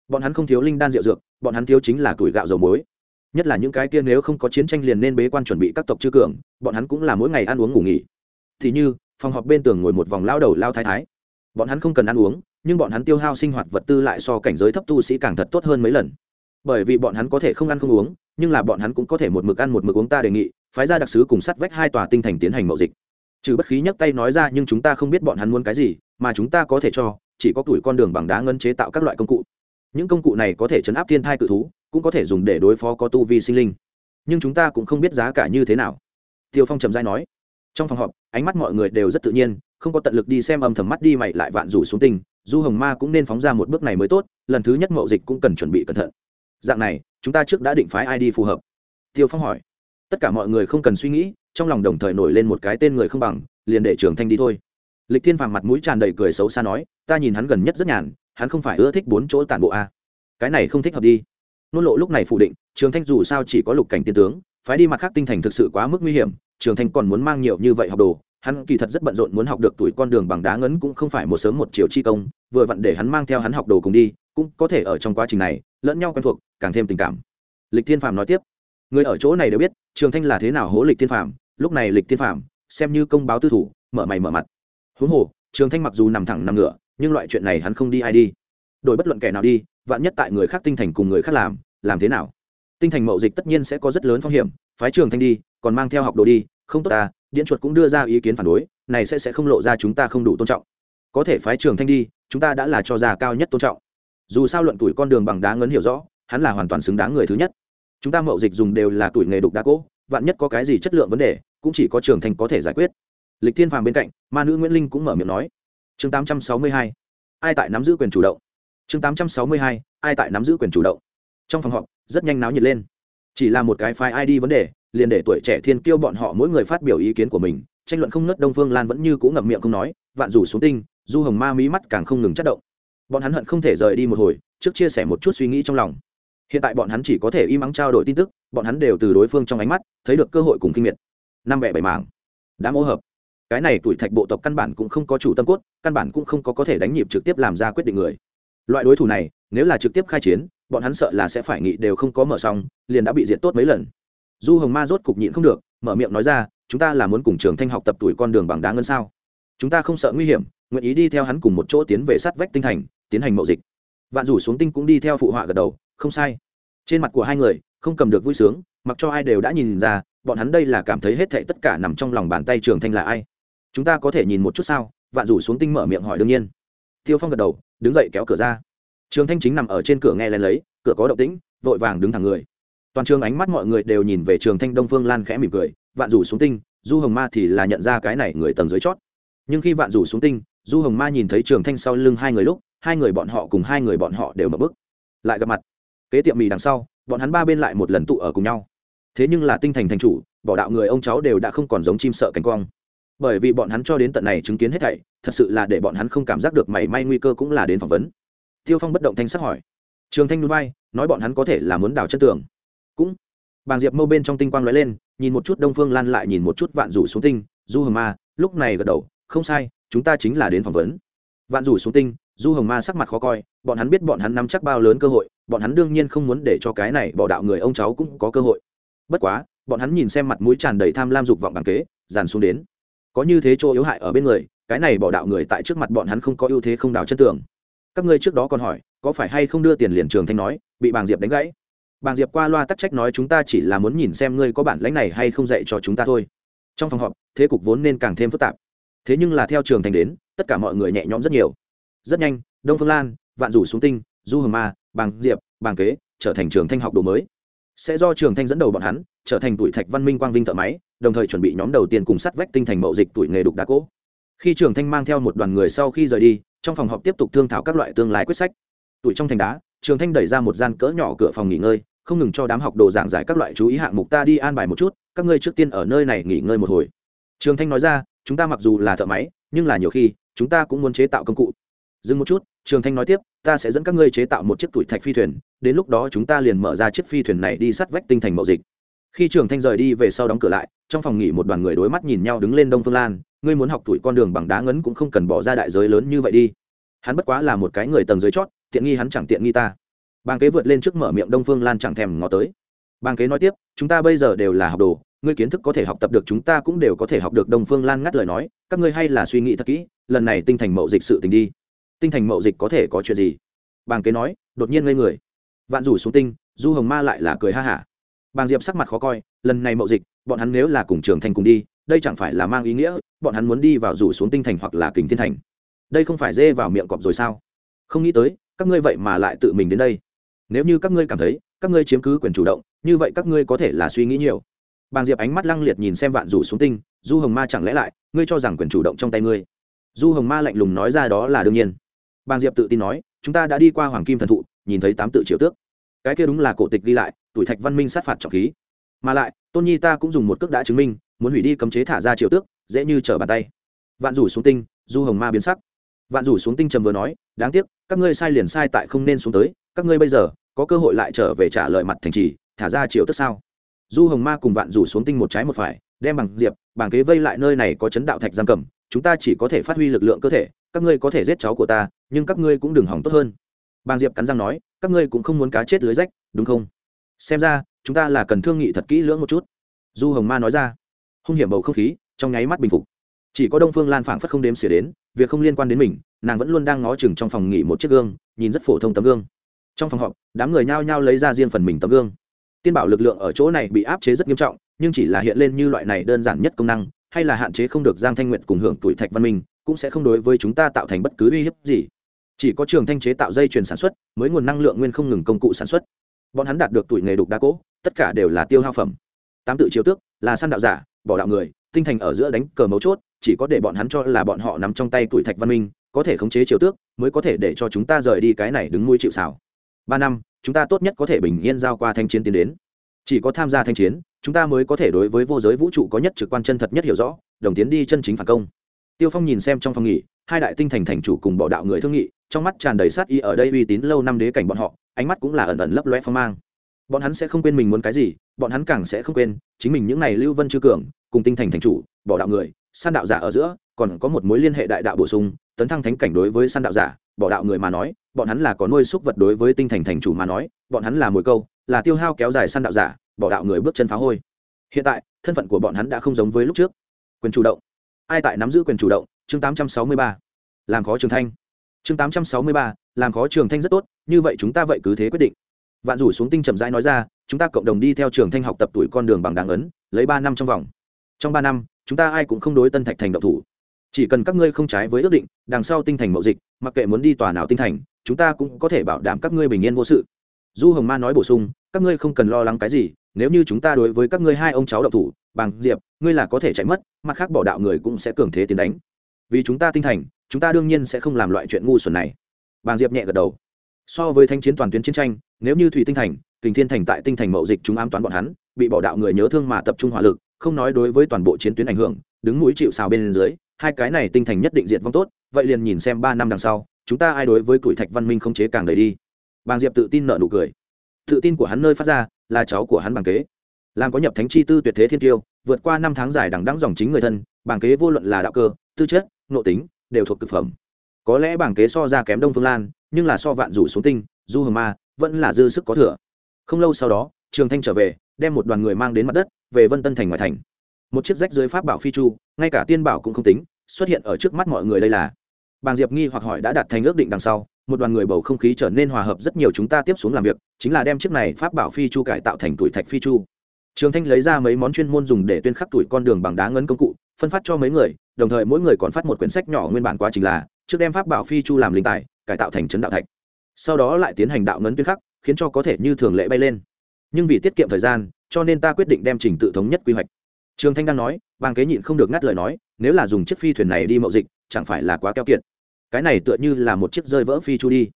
Bọn hắn không thiếu linh đan rượu dược, bọn hắn thiếu chính là tuổi gạo dầu muối. Nhất là những cái kia nếu không có chiến tranh liền nên bế quan chuẩn bị các tộc chư cường, bọn hắn cũng là mỗi ngày ăn uống ngủ nghỉ. Thì như, phòng họp bên tường ngồi một vòng lao đầu lao thái thái. Bọn hắn không cần ăn uống, nhưng bọn hắn tiêu hao sinh hoạt vật tư lại so cảnh giới thấp tu sĩ càng thật tốt hơn mấy lần. Bởi vì bọn hắn có thể không ăn không uống, nhưng là bọn hắn cũng có thể một mực ăn một mực uống ta đề nghị, phái ra đặc sứ cùng sắt vách hai tòa tinh thành tiến hành mậu dịch. Trừ bất khí nhấc tay nói ra nhưng chúng ta không biết bọn hắn muốn cái gì, mà chúng ta có thể cho chỉ có tuổi con đường bằng đá ngân chế tạo các loại công cụ. Những công cụ này có thể chấn áp thiên thai cự thú, cũng có thể dùng để đối phó có tu vi sinh linh. Nhưng chúng ta cũng không biết giá cả như thế nào. Tiêu phong trầm dai nói. Trong phòng họp, ánh mắt mọi người đều rất tự nhiên, không có tận lực đi xem âm thầm mắt đi mày lại vạn rủ xuống tinh du hồng ma cũng nên phóng ra một bước này mới tốt, lần thứ nhất mậu dịch cũng cần chuẩn bị cẩn thận. Dạng này, chúng ta trước đã định phái ai đi phù hợp? Tiêu phong hỏi. Tất cả mọi người không cần suy nghĩ, trong lòng đồng thời nổi lên một cái tên người không bằng, liền để trường thanh đi thôi lịch thiên phàm mặt mũi tràn đầy cười xấu xa nói, ta nhìn hắn gần nhất rất nhàn, hắn không phải ưa thích bốn chỗ tản bộ a. Cái này không thích hợp đi. Nôn lộ lúc này phủ định, trường thanh dù sao chỉ có lục cảnh tiên tướng, phái đi mặt khác tinh thành thực sự quá mức nguy hiểm, trường thanh còn muốn mang nhiều như vậy học đồ, hắn kỳ thật rất bận rộn muốn học được tuổi con đường bằng đá ngấn cũng không phải một sớm một chiều chi công, vừa vặn để hắn mang theo hắn học đồ cùng đi, cũng có thể ở trong quá trình này, lẫn nhau quen thuộc, càng thêm tình cảm. Lịch thiên phàm nói tiếp, người ở chỗ này đều biết, trường thanh là thế nào hố lịch thiên phàm, lúc này lịch thiên phàm xem như công báo tư thủ, mở mày mở mặt huống hồ, trường thanh mặc dù nằm thẳng nằm ngựa nhưng loại chuyện này hắn không đi ai đi. Đổi bất luận kẻ nào đi, vạn nhất tại người khác tinh thành cùng người khác làm làm thế nào? Tinh thành mậu dịch tất nhiên sẽ có rất lớn phong hiểm, phái trường thanh đi, còn mang theo học đồ đi, không tốt ta, điện chuột cũng đưa ra ý kiến phản đối, này sẽ sẽ không lộ ra chúng ta không đủ tôn trọng. Có thể phái trường thanh đi, chúng ta đã là cho già cao nhất tôn trọng. Dù sao luận tuổi con đường bằng đá ngấn hiểu rõ, hắn là hoàn toàn xứng đáng người thứ nhất. Chúng ta mậu dịch dùng đều là tuổi nghề đục đá cỗ vạn nhất có cái gì chất lượng vấn đề, cũng chỉ có trường thanh có thể giải quyết lịch thiên phàm bên cạnh, ma nữ nguyễn linh cũng mở miệng nói, chương tám trăm sáu mươi hai, ai tại nắm giữ quyền chủ động? Chương tám trăm sáu mươi hai, ai tại nắm giữ quyền chủ động? Trong phòng họp, rất nhanh náo nhiệt lên. Chỉ là một cái file id vấn đề, liền để tuổi trẻ thiên kiêu bọn họ mỗi người phát biểu ý kiến của mình, tranh luận không ngớt đông phương lan vẫn như cũng ngậm miệng không nói, vạn rủ xuống tinh, du hồng ma mí mắt càng không ngừng chất động. Bọn hắn hận không thể rời đi một hồi, trước chia sẻ một chút suy nghĩ trong lòng. Hiện tại bọn hắn chỉ có thể im ắng trao đổi tin tức, bọn hắn đều từ đối phương trong ánh mắt, thấy được cơ hội cùng kinh miệt. Năm vẻ bảy mảng. Đã mô hợp cái này tuổi thạch bộ tộc căn bản cũng không có chủ tâm cốt, căn bản cũng không có có thể đánh nhịp trực tiếp làm ra quyết định người. Loại đối thủ này, nếu là trực tiếp khai chiến, bọn hắn sợ là sẽ phải nghị đều không có mở xong, liền đã bị diệt tốt mấy lần. Du hồng ma rốt cục nhịn không được, mở miệng nói ra, chúng ta là muốn cùng trường thanh học tập tuổi con đường bằng đá ngân sao? Chúng ta không sợ nguy hiểm, nguyện ý đi theo hắn cùng một chỗ tiến về sát vách tinh thành, tiến hành mậu dịch. Vạn rủ xuống tinh cũng đi theo phụ họa gật đầu, không sai. Trên mặt của hai người, không cầm được vui sướng, mặc cho ai đều đã nhìn ra, bọn hắn đây là cảm thấy hết thệ tất cả nằm trong lòng bàn tay trường thanh là ai chúng ta có thể nhìn một chút sao? Vạn rủ xuống tinh mở miệng hỏi đương nhiên. Tiêu phong gật đầu, đứng dậy kéo cửa ra. Trường thanh chính nằm ở trên cửa nghe lên lấy, cửa có động tĩnh, vội vàng đứng thẳng người. Toàn trường ánh mắt mọi người đều nhìn về trường thanh đông phương lan khẽ mỉm cười, vạn rủ xuống tinh, du hồng ma thì là nhận ra cái này người tầng dưới chót. Nhưng khi vạn rủ xuống tinh, du hồng ma nhìn thấy trường thanh sau lưng hai người lúc, hai người bọn họ cùng hai người bọn họ đều mở bức lại gặp mặt. Kế tiệm mì đằng sau, bọn hắn ba bên lại một lần tụ ở cùng nhau. Thế nhưng là tinh thành thành chủ, bỏ đạo người ông cháu đều đã không còn giống chim sợ cánh quang bởi vì bọn hắn cho đến tận này chứng kiến hết thảy, thật sự là để bọn hắn không cảm giác được mảy may nguy cơ cũng là đến phỏng vấn. Tiêu phong bất động thanh sắc hỏi. Trường thanh núi bay nói bọn hắn có thể là muốn đào chân tường. Cũng. Bàng diệp mâu bên trong tinh quang lóe lên, nhìn một chút đông phương lan lại nhìn một chút vạn rủ xuống tinh, du hồng ma, lúc này gật đầu, không sai, chúng ta chính là đến phỏng vấn. Vạn rủ xuống tinh, du hồng ma sắc mặt khó coi, bọn hắn biết bọn hắn nắm chắc bao lớn cơ hội, bọn hắn đương nhiên không muốn để cho cái này bỏ đạo người ông cháu cũng có cơ hội. Bất quá, bọn hắn nhìn xem mặt mũi tràn đầy tham lam dục vọng bằng kế, dàn xuống đến có như thế chỗ yếu hại ở bên người, cái này bỏ đạo người tại trước mặt bọn hắn không có ưu thế không đào chân tường. Các ngươi trước đó còn hỏi, có phải hay không đưa tiền liền trường thanh nói, bị bàng diệp đánh gãy. Bàng diệp qua loa tắc trách nói chúng ta chỉ là muốn nhìn xem ngươi có bản lãnh này hay không dạy cho chúng ta thôi. Trong phòng họp, thế cục vốn nên càng thêm phức tạp. Thế nhưng là theo trường thành đến, tất cả mọi người nhẹ nhõm rất nhiều. Rất nhanh, đông phương lan, vạn rủ xuống tinh, du hồng ma, bàng diệp, bàng kế trở thành trường thanh học đồ mới. Sẽ do trường thanh dẫn đầu bọn hắn, trở thành tuổi thạch văn minh quang vinh thợ máy đồng thời chuẩn bị nhóm đầu tiên cùng sắt vách tinh thành mậu dịch tuổi nghề đục đá cỗ. Khi trường thanh mang theo một đoàn người sau khi rời đi, trong phòng họp tiếp tục thương thảo các loại tương lai quyết sách. Tuổi trong thành đá, trường thanh đẩy ra một gian cỡ nhỏ cửa phòng nghỉ ngơi, không ngừng cho đám học đồ giảng giải các loại chú ý hạng mục ta đi an bài một chút, các ngươi trước tiên ở nơi này nghỉ ngơi một hồi. Trường thanh nói ra, chúng ta mặc dù là thợ máy, nhưng là nhiều khi, chúng ta cũng muốn chế tạo công cụ. Dừng một chút, trường thanh nói tiếp, ta sẽ dẫn các ngươi chế tạo một chiếc tuổi thạch phi thuyền, đến lúc đó chúng ta liền mở ra chiếc phi thuyền này đi sát vách tinh thành mậu dịch. Khi trường thanh rời đi về sau đóng cửa lại trong phòng nghỉ một đoàn người đối mắt nhìn nhau đứng lên đông phương lan, ngươi muốn học tuổi con đường bằng đá ngấn cũng không cần bỏ ra đại giới lớn như vậy đi. Hắn bất quá là một cái người tầng dưới chót, tiện nghi hắn chẳng tiện nghi ta. Bàn kế vượt lên trước mở miệng đông phương lan chẳng thèm ngó tới. Bàn kế nói tiếp, chúng ta bây giờ đều là học đồ, ngươi kiến thức có thể học tập được chúng ta cũng đều có thể học được. Đông phương lan ngắt lời nói, các ngươi hay là suy nghĩ thật kỹ, lần này tinh thành mậu dịch sự tình đi. Tinh thành mậu dịch có thể có chuyện gì? Bàn kế nói, đột nhiên ngây người. Vạn rủ xuống tinh, du hồng ma lại là cười ha hả bàng diệp sắc mặt khó coi, lần này mậu dịch, bọn hắn nếu là cùng trường thành cùng đi, đây chẳng phải là mang ý nghĩa, bọn hắn muốn đi vào rủ xuống tinh thành hoặc là kình thiên thành. Đây không phải dê vào miệng cọp rồi sao? Không nghĩ tới, các ngươi vậy mà lại tự mình đến đây. Nếu như các ngươi cảm thấy, các ngươi chiếm cứ quyền chủ động, như vậy các ngươi có thể là suy nghĩ nhiều. Bàng diệp ánh mắt lăng liệt nhìn xem vạn rủ xuống tinh, du hồng ma chẳng lẽ lại, ngươi cho rằng quyền chủ động trong tay ngươi? Du hồng ma lạnh lùng nói ra đó là đương nhiên. Bàng diệp tự tin nói, chúng ta đã đi qua hoàng kim thần thụ, nhìn thấy tám tự triều tước. Cái kia đúng là cổ tịch ghi lại tuổi thạch văn minh sát phạt trọng khí. Mà lại, tôn nhi ta cũng dùng một cước đã chứng minh, muốn hủy đi cấm chế thả ra triều tước, dễ như trở bàn tay. Vạn rủ xuống tinh, du hồng ma biến sắc. Vạn rủ xuống tinh trầm vừa nói, đáng tiếc, các ngươi sai liền sai tại không nên xuống tới, các ngươi bây giờ, có cơ hội lại trở về trả lời mặt thành trì, thả ra triều tước sao? Du hồng ma cùng vạn rủ xuống tinh một trái một phải, đem bằng diệp, bằng kế vây lại nơi này có chấn đạo thạch giam cầm, chúng ta chỉ có thể phát huy lực lượng cơ thể, các ngươi có thể giết cháu của ta, nhưng các ngươi cũng đừng hỏng tốt hơn. Bàng diệp cắn răng nói, các ngươi cũng không muốn cá chết lưới rách, đúng không? Xem ra, chúng ta là cần thương nghị thật kỹ lưỡng một chút. Du hồng ma nói ra. Hung hiểm bầu không khí, trong nháy mắt bình phục. Chỉ có đông phương lan phảng phất không đếm xỉa đến, việc không liên quan đến mình, nàng vẫn luôn đang ngó chừng trong phòng nghỉ một chiếc gương, nhìn rất phổ thông tấm gương. Trong phòng họp, đám người nhao nhao lấy ra riêng phần mình tấm gương. Tiên bảo lực lượng ở chỗ này bị áp chế rất nghiêm trọng, nhưng chỉ là hiện lên như loại này đơn giản nhất công năng, hay là hạn chế không được giang thanh nguyện cùng hưởng tuổi thạch văn minh, cũng sẽ không đối với chúng ta tạo thành bất cứ uy hiếp gì. Chỉ có trường thanh chế tạo dây chuyền sản xuất, mới nguồn năng lượng nguyên không ngừng công cụ sản xuất bọn hắn đạt được tuổi nghề đục đa cỗ, tất cả đều là tiêu hao phẩm. Tám tự chiếu tước, là săn đạo giả, bỏ đạo người, tinh thành ở giữa đánh cờ mấu chốt, chỉ có để bọn hắn cho là bọn họ nắm trong tay tuổi thạch văn minh, có thể khống chế chiếu tước, mới có thể để cho chúng ta rời đi cái này đứng nuôi chịu xảo ba năm, chúng ta tốt nhất có thể bình yên giao qua thanh chiến tiến đến. Chỉ có tham gia thanh chiến, chúng ta mới có thể đối với vô giới vũ trụ có nhất trực quan chân thật nhất hiểu rõ, đồng tiến đi chân chính phản công. Tiêu phong nhìn xem trong phòng nghỉ, hai đại tinh thành thành chủ cùng bỏ đạo người thương nghị, trong mắt tràn đầy sát y ở đây uy tín lâu năm đế cảnh bọn họ ánh mắt cũng là ẩn ẩn lấp loe phong mang. Bọn hắn sẽ không quên mình muốn cái gì bọn hắn càng sẽ không quên chính mình những n à y lưu vân chư cường cùng tinh thành thành chủ bỏ đạo người san đạo giả ở giữa còn có một mối liên hệ đại đạo bổ sung tấn thăng thánh cảnh đối với san đạo giả bỏ đạo người mà nói bọn hắn là có nuôi súc vật đối với tinh thành thành chủ mà nói bọn hắn là mồi câu là tiêu hao kéo dài san đạo giả bỏ đạo người bước chân phá hôi. Hiện tại thân phận của bọn hắn đã không giống với lúc trước. Quyền chủ động. Ai tại nắm giữ quyền chủ động? Chương 863. làm khó trường thanh. Chương 863, làm khó trường thanh rất tốt, như vậy chúng ta vậy cứ thế quyết định. Vạn rủ xuống tinh trầm rãi nói ra, chúng ta cộng đồng đi theo trường thanh học tập tuổi con đường bằng đáng ấn, lấy ba năm trong vòng. Trong ba năm, chúng ta ai cũng không đối tân thạch thành độc thủ. Chỉ cần các ngươi không trái với ước định, đằng sau tinh thành mậu dịch, mặc kệ muốn đi tòa nào tinh thành, chúng ta cũng có thể bảo đảm các ngươi bình yên vô sự. Du hồng ma nói bổ sung, các ngươi không cần lo lắng cái gì, nếu như chúng ta đối với các ngươi hai ông cháu độc thủ, bằng diệp, ngươi là có thể chạy mất, mặt khác bỏ đạo người cũng sẽ cường thế tiến đánh. Vì chúng ta tinh thành, chúng ta đương nhiên sẽ không làm loại chuyện ngu xuẩn này bàng diệp nhẹ gật đầu. So với thanh chiến toàn tuyến chiến tranh, nếu như thủy tinh thành, kình thiên thành tại tinh thành mậu dịch chúng ám toán bọn hắn, bị bỏ đạo người nhớ thương mà tập trung hỏa lực, không nói đối với toàn bộ chiến tuyến ảnh hưởng, đứng mũi chịu xào bên dưới, hai cái này tinh thành nhất định diệt vong tốt, vậy liền nhìn xem ba năm đằng sau, chúng ta ai đối với tuổi thạch văn minh không chế càng đầy đi. Bàng diệp tự tin nợ nụ cười. Tự tin của hắn nơi phát ra, là cháu của hắn bằng kế. Làm có nhập thánh chi tư tuyệt thế thiên tiêu, vượt qua năm tháng dài đằng đẵng dòng chính người thân, bằng kế vô luận là đạo cơ, tư chất, nội tính, đều thuộc cực phẩm có lẽ bảng kế so ra kém đông phương lan, nhưng là so vạn rủ xuống tinh, du hờ ma vẫn là dư sức có thừa. Không lâu sau đó, trường thanh trở về, đem một đoàn người mang đến mặt đất, về vân tân thành ngoại thành. Một chiếc rách dưới pháp bảo phi chu, ngay cả tiên bảo cũng không tính, xuất hiện ở trước mắt mọi người đây là. Bàng diệp nghi hoặc hỏi đã đạt thành ước định đằng sau, một đoàn người bầu không khí trở nên hòa hợp rất nhiều chúng ta tiếp xuống làm việc, chính là đem chiếc này pháp bảo phi chu cải tạo thành tuổi thạch phi chu. Trường thanh lấy ra mấy món chuyên môn dùng để tuyên khắc tuổi con đường bằng đá ngấn công cụ, phân phát cho mấy người, đồng thời mỗi người còn phát một quyển sách nhỏ nguyên bản quá trình là trước đem pháp bảo phi chu làm linh tài, cải tạo thành trấn đạo thạch. Sau đó lại tiến hành đạo ngấn tuyên khắc, khiến cho có thể như thường lệ bay lên. Nhưng vì tiết kiệm thời gian, cho nên ta quyết định đem trình tự thống nhất quy hoạch. Trường thanh đang nói, bàng kế nhịn không được ngắt lời nói, nếu là dùng chiếc phi thuyền này đi mậu dịch, chẳng phải là quá keo kiệt. Cái này tựa như là một chiếc rơi vỡ phi chu đi.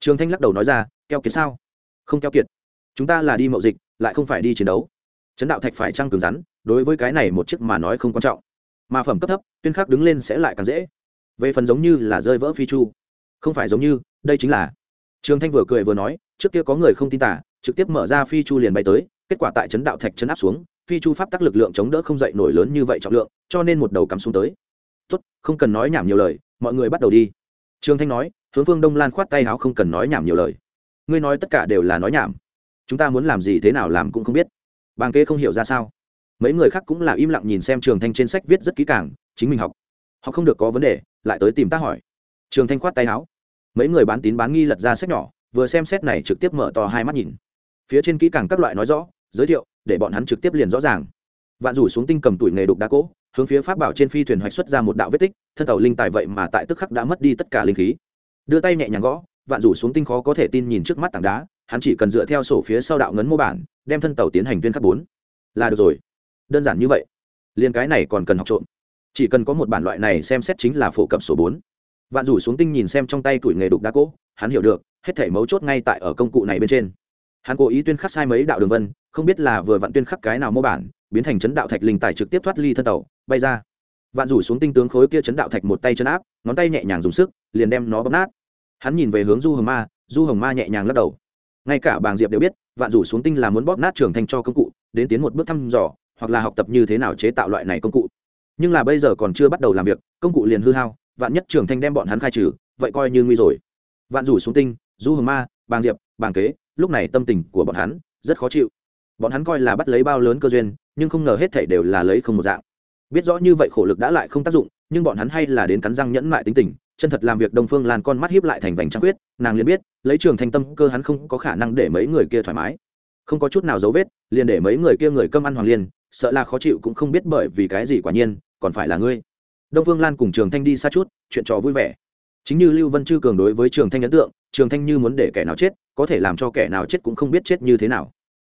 Trường thanh lắc đầu nói ra, keo kiệt sao? Không keo kiệt. Chúng ta là đi mậu dịch, lại không phải đi chiến đấu. Chấn đạo thạch phải trăng cứng rắn, đối với cái này một chiếc mà nói không quan trọng. Mà phẩm cấp thấp, tuyên khắc đứng lên sẽ lại càng dễ về phần giống như là rơi vỡ phi chu. Không phải giống như, đây chính là. Trường thanh vừa cười vừa nói, trước kia có người không tin tả trực tiếp mở ra phi chu liền bay tới, kết quả tại chấn đạo thạch chấn áp xuống, phi chu pháp tắc lực lượng chống đỡ không dậy nổi lớn như vậy trọng lượng, cho nên một đầu cắm xuống tới. Tốt, không cần nói nhảm nhiều lời, mọi người bắt đầu đi. Trường thanh nói, hướng phương đông lan khoát tay áo không cần nói nhảm nhiều lời. Ngươi nói tất cả đều là nói nhảm. Chúng ta muốn làm gì thế nào làm cũng không biết. Bàn kê không hiểu ra sao. Mấy người khác cũng là im lặng nhìn xem trường thanh trên sách viết rất kỹ càng, chính mình học họ không được có vấn đề, lại tới tìm ta hỏi. Trường thanh khoát tay áo. Mấy người bán tín bán nghi lật ra sách nhỏ, vừa xem xét này trực tiếp mở to hai mắt nhìn. Phía trên kỹ càng các loại nói rõ, giới thiệu, để bọn hắn trực tiếp liền rõ ràng. Vạn rủ xuống tinh cầm tuổi nghề đục đá cỗ, hướng phía pháp bảo trên phi thuyền hoạch xuất ra một đạo vết tích, thân tàu linh tài vậy mà tại tức khắc đã mất đi tất cả linh khí. Đưa tay nhẹ nhàng gõ, vạn rủ xuống tinh khó có thể tin nhìn trước mắt tảng đá, hắn chỉ cần dựa theo sổ phía sau đạo ngấn mô bản, đem thân tàu tiến hành tuyên khắc bốn. Là được rồi. Đơn giản như vậy. Liền cái này còn cần học trộm chỉ cần có một bản loại này xem xét chính là phổ cập số bốn. Vạn rủ xuống tinh nhìn xem trong tay tuổi nghề đục đá cỗ, hắn hiểu được, hết thể mấu chốt ngay tại ở công cụ này bên trên. Hắn cố ý tuyên khắc sai mấy đạo đường vân, không biết là vừa vặn tuyên khắc cái nào mô bản, biến thành chấn đạo thạch linh tài trực tiếp thoát ly thân tàu, bay ra. Vạn rủ xuống tinh tướng khối kia chấn đạo thạch một tay chấn áp, ngón tay nhẹ nhàng dùng sức, liền đem nó bóp nát. Hắn nhìn về hướng du hồng ma, du hồng ma nhẹ nhàng lắc đầu. Ngay cả bàng diệp đều biết, vạn rủ xuống tinh là muốn bóp nát trường thành cho công cụ, đến tiến một bước thăm dò, hoặc là học tập như thế nào chế tạo loại này công cụ nhưng là bây giờ còn chưa bắt đầu làm việc, công cụ liền hư hao, vạn nhất trường thanh đem bọn hắn khai trừ, vậy coi như nguy rồi. Vạn rủ xuống tinh du hồng ma, bàng diệp, bàng kế, lúc này tâm tình của bọn hắn rất khó chịu. Bọn hắn coi là bắt lấy bao lớn cơ duyên, nhưng không ngờ hết thảy đều là lấy không một dạng. Biết rõ như vậy khổ lực đã lại không tác dụng, nhưng bọn hắn hay là đến cắn răng nhẫn lại tính tình, chân thật làm việc đông phương lan con mắt hiếp lại thành vành trăng quyết nàng liền biết, lấy trường thanh tâm cơ hắn không có khả năng để mấy người kia thoải mái. Không có chút nào dấu vết, liền để mấy người kia người cơm ăn hoàng liên, sợ là khó chịu cũng không biết bởi vì cái gì quả nhiên còn phải là ngươi. Đông phương lan cùng trường thanh đi xa chút, chuyện trò vui vẻ. Chính như lưu vân chư cường đối với trường thanh ấn tượng, trường thanh như muốn để kẻ nào chết, có thể làm cho kẻ nào chết cũng không biết chết như thế nào.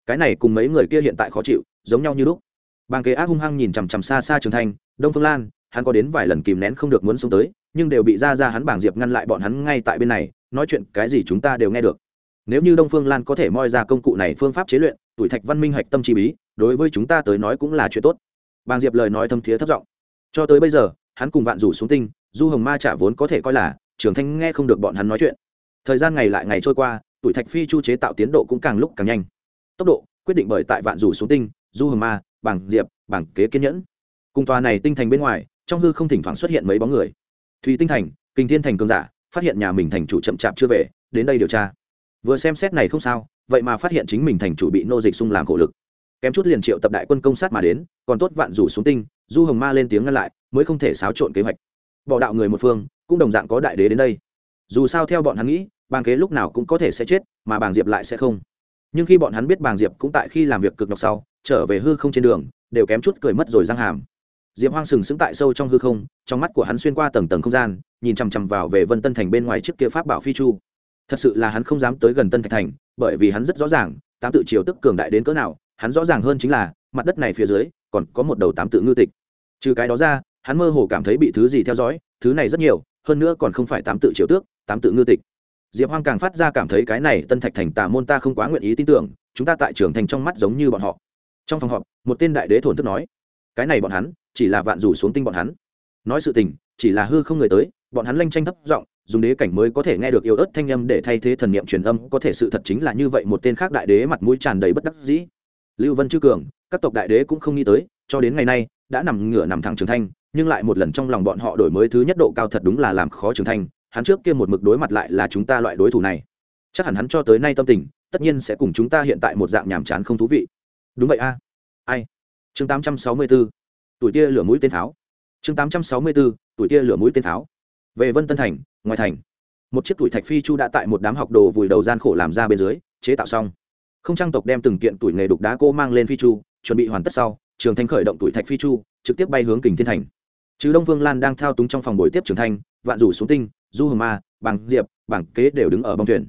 Cái này cùng mấy người kia hiện tại khó chịu, giống nhau như lúc. Bàn kế ác hung hăng nhìn chằm chằm xa xa trường thanh, đông phương lan, hắn có đến vài lần kìm nén không được muốn xuống tới, nhưng đều bị ra ra hắn bảng diệp ngăn lại bọn hắn ngay tại bên này, nói chuyện cái gì chúng ta đều nghe được. Nếu như đông phương lan có thể moi ra công cụ này phương pháp chế luyện, tuổi thạch văn minh hạch tâm chi bí, đối với chúng ta tới nói cũng là chuyện tốt. Bàng diệp lời nói thâm thiế thất giọng cho tới bây giờ, hắn cùng vạn rủ xuống tinh, du hồng ma trả vốn có thể coi là, trường thanh nghe không được bọn hắn nói chuyện. Thời gian ngày lại ngày trôi qua, tuổi thạch phi chu chế tạo tiến độ cũng càng lúc càng nhanh. Tốc độ, quyết định bởi tại vạn rủ xuống tinh, du hồng ma, bảng diệp, bảng kế kiên nhẫn. Cùng tòa này tinh thành bên ngoài, trong hư không thỉnh thoảng xuất hiện mấy bóng người. Thùy tinh thành kinh thiên thành cường giả, phát hiện nhà mình thành chủ chậm chạp chưa về, đến đây điều tra. Vừa xem xét này không sao, vậy mà phát hiện chính mình thành chủ bị nô dịch xung làm khổ lực kém chút liền triệu tập đại quân công sát mà đến, còn tốt vạn rủ xuống tinh, du hồng ma lên tiếng ngăn lại, mới không thể xáo trộn kế hoạch. Bỏ đạo người một phương, cũng đồng dạng có đại đế đến đây. Dù sao theo bọn hắn nghĩ, bàng kế lúc nào cũng có thể sẽ chết, mà bàng diệp lại sẽ không. Nhưng khi bọn hắn biết bàng diệp cũng tại khi làm việc cực nhọc sau, trở về hư không trên đường, đều kém chút cười mất rồi răng hàm. Diệp hoang sừng sững tại sâu trong hư không, trong mắt của hắn xuyên qua tầng tầng không gian, nhìn chằm chằm vào về vân tân thành bên ngoài trước kia pháp bảo phi chu. Thật sự là hắn không dám tới gần tân thạch thành, bởi vì hắn rất rõ ràng, tám tự triều tức cường đại đến cỡ nào hắn rõ ràng hơn chính là, mặt đất này phía dưới, còn có một đầu tám tự ngư tịch. Trừ cái đó ra, hắn mơ hồ cảm thấy bị thứ gì theo dõi, thứ này rất nhiều, hơn nữa còn không phải tám tự triều tước, tám tự ngư tịch. Diệp hoang càng phát ra cảm thấy cái này tân thạch thành tà môn ta không quá nguyện ý tin tưởng, chúng ta tại trường thành trong mắt giống như bọn họ. Trong phòng họp, một tên đại đế thổn thức nói, cái này bọn hắn, chỉ là vạn rủ xuống tinh bọn hắn. Nói sự tình, chỉ là hư không người tới, bọn hắn lanh tranh thấp giọng, dùng đế cảnh mới có thể nghe được yêu ớt thanh âm để thay thế thần niệm truyền âm, có thể sự thật chính là như vậy, một tên khác đại đế mặt mũi tràn đầy bất đắc dĩ lưu vân chư cường, các tộc đại đế cũng không nghĩ tới, cho đến ngày nay, đã nằm ngửa nằm thẳng trường thanh, nhưng lại một lần trong lòng bọn họ đổi mới thứ nhất độ cao thật đúng là làm khó trường thanh, hắn trước kia một mực đối mặt lại là chúng ta loại đối thủ này. Chắc hẳn hắn cho tới nay tâm tình, tất nhiên sẽ cùng chúng ta hiện tại một dạng nhàm chán không thú vị. Đúng vậy a. Ai? Chương tám trăm sáu mươi bốn tuổi tia lửa mũi tên tháo. Chương tám trăm sáu mươi bốn tuổi tia lửa mũi tên tháo. Về vân tân thành, ngoài thành. Một chiếc tuổi thạch phi chu đã tại một đám học đồ vùi đầu gian khổ làm ra bên dưới, chế tạo xong không trang tộc đem từng kiện tuổi nghề đục đá cô mang lên phi chu, chuẩn bị hoàn tất sau, trường thanh khởi động tuổi thạch phi chu, trực tiếp bay hướng kình thiên thành. Chứ đông vương lan đang thao túng trong phòng buổi tiếp trường thanh, vạn rủ xuống tinh, du hờ ma bằng diệp bảng kế đều đứng ở bong thuyền.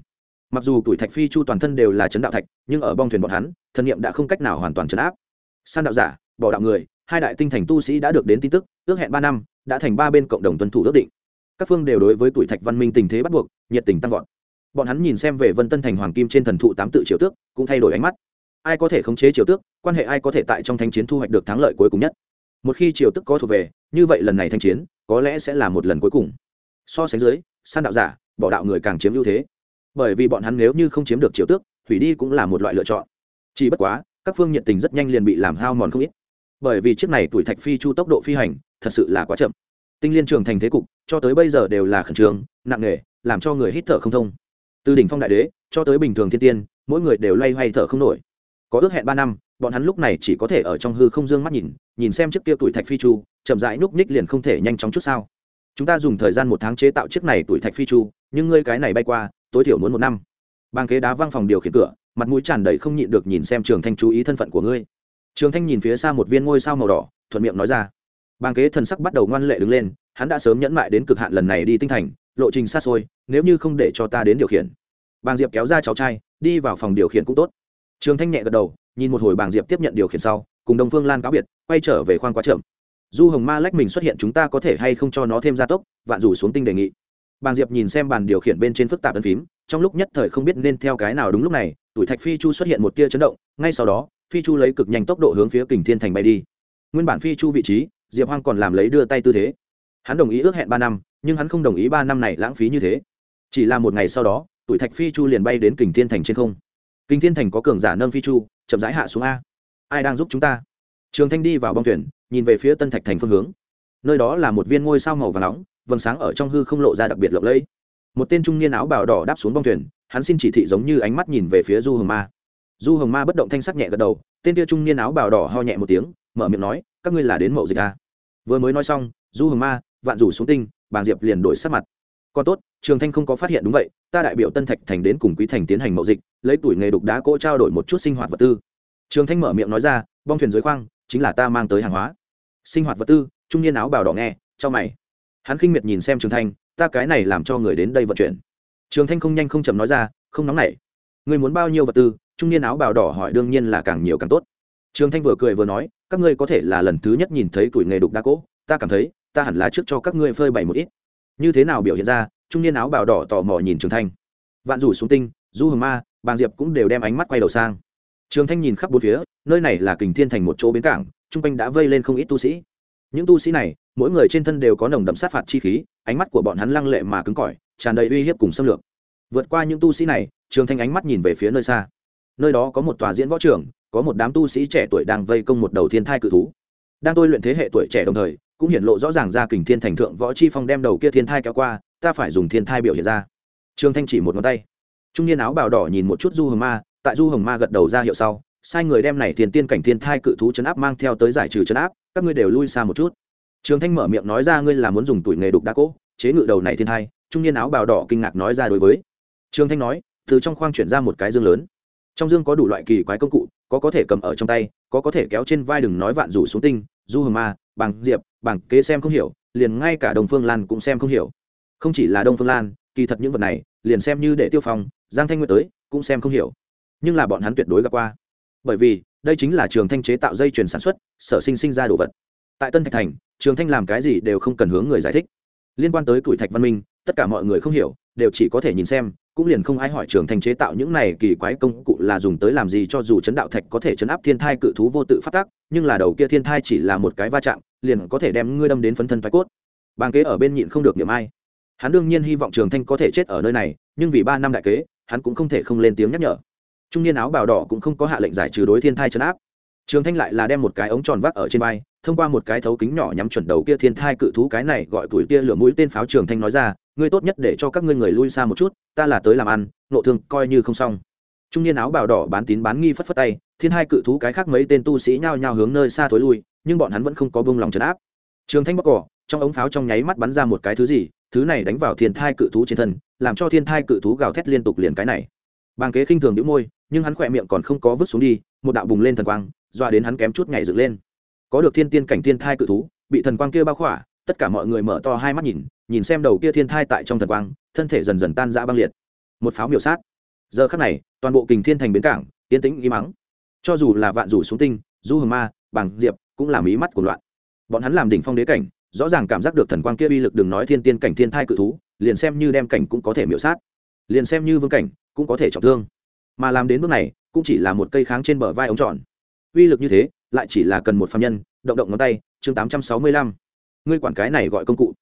Mặc dù tuổi thạch phi chu toàn thân đều là chấn đạo thạch, nhưng ở bong thuyền bọn hắn, thân nhiệm đã không cách nào hoàn toàn chấn áp. San đạo giả, bỏ đạo người, hai đại tinh thành tu sĩ đã được đến tin tức, ước hẹn ba năm, đã thành ba bên cộng đồng tuân thủ ước định. Các phương đều đối với tuổi thạch văn minh tình thế bắt buộc, nhiệt tình tăng vọt bọn hắn nhìn xem về vân tân thành hoàng kim trên thần thụ tám tự triều tước, cũng thay đổi ánh mắt. Ai có thể khống chế triều tước, quan hệ ai có thể tại trong thanh chiến thu hoạch được thắng lợi cuối cùng nhất? Một khi triều tước có thuộc về, như vậy lần này thanh chiến, có lẽ sẽ là một lần cuối cùng. So sánh dưới, san đạo giả, bỏ đạo người càng chiếm ưu thế. Bởi vì bọn hắn nếu như không chiếm được triều tước, hủy đi cũng là một loại lựa chọn. Chỉ bất quá, các phương nhiệt tình rất nhanh liền bị làm hao mòn không ít. Bởi vì chiếc này tuổi thạch phi chu tốc độ phi hành, thật sự là quá chậm. Tinh liên trường thành thế cục, cho tới bây giờ đều là khẩn trương, nặng nề, làm cho người hít thở không thông từ đỉnh phong đại đế, cho tới bình thường thiên tiên, mỗi người đều loay hoay thở không nổi. Có ước hẹn ba năm, bọn hắn lúc này chỉ có thể ở trong hư không dương mắt nhìn nhìn xem chiếc kia tuổi thạch phi chu, chậm rãi núp ních liền không thể nhanh chóng chút sao. Chúng ta dùng thời gian một tháng chế tạo chiếc này tuổi thạch phi chu, nhưng ngươi cái này bay qua, tối thiểu muốn một năm. Bang kế đá văng phòng điều khiển cửa, mặt mũi tràn đầy không nhịn được nhìn xem trường thanh chú ý thân phận của ngươi. Trường thanh nhìn phía xa một viên ngôi sao màu đỏ, thuận miệng nói ra. Bang kế thần sắc bắt đầu ngoan lệ đứng lên, hắn đã sớm nhẫn mại đến cực hạn lần này đi tinh thành lộ trình xa xôi, nếu như không để cho ta đến điều khiển. Bàng diệp kéo ra cháu trai, đi vào phòng điều khiển cũng tốt. Trường thanh nhẹ gật đầu, nhìn một hồi bàng diệp tiếp nhận điều khiển sau, cùng đông phương lan cáo biệt, quay trở về khoang quá chậm. Du hồng ma lách mình xuất hiện chúng ta có thể hay không cho nó thêm gia tốc, vạn rủ xuống tinh đề nghị. Bàng diệp nhìn xem bàn điều khiển bên trên phức tạp ấn phím, trong lúc nhất thời không biết nên theo cái nào đúng lúc này, tuổi thạch phi chu xuất hiện một tia chấn động, ngay sau đó, phi chu lấy cực nhanh tốc độ hướng phía kình thiên thành bay đi. Nguyên bản phi chu vị trí, diệp hoang còn làm lấy đưa tay tư thế. Hắn đồng ý ước hẹn ba năm nhưng hắn không đồng ý ba năm này lãng phí như thế. Chỉ là một ngày sau đó, tuổi thạch phi chu liền bay đến kình thiên thành trên không. Kình thiên thành có cường giả nâng phi chu, chậm rãi hạ xuống a. Ai đang giúp chúng ta? Trường thanh đi vào bong thuyền, nhìn về phía tân thạch thành phương hướng. Nơi đó là một viên ngôi sao màu và nóng, vầng sáng ở trong hư không lộ ra đặc biệt lộng lẫy. Một tên trung niên áo bào đỏ đáp xuống bong thuyền, hắn xin chỉ thị giống như ánh mắt nhìn về phía du hồng ma. Du hồng ma bất động thanh sắc nhẹ gật đầu, tên tia trung niên áo bào đỏ ho nhẹ một tiếng, mở miệng nói, các ngươi là đến mậu dịch a vừa mới nói xong, du hồng ma vạn rủ xuống tinh bàng diệp liền đổi sắc mặt. Còn tốt, trường thanh không có phát hiện đúng vậy, ta đại biểu tân thạch thành đến cùng quý thành tiến hành mậu dịch, lấy tuổi nghề đục đá cỗ trao đổi một chút sinh hoạt vật tư. Trường thanh mở miệng nói ra, bong thuyền dưới khoang, chính là ta mang tới hàng hóa. Sinh hoạt vật tư? Trung niên áo bào đỏ nghe cho mày. Hắn khinh miệt nhìn xem trường thanh, ta cái này làm cho người đến đây vận chuyển. Trường thanh không nhanh không chậm nói ra, không nóng nảy. Người muốn bao nhiêu vật tư? Trung niên áo bào đỏ hỏi, đương nhiên là càng nhiều càng tốt. Trường thanh vừa cười vừa nói, các ngươi có thể là lần thứ nhất nhìn thấy tuổi nghề đục đa cỗ, ta cảm thấy ta hẳn là trước cho các ngươi phơi bày một ít. Như thế nào biểu hiện ra, trung niên áo bào đỏ tò mò nhìn trường thanh. Vạn rủ xuống tinh, du hồng ma, bàng diệp cũng đều đem ánh mắt quay đầu sang. Trường thanh nhìn khắp bốn phía, nơi này là kình thiên thành một chỗ bến cảng, chung quanh đã vây lên không ít tu sĩ. Những tu sĩ này, mỗi người trên thân đều có nồng đậm sát phạt chi khí, ánh mắt của bọn hắn lăng lệ mà cứng cỏi, tràn đầy uy hiếp cùng xâm lược. Vượt qua những tu sĩ này, trường thanh ánh mắt nhìn về phía nơi xa. Nơi đó có một tòa diễn võ trường, có một đám tu sĩ trẻ tuổi đang vây công một đầu thiên thai cự thú. Đang tôi luyện thế hệ tuổi trẻ đồng thời cũng hiện lộ rõ ràng ra kình thiên thành thượng võ chi phong đem đầu kia thiên thai kéo qua, ta phải dùng thiên thai biểu hiện ra. Trương thanh chỉ một ngón tay. Trung niên áo bào đỏ nhìn một chút du hồng ma, tại du hồng ma gật đầu ra hiệu sau, sai người đem này tiền tiên cảnh thiên thai cự thú chấn áp mang theo tới giải trừ chấn áp, các ngươi đều lui xa một chút. Trường thanh mở miệng nói ra ngươi là muốn dùng tuổi nghề đục đá cỗ, chế ngự đầu này thiên thai, trung niên áo bào đỏ kinh ngạc nói ra đối với. Trường thanh nói, từ trong khoang chuyển ra một cái dương lớn. Trong dương có đủ loại kỳ quái công cụ, có có thể cầm ở trong tay, có có thể kéo trên vai đừng nói vạn rủ xuống tinh, du hồng ma bằng diệp bằng kế xem không hiểu, liền ngay cả đồng phương lan cũng xem không hiểu. Không chỉ là đông phương lan, kỳ thật những vật này, liền xem như để tiêu phong, giang thanh nguyệt tới, cũng xem không hiểu. Nhưng là bọn hắn tuyệt đối gặp qua. Bởi vì, đây chính là trường thanh chế tạo dây chuyền sản xuất, sở sinh sinh ra đồ vật. Tại tân thạch thành, trường thanh làm cái gì đều không cần hướng người giải thích. Liên quan tới Củi thạch văn minh, tất cả mọi người không hiểu, đều chỉ có thể nhìn xem cũng liền không ai hỏi trường thành chế tạo những này kỳ quái công cụ là dùng tới làm gì cho dù chấn đạo thạch có thể chấn áp thiên thai cự thú vô tự phát tác, nhưng là đầu kia thiên thai chỉ là một cái va chạm, liền có thể đem ngươi đâm đến phấn thân thoái cốt. Bàn kế ở bên nhịn không được niệm ai. Hắn đương nhiên hy vọng trường thanh có thể chết ở nơi này, nhưng vì ba năm đại kế, hắn cũng không thể không lên tiếng nhắc nhở. Trung niên áo bào đỏ cũng không có hạ lệnh giải trừ đối thiên thai chấn áp trường thanh lại là đem một cái ống tròn vác ở trên vai, thông qua một cái thấu kính nhỏ nhắm chuẩn đầu kia thiên thai cự thú cái này gọi tuổi kia lửa mũi tên pháo trường thanh nói ra, ngươi tốt nhất để cho các ngươi người lui xa một chút, ta là tới làm ăn, nộ thương coi như không xong. Trung niên áo bào đỏ bán tín bán nghi phất phất tay, thiên hai cự thú cái khác mấy tên tu sĩ nhao nhao hướng nơi xa thối lui, nhưng bọn hắn vẫn không có bông lòng trấn áp. Trường thanh bóc cỏ, trong ống pháo trong nháy mắt bắn ra một cái thứ gì, thứ này đánh vào thiên thai cự thú trên thân, làm cho thiên thai cự thú gào thét liên tục liền cái này. Bàng kế khinh thường đĩu môi, nhưng hắn khỏe miệng còn không có vứt xuống đi, một đạo bùng lên thần quang doa đến hắn kém chút nhảy dựng lên. Có được thiên tiên cảnh thiên thai cự thú, bị thần quang kia bao khỏa, tất cả mọi người mở to hai mắt nhìn nhìn xem đầu kia thiên thai tại trong thần quang, thân thể dần dần tan rã băng liệt. Một pháo miểu sát. Giờ khắc này, toàn bộ kình thiên thành bến cảng, yên tĩnh im mắng cho dù là vạn rủ xuống tinh, du hồng ma, bằng diệp, cũng làm ý mắt của loạn. Bọn hắn làm đỉnh phong đế cảnh, rõ ràng cảm giác được thần quang kia uy lực đừng nói thiên tiên cảnh thiên thai cự thú, liền xem như đem cảnh cũng có thể miểu sát. Liền xem như vương cảnh, cũng có thể trọng thương. Mà làm đến bước này, cũng chỉ là một cây kháng trên bờ vai ống tròn uy lực như thế, lại chỉ là cần một phạm nhân, động động ngón tay, chương tám trăm sáu mươi lăm. Ngươi quản cái này gọi công cụ.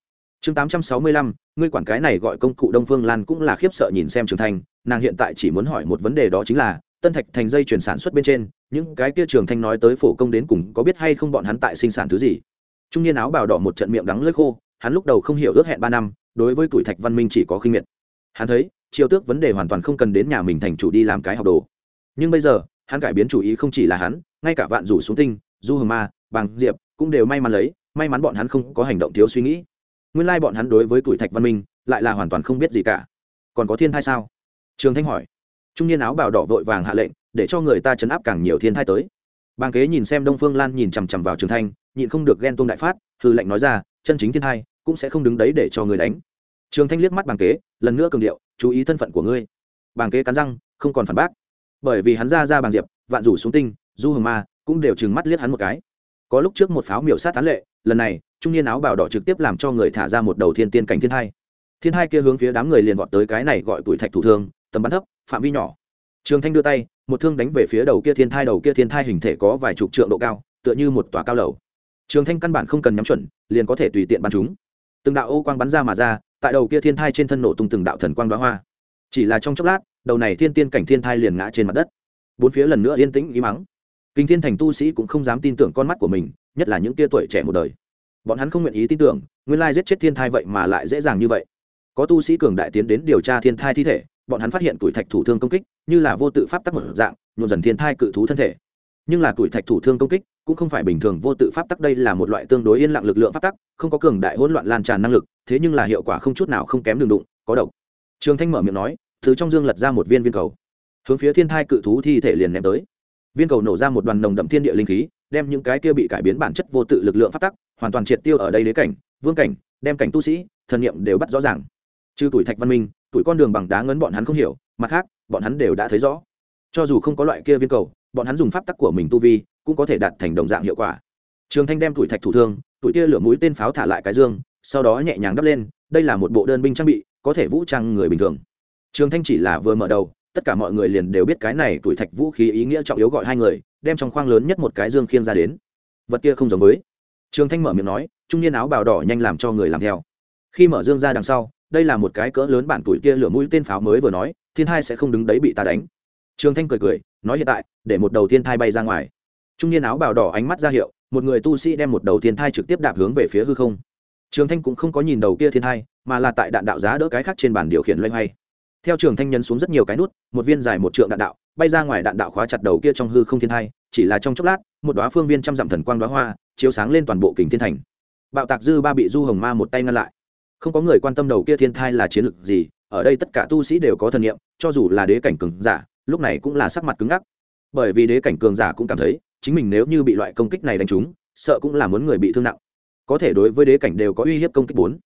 Chương tám trăm sáu mươi lăm, ngươi quản cái này gọi công cụ đông phương lan cũng là khiếp sợ nhìn xem trường thanh, nàng hiện tại chỉ muốn hỏi một vấn đề đó chính là, tân thạch thành dây chuyển sản xuất bên trên, những cái kia trường thanh nói tới phổ công đến cùng có biết hay không bọn hắn tại sinh sản thứ gì. Trung niên áo bào đỏ một trận miệng đắng lưỡi khô, hắn lúc đầu không hiểu ước hẹn ba năm, đối với tuổi thạch văn minh chỉ có khinh miệt. Hắn thấy, triều tước vấn đề hoàn toàn không cần đến nhà mình thành chủ đi làm cái học đồ. Nhưng bây giờ, hắn cải biến chủ ý không chỉ là hắn ngay cả vạn rủ xuống tinh, du hờ ma bằng diệp cũng đều may mắn lấy, may mắn bọn hắn không có hành động thiếu suy nghĩ. Nguyên lai bọn hắn đối với tuổi thạch văn minh lại là hoàn toàn không biết gì cả. Còn có thiên thai sao? Trường thanh hỏi. Trung niên áo bào đỏ vội vàng hạ lệnh, để cho người ta chấn áp càng nhiều thiên thai tới. Bàng kế nhìn xem đông phương lan nhìn chằm chằm vào trường thanh, nhịn không được ghen tôn đại phát hư lệnh nói ra, chân chính thiên thai cũng sẽ không đứng đấy để cho người đánh. Trường thanh liếc mắt bàng kế, lần nữa cường điệu, chú ý thân phận của ngươi. Bàng kế cắn răng, không còn phản bác. Bởi vì hắn ra ra bàng diệp, vạn rủ xuống tinh du hồng ma cũng đều trừng mắt liếc hắn một cái. Có lúc trước một pháo miểu sát tán lệ, lần này, trung niên áo bào đỏ trực tiếp làm cho người thả ra một đầu thiên tiên cảnh thiên hai. Thiên hai kia hướng phía đám người liền vọt tới cái này gọi tuổi thạch thủ thương, tầm bắn thấp, phạm vi nhỏ. Trường thanh đưa tay, một thương đánh về phía đầu kia thiên thai, đầu kia thiên thai hình thể có vài chục trượng độ cao, tựa như một tòa cao lầu. Trường thanh căn bản không cần nhắm chuẩn, liền có thể tùy tiện bắn chúng. Từng đạo ô quang bắn ra mà ra, tại đầu kia thiên thai trên thân nổ tung từng đạo thần quang đoá hoa. Chỉ là trong chốc lát, đầu này thiên tiên cảnh thiên thai liền ngã trên mặt đất. Bốn phía lần nữa yên tĩnh ý mắng kinh thiên thành tu sĩ cũng không dám tin tưởng con mắt của mình, nhất là những tia tuổi trẻ một đời. Bọn hắn không nguyện ý tin tưởng, nguyên lai giết chết thiên thai vậy mà lại dễ dàng như vậy. Có tu sĩ cường đại tiến đến điều tra thiên thai thi thể, bọn hắn phát hiện tuổi thạch thủ thương công kích, như là vô tự pháp tắc một dạng, nhuộm dần thiên thai cự thú thân thể. Nhưng là tuổi thạch thủ thương công kích cũng không phải bình thường, vô tự pháp tắc đây là một loại tương đối yên lặng lực lượng pháp tắc, không có cường đại hỗn loạn lan tràn năng lực, thế nhưng là hiệu quả không chút nào không kém đường đụng, có độc. Trường thanh mở miệng nói thứ trong dương lật ra một viên viên cầu, hướng phía thiên thai cự thú thi thể liền ném tới viên cầu nổ ra một đoàn nồng đậm thiên địa linh khí, đem những cái kia bị cải biến bản chất vô tự lực lượng phát tắc, hoàn toàn triệt tiêu ở đây đế cảnh, vương cảnh, đem cảnh tu sĩ, thần niệm đều bắt rõ ràng. Trừ tuổi thạch văn minh, tuổi con đường bằng đá ngấn bọn hắn không hiểu, mặt khác, bọn hắn đều đã thấy rõ. Cho dù không có loại kia viên cầu, bọn hắn dùng pháp tắc của mình tu vi, cũng có thể đạt thành đồng dạng hiệu quả. Trường thanh đem tuổi thạch thủ thương, tuổi kia lửa mũi tên pháo thả lại cái dương, sau đó nhẹ nhàng đắp lên, đây là một bộ đơn binh trang bị, có thể vũ trang người bình thường. Trường thanh chỉ là vừa mở đầu tất cả mọi người liền đều biết cái này tuổi thạch vũ khí ý nghĩa trọng yếu gọi hai người, đem trong khoang lớn nhất một cái dương khiêng ra đến. Vật kia không giống với. Trường thanh mở miệng nói, trung niên áo bào đỏ nhanh làm cho người làm theo. Khi mở dương ra đằng sau, đây là một cái cỡ lớn bản tuổi kia lửa mũi tên pháo mới vừa nói, thiên thai sẽ không đứng đấy bị ta đánh. Trường thanh cười cười, nói hiện tại, để một đầu thiên thai bay ra ngoài. Trung niên áo bào đỏ ánh mắt ra hiệu, một người tu sĩ đem một đầu thiên thai trực tiếp đạp hướng về phía hư không. Trường thanh cũng không có nhìn đầu kia thiên thai, mà là tại đạn đạo giá đỡ cái khác trên bàn điều khiển loay hoay theo trường thanh nhân xuống rất nhiều cái nút, một viên dài một trượng đạn đạo, bay ra ngoài đạn đạo khóa chặt đầu kia trong hư không thiên thai, chỉ là trong chốc lát, một đoá phương viên trăm dặm thần quang đoá hoa, chiếu sáng lên toàn bộ kình thiên thành. Bạo tạc dư ba bị du hồng ma một tay ngăn lại. Không có người quan tâm đầu kia thiên thai là chiến lược gì, ở đây tất cả tu sĩ đều có thần niệm, cho dù là đế cảnh cường giả, lúc này cũng là sắc mặt cứng ngắc. Bởi vì đế cảnh cường giả cũng cảm thấy, chính mình nếu như bị loại công kích này đánh trúng, sợ cũng là muốn người bị thương nặng. Có thể đối với đế cảnh đều có uy hiếp công kích bốn.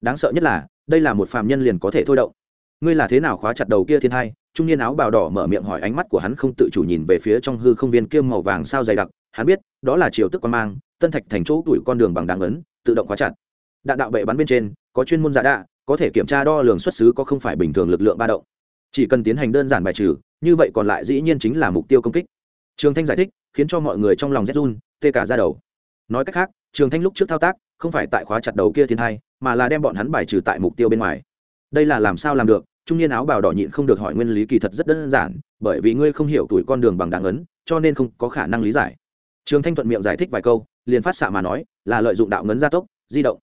Đáng sợ nhất là, đây là một phàm nhân liền có thể thôi động ngươi là thế nào khóa chặt đầu kia thiên thai? Trung niên áo bào đỏ mở miệng hỏi, ánh mắt của hắn không tự chủ nhìn về phía trong hư không viên kiêm màu vàng sao dày đặc. Hắn biết, đó là chiều tức quan mang, tân thạch thành chỗ tuổi con đường bằng đáng ấn tự động khóa chặt. Đạn đạo bệ bắn bên trên, có chuyên môn giả đạ, có thể kiểm tra đo lường xuất xứ có không phải bình thường lực lượng ba động. Chỉ cần tiến hành đơn giản bài trừ, như vậy còn lại dĩ nhiên chính là mục tiêu công kích. Trường thanh giải thích, khiến cho mọi người trong lòng rét run, tê cả ra đầu. Nói cách khác, trường thanh lúc trước thao tác, không phải tại khóa chặt đầu kia thiên hai mà là đem bọn hắn bài trừ tại mục tiêu bên ngoài đây là làm sao làm được? Trung niên áo bào đỏ nhịn không được hỏi nguyên lý kỳ thật rất đơn giản, bởi vì ngươi không hiểu tuổi con đường bằng đáng ấn, cho nên không có khả năng lý giải. Trường thanh thuận miệng giải thích vài câu, liền phát xạ mà nói, là lợi dụng đạo ngấn gia tốc, di động.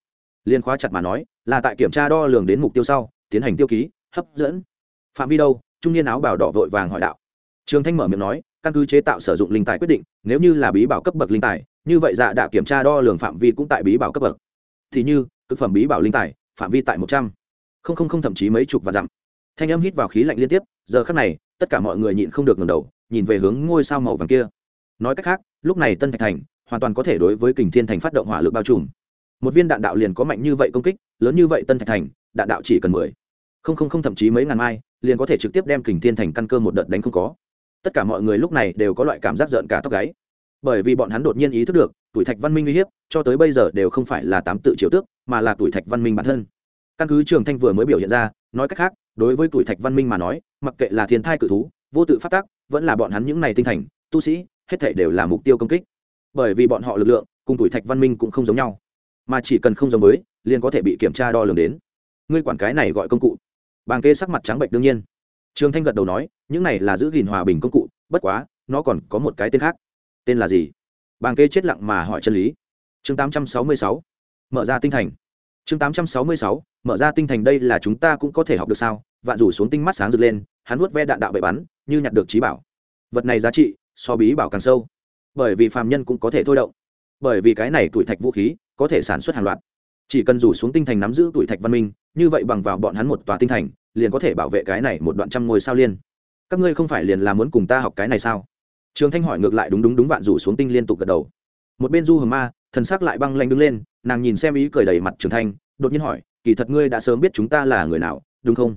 Liền khóa chặt mà nói, là tại kiểm tra đo lường đến mục tiêu sau, tiến hành tiêu ký, hấp dẫn. Phạm vi đâu? Trung niên áo bào đỏ vội vàng hỏi đạo. Trường thanh mở miệng nói, căn cứ chế tạo sử dụng linh tài quyết định, nếu như là bí bảo cấp bậc linh tài, như vậy dạ đã kiểm tra đo lường phạm vi cũng tại bí bảo cấp bậc. Thì như thực phẩm bí bảo linh tài, phạm vi tại một trăm không không không thậm chí mấy chục và dặm. Thanh âm hít vào khí lạnh liên tiếp, giờ khắc này, tất cả mọi người nhịn không được ngầm đầu, nhìn về hướng ngôi sao màu vàng kia. Nói cách khác, lúc này tân thạch thành hoàn toàn có thể đối với kình thiên thành phát động hỏa lực bao trùm. Một viên đạn đạo liền có mạnh như vậy công kích, lớn như vậy tân thạch thành, đạn đạo chỉ cần mười, không không không thậm chí mấy ngàn mai, liền có thể trực tiếp đem kình thiên thành căn cơ một đợt đánh không có. Tất cả mọi người lúc này đều có loại cảm giác giận cả tóc gáy. Bởi vì bọn hắn đột nhiên ý thức được, tuổi thạch văn minh uy hiếp, cho tới bây giờ đều không phải là tám tự triều tước, mà là tuổi thạch văn minh bản thân căn cứ trường thanh vừa mới biểu hiện ra, nói cách khác, đối với tuổi thạch văn minh mà nói, mặc kệ là thiên thai cự thú, vô tự phát tác, vẫn là bọn hắn những này tinh thành, tu sĩ, hết thể đều là mục tiêu công kích. Bởi vì bọn họ lực lượng, cùng tuổi thạch văn minh cũng không giống nhau. Mà chỉ cần không giống với, liền có thể bị kiểm tra đo lường đến. Ngươi quản cái này gọi công cụ. Bàn kê sắc mặt trắng bệnh đương nhiên. Trường thanh gật đầu nói, những này là giữ gìn hòa bình công cụ, bất quá, nó còn có một cái tên khác. Tên là gì? Bàn kê chết lặng mà hỏi chân lý. Chương tám trăm sáu mươi sáu. Mở ra tinh thành chương tám trăm sáu mươi sáu, mở ra tinh thành đây là chúng ta cũng có thể học được sao? Vạn rủ xuống tinh mắt sáng rực lên, hắn nuốt ve đạn đạo bậy bắn, như nhặt được trí bảo. Vật này giá trị, so bí bảo càng sâu. Bởi vì phàm nhân cũng có thể thôi động. Bởi vì cái này tuổi thạch vũ khí, có thể sản xuất hàng loạt. Chỉ cần rủ xuống tinh thành nắm giữ tuổi thạch văn minh, như vậy bằng vào bọn hắn một tòa tinh thành, liền có thể bảo vệ cái này một đoạn trăm ngôi sao liên. Các ngươi không phải liền là muốn cùng ta học cái này sao? Trường thanh hỏi ngược lại đúng đúng đúng vạn rủ xuống tinh liên tục gật đầu. Một bên du hờ ma thần sắc lại băng lanh đứng lên nàng nhìn xem ý cười đầy mặt trường thanh đột nhiên hỏi kỳ thật ngươi đã sớm biết chúng ta là người nào đúng không?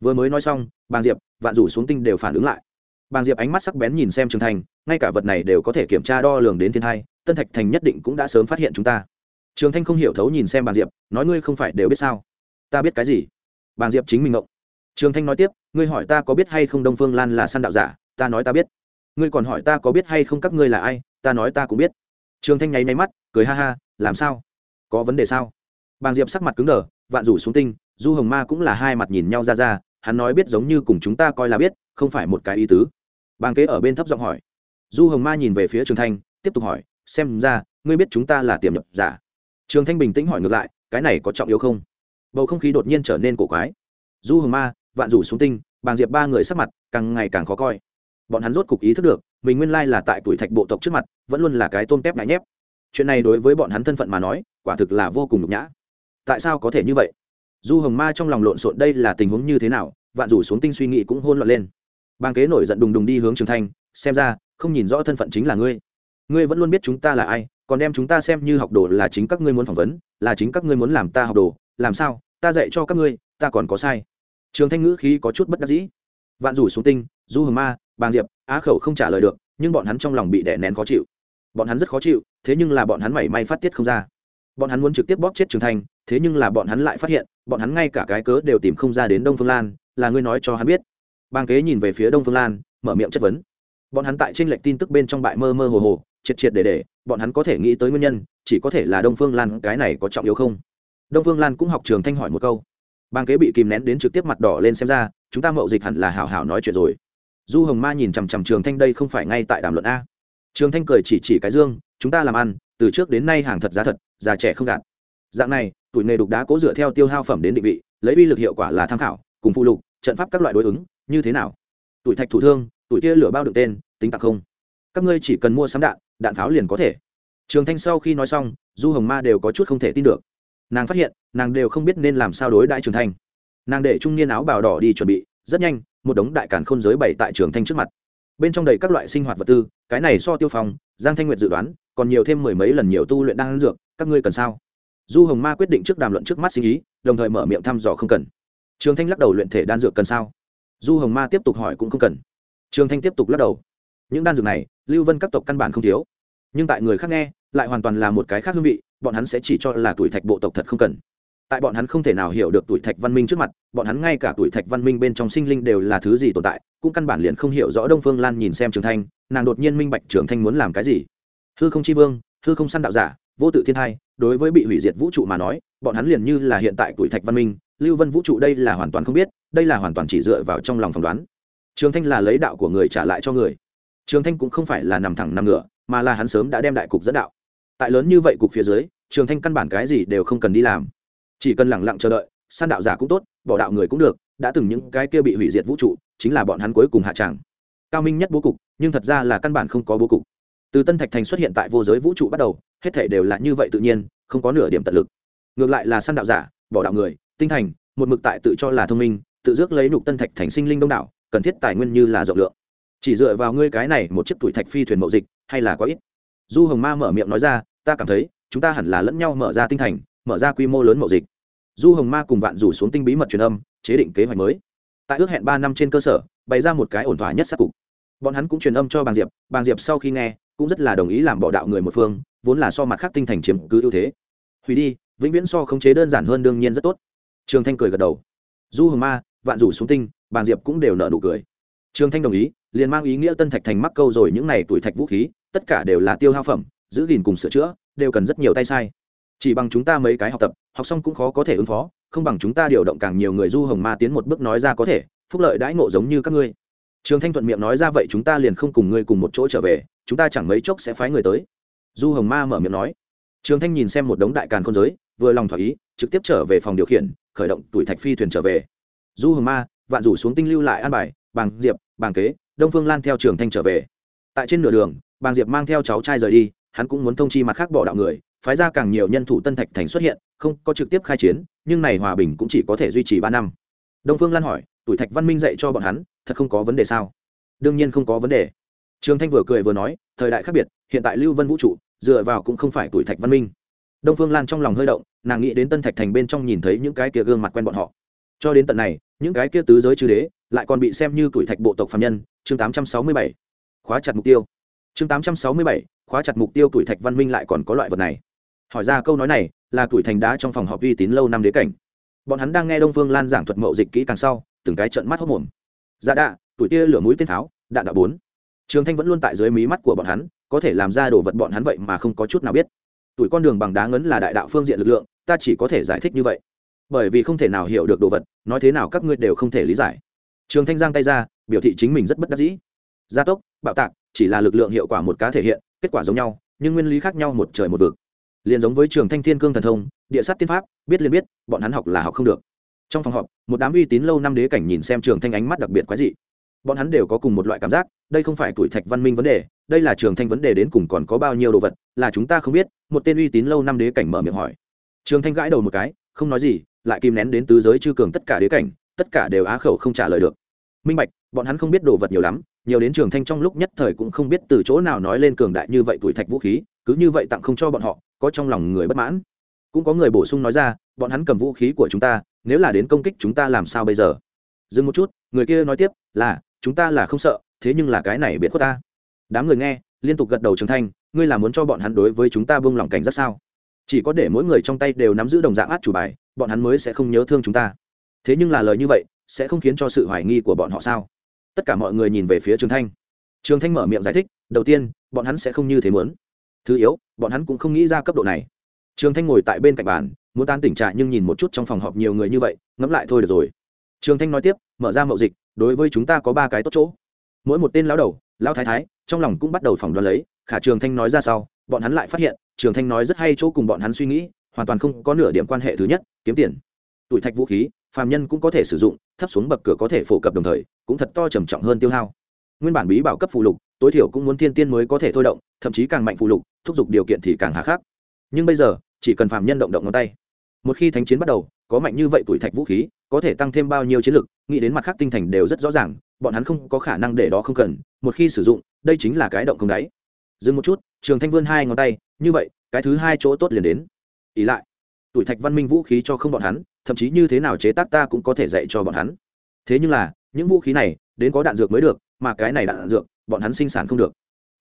Vừa mới nói xong bàng diệp vạn rủ xuống tinh đều phản ứng lại. Bàng diệp ánh mắt sắc bén nhìn xem trường thanh, ngay cả vật này đều có thể kiểm tra đo lường đến thiên thai tân thạch thành nhất định cũng đã sớm phát hiện chúng ta. Trường thanh không hiểu thấu nhìn xem bàng diệp nói ngươi không phải đều biết sao? Ta biết cái gì? Bàng diệp chính mình ngộng. Trường thanh nói tiếp ngươi hỏi ta có biết hay không đông phương lan là săn đạo giả ta nói ta biết. Ngươi còn hỏi ta có biết hay không các ngươi là ai ta nói ta cũng biết. Trường thanh nháy nháy mắt cười ha ha, làm sao? Có vấn đề sao? Bàng diệp sắc mặt cứng đờ, vạn rủ xuống tinh, du hồng ma cũng là hai mặt nhìn nhau ra ra, hắn nói biết giống như cùng chúng ta coi là biết, không phải một cái ý tứ. Bàng kế ở bên thấp giọng hỏi. Du hồng ma nhìn về phía trường thanh, tiếp tục hỏi, xem ra, ngươi biết chúng ta là tiềm nhập giả. Trường thanh bình tĩnh hỏi ngược lại, cái này có trọng yếu không? Bầu không khí đột nhiên trở nên cổ quái. Du hồng ma, vạn rủ xuống tinh, bàng diệp ba người sắc mặt càng ngày càng khó coi. Bọn hắn rốt cục ý thức được, mình nguyên lai là tại tuổi thạch bộ tộc trước mặt, vẫn luôn là cái tôm tép ngại nhép chuyện này đối với bọn hắn thân phận mà nói, quả thực là vô cùng nhục nhã. Tại sao có thể như vậy? Du hồng ma trong lòng lộn xộn đây là tình huống như thế nào, vạn rủ xuống tinh suy nghĩ cũng hôn loạn lên. Bang kế nổi giận đùng đùng đi hướng trường thanh, xem ra, không nhìn rõ thân phận chính là ngươi. Ngươi vẫn luôn biết chúng ta là ai, còn đem chúng ta xem như học đồ là chính các ngươi muốn phỏng vấn, là chính các ngươi muốn làm ta học đồ, làm sao? Ta dạy cho các ngươi, ta còn có sai. Trường thanh ngữ khí có chút bất đắc dĩ. Vạn rủ xuống tinh, du hồng ma, bàng diệp, á khẩu không trả lời được, nhưng bọn hắn trong lòng bị đè nén khó chịu. Bọn hắn rất khó chịu thế nhưng là bọn hắn mảy may phát tiết không ra. Bọn hắn muốn trực tiếp bóp chết trường thanh thế nhưng là bọn hắn lại phát hiện, bọn hắn ngay cả cái cớ đều tìm không ra đến đông phương lan, là ngươi nói cho hắn biết. Bang kế nhìn về phía đông phương lan, mở miệng chất vấn. Bọn hắn tại tranh lệch tin tức bên trong bại mơ mơ hồ hồ, triệt triệt để để, bọn hắn có thể nghĩ tới nguyên nhân, chỉ có thể là đông phương lan cái này có trọng yếu không? Đông phương lan cũng học trường thanh hỏi một câu. Bang kế bị kìm nén đến trực tiếp mặt đỏ lên xem ra, chúng ta mậu dịch hẳn là hảo hảo nói chuyện rồi. Du hồng ma nhìn chằm chằm trường thanh đây không phải ngay tại đàm luận a. Trường thanh cười chỉ chỉ cái dương chúng ta làm ăn, từ trước đến nay hàng thật giá thật, già trẻ không gạt. Dạng này, tuổi nghề đục đá cố dựa theo tiêu hao phẩm đến định vị, lấy uy lực hiệu quả là tham khảo, cùng phụ lục, trận pháp các loại đối ứng, như thế nào? Tuổi thạch thủ thương, tuổi kia lửa bao được tên, tính tặc không? Các ngươi chỉ cần mua sắm đạn đạn pháo liền có thể. Trường thanh sau khi nói xong, du hồng ma đều có chút không thể tin được. Nàng phát hiện, nàng đều không biết nên làm sao đối đại trường thanh. Nàng để trung niên áo bào đỏ đi chuẩn bị, rất nhanh, một đống đại càn khôn giới bày tại trường thanh trước mặt. Bên trong đầy các loại sinh hoạt vật tư, cái này so tiêu phòng giang thanh nguyệt dự đoán còn nhiều thêm mười mấy lần nhiều tu luyện đang dược, các ngươi cần sao? Du hồng ma quyết định trước đàm luận trước mắt sinh ý đồng thời mở miệng thăm dò không cần. Trường thanh lắc đầu luyện thể đan dược cần sao? Du hồng ma tiếp tục hỏi cũng không cần. Trường thanh tiếp tục lắc đầu. Những đan dược này, lưu vân các tộc căn bản không thiếu. Nhưng tại người khác nghe, lại hoàn toàn là một cái khác hương vị, bọn hắn sẽ chỉ cho là tuổi thạch bộ tộc thật không cần. Tại bọn hắn không thể nào hiểu được tuổi thạch văn minh trước mặt, bọn hắn ngay cả tuổi thạch văn minh bên trong sinh linh đều là thứ gì tồn tại, cũng căn bản liền không hiểu rõ đông phương lan nhìn xem trường thanh, nàng đột nhiên minh bạch trường thanh muốn làm cái gì hư không chi vương, hư không săn đạo giả, vô tự thiên hai đối với bị hủy diệt vũ trụ mà nói, bọn hắn liền như là hiện tại tuổi thạch văn minh, lưu vân vũ trụ đây là hoàn toàn không biết, đây là hoàn toàn chỉ dựa vào trong lòng phỏng đoán. Trường thanh là lấy đạo của người trả lại cho người. Trường thanh cũng không phải là nằm thẳng nằm ngửa, mà là hắn sớm đã đem đại cục dẫn đạo. Tại lớn như vậy cục phía dưới, trường thanh căn bản cái gì đều không cần đi làm. Chỉ cần lẳng lặng chờ đợi san đạo giả cũng tốt, bỏ đạo người cũng được, đã từng những cái kia bị hủy diệt vũ trụ, chính là bọn hắn cuối cùng hạ tràng. Cao minh nhất bố cục, nhưng thật ra là căn bản không có bố cục từ tân thạch thành xuất hiện tại vô giới vũ trụ bắt đầu, hết thể đều là như vậy tự nhiên, không có nửa điểm tận lực. Ngược lại là săn đạo giả, bỏ đạo người, tinh thành, một mực tại tự cho là thông minh, tự dước lấy nục tân thạch thành sinh linh đông đảo, cần thiết tài nguyên như là rộng lượng. Chỉ dựa vào ngươi cái này một chiếc tuổi thạch phi thuyền mậu dịch, hay là quá ít? Du hồng ma mở miệng nói ra, ta cảm thấy, chúng ta hẳn là lẫn nhau mở ra tinh thành, mở ra quy mô lớn mậu dịch. Du hồng ma cùng vạn rủ xuống tinh bí mật truyền âm, chế định kế hoạch mới. Tại ước hẹn ba năm trên cơ sở, bày ra một cái ổn thỏa nhất sắc cục. Bọn hắn cũng truyền âm cho bàng diệp bàng diệp sau khi nghe cũng rất là đồng ý làm bỏ đạo người một phương, vốn là so mặt khác tinh thành chiếm cứ ưu thế. Hủy đi, vĩnh viễn so khống chế đơn giản hơn đương nhiên rất tốt. Trường thanh cười gật đầu. Du hồng ma, vạn rủ xuống tinh bàn diệp cũng đều nợ nụ cười. Trường thanh đồng ý, liền mang ý nghĩa tân thạch thành mắc câu rồi những này tuổi thạch vũ khí, tất cả đều là tiêu hao phẩm, giữ gìn cùng sửa chữa, đều cần rất nhiều tay sai. Chỉ bằng chúng ta mấy cái học tập, học xong cũng khó có thể ứng phó, không bằng chúng ta điều động càng nhiều người du hồng ma tiến một bước nói ra có thể, phúc lợi đãi ngộ giống như các ngươi. Trường thanh thuận miệng nói ra vậy chúng ta liền không cùng ngươi cùng một chỗ trở về chúng ta chẳng mấy chốc sẽ phái người tới. Du hồng ma mở miệng nói. Trường thanh nhìn xem một đống đại càn khôn giới, vừa lòng thỏa ý, trực tiếp trở về phòng điều khiển, khởi động tuổi thạch phi thuyền trở về. Du hồng ma, vạn rủ xuống tinh lưu lại an bài, bàng diệp, bàng kế, đông phương lan theo trường thanh trở về. Tại trên nửa đường, bàng diệp mang theo cháu trai rời đi, hắn cũng muốn thông chi mặt khác bỏ đạo người, phái ra càng nhiều nhân thủ tân thạch thành xuất hiện, không có trực tiếp khai chiến, nhưng này hòa bình cũng chỉ có thể duy trì ba năm. Đông phương lan hỏi, tuổi thạch văn minh dạy cho bọn hắn, thật không có vấn đề sao? Đương nhiên không có vấn đề trường thanh vừa cười vừa nói thời đại khác biệt hiện tại lưu vân vũ trụ dựa vào cũng không phải tuổi thạch văn minh. Đông phương lan trong lòng hơi động nàng nghĩ đến tân thạch thành bên trong nhìn thấy những cái kia gương mặt quen bọn họ. Cho đến tận này những cái kia tứ giới chư đế lại còn bị xem như tuổi thạch bộ tộc phạm nhân chương 867. khóa chặt mục tiêu. Chương 867, khóa chặt mục tiêu tuổi thạch văn minh lại còn có loại vật này. Hỏi ra câu nói này là tuổi thành đá trong phòng họp uy tín lâu năm đế cảnh. Bọn hắn đang nghe đông phương lan giảng thuật mậu dịch kỹ càng sau từng cái trận mắt hốc mồm dạ đạ tuổi tia lửa mũi tên tháo đạn đạo bốn trường thanh vẫn luôn tại dưới mí mắt của bọn hắn, có thể làm ra đồ vật bọn hắn vậy mà không có chút nào biết. Tuổi con đường bằng đá ngấn là đại đạo phương diện lực lượng, ta chỉ có thể giải thích như vậy. Bởi vì không thể nào hiểu được đồ vật, nói thế nào các ngươi đều không thể lý giải. Trường thanh giang tay ra, biểu thị chính mình rất bất đắc dĩ. Gia tốc, bạo tạc, chỉ là lực lượng hiệu quả một cá thể hiện, kết quả giống nhau, nhưng nguyên lý khác nhau một trời một vực. Liền giống với trường thanh thiên cương thần thông, địa sát tiên pháp, biết liền biết, bọn hắn học là học không được. Trong phòng họp, một đám uy tín lâu năm đế cảnh nhìn xem trường thanh ánh mắt đặc biệt quái dị bọn hắn đều có cùng một loại cảm giác, đây không phải tuổi thạch văn minh vấn đề, đây là trường thanh vấn đề đến cùng còn có bao nhiêu đồ vật, là chúng ta không biết, một tên uy tín lâu năm đế cảnh mở miệng hỏi. Trường thanh gãi đầu một cái, không nói gì, lại kìm nén đến tứ giới chư cường tất cả đế cảnh, tất cả đều á khẩu không trả lời được. Minh bạch, bọn hắn không biết đồ vật nhiều lắm, nhiều đến trường thanh trong lúc nhất thời cũng không biết từ chỗ nào nói lên cường đại như vậy tuổi thạch vũ khí, cứ như vậy tặng không cho bọn họ, có trong lòng người bất mãn. Cũng có người bổ sung nói ra, bọn hắn cầm vũ khí của chúng ta, nếu là đến công kích chúng ta làm sao bây giờ? Dừng một chút, người kia nói tiếp, là chúng ta là không sợ, thế nhưng là cái này biết của ta. Đám người nghe, liên tục gật đầu trường thanh ngươi là muốn cho bọn hắn đối với chúng ta buông lỏng cảnh rất sao? Chỉ có để mỗi người trong tay đều nắm giữ đồng dạng át chủ bài, bọn hắn mới sẽ không nhớ thương chúng ta. Thế nhưng là lời như vậy, sẽ không khiến cho sự hoài nghi của bọn họ sao? Tất cả mọi người nhìn về phía trường thanh. Trường thanh mở miệng giải thích, đầu tiên, bọn hắn sẽ không như thế muốn. Thứ yếu, bọn hắn cũng không nghĩ ra cấp độ này. Trường thanh ngồi tại bên cạnh bàn, muốn tan tỉnh trại nhưng nhìn một chút trong phòng họp nhiều người như vậy, ngẫm lại thôi được rồi trường thanh nói tiếp, mở ra mậu dịch, đối với chúng ta có ba cái tốt chỗ. Mỗi một tên lão đầu, lão thái thái, trong lòng cũng bắt đầu phỏng đoán lấy, khả trường thanh nói ra sau, bọn hắn lại phát hiện, trường thanh nói rất hay chỗ cùng bọn hắn suy nghĩ, hoàn toàn không có nửa điểm quan hệ thứ nhất, kiếm tiền. Tuổi thạch vũ khí, phàm nhân cũng có thể sử dụng, thấp xuống bậc cửa có thể phổ cập đồng thời, cũng thật to trầm trọng hơn tiêu hao. Nguyên bản bí bảo cấp phụ lục, tối thiểu cũng muốn thiên tiên mới có thể thôi động, thậm chí càng mạnh phụ lục, thúc giục điều kiện thì càng hà khắc. Nhưng bây giờ, chỉ cần phàm nhân động động ngón tay. Một khi thánh chiến bắt đầu, có mạnh như vậy tuổi thạch vũ khí có thể tăng thêm bao nhiêu chiến lực, nghĩ đến mặt khác tinh thành đều rất rõ ràng, bọn hắn không có khả năng để đó không cần, một khi sử dụng, đây chính là cái động không đáy. Dừng một chút, trường thanh vươn hai ngón tay, như vậy, cái thứ hai chỗ tốt liền đến. Ý lại, tuổi thạch văn minh vũ khí cho không bọn hắn, thậm chí như thế nào chế tác ta cũng có thể dạy cho bọn hắn. Thế nhưng là, những vũ khí này, đến có đạn dược mới được, mà cái này đạn dược, bọn hắn sinh sản không được.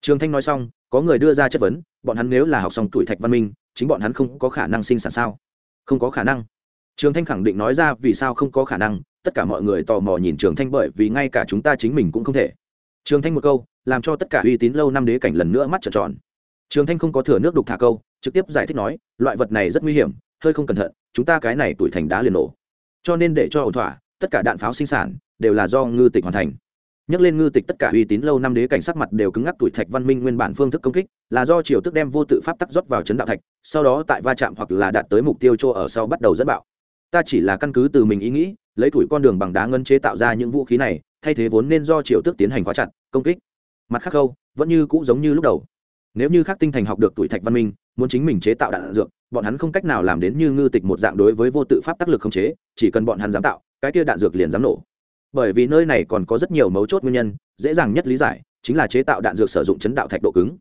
Trường thanh nói xong, có người đưa ra chất vấn, bọn hắn nếu là học xong tuổi thạch văn minh, chính bọn hắn không có khả năng sinh sản sao? Không có khả năng trường thanh khẳng định nói ra vì sao không có khả năng, tất cả mọi người tò mò nhìn trường thanh bởi vì ngay cả chúng ta chính mình cũng không thể. Trường thanh một câu, làm cho tất cả uy tín lâu năm đế cảnh lần nữa mắt trợn tròn. Trường thanh không có thừa nước đục thả câu, trực tiếp giải thích nói, loại vật này rất nguy hiểm, hơi không cẩn thận, chúng ta cái này tuổi thành đá liền nổ. Cho nên để cho ổn thỏa, tất cả đạn pháo sinh sản, đều là do ngư tịch hoàn thành. Nhắc lên ngư tịch tất cả uy tín lâu năm đế cảnh sắc mặt đều cứng ngắc, tuổi thạch văn minh nguyên bản phương thức công kích, là do triều tức đem vô tự pháp tắc rót vào chấn đạo thạch, sau đó tại va chạm hoặc là đạt tới mục tiêu chỗ ở sau bắt đầu dẫn bạo ta chỉ là căn cứ từ mình ý nghĩ, lấy tuổi con đường bằng đá ngân chế tạo ra những vũ khí này, thay thế vốn nên do triều tước tiến hành khóa chặt, công kích. Mặt khác khâu, vẫn như cũ giống như lúc đầu. Nếu như khắc tinh thành học được tuổi thạch văn minh, muốn chính mình chế tạo đạn dược, bọn hắn không cách nào làm đến như ngư tịch một dạng đối với vô tự pháp tác lực không chế, chỉ cần bọn hắn dám tạo, cái kia đạn dược liền dám nổ. Bởi vì nơi này còn có rất nhiều mấu chốt nguyên nhân, dễ dàng nhất lý giải, chính là chế tạo đạn dược sử dụng chấn đạo thạch độ cứng.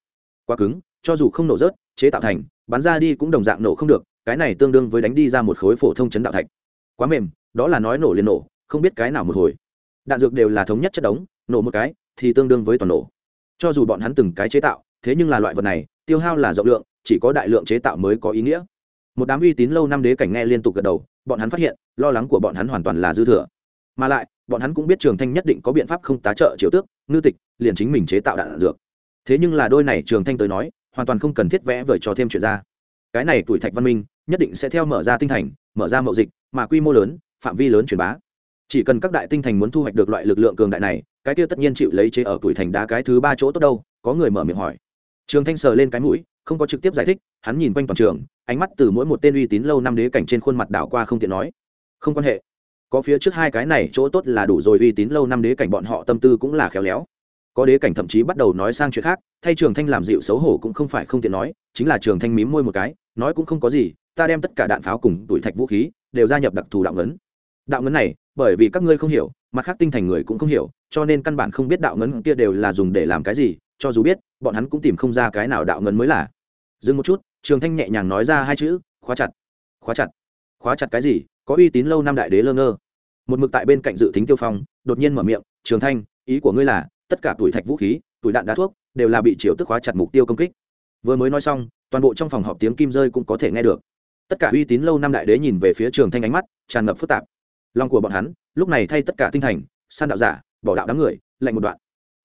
Quá cứng, cho dù không nổ rớt, chế tạo thành, bắn ra đi cũng đồng dạng nổ không được cái này tương đương với đánh đi ra một khối phổ thông chấn đạo thạch. Quá mềm, đó là nói nổ liền nổ, không biết cái nào một hồi. Đạn dược đều là thống nhất chất đống, nổ một cái thì tương đương với toàn nổ. Cho dù bọn hắn từng cái chế tạo, thế nhưng là loại vật này, tiêu hao là rộng lượng, chỉ có đại lượng chế tạo mới có ý nghĩa. Một đám uy tín lâu năm đế cảnh nghe liên tục gật đầu, bọn hắn phát hiện, lo lắng của bọn hắn hoàn toàn là dư thừa. Mà lại, bọn hắn cũng biết trường thanh nhất định có biện pháp không tá trợ triều tước, ngư tịch, liền chính mình chế tạo đạn dược. Thế nhưng là đôi này trường thanh tới nói, hoàn toàn không cần thiết vẽ vời cho thêm chuyện ra. Cái này tuổi thạch văn minh nhất định sẽ theo mở ra tinh thành, mở ra mậu dịch, mà quy mô lớn, phạm vi lớn truyền bá. Chỉ cần các đại tinh thành muốn thu hoạch được loại lực lượng cường đại này, cái kia tất nhiên chịu lấy chế ở tuổi thành đá cái thứ ba chỗ tốt đâu, có người mở miệng hỏi. Trường thanh sờ lên cái mũi, không có trực tiếp giải thích, hắn nhìn quanh toàn trường, ánh mắt từ mỗi một tên uy tín lâu năm đế cảnh trên khuôn mặt đảo qua không tiện nói. Không quan hệ. Có phía trước hai cái này chỗ tốt là đủ rồi, uy tín lâu năm đế cảnh bọn họ tâm tư cũng là khéo léo. Có đế cảnh thậm chí bắt đầu nói sang chuyện khác, thay trường thanh làm dịu xấu hổ cũng không phải không tiện nói, chính là trường thanh mím môi một cái, nói cũng không có gì ta đem tất cả đạn pháo cùng tuổi thạch vũ khí đều gia nhập đặc thù đạo ngấn. Đạo ngấn này, bởi vì các ngươi không hiểu, mặt khác tinh thành người cũng không hiểu, cho nên căn bản không biết đạo ngấn kia đều là dùng để làm cái gì, cho dù biết, bọn hắn cũng tìm không ra cái nào đạo ngấn mới là. Dừng một chút, trường thanh nhẹ nhàng nói ra hai chữ, khóa chặt khóa chặt. Khóa chặt cái gì? Có uy tín lâu năm đại đế lơ ngơ. Một mực tại bên cạnh dự tính tiêu phong, đột nhiên mở miệng, trường thanh, ý của ngươi là, tất cả tuổi thạch vũ khí tuổi đạn đá thuốc, đều là bị triều tức khóa chặt mục tiêu công kích. Vừa mới nói xong, toàn bộ trong phòng họp tiếng kim rơi cũng có thể nghe được tất cả uy tín lâu năm đại đế nhìn về phía trường thanh ánh mắt, tràn ngập phức tạp. Lòng của bọn hắn, lúc này thay tất cả tinh thành, san đạo giả, bỏ đạo đám người, lạnh một đoạn.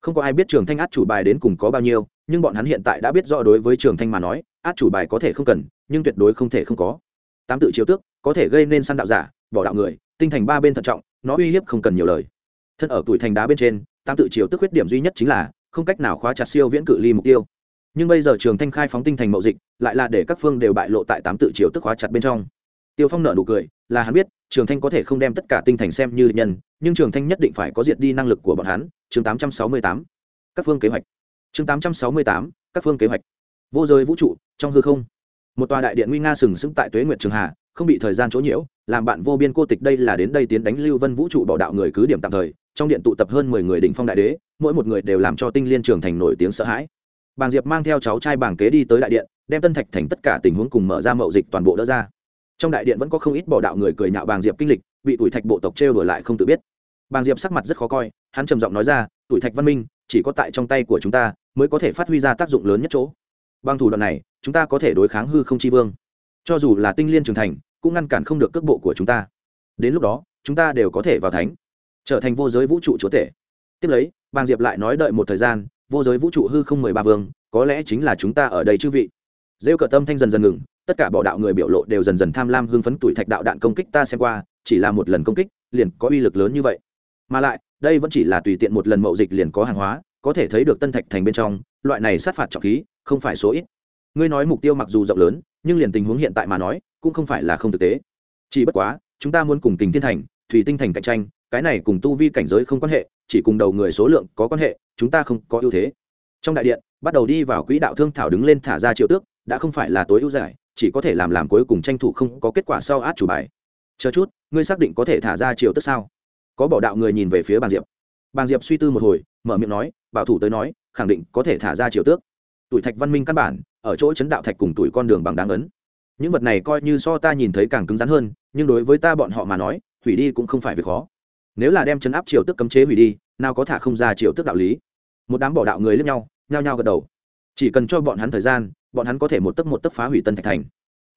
Không có ai biết trường thanh át chủ bài đến cùng có bao nhiêu, nhưng bọn hắn hiện tại đã biết rõ đối với trường thanh mà nói, át chủ bài có thể không cần, nhưng tuyệt đối không thể không có. Tám tự chiếu tước, có thể gây nên săn đạo giả, bỏ đạo người, tinh thành ba bên thận trọng, nó uy hiếp không cần nhiều lời. Thân ở tuổi thành đá bên trên, tám tự chiếu tước khuyết điểm duy nhất chính là, không cách nào khóa chặt siêu viễn cự ly mục tiêu nhưng bây giờ trường thanh khai phóng tinh thành mậu dịch, lại là để các phương đều bại lộ tại tám tự triều tức hóa chặt bên trong. Tiêu phong nợ nụ cười, là hắn biết, trường thanh có thể không đem tất cả tinh thành xem như nhân, nhưng trường thanh nhất định phải có diệt đi năng lực của bọn hắn. Chương tám trăm sáu mươi tám. Các phương kế hoạch. Chương tám trăm sáu mươi tám. Các phương kế hoạch. Vô giới vũ trụ, trong hư không. Một tòa đại điện nguy nga sừng sững tại tuế nguyệt trường hà, không bị thời gian chỗ nhiễu, làm bạn vô biên cô tịch đây là đến đây tiến đánh lưu vân vũ trụ bảo đạo người cứ điểm tạm thời. Trong điện tụ tập hơn mười người đỉnh phong đại đế, mỗi một người đều làm cho tinh liên trường thành nổi tiếng sợ hãi bàng diệp mang theo cháu trai bàng kế đi tới đại điện, đem tân thạch thành tất cả tình huống cùng mở ra mậu dịch toàn bộ đỡ ra. Trong đại điện vẫn có không ít bỏ đạo người cười nhạo bàng diệp kinh lịch, bị tuổi thạch bộ tộc trêu đổi lại không tự biết. Bàng diệp sắc mặt rất khó coi, hắn trầm giọng nói ra, tuổi thạch văn minh, chỉ có tại trong tay của chúng ta mới có thể phát huy ra tác dụng lớn nhất chỗ. Bằng thủ đoạn này, chúng ta có thể đối kháng hư không chi vương. Cho dù là tinh liên trưởng thành, cũng ngăn cản không được cước bộ của chúng ta. Đến lúc đó, chúng ta đều có thể vào thánh, trở thành vô giới vũ trụ chúa tể. Tiếp lấy, bàng diệp lại nói đợi một thời gian vô giới vũ trụ hư không mười ba vương, có lẽ chính là chúng ta ở đây chư vị. Rêu cờ tâm thanh dần dần ngừng, tất cả bỏ đạo người biểu lộ đều dần dần tham lam hưng phấn tuổi thạch đạo đạn công kích ta xem qua, chỉ là một lần công kích, liền có uy lực lớn như vậy. Mà lại, đây vẫn chỉ là tùy tiện một lần mậu dịch liền có hàng hóa, có thể thấy được tân thạch thành bên trong, loại này sát phạt trọng khí, không phải số ít. Ngươi nói mục tiêu mặc dù rộng lớn, nhưng liền tình huống hiện tại mà nói, cũng không phải là không thực tế. Chỉ bất quá, chúng ta muốn cùng tình thiên thành, thủy tinh thành cạnh tranh, cái này cùng tu vi cảnh giới không quan hệ chỉ cùng đầu người số lượng có quan hệ, chúng ta không có ưu thế. Trong đại điện, bắt đầu đi vào quỹ đạo thương thảo đứng lên thả ra triệu tước, đã không phải là tối ưu giải, chỉ có thể làm làm cuối cùng tranh thủ không có kết quả sau át chủ bài. Chờ chút, ngươi xác định có thể thả ra triệu tước sao? Có bỏ đạo người nhìn về phía bàn diệp. Bàn diệp suy tư một hồi, mở miệng nói, bảo thủ tới nói, khẳng định có thể thả ra triệu tước. Tuổi thạch văn minh căn bản, ở chỗ chấn đạo thạch cùng tuổi con đường bằng đáng ấn. Những vật này coi như so ta nhìn thấy càng cứng rắn hơn, nhưng đối với ta bọn họ mà nói, hủy đi cũng không phải việc khó nếu là đem chấn áp triều tức cấm chế hủy đi, nào có thả không ra triều tức đạo lý. Một đám bỏ đạo người lướt nhau, nhao nhao gật đầu. Chỉ cần cho bọn hắn thời gian, bọn hắn có thể một tấc một tấc phá hủy tân thạch thành.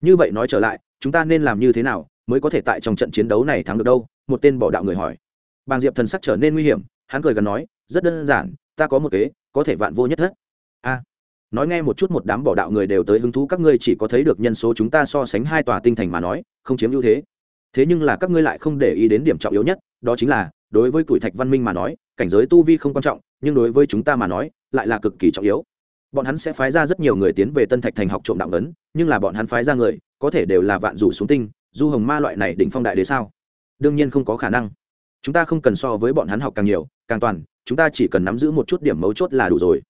Như vậy nói trở lại, chúng ta nên làm như thế nào mới có thể tại trong trận chiến đấu này thắng được đâu? Một tên bỏ đạo người hỏi. Bàng diệp thần sắc trở nên nguy hiểm, hắn cười gần nói, rất đơn giản, ta có một kế, có thể vạn vô nhất thất. A. Nói nghe một chút một đám bỏ đạo người đều tới hứng thú, các ngươi chỉ có thấy được nhân số chúng ta so sánh hai tòa tinh thành mà nói, không chiếm ưu thế. Thế nhưng là các ngươi lại không để ý đến điểm trọng yếu nhất đó chính là, đối với tuổi thạch văn minh mà nói, cảnh giới tu vi không quan trọng, nhưng đối với chúng ta mà nói, lại là cực kỳ trọng yếu. Bọn hắn sẽ phái ra rất nhiều người tiến về tân thạch thành học trộm đạo ngấn nhưng là bọn hắn phái ra người, có thể đều là vạn rủ xuống tinh, du hồng ma loại này đỉnh phong đại đế sao? Đương nhiên không có khả năng. Chúng ta không cần so với bọn hắn học càng nhiều, càng toàn, chúng ta chỉ cần nắm giữ một chút điểm mấu chốt là đủ rồi.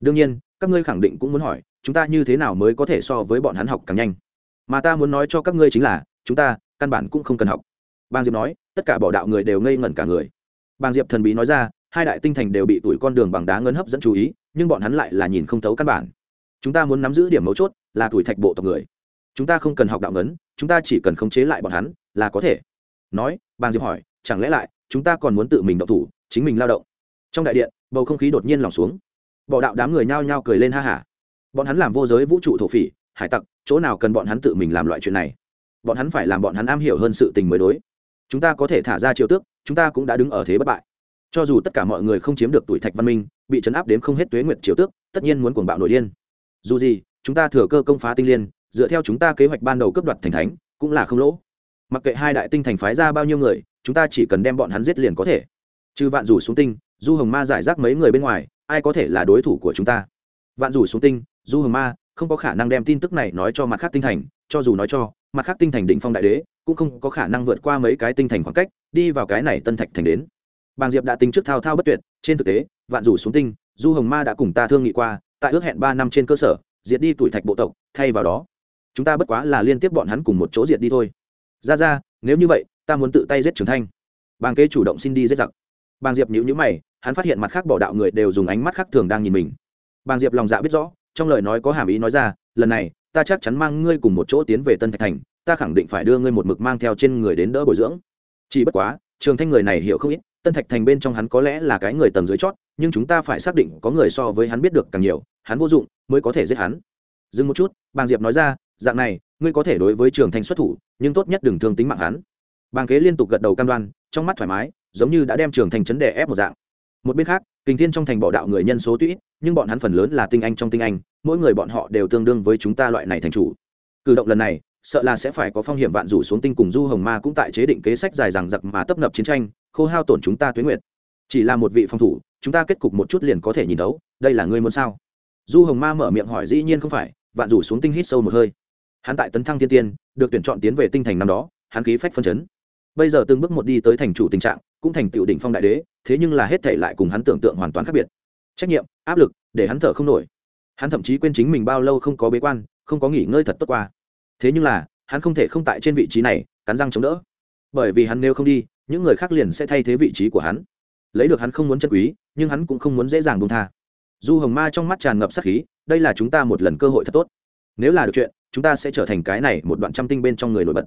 Đương nhiên, các ngươi khẳng định cũng muốn hỏi, chúng ta như thế nào mới có thể so với bọn hắn học càng nhanh? Mà ta muốn nói cho các ngươi chính là, chúng ta căn bản cũng không cần học. Bang diệp nói tất cả bỏ đạo người đều ngây ngẩn cả người. Bang diệp thần bí nói ra, hai đại tinh thành đều bị tuổi con đường bằng đá ngân hấp dẫn chú ý, nhưng bọn hắn lại là nhìn không thấu căn bản. Chúng ta muốn nắm giữ điểm mấu chốt, là tuổi thạch bộ tộc người. Chúng ta không cần học đạo ngấn, chúng ta chỉ cần khống chế lại bọn hắn, là có thể. Nói bang diệp hỏi, chẳng lẽ lại, chúng ta còn muốn tự mình động thủ, chính mình lao động? Trong đại điện, bầu không khí đột nhiên lỏng xuống. Bỏ đạo đám người nhao nhao cười lên ha hả bọn hắn làm vô giới vũ trụ thổ phỉ, hải tặc, chỗ nào cần bọn hắn tự mình làm loại chuyện này? Bọn hắn phải làm bọn hắn am hiểu hơn sự tình mới đối chúng ta có thể thả ra triều tước, chúng ta cũng đã đứng ở thế bất bại. Cho dù tất cả mọi người không chiếm được tuổi thạch văn minh, bị chấn áp đến không hết tuế nguyệt triều tước, tất nhiên muốn cuồng bạo nổi điên. Dù gì, chúng ta thừa cơ công phá tinh liên, dựa theo chúng ta kế hoạch ban đầu cấp đoạt thành thánh, cũng là không lỗ. Mặc kệ hai đại tinh thành phái ra bao nhiêu người, chúng ta chỉ cần đem bọn hắn giết liền có thể. Trừ vạn rủ xuống tinh, du hồng ma giải rác mấy người bên ngoài, ai có thể là đối thủ của chúng ta? Vạn rủ xuống tinh, du hồng ma không có khả năng đem tin tức này nói cho mặt khác tinh thành, cho dù nói cho mặt khác tinh thành định phong đại đế, cũng không có khả năng vượt qua mấy cái tinh thành khoảng cách, đi vào cái này tân thạch thành đến. Bàng diệp đã tính trước thao thao bất tuyệt, trên thực tế, vạn rủ xuống tinh, du hồng ma đã cùng ta thương nghị qua, tại ước hẹn ba năm trên cơ sở, diệt đi tuổi thạch bộ tộc, thay vào đó, chúng ta bất quá là liên tiếp bọn hắn cùng một chỗ diệt đi thôi. Ra ra, nếu như vậy, ta muốn tự tay giết trường thanh. Bàng kế chủ động xin đi giết giặc. Bàng diệp nhữ nhữ mày, hắn phát hiện mặt khác bỏ đạo người đều dùng ánh mắt khác thường đang nhìn mình. Bàng diệp lòng dạ biết rõ trong lời nói có hàm ý nói ra, lần này, ta chắc chắn mang ngươi cùng một chỗ tiến về tân thạch thành, ta khẳng định phải đưa ngươi một mực mang theo trên người đến đỡ bồi dưỡng. Chỉ bất quá, trường thanh người này hiểu không ít, tân thạch thành bên trong hắn có lẽ là cái người tầng dưới chót, nhưng chúng ta phải xác định có người so với hắn biết được càng nhiều, hắn vô dụng mới có thể giết hắn. Dừng một chút, bàng diệp nói ra, dạng này, ngươi có thể đối với trường thanh xuất thủ, nhưng tốt nhất đừng thương tính mạng hắn. Bàng kế liên tục gật đầu cam đoan, trong mắt thoải mái, giống như đã đem trường Thanh chấn đẻ ép một dạng. Một bên khác kình thiên trong thành bỏ đạo người nhân số tuy ít, nhưng bọn hắn phần lớn là tinh anh trong tinh anh, mỗi người bọn họ đều tương đương với chúng ta loại này thành chủ. Cử động lần này, sợ là sẽ phải có phong hiểm vạn rủ xuống tinh cùng du hồng ma cũng tại chế định kế sách dài rằng giặc mà tấp nập chiến tranh, khô hao tổn chúng ta tuyến nguyện chỉ là một vị phòng thủ, chúng ta kết cục một chút liền có thể nhìn thấu, đây là ngươi muốn sao? Du hồng ma mở miệng hỏi dĩ nhiên không phải, vạn rủ xuống tinh hít sâu một hơi. Hắn tại tấn thăng thiên tiên, được tuyển chọn tiến về tinh thành năm đó, hắn khí phách phân chấn bây giờ từng bước một đi tới thành chủ tình trạng, cũng thành tựu đỉnh phong đại đế, thế nhưng là hết thể lại cùng hắn tưởng tượng hoàn toàn khác biệt. Trách nhiệm, áp lực, để hắn thở không nổi. Hắn thậm chí quên chính mình bao lâu không có bế quan, không có nghỉ ngơi thật tốt qua. Thế nhưng là, hắn không thể không tại trên vị trí này, cắn răng chống đỡ. Bởi vì hắn nếu không đi, những người khác liền sẽ thay thế vị trí của hắn. Lấy được hắn không muốn chân quý, nhưng hắn cũng không muốn dễ dàng buông tha. Du hồng ma trong mắt tràn ngập sắc khí, đây là chúng ta một lần cơ hội thật tốt. Nếu là được chuyện, chúng ta sẽ trở thành cái này một đoạn trăm tinh bên trong người nổi bật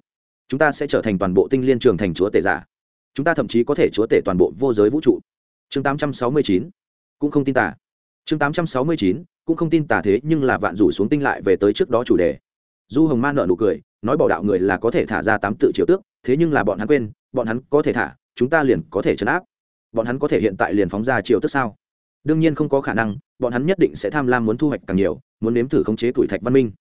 chúng ta sẽ trở thành toàn bộ tinh liên trường thành chúa tể giả. Chúng ta thậm chí có thể chúa tể toàn bộ vô giới vũ trụ. Chương 869 cũng không tin tả chương 869 cũng không tin tả thế nhưng là vạn rủ xuống tinh lại về tới trước đó chủ đề. Du hồng man nợ nụ cười, nói bỏ đạo người là có thể thả ra tám tự triệu tước, thế nhưng là bọn hắn quên, bọn hắn có thể thả, chúng ta liền có thể chấn áp. Bọn hắn có thể hiện tại liền phóng ra triệu tước sao? Đương nhiên không có khả năng, bọn hắn nhất định sẽ tham lam muốn thu hoạch càng nhiều, muốn nếm thử khống chế tuổi thạch văn minh.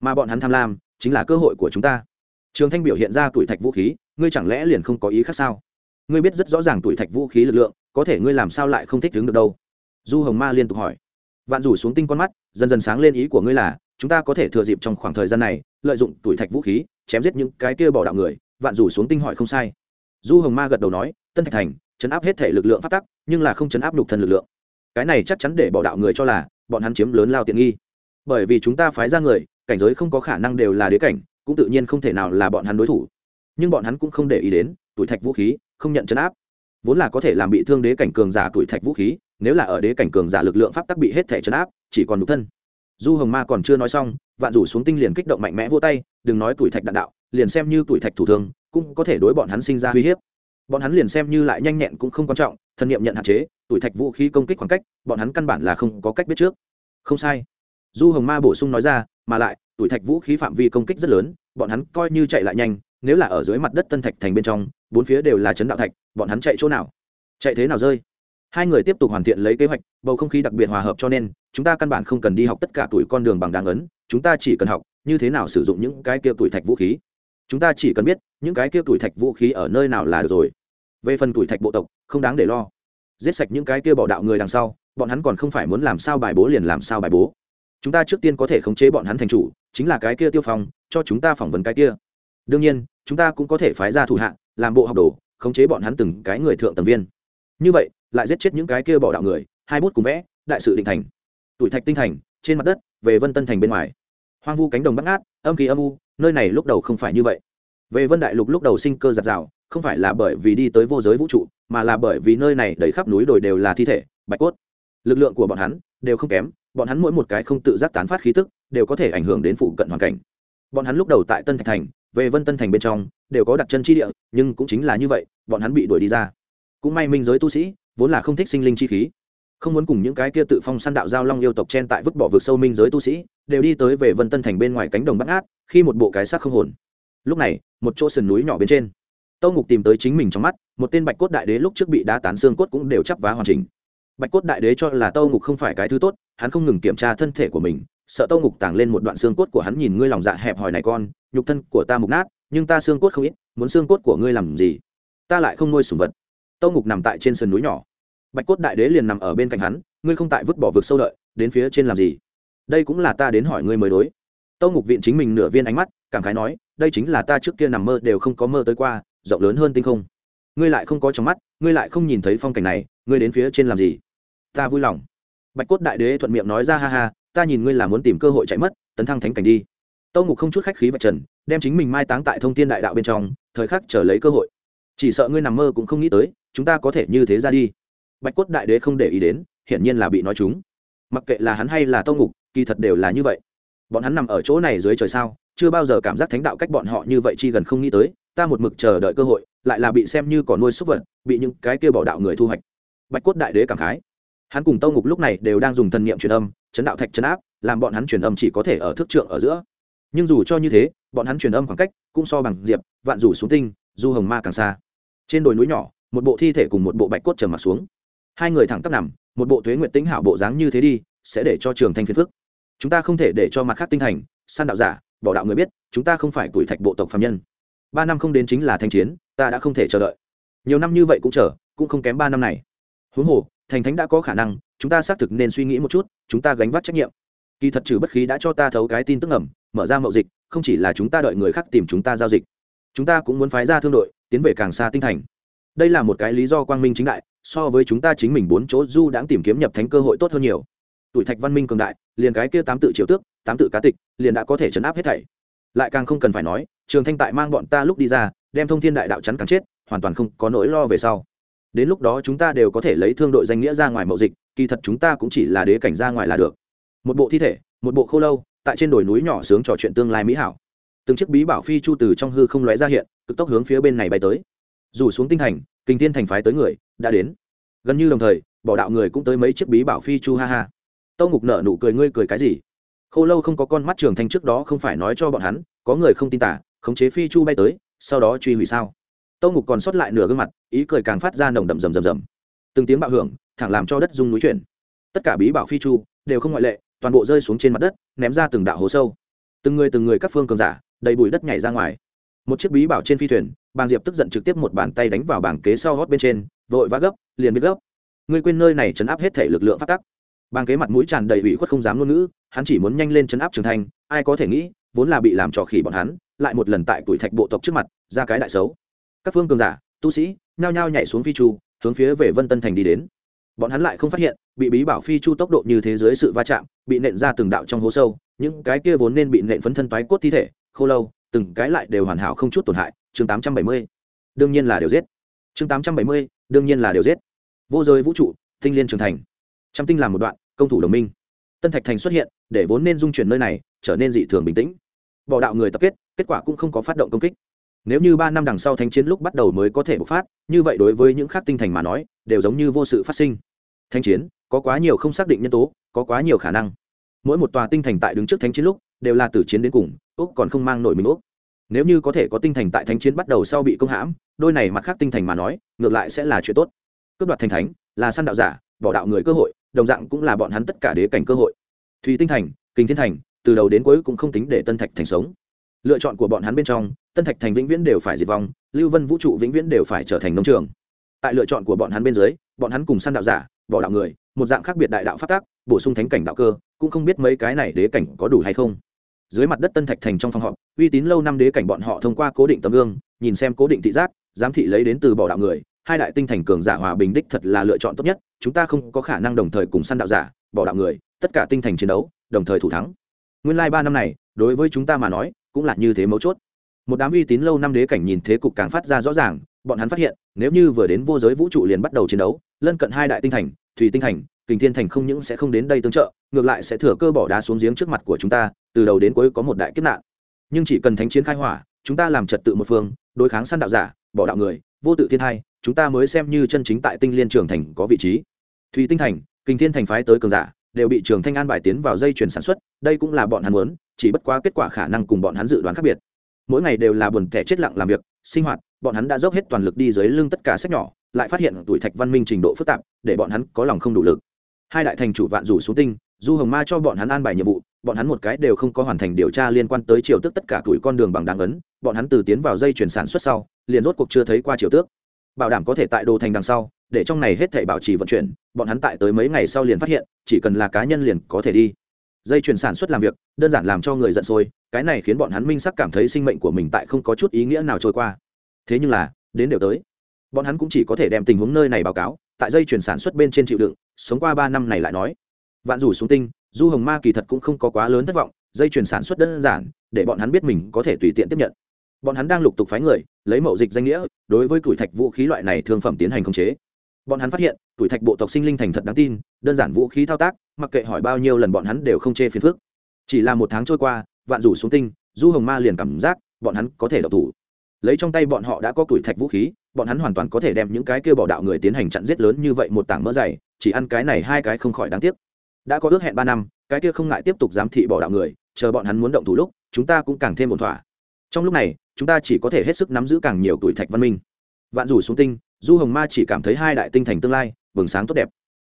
Mà bọn hắn tham lam, chính là cơ hội của chúng ta trường thanh biểu hiện ra tuổi thạch vũ khí, ngươi chẳng lẽ liền không có ý khác sao? Ngươi biết rất rõ ràng tuổi thạch vũ khí lực lượng, có thể ngươi làm sao lại không thích đứng được đâu? Du hồng ma liên tục hỏi. Vạn rủ xuống tinh con mắt, dần dần sáng lên ý của ngươi là, chúng ta có thể thừa dịp trong khoảng thời gian này, lợi dụng tuổi thạch vũ khí, chém giết những cái kia bỏ đạo người. Vạn rủ xuống tinh hỏi không sai. Du hồng ma gật đầu nói, tân thạch thành, chấn áp hết thể lực lượng phát tắc, nhưng là không chấn áp nhục thân lực lượng. Cái này chắc chắn để bỏ đạo người cho là, bọn hắn chiếm lớn lao tiện nghi. Bởi vì chúng ta phái ra người, cảnh giới không có khả năng đều là đế cảnh cũng tự nhiên không thể nào là bọn hắn đối thủ. Nhưng bọn hắn cũng không để ý đến, tuổi thạch vũ khí, không nhận chấn áp. Vốn là có thể làm bị thương đế cảnh cường giả tuổi thạch vũ khí, nếu là ở đế cảnh cường giả lực lượng pháp tắc bị hết thể chấn áp, chỉ còn nhục thân. Du hồng ma còn chưa nói xong, vạn rủ xuống tinh liền kích động mạnh mẽ vô tay, đừng nói tuổi thạch đạn đạo, liền xem như tuổi thạch thủ thường cũng có thể đối bọn hắn sinh ra uy hiếp. Bọn hắn liền xem như lại nhanh nhẹn cũng không quan trọng, thân nhiệm nhận hạn chế, tuổi thạch vũ khí công kích khoảng cách, bọn hắn căn bản là không có cách biết trước. Không sai. Du hồng ma bổ sung nói ra, mà lại tuổi thạch vũ khí phạm vi công kích rất lớn, bọn hắn coi như chạy lại nhanh, nếu là ở dưới mặt đất tân thạch thành bên trong, bốn phía đều là chấn đạo thạch, bọn hắn chạy chỗ nào? Chạy thế nào rơi? Hai người tiếp tục hoàn thiện lấy kế hoạch, bầu không khí đặc biệt hòa hợp cho nên, chúng ta căn bản không cần đi học tất cả tuổi con đường bằng đáng ấn chúng ta chỉ cần học như thế nào sử dụng những cái kia tuổi thạch vũ khí. Chúng ta chỉ cần biết những cái kia tuổi thạch vũ khí ở nơi nào là được rồi. Về phần tuổi thạch bộ tộc, không đáng để lo. Giết sạch những cái kia bỏ đạo người đằng sau, bọn hắn còn không phải muốn làm sao bài bố liền làm sao bài bố chúng ta trước tiên có thể khống chế bọn hắn thành chủ, chính là cái kia tiêu phong, cho chúng ta phỏng vấn cái kia. Đương nhiên, chúng ta cũng có thể phái ra thủ hạ, làm bộ học đồ, khống chế bọn hắn từng cái người thượng tầng viên. Như vậy, lại giết chết những cái kia bỏ đạo người, hai bút cùng vẽ, đại sự định thành. Tuổi thạch tinh thành, trên mặt đất, về vân tân thành bên ngoài. Hoang vu cánh đồng bắt ngát, âm kỳ âm u, nơi này lúc đầu không phải như vậy. Về vân đại lục lúc đầu sinh cơ giặt rào, không phải là bởi vì đi tới vô giới vũ trụ, mà là bởi vì nơi này đầy khắp núi đồi đều là thi thể, bạch cốt. Lực lượng của bọn hắn đều không kém bọn hắn mỗi một cái không tự giác tán phát khí tức, đều có thể ảnh hưởng đến phụ cận hoàn cảnh. Bọn hắn lúc đầu tại tân thạch thành, về vân tân thành bên trong, đều có đặt chân chi địa, nhưng cũng chính là như vậy, bọn hắn bị đuổi đi ra. Cũng may minh giới tu sĩ, vốn là không thích sinh linh chi khí. Không muốn cùng những cái kia tự phong săn đạo giao long yêu tộc chen tại vứt bỏ vực sâu minh giới tu sĩ, đều đi tới về vân tân thành bên ngoài cánh đồng bắt ngát, khi một bộ cái xác không hồn. Lúc này, một chỗ sườn núi nhỏ bên trên tâu ngục tìm tới chính mình trong mắt, một tên bạch cốt đại đế lúc trước bị đá tán xương cốt cũng đều chắp vá hoàn chỉnh bạch cốt đại đế cho là tâu ngục không phải cái thứ tốt, hắn không ngừng kiểm tra thân thể của mình, sợ tâu ngục tàng lên một đoạn xương cốt của hắn nhìn ngươi lòng dạ hẹp hòi này con, nhục thân của ta mục nát, nhưng ta xương cốt không ít, muốn xương cốt của ngươi làm gì? Ta lại không nuôi sùng vật. Tâu ngục nằm tại trên sườn núi nhỏ. Bạch cốt đại đế liền nằm ở bên cạnh hắn, ngươi không tại vứt bỏ vực sâu đợi, đến phía trên làm gì? Đây cũng là ta đến hỏi ngươi mới đối. Tâu ngục viện chính mình nửa viên ánh mắt, cảm khái nói, đây chính là ta trước kia nằm mơ đều không có mơ tới qua, rộng lớn hơn tinh không. Ngươi lại không có trong mắt, ngươi lại không nhìn thấy phong cảnh này, ngươi đến phía trên làm gì? Ta vui lòng. Bạch cốt đại đế thuận miệng nói ra, ha ha, ta nhìn ngươi là muốn tìm cơ hội chạy mất, tấn thăng thánh cảnh đi. Tâu ngục không chút khách khí vạch trần, đem chính mình mai táng tại thông tin đại đạo bên trong, thời khắc chờ lấy cơ hội. Chỉ sợ ngươi nằm mơ cũng không nghĩ tới, chúng ta có thể như thế ra đi. Bạch cốt đại đế không để ý đến, hiển nhiên là bị nói chúng. Mặc kệ là hắn hay là tâu ngục, kỳ thật đều là như vậy. Bọn hắn nằm ở chỗ này dưới trời sao, chưa bao giờ cảm giác thánh đạo cách bọn họ như vậy chi gần không nghĩ tới, ta một mực chờ đợi cơ hội, lại là bị xem như còn nuôi súc vật, bị những cái kia bỏ đạo người thu hoạch. Bạch cốt đại đế cảm khái hắn cùng tâu ngục lúc này đều đang dùng thần niệm truyền âm, chấn đạo thạch chấn áp, làm bọn hắn truyền âm chỉ có thể ở thước trượng ở giữa. Nhưng dù cho như thế, bọn hắn truyền âm khoảng cách cũng so bằng diệp, vạn rủ xuống tinh, du hồng ma càng xa. Trên đồi núi nhỏ, một bộ thi thể cùng một bộ bạch cốt trầm mặt xuống. Hai người thẳng tắp nằm, một bộ thuế nguyện tính hảo bộ dáng như thế đi, sẽ để cho trường thanh phiền phức. Chúng ta không thể để cho mặt khác tinh thành san đạo giả, bỏ đạo người biết, chúng ta không phải tuổi thạch bộ tộc phạm nhân. Ba năm không đến chính là thanh chiến, ta đã không thể chờ đợi. Nhiều năm như vậy cũng chờ, cũng không kém ba năm này huống hồ, thành thánh đã có khả năng, chúng ta xác thực nên suy nghĩ một chút, chúng ta gánh vác trách nhiệm. Kỳ thật trừ bất khí đã cho ta thấu cái tin tức ẩm mở ra mậu dịch, không chỉ là chúng ta đợi người khác tìm chúng ta giao dịch. Chúng ta cũng muốn phái ra thương đội, tiến về càng xa tinh thành. Đây là một cái lý do quang minh chính đại, so với chúng ta chính mình bốn chỗ du đãng tìm kiếm nhập thánh cơ hội tốt hơn nhiều. Tuổi thạch văn minh cường đại, liền cái kia tám tự triều tước, tám tự cá tịch, liền đã có thể chấn áp hết thảy. Lại càng không cần phải nói, trường thanh tại mang bọn ta lúc đi ra, đem thông thiên đại đạo chắn càng chết, hoàn toàn không có nỗi lo về sau đến lúc đó chúng ta đều có thể lấy thương đội danh nghĩa ra ngoài mậu dịch, kỳ thật chúng ta cũng chỉ là đế cảnh ra ngoài là được. Một bộ thi thể, một bộ khô lâu, tại trên đồi núi nhỏ sướng trò chuyện tương lai mỹ hảo. Từng chiếc bí bảo phi chu từ trong hư không lóe ra hiện, cực tốc hướng phía bên này bay tới. Dù xuống tinh thành, kinh thiên thành phái tới người, đã đến. Gần như đồng thời, bỏ đạo người cũng tới mấy chiếc bí bảo phi chu ha ha. Tâu ngục nợ nụ cười, ngươi cười cái gì? Khô lâu không có con mắt trường thanh trước đó không phải nói cho bọn hắn, có người không tin tả, khống chế phi chu bay tới, sau đó truy hủy sao? Tâu ngục còn sót lại nửa gương mặt, ý cười càng phát ra nồng đậm rầm rầm rầm. Từng tiếng bạo hưởng, thẳng làm cho đất rung núi chuyển. Tất cả bí bảo phi chu đều không ngoại lệ, toàn bộ rơi xuống trên mặt đất, ném ra từng đạo hố sâu. Từng người từng người các phương cường giả, đầy bụi đất nhảy ra ngoài. Một chiếc bí bảo trên phi thuyền, bàng diệp tức giận trực tiếp một bàn tay đánh vào bảng kế sau hót bên trên, vội vã gấp, liền biết gấp. Ngươi quên nơi này chấn áp hết thể lực lượng phát tắc. Bàng kế mặt mũi tràn đầy ủy khuất không dám ngôn ngữ, hắn chỉ muốn nhanh lên chấn áp trường thành, ai có thể nghĩ, vốn là bị làm trò khỉ bọn hắn, lại một lần tại tuổi thạch bộ tộc trước mặt, ra cái đại xấu các phương cường giả, tu sĩ, nhao nhao nhảy xuống phi chu, hướng phía về vân tân thành đi đến. Bọn hắn lại không phát hiện, bị bí bảo phi chu tốc độ như thế giới sự va chạm, bị nện ra từng đạo trong hố sâu, những cái kia vốn nên bị nện phấn thân toái cốt thi thể, khô lâu, từng cái lại đều hoàn hảo không chút tổn hại. Chương tám trăm bảy mươi, đương nhiên là điều giết. Chương tám trăm bảy mươi, đương nhiên là điều giết. Vô giới vũ trụ, tinh liên trường thành. Trăm tinh làm một đoạn, công thủ đồng minh. Tân thạch thành xuất hiện, để vốn nên dung chuyển nơi này, trở nên dị thường bình tĩnh. Bỏ đạo người tập kết kết quả cũng không có phát động công kích nếu như ba năm đằng sau thánh chiến lúc bắt đầu mới có thể bộc phát, như vậy đối với những khác tinh thành mà nói, đều giống như vô sự phát sinh. Thánh chiến, có quá nhiều không xác định nhân tố, có quá nhiều khả năng. Mỗi một tòa tinh thành tại đứng trước thánh chiến lúc, đều là tử chiến đến cùng, úc còn không mang nổi mình úc. Nếu như có thể có tinh thành tại thánh chiến bắt đầu sau bị công hãm, đôi này mặt khác tinh thành mà nói, ngược lại sẽ là chuyện tốt. Cướp đoạt thành thánh, là săn đạo giả, bỏ đạo người cơ hội, đồng dạng cũng là bọn hắn tất cả đế cảnh cơ hội. Thùy tinh thành kinh thiên thành, từ đầu đến cuối cũng không tính để tân thạch thành sống. Lựa chọn của bọn hắn bên trong tân thạch thành vĩnh viễn đều phải diệt vong, lưu vân vũ trụ vĩnh viễn đều phải trở thành nông trường. Tại lựa chọn của bọn hắn bên dưới, bọn hắn cùng săn đạo giả, bỏ đạo người, một dạng khác biệt đại đạo phát tác bổ sung thánh cảnh đạo cơ, cũng không biết mấy cái này đế cảnh có đủ hay không. Dưới mặt đất tân thạch thành trong phòng họp, uy tín lâu năm đế cảnh bọn họ thông qua cố định tấm gương, nhìn xem cố định thị giác, giám thị lấy đến từ bỏ đạo người, hai đại tinh thành cường giả hòa bình đích thật là lựa chọn tốt nhất, chúng ta không có khả năng đồng thời cùng săn đạo giả, bỏ đạo người, tất cả tinh thành chiến đấu, đồng thời thủ thắng. Nguyên lai ba năm này, đối với chúng ta mà nói, cũng là như thế mấu chốt một đám uy tín lâu năm đế cảnh nhìn thế cục càng phát ra rõ ràng, bọn hắn phát hiện, nếu như vừa đến vô giới vũ trụ liền bắt đầu chiến đấu, lân cận hai đại tinh thành, thủy tinh thành, kình thiên thành không những sẽ không đến đây tương trợ, ngược lại sẽ thừa cơ bỏ đá xuống giếng trước mặt của chúng ta, từ đầu đến cuối có một đại kiếp nạn. Nhưng chỉ cần thánh chiến khai hỏa, chúng ta làm trật tự một phương, đối kháng săn đạo giả, bỏ đạo người, vô tự thiên hai, chúng ta mới xem như chân chính tại tinh liên trường thành có vị trí. Thủy tinh thành, kình thiên thành phái tới cường giả, đều bị trường thanh an bài tiến vào dây chuyển sản xuất, đây cũng là bọn hắn muốn, chỉ bất quá kết quả khả năng cùng bọn hắn dự đoán khác biệt mỗi ngày đều là buồn kẻ chết lặng làm việc, sinh hoạt, bọn hắn đã dốc hết toàn lực đi dưới lưng tất cả sách nhỏ, lại phát hiện tuổi thạch văn minh trình độ phức tạp, để bọn hắn có lòng không đủ lực. Hai đại thành chủ vạn rủ xuống tinh, du hồng ma cho bọn hắn an bài nhiệm vụ, bọn hắn một cái đều không có hoàn thành điều tra liên quan tới triều tước tất cả tuổi con đường bằng đáng ấn, bọn hắn từ tiến vào dây chuyển sản xuất sau, liền rốt cuộc chưa thấy qua triều tước. Bảo đảm có thể tại đồ thành đằng sau, để trong này hết thể bảo trì vận chuyển, bọn hắn tại tới mấy ngày sau liền phát hiện, chỉ cần là cá nhân liền có thể đi dây chuyển sản xuất làm việc, đơn giản làm cho người giận sôi, cái này khiến bọn hắn minh sắc cảm thấy sinh mệnh của mình tại không có chút ý nghĩa nào trôi qua. Thế nhưng là, đến đều tới. Bọn hắn cũng chỉ có thể đem tình huống nơi này báo cáo, tại dây chuyển sản xuất bên trên chịu đựng, sống qua ba năm này lại nói. Vạn rủ xuống tinh, du hồng ma kỳ thật cũng không có quá lớn thất vọng, dây chuyển sản xuất đơn giản, để bọn hắn biết mình có thể tùy tiện tiếp nhận. Bọn hắn đang lục tục phái người, lấy mậu dịch danh nghĩa, đối với củi thạch vũ khí loại này thương phẩm tiến hành khống chế. Bọn hắn phát hiện, tuổi thạch bộ tộc sinh linh thành thật đáng tin, đơn giản vũ khí thao tác mặc kệ hỏi bao nhiêu lần bọn hắn đều không chê phiền phức. Chỉ là một tháng trôi qua, vạn rủ xuống tinh, du hồng ma liền cảm giác bọn hắn có thể độc thủ. Lấy trong tay bọn họ đã có củi thạch vũ khí, bọn hắn hoàn toàn có thể đem những cái kia bỏ đạo người tiến hành chặn giết lớn như vậy một tảng mỡ dày, chỉ ăn cái này hai cái không khỏi đáng tiếc. Đã có ước hẹn ba năm, cái kia không ngại tiếp tục giám thị bỏ đạo người, chờ bọn hắn muốn động thủ lúc, chúng ta cũng càng thêm một thỏa. Trong lúc này, chúng ta chỉ có thể hết sức nắm giữ càng nhiều tuổi thạch văn minh. Vạn rủ xuống tinh, du hồng ma chỉ cảm thấy hai đại tinh thành tương lai vầng sáng tốt đẹp.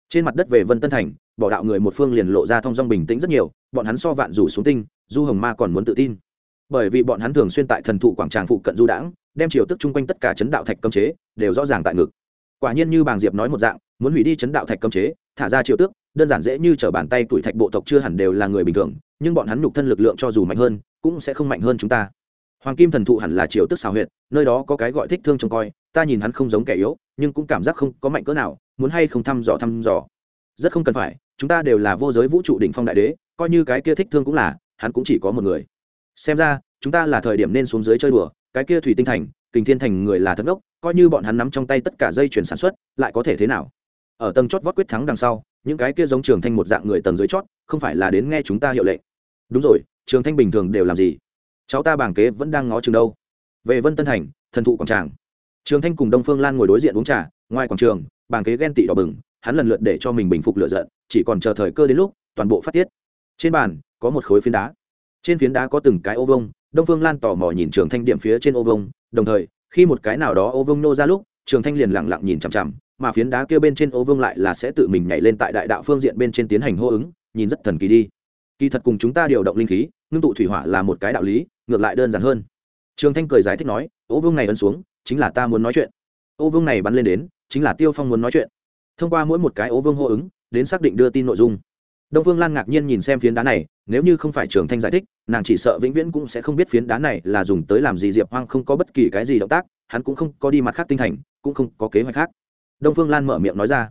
Trên mặt đất về vân tân thành bỏ đạo người một phương liền lộ ra thông dong bình tĩnh rất nhiều, bọn hắn so vạn rủ xuống tinh, du hồng ma còn muốn tự tin. Bởi vì bọn hắn thường xuyên tại thần thụ quảng tràng phụ cận du đãng, đem chiều tức chung quanh tất cả chấn đạo thạch cấm chế, đều rõ ràng tại ngực. Quả nhiên như bàng diệp nói một dạng, muốn hủy đi chấn đạo thạch cấm chế, thả ra chiều tước, đơn giản dễ như t r ở bàn tay tuổi thạch bộ tộc chưa hẳn đều là người bình thường, nhưng bọn hắn nhục thân lực lượng cho dù mạnh hơn, cũng sẽ không mạnh hơn chúng ta. Hoàng kim thần thụ hẳn là triều tức xào huyện nơi đó có cái gọi thích thương trông coi, ta nhìn hắn không giống kẻ yếu, nhưng cũng cảm giác không có mạnh cỡ nào, muốn hay không thăm dò thăm dò. Rất không cần phải chúng ta đều là vô giới vũ trụ đỉnh phong đại đế, coi như cái kia thích thương cũng là, hắn cũng chỉ có một người. Xem ra, chúng ta là thời điểm nên xuống dưới chơi đùa, cái kia thủy tinh thành, kình thiên thành người là thất ốc coi như bọn hắn nắm trong tay tất cả dây chuyển sản xuất, lại có thể thế nào? Ở tầng chót vót quyết thắng đằng sau, những cái kia giống trường thanh một dạng người tầng dưới chót, không phải là đến nghe chúng ta hiệu lệnh. Đúng rồi, trường thanh bình thường đều làm gì? Cháu ta bảng kế vẫn đang ngó chừng đâu. Về vân tân thành, thần thụ quảng tràng. Trường thanh cùng đông phương lan ngồi đối diện uống trà, ngoài quảng trường, bảng kế ghen tị đỏ bừng hắn lần lượt để cho mình bình phục lựa giận, chỉ còn chờ thời cơ đến lúc, toàn bộ phát tiết. Trên bàn, có một khối phiến đá. Trên phiến đá có từng cái ô vông đông phương lan tò mò nhìn trường thanh điểm phía trên ô vông đồng thời, khi một cái nào đó ô vông nô ra lúc, trường thanh liền lẳng lặng nhìn chằm chằm, mà phiến đá kia bên trên ô vông lại là sẽ tự mình nhảy lên tại đại đạo phương diện bên trên tiến hành hô ứng, nhìn rất thần kỳ đi. Kỳ thật cùng chúng ta điều động linh khí, ngưng tụ thủy hỏa là một cái đạo lý, ngược lại đơn giản hơn. Trường thanh cười giải thích nói, ô vương này ấn xuống, chính là ta muốn nói chuyện. Ô vương này bắn lên đến, chính là tiêu phong muốn nói chuyện thông qua mỗi một cái ố vương hô ứng, đến xác định đưa tin nội dung. Đông phương lan ngạc nhiên nhìn xem phiến đá này, nếu như không phải trường thanh giải thích, nàng chỉ sợ vĩnh viễn cũng sẽ không biết phiến đá này là dùng tới làm gì, diệp hoang không có bất kỳ cái gì động tác, hắn cũng không có đi mặt khác tinh thành, cũng không có kế hoạch khác. Đông phương lan mở miệng nói ra.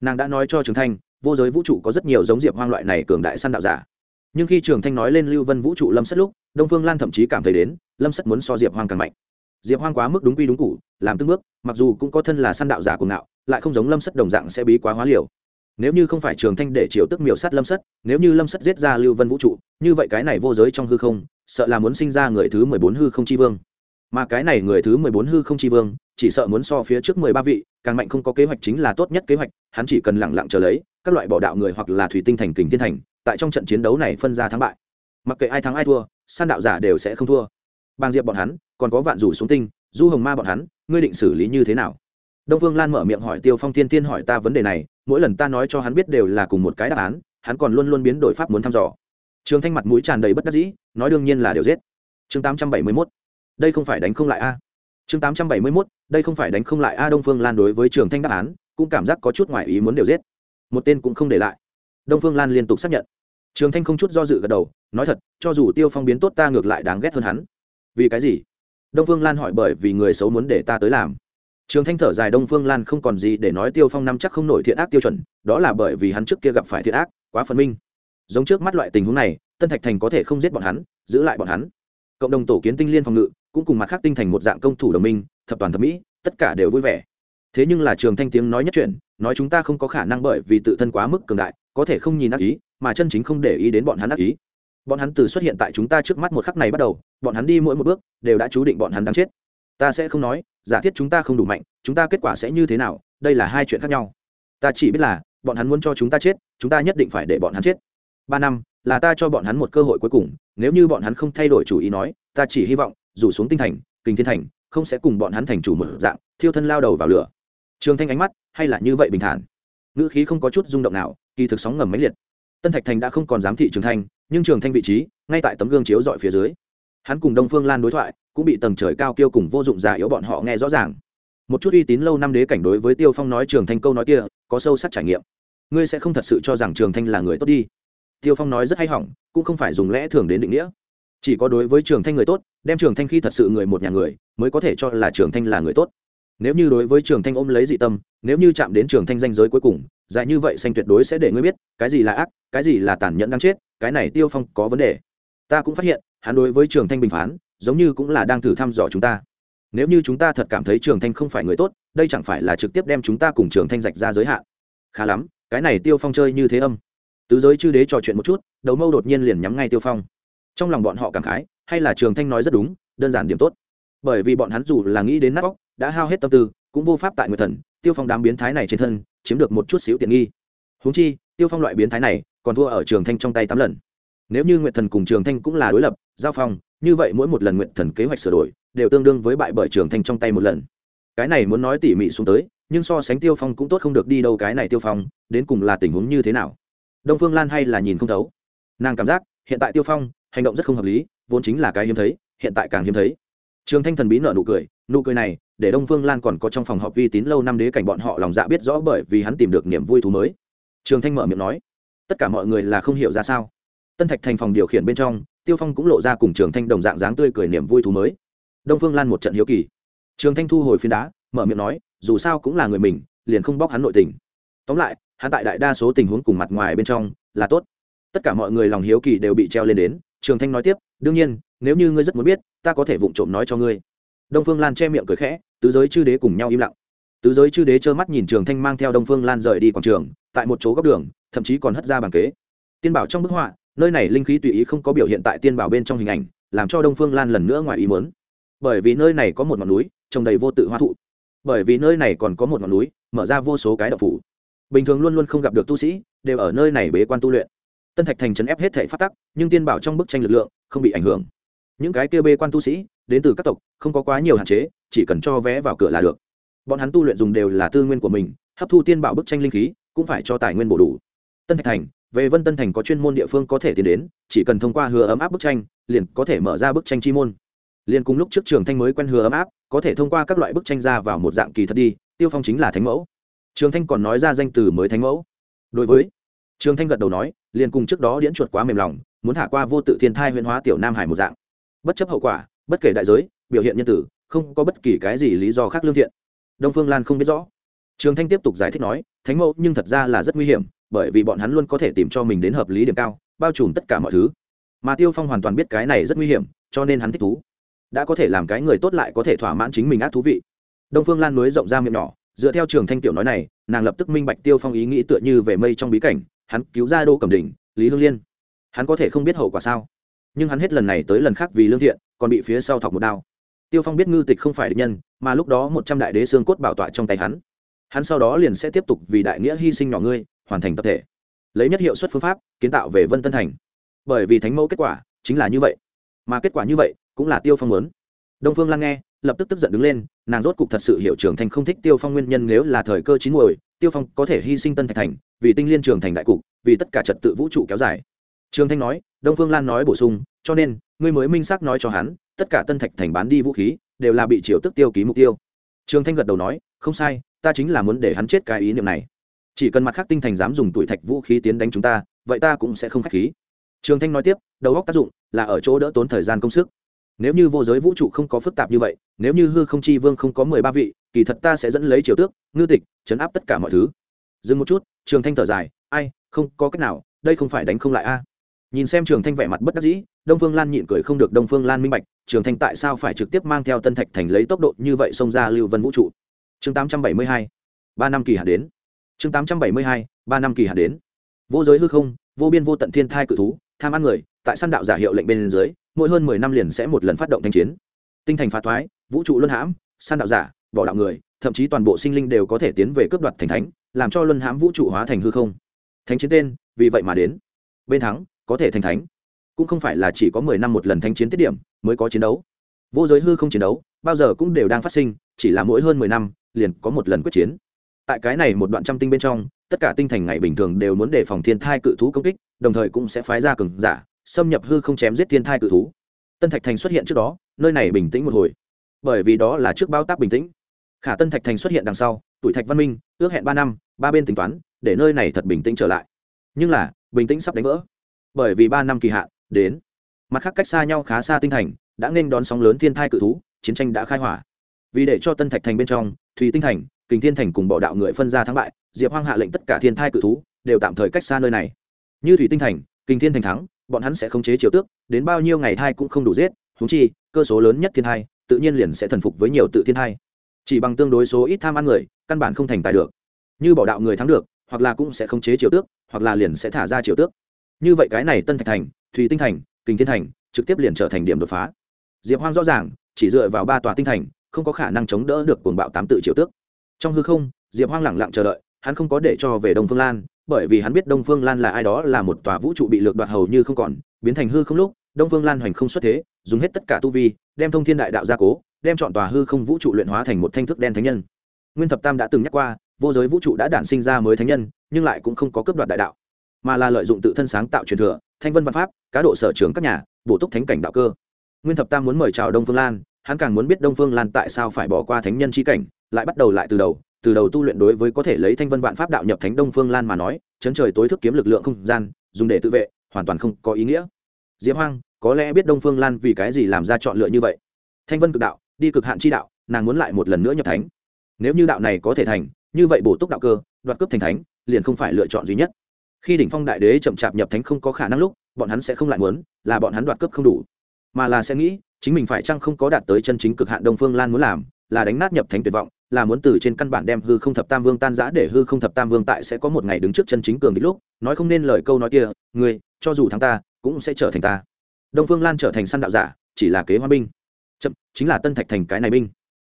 Nàng đã nói cho trường thanh, vô giới vũ trụ có rất nhiều giống diệp hoang loại này cường đại săn đạo giả. Nhưng khi trường thanh nói lên lưu vân vũ trụ lâm sất lúc, đông phương lan thậm chí cảm thấy đến, lâm sất muốn so diệp hoang càng mạnh. Diệp hoang quá mức đúng quy đúng cụ làm tương bước, mặc dù cũng có thân là săn đạo giả cuồng ngạo lại không giống lâm sắt đồng dạng sẽ bí quá hóa liều. Nếu như không phải trường thanh để triều tức miểu sát lâm sắt, nếu như lâm sắt giết ra lưu vân vũ trụ như vậy cái này vô giới trong hư không sợ là muốn sinh ra người thứ mười bốn hư không chi vương. Mà cái này người thứ mười bốn hư không chi vương chỉ sợ muốn so phía trước mười ba vị càng mạnh không có kế hoạch chính là tốt nhất kế hoạch hắn chỉ cần lẳng lặng chờ lấy các loại bỏ đạo người hoặc là thủy tinh thành kình thiên thành tại trong trận chiến đấu này phân ra thắng bại. Mặc kệ ai thắng ai thua san đạo giả đều sẽ không thua. Bang diệp bọn hắn còn có vạn rủ xuống tinh du hồng ma bọn hắn ngươi định xử lý như thế nào? Đông vương lan mở miệng hỏi tiêu phong tiên tiên hỏi ta vấn đề này, mỗi lần ta nói cho hắn biết đều là cùng một cái đáp án, hắn còn luôn luôn biến đổi pháp muốn thăm dò. Trường thanh mặt mũi tràn đầy bất đắc dĩ, nói đương nhiên là điều giết. Chương tám trăm bảy mươi mốt. Đây không phải đánh không lại a. Chương tám trăm bảy mươi mốt. Đây không phải đánh không lại a, đông phương lan đối với trường thanh đáp án, cũng cảm giác có chút ngoài ý muốn điều giết. Một tên cũng không để lại. Đông phương lan liên tục xác nhận. Trường thanh không chút do dự gật đầu, nói thật, cho dù tiêu phong biến tốt ta ngược lại đáng ghét hơn hắn. Vì cái gì? Đông phương lan hỏi bởi vì người xấu muốn để ta tới làm trường thanh thở dài đông phương lan không còn gì để nói tiêu phong năm chắc không nổi thiện ác tiêu chuẩn, đó là bởi vì hắn trước kia gặp phải thiện ác, quá phân minh. Giống trước mắt loại tình huống này, tân thạch thành có thể không giết bọn hắn, giữ lại bọn hắn. Cộng đồng tổ kiến tinh liên phòng ngự, cũng cùng mặt khác tinh thành một dạng công thủ đồng minh, thập toàn thập mỹ, tất cả đều vui vẻ. Thế nhưng là trường thanh tiếng nói nhất chuyện nói chúng ta không có khả năng bởi vì tự thân quá mức cường đại, có thể không nhìn ác ý, mà chân chính không để ý đến bọn hắn ác ý. Bọn hắn từ xuất hiện tại chúng ta trước mắt một khắc này bắt đầu, bọn hắn đi mỗi một bước, đều đã chú định bọn hắn đang chết ta sẽ không nói, giả thiết chúng ta không đủ mạnh, chúng ta kết quả sẽ như thế nào, đây là hai chuyện khác nhau. Ta chỉ biết là, bọn hắn muốn cho chúng ta chết, chúng ta nhất định phải để bọn hắn chết. Ba năm, là ta cho bọn hắn một cơ hội cuối cùng, nếu như bọn hắn không thay đổi chủ ý nói, ta chỉ hy vọng, dù xuống tinh thành, kinh thiên thành, không sẽ cùng bọn hắn thành chủ một dạng, thiêu thân lao đầu vào lửa. Trường thanh ánh mắt, hay là như vậy bình thản. Ngữ khí không có chút rung động nào, kỳ thực sóng ngầm máy liệt. Tân thạch thành đã không còn giám thị trường thanh, nhưng trường thanh vị trí, ngay tại tấm gương chiếu dọi phía dưới. Hắn cùng đông phương lan đối thoại cũng bị tầng trời cao kêu cùng vô dụng già yếu bọn họ nghe rõ ràng. Một chút uy tín lâu năm đế cảnh đối với tiêu phong nói trường thanh câu nói kia, có sâu sắc trải nghiệm. Ngươi sẽ không thật sự cho rằng trường thanh là người tốt đi. Tiêu phong nói rất hay hỏng, cũng không phải dùng lẽ thường đến định nghĩa. Chỉ có đối với trường thanh người tốt, đem trường thanh khi thật sự người một nhà người, mới có thể cho là trường thanh là người tốt. Nếu như đối với trường thanh ôm lấy dị tâm, nếu như chạm đến trường thanh danh giới cuối cùng, dài như vậy xanh tuyệt đối sẽ để ngươi biết, cái gì là ác, cái gì là tàn nhẫn đáng chết, cái này tiêu phong có vấn đề. Ta cũng phát hiện, hắn đối với trường thanh bình phán giống như cũng là đang thử thăm dò chúng ta. Nếu như chúng ta thật cảm thấy trường thanh không phải người tốt đây chẳng phải là trực tiếp đem chúng ta cùng trường thanh rạch ra giới hạn. Khá lắm cái này tiêu phong chơi như thế âm. Tứ giới chư đế trò chuyện một chút đầu mâu đột nhiên liền nhắm ngay tiêu phong. Trong lòng bọn họ cảm khái hay là trường thanh nói rất đúng đơn giản điểm tốt. Bởi vì bọn hắn dù là nghĩ đến nát óc, đã hao hết tâm tư cũng vô pháp tại người thần tiêu phong đám biến thái này trên thân chiếm được một chút xíu tiện nghi. Húng chi tiêu phong loại biến thái này còn thua ở trường thanh trong tay tám lần. Nếu như nguyệt thần cùng trường thanh cũng là đối lập giao phong như vậy mỗi một lần nguyện thần kế hoạch sửa đổi, đều tương đương với bại bởi trường thanh trong tay một lần. Cái này muốn nói tỉ mỉ xuống tới, nhưng so sánh tiêu phong cũng tốt không được đi đâu cái này tiêu phong, đến cùng là tình huống như thế nào? Đông phương lan hay là nhìn không thấu? Nàng cảm giác, hiện tại tiêu phong, hành động rất không hợp lý, vốn chính là cái hiếm thấy, hiện tại càng hiếm thấy. Trường thanh thần bí nợ nụ cười nụ cười này, để đông phương lan còn có trong phòng họp uy tín lâu năm đế cảnh bọn họ lòng dạ biết rõ bởi vì hắn tìm được niềm vui thú mới. Trường thanh mở miệng nói, tất cả mọi người là không hiểu ra sao. Tân thạch thành phòng điều khiển bên trong tiêu phong cũng lộ ra cùng trường thanh đồng dạng dáng tươi cười niềm vui thú mới. Đông phương lan một trận hiếu kỳ. Trường thanh thu hồi phiến đá, mở miệng nói, dù sao cũng là người mình, liền không bóc hắn nội tình. Tóm lại, hắn tại đại đa số tình huống cùng mặt ngoài bên trong, là tốt. Tất cả mọi người lòng hiếu kỳ đều bị treo lên đến. Trường thanh nói tiếp, đương nhiên, nếu như ngươi rất muốn biết, ta có thể vụng trộm nói cho ngươi. Đông phương lan che miệng cười khẽ, tứ giới chư đế cùng nhau im lặng. Tứ giới chư đế trơ mắt nhìn trường thanh mang theo đông phương lan rời đi quảng trường, tại một chỗ góc đường, thậm chí còn hất ra bàn kế. Tiên bảo trong bức họa nơi này linh khí tùy ý không có biểu hiện tại tiên bảo bên trong hình ảnh, làm cho đông phương lan lần nữa ngoài ý mớn bởi vì nơi này có một ngọn núi trồng đầy vô tự hoa thụ. Bởi vì nơi này còn có một ngọn núi, mở ra vô số cái đậu phủ. Bình thường luôn luôn không gặp được tu sĩ, đều ở nơi này bế quan tu luyện. Tân thạch thành trấn ép hết thể phát tắc, nhưng tiên bảo trong bức tranh lực lượng không bị ảnh hưởng. Những cái kia bê quan tu sĩ, đến từ các tộc, không có quá nhiều hạn chế, chỉ cần cho vé vào cửa là được. Bọn hắn tu luyện dùng đều là tư nguyên của mình, hấp thu tiên bảo bức tranh linh khí, cũng phải cho tài nguyên bổ đủ. Tân thạch thành về vân tân thành có chuyên môn địa phương có thể tiến đến, chỉ cần thông qua hứa ấm áp bức tranh, liền có thể mở ra bức tranh chi môn. Liền cùng lúc trước trường thanh mới quen hứa ấm áp, có thể thông qua các loại bức tranh ra vào một dạng kỳ thật đi, tiêu phong chính là thánh mẫu. Trường thanh còn nói ra danh từ mới thánh mẫu. Đối với, trường thanh gật đầu nói, liền cùng trước đó điễn chuột quá mềm lòng, muốn thả qua vô tự thiên thai huyễn hóa tiểu nam hải một dạng. Bất chấp hậu quả, bất kể đại giới, biểu hiện nhân tử, không có bất kỳ cái gì lý do khác lương thiện. Đông phương lan không biết rõ trường thanh tiếp tục giải thích nói, thánh mẫu, nhưng thật ra là rất nguy hiểm, bởi vì bọn hắn luôn có thể tìm cho mình đến hợp lý điểm cao, bao trùm tất cả mọi thứ. Mà tiêu phong hoàn toàn biết cái này rất nguy hiểm, cho nên hắn thích thú. Đã có thể làm cái người tốt lại có thể thỏa mãn chính mình ác thú vị. Đông phương lan núi rộng ra miệng nhỏ, dựa theo trường thanh tiểu nói này, nàng lập tức minh bạch tiêu phong ý nghĩ tựa như về mây trong bí cảnh, hắn cứu ra đô cẩm đình, lý hương liên. Hắn có thể không biết hậu quả sao? Nhưng hắn hết lần này tới lần khác vì lương thiện, còn bị phía sau thọc một đao. Tiêu phong biết ngư tịch không phải địch nhân, mà lúc đó một trăm đại đế xương cốt bảo tọa trong tay hắn hắn sau đó liền sẽ tiếp tục vì đại nghĩa hy sinh nhỏ ngươi, hoàn thành tập thể. Lấy nhất hiệu suất phương pháp, kiến tạo về vân tân thành. Bởi vì thánh mẫu kết quả chính là như vậy. Mà kết quả như vậy cũng là tiêu phong muốn. Đông phương lan nghe, lập tức tức giận đứng lên, nàng rốt cục thật sự hiệu trưởng thành không thích tiêu phong nguyên nhân nếu là thời cơ chín muồi, tiêu phong có thể hy sinh tân thạch thành, vì tinh liên trường thành đại cục, vì tất cả trật tự vũ trụ kéo dài. Trường thanh nói, đông phương lan nói bổ sung, cho nên, ngươi mới minh xác nói cho hắn, tất cả tân thạch thành bán đi vũ khí, đều là bị triều tức tiêu ký mục tiêu. Trường thanh gật đầu nói, không sai ta chính là muốn để hắn chết cái ý niệm này. Chỉ cần mặt khác tinh thành dám dùng tuổi thạch vũ khí tiến đánh chúng ta, vậy ta cũng sẽ không k h á c h khí. Trường thanh nói tiếp, đầu góc tác dụng là ở chỗ đỡ tốn thời gian công sức. Nếu như vô giới vũ trụ không có phức tạp như vậy, nếu như hư không chi vương không có mười ba vị, kỳ thật ta sẽ dẫn lấy triều tước, ngư tịch chấn áp tất cả mọi thứ. Dừng một chút, trường thanh thở dài, ai, không có cách nào, đây không phải đánh không lại a. Nhìn xem trường thanh vẻ mặt bất đắc dĩ, đông phương lan nhịn cười không được, đông phương lan minh bạch, trường thanh tại sao phải trực tiếp mang theo tân thạch thành lấy tốc độ như vậy xông ra lưu vân vũ trụ? Chương tám trăm bảy mươi hai, ba năm kỳ hạn đến. Chương tám trăm bảy mươi hai, ba năm kỳ hạn đến. Vô giới hư không, vô biên vô tận thiên thai cự thú, tham ăn người, tại săn đạo giả hiệu lệnh bên dưới, mỗi hơn mười năm liền sẽ một lần phát động thanh chiến. Tinh thành phá thoái, vũ trụ luân hãm, săn đạo giả, bỏ đạo người, thậm chí toàn bộ sinh linh đều có thể tiến về cướp đoạt thành thánh, làm cho luân hãm vũ trụ hóa thành hư không. Thánh chiến tên, vì vậy mà đến. Bên thắng, có thể thành thánh. Cũng không phải là chỉ có mười năm một lần thánh chiến tiết điểm mới có chiến đấu. Vô giới hư không chiến đấu, bao giờ cũng đều đang phát sinh, chỉ là mỗi hơn mười năm liền có một lần quyết chiến. Tại cái này một đoạn trăm tinh bên trong, tất cả tinh thành ngày bình thường đều muốn đề phòng thiên thai cự thú công kích, đồng thời cũng sẽ phái ra cường giả, xâm nhập hư không chém giết thiên thai cự thú. Tân thạch thành xuất hiện trước đó, nơi này bình tĩnh một hồi. Bởi vì đó là trước bao tác bình tĩnh. Khả tân thạch thành xuất hiện đằng sau, tuổi thạch văn minh, ước hẹn ba năm, ba bên tính toán, để nơi này thật bình tĩnh trở lại. Nhưng là, bình tĩnh sắp đánh vỡ. Bởi vì ba năm kỳ hạn, đến. Mặt khác cách xa nhau khá xa tinh thành, đã nên đón sóng lớn thiên thai cự thú, chiến tranh đã khai hỏa. Vì để cho tân thạch thành bên trong thùy tinh thành, kình thiên thành cùng bỏ đạo người phân ra thắng bại, diệp hoang hạ lệnh tất cả thiên thai cự thú đều tạm thời cách xa nơi này. Như thủy tinh thành, kình thiên thành thắng, bọn hắn sẽ không chế triều tước, đến bao nhiêu ngày thai cũng không đủ giết thú chi, cơ số lớn nhất thiên thai, tự nhiên liền sẽ thần phục với nhiều tự thiên thai. Chỉ bằng tương đối số ít tham ăn người, căn bản không thành tài được. Như bỏ đạo người thắng được, hoặc là cũng sẽ không chế triều tước, hoặc là liền sẽ thả ra triều tước. Như vậy cái này tân thạch thành thủy tinh thành, kình thiên thành, trực tiếp liền trở thành điểm đột phá. Diệp hoang rõ ràng, chỉ dựa vào ba tòa tinh thành không có khả năng chống đỡ được cuồng bạo tám tự triệu tước. Trong hư không, diệp hoang lẳng lặng chờ đợi, hắn không có để cho về đông phương lan, bởi vì hắn biết đông phương lan là ai đó là một tòa vũ trụ bị lược đoạt hầu như không còn, biến thành hư không lúc, đông phương lan hoành không xuất thế, dùng hết tất cả tu vi, đem thông thiên đại đạo gia cố, đem chọn tòa hư không vũ trụ luyện hóa thành một thanh thức đen thánh nhân. Nguyên thập tam đã từng nhắc qua, vô giới vũ trụ đã đản sinh ra mới thánh nhân, nhưng lại cũng không có cấp đoạt đại đạo, mà là lợi dụng tự thân sáng tạo truyền thừa, thanh vân văn pháp, cá độ sở trường các nhà, bổ túc thánh cảnh đạo cơ. Nguyên thập tam muốn mời chào đông phương lan hắn càng muốn biết đông phương lan tại sao phải bỏ qua thánh nhân chi cảnh, lại bắt đầu lại từ đầu từ đầu tu luyện đối với có thể lấy thanh vân vạn pháp đạo nhập thánh đông phương lan mà nói, chấn trời tối thức kiếm lực lượng không gian, dùng để tự vệ, hoàn toàn không có ý nghĩa. Diệp hoang, có lẽ biết đông phương lan vì cái gì làm ra chọn lựa như vậy? Thanh vân cực đạo, đi cực hạn chi đạo, nàng muốn lại một lần nữa nhập thánh. Nếu như đạo này có thể thành, như vậy bổ túc đạo cơ, đoạt cướp thành thánh, liền không phải lựa chọn duy nhất. Khi đỉnh phong đại đế chậm chạp nhập thánh không có khả năng lúc, bọn hắn sẽ không lại muốn, là bọn hắn đoạt cướp không đủ mà là sẽ nghĩ, chính mình phải chăng không có đạt tới chân chính cực hạn đông phương lan muốn làm, là đánh nát nhập thánh tuyệt vọng, là muốn từ trên căn bản đem hư không thập tam vương tan giã để hư không thập tam vương tại sẽ có một ngày đứng trước chân chính cường địch lúc, nói không nên lời câu nói kia người cho dù thắng ta, cũng sẽ trở thành ta. Đông phương lan trở thành săn đạo giả, chỉ là kế hoa binh. Chậm, chính là tân thạch thành cái này binh.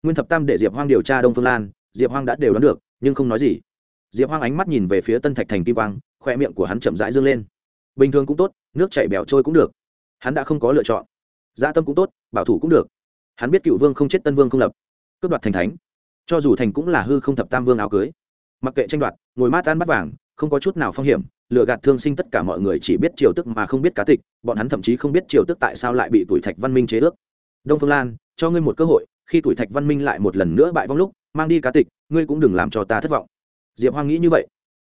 Nguyên thập tam để diệp hoang điều tra đông phương lan, diệp hoang đã đều đoán được, nhưng không nói gì. Diệp hoang ánh mắt nhìn về phía tân thạch thành kim quang, khoe miệng của hắn chậm rãi dương lên. Bình thường cũng tốt, nước chảy bẻo trôi cũng được. Hắn đã không có lựa chọn dã tâm cũng tốt, bảo thủ cũng được. Hắn biết cựu vương không chết tân vương không lập. Cướp đoạt thành thánh. Cho dù thành cũng là hư không thập tam vương áo cưới. Mặc kệ tranh đoạt, ngồi mát ăn bắt vàng, không có chút nào phong hiểm lựa gạt thương sinh tất cả mọi người chỉ biết triều tức mà không biết cá tịch, bọn hắn thậm chí không biết triều tức tại sao lại bị tuổi thạch văn minh chế ước. Đông phương lan, cho ngươi một cơ hội, khi tuổi thạch văn minh lại một lần nữa bại vong lúc, mang đi cá tịch, ngươi cũng đừng làm cho ta thất vọng. Diệp hoang nghĩ như vậy.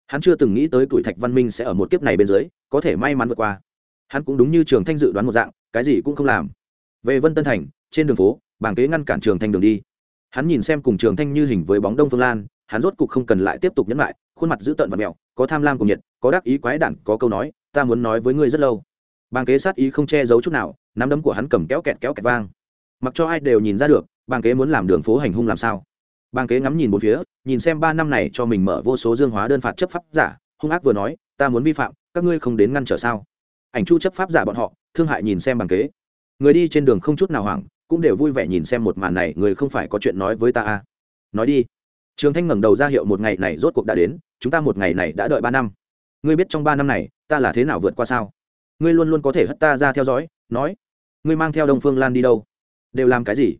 Hắn chưa từng nghĩ tới tuổi thạch văn minh sẽ ở một kiếp này bên dưới, có thể may mắn vượt qua. Hắn cũng đúng như trường thanh dự đoán một dạng cái gì cũng không làm. Về vân tân thành, trên đường phố, bảng kế ngăn cản trường thanh đường đi. Hắn nhìn xem cùng trường thanh như hình với bóng đông phương lan, hắn rốt cục không cần lại tiếp tục nhấn lại, khuôn mặt dữ tợn và mẹo, có tham lam cùng nhiệt, có đắc ý quái đản, có câu nói, ta muốn nói với ngươi rất lâu. Bàng kế sát ý không che giấu chút nào, nắm đấm của hắn cầm kéo kẹt kéo kẹt vang. Mặc cho ai đều nhìn ra được bàng kế muốn làm đường phố hành hung làm sao. Bàng kế ngắm nhìn bốn phía, nhìn xem ba năm này cho mình mở vô số dương hóa đơn phạt chấp pháp giả, hung ác vừa nói, ta muốn vi phạm, các ngươi không đến ngăn trở sao? Ảnh chu chấp pháp giả bọn họ, thương hại nhìn xem bằng kế. Người đi trên đường không chút nào hoảng, cũng đều vui vẻ nhìn xem một màn này, người không phải có chuyện nói với ta à. Nói đi. Trường thanh ngẩng đầu ra hiệu một ngày này rốt cuộc đã đến, chúng ta một ngày này đã đợi ba năm. Ngươi biết trong ba năm này, ta là thế nào vượt qua sao? Ngươi luôn luôn có thể hất ta ra theo dõi, nói. Ngươi mang theo đông phương lan đi đâu? Đều làm cái gì?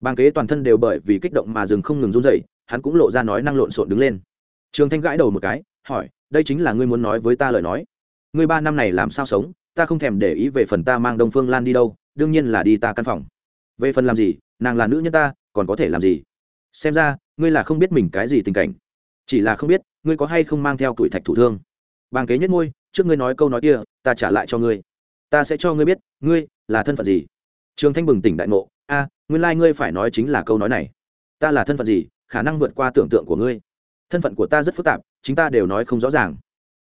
Bàng kế toàn thân đều bởi vì kích động mà dừng không ngừng run dậy hắn cũng lộ ra nói năng lộn xộn đứng lên. Trường thanh gãi đầu một cái, hỏi, đây chính là ngươi muốn nói với ta lời nói ngươi ba năm này làm sao sống? Ta không thèm để ý về phần ta mang đông phương lan đi đâu, đương nhiên là đi ta căn phòng. Về phần làm gì, nàng là nữ nhân ta, còn có thể làm gì? Xem ra, ngươi là không biết mình cái gì tình cảnh. Chỉ là không biết, ngươi có hay không mang theo tuổi thạch thủ thương. Bàng kế nhất ngôi trước ngươi nói câu nói kia, ta trả lại cho ngươi. Ta sẽ cho ngươi biết, ngươi là thân phận gì? Trường thanh bừng tỉnh đại ngộ, a, nguyên lai、like、ngươi phải nói chính là câu nói này. Ta là thân phận gì? Khả năng vượt qua tưởng tượng của ngươi. Thân phận của ta rất phức tạp, chính ta đều nói không rõ ràng.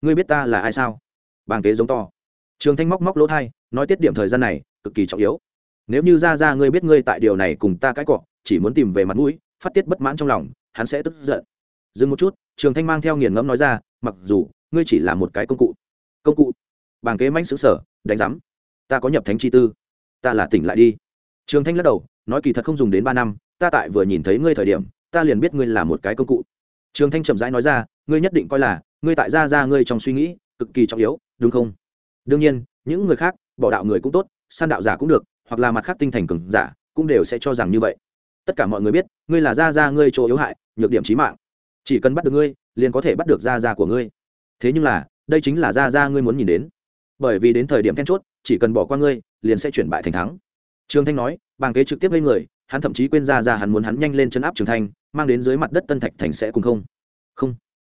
Ngươi biết ta là ai sao? Bàng kế giống to. Trường thanh móc móc lỗ thai, nói tiết điểm thời gian này, cực kỳ trọng yếu. Nếu như ra ra ngươi biết ngươi tại điều này cùng ta cãi cọ, chỉ muốn tìm về mặt mũi, phát tiết bất mãn trong lòng, hắn sẽ tức giận. Dừng một chút, trường thanh mang theo nghiền ngẫm nói ra, mặc dù, ngươi chỉ là một cái công cụ. Công cụ? Bàng kế manh xứ sở đánh giám. Ta có nhập thánh chi tư. Ta là tỉnh lại đi. Trường thanh lắc đầu, nói kỳ thật không dùng đến ba năm, ta tại vừa nhìn thấy ngươi thời điểm, ta liền biết ngươi là một cái công cụ. Trường thanh chậm rãi nói ra, ngươi nhất định coi là, ngươi tại ra ra ngươi trong suy nghĩ, cực kỳ trọng yếu đúng không? Đương nhiên, những người khác, bỏ đạo người cũng tốt san đạo giả cũng được, hoặc là mặt khác tinh thành cường giả, cũng đều sẽ cho rằng như vậy. Tất cả mọi người biết, ngươi là gia gia ngươi chỗ yếu hại, nhược điểm trí mạng. Chỉ cần bắt được ngươi, liền có thể bắt được gia gia của ngươi. Thế nhưng là, đây chính là gia gia ngươi muốn nhìn đến. Bởi vì đến thời điểm then chốt, chỉ cần bỏ qua ngươi, liền sẽ chuyển bại thành thắng. Trường thanh nói bàn kế trực tiếp lên người, hắn thậm chí quên ra ra hắn muốn hắn nhanh lên chân áp trường thanh, mang đến dưới mặt đất tân thạch thành sẽ cùng không? Không.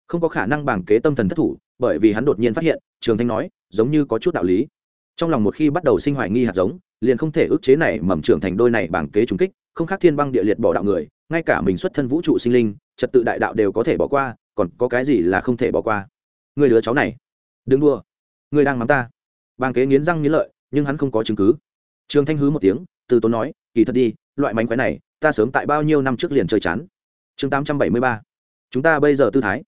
Không có khả năng bàng kế tâm thần thất thủ bởi vì hắn đột nhiên phát hiện, trường thanh nói, giống như có chút đạo lý. Trong lòng một khi bắt đầu sinh hoài nghi hạt giống, liền không thể ức chế này mầm trưởng thành đôi này bảng kế trùng kích, không khác thiên băng địa liệt bỏ đạo người, ngay cả mình xuất thân vũ trụ sinh linh, trật tự đại đạo đều có thể bỏ qua, còn có cái gì là không thể bỏ qua? Người đứa cháu này, đừng đua người đang mắng ta. Bàng kế nghiến răng nghiến lợi, nhưng hắn không có chứng cứ. Trường thanh hứ một tiếng, từ tốn nói, kỳ thật đi, loại mánh khóe này, ta sớm tại bao nhiêu năm trước liền chơi chán. Chương tám trăm bảy mươi ba, chúng ta bây giờ tư thái.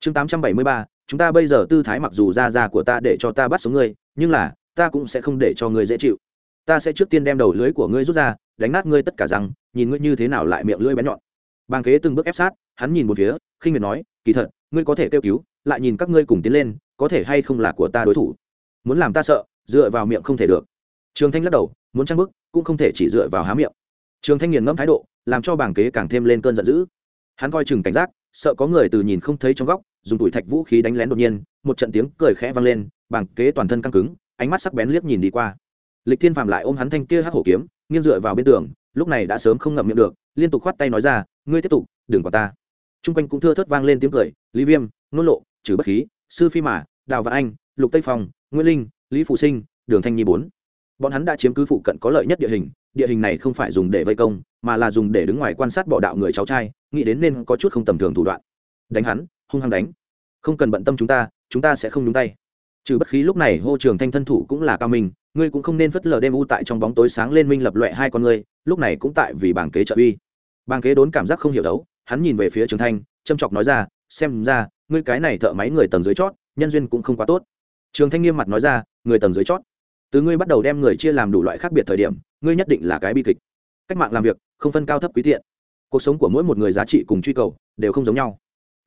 Chương tám trăm bảy mươi ba chúng ta bây giờ tư thái mặc dù ra ra của ta để cho ta bắt sống ngươi, nhưng là, ta cũng sẽ không để cho ngươi dễ chịu. Ta sẽ trước tiên đem đầu lưới của ngươi rút ra, đánh nát ngươi tất cả rằng nhìn ngươi như thế nào lại miệng lưỡi bén nhọn. Bàn kế từng bước ép sát, hắn nhìn một phía, khinh miệt nói, kỳ thật, ngươi có thể kêu cứu, lại nhìn các ngươi cùng tiến lên, có thể hay không là của ta đối thủ. Muốn làm ta sợ, dựa vào miệng không thể được. Trường thanh lắc đầu, muốn trang bức cũng không thể chỉ dựa vào há miệng. Trường thanh nghiền ngẫm thái độ, làm cho bảng kế càng thêm lên cơn giận dữ. Hắn coi chừng cảnh giác, sợ có người từ nhìn không thấy trong góc dùng tuổi thạch vũ khí đánh lén đột nhiên, một trận tiếng cười khẽ vang lên, bảng kế toàn thân căng cứng, ánh mắt sắc bén liếc nhìn đi qua. Lịch thiên phạm lại ôm hắn thanh kia hắc hổ kiếm, nghiêng dựa vào bên tường, lúc này đã sớm không ngậm miệng được, liên tục khoát tay nói ra, ngươi tiếp tục, đừng có ta. Trung quanh cũng thưa thớt vang lên tiếng cười, lý viêm nôn lộ, trừ bất khí, sư phi mã đào và anh, lục tây phong, nguyễn linh, lý phụ sinh, đường thanh nhi bốn. Bọn hắn đã chiếm cứ phụ cận có lợi nhất địa hình địa hình này không phải dùng để vây công, mà là dùng để đứng ngoài quan sát bỏ đạo người cháu trai, nghĩ đến nên có chút không tầm thường thủ đoạn. Đánh hắn hung hăng đánh. Không cần bận tâm chúng ta chúng ta sẽ không nhúng tay. Trừ bất khí lúc này hô trường thanh thân thủ cũng là cao minh, ngươi cũng không nên phất lờ đêm u tại trong bóng tối sáng lên minh lập loẹ hai con ngươi, lúc này cũng tại vì bảng kế trợ uy. Bảng kế đốn cảm giác không hiểu đấu, hắn nhìn về phía trường thanh, châm chọc nói ra, xem ra, ngươi cái này thợ máy người tầng dưới chót, nhân duyên cũng không quá tốt. Trường thanh nghiêm mặt nói ra, người tầng dưới chót. Từ ngươi bắt đầu đem người chia làm đủ loại khác biệt thời điểm, ngươi nhất định là cái bi kịch. Cách mạng làm việc, không phân cao thấp quý tiện. Cuộc sống của mỗi một người giá trị cùng truy cầu, đều không giống nhau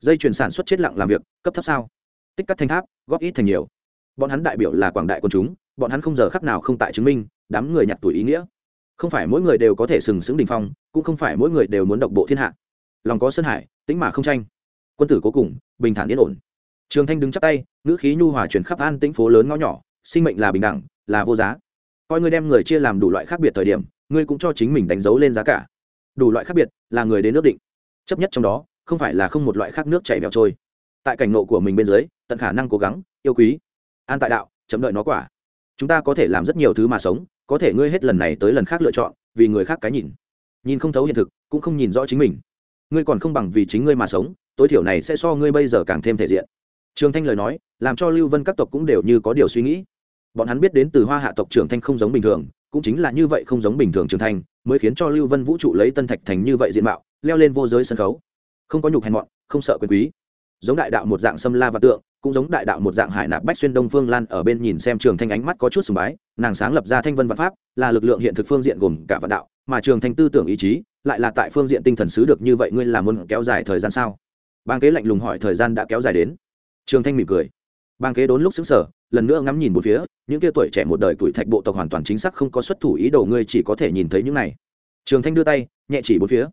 dây chuyển sản xuất chết lặng làm việc, cấp thấp sao? Tích cắt thanh tháp, góp ít thành nhiều. Bọn hắn đại biểu là quảng đại quần chúng, bọn hắn không giờ khắc nào không tại chứng minh, đám người nhặt tuổi ý nghĩa. Không phải mỗi người đều có thể sừng sững đình phong, cũng không phải mỗi người đều muốn độc bộ thiên hạ. Lòng có sân hải tính mà không tranh. Quân tử cố cùng, bình thản yên ổn. Trường thanh đứng chắp tay, ngữ khí nhu hòa chuyển khắp an tĩnh phố lớn ngõ nhỏ, sinh mệnh là bình đẳng, là vô giá. Coi ngươi đem người chia làm đủ loại khác biệt thời điểm, ngươi cũng cho chính mình đánh dấu lên giá cả. Đủ loại khác biệt, là người đến nước định. Chấp nhất trong đó không phải là không một loại khác nước chảy bèo trôi. Tại cảnh ngộ của mình bên dưới, tận khả năng cố gắng, yêu quý, an tại đạo, chấm đợi nó quả. Chúng ta có thể làm rất nhiều thứ mà sống, có thể ngươi hết lần này tới lần khác lựa chọn, vì người khác cái nhìn. Nhìn không thấu hiện thực, cũng không nhìn rõ chính mình. Ngươi còn không bằng vì chính ngươi mà sống, tối thiểu này sẽ so ngươi bây giờ càng thêm thể diện. Trường thanh lời nói, làm cho lưu vân các tộc cũng đều như có điều suy nghĩ. Bọn hắn biết đến từ hoa hạ tộc trường thanh không giống bình thường, cũng chính là như vậy không giống bình thường trường thanh mới khiến cho lưu vân vũ trụ lấy tân thạch thành như vậy diện mạo, leo lên vô giới sân khấu không có nhục hèn mọn, không sợ quyền quý. Giống đại đạo một dạng xâm la và tượng, cũng giống đại đạo một dạng hải nạp bách xuyên đông phương lan ở bên nhìn xem trường thanh ánh mắt có chút sùng bái, nàng sáng lập ra thanh vân văn pháp, là lực lượng hiện thực phương diện gồm cả vạn đạo, mà trường thanh tư tưởng ý chí, lại là tại phương diện tinh thần sứ được như vậy ngươi làm muốn kéo dài thời gian sao? Bang kế lạnh lùng hỏi thời gian đã kéo dài đến. Trường thanh mỉm cười. Bang kế đốn lúc xứng sở lần nữa ngắm nhìn một phía, những kia tuổi trẻ một đời tuổi thạch bộ tộc hoàn toàn chính xác không có xuất thủ ý đồ ngươi chỉ có thể nhìn thấy những này. Trường thanh đưa tay, nhẹ chỉ bốn phía.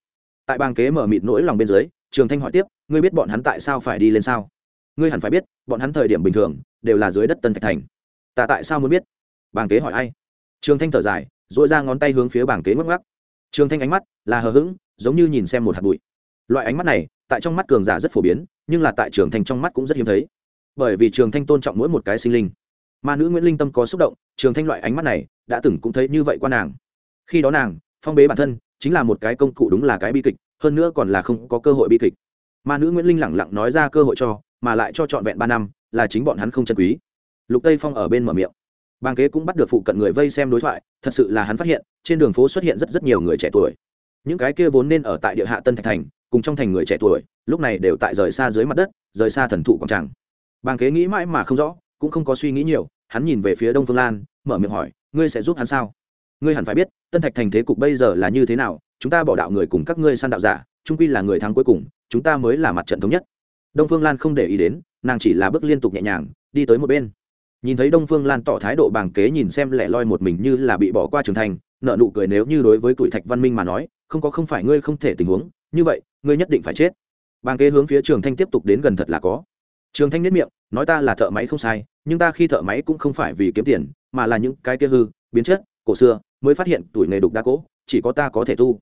Tại bang kế mở mịt nỗi lòng bên dưới trường thanh hỏi tiếp, ngươi biết bọn hắn tại sao phải đi lên sao? Ngươi hẳn phải biết, bọn hắn thời điểm bình thường, đều là dưới đất tân thạch thành. Ta tại sao muốn biết? Bàng kế hỏi ai? Trường thanh thở dài dội ra ngón tay hướng phía bảng kế ngắc ngắc trường thanh ánh mắt là hờ hững, giống như nhìn xem một hạt bụi. Loại ánh mắt này, tại trong mắt cường giả rất phổ biến, nhưng là tại trường thanh trong mắt cũng rất hiếm thấy. Bởi vì trường thanh tôn trọng mỗi một cái sinh linh. Mà nữ nguyễn linh tâm có xúc động, trường thanh loại ánh mắt này, đã từng cũng thấy như vậy qua nàng. Khi đó nàng, phong bế bản thân, chính là một cái công cụ đúng là cái bi kịch hơn nữa còn là không có cơ hội bi kịch. Mà nữ nguyễn linh lẳng lặng nói ra cơ hội cho, mà lại cho trọn vẹn ba năm, là chính bọn hắn không chân quý. Lục tây phong ở bên mở miệng. Bang kế cũng bắt được phụ cận người vây xem đối thoại, thật sự là hắn phát hiện, trên đường phố xuất hiện rất rất nhiều người trẻ tuổi. Những cái kia vốn nên ở tại địa hạ tân thạch thành, cùng trong thành người trẻ tuổi, lúc này đều tại rời xa dưới mặt đất, rời xa thần thụ quảng tràng. Bang kế nghĩ mãi mà không rõ, cũng không có suy nghĩ nhiều, hắn nhìn về phía đông phương lan, mở miệng hỏi, ngươi sẽ giúp hắn sao? Ngươi hẳn phải biết, tân thạch thành thế cục bây giờ là như thế nào chúng ta bỏ đạo người cùng các ngươi săn đạo giả trung quy là người thắng cuối cùng, chúng ta mới là mặt trận thống nhất. Đông phương lan không để ý đến, nàng chỉ là bước liên tục nhẹ nhàng, đi tới một bên. Nhìn thấy đông phương lan tỏ thái độ bàng kế nhìn xem lẻ loi một mình như là bị bỏ qua trưởng thành, nợ nụ cười nếu như đối với tuổi thạch văn minh mà nói, không có không phải ngươi không thể tình huống, như vậy, ngươi nhất định phải chết. Bàng kế hướng phía trường thanh tiếp tục đến gần thật là có. Trường thanh nhất miệng, nói ta là thợ máy không sai, nhưng ta khi thợ máy cũng không phải vì kiếm tiền, mà là những cái kia hư, biến chất, cổ xưa, mới phát hiện tuổi nghề đục đa cỗ chỉ có ta có thể tu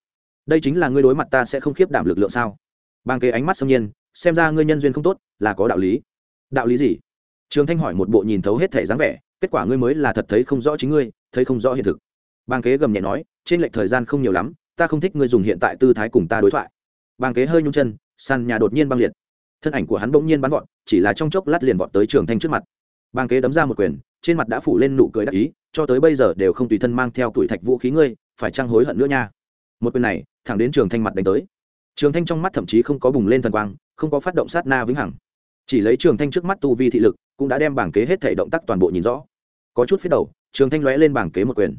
đây chính là ngươi đối mặt ta sẽ không khiếp đảm lực lượng sao? Bàng kế ánh mắt xâm nhiên, xem ra ngươi nhân duyên không tốt, là có đạo lý. Đạo lý gì? Trường thanh hỏi một bộ nhìn thấu hết thể dáng vẻ, kết quả ngươi mới là thật thấy không rõ chính ngươi, thấy không rõ hiện thực. Bang kế gầm nhẹ nói, trên lệch thời gian không nhiều lắm, ta không thích ngươi dùng hiện tại tư thái cùng ta đối thoại. Bang kế hơi nhung chân, sàn nhà đột nhiên băng liệt. Thân ảnh của hắn bỗng nhiên bắn vọt, chỉ là trong chốc lát liền vọt tới trường thanh trước mặt. Bang kế đấm ra một quyền, trên mặt đã phủ lên nụ cười đắc ý, cho tới bây giờ đều không tùy thân mang theo tuổi thạch vũ khí ngươi, phải trang hối hận nữa nha? Một quyền này thẳng đến trường thanh mặt đánh tới. Trường thanh trong mắt thậm chí không có bùng lên thần quang, không có phát động sát na vĩnh hằng. Chỉ lấy trường thanh trước mắt tu vi thị lực, cũng đã đem bảng kế hết thể động tác toàn bộ nhìn rõ. Có chút phía đầu, trường thanh lóe lên bảng kế một quyền.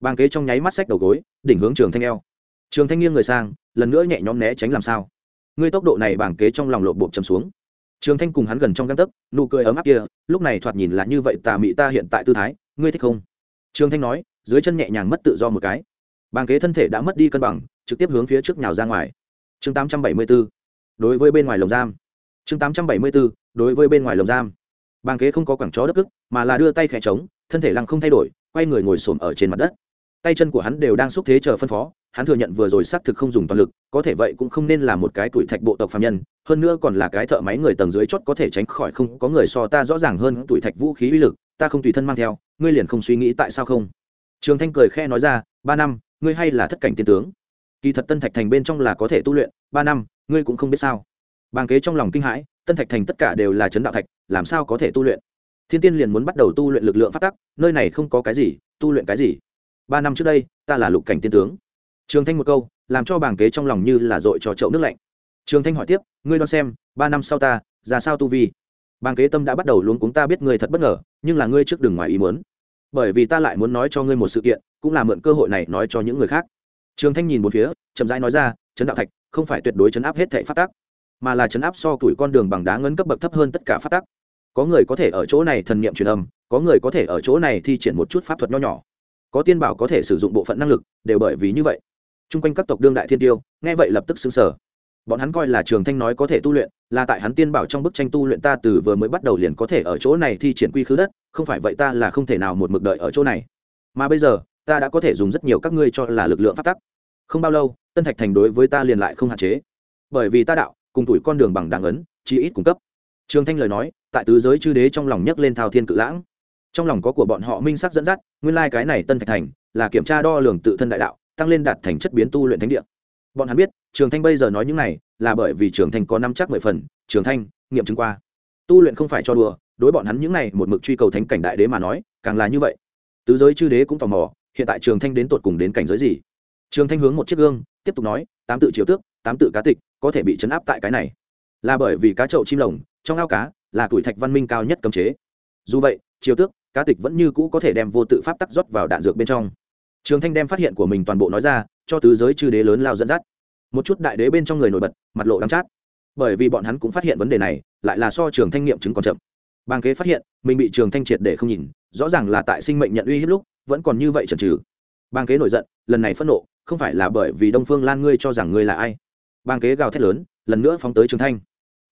Bảng kế trong nháy mắt sách đầu gối, đỉnh hướng trường thanh eo. Trường thanh nghiêng người sang, lần nữa nhẹ nhõm né tránh làm sao. Ngươi tốc độ này bảng kế trong lòng lộ bộp chầm xuống. Trường thanh cùng hắn gần trong găng tấc, nụ cười ấm áp kia, lúc này thoạt nhìn là như vậy tà mị ta hiện tại tư thái, ngươi thích không? Trường thanh nói, dưới chân nhẹ nhàng mất tự do một cái. Bàng kế thân thể đã mất đi cân bằng trực tiếp hướng phía trước nhào ra ngoài. Chương 874 đối với bên ngoài lồng giam. Chương 874 đối với bên ngoài lồng giam. Bàng kế không có quảng chó đất ức mà là đưa tay khẽ trống thân thể lăng không thay đổi, quay người ngồi xổm ở trên mặt đất. Tay chân của hắn đều đang xúc thế chờ phân phó, hắn thừa nhận vừa rồi xác thực không dùng toàn lực, có thể vậy cũng không nên là một cái tuổi thạch bộ tộc phạm nhân, hơn nữa còn là cái thợ máy người tầng dưới chót có thể tránh khỏi không có người so ta rõ ràng hơn tuổi thạch vũ khí uy lực, ta không tùy thân mang theo, ngươi liền không suy nghĩ tại sao không? Trường thanh cười khe nói ra, ba năm, ngươi hay là thất cảnh tiên tướng kỳ thật tân thạch thành bên trong là có thể tu luyện, ba năm, ngươi cũng không biết sao. Bàn kế trong lòng kinh hãi, tân thạch thành tất cả đều là chấn đạo thạch, làm sao có thể tu luyện? Thiên tiên liền muốn bắt đầu tu luyện lực lượng phát tắc, nơi này không có cái gì, tu luyện cái gì? Ba năm trước đây, ta là lục cảnh tiên tướng. Trường thanh một câu, làm cho bàn kế trong lòng như là dội cho chậu nước lạnh. Trường thanh hỏi tiếp, ngươi đo xem, ba năm sau ta, ra sao tu vi? Bàn kế tâm đã bắt đầu luống cuống ta biết ngươi thật bất ngờ, nhưng là ngươi trước đừng ngoài ý muốn. Bởi vì ta lại muốn nói cho ngươi một sự kiện, cũng là mượn cơ hội này nói cho những người khác trường thanh nhìn một phía, chậm rãi nói ra chấn đạo thạch, không phải tuyệt đối chấn áp hết thảy phát tác mà là chấn áp so tuổi con đường bằng đá ngấn cấp bậc thấp hơn tất cả phát tác có người có thể ở chỗ này thần niệm truyền âm, có người có thể ở chỗ này thi triển một chút pháp thuật nho nhỏ. Có tiên bảo có thể sử dụng bộ phận năng lực, đều bởi vì như vậy. T r u n g quanh các tộc đương đại thiên tiêu, nghe vậy lập tức xứng sở bọn hắn coi là trường thanh nói có thể tu luyện, là tại hắn tiên bảo trong bức tranh tu luyện ta từ vừa mới bắt đầu liền có thể ở chỗ này thi triển quy khứ đất, không phải vậy ta là không thể nào một mực đợi ở chỗ này. Mà bây giờ ta đã có thể dùng rất nhiều các ngươi cho là lực lượng phát tắc. Không bao lâu, tân thạch thành đối với ta liền lại không hạn chế. Bởi vì ta đạo, cùng tuổi con đường bằng đáng ấn chi ít cung cấp. Trường thanh lời nói, tại tứ giới chư đế trong lòng nhấc lên thao thiên cự lãng. Trong lòng có của bọn họ minh sắc dẫn dắt, nguyên lai、like、cái này tân thạch thành là kiểm tra đo lường tự thân đại đạo, tăng lên đạt thành chất biến tu luyện thánh địa. Bọn hắn biết, trường thanh bây giờ nói những này, là bởi vì trường thanh có năm chắc mười phần, trường thanh, nghiệm chứng qua. Tu luyện không phải cho đùa, đối bọn hắn những này một mực truy cầu thánh cảnh đại đế mà nói, càng là như vậy. Tứ giới chư đế cũng tò mò hiện tại trường thanh đến tột cùng đến cảnh giới gì? Trường thanh hướng một chiếc gương, tiếp tục nói, tám tự triều tước, tám tự cá tịch, có thể bị chấn áp tại cái này. Là bởi vì cá trậu chim lồng, trong ao cá, là tuổi thạch văn minh cao nhất cấm chế. Dù vậy triều tước, cá tịch vẫn như cũ có thể đem vô tự pháp tắc rót vào đạn dược bên trong. Trường thanh đem phát hiện của mình toàn bộ nói ra, cho tứ giới chư đế lớn lao dẫn dắt. Một chút đại đế bên trong người nổi bật, mặt lộ đắm chát. Bởi vì bọn hắn cũng phát hiện vấn đề này, lại là so trường thanh nghiệm chứng còn chậm. Bàng kế phát hiện, mình bị trường thanh triệt để không nhìn, rõ ràng là tại sinh mệnh nhận uy hiếp lúc vẫn còn như vậy chần trừ bang kế nổi giận, lần này phẫn nộ, không phải là bởi vì đông phương lan ngươi cho rằng ngươi là ai. Bang kế gào thét lớn, lần nữa phóng tới trường thanh.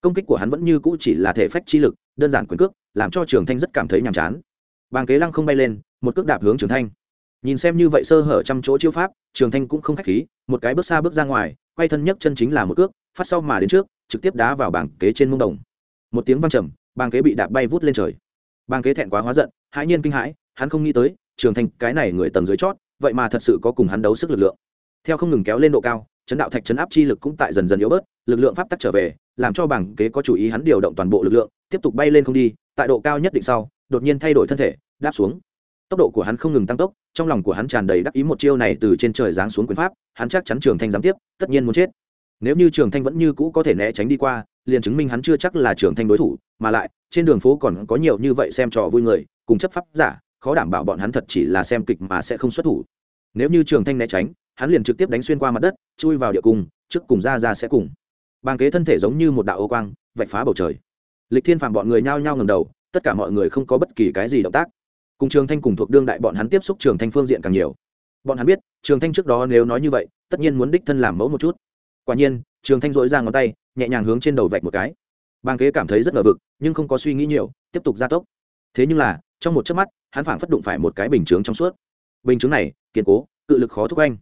Công kích của hắn vẫn như cũ chỉ là thể phách chi lực, đơn giản quyền cước, làm cho trường thanh rất cảm thấy nhàm chán. Bang kế lăng không bay lên, một cước đạp hướng trường thanh. Nhìn xem như vậy sơ hở trăm chỗ chiêu pháp, trường thanh cũng không k h á c h khí, một cái bước xa bước ra ngoài, quay thân nhấc chân chính là một cước, phát sau mà đến trước, trực tiếp đá vào bảng kế trên mông đồng. Một tiếng văng trầm bàng kế bị đạp bay vút lên trời. Bàng kế thẹn quá hóa giận, hãi nhiên kinh hãi, hắn không nghĩ tới trường thanh cái này người tầng dưới chót, vậy mà thật sự có cùng hắn đấu sức lực lượng. Theo không ngừng kéo lên độ cao, chấn đạo thạch chấn áp chi lực cũng tại dần dần yếu bớt, lực lượng pháp tắc trở về, làm cho bảng kế có chủ ý hắn điều động toàn bộ lực lượng, tiếp tục bay lên không đi, tại độ cao nhất định sau, đột nhiên thay đổi thân thể, đáp xuống. Tốc độ của hắn không ngừng tăng tốc, trong lòng của hắn tràn đầy đắc ý một chiêu này từ trên trời giáng xuống quyền pháp, hắn chắc chắn trường thanh giám tiếp, tất nhiên muốn chết. Nếu như trường thanh vẫn như cũ có thể né tránh đi qua, liền chứng minh hắn chưa chắc là trường thanh đối thủ, mà lại, trên đường phố còn có nhiều như vậy xem trò vui người, cùng chấp pháp giả khó đảm bảo bọn hắn thật chỉ là xem kịch mà sẽ không xuất thủ. Nếu như trường thanh né tránh, hắn liền trực tiếp đánh xuyên qua mặt đất, chui vào địa cung, trước cùng ra ra sẽ cùng. Bàng kế thân thể giống như một đạo ô quang, vạch phá bầu trời. Lịch thiên phàm bọn người nhao nhao ngầm đầu, tất cả mọi người không có bất kỳ cái gì động tác. Cùng trường thanh cùng thuộc đương đại bọn hắn tiếp xúc trường thanh phương diện càng nhiều. Bọn hắn biết, trường thanh trước đó nếu nói như vậy, tất nhiên muốn đích thân làm mẫu một chút. Quả nhiên, trường thanh dội ra ngón tay, nhẹ nhàng hướng trên đầu vạch một cái. Bàng kế cảm thấy rất ngờ vực, nhưng không có suy nghĩ nhiều, tiếp tục gia tốc. Thế nhưng là trong một chớp mắt, hắn phảng phất đụng phải một cái bình chướng trong suốt. Bình chướng này, kiên cố, cự lực khó thúc anh.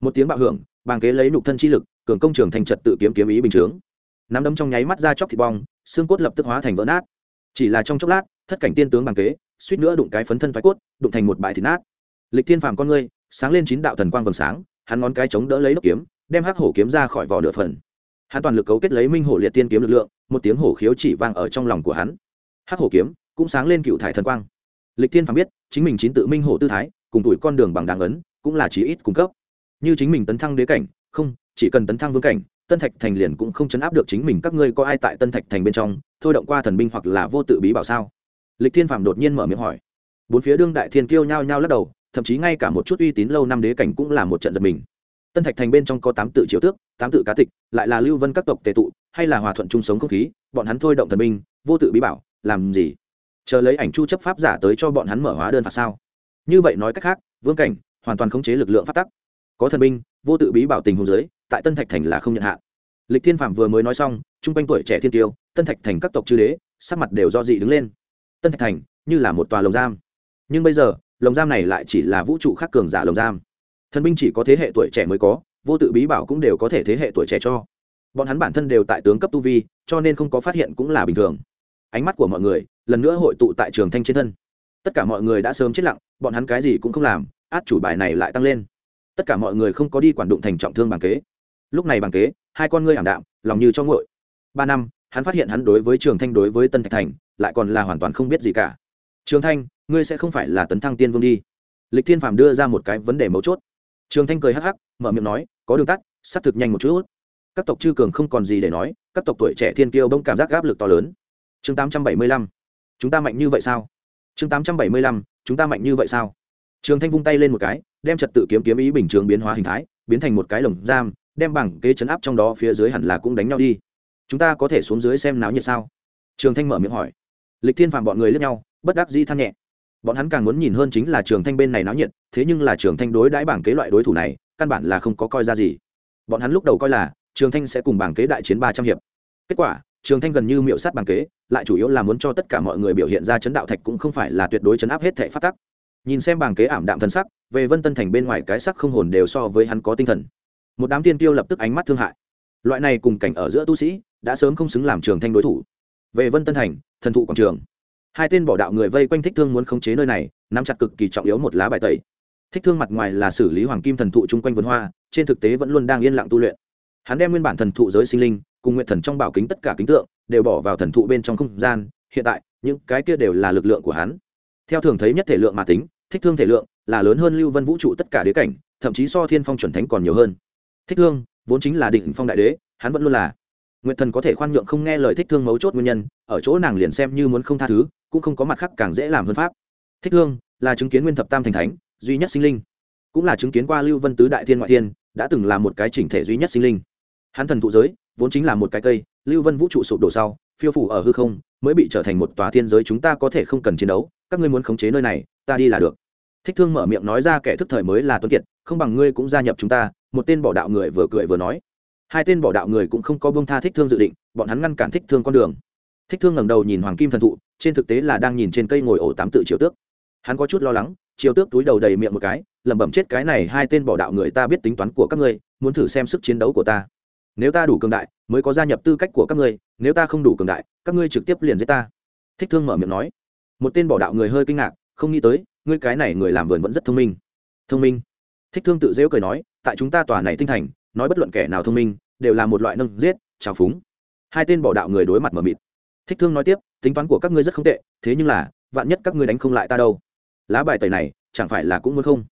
Một tiếng bạo hưởng, bàng kế lấy nục thân chi lực, cường công trường thành trật tự kiếm kiếm ý bình chướng. Nắm đấm trong nháy mắt ra chóc thịt bong, xương cốt lập tức hóa thành vỡ nát. Chỉ là trong chốc lát, thất cảnh tiên tướng bàng kế, suýt nữa đụng cái phấn thân thoái cốt, đụng thành một bãi thịt nát. Lịch thiên phàm con ngươi, sáng lên chín đạo thần quang vầng sáng, hắn ngón cái chống đỡ lấy đốc kiếm, đem hắc hổ kiếm ra khỏi vỏ nửa phần. Hắn toàn lực cấu kết lấy minh hổ liệt tiên kiếm lực lượng, một tiếng hổ khiếu chỉ vang ở trong lòng của hắn. Hắc hổ kiếm cũng sáng lên cựu thải thần quang lịch thiên phàm biết, chính mình chín tự minh hổ tư thái, cùng tuổi con đường bằng đáng ấn, cũng là chí ít cung cấp. Như chính mình tấn thăng đế cảnh, không, chỉ cần tấn thăng vương cảnh, tân thạch thành liền cũng không chấn áp được chính mình các ngươi có ai tại tân thạch thành bên trong, thôi động qua thần binh hoặc là vô tự bí bảo sao? Lịch thiên Phàm đột nhiên mở miệng hỏi. Bốn phía đương đại thiên kiêu nhao nhao lắc đầu, thậm chí ngay cả một chút uy tín lâu năm đế cảnh cũng là một trận giật mình. Tân thạch thành bên trong có tám tự triều tước, tám tự cá tịch, lại là lưu vân các tộc tề tụ, hay là hòa thuận chung sống không khí, bọn hắn thôi động thần binh, vô tự bí bảo, làm gì? Chờ lấy ảnh chu chấp pháp giả tới cho bọn hắn mở hóa đơn phạt sao? Như vậy nói cách khác, vương cảnh, hoàn toàn khống chế lực lượng phát tắc. Có thần binh, vô tự bí bảo tình huống giới tại tân thạch thành là không nhận hạn lịch thiên phạm vừa mới nói xong chung quanh tuổi trẻ thiên tiêu, tân thạch thành các tộc chư đế, sắc mặt đều do dị đứng lên. Tân thạch thành, như là một tòa lồng giam. Nhưng bây giờ, lồng giam này lại chỉ là vũ trụ khác cường giả lồng giam. Thần binh chỉ có thế hệ tuổi trẻ mới có, vô tự bí bảo cũng đều có thể thế hệ tuổi trẻ cho. Bọn hắn bản thân đều tại tướng cấp tu vi, cho nên không có phát hiện cũng là bình thường. Ánh mắt của mọi người lần nữa hội tụ tại trường thanh trên thân. Tất cả mọi người đã sớm chết lặng, bọn hắn cái gì cũng không làm, át chủ bài này lại tăng lên. Tất cả mọi người không có đi quản đụng thành trọng thương bằng kế. Lúc này bằng kế, hai con ngươi ảm đạm, lòng như cho ngội ba năm, hắn phát hiện hắn đối với trường thanh đối với tân thạch thành, lại còn là hoàn toàn không biết gì cả. Trường thanh, ngươi sẽ không phải là tấn thăng tiên vương đi. Lịch thiên phàm đưa ra một cái vấn đề mấu chốt. Trường thanh cười hắc hắc, mở miệng nói, có đường tắt xác thực nhanh một chút. Các tộc chư cường không còn gì để nói, các tộc tuổi trẻ thiên kiêu bông cảm giác áp lực to lớn. Chương tám trăm bảy mươi lăm chúng ta mạnh như vậy sao? Chương tám trăm bảy mươi lăm, chúng ta mạnh như vậy sao? Trường thanh vung tay lên một cái, đem trật tự kiếm kiếm ý bình thường biến hóa hình thái, biến thành một cái lồng giam, đem bảng kế chấn áp trong đó phía dưới hẳn là cũng đánh nhau đi. Chúng ta có thể xuống dưới xem náo nhiệt sao? Trường thanh mở miệng hỏi. Lịch thiên phạm bọn người lướt nhau, bất đắc dĩ than nhẹ. Bọn hắn càng muốn nhìn hơn chính là trường thanh bên này náo nhiệt, thế nhưng là trường thanh đối đãi bảng kế loại đối thủ này, căn bản là không có coi ra gì. Bọn hắn lúc đầu coi là, trường thanh sẽ cùng bảng kế đại chiến ba trăm hiệp. Kết quả, trường thanh gần như miệu sát bảng kế lại chủ yếu là muốn cho tất cả mọi người biểu hiện ra chấn đạo thạch cũng không phải là tuyệt đối chấn áp hết thể phát tắc. Nhìn xem bảng kế ảm đạm thân sắc, về vân tân thành bên ngoài cái sắc không hồn đều so với hắn có tinh thần. Một đám tiên tiêu lập tức ánh mắt thương hại. Loại này cùng cảnh ở giữa tu sĩ, đã sớm không xứng làm trường thanh đối thủ. Về vân tân thành, thần thụ quảng trường. Hai tên bỏ đạo người vây quanh thích thương muốn khống chế nơi này, nắm chặt cực kỳ trọng yếu một lá bài tẩy. Thích thương mặt ngoài là xử lý hoàng kim thần thụ chung quanh vườn hoa, trên thực tế vẫn luôn đang yên lặng tu luyện. Hắn đem nguyên bản thần thụ giới sinh linh, cùng nguyện thần trong bảo kính tất cả kính tượng đều bỏ vào thần thụ bên trong không gian, hiện tại, những cái kia đều là lực lượng của hắn. Theo thường thấy nhất thể lượng mà tính, thích thương thể lượng là lớn hơn lưu vân vũ trụ tất cả đế cảnh, thậm chí so thiên phong chuẩn thánh còn nhiều hơn. Thích thương, vốn chính là đỉnh phong đại đế, hắn vẫn luôn là. Nguyện thần có thể khoan nhượng không nghe lời thích thương mấu chốt nguyên nhân, ở chỗ nàng liền xem như muốn không tha thứ, cũng không có mặt khác càng dễ làm hơn pháp. Thích thương là chứng kiến nguyên thập tam thành thánh, duy nhất sinh linh. Cũng là chứng kiến qua lưu vân tứ đại thiên ngoại thiên, đã từng là một cái chỉnh thể duy nhất sinh linh. Hắn thần thụ giới, vốn chính là một cái cây lưu vân vũ trụ sụp đổ sau, phiêu phủ ở hư không, mới bị trở thành một tòa thiên giới chúng ta có thể không cần chiến đấu, các ngươi muốn khống chế nơi này, ta đi là được. Thích thương mở miệng nói ra kẻ thức thời mới là tuấn kiệt, không bằng ngươi cũng gia nhập chúng ta, một tên bỏ đạo người vừa cười vừa nói. Hai tên bỏ đạo người cũng không có bông tha thích thương dự định, bọn hắn ngăn cản thích thương con đường. Thích thương ngẩng đầu nhìn hoàng kim thần thụ, trên thực tế là đang nhìn trên cây ngồi ổ tám tự triều tước. Hắn có chút lo lắng triều tước túi đầu đầy miệng một cái, lẩm bẩm chết cái này hai tên bỏ đạo người ta biết tính toán của các ngươi, muốn thử xem sức chiến đấu của ta nếu ta đủ cường đại, mới có gia nhập tư cách của các ngươi, nếu ta không đủ cường đại, các ngươi trực tiếp liền giết ta. Thích thương mở miệng nói. Một tên bỏ đạo người hơi kinh ngạc, không nghĩ tới, ngươi cái này người làm vườn vẫn rất thông minh. Thông minh? Thích thương tự dễu cười nói, tại chúng ta tòa này tinh thành, nói bất luận kẻ nào thông minh, đều là một loại nâng giết, trào phúng. Hai tên bỏ đạo người đối mặt mở mịt. Thích thương nói tiếp, tính toán của các ngươi rất không tệ, thế nhưng là, vạn nhất các ngươi đánh không lại ta đâu. Lá bài tẩy này, chẳng phải là cũng muốn không?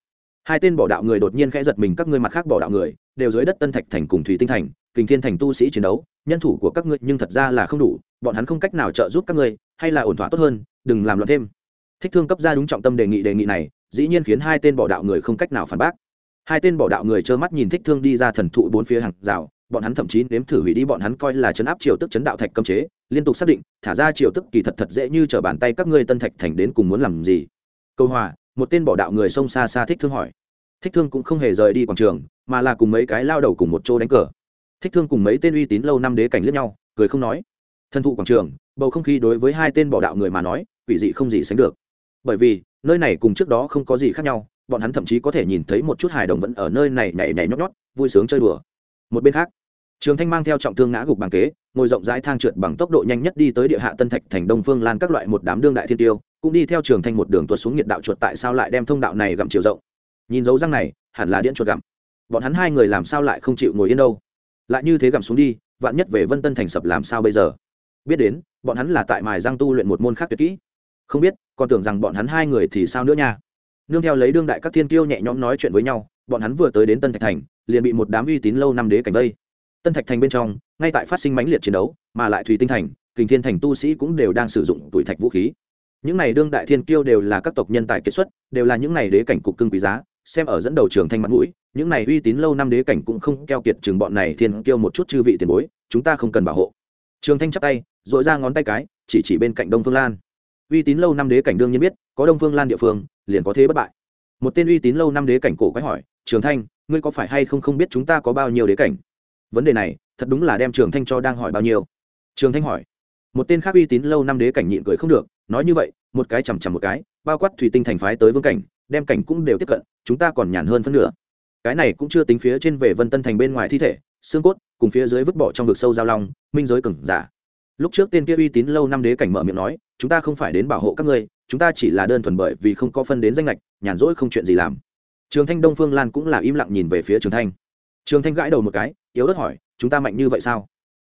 Hai tên bỏ đạo người đột nhiên khẽ giật mình, các ngươi mặt khác bỏ đạo người, đều dưới đất tân thạch thành cùng thủy tinh thành kình thiên thành tu sĩ chiến đấu, nhân thủ của các ngươi nhưng thật ra là không đủ, bọn hắn không cách nào trợ giúp các ngươi, hay là ổn thỏa tốt hơn, đừng làm loạn thêm. Thích thương cấp ra đúng trọng tâm đề nghị đề nghị này, dĩ nhiên khiến hai tên bỏ đạo người không cách nào phản bác. Hai tên bỏ đạo người trơ mắt nhìn thích thương đi ra thần thụ bốn phía hàng rào, bọn hắn thậm chí nếm thử hủy đi bọn hắn coi là chấn áp triều tức chấn đạo thạch cấm chế, liên tục xác định, thả ra triều tức kỳ thật thật dễ như trở bàn tay các ngươi tân thạch thành đến cùng muốn làm gì. Câu hòa, một tên bỏ đạo người xông xa xa thích thương hỏi. Thích thương cũng không hề rời đi quảng trường, mà là cùng mấy cái lao đầu cùng một chỗ đánh cờ thích thương cùng mấy tên uy tín lâu năm đế cảnh lướt nhau, cười không nói. Thân thụ quảng trường, bầu không khí đối với hai tên bỏ đạo người mà nói, quỷ dị không gì sánh được. Bởi vì, nơi này cùng trước đó không có gì khác nhau, bọn hắn thậm chí có thể nhìn thấy một chút hài đồng vẫn ở nơi này nhảy nhảy nhót nhót, vui sướng chơi đùa. Một bên khác, trường thanh mang theo trọng thương ngã gục bằng kế, ngồi rộng rãi thang trượt bằng tốc độ nhanh nhất đi tới địa hạ tân thạch thành đông phương lan các loại một đám đương đại thiên tiêu, cũng đi theo trường thanh một đường tuột xuống nhiệt đạo chuột tại sao lại đem thông đạo này gặm chiều rộng. Nhìn dấu răng này, hẳn là điện chuột gặm. Bọn hắn hai người làm sao lại không chịu ngồi yên đâu? Lại như thế gặm xuống đi, vạn nhất về vân tân thành sập làm sao bây giờ? Biết đến, bọn hắn là tại mài giang tu luyện một môn khác tuyệt kỹ. Không biết, còn tưởng rằng bọn hắn hai người thì sao nữa nha. Nương theo lấy đương đại các thiên kiêu nhẹ nhõm nói chuyện với nhau, bọn hắn vừa tới đến tân thạch thành, liền bị một đám uy tín lâu năm đế cảnh vây. Tân thạch thành bên trong, ngay tại phát sinh mãnh liệt chiến đấu, mà lại thủy tinh thành, kình thiên thành tu sĩ cũng đều đang sử dụng tuổi thạch vũ khí. Những này đương đại thiên kiêu đều là các tộc nhân tài kết xuất, đều là những này đế cảnh cục cưng quý giá xem ở dẫn đầu trường thanh mặt mũi, những này uy tín lâu năm đế cảnh cũng không keo kiệt chừng bọn này thiên kiêu một chút chư vị tiền bối, chúng ta không cần bảo hộ. Trường thanh chắp tay dội ra ngón tay cái, chỉ chỉ bên cạnh đông phương lan. Uy tín lâu năm đế cảnh đương nhiên biết, có đông phương lan địa phương, liền có thế bất bại. Một tên uy tín lâu năm đế cảnh cổ quái hỏi, trường thanh, ngươi có phải hay không không biết chúng ta có bao nhiêu đế cảnh? Vấn đề này, thật đúng là đem trường thanh cho đang hỏi bao nhiêu. Trường thanh hỏi, một tên khác uy tín lâu năm đế cảnh nhịn cười không được, nói như vậy, một cái chằm chằm một cái, bao quát thủy tinh thành phái tới vương cảnh, đem cảnh cũng đều tiếp cận chúng ta còn nhàn hơn phân nửa. Cái này cũng chưa tính phía trên về vân tân thành bên ngoài thi thể, xương cốt, cùng phía dưới vứt bỏ trong vực sâu giao long, minh giới cừng giả. Lúc trước tên kia uy tín lâu năm đế cảnh mở miệng nói, chúng ta không phải đến bảo hộ các ngươi, chúng ta chỉ là đơn thuần bởi vì không có phân đến danh lệch, nhàn rỗi không chuyện gì làm. Trường thanh đông phương lan cũng là im lặng nhìn về phía trường thanh. Trường thanh gãi đầu một cái, yếu ớt hỏi, chúng ta mạnh như vậy sao?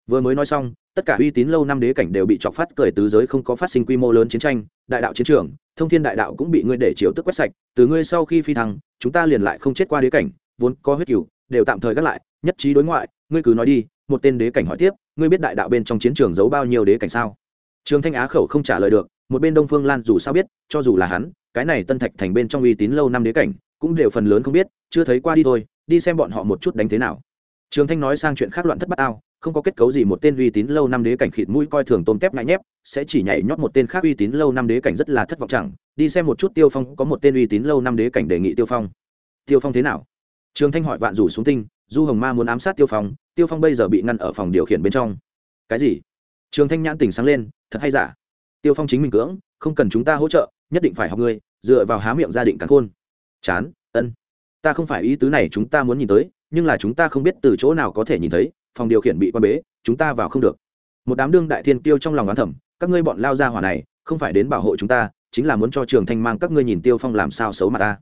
Vừa mới nói xong tất cả uy tín lâu năm đế cảnh đều bị chọc phát cười tứ giới không có phát sinh quy mô lớn chiến tranh, đại đạo chiến trường, thông thiên đại đạo cũng bị ngươi để chiếu tức quét sạch, từ ngươi sau khi phi thăng, chúng ta liền lại không chết qua đế cảnh, vốn có huyết cửu, đều tạm thời gác lại, nhất trí đối ngoại, ngươi cứ nói đi, một tên đế cảnh hỏi tiếp, ngươi biết đại đạo bên trong chiến trường giấu bao nhiêu đế cảnh sao? Trường thanh á khẩu không trả lời được, một bên đông phương lan dù sao biết, cho dù là hắn, cái này tân thạch thành bên trong uy tín lâu năm đế cảnh, cũng đều phần lớn không biết, chưa thấy qua đi thôi, đi xem bọn họ một chút đánh thế nào. Trường thanh nói sang chuyện khác loạn thất bát ao không có kết cấu gì một tên uy tín lâu năm đế cảnh khịt mũi coi thường tôm tép ngại nhép, sẽ chỉ nhảy nhót một tên khác uy tín lâu năm đế cảnh rất là thất vọng chẳng, đi xem một chút tiêu phong có một tên uy tín lâu năm đế cảnh đề nghị tiêu phong. Tiêu phong thế nào? Trường thanh hỏi vạn rủ xuống tinh, du hồng ma muốn ám sát tiêu phong tiêu phong bây giờ bị ngăn ở phòng điều khiển bên trong. Cái gì? Trường thanh nhãn tỉnh sáng lên, thật hay giả? Tiêu phong chính mình cưỡng, không cần chúng ta hỗ trợ, nhất định phải học ngươi, dựa vào há miệng gia định cắn khôn. Chán, ân. Ta không phải ý tứ này chúng ta muốn nhìn tới, nhưng là chúng ta không biết từ chỗ nào có thể nhìn thấy phòng điều khiển bị quan bế, chúng ta vào không được. Một đám đương đại thiên tiêu trong lòng oán thẩm các ngươi bọn lao ra hỏa này, không phải đến bảo hộ chúng ta, chính là muốn cho trường thanh mang các ngươi nhìn tiêu phong làm sao xấu mà ta.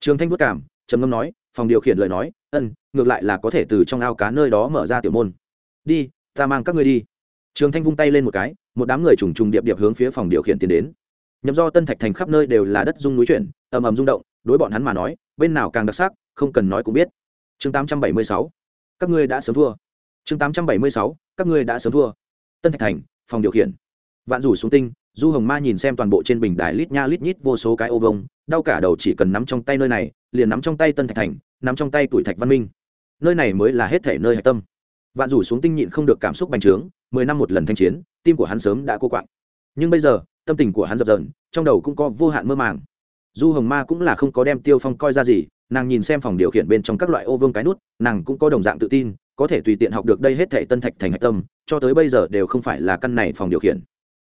Trường thanh vất cảm, trầm ngâm nói, phòng điều khiển lời nói ân ngược lại là có thể từ trong ao cá nơi đó mở ra tiểu môn. Đi, ta mang các ngươi đi. Trường thanh vung tay lên một cái, một đám người trùng trùng điệp điệp hướng phía phòng điều khiển tiến đến. Nhậm do tân thạch thành khắp nơi đều là đất dung núi chuyển, ầm ầm rung động, đối bọn hắn mà nói, bên nào càng đặc sắc, không cần nói cũng biết. Chương 876 các ngươi đã sớm thua chương 876 các ngươi đã sớm thua. Tân thạch thành, phòng điều khiển. Vạn rủ xuống tinh, du hồng ma nhìn xem toàn bộ trên bình đài lít nha lít nhít vô số cái ô vông đau cả đầu chỉ cần nắm trong tay nơi này, liền nắm trong tay tân thạch thành, nắm trong tay tuổi thạch văn minh. Nơi này mới là hết thể nơi hạch tâm. Vạn rủ xuống tinh nhịn không được cảm xúc bành trướng, mười năm một lần thanh chiến, tim của hắn sớm đã cô quạng. Nhưng bây giờ, tâm tình của hắn dập dờn, trong đầu cũng có vô hạn mơ màng du hồng ma cũng là không có đem tiêu phong coi ra gì, nàng nhìn xem phòng điều khiển bên trong các loại ô vương cái nút, nàng cũng có đồng dạng tự tin, có thể tùy tiện học được đây hết thể tân thạch thành hạch tâm, cho tới bây giờ đều không phải là căn này phòng điều khiển.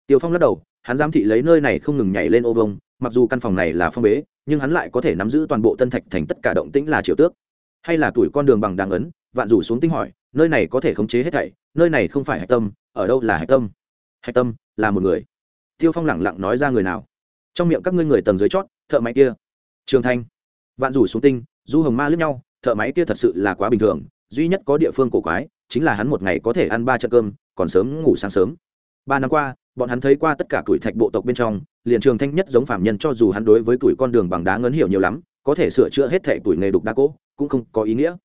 Tiêu phong lắc đầu, hắn giám thị lấy nơi này không ngừng nhảy lên ô vông mặc dù căn phòng này là phong bế, nhưng hắn lại có thể nắm giữ toàn bộ tân thạch thành tất cả động tĩnh là triều tước. Hay là tuổi con đường bằng đàng ấn, vạn rủ xuống tinh hỏi, nơi này có thể khống chế hết thảy, nơi này không phải hạch tâm, ở đâu là hạch tâm? Hạch tâm là một người. Tiêu phong lẳng lặng nói ra người nào? Trong miệng các ngươi người tầng dưới chót thợ máy kia. Trường thanh, vạn rủ xuống tinh, du hồng ma lướt nhau, thợ máy kia thật sự là quá bình thường, duy nhất có địa phương cổ quái, chính là hắn một ngày có thể ăn ba trận cơm, còn sớm ngủ sáng sớm. Ba năm qua, bọn hắn thấy qua tất cả tuổi thạch bộ tộc bên trong, liền trường thanh nhất giống phạm nhân cho dù hắn đối với tuổi con đường bằng đá ngấn hiểu nhiều lắm, có thể sửa chữa hết thệ tuổi nghề đục đa cỗ, cũng không có ý nghĩa.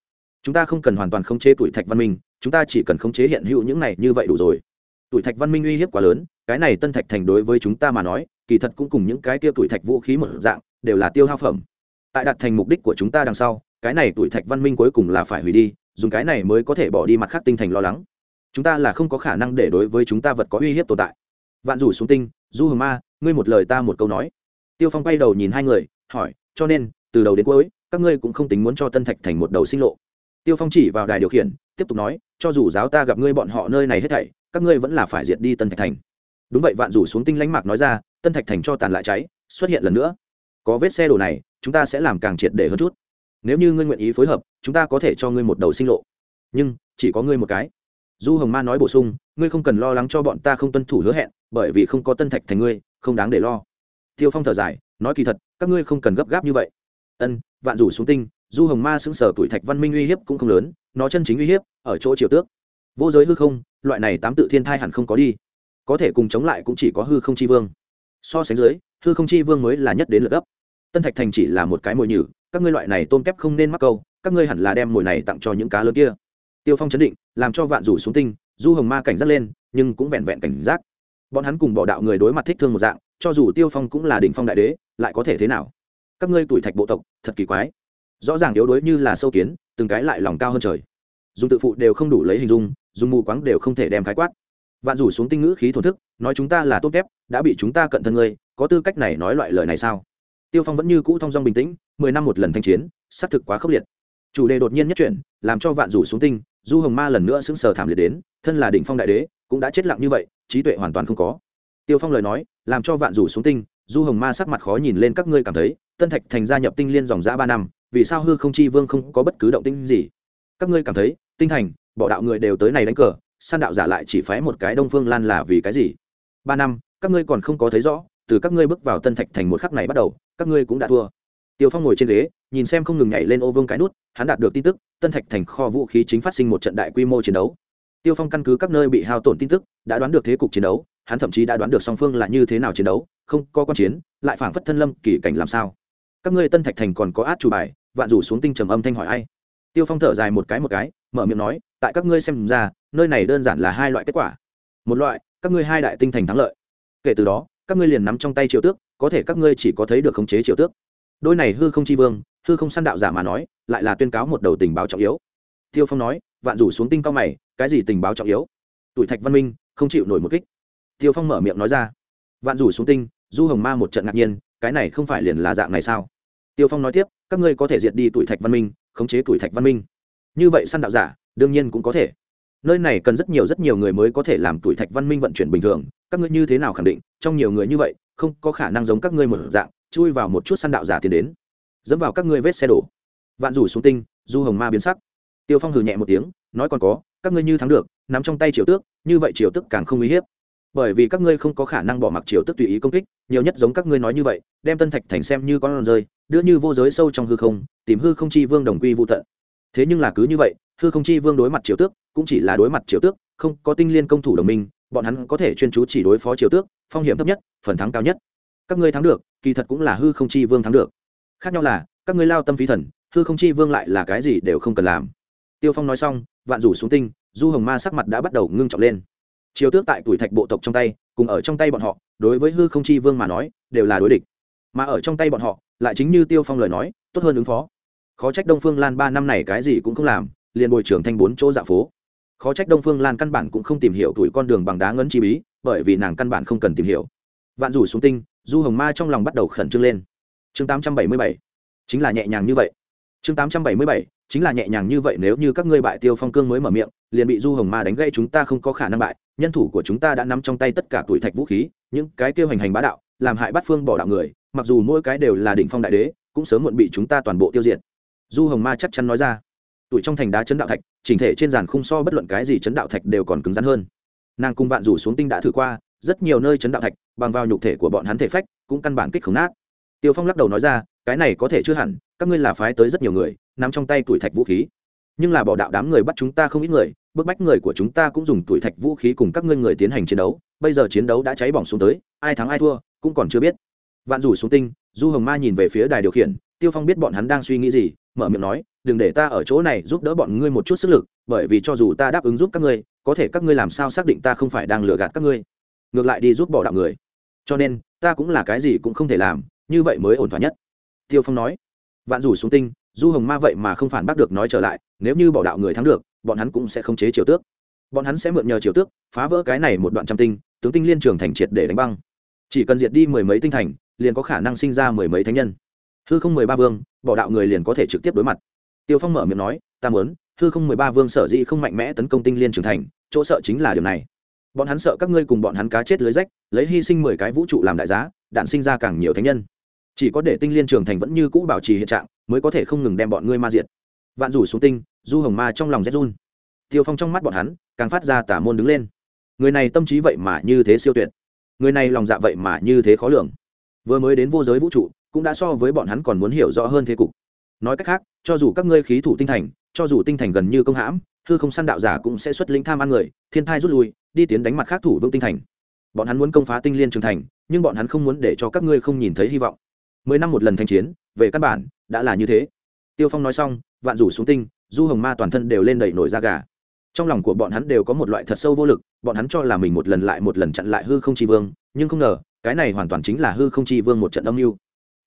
Chúng ta không cần hoàn toàn khống chế tuổi thạch văn minh, chúng ta chỉ cần khống chế hiện hữu những này như vậy đủ rồi. Tuổi thạch văn minh uy hiếp quá lớn cái này tân thạch thành đối với chúng ta mà nói, kỳ thật cũng cùng những cái kia tuổi thạch vũ khí một dạng, đều là tiêu hao phẩm. Tại đạt thành mục đích của chúng ta đằng sau, cái này tuổi thạch văn minh cuối cùng là phải hủy đi, dùng cái này mới có thể bỏ đi mặt khác tinh thành lo lắng. Chúng ta là không có khả năng để đối với chúng ta vật có uy hiếp tồn tại. Vạn rủ xuống tinh, du hồng ma, ngươi một lời ta một câu nói. Tiêu phong quay đầu nhìn hai người, hỏi, cho nên, từ đầu đến cuối, các ngươi cũng không tính muốn cho tân thạch thành một đầu sinh lộ. Tiêu phong chỉ vào đài điều khiển, tiếp tục nói, cho dù giáo ta gặp ngươi bọn họ nơi này hết thảy, các ngươi vẫn là phải diệt đi tân thạch thành đúng vậy, vạn rủ xuống tinh lãnh mạc nói ra, tân thạch thành cho tàn lại cháy, xuất hiện lần nữa. Có vết xe đổ này, chúng ta sẽ làm càng triệt để hơn chút. Nếu như ngươi nguyện ý phối hợp, chúng ta có thể cho ngươi một đầu sinh lộ. Nhưng, chỉ có ngươi một cái. Du hồng ma nói bổ sung, ngươi không cần lo lắng cho bọn ta không tuân thủ hứa hẹn, bởi vì không có tân thạch thành ngươi, không đáng để lo. Tiêu phong thở dài, nói kỳ thật, các ngươi không cần gấp gáp như vậy. Ân, vạn rủ xuống tinh, du hồng ma xứng sở tuổi thạch văn minh uy hiếp cũng không lớn, nó chân chính uy hiếp, ở chỗ triều tước. Vô giới hư không, loại này tám tự thiên thai hẳn không có đi có thể cùng chống lại cũng chỉ có hư không chi vương. So sánh dưới, hư không chi vương mới là nhất đến lượt gấp. Tân thạch thành chỉ là một cái mồi nhử, các ngươi loại này tôm kép không nên mắc câu, các ngươi hẳn là đem mồi này tặng cho những cá lớn kia. Tiêu phong chấn định, làm cho vạn rủ xuống tinh, du hồng ma cảnh giác lên, nhưng cũng vẹn vẹn cảnh giác. Bọn hắn cùng bỏ đạo người đối mặt thích thương một dạng, cho dù tiêu phong cũng là đỉnh phong đại đế, lại có thể thế nào? Các ngươi tuổi thạch bộ tộc, thật kỳ quái. Rõ ràng yếu đuối như là sâu kiến, từng cái lại lòng cao hơn trời. Dùng tự phụ đều không đủ lấy hình dung, dùng mù quáng đều không thể đem khái quát vạn rủ xuống tinh ngữ khí thổn thức, nói chúng ta là tốt kép đã bị chúng ta cận thân ngươi, có tư cách này nói loại lời này sao? Tiêu phong vẫn như cũ thong dong bình tĩnh, mười năm một lần thanh chiến, xác thực quá khốc liệt. Chủ đề đột nhiên nhất chuyển, làm cho vạn rủ xuống tinh, du hồng ma lần nữa sững sờ thảm liệt đến, thân là đỉnh phong đại đế, cũng đã chết lặng như vậy, trí tuệ hoàn toàn không có. Tiêu phong lời nói, làm cho vạn rủ xuống tinh, du hồng ma sắc mặt khó nhìn lên các ngươi cảm thấy, tân thạch thành gia nhập tinh liên dòng giã ba năm, vì sao hư không chi vương không có bất cứ động tinh gì? Các ngươi cảm thấy, tinh thành, bỏ đạo người đều tới này đánh cờ san đạo giả lại chỉ phái một cái đông phương lan là vì cái gì? Ba năm, các ngươi còn không có thấy rõ, từ các ngươi bước vào tân thạch thành một khắc này bắt đầu, các ngươi cũng đã thua. Tiêu phong ngồi trên ghế, nhìn xem không ngừng nhảy lên ô vương cái nút, hắn đạt được tin tức, tân thạch thành kho vũ khí chính phát sinh một trận đại quy mô chiến đấu. Tiêu phong căn cứ các nơi bị hao tổn tin tức, đã đoán được thế cục chiến đấu, hắn thậm chí đã đoán được song phương là như thế nào chiến đấu, không có quan chiến, lại phảng phất thân lâm kỳ cảnh làm sao. Các ngươi tân thạch thành còn có át chủ bài, vạn rủ xuống tinh trầm âm thanh hỏi ai? Tiêu phong thở dài một cái một cái, mở miệng nói tại các ngươi xem ra, nơi này đơn giản là hai loại kết quả. Một loại, các ngươi hai đại tinh thành thắng lợi. Kể từ đó, các ngươi liền nắm trong tay triều tước, có thể các ngươi chỉ có thấy được khống chế triều tước. Đôi này hư không chi vương, hư không săn đạo giả mà nói, lại là tuyên cáo một đầu tình báo trọng yếu. Tiêu phong nói, vạn rủ xuống tinh cao mày, cái gì tình báo trọng yếu? Tuổi thạch văn minh, không chịu nổi một kích. Tiêu phong mở miệng nói ra, vạn rủ xuống tinh, du hồng ma một trận ngạc nhiên, cái này không phải liền là dạng này sao? Tiêu phong nói tiếp, các ngươi có thể diệt đi tuổi thạch văn minh, khống chế tuổi thạch văn minh. Như vậy săn đạo giả đương nhiên cũng có thể. Nơi này cần rất nhiều rất nhiều người mới có thể làm tuổi thạch văn minh vận chuyển bình thường. Các ngươi như thế nào khẳng định, trong nhiều người như vậy, không có khả năng giống các ngươi một dạng, chui vào một chút săn đạo giả tiến đến, dẫm vào các ngươi vết xe đổ. Vạn rủ xuống tinh, du hồng ma biến sắc. Tiêu phong hừ nhẹ một tiếng, nói còn có, các ngươi như thắng được, nắm trong tay triều tước, như vậy triều tước càng không uy hiếp. Bởi vì các ngươi không có khả năng bỏ mặc triều tước tùy ý công kích, nhiều nhất giống các ngươi nói như vậy, đem tân thạch thành xem như con rơi, đưa như vô giới sâu trong hư không, tìm hư không chi vương đồng quy vô tận. Thế nhưng là cứ như vậy hư không chi vương đối mặt triều tước, cũng chỉ là đối mặt triều tước, không có tinh liên công thủ đồng minh, bọn hắn có thể chuyên chú chỉ đối phó triều tước, phong hiểm thấp nhất, phần thắng cao nhất. Các ngươi thắng được, kỳ thật cũng là hư không chi vương thắng được. Khác nhau là, các ngươi lao tâm phí thần, hư không chi vương lại là cái gì đều không cần làm. Tiêu phong nói xong, vạn rủ xuống tinh, du hồng ma sắc mặt đã bắt đầu ngưng trọng lên. Triều tước tại tuổi thạch bộ tộc trong tay, cùng ở trong tay bọn họ, đối với hư không chi vương mà nói, đều là đối địch. Mà ở trong tay bọn họ, lại chính như tiêu phong lời nói, tốt hơn ứng phó. Khó trách đông phương lan ba năm này cái gì cũng không làm liền bồi trưởng thanh bốn chỗ dạ phố. Khó trách đông phương lan căn bản cũng không tìm hiểu tuổi con đường bằng đá ngấn chi bí, bởi vì nàng căn bản không cần tìm hiểu. Vạn rủ xuống tinh, du hồng ma trong lòng bắt đầu khẩn trương lên. Chương tám trăm bảy mươi bảy, chính là nhẹ nhàng như vậy. Chương tám trăm bảy mươi bảy, chính là nhẹ nhàng như vậy nếu như các ngươi bại tiêu phong cương mới mở miệng, liền bị du hồng ma đánh gây chúng ta không có khả năng bại, nhân thủ của chúng ta đã nắm trong tay tất cả tuổi thạch vũ khí, những cái kêu hành hành bá đạo, làm hại bắt phương bỏ đạo người, mặc dù mỗi cái đều là đỉnh phong đại đế, cũng sớm muộn bị chúng ta toàn bộ tiêu diệt. Du hồng ma chắc chắn nói ra tuổi trong thành đá chấn đạo thạch, chỉnh thể trên giàn khung so bất luận cái gì chấn đạo thạch đều còn cứng rắn hơn. Nàng cung vạn rủ xuống tinh đã thử qua, rất nhiều nơi chấn đạo thạch, bằng vào nhục thể của bọn hắn thể phách, cũng căn bản kích khổng nát. Tiêu phong lắc đầu nói ra, cái này có thể chưa hẳn, các ngươi là phái tới rất nhiều người nằm trong tay tuổi thạch vũ khí. Nhưng là bỏ đạo đám người bắt chúng ta không ít người, bức bách người của chúng ta cũng dùng tuổi thạch vũ khí cùng các ngươi người tiến hành chiến đấu, bây giờ chiến đấu đã cháy bỏng xuống tới, ai thắng ai thua, cũng còn chưa biết. Vạn rủ xuống tinh, du hồng ma nhìn về phía đài điều khiển, tiêu phong biết bọn hắn đang suy nghĩ gì mở miệng nói, đừng để ta ở chỗ này giúp đỡ bọn ngươi một chút sức lực, bởi vì cho dù ta đáp ứng giúp các ngươi, có thể các ngươi làm sao xác định ta không phải đang lừa gạt các ngươi? Ngược lại đi giúp bỏ đạo người. Cho nên, ta cũng là cái gì cũng không thể làm, như vậy mới ổn thỏa nhất. Tiêu phong nói. Vạn rủ xuống tinh, du hồng ma vậy mà không phản bác được nói trở lại, nếu như bỏ đạo người thắng được, bọn hắn cũng sẽ không chế triều tước. Bọn hắn sẽ mượn nhờ triều tước, phá vỡ cái này một đoạn trăm tinh, tướng tinh liên trường thành triệt để đánh băng. Chỉ cần diệt đi mười mấy tinh thành, liền có khả năng sinh ra mười mấy thánh nhân hư không mười ba vương, bỏ đạo người liền có thể trực tiếp đối mặt. Tiêu phong mở miệng nói, ta muốn, hư không mười ba vương sở dĩ không mạnh mẽ tấn công tinh liên trưởng thành, chỗ sợ chính là điều này. Bọn hắn sợ các ngươi cùng bọn hắn cá chết lưới rách, lấy hy sinh mười cái vũ trụ làm đại giá, đạn sinh ra càng nhiều thánh nhân. Chỉ có để tinh liên trường thành vẫn như cũ bảo trì hiện trạng, mới có thể không ngừng đem bọn ngươi ma diệt. Vạn rủ xuống tinh, du hồng ma trong lòng rét run. Tiêu phong trong mắt bọn hắn, càng phát ra tả môn đứng lên. Người này tâm trí vậy mà như thế siêu tuyệt. Người này lòng dạ vậy mà như thế khó lường. Vừa mới đến vô giới vũ trụ cũng đã so với bọn hắn còn muốn hiểu rõ hơn thế cục. Nói cách khác, cho dù các ngươi khí thủ tinh thành, cho dù tinh thành gần như công hãm, hư không săn đạo giả cũng sẽ xuất linh tham ăn người, thiên thai rút lui, đi tiến đánh mặt khác thủ vương tinh thành. Bọn hắn muốn công phá tinh liên trường thành, nhưng bọn hắn không muốn để cho các ngươi không nhìn thấy hy vọng. Mười năm một lần thanh chiến, về căn bản, đã là như thế. Tiêu phong nói xong, vạn rủ xuống tinh, du hồng ma toàn thân đều lên đẩy nổi da gà. Trong lòng của bọn hắn đều có một loại thật sâu vô lực, bọn hắn cho là mình một lần lại một lần chặn lại hư không chi vương, nhưng không ngờ, cái này hoàn toàn chính là hư không chi vương một trận âm mưu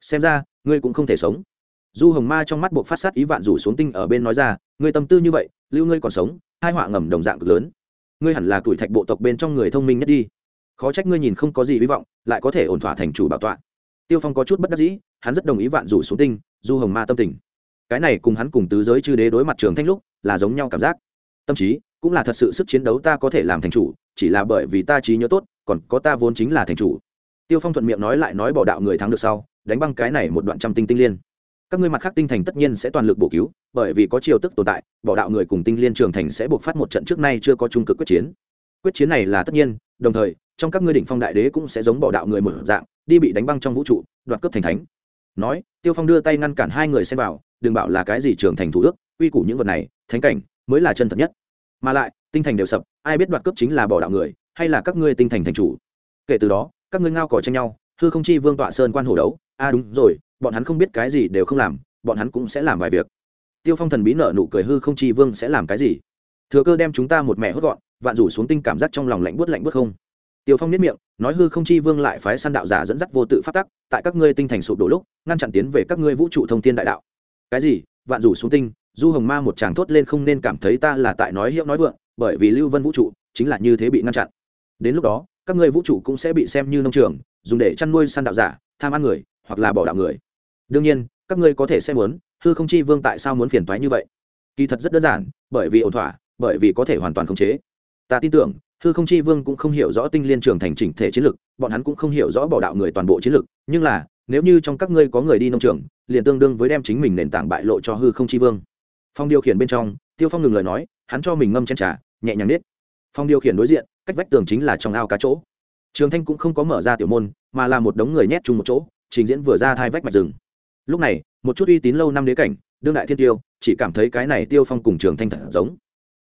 xem ra, ngươi cũng không thể sống. Du hồng ma trong mắt buộc phát sát ý vạn rủ xuống tinh ở bên nói ra, ngươi tâm tư như vậy, lưu ngươi còn sống, hai họa ngầm đồng dạng cực lớn. Ngươi hẳn là tuổi thạch bộ tộc bên trong người thông minh nhất đi. Khó trách ngươi nhìn không có gì hy vọng, lại có thể ổn thỏa thành chủ bảo tọa. Tiêu phong có chút bất đắc dĩ, hắn rất đồng ý vạn rủ xuống tinh, du hồng ma tâm tình. Cái này cùng hắn cùng tứ giới chư đế đối mặt trường thanh lúc, là giống nhau cảm giác. Tâm trí cũng là thật sự sức chiến đấu ta có thể làm thành chủ, chỉ là bởi vì ta trí nhớ tốt, còn có ta vốn chính là thành chủ. Tiêu phong thuận miệng nói lại nói bỏ đạo người thắng được sau đánh băng cái này một đoạn trăm tinh tinh liên. Các ngươi mặt khác tinh thành tất nhiên sẽ toàn lực bổ cứu, bởi vì có chiều tức tồn tại, bỏ đạo người cùng tinh liên trường thành sẽ buộc phát một trận trước nay chưa có trung cực quyết chiến. Quyết chiến này là tất nhiên, đồng thời, trong các ngươi đỉnh phong đại đế cũng sẽ giống bỏ đạo người một dạng, đi bị đánh băng trong vũ trụ, đoạt cướp thành thánh. Nói, tiêu phong đưa tay ngăn cản hai người xem vào, đừng bảo là cái gì trường thành thủ ước uy củ những vật này, thánh cảnh mới là chân thật nhất. Mà lại, tinh thành đều sập, ai biết đoạt cướp chính là bỏ đạo người, hay là các ngươi tinh thành thành chủ. Kể từ đó, các ngươi ngao cỏ tranh nhau, hư không chi vương tọa sơn quan hồ đấu a à đúng rồi, bọn hắn không biết cái gì đều không làm, bọn hắn cũng sẽ làm vài việc. Tiêu phong thần bí nợ nụ cười hư không chi vương sẽ làm cái gì? Thừa cơ đem chúng ta một mẹ hốt gọn, vạn rủ xuống tinh cảm giác trong lòng lạnh buốt lạnh buốt không? Tiêu phong nhất miệng, nói hư không chi vương lại phái săn đạo giả dẫn dắt vô tự phát tắc, tại các ngươi tinh thành sụp đổ lúc, ngăn chặn tiến về các ngươi vũ trụ thông thiên đại đạo. Cái gì? Vạn rủ xuống tinh, du hồng ma một chàng thốt lên không nên cảm thấy ta là tại nói hiệu nói vượng, bởi vì lưu vân vũ trụ chính là như thế bị ngăn chặn. Đến lúc đó, các ngươi vũ trụ cũng sẽ bị xem như nông trường, dùng để chăn nuôi săn đạo giả, tham ăn người hoặc là bỏ đạo người. Đương nhiên, các ngươi có thể xem muốn, hư không chi vương tại sao muốn phiền toái như vậy? Kỳ thật rất đơn giản, bởi vì ổn thỏa, bởi vì có thể hoàn toàn khống chế. Ta tin tưởng, hư không chi vương cũng không hiểu rõ tinh liên trường thành chỉnh thể chiến lược, bọn hắn cũng không hiểu rõ bỏ đạo người toàn bộ chiến lược, nhưng là, nếu như trong các ngươi có người đi nông trường, liền tương đương với đem chính mình nền tảng bại lộ cho hư không chi vương. Phong điều khiển bên trong, tiêu phong ngừng lời nói, hắn cho mình ngâm chen trà, nhẹ nhàng nết. Phong điều khiển đối diện, cách vách tường chính là trong ao cá chỗ. Trường thanh cũng không có mở ra tiểu môn, mà là một đống người nhét chung một chỗ trình diễn vừa ra thai vách mạch rừng. Lúc này, một chút uy tín lâu năm đế cảnh, đương đại thiên tiêu, chỉ cảm thấy cái này tiêu phong cùng trường thanh thật giống.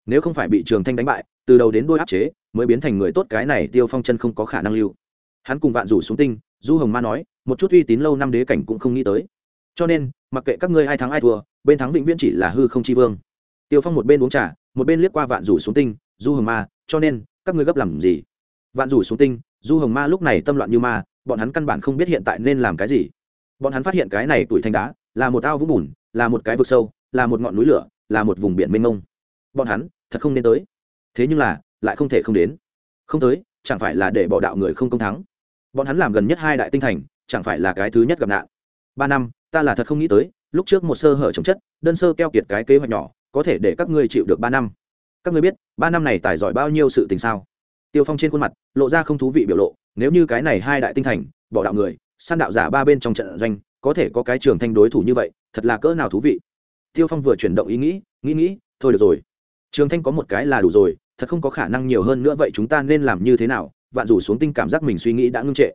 Nếu không phải bị trường thanh đánh bại, từ đầu đến đôi áp chế, mới biến thành người tốt cái này tiêu phong chân không có khả năng lưu. Hắn cùng vạn rủ xuống tinh, du hồng ma nói, một chút uy tín lâu năm đế cảnh cũng không nghĩ tới. Cho nên, mặc kệ các ngươi ai thắng ai thua, bên thắng vĩnh viễn chỉ là hư không chi vương. Tiêu phong một bên uống trà, một bên liếc qua vạn rủ xuống tinh, du hồng ma, cho nên, các ngươi gấp làm gì? Vạn rủ xuống tinh, du hồng ma lúc này tâm loạn như ma bọn hắn căn bản không biết hiện tại nên làm cái gì. Bọn hắn phát hiện cái này tuổi thanh đá là một ao vũng bùn, là một cái vực sâu, là một ngọn núi lửa, là một vùng biển mênh mông. Bọn hắn thật không nên tới. Thế nhưng là, lại không thể không đến. Không tới, chẳng phải là để bỏ đạo người không công thắng. Bọn hắn làm gần nhất hai đại tinh thành, chẳng phải là cái thứ nhất gặp nạn. Ba năm, ta là thật không nghĩ tới, lúc trước một sơ hở chống chất, đơn sơ keo kiệt cái kế hoạch nhỏ, có thể để các ngươi chịu được ba năm. Các ngươi biết, ba năm này tài giỏi bao nhiêu sự tình sao? Tiêu phong trên khuôn mặt, lộ ra không thú vị biểu lộ nếu như cái này hai đại tinh thành, bỏ đạo người, săn đạo giả ba bên trong trận doanh, có thể có cái trường thanh đối thủ như vậy, thật là cỡ nào thú vị. Tiêu phong vừa chuyển động ý nghĩ nghĩ nghĩ, thôi được rồi. Trường thanh có một cái là đủ rồi, thật không có khả năng nhiều hơn nữa, vậy chúng ta nên làm như thế nào? Vạn rủ xuống tinh cảm giác mình suy nghĩ đã ngưng trệ.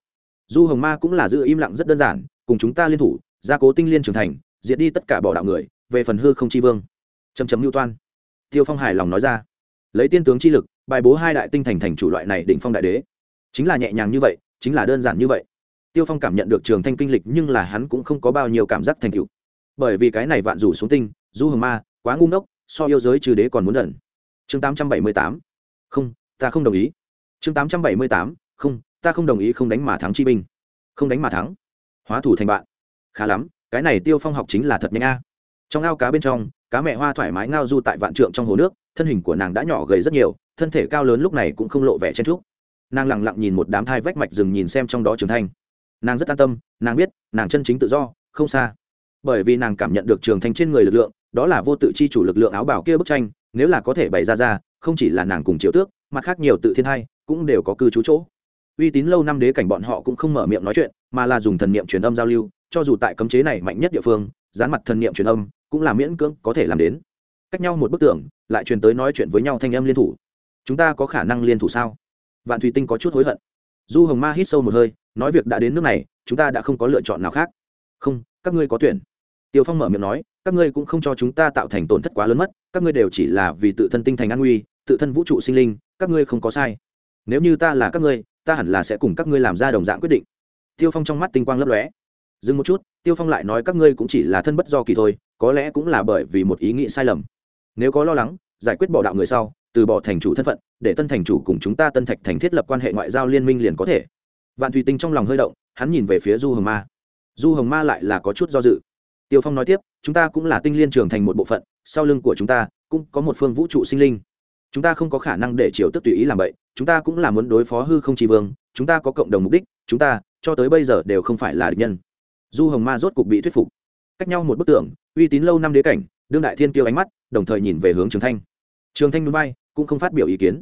Du hồng ma cũng là giữ im lặng rất đơn giản, cùng chúng ta liên thủ, gia cố tinh liên trưởng thành, diệt đi tất cả bỏ đạo người, về phần hư không chi vương. Chấm chấm lưu toan. Tiêu phong hài lòng nói ra. Lấy tiên tướng chi lực, bài bố hai đại tinh thành thành chủ loại này định phong đại đế chính là nhẹ nhàng như vậy, chính là đơn giản như vậy. Tiêu phong cảm nhận được trường thanh kinh lịch nhưng là hắn cũng không có bao nhiêu cảm giác thành tựu. Bởi vì cái này vạn rủ xuống tinh, du hồng ma, quá ngu ngốc, so yêu giới trừ đế còn muốn đẩn. chương tám trăm bảy mươi tám. Không, ta không đồng ý. Chương tám trăm bảy mươi tám. Không, ta không đồng ý không đánh mà thắng chi binh. Không đánh mà thắng. Hóa thủ thành bạn. Khá lắm, cái này tiêu phong học chính là thật nhanh a. Trong ao cá bên trong, cá mẹ hoa thoải mái ngao du tại vạn trượng trong hồ nước, thân hình của nàng đã nhỏ gầy rất nhiều, thân thể cao lớn lúc này cũng không lộ vẻ chen trúc nàng lẳng lặng nhìn một đám thai vách mạch rừng nhìn xem trong đó trường thanh. Nàng rất an tâm, nàng biết, nàng chân chính tự do, không xa. Bởi vì nàng cảm nhận được trường thanh trên người lực lượng, đó là vô tự chi chủ lực lượng áo bảo kia bức tranh, nếu là có thể bày ra ra, không chỉ là nàng cùng triệu tước, mặt khác nhiều tự thiên hay cũng đều có cư trú chỗ. Uy tín lâu năm đế cảnh bọn họ cũng không mở miệng nói chuyện, mà là dùng thần niệm truyền âm giao lưu, cho dù tại cấm chế này mạnh nhất địa phương, dán mặt thần niệm truyền âm, cũng là miễn cưỡng có thể làm đến. Cách nhau một bức tường, lại truyền tới nói chuyện với nhau thanh âm liên thủ. Chúng ta có khả năng liên thủ sao? Vạn thủy tinh có chút hối hận. Du hồng ma hít sâu một hơi, nói việc đã đến nước này, chúng ta đã không có lựa chọn nào khác. Không, các ngươi có tuyển. Tiêu phong mở miệng nói, các ngươi cũng không cho chúng ta tạo thành tổn thất quá lớn mất, các ngươi đều chỉ là vì tự thân tinh thành an nguy tự thân vũ trụ sinh linh, các ngươi không có sai. Nếu như ta là các ngươi, ta hẳn là sẽ cùng các ngươi làm ra đồng dạng quyết định. Tiêu phong trong mắt tinh quang lấp lóe. Dừng một chút, tiêu phong lại nói các ngươi cũng chỉ là thân bất do kỳ thôi, có lẽ cũng là bởi vì một ý nghĩ sai lầm. Nếu có lo lắng, giải quyết bỏ đạo người sau từ bỏ thành chủ thân phận, để tân thành chủ cùng chúng ta tân thạch thành thiết lập quan hệ ngoại giao liên minh liền có thể. Vạn thủy tinh trong lòng hơi động, hắn nhìn về phía du hồng ma. Du hồng ma lại là có chút do dự. Tiêu phong nói tiếp, chúng ta cũng là tinh liên trường thành một bộ phận, sau lưng của chúng ta cũng có một phương vũ trụ sinh linh. Chúng ta không có khả năng để triều tức tùy ý làm vậy, chúng ta cũng là muốn đối phó hư không tri vương, chúng ta có cộng đồng mục đích, chúng ta cho tới bây giờ đều không phải là địch nhân. Du hồng ma rốt cục bị thuyết phục. Cách nhau một bức tượng uy tín lâu năm đế cảnh, đương đại thiên tiêu ánh mắt, đồng thời nhìn về hướng trường thanh. Trường thanh núi bay cũng không phát biểu ý kiến.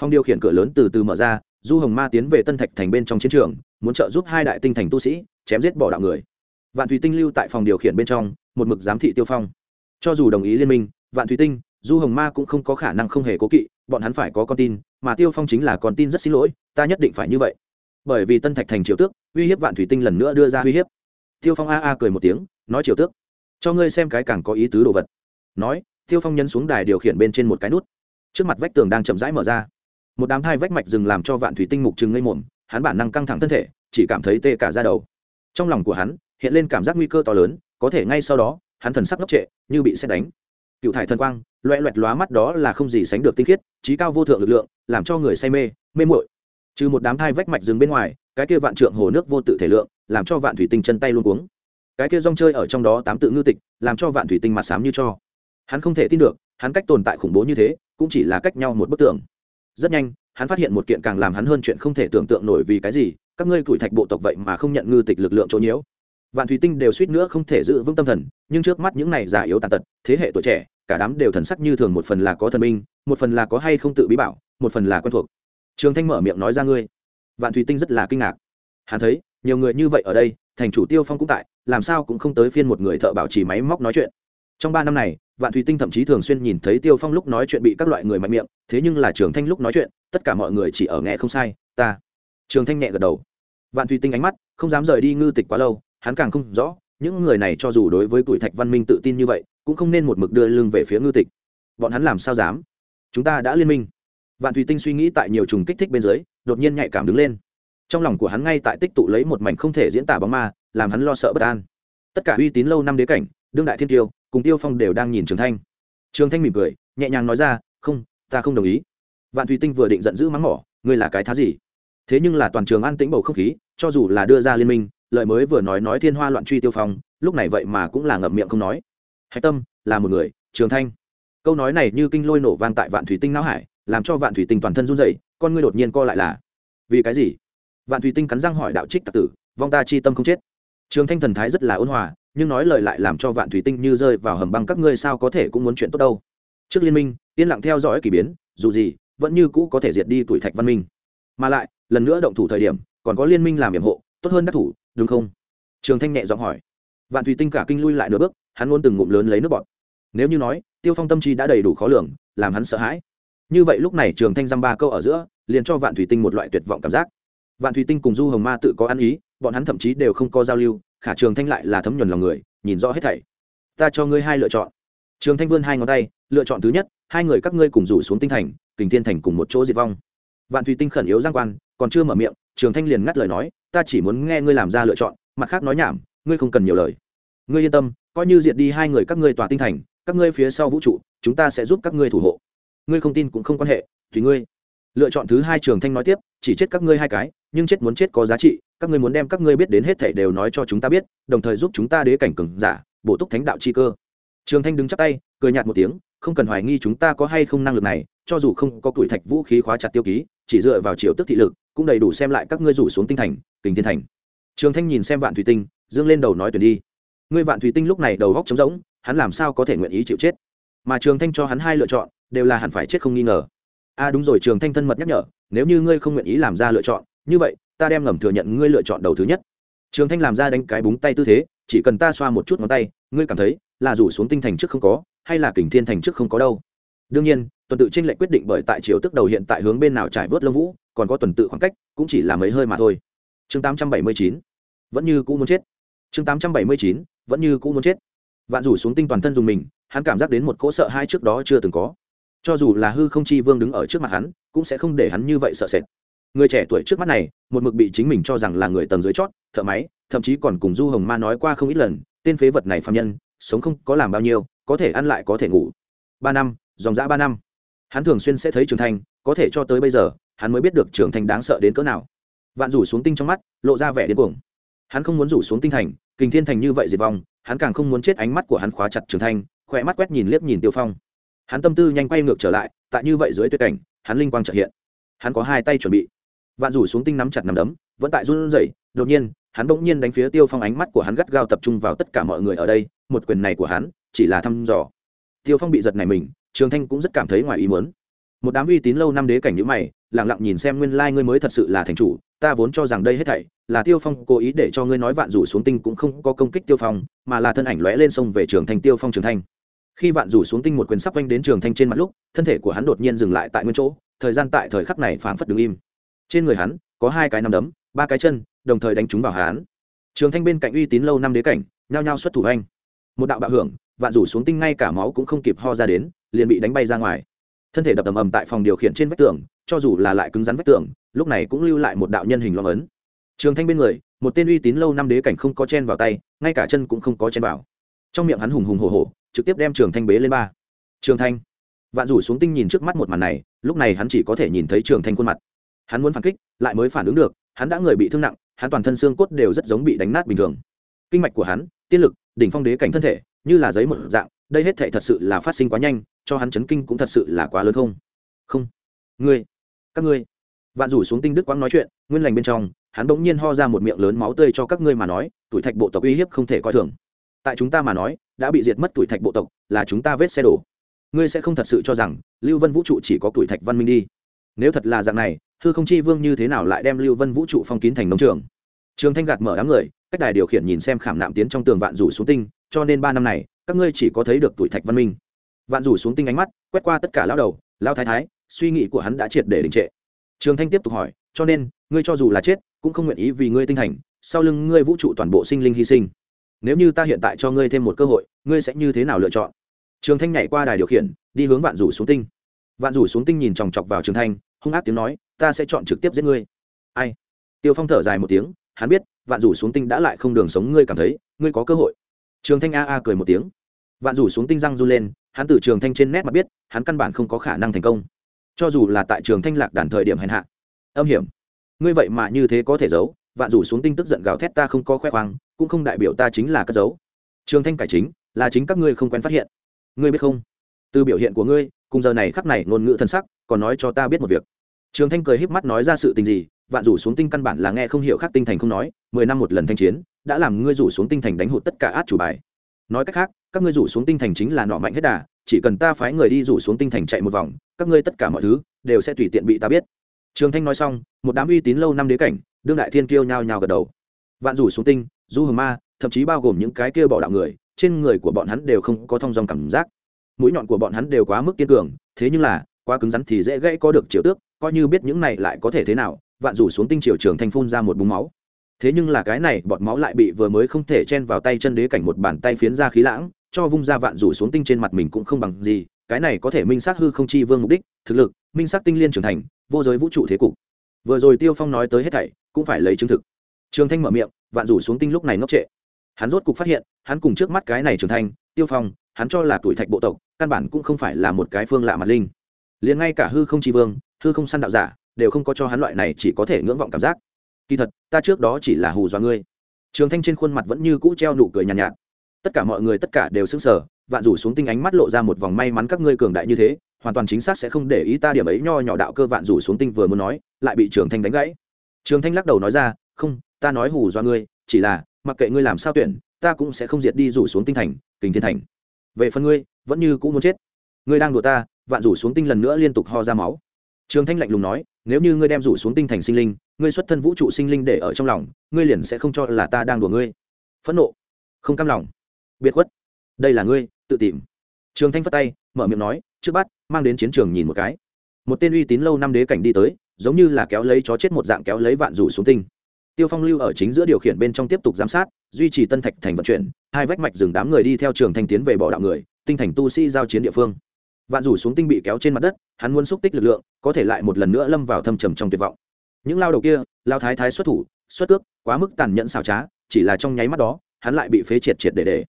Phong điều khiển cửa lớn từ từ mở ra, du hồng ma tiến về tân thạch thành bên trong chiến trường, muốn trợ giúp hai đại tinh thành tu sĩ, chém giết bỏ đạo người. Vạn thủy tinh lưu tại phòng điều khiển bên trong, một mực giám thị tiêu phong. Cho dù đồng ý liên minh, vạn thủy tinh, du hồng ma cũng không có khả năng không hề cố kỵ, bọn hắn phải có con tin, mà tiêu phong chính là con tin rất xin lỗi, ta nhất định phải như vậy. Bởi vì tân thạch thành triều tước, uy hiếp vạn thủy tinh lần nữa đưa ra uy hiếp. Tiêu phong a a cười một tiếng, nói triều tước, cho ngươi xem cái càng có ý tứ đồ vật. Nói, tiêu phong nhấn xuống đài điều khiển bên trên một cái nút trước mặt vách tường đang chậm rãi mở ra. Một đám thai vách mạch rừng làm cho vạn thủy tinh mục trừng ngây mồm hắn bản năng căng thẳng thân thể, chỉ cảm thấy tê cả ra đầu. Trong lòng của hắn, hiện lên cảm giác nguy cơ to lớn, có thể ngay sau đó, hắn thần sắc ngốc trệ, như bị xét đánh. Cựu thải thần quang loẹ loẹt lóa mắt đó là không gì sánh được tinh khiết, trí cao vô thượng lực lượng, làm cho người say mê mê muội. trừ một đám thai vách mạch rừng bên ngoài, cái kia vạn trượng hồ nước vô tự thể lượng, làm cho vạn thủy tinh chân tay luôn cuống. Cái kia rong chơi ở trong đó tám tự ngư tịch, làm cho vạn thủy tinh mặt xám như cho. Hắn không thể tin được hắn cách tồn tại khủng bố như thế, cũng chỉ là cách nhau một bức tường. Rất nhanh, hắn phát hiện một kiện càng làm hắn hơn chuyện không thể tưởng tượng nổi vì cái gì, các ngươi tuổi thạch bộ tộc vậy mà không nhận ngư tịch lực lượng chỗ nhiễu. Vạn thủy tinh đều suýt nữa không thể giữ vững tâm thần, nhưng trước mắt những này già yếu tàn tật, thế hệ tuổi trẻ, cả đám đều thần sắc như thường một phần là có thần minh, một phần là có hay không tự bí bảo, một phần là quen thuộc. Trường thanh mở miệng nói ra ngươi. Vạn thủy tinh rất là kinh ngạc. Hắn thấy, nhiều người như vậy ở đây, thành chủ tiêu phong cũng tại, làm sao cũng không tới phiên một người thợ bảo trì máy móc nói chuyện trong ba năm này, vạn thủy tinh thậm chí thường xuyên nhìn thấy tiêu phong lúc nói chuyện bị các loại người mạnh miệng, thế nhưng là trường thanh lúc nói chuyện, tất cả mọi người chỉ ở nghe không sai, ta. Trường thanh nhẹ gật đầu. Vạn thủy tinh ánh mắt, không dám rời đi ngư tịch quá lâu, hắn càng không rõ, những người này cho dù đối với tuổi thạch văn minh tự tin như vậy, cũng không nên một mực đưa lưng về phía ngư tịch. Bọn hắn làm sao dám? Chúng ta đã liên minh. Vạn thủy tinh suy nghĩ tại nhiều trùng kích thích bên dưới, đột nhiên nhạy cảm đứng lên. Trong lòng của hắn ngay tại tích tụ lấy một mảnh không thể diễn tả bóng ma, làm hắn lo sợ bất an. Tất cả uy tín lâu năm đế cảnh, đương đại thiên tiêu cùng tiêu phong đều đang nhìn trường thanh. Trường thanh mỉm cười, nhẹ nhàng nói ra, không, ta không đồng ý. Vạn thủy tinh vừa định giận dữ mắng mỏ, ngươi là cái thá gì? Thế nhưng là toàn trường an tĩnh bầu không khí, cho dù là đưa ra liên minh lợi mới vừa nói nói thiên hoa loạn truy tiêu phong, lúc này vậy mà cũng là ngậm miệng không nói. Hạch tâm, là một người, trường thanh. Câu nói này như kinh lôi nổ vang tại vạn thủy tinh não hải, làm cho vạn thủy tinh toàn thân run rẩy, con ngươi đột nhiên co lại là, vì cái gì? Vạn thủy tinh cắn răng hỏi đạo trích tạc tử, vong ta chi tâm không chết. Trường thanh thần thái rất là ôn hòa nhưng nói lời lại làm cho vạn thủy tinh như rơi vào hầm băng các ngươi sao có thể cũng muốn chuyện tốt đâu. Trước liên minh, yên lặng theo dõi k ỳ biến, dù gì, vẫn như cũ có thể diệt đi tuổi thạch văn minh. Mà lại, lần nữa động thủ thời điểm, còn có liên minh làm hiểm hộ, tốt hơn đắc thủ, đúng không? Trường thanh nhẹ giọng hỏi. Vạn thủy tinh cả kinh lui lại nửa bước, hắn luôn từng ngụm lớn lấy nước bọt. Nếu như nói, tiêu phong tâm trí đã đầy đủ khó lường, làm hắn sợ hãi. Như vậy lúc này trường thanh dăm ba câu ở giữa, liền cho vạn thủy tinh một loại tuyệt vọng cảm giác. Vạn thủy tinh cùng du hồng ma tự có ăn ý, bọn hắn thậm chí đều không có giao lưu khả trường thanh lại là thấm nhuần lòng người, nhìn rõ hết thảy. Ta cho ngươi hai lựa chọn. Trường thanh vươn hai ngón tay, lựa chọn thứ nhất, hai người các ngươi cùng rủ xuống tinh thành, kình thiên thành cùng một chỗ diệt vong. Vạn thủy tinh khẩn yếu giang quan, còn chưa mở miệng, trường thanh liền ngắt lời nói, ta chỉ muốn nghe ngươi làm ra lựa chọn, mặt khác nói nhảm, ngươi không cần nhiều lời. Ngươi yên tâm, coi như diệt đi hai người các ngươi tòa tinh thành, các ngươi phía sau vũ trụ, chúng ta sẽ giúp các ngươi thủ hộ. Ngươi không tin cũng không quan hệ, tùy ngươi. Lựa chọn thứ hai trường thanh nói tiếp, chỉ chết các ngươi hai cái, nhưng chết muốn chết có giá trị các ngươi muốn đem các ngươi biết đến hết thảy đều nói cho chúng ta biết, đồng thời giúp chúng ta đế cảnh cường giả, bổ túc thánh đạo chi cơ. Trường thanh đứng chắp tay, cười nhạt một tiếng, không cần hoài nghi chúng ta có hay không năng lực này, cho dù không có tuổi thạch vũ khí khóa chặt tiêu ký, chỉ dựa vào triệu tức thị lực, cũng đầy đủ xem lại các ngươi rủ xuống tinh thành, kình thiên thành. Trường thanh nhìn xem vạn thủy tinh, dương lên đầu nói tuyển đi. Ngươi vạn thủy tinh lúc này đầu góc trống rỗng, hắn làm sao có thể nguyện ý chịu chết? Mà trường thanh cho hắn hai lựa chọn, đều là hẳn phải chết không nghi ngờ. A à đúng rồi, trường thanh thân mật nhắc nhở, nếu như ngươi không nguyện ý làm ra lựa chọn, như vậy ta đem ngầm thừa nhận ngươi lựa chọn đầu thứ nhất. Trường thanh làm ra đánh cái búng tay tư thế, chỉ cần ta xoa một chút ngón tay, ngươi cảm thấy là rủ xuống tinh thành trước không có, hay là kình thiên thành trước không có đâu. Đương nhiên, tuần tự tranh lệch quyết định bởi tại chiều tức đầu hiện tại hướng bên nào trải vớt lông vũ, còn có tuần tự khoảng cách, cũng chỉ là mấy hơi mà thôi. Chương tám trăm bảy mươi chín, vẫn như cũ muốn chết. Chương tám trăm bảy mươi chín, vẫn như cũ muốn chết. Vạn rủ xuống tinh toàn thân dùng mình, hắn cảm giác đến một cỗ sợ hai trước đó chưa từng có. Cho dù là hư không chi vương đứng ở trước mặt hắn, cũng sẽ không để hắn như vậy sợ sệt người trẻ tuổi trước mắt này, một mực bị chính mình cho rằng là người tầng dưới chót, thợ máy, thậm chí còn cùng du hồng ma nói qua không ít lần, tên phế vật này phạm nhân, sống không có làm bao nhiêu, có thể ăn lại có thể ngủ. Ba năm, dòng dã ba năm. Hắn thường xuyên sẽ thấy trường thanh có thể cho tới bây giờ, hắn mới biết được trường thanh đáng sợ đến cỡ nào. Vạn rủ xuống tinh trong mắt, lộ ra vẻ điên cuồng. Hắn không muốn rủ xuống tinh thành, kình thiên thành như vậy diệt vong, hắn càng không muốn chết ánh mắt của hắn khóa chặt trường thanh khỏe mắt quét nhìn liếc nhìn tiêu phong. Hắn tâm tư nhanh quay ngược trở lại, tại như vậy dưới tuyệt cảnh, hắn linh quang trợ hiện. Hắn có hai tay chuẩn bị vạn rủ xuống tinh nắm chặt nắm đấm, vẫn tại run rẩy, đột nhiên, hắn bỗng nhiên đánh phía tiêu phong ánh mắt của hắn gắt gao tập trung vào tất cả mọi người ở đây, một quyền này của hắn chỉ là thăm dò. Tiêu phong bị giật này mình, trường thanh cũng rất cảm thấy ngoài ý muốn. Một đám uy tín lâu năm đế cảnh nhữ mày lẳng lặng nhìn xem nguyên lai ngươi mới thật sự là thành chủ, ta vốn cho rằng đây hết thảy là tiêu phong cố ý để cho ngươi nói vạn rủ xuống tinh cũng không có công kích tiêu phong, mà là thân ảnh lóe lên sông về trường thanh, tiêu phong, trường thanh. Khi vạn rủ xuống tinh một quyền sắp oanh đến trường thanh trên mặt lúc, thân thể của hắn đột nhiên dừng lại tại nguyên chỗ, thời gian tại thời khắc này phảng phất đứng im trên người hắn, có hai cái nắm đấm, ba cái chân, đồng thời đánh trúng vào hắn trường thanh bên cạnh uy tín lâu năm đế cảnh, nhao nhao xuất thủ anh một đạo bạo hưởng, vạn rủ xuống tinh ngay cả máu cũng không kịp ho ra đến, liền bị đánh bay ra ngoài. Thân thể đập ầm ầm tại phòng điều khiển trên vách tường, cho dù là lại cứng rắn vách tường, lúc này cũng lưu lại một đạo nhân hình lõm ấn. Trường thanh bên người, một tên uy tín lâu năm đế cảnh không có chen vào tay, ngay cả chân cũng không có chen vào. Trong miệng hắn hùng hùng hồ hồ trực tiếp đem trường thanh bế lên ba. Trường thanh, vạn rủ xuống tinh nhìn trước mắt một màn này, lúc này hắn chỉ có thể nhìn thấy trường thanh khuôn mặt hắn muốn phản kích, lại mới phản ứng được, hắn đã người bị thương nặng, hắn toàn thân xương cốt đều rất giống bị đánh nát bình thường. Kinh mạch của hắn, tiên lực, đỉnh phong đế cảnh thân thể, như là giấy một dạng, đây hết thể thật sự là phát sinh quá nhanh, cho hắn chấn kinh cũng thật sự là quá lớn không? Không. Ngươi, các ngươi. Vạn rủ xuống tinh đức quang nói chuyện, nguyên lành bên trong, hắn bỗng nhiên ho ra một miệng lớn máu tươi cho các ngươi mà nói, tuổi thạch bộ tộc uy hiếp không thể coi thường. Tại chúng ta mà nói, đã bị diệt mất tuổi thạch bộ tộc, là chúng ta vết xe đổ. Ngươi sẽ không thật sự cho rằng lưu vân vũ trụ chỉ có tuổi thạch văn minh đi. Nếu thật là dạng này hư không chi vương như thế nào lại đem lưu vân vũ trụ phong kín thành nông trường? Trường thanh gạt mở đám người, cách đài điều khiển nhìn xem khảm nạm tiến trong tường vạn rủ xuống tinh, cho nên ba năm này, các ngươi chỉ có thấy được tuổi thạch văn minh. Vạn rủ xuống tinh ánh mắt, quét qua tất cả lao đầu lao thái thái, suy nghĩ của hắn đã triệt để đình trệ. Trường thanh tiếp tục hỏi, cho nên, ngươi cho dù là chết, cũng không nguyện ý vì ngươi tinh thành, sau lưng ngươi vũ trụ toàn bộ sinh linh hy sinh. Nếu như ta hiện tại cho ngươi thêm một cơ hội, ngươi sẽ như thế nào lựa chọn? Trường thanh nhảy qua đài điều khiển, đi hướng vạn rủ xuống tinh. Vạn rủ xuống tinh nhìn chòng chọc vào trường thanh, hung ác tiếng nói ta sẽ chọn trực tiếp giết ngươi. Ai? Tiêu phong thở dài một tiếng, hắn biết, vạn rủ xuống tinh đã lại không đường sống, ngươi cảm thấy, ngươi có cơ hội. Trường thanh a a cười một tiếng. Vạn rủ xuống tinh răng run lên, hắn từ trường thanh trên nét mà biết, hắn căn bản không có khả năng thành công. Cho dù là tại trường thanh lạc đàn thời điểm hẹn hạ. Âm hiểm. Ngươi vậy mà như thế có thể giấu, vạn rủ xuống tinh tức giận gào thét ta không có khoe khoang, cũng không đại biểu ta chính là cất giấu. Trường thanh cải chính, là chính các ngươi không quen phát hiện. Ngươi biết không? Từ biểu hiện của ngươi, cùng giờ này khắc này ngôn ngữ thân sắc, còn nói cho ta biết một việc trường thanh cười híp mắt nói ra sự tình gì, vạn rủ xuống tinh căn bản là nghe không hiểu khác tinh thành không nói, mười năm một lần thanh chiến, đã làm ngươi rủ xuống tinh thành đánh hụt tất cả át chủ bài. Nói cách khác, các ngươi rủ xuống tinh thành chính là nọ mạnh hết đà, chỉ cần ta phái người đi rủ xuống tinh thành chạy một vòng, các ngươi tất cả mọi thứ đều sẽ tùy tiện bị ta biết. Trường thanh nói xong, một đám uy tín lâu năm đế cảnh, đương đại thiên kiêu nhao nhao gật đầu. Vạn rủ xuống tinh, du hồng ma, thậm chí bao gồm những cái kia bỏ đạo người, trên người của bọn hắn đều không có thông dòng cảm giác. Mũi nhọn của bọn hắn đều quá mức kiên cường, thế nhưng là, quá cứng rắn thì dễ gãy có được triệu tước coi như biết những này lại có thể thế nào, vạn rủ xuống tinh triều trường thanh phun ra một búng máu. Thế nhưng là cái này bọt máu lại bị vừa mới không thể chen vào tay chân đế cảnh một bàn tay phiến ra khí lãng, cho vung ra vạn rủ xuống tinh trên mặt mình cũng không bằng gì, cái này có thể minh xác hư không chi vương mục đích, thực lực, minh xác tinh liên trưởng thành, vô giới vũ trụ thế cục. Vừa rồi tiêu phong nói tới hết thảy, cũng phải lấy chứng thực. Trường thanh mở miệng, vạn rủ xuống tinh lúc này ngốc trệ. Hắn rốt cục phát hiện, hắn cùng trước mắt cái này trưởng thành, tiêu phong, hắn cho là tuổi thạch bộ tộc, căn bản cũng không phải là một cái phương lạ mặt linh. Liền ngay cả hư không chi vương hư không săn đạo giả đều không có cho hắn loại này chỉ có thể ngưỡng vọng cảm giác. Kỳ thật ta trước đó chỉ là hù dọa ngươi. Trường thanh trên khuôn mặt vẫn như cũ treo nụ cười nhàn nhạt, nhạt. Tất cả mọi người tất cả đều sững sờ vạn rủ xuống tinh ánh mắt lộ ra một vòng may mắn các ngươi cường đại như thế hoàn toàn chính xác sẽ không để ý ta điểm ấy nho nhỏ đạo cơ vạn rủ xuống tinh vừa muốn nói lại bị trường thanh đánh gãy. Trường thanh lắc đầu nói ra không ta nói hù dọa ngươi chỉ là mặc kệ ngươi làm sao tuyển ta cũng sẽ không diệt đi rủ xuống tinh thành kình thiên thành. Về phần ngươi vẫn như cũng muốn chết. Ngươi đang đùa ta vạn rủ xuống tinh lần nữa liên tục ho ra máu trường thanh lạnh lùng nói, nếu như ngươi đem rủ xuống tinh thành sinh linh, ngươi xuất thân vũ trụ sinh linh để ở trong lòng, ngươi liền sẽ không cho là ta đang đùa ngươi. Phẫn nộ, không cam lòng. Biệt khuất, đây là ngươi, tự tìm. Trường thanh phất tay, mở miệng nói, trước bắt, mang đến chiến trường nhìn một cái. Một tên uy tín lâu năm đế cảnh đi tới, giống như là kéo lấy chó chết một dạng kéo lấy vạn rủ xuống tinh. Tiêu phong lưu ở chính giữa điều khiển bên trong tiếp tục giám sát, duy trì tân thạch thành vận chuyển, hai vách mạch dừng đám người đi theo trường thanh tiến về bỏ đạo người, tinh thành tu sĩ giao chiến địa phương vạn rủ xuống tinh bị kéo trên mặt đất, hắn muốn xúc tích lực lượng, có thể lại một lần nữa lâm vào thâm trầm trong tuyệt vọng. Những lao đầu kia, lao thái thái xuất thủ, xuất cước, quá mức tàn nhẫn xào trá, chỉ là trong nháy mắt đó, hắn lại bị phế triệt triệt để để.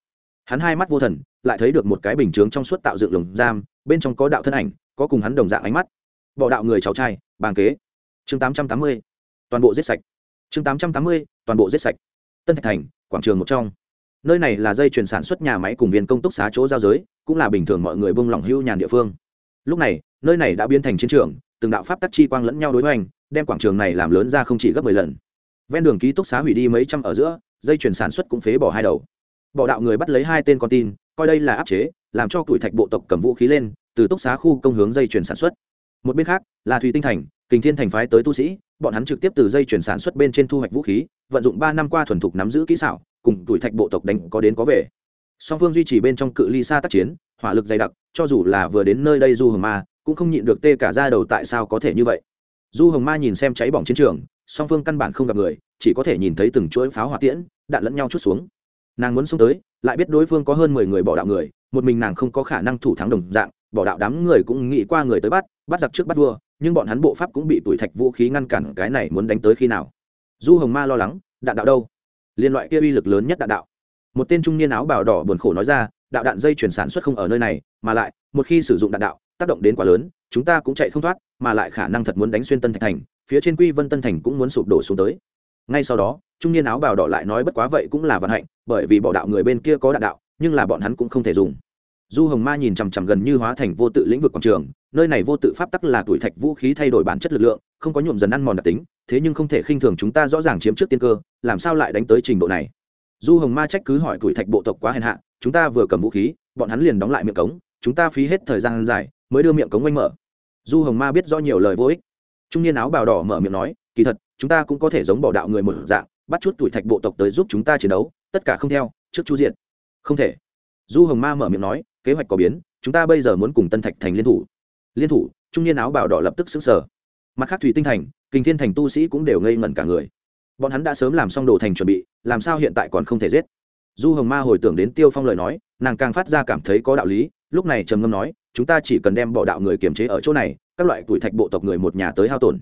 Hắn hai mắt vô thần, lại thấy được một cái bình chướng trong suốt tạo dựng lồng giam, bên trong có đạo thân ảnh, có cùng hắn đồng dạng ánh mắt. Bỏ đạo người cháu trai bàn kế. Chương tám trăm tám mươi, toàn bộ giết sạch. Chương tám trăm tám mươi, toàn bộ giết sạch. Tân thạch thành, quảng trường một trong nơi này là dây chuyển sản xuất nhà máy cùng viên công túc xá chỗ giao giới, cũng là bình thường mọi người bông lỏng hưu nhàn địa phương. Lúc này, nơi này đã biến thành chiến trường, từng đạo pháp tắc chi quang lẫn nhau đối hoành, đem quảng trường này làm lớn ra không chỉ gấp mười lần. Ven đường ký túc xá hủy đi mấy trăm ở giữa, dây chuyển sản xuất cũng phế bỏ hai đầu. Bỏ đạo người bắt lấy hai tên con tin, coi đây là áp chế, làm cho tuổi thạch bộ tộc cầm vũ khí lên, từ túc xá khu công hướng dây chuyển sản xuất. Một bên khác, là thùy tinh thành, kình thiên thành phái tới tu sĩ, bọn hắn trực tiếp từ dây chuyển sản xuất bên trên thu hoạch vũ khí, vận dụng ba năm qua thuần thục nắm giữ kỹ xảo cùng tuổi thạch bộ tộc đánh có đến có về. Song phương duy trì bên trong cự ly xa tác chiến, hỏa lực dày đặc, cho dù là vừa đến nơi đây du hồng ma cũng không nhịn được tê cả ra đầu tại sao có thể như vậy. Du hồng ma nhìn xem cháy bỏng chiến trường, song phương căn bản không gặp người, chỉ có thể nhìn thấy từng chuỗi pháo hỏa tiễn, đạn lẫn nhau chút xuống. Nàng muốn xuống tới, lại biết đối phương có hơn mười người bỏ đạo người, một mình nàng không có khả năng thủ thắng đồng dạng, bỏ đạo đám người cũng nghĩ qua người tới bắt bắt giặc trước bắt vua, nhưng bọn hắn bộ pháp cũng bị tuổi thạch vũ khí ngăn cản, cái này muốn đánh tới khi nào? Du hồng ma lo lắng, đạn đạo đâu? Liên loại kia uy lực lớn nhất đạn đạo. Một tên trung niên áo bào đỏ buồn khổ nói ra, đạo đạn dây chuyển sản xuất không ở nơi này, mà lại, một khi sử dụng đạn đạo, tác động đến quá lớn, chúng ta cũng chạy không thoát, mà lại khả năng thật muốn đánh xuyên tân thạch thành, phía trên quy vân tân thành cũng muốn sụp đổ xuống tới. Ngay sau đó, trung niên áo bào đỏ lại nói bất quá vậy cũng là vận hạnh, bởi vì bỏ đạo người bên kia có đạn đạo, nhưng là bọn hắn cũng không thể dùng. Du hồng ma nhìn chằm chằm gần như hóa thành vô tự lĩnh vực quảng trường, nơi này vô tự pháp tắc là tuổi thạch vũ khí thay đổi bản chất lực lượng, không có nhuộm dần ăn mòn đặc tính thế nhưng không thể khinh thường chúng ta rõ ràng chiếm trước tiên cơ, làm sao lại đánh tới trình độ này? Du hồng ma trách cứ hỏi tuổi thạch bộ tộc quá hèn hạ, chúng ta vừa cầm vũ khí, bọn hắn liền đóng lại miệng cống, chúng ta phí hết thời gian dài mới đưa miệng cống oanh mở. Du hồng ma biết do nhiều lời vô ích. Trung niên áo bào đỏ mở miệng nói, kỳ thật, chúng ta cũng có thể giống bỏ đạo người một dạng, bắt chút tuổi thạch bộ tộc tới giúp chúng ta chiến đấu, tất cả không theo, trước chu diện không thể. Du hồng ma mở miệng nói, kế hoạch có biến, chúng ta bây giờ muốn cùng tân thạch thành liên thủ. Liên thủ? Trung niên áo bào đỏ lập tức xứng sở mặt khác thủy tinh thành kinh thiên thành tu sĩ cũng đều ngây ngẩn cả người. Bọn hắn đã sớm làm xong đồ thành chuẩn bị, làm sao hiện tại còn không thể giết? Du hồng ma hồi tưởng đến tiêu phong lời nói, nàng càng phát ra cảm thấy có đạo lý, lúc này trầm ngâm nói, chúng ta chỉ cần đem bỏ đạo người kiềm chế ở chỗ này, các loại tuổi thạch bộ tộc người một nhà tới hao tổn.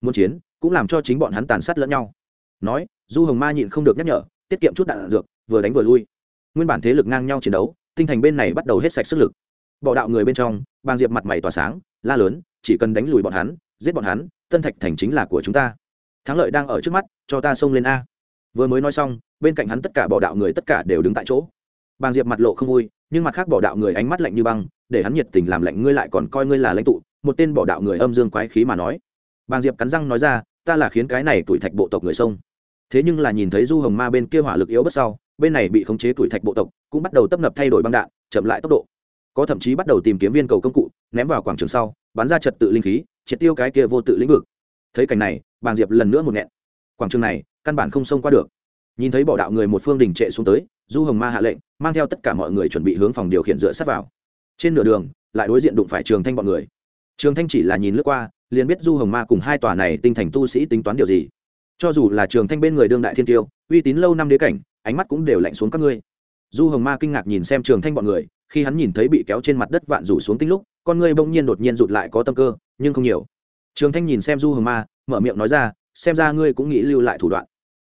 Muốn chiến, cũng làm cho chính bọn hắn tàn sát lẫn nhau. Nói, du hồng ma nhịn không được nhắc nhở, tiết kiệm chút đạn dược, vừa đánh vừa lui. Nguyên bản thế lực ngang nhau chiến đấu, tinh thành bên này bắt đầu hết sạch sức lực. Bỏ đạo người bên trong, bàng diệp mặt mày tỏa sáng, la lớn, chỉ cần đánh lùi bọn hắn giết bọn hắn, tân thạch thành chính là của chúng ta. Thắng lợi đang ở trước mắt, cho ta xông lên a. Vừa mới nói xong, bên cạnh hắn tất cả bỏ đạo người tất cả đều đứng tại chỗ. Bàng diệp mặt lộ không vui, nhưng mặt khác bỏ đạo người ánh mắt lạnh như băng, để hắn nhiệt tình làm lạnh ngươi lại còn coi ngươi là lãnh tụ, một tên bỏ đạo người âm dương quái khí mà nói. Bàng diệp cắn răng nói ra, ta là khiến cái này tuổi thạch bộ tộc người sông thế nhưng là nhìn thấy du hồng ma bên kia hỏa lực yếu bất sau, bên này bị khống chế tuổi thạch bộ tộc, cũng bắt đầu tấp nập thay đổi băng đạn, chậm lại tốc độ. Có thậm chí bắt đầu tìm kiếm viên cầu công cụ, ném vào quảng trường sau, bắn ra trật tự linh khí triệt tiêu cái kia vô tự lĩnh vực. Thấy cảnh này, bàng diệp lần nữa một nghẹn. Quảng trường này, căn bản không xông qua được. Nhìn thấy bỏ đạo người một phương đình trệ xuống tới, du hồng ma hạ lệnh, mang theo tất cả mọi người chuẩn bị hướng phòng điều khiển dựa sát vào. Trên nửa đường, lại đối diện đụng phải trường thanh bọn người. Trường thanh chỉ là nhìn lướt qua, liền biết du hồng ma cùng hai tòa này tinh thành tu sĩ tính toán điều gì. Cho dù là trường thanh bên người đương đại thiên tiêu, uy tín lâu năm đế cảnh, ánh mắt cũng đều lạnh xuống các ngươi. Du hồng ma kinh ngạc nhìn xem trường thanh bọn người khi hắn nhìn thấy bị kéo trên mặt đất vạn rủ xuống tinh lúc, con ngươi bỗng nhiên đột nhiên rụt lại có tâm cơ, nhưng không nhiều. Trường thanh nhìn xem du hồng ma, mở miệng nói ra, xem ra ngươi cũng nghĩ lưu lại thủ đoạn.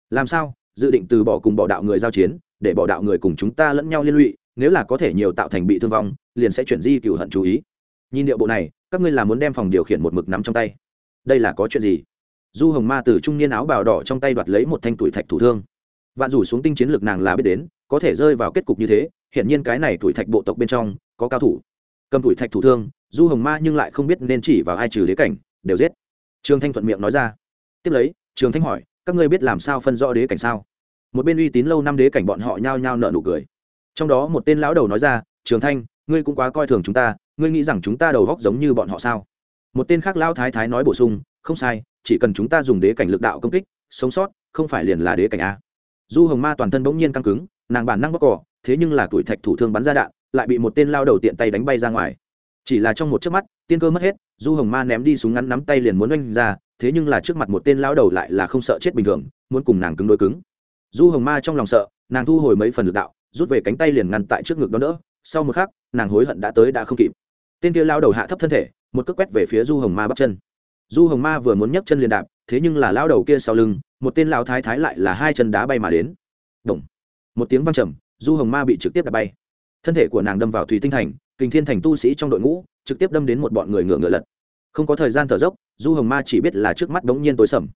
Làm sao? Dự định từ bỏ cùng bỏ đạo người giao chiến, để bỏ đạo người cùng chúng ta lẫn nhau liên lụy, nếu là có thể nhiều tạo thành bị thương vong, liền sẽ chuyển di cựu hận chú ý. Nhìn điệu bộ này, các ngươi là muốn đem phòng điều khiển một mực nắm trong tay. Đây là có chuyện gì? Du hồng ma từ trung niên áo bào đỏ trong tay đoạt lấy một thanh tuổi thạch thủ thương vạn rủ xuống tinh chiến lược nàng là biết đến, có thể rơi vào kết cục như thế hiện nhiên cái này tuổi thạch bộ tộc bên trong, có cao thủ. Cầm tuổi thạch thủ thương, du hồng ma nhưng lại không biết nên chỉ vào ai trừ đế cảnh, đều giết. Trường thanh thuận miệng nói ra. Tiếp lấy, trường thanh hỏi, các ngươi biết làm sao phân rõ đế cảnh sao? Một bên uy tín lâu năm đế cảnh bọn họ nhao nhao nợ nụ cười. Trong đó một tên lão đầu nói ra, trường thanh, ngươi cũng quá coi thường chúng ta, ngươi nghĩ rằng chúng ta đầu góc giống như bọn họ sao? Một tên khác lão thái thái nói bổ sung, không sai, chỉ cần chúng ta dùng đế cảnh lực đạo công kích, sống sót, không phải liền là đế cảnh a du hồng ma toàn thân bỗng nhiên căng cứng, nàng bản năng bóc cỏ thế nhưng là tuổi thạch thủ thương bắn ra đạn, lại bị một tên lao đầu tiện tay đánh bay ra ngoài. Chỉ là trong một chớp mắt, tiên cơ mất hết, du hồng ma ném đi súng ngắn nắm tay liền muốn oanh ra, thế nhưng là trước mặt một tên lao đầu lại là không sợ chết bình thường, muốn cùng nàng cứng đôi cứng. Du hồng ma trong lòng sợ, nàng thu hồi mấy phần lực đạo, rút về cánh tay liền ngăn tại trước ngực đó nữa sau một khắc, nàng hối hận đã tới đã không kịp. Tên kia lao đầu hạ thấp thân thể, một cước quét về phía du hồng ma bắp chân. Du hồng ma vừa muốn nhấc chân liền đạp, thế nhưng là lao đầu kia sau lưng một tên lão thái thái lại là hai chân đá bay mà đến. Động. một tiếng vang trầm, du hồng ma bị trực tiếp đạp bay. Thân thể của nàng đâm vào thủy tinh thành kình thiên thành tu sĩ trong đội ngũ trực tiếp đâm đến một bọn người ngựa ngựa lật. Không có thời gian thở dốc, du hồng ma chỉ biết là trước mắt bỗng nhiên tối sầm.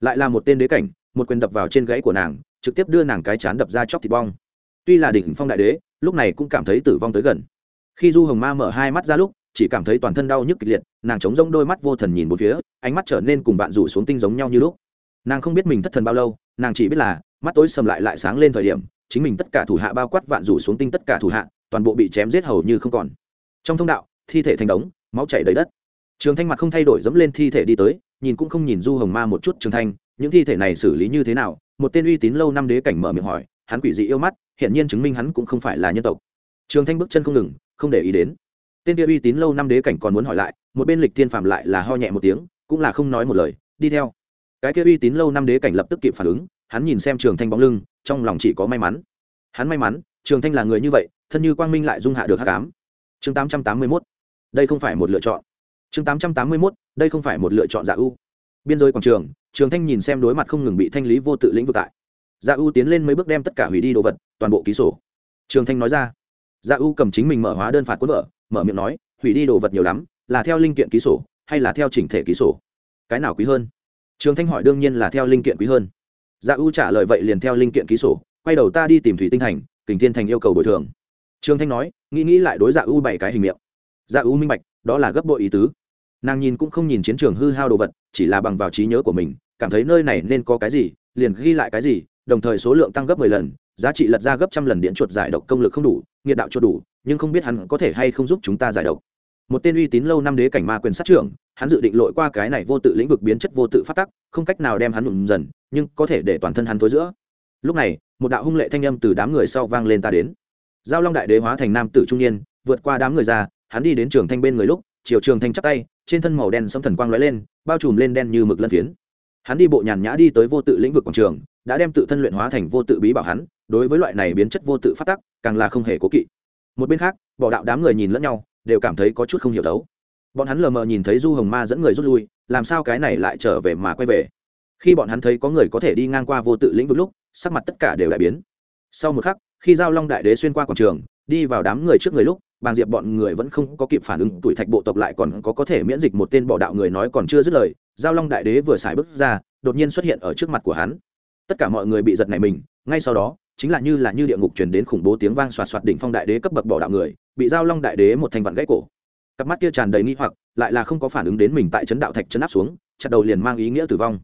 Lại là một tên đế cảnh, một quyền đập vào trên gãy của nàng, trực tiếp đưa nàng cái chán đập ra chóc thịt bong. Tuy là đỉnh phong đại đế, lúc này cũng cảm thấy tử vong tới gần. Khi du hồng ma mở hai mắt ra lúc, chỉ cảm thấy toàn thân đau nhức kịch liệt, nàng chống rông đôi mắt vô thần nhìn một phía, ánh mắt trở nên cùng bạn rủ xuống tinh giống nhau như lúc nàng không biết mình thất thần bao lâu, nàng chỉ biết là, mắt tối sầm lại lại sáng lên thời điểm, chính mình tất cả thủ hạ bao quát vạn rủ xuống tinh tất cả thủ hạ, toàn bộ bị chém giết hầu như không còn. Trong thông đạo, thi thể thành đống, máu chảy đầy đất. Trường thanh mặt không thay đổi dẫm lên thi thể đi tới, nhìn cũng không nhìn du hồng ma một chút trường thanh, những thi thể này xử lý như thế nào, một tên uy tín lâu năm đế cảnh mở miệng hỏi, hắn quỷ dị yêu mắt hiện nhiên chứng minh hắn cũng không phải là nhân tộc. Trường thanh bước chân không ngừng, không để ý đến. Tên kia uy tín lâu năm đế cảnh còn muốn hỏi lại, một bên lịch tiên phạm lại là ho nhẹ một tiếng, cũng là không nói một lời, đi theo cái kia uy tín lâu năm đế cảnh lập tức kịp phản ứng, hắn nhìn xem trường thanh bóng lưng, trong lòng chỉ có may mắn. Hắn may mắn, trường thanh là người như vậy, thân như quang minh lại dung hạ được hát cám chương tám trăm tám mươi mốt. Đây không phải một lựa chọn. Chương tám trăm tám mươi mốt. Đây không phải một lựa chọn dạ giả ưu biên giới quảng trường trường thanh nhìn xem đối mặt không ngừng bị thanh lý vô tự lĩnh vực tại. Dạ ưu tiến lên mấy bước đem tất cả hủy đi đồ vật, toàn bộ ký sổ. Trường thanh nói ra. Dạ ưu cầm chính mình mở hóa đơn phạt cuốn vợ, mở miệng nói, hủy đi đồ vật nhiều lắm, là theo linh kiện ký sổ, hay là theo chỉnh thể ký sổ? Cái nào quý hơn? Trường thanh hỏi đương nhiên là theo linh kiện quý hơn. Dạ ưu trả lời vậy liền theo linh kiện ký sổ, quay đầu ta đi tìm thủy tinh thành, kình thiên thành yêu cầu bồi thường. Trường thanh nói, nghĩ nghĩ lại đối dạ ưu bảy cái hình miệng. Dạ ưu minh bạch, đó là gấp bội ý tứ. Nàng nhìn cũng không nhìn chiến trường hư hao đồ vật, chỉ là bằng vào trí nhớ của mình, cảm thấy nơi này nên có cái gì, liền ghi lại cái gì, đồng thời số lượng tăng gấp mười lần, giá trị lật ra gấp trăm lần điện chuột giải độc công lực không đủ, nghiệt đạo chuột đủ, nhưng không biết hắn có thể hay không giúp chúng ta giải độc một tên uy tín lâu năm đế cảnh ma quyền sát trưởng, hắn dự định lội qua cái này vô tự lĩnh vực biến chất vô tự phát tắc, không cách nào đem hắn đụng dần, nhưng có thể để toàn thân hắn thối giữa. Lúc này, một đạo hung lệ thanh âm từ đám người sau vang lên ta đến. Giao long đại đế hóa thành nam tử trung niên, vượt qua đám người ra, hắn đi đến trường thanh bên người lúc, chiều trường thanh chắp tay, trên thân màu đen sấm thần quang lóe lên, bao trùm lên đen như mực lân phiến. Hắn đi bộ nhàn nhã đi tới vô tự lĩnh vực quảng trường, đã đem tự thân luyện hóa thành vô tự bí bảo hắn, đối với loại này biến chất vô tự phát tắc, càng là không hề cố kỵ. Một bên khác, bỏ đạo đám người nhìn lẫn nhau đều cảm thấy có chút không hiểu đấu bọn hắn lờ mờ nhìn thấy du hồng ma dẫn người rút lui, làm sao cái này lại trở về mà quay về? Khi bọn hắn thấy có người có thể đi ngang qua vô tự lĩnh vực lúc, sắc mặt tất cả đều đại biến. Sau một khắc, khi giao long đại đế xuyên qua quảng trường, đi vào đám người trước người lúc, bàng diệp bọn người vẫn không có kịp phản ứng, tuổi thạch bộ tộc lại còn có có thể miễn dịch một tên bỏ đạo người nói còn chưa dứt lời, giao long đại đế vừa xài bước ra, đột nhiên xuất hiện ở trước mặt của hắn. Tất cả mọi người bị giật này mình, ngay sau đó, chính là như là như địa ngục truyền đến khủng bố tiếng vang xoạt xoạt đỉnh phong đại đế cấp bậc bỏ đạo người bị giao long đại đế một thành vạn gãy cổ. Cặp mắt kia tràn đầy nghi hoặc, lại là không có phản ứng đến mình tại chấn đạo thạch chấn áp xuống, chặt đầu liền mang ý nghĩa tử vong.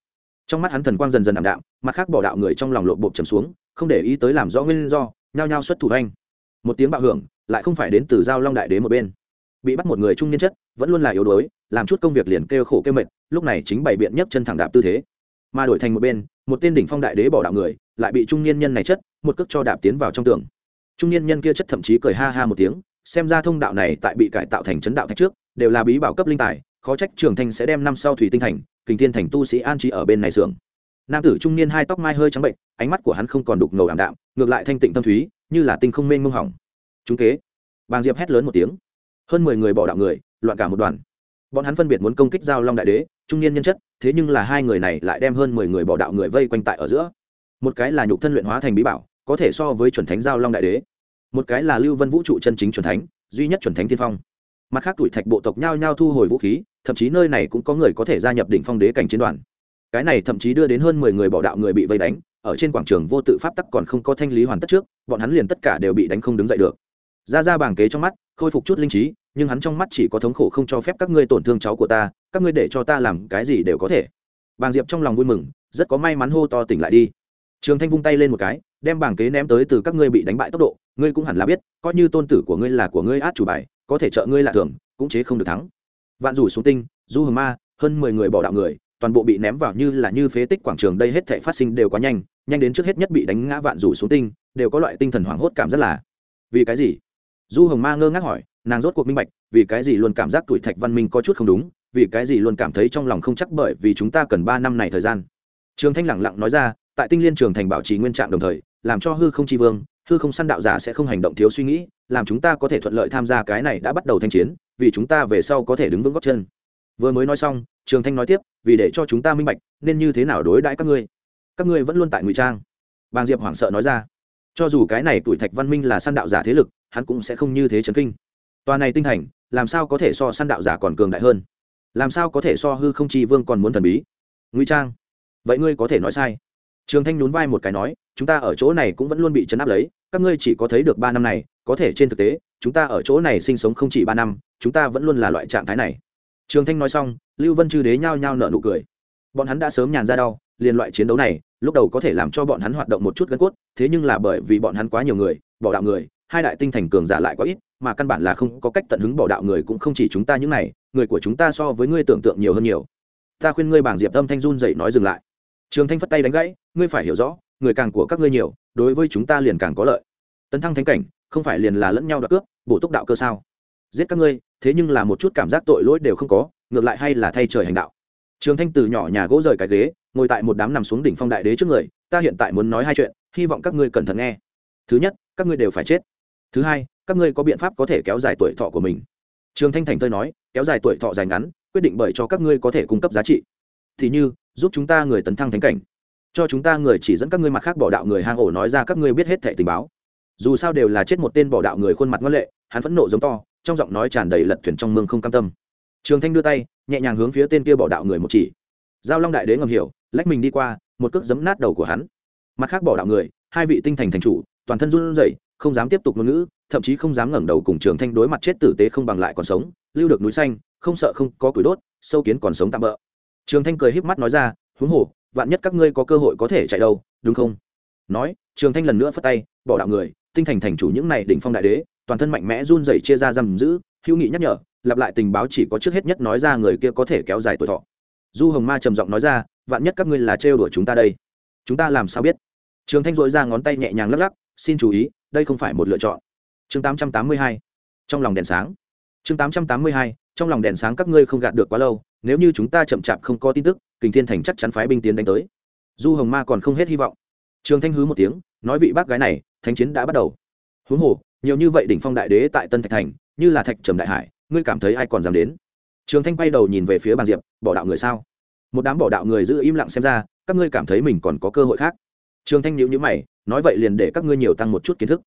Trong mắt hắn thần quang dần dần ảm đạm, mặt khác bỏ đạo người trong lòng lộn bộp trầm xuống, không để ý tới làm rõ nguyên do, nhao nhao xuất thủ anh một tiếng bạo hưởng, lại không phải đến từ giao long đại đế một bên. Bị bắt một người trung niên chất, vẫn luôn là yếu đuối, làm chút công việc liền kêu khổ kêu mệt, lúc này chính bày biện nhất chân thẳng đạp tư thế. Mà đổi thành một bên, một tên đỉnh phong đại đế bỏ đạo người, lại bị trung niên nhân này chất, một cước cho đạp tiến vào trong tường. Trung niên nhân kia chất thậm chí cười ha ha một tiếng xem ra thông đạo này tại bị cải tạo thành chấn đạo thạch trước, đều là bí bảo cấp linh tài, khó trách trường thanh sẽ đem năm sau thủy tinh thành, kình thiên thành tu sĩ an trí ở bên này xưởng. Nam tử trung niên hai tóc mai hơi trắng bệnh, ánh mắt của hắn không còn đục ngầu ảm đạm, ngược lại thanh tịnh tâm thúy, như là tinh không mênh mông hỏng. Chúng kế. Bàng diệp hét lớn một tiếng. Hơn mười người bỏ đạo người, loạn cả một đoàn. Bọn hắn phân biệt muốn công kích giao long đại đế, trung niên nhân chất, thế nhưng là hai người này lại đem hơn mười người bỏ đạo người vây quanh tại ở giữa. Một cái là nhục thân luyện hóa thành bí bảo, có thể so với chuẩn thánh giao long đại đế một cái là lưu vân vũ trụ chân chính chuẩn thánh, duy nhất chuẩn thánh tiên phong. Mặt khác tuổi thạch bộ tộc nhao nhao thu hồi vũ khí, thậm chí nơi này cũng có người có thể gia nhập đỉnh phong đế cảnh chiến đoàn. Cái này thậm chí đưa đến hơn mười người bỏ đạo người bị vây đánh, ở trên quảng trường vô tự pháp tắc còn không có thanh lý hoàn tất trước, bọn hắn liền tất cả đều bị đánh không đứng dậy được. Ra ra bảng kế trong mắt, khôi phục chút linh trí, nhưng hắn trong mắt chỉ có thống khổ không cho phép các ngươi tổn thương cháu của ta, các ngươi để cho ta làm cái gì đều có thể. Bàng diệp trong lòng vui mừng, rất có may mắn hô to tỉnh lại đi. Trường thanh vung tay lên một cái, đem bảng kế ném tới từ các ngươi bị đánh bại tốc độ ngươi cũng hẳn là biết, coi như tôn tử của ngươi là của ngươi át chủ bài, có thể trợ ngươi là thường, cũng chế không được thắng. Vạn rủ xuống tinh, du hờ ma, hơn mười người bỏ đạo người, toàn bộ bị ném vào như là như phế tích quảng trường đây hết thể phát sinh đều quá nhanh nhanh đến trước hết nhất bị đánh ngã vạn rủ xuống tinh, đều có loại tinh thần hoảng hốt cảm rất là. Vì cái gì? Du hồng ma ngơ ngác hỏi, nàng rốt cuộc minh bạch, vì cái gì luôn cảm giác tuổi thạch văn minh có chút không đúng, vì cái gì luôn cảm thấy trong lòng không chắc bởi vì chúng ta cần ba năm này thời gian. Trường thanh lẳng lặng nói ra, tại tinh liên trường thành bảo trì nguyên trạng đồng thời, làm cho hư không chi vương hư không săn đạo giả sẽ không hành động thiếu suy nghĩ, làm chúng ta có thể thuận lợi tham gia cái này đã bắt đầu thanh chiến, vì chúng ta về sau có thể đứng vững góc chân. Vừa mới nói xong, trường thanh nói tiếp, vì để cho chúng ta minh bạch, nên như thế nào đối đãi các ngươi? Các ngươi vẫn luôn tại ngụy trang. Bàng diệp hoảng sợ nói ra. Cho dù cái này tuổi thạch văn minh là săn đạo giả thế lực, hắn cũng sẽ không như thế chấn kinh. Tòa này tinh thành, làm sao có thể so săn đạo giả còn cường đại hơn? Làm sao có thể so hư không chi vương còn muốn thần bí? Ngụy trang. Vậy ngươi có thể nói sai trường thanh nhún vai một cái nói, chúng ta ở chỗ này cũng vẫn luôn bị chấn áp lấy, các ngươi chỉ có thấy được ba năm này, có thể trên thực tế, chúng ta ở chỗ này sinh sống không chỉ ba năm, chúng ta vẫn luôn là loại trạng thái này. Trường thanh nói xong, lưu vân chư đế nhao nhao nở nụ cười. Bọn hắn đã sớm nhàn ra đau, liền loại chiến đấu này, lúc đầu có thể làm cho bọn hắn hoạt động một chút gân cốt, thế nhưng là bởi vì bọn hắn quá nhiều người, bỏ đạo người, hai đại tinh thành cường giả lại quá ít, mà căn bản là không có cách tận hứng bỏ đạo người cũng không chỉ chúng ta những này, người của chúng ta so với ngươi tưởng tượng nhiều hơn nhiều. Ta khuyên ngươi bảng diệp âm thanh run dậy nói dừng lại trường thanh phất tay đánh gãy, ngươi phải hiểu rõ, người càng của các ngươi nhiều, đối với chúng ta liền càng có lợi. Tấn thăng thánh cảnh, không phải liền là lẫn nhau đoạt cướp, bổ túc đạo cơ sao? Giết các ngươi, thế nhưng là một chút cảm giác tội lỗi đều không có, ngược lại hay là thay trời hành đạo. Trường thanh từ nhỏ nhà gỗ rời cái ghế, ngồi tại một đám nằm xuống đỉnh phong đại đế trước người, ta hiện tại muốn nói hai chuyện, hy vọng các ngươi cẩn thận nghe. Thứ nhất, các ngươi đều phải chết. Thứ hai, các ngươi có biện pháp có thể kéo dài tuổi thọ của mình. Trường thanh thành tơi nói, kéo dài tuổi thọ dài ngắn, quyết định bởi cho các ngươi có thể cung cấp giá trị. Thì như giúp chúng ta người tấn thăng thánh cảnh. Cho chúng ta người chỉ dẫn các ngươi mặt khác bỏ đạo người hang ổ nói ra các ngươi biết hết thẻ tình báo. Dù sao đều là chết một tên bỏ đạo người khuôn mặt ngân lệ, hắn phẫn nộ giống to, trong giọng nói tràn đầy lật thuyền trong mương không cam tâm. Trường thanh đưa tay, nhẹ nhàng hướng phía tên kia bỏ đạo người một chỉ. Giao long đại đế ngầm hiểu, lách mình đi qua, một cước giấm nát đầu của hắn. Mặt khác bỏ đạo người, hai vị tinh thành thành chủ, toàn thân run rẩy, không dám tiếp tục ngôn ngữ, thậm chí không dám ngẩng đầu cùng trường thanh đối mặt chết tử tế không bằng lại còn sống, lưu được núi xanh, không sợ không có củi đốt, sâu kiến còn sống tạm bỡ trường thanh cười híp mắt nói ra, huống hồ, vạn nhất các ngươi có cơ hội có thể chạy đâu, đúng không? Nói, trường thanh lần nữa phất tay, bỏ đạo người, tinh thành thành chủ những này đỉnh phong đại đế, toàn thân mạnh mẽ run rẩy chia ra giam giữ, hữu nghị nhắc nhở, lặp lại tình báo chỉ có trước hết nhất nói ra người kia có thể kéo dài tuổi thọ. Du hồng ma trầm giọng nói ra, vạn nhất các ngươi là trêu đuổi chúng ta đây, chúng ta làm sao biết? Trường thanh dội ra ngón tay nhẹ nhàng lắc lắc, xin chú ý, đây không phải một lựa chọn. Chương tám trăm tám mươi hai, trong lòng đèn sáng. Chương tám trăm tám mươi hai, trong lòng đèn sáng các ngươi không gạt được quá lâu nếu như chúng ta chậm chạp không có tin tức, kình thiên thành chắc chắn phái binh tiến đánh tới. Du hồng ma còn không hết hy vọng. Trường thanh hứ một tiếng, nói vị bác gái này, thánh chiến đã bắt đầu. Huống hồ, nhiều như vậy đỉnh phong đại đế tại tân thạch thành, như là thạch trầm đại hải, ngươi cảm thấy ai còn dám đến? Trường thanh quay đầu nhìn về phía bàn diệp, bỏ đạo người sao? Một đám bỏ đạo người giữ im lặng xem ra, các ngươi cảm thấy mình còn có cơ hội khác. Trường thanh nhíu nhíu mày, nói vậy liền để các ngươi nhiều tăng một chút kiến thức.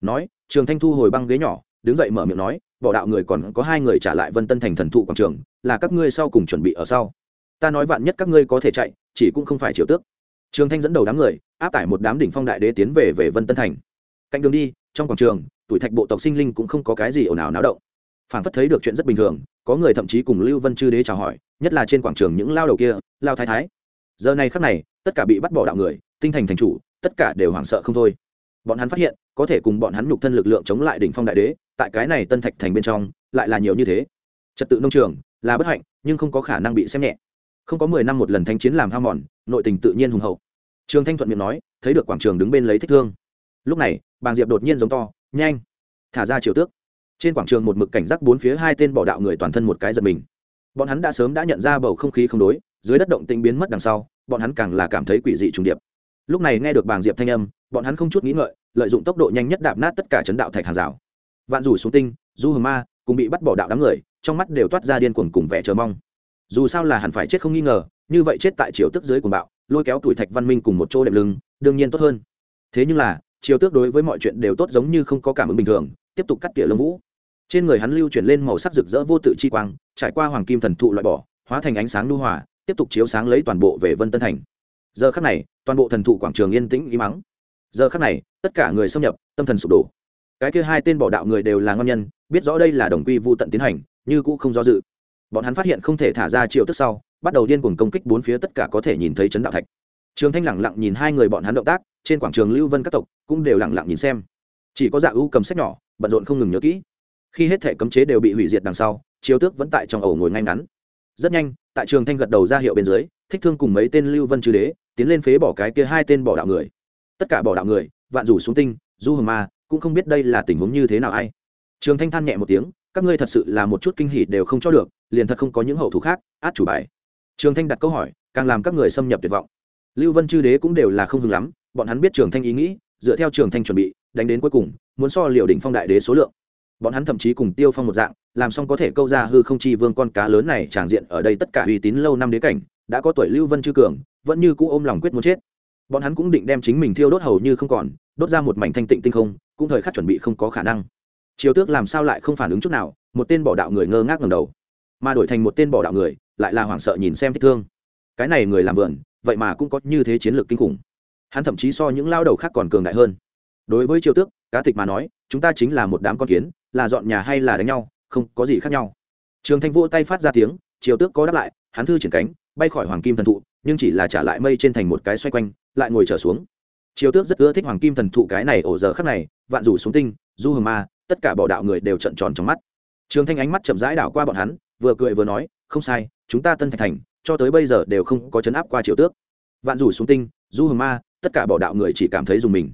Nói, trường thanh thu hồi băng ghế nhỏ đứng dậy mở miệng nói, bỏ đạo người còn có hai người trả lại vân tân thành thần thụ quảng trường, là các ngươi sau cùng chuẩn bị ở sau. Ta nói vạn nhất các ngươi có thể chạy, chỉ cũng không phải triều tước. Trường thanh dẫn đầu đám người, áp tải một đám đỉnh phong đại đế tiến về về vân tân thành. Cạnh đường đi, trong quảng trường, tuổi thạch bộ tộc sinh linh cũng không có cái gì ồn ào náo động. Phản phất thấy được chuyện rất bình thường, có người thậm chí cùng lưu vân chư đế chào hỏi, nhất là trên quảng trường những lao đầu kia, lao thái thái. Giờ này khắc này, tất cả bị bắt bỏ đạo người, tinh thành thành chủ, tất cả đều hoảng sợ không thôi bọn hắn phát hiện, có thể cùng bọn hắn nhục thân lực lượng chống lại đỉnh phong đại đế, tại cái này tân thạch thành bên trong, lại là nhiều như thế. Trật tự nông trường, là bất hạnh, nhưng không có khả năng bị xem nhẹ. Không có mười năm một lần thanh chiến làm ham mòn, nội tình tự nhiên hùng hậu. Trường thanh thuận miệng nói, thấy được quảng trường đứng bên lấy thích thương. Lúc này, bàng diệp đột nhiên giống to, nhanh, thả ra triều tước. Trên quảng trường một mực cảnh giác bốn phía hai tên bỏ đạo người toàn thân một cái giật mình. Bọn hắn đã sớm đã nhận ra bầu không khí không đối, dưới đất động tĩnh biến mất đằng sau, bọn hắn càng là cảm thấy quỷ dị trùng điệp lúc này nghe được bàng diệp thanh âm, bọn hắn không chút nghĩ ngợi, lợi dụng tốc độ nhanh nhất đạp nát tất cả chấn đạo thạch hàng rào. Vạn rủ xuống tinh, du hờ ma cùng bị bắt bỏ đạo đám người, trong mắt đều toát ra điên cuồng cùng vẻ chờ mong. Dù sao là hẳn phải chết không nghi ngờ, như vậy chết tại triều tức dưới cuồng bạo, lôi kéo tuổi thạch văn minh cùng một chỗ đệm lưng, đương nhiên tốt hơn. Thế nhưng là, triều tước đối với mọi chuyện đều tốt giống như không có cảm ứng bình thường, tiếp tục cắt tỉa lông vũ. Trên người hắn lưu chuyển lên màu sắc rực rỡ vô tự chi quang, trải qua hoàng kim thần thụ loại bỏ, hóa thành ánh sáng lưu hòa, tiếp tục chiếu sáng lấy toàn bộ về vân tân thành giờ khắc này, toàn bộ thần thụ quảng trường yên tĩnh ý mắng giờ khắc này, tất cả người xâm nhập, tâm thần sụp đổ. Cái kia hai tên bỏ đạo người đều là ngon nhân, biết rõ đây là đồng quy vô tận tiến hành, như cũ không do dự. Bọn hắn phát hiện không thể thả ra triệu tức sau, bắt đầu điên cuồng công kích bốn phía tất cả có thể nhìn thấy chấn đạo thạch. Trường thanh lẳng lặng nhìn hai người bọn hắn động tác, trên quảng trường lưu vân các tộc cũng đều lẳng lặng nhìn xem. Chỉ có dạ ưu cầm sách nhỏ, bận rộn không ngừng nhớ kỹ. Khi hết thể cấm chế đều bị hủy diệt đằng sau chiếu tước vẫn tại trong ổ ngồi ngay ngắn. Rất nhanh, tại trường thanh gật đầu ra hiệu bên dưới thích thương cùng mấy tên lưu vân chư đế, tiến lên phế bỏ cái kia hai tên bỏ đạo người. Tất cả bỏ đạo người, vạn rủ xuống tinh, du hầm ma, cũng không biết đây là tình huống như thế nào ai. Trường thanh than nhẹ một tiếng, các ngươi thật sự là một chút kinh hỉ đều không cho được, liền thật không có những hậu thủ khác, át chủ bài. Trường thanh đặt câu hỏi, càng làm các người xâm nhập tuyệt vọng. Lưu vân chư đế cũng đều là không hưng lắm, bọn hắn biết trường thanh ý nghĩ, dựa theo trường thanh chuẩn bị, đánh đến cuối cùng, muốn so liệu đỉnh phong đại đế số lượng. Bọn hắn thậm chí cùng tiêu phong một dạng, làm xong có thể câu ra hư không chi vương con cá lớn này tràng diện ở đây tất cả uy tín lâu năm đế cảnh đã có tuổi lưu vân chư cường, vẫn như cũ ôm lòng quyết muốn chết. Bọn hắn cũng định đem chính mình thiêu đốt hầu như không còn, đốt ra một mảnh thanh tịnh tinh không, cũng thời khắc chuẩn bị không có khả năng. Triều tước làm sao lại không phản ứng chút nào, một tên bỏ đạo người ngơ ngác ngầm đầu. Mà đổi thành một tên bỏ đạo người, lại là hoảng sợ nhìn xem thích thương. Cái này người làm vườn, vậy mà cũng có như thế chiến lược kinh khủng. Hắn thậm chí so những lao đầu khác còn cường đại hơn. Đối với triều tước, cá tịch mà nói, chúng ta chính là một đám con kiến, là dọn nhà hay là đánh nhau, không có gì khác nhau. Trường thanh vỗ tay phát ra tiếng, triều tước có đáp lại, hắn thư triển cánh bay khỏi hoàng kim thần thụ, nhưng chỉ là trả lại mây trên thành một cái xoay quanh, lại ngồi trở xuống. Triều tước rất ưa thích hoàng kim thần thụ cái này ổ giờ khắc này, vạn rủ xuống tinh, du hờ ma, tất cả bỏ đạo người đều trận tròn trong mắt. Trường thanh ánh mắt chậm rãi đảo qua bọn hắn, vừa cười vừa nói, không sai, chúng ta tân thạch thành, cho tới bây giờ đều không có chấn áp qua triều tước. Vạn rủ xuống tinh, du hờ ma, tất cả bỏ đạo người chỉ cảm thấy dùng mình.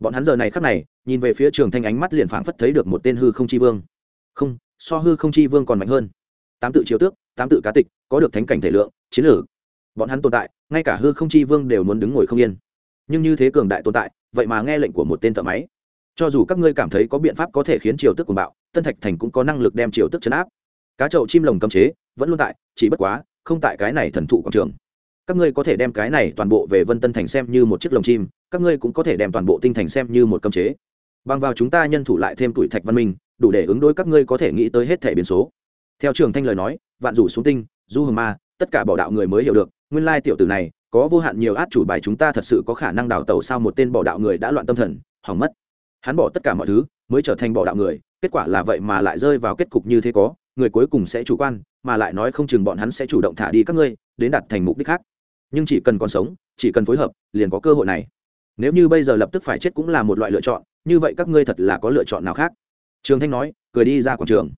Bọn hắn giờ này khắc này, nhìn về phía trường thanh ánh mắt liền phảng phất thấy được một tên hư không chi vương. Không, so hư không chi vương còn mạnh hơn. Tám tự triều tước tám tự cá tịch, có được thánh cảnh thể lượng, chiến lược. Bọn hắn tồn tại, ngay cả hư không chi vương đều muốn đứng ngồi không yên. Nhưng như thế cường đại tồn tại, vậy mà nghe lệnh của một tên thợ máy. Cho dù các ngươi cảm thấy có biện pháp có thể khiến triều tức cuồng bạo, tân thạch thành cũng có năng lực đem triều tức chấn áp. Cá chậu chim lồng cấm chế, vẫn luôn tại, chỉ bất quá, không tại cái này thần thụ quảng trường. Các ngươi có thể đem cái này toàn bộ về vân tân thành xem như một chiếc lồng chim, các ngươi cũng có thể đem toàn bộ tinh thành xem như một cấm chế. Bằng vào chúng ta nhân thủ lại thêm tuổi thạch văn minh, đủ để ứng đối các ngươi có thể nghĩ tới hết thể biến số theo trường thanh lời nói, vạn rủ xuống tinh, du hồng ma, tất cả bỏ đạo người mới hiểu được, nguyên lai tiểu tử này có vô hạn nhiều át chủ bài chúng ta thật sự có khả năng đào tẩu sao một tên bỏ đạo người đã loạn tâm thần, hỏng mất. Hắn bỏ tất cả mọi thứ, mới trở thành bỏ đạo người, kết quả là vậy mà lại rơi vào kết cục như thế có, người cuối cùng sẽ chủ quan, mà lại nói không chừng bọn hắn sẽ chủ động thả đi các ngươi, đến đạt thành mục đích khác. Nhưng chỉ cần còn sống, chỉ cần phối hợp, liền có cơ hội này. Nếu như bây giờ lập tức phải chết cũng là một loại lựa chọn, như vậy các ngươi thật là có lựa chọn nào khác? Trường thanh nói, cười đi ra quảng trường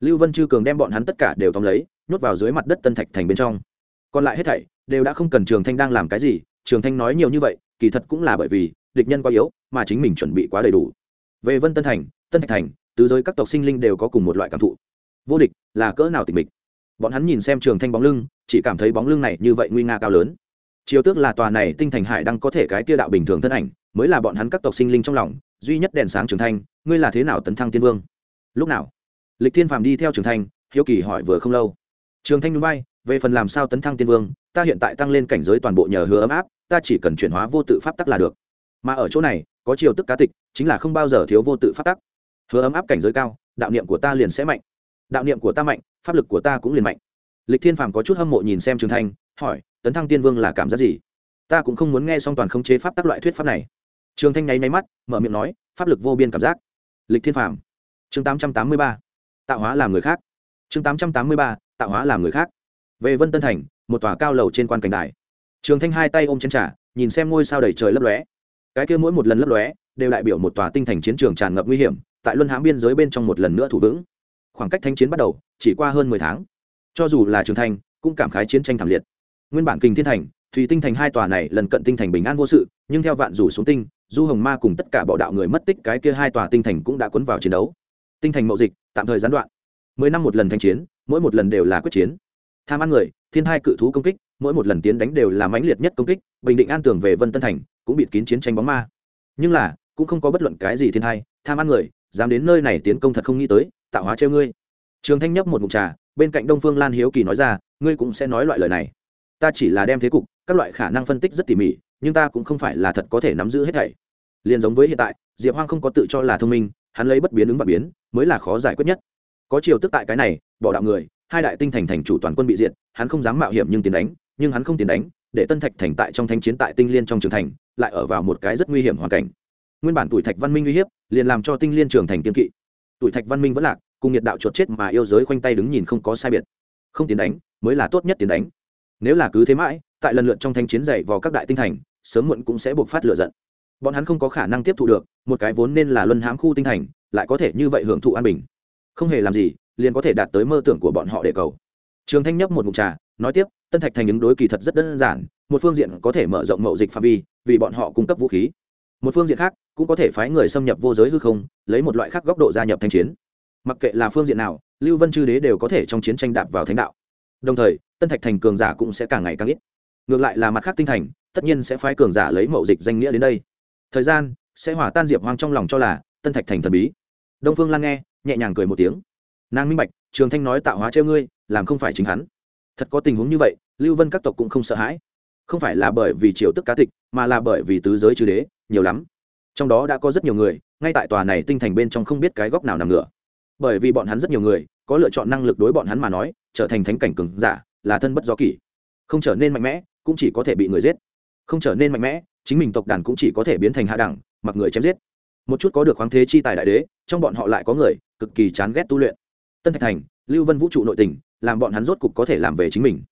lưu vân chư cường đem bọn hắn tất cả đều tóm lấy, nhốt vào dưới mặt đất tân thạch thành bên trong. Còn lại hết thảy đều đã không cần trường thanh đang làm cái gì, trường thanh nói nhiều như vậy, kỳ thật cũng là bởi vì địch nhân quá yếu, mà chính mình chuẩn bị quá đầy đủ. Về vân tân thành, tân thạch thành, tứ giới các tộc sinh linh đều có cùng một loại cảm thụ. Vô địch là cỡ nào tịch mịch? Bọn hắn nhìn xem trường thanh bóng lưng, chỉ cảm thấy bóng lưng này như vậy nguy nga cao lớn. Chiều tước là tòa này tinh thành hải đang có thể cái tia đạo bình thường thân ảnh, mới là bọn hắn các tộc sinh linh trong lòng, duy nhất đèn sáng trường thanh, ngươi là thế nào tấn thăng tiên vương? Lúc nào? Lịch thiên phàm đi theo trường thanh, hiếu kỳ hỏi vừa không lâu. Trường thanh núi bay về phần làm sao tấn thăng tiên vương, ta hiện tại tăng lên cảnh giới toàn bộ nhờ hứa ấm áp, ta chỉ cần chuyển hóa vô tự pháp tắc là được. Mà ở chỗ này, có chiều tức cá tịch, chính là không bao giờ thiếu vô tự pháp tắc. Hứa ấm áp cảnh giới cao, đạo niệm của ta liền sẽ mạnh. Đạo niệm của ta mạnh, pháp lực của ta cũng liền mạnh. Lịch thiên phàm có chút hâm mộ nhìn xem trường thanh, hỏi, tấn thăng tiên vương là cảm giác gì? Ta cũng không muốn nghe xong toàn không chế pháp tắc loại thuyết pháp này. Trường thanh nháy máy mắt, mở miệng nói, pháp lực vô biên cảm giác. Lịch thiên phàm, chương tám trăm tám mươi ba tạo hóa làm người khác. Chương tám trăm tám mươi ba, tạo hóa làm người khác. Về vân tân thành, một tòa cao lầu trên quan cảnh đài. Trường thanh hai tay ôm chân trả nhìn xem ngôi sao đầy trời lấp lóe. Cái kia mỗi một lần lấp lóe, đều đại biểu một tòa tinh thành chiến trường tràn ngập nguy hiểm, tại luân hãm biên giới bên trong một lần nữa thủ vững. Khoảng cách thanh chiến bắt đầu, chỉ qua hơn mười tháng. Cho dù là trường thanh, cũng cảm khái chiến tranh thảm liệt. Nguyên bản kinh thiên thành, thùy tinh thành hai tòa này lần cận tinh thành bình an vô sự, nhưng theo vạn rủ xuống tinh, du hồng ma cùng tất cả bạo đạo người mất tích cái kia hai tòa tinh thành cũng đã cuốn vào chiến đấu tinh thành mậu dịch, tạm thời gián đoạn. Mười năm một lần thanh chiến, mỗi một lần đều là quyết chiến. Tham ăn người, thiên hai cự thú công kích, mỗi một lần tiến đánh đều là mãnh liệt nhất công kích, bình định an tường về vân tân thành, cũng bịt kín chiến tranh bóng ma. Nhưng là, cũng không có bất luận cái gì thiên hai, tham ăn người, dám đến nơi này tiến công thật không nghĩ tới, tạo hóa treo ngươi. Trường thanh nhấp một mục trà, bên cạnh đông phương lan hiếu kỳ nói ra, ngươi cũng sẽ nói loại lời này. Ta chỉ là đem thế cục, các loại khả năng phân tích rất tỉ mỉ, nhưng ta cũng không phải là thật có thể nắm giữ hết thảy. Liền giống với hiện tại, diệp hoang không có tự cho là thông minh hắn lấy bất biến ứng và biến, mới là khó giải quyết nhất. Có chiều tức tại cái này, bỏ đạo người, hai đại tinh thành thành chủ toàn quân bị diệt, hắn không dám mạo hiểm nhưng tiến đánh, nhưng hắn không tiến đánh, để tân thạch thành tại trong thanh chiến tại tinh liên trong trường thành, lại ở vào một cái rất nguy hiểm hoàn cảnh. Nguyên bản tuổi thạch văn minh uy hiếp, liền làm cho tinh liên trường thành kiên kỵ. Tuổi thạch văn minh vẫn lạc, cùng nhiệt đạo chuột chết mà yêu giới khoanh tay đứng nhìn không có sai biệt. Không tiến đánh, mới là tốt nhất tiến đánh. Nếu là cứ thế mãi, tại lần lượt trong thanh chiến dày vào các đại tinh thành, sớm muộn cũng sẽ buộc phát lửa giận bọn hắn không có khả năng tiếp thụ được, một cái vốn nên là luân hãm khu tinh thành, lại có thể như vậy hưởng thụ an bình. Không hề làm gì, liền có thể đạt tới mơ tưởng của bọn họ để cầu. Trường thanh nhấp một mục trà, nói tiếp, tân thạch thành ứng đối kỳ thật rất đơn giản, một phương diện có thể mở rộng mậu dịch phạm vi, vì bọn họ cung cấp vũ khí. Một phương diện khác, cũng có thể phái người xâm nhập vô giới hư không, lấy một loại khác góc độ gia nhập thanh chiến. Mặc kệ là phương diện nào, lưu vân chư đế đều có thể trong chiến tranh đạp vào thánh đạo. Đồng thời, tân thạch thành cường giả cũng sẽ càng ngày càng ít. Ngược lại là mặt khác tinh thành, tất nhiên sẽ phái cường giả lấy mậu dịch danh nghĩa đến đây thời gian sẽ hỏa tan diệp hoang trong lòng cho là tân thạch thành thần bí. Đông phương lan nghe, nhẹ nhàng cười một tiếng. Nàng minh bạch, trường thanh nói tạo hóa treo ngươi, làm không phải chính hắn. Thật có tình huống như vậy, lưu vân các tộc cũng không sợ hãi. Không phải là bởi vì triều tức cá tịch, mà là bởi vì tứ giới chư đế, nhiều lắm. Trong đó đã có rất nhiều người, ngay tại tòa này tinh thành bên trong không biết cái góc nào nằm ngửa. Bởi vì bọn hắn rất nhiều người, có lựa chọn năng lực đối bọn hắn mà nói, trở thành thánh cảnh cường giả, là thân bất do kỷ. Không trở nên mạnh mẽ, cũng chỉ có thể bị người giết. Không trở nên mạnh mẽ chính mình tộc đàn cũng chỉ có thể biến thành hạ đẳng, mặc người chém giết. Một chút có được khoáng thế chi tài đại đế, trong bọn họ lại có người, cực kỳ chán ghét tu luyện. Tân thạch thành, lưu vân vũ trụ nội tình, làm bọn hắn rốt cục có thể làm về chính mình.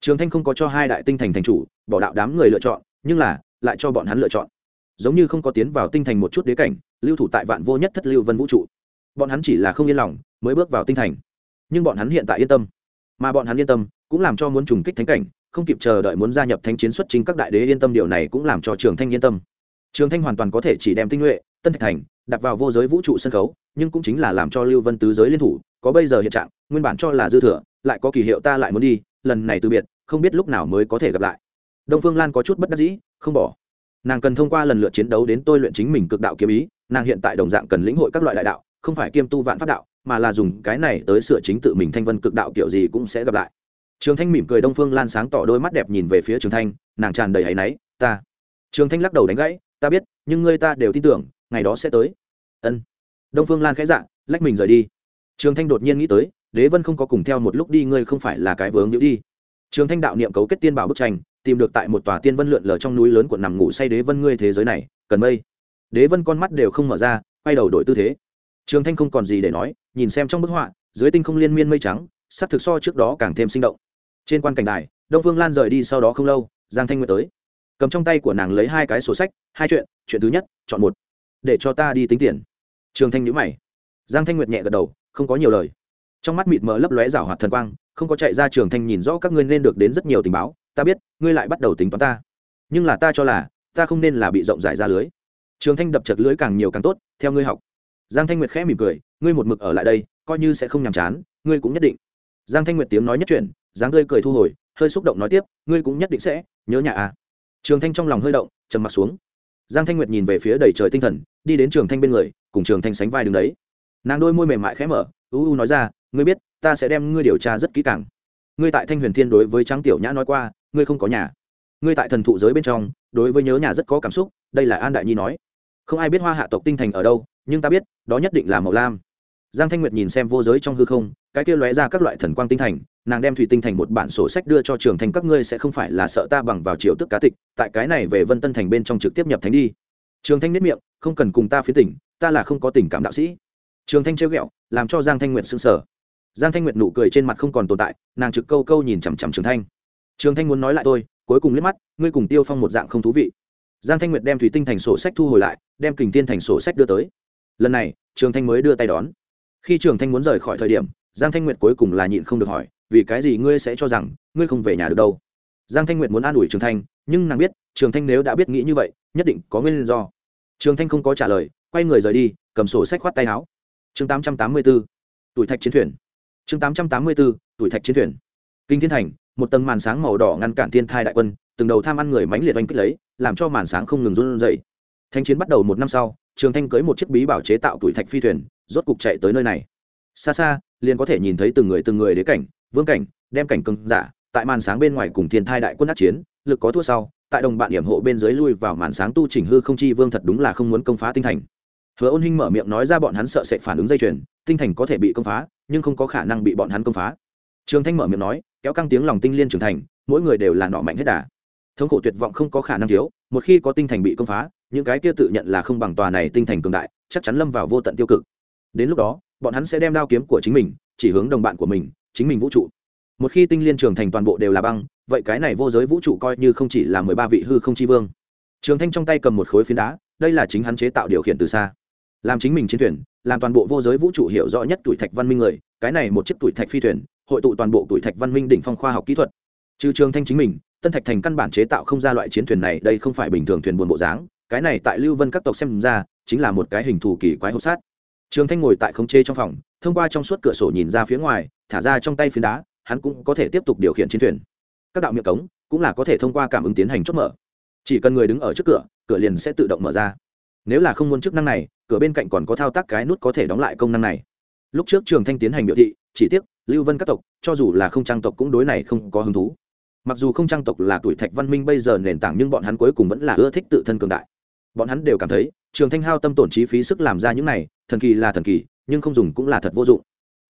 Trường thanh không có cho hai đại tinh thành thành chủ, bỏ đạo đám người lựa chọn, nhưng là, lại cho bọn hắn lựa chọn. Giống như không có tiến vào tinh thành một chút đế cảnh, lưu thủ tại vạn vô nhất thất lưu vân vũ trụ. Bọn hắn chỉ là không yên lòng, mới bước vào tinh thành. Nhưng bọn hắn hiện tại yên tâm. Mà bọn hắn yên tâm, cũng làm cho muốn trùng kích thánh cảnh không kịp chờ đợi muốn gia nhập thánh chiến xuất chính các đại đế yên tâm, điều này cũng làm cho trường thanh yên tâm. Trường thanh hoàn toàn có thể chỉ đem tinh nhuệ, tân thạch thành, đặt vào vô giới vũ trụ sân khấu, nhưng cũng chính là làm cho lưu vân tứ giới liên thủ, có bây giờ hiện trạng, nguyên bản cho là dư thừa, lại có kỳ hiệu ta lại muốn đi, lần này từ biệt, không biết lúc nào mới có thể gặp lại. Đông phương lan có chút bất đắc dĩ, không bỏ. Nàng cần thông qua lần lượt chiến đấu đến tôi luyện chính mình cực đạo kiếm ý, nàng hiện tại đồng dạng cần lĩnh hội các loại đại đạo, không phải kiêm tu vạn pháp đạo, mà là dùng cái này tới sửa chính tự mình thanh vân cực đạo kiểu gì cũng sẽ gặp lại trường thanh mỉm cười đông phương lan sáng tỏ đôi mắt đẹp nhìn về phía trường thanh, nàng tràn đầy áy náy, ta. Trường thanh lắc đầu đánh gãy, ta biết, nhưng ngươi ta đều tin tưởng, ngày đó sẽ tới. Ân. Đông phương lan khẽ dạ lách mình rời đi. Trường thanh đột nhiên nghĩ tới, đế vân không có cùng theo một lúc đi, ngươi không phải là cái vướng nhữ đi. Trường thanh đạo niệm cấu kết tiên bảo bức tranh, tìm được tại một tòa tiên vân lượn lờ trong núi lớn của nằm ngủ say đế vân ngươi thế giới này, cần mây. Đế vân con mắt đều không mở ra, quay đầu đổi tư thế. Trường thanh không còn gì để nói, nhìn xem trong bức họa, dưới tinh không liên miên mây trắng, sắc thực so trước đó càng thêm sinh động trên quan cảnh đài, đông phương lan rời đi sau đó không lâu, giang thanh nguyệt tới. Cầm trong tay của nàng lấy hai cái sổ sách, hai chuyện chuyện thứ nhất, chọn một. Để cho ta đi tính tiền. Trường thanh nhữ mày. Giang thanh nguyệt nhẹ gật đầu, không có nhiều lời. Trong mắt mịt mờ lấp lóe rảo hoạt thần quang, không có chạy ra trường thanh nhìn rõ các ngươi nên được đến rất nhiều tình báo, ta biết, ngươi lại bắt đầu tính toán ta. Nhưng là ta cho là, ta không nên là bị rộng rãi ra lưới. Trường thanh đập chật lưới càng nhiều càng tốt, theo ngươi học. Giang thanh nguyệt khẽ mỉm cười, ngươi một mực ở lại đây, coi như sẽ không nhàm chán, ngươi cũng nhất định. Giang thanh nguyệt tiếng nói nhất chuyện giang tươi cười thu hồi, hơi xúc động nói tiếp, ngươi cũng nhất định sẽ nhớ nhà à. Trường thanh trong lòng hơi động, trầm mặt xuống. Giang thanh nguyệt nhìn về phía đầy trời tinh thần, đi đến trường thanh bên người, cùng trường thanh sánh vai đứng đấy. Nàng đôi môi mềm mại khẽ mở u u nói ra, ngươi biết, ta sẽ đem ngươi điều tra rất kỹ càng. Ngươi tại thanh huyền thiên đối với Trang tiểu nhã nói qua, ngươi không có nhà. Ngươi tại thần thụ giới bên trong, đối với nhớ nhà rất có cảm xúc, đây là an đại nhi nói. Không ai biết hoa hạ tộc tinh thành ở đâu, nhưng ta biết, đó nhất định là màu lam. Giang thanh nguyệt nhìn xem vô giới trong hư không, cái kia lóe ra các loại thần quang tinh thành nàng đem thủy tinh thành một bản sổ sách đưa cho trường thành, các ngươi sẽ không phải là sợ ta bằng vào triệu tức cá tịch, tại cái này về vân tân thành bên trong trực tiếp nhập thánh đi. Trường thanh nếp miệng, không cần cùng ta phía tỉnh ta là không có tình cảm đạo sĩ. Trường thanh trêu ghẹo, làm cho giang thanh nguyệt sững sờ. Giang thanh nguyệt nụ cười trên mặt không còn tồn tại, nàng trực câu câu nhìn chằm chằm trường thanh. Trường thanh muốn nói lại tôi cuối cùng liếc mắt, ngươi cùng tiêu phong một dạng không thú vị. Giang thanh nguyệt đem thủy tinh thành sổ sách thu hồi lại, đem kình tiên thành sổ sách đưa tới. Lần này, trường thanh mới đưa tay đón. Khi trường thanh muốn rời khỏi thời điểm, giang thanh nguyệt cuối cùng là nhịn không được hỏi vì cái gì ngươi sẽ cho rằng ngươi không về nhà được đâu? Giang thanh nguyệt muốn an ủi trường thanh, nhưng nàng biết, trường thanh nếu đã biết nghĩ như vậy, nhất định có nguyên do. Trường thanh không có trả lời, quay người rời đi, cầm sổ sách khoát tay áo. Chương tám trăm tám mươi b ố tuổi thạch chiến thuyền. Chương tám trăm tám mươi b ố tuổi thạch chiến thuyền. Kinh thiên thành, một tầng màn sáng màu đỏ ngăn cản thiên thai đại quân, từng đầu tham ăn người mãnh liệt oanh kích lấy, làm cho màn sáng không ngừng run dậy thanh chiến bắt đầu một năm sau, trường thanh cưới một chiếc bí bảo chế tạo tuổi thạch phi thuyền, rốt cục chạy tới nơi này. Xa xa liền có thể nhìn thấy từng người từng người đế cảnh, vương cảnh, đem cảnh cưng giả, tại màn sáng bên ngoài cùng thiên thai đại quân át chiến, lực có thua sau, tại đồng bạn điểm hộ bên dưới lui vào màn sáng tu chỉnh hư không chi vương thật đúng là không muốn công phá tinh thành. Hứa ôn hinh mở miệng nói ra bọn hắn sợ sẽ phản ứng dây chuyền, tinh thành có thể bị công phá, nhưng không có khả năng bị bọn hắn công phá. Trường thanh mở miệng nói, kéo căng tiếng lòng tinh liên trưởng thành, mỗi người đều là nọ mạnh hết đà. Thống khổ tuyệt vọng không có khả năng thiếu, một khi có tinh thành bị công phá, những cái kia tự nhận là không bằng tòa này tinh thành cường đại, chắc chắn lâm vào vô tận tiêu cực. Đến lúc đó bọn hắn sẽ đem đao kiếm của chính mình, chỉ hướng đồng bạn của mình, chính mình vũ trụ. Một khi tinh liên trường thành toàn bộ đều là băng, vậy cái này vô giới vũ trụ coi như không chỉ là mười ba vị hư không chi vương. Trường thanh trong tay cầm một khối phiến đá, đây là chính hắn chế tạo điều khiển từ xa. Làm chính mình chiến thuyền, làm toàn bộ vô giới vũ trụ hiểu rõ nhất tuổi thạch văn minh người, cái này một chiếc tuổi thạch phi thuyền, hội tụ toàn bộ tuổi thạch văn minh đỉnh phong khoa học kỹ thuật. Trừ trường thanh chính mình, tân thạch thành căn bản chế tạo không ra loại chiến thuyền này, đây không phải bình thường thuyền buồn bộ dáng, cái này tại lưu vân các tộc xem ra, chính là một cái hình thù kỳ quái hộp sát trường thanh ngồi tại khống chế trong phòng, thông qua trong suốt cửa sổ nhìn ra phía ngoài, thả ra trong tay phiến đá, hắn cũng có thể tiếp tục điều khiển chiến thuyền. Các đạo miệng cống cũng là có thể thông qua cảm ứng tiến hành chốt mở. Chỉ cần người đứng ở trước cửa cửa liền sẽ tự động mở ra. Nếu là không muốn chức năng này, cửa bên cạnh còn có thao tác cái nút có thể đóng lại công năng này. Lúc trước trường thanh tiến hành biểu thị, chỉ tiếc, lưu vân các tộc, cho dù là không trang tộc cũng đối này không có hứng thú. Mặc dù không trang tộc là tuổi thạch văn minh bây giờ nền tảng nhưng bọn hắn cuối cùng vẫn là ưa thích tự thân cường đại. Bọn hắn đều cảm thấy, trường thanh hao tâm tổn chi phí sức làm ra những này thần kỳ là thần kỳ, nhưng không dùng cũng là thật vô dụng.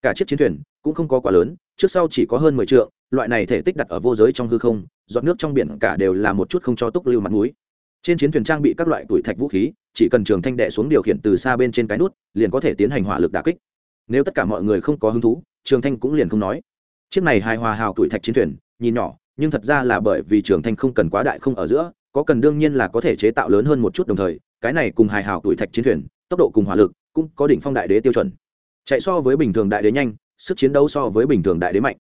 Cả chiếc chiến thuyền cũng không có quá lớn, trước sau chỉ có hơn mười t loại này thể tích đặt ở vô giới trong hư không, giọt nước trong biển cả đều là một chút không cho túc lưu mặt mũi. Trên chiến thuyền trang bị các loại tuổi thạch vũ khí, chỉ cần trường thanh đệ xuống điều khiển từ xa bên trên cái nút, liền có thể tiến hành hỏa lực đà kích. Nếu tất cả mọi người không có hứng thú, trường thanh cũng liền không nói. Chiếc này hài hòa hào tuổi thạch chiến thuyền, nhìn nhỏ, nhưng thật ra là bởi vì trường thanh không cần quá đại không ở giữa, có cần đương nhiên là có thể chế tạo lớn hơn một chút đồng thời, cái này cùng hài hào tuổi thạch chiến thuyền, tốc độ cùng hỏa lực cũng có đỉnh phong đại đế tiêu chuẩn. Chạy so với bình thường đại đế nhanh, sức chiến đấu so với bình thường đại đế mạnh.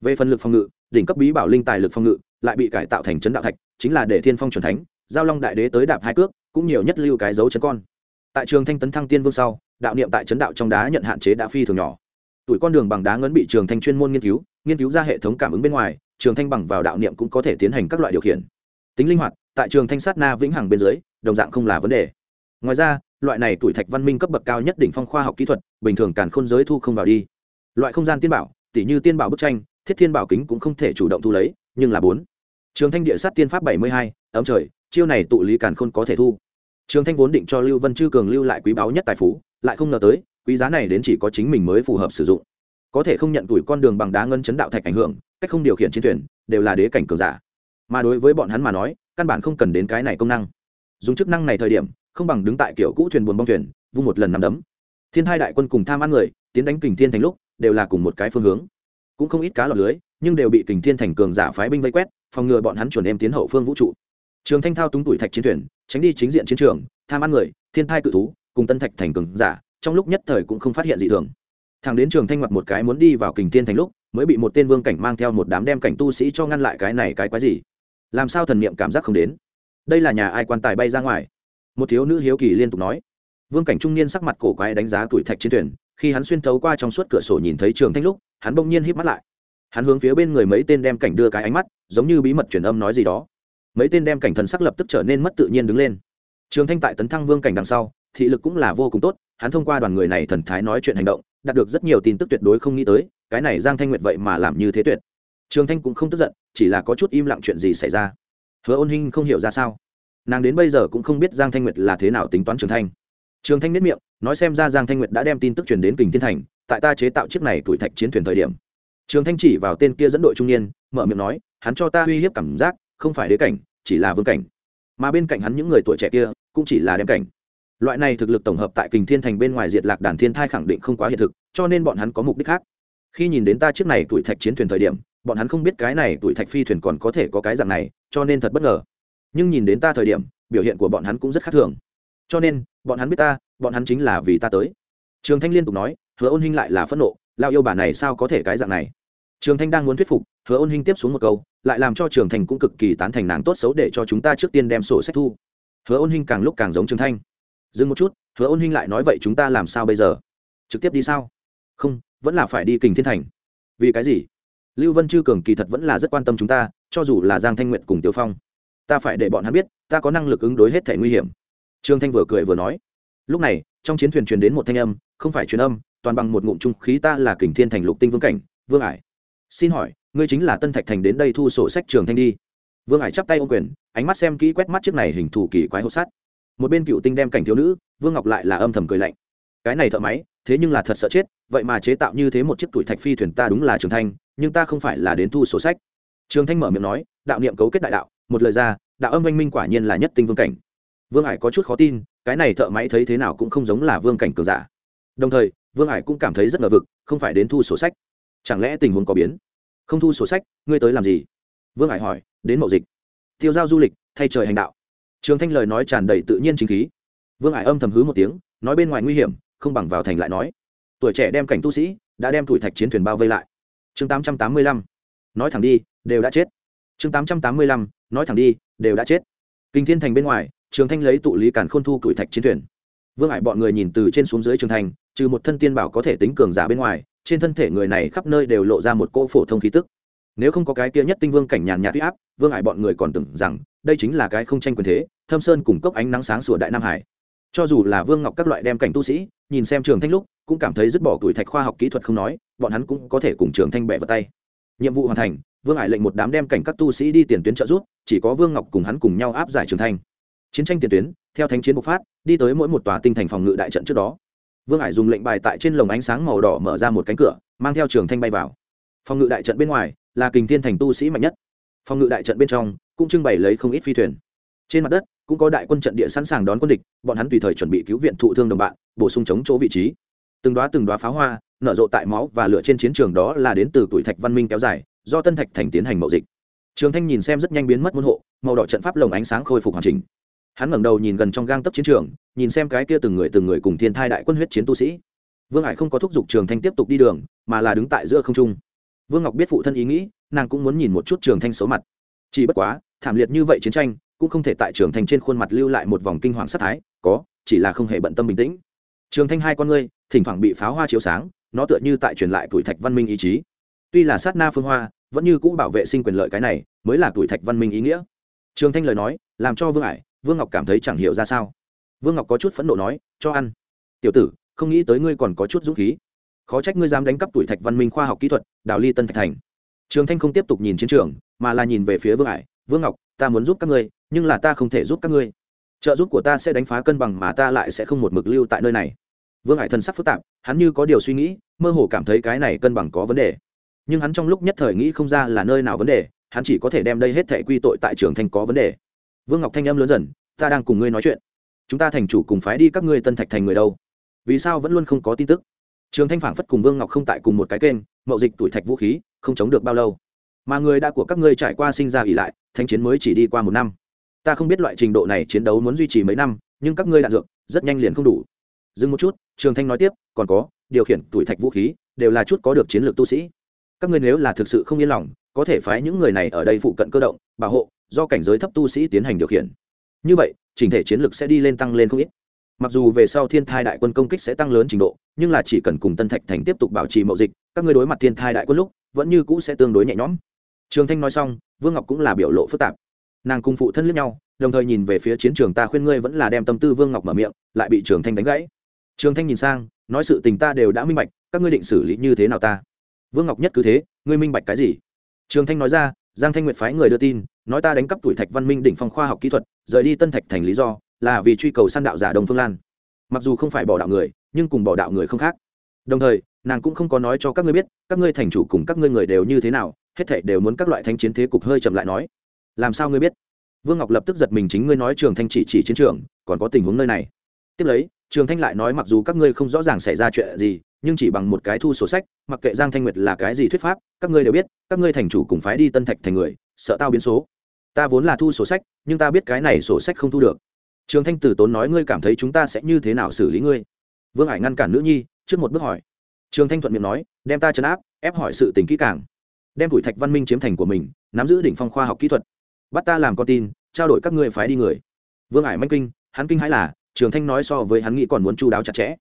Về phần lực phòng ngự, đỉnh cấp bí bảo linh tài lực phòng ngự, lại bị cải tạo thành chấn đạo thạch, chính là để thiên phong chuẩn thánh, giao long đại đế tới đạp hai cước, cũng nhiều nhất lưu cái dấu chấn con. Tại trường thanh tấn thăng tiên vương sau, đạo niệm tại chấn đạo trong đá nhận hạn chế đã phi thường nhỏ. Tuổi con đường bằng đá ngấn bị trường thanh chuyên môn nghiên cứu nghiên cứu ra hệ thống cảm ứng bên ngoài, trường thanh bằng vào đạo niệm cũng có thể tiến hành các loại điều khiển. Tính linh hoạt, tại trường thanh sát na vĩnh hằng bên dưới, đồng dạng không là vấn đề. Ngoài ra loại này tuổi thạch văn minh cấp bậc cao nhất đỉnh phong khoa học kỹ thuật, bình thường càn khôn giới thu không vào đi. Loại không gian tiên bảo tỷ như tiên bảo bức tranh, thiết thiên bảo kính cũng không thể chủ động thu lấy, nhưng là bốn. Trường thanh địa sát tiên pháp bảy mươi hai, ấm trời, chiêu này tụ lý càn khôn có thể thu. Trường thanh vốn định cho lưu vân chư cường lưu lại quý báu nhất tài phú, lại không ngờ tới, quý giá này đến chỉ có chính mình mới phù hợp sử dụng. Có thể không nhận tuổi con đường bằng đá ngân chấn đạo thạch ảnh hưởng, cách không điều khiển chiến thuyền, đều là đế cảnh cường giả. Mà đối với bọn hắn mà nói, căn bản không cần đến cái này công năng. Dùng chức năng này thời điểm không bằng đứng tại kiểu cũ thuyền buồn bong thuyền, vung một lần nằm đấm. Thiên hai đại quân cùng tham ăn người, tiến đánh kình thiên thành lúc, đều là cùng một cái phương hướng. Cũng không ít cá lọt lưới, nhưng đều bị kình thiên thành cường giả phái binh vây quét, phòng ngừa bọn hắn chuẩn em tiến hậu phương vũ trụ. Trường thanh thao túng tuổi thạch chiến thuyền, tránh đi chính diện chiến trường, tham ăn người, thiên thai cự thú, cùng tân thạch thành cường giả, trong lúc nhất thời cũng không phát hiện gì thường. Thằng đến trường thanh ngoặt một cái muốn đi vào kình thiên thành lúc, mới bị một tên vương cảnh mang theo một đám đem cảnh tu sĩ cho ngăn lại cái này cái quái gì? Làm sao thần niệm cảm giác không đến? Đây là nhà ai quan tài bay ra ngoài? Một thiếu nữ hiếu kỳ liên tục nói. Vương cảnh trung niên sắc mặt cổ quái đánh giá tuổi thạch chiến thuyền, khi hắn xuyên thấu qua trong suốt cửa sổ nhìn thấy trường thanh lúc, hắn bỗng nhiên hít mắt lại. Hắn hướng phía bên người mấy tên đem cảnh đưa cái ánh mắt, giống như bí mật truyền âm nói gì đó. Mấy tên đem cảnh thần sắc lập tức trở nên mất tự nhiên đứng lên. Trường thanh tại tấn thăng vương cảnh đằng sau, thị lực cũng là vô cùng tốt, hắn thông qua đoàn người này thần thái nói chuyện hành động, đạt được rất nhiều tin tức tuyệt đối không nghĩ tới, cái này giang thanh nguyệt vậy mà làm như thế tuyệt. Trường thanh cũng không tức giận, chỉ là có chút im lặng chuyện gì xảy ra. Hứa ôn hinh không hiểu ra sao nàng đến bây giờ cũng không biết giang thanh nguyệt là thế nào tính toán trường thanh. Trường thanh nếp miệng, nói xem ra giang thanh nguyệt đã đem tin tức truyền đến kình thiên thành, tại ta chế tạo chiếc này tuổi thạch chiến thuyền thời điểm. Trường thanh chỉ vào tên kia dẫn đội trung niên, mở miệng nói, hắn cho ta uy hiếp cảm giác, không phải đế cảnh, chỉ là vương cảnh. Mà bên cạnh hắn những người tuổi trẻ kia, cũng chỉ là đem cảnh. Loại này thực lực tổng hợp tại kình thiên thành bên ngoài diệt lạc đàn thiên thai khẳng định không quá hiện thực, cho nên bọn hắn có mục đích khác. Khi nhìn đến ta chiếc này tuổi thạch chiến thuyền thời điểm, bọn hắn không biết cái này tuổi thạch phi thuyền còn có thể có cái dạng này, cho nên thật bất ngờ nhưng nhìn đến ta thời điểm, biểu hiện của bọn hắn cũng rất khác thường. Cho nên, bọn hắn biết ta, bọn hắn chính là vì ta tới. Trường thanh liên tục nói, hứa ôn hinh lại là phẫn nộ lao yêu bà này sao có thể cái dạng này? Trường thanh đang muốn thuyết phục, hứa ôn hinh tiếp xuống một câu, lại làm cho trường thành cũng cực kỳ tán thành nàng tốt xấu để cho chúng ta trước tiên đem sổ sách thu. Hứa ôn hinh càng lúc càng giống trường thanh. Dừng một chút, hứa ôn hinh lại nói vậy chúng ta làm sao bây giờ? Trực tiếp đi sao? Không, vẫn là phải đi kình thiên thành. Vì cái gì? Lưu vân chư cường kỳ thật vẫn là rất quan tâm chúng ta, cho dù là giang thanh nguyện cùng tiêu phong ta phải để bọn hắn biết, ta có năng lực ứng đối hết thể nguy hiểm. Trương thanh vừa cười vừa nói. Lúc này, trong chiến thuyền truyền đến một thanh âm, không phải truyền âm, toàn bằng một ngụm trung khí ta là kình thiên thành lục tinh vương cảnh, vương ải xin hỏi, ngươi chính là tân thạch thành đến đây thu sổ sách trường thanh đi. Vương ải chắp tay ô quyền, ánh mắt xem kỹ quét mắt chiếc này hình thù kỳ quái hộp sắt. Một bên cựu tinh đem cảnh thiếu nữ, vương ngọc lại là âm thầm cười lạnh. Cái này thợ máy, thế nhưng là thật sợ chết, vậy mà chế tạo như thế một chiếc tuổi thạch phi thuyền ta đúng là trường thanh, nhưng ta không phải là đến thu sổ sách. Trường thanh mở miệng nói, đạo niệm cấu kết đại đạo một lời ra, đạo âm anh minh quả nhiên là nhất tinh vương cảnh. Vương ải có chút khó tin, cái này thợ máy thấy thế nào cũng không giống là vương cảnh cường giả. Đồng thời, vương ải cũng cảm thấy rất ngờ vực, không phải đến thu sổ sách. Chẳng lẽ tình huống có biến? Không thu sổ sách, ngươi tới làm gì? Vương ải hỏi, đến mậu dịch. Tiêu giao du lịch, thay trời hành đạo. Trường thanh lời nói tràn đầy tự nhiên chính khí. Vương ải âm thầm hứ một tiếng, nói bên ngoài nguy hiểm, không bằng vào thành lại nói. Tuổi trẻ đem cảnh tu sĩ, đã đem tuổi thạch chiến thuyền bao vây lại. Chương tám trăm tám mươi lăm. Nói thẳng đi, đều đã chết. Chương tám trăm tám mươi lăm nói thẳng đi, đều đã chết. Kinh thiên thành bên ngoài, trường thanh lấy tụ lý cản khôn thu tuổi thạch chiến thuyền. Vương ải bọn người nhìn từ trên xuống dưới trường thành trừ một thân tiên bảo có thể tính cường giả bên ngoài, trên thân thể người này khắp nơi đều lộ ra một cỗ phổ thông khí tức. Nếu không có cái kia nhất tinh vương cảnh nhàn nhạt huy áp, vương ải bọn người còn tưởng rằng đây chính là cái không tranh quyền thế, thâm sơn cùng cốc ánh nắng sáng sủa đại nam hải. Cho dù là vương ngọc các loại đem cảnh tu sĩ, nhìn xem trường thanh lúc, cũng cảm thấy dứt bỏ tuổi thạch khoa học kỹ thuật không nói, bọn hắn cũng có thể cùng trường thanh bẻ vào tay. Nhiệm vụ hoàn thành vương ải lệnh một đám đem cảnh các tu sĩ đi tiền tuyến trợ giúp, chỉ có vương ngọc cùng hắn cùng nhau áp giải trường thanh chiến tranh tiền tuyến, theo thánh chiến bộc phát, đi tới mỗi một tòa tinh thành phòng ngự đại trận trước đó. Vương ải dùng lệnh bài tại trên lồng ánh sáng màu đỏ mở ra một cánh cửa, mang theo trường thanh bay vào. Phòng ngự đại trận bên ngoài, là kình thiên thành tu sĩ mạnh nhất. Phòng ngự đại trận bên trong, cũng trưng bày lấy không ít phi thuyền. Trên mặt đất, cũng có đại quân trận địa sẵn sàng đón quân địch, bọn hắn tùy thời chuẩn bị cứu viện thụ thương đồng bạn, bổ sung chống chỗ vị trí. Từng đoá từng đoá pháo hoa, nở rộ tại máu và lửa trên chiến trường đó là đến từ tuổi thạch văn minh kéo dài do tân thạch thành tiến hành mậu dịch. Trường thanh nhìn xem rất nhanh biến mất môn hộ, màu đỏ trận pháp lồng ánh sáng khôi phục hoàn chỉnh. Hắn ngẩng đầu nhìn gần trong gang tấp chiến trường, nhìn xem cái kia từng người từng người cùng thiên thai đại quân huyết chiến tu sĩ. Vương hải không có thúc giục trường thanh tiếp tục đi đường, mà là đứng tại giữa không trung. Vương ngọc biết phụ thân ý nghĩ, nàng cũng muốn nhìn một chút trường thanh xấu mặt. Chỉ bất quá, thảm liệt như vậy chiến tranh, cũng không thể tại trường thanh trên khuôn mặt lưu lại một vòng kinh hoàng sát thái, có, chỉ là không hề bận tâm bình tĩnh. Trường thanh hai con ngươi, thỉnh thoảng bị pháo hoa chiếu sáng, nó tựa như tại truyền lại tuổi thạch văn minh ý chí tuy là sát na phương hoa, vẫn như cũ bảo vệ sinh quyền lợi cái này, mới là tuổi thạch văn minh ý nghĩa. Trường thanh lời nói, làm cho vương ải, vương ngọc cảm thấy chẳng hiểu ra sao. Vương ngọc có chút phẫn nộ nói, cho ăn. Tiểu tử, không nghĩ tới ngươi còn có chút dũng khí. Khó trách ngươi dám đánh cắp tuổi thạch văn minh khoa học kỹ thuật, đào ly tân thạch thành. Trường thanh không tiếp tục nhìn chiến trường, mà là nhìn về phía vương ải, vương ngọc, ta muốn giúp các ngươi, nhưng là ta không thể giúp các ngươi. Trợ giúp của ta sẽ đánh phá cân bằng mà ta lại sẽ không một mực lưu tại nơi này. Vương ải thân sắc phức tạp, hắn như có điều suy nghĩ, mơ hồ cảm thấy cái này cân bằng có vấn đề nhưng hắn trong lúc nhất thời nghĩ không ra là nơi nào vấn đề, hắn chỉ có thể đem đây hết thẻ quy tội tại trường thanh có vấn đề. Vương ngọc thanh âm lớn dần, ta đang cùng ngươi nói chuyện. Chúng ta thành chủ cùng phái đi các ngươi tân thạch thành người đâu? Vì sao vẫn luôn không có tin tức? Trường thanh phảng phất cùng vương ngọc không tại cùng một cái kênh, mậu dịch tuổi thạch vũ khí, không chống được bao lâu. Mà người đã của các ngươi trải qua sinh ra ỉ lại thanh chiến mới chỉ đi qua một năm. Ta không biết loại trình độ này chiến đấu muốn duy trì mấy năm, nhưng các ngươi đạn dược, rất nhanh liền không đủ. Dừng một chút, trường thanh nói tiếp, còn có, điều khiển tuổi thạch vũ khí, đều là chút có được chiến lược tu sĩ các ngươi nếu là thực sự không yên lòng, có thể phái những người này ở đây phụ cận cơ động, bảo hộ, do cảnh giới thấp tu sĩ tiến hành điều khiển. Như vậy trình thể chiến lược sẽ đi lên tăng lên không ít. Mặc dù về sau thiên thai đại quân công kích sẽ tăng lớn trình độ, nhưng là chỉ cần cùng tân thạch thành tiếp tục bảo trì mậu dịch, các ngươi đối mặt thiên thai đại quân lúc, vẫn như cũ sẽ tương đối nhẹ nhõm. Trường thanh nói xong, vương ngọc cũng là biểu lộ phức tạp. Nàng cùng phụ thân lướt nhau, đồng thời nhìn về phía chiến trường ta khuyên ngươi vẫn là đem tâm tư vương ngọc mở miệng, lại bị trường thanh đánh gãy. Trường thanh nhìn sang, nói sự tình ta đều đã minh bạch, các ngươi định xử lý như thế nào ta? Vương ngọc nhất cứ thế, ngươi minh bạch cái gì? Trường thanh nói ra, giang thanh nguyệt phái người đưa tin, nói ta đánh cắp tuổi thạch văn minh đỉnh phong khoa học kỹ thuật, rời đi tân thạch thành lý do, là vì truy cầu săn đạo giả đông phương lan. Mặc dù không phải bỏ đạo người, nhưng cùng bỏ đạo người không khác. Đồng thời, nàng cũng không có nói cho các ngươi biết, các ngươi thành chủ cùng các ngươi người đều như thế nào, hết thảy đều muốn các loại thanh chiến thế cục hơi chậm lại nói. Làm sao ngươi biết? Vương ngọc lập tức giật mình chính ngươi nói trường thanh chỉ chỉ chiến trường, còn có tình huống nơi này. Tiếp lấy, trường thanh lại nói mặc dù các ngươi không rõ ràng xảy ra chuyện gì nhưng chỉ bằng một cái thu sổ sách, mặc kệ giang thanh nguyệt là cái gì thuyết pháp, các ngươi đều biết, các ngươi thành chủ cùng phái đi tân thạch thành người, sợ tao biến số. Ta vốn là thu sổ sách, nhưng ta biết cái này sổ sách không thu được. Trường thanh tử tốn nói ngươi cảm thấy chúng ta sẽ như thế nào xử lý ngươi? Vương hải ngăn cản nữ nhi, trước một bước hỏi. Trường thanh thuận miệng nói, đem ta chấn áp, ép hỏi sự tình kỹ càng. Đem tuổi thạch văn minh chiếm thành của mình, nắm giữ đỉnh phong khoa học kỹ thuật. Bắt ta làm con tin, trao đổi các ngươi phái đi người. Vương hải manh kinh, hắn kinh hãi là, trường thanh nói so với hắn nghĩ còn muốn chu đáo chặt chẽ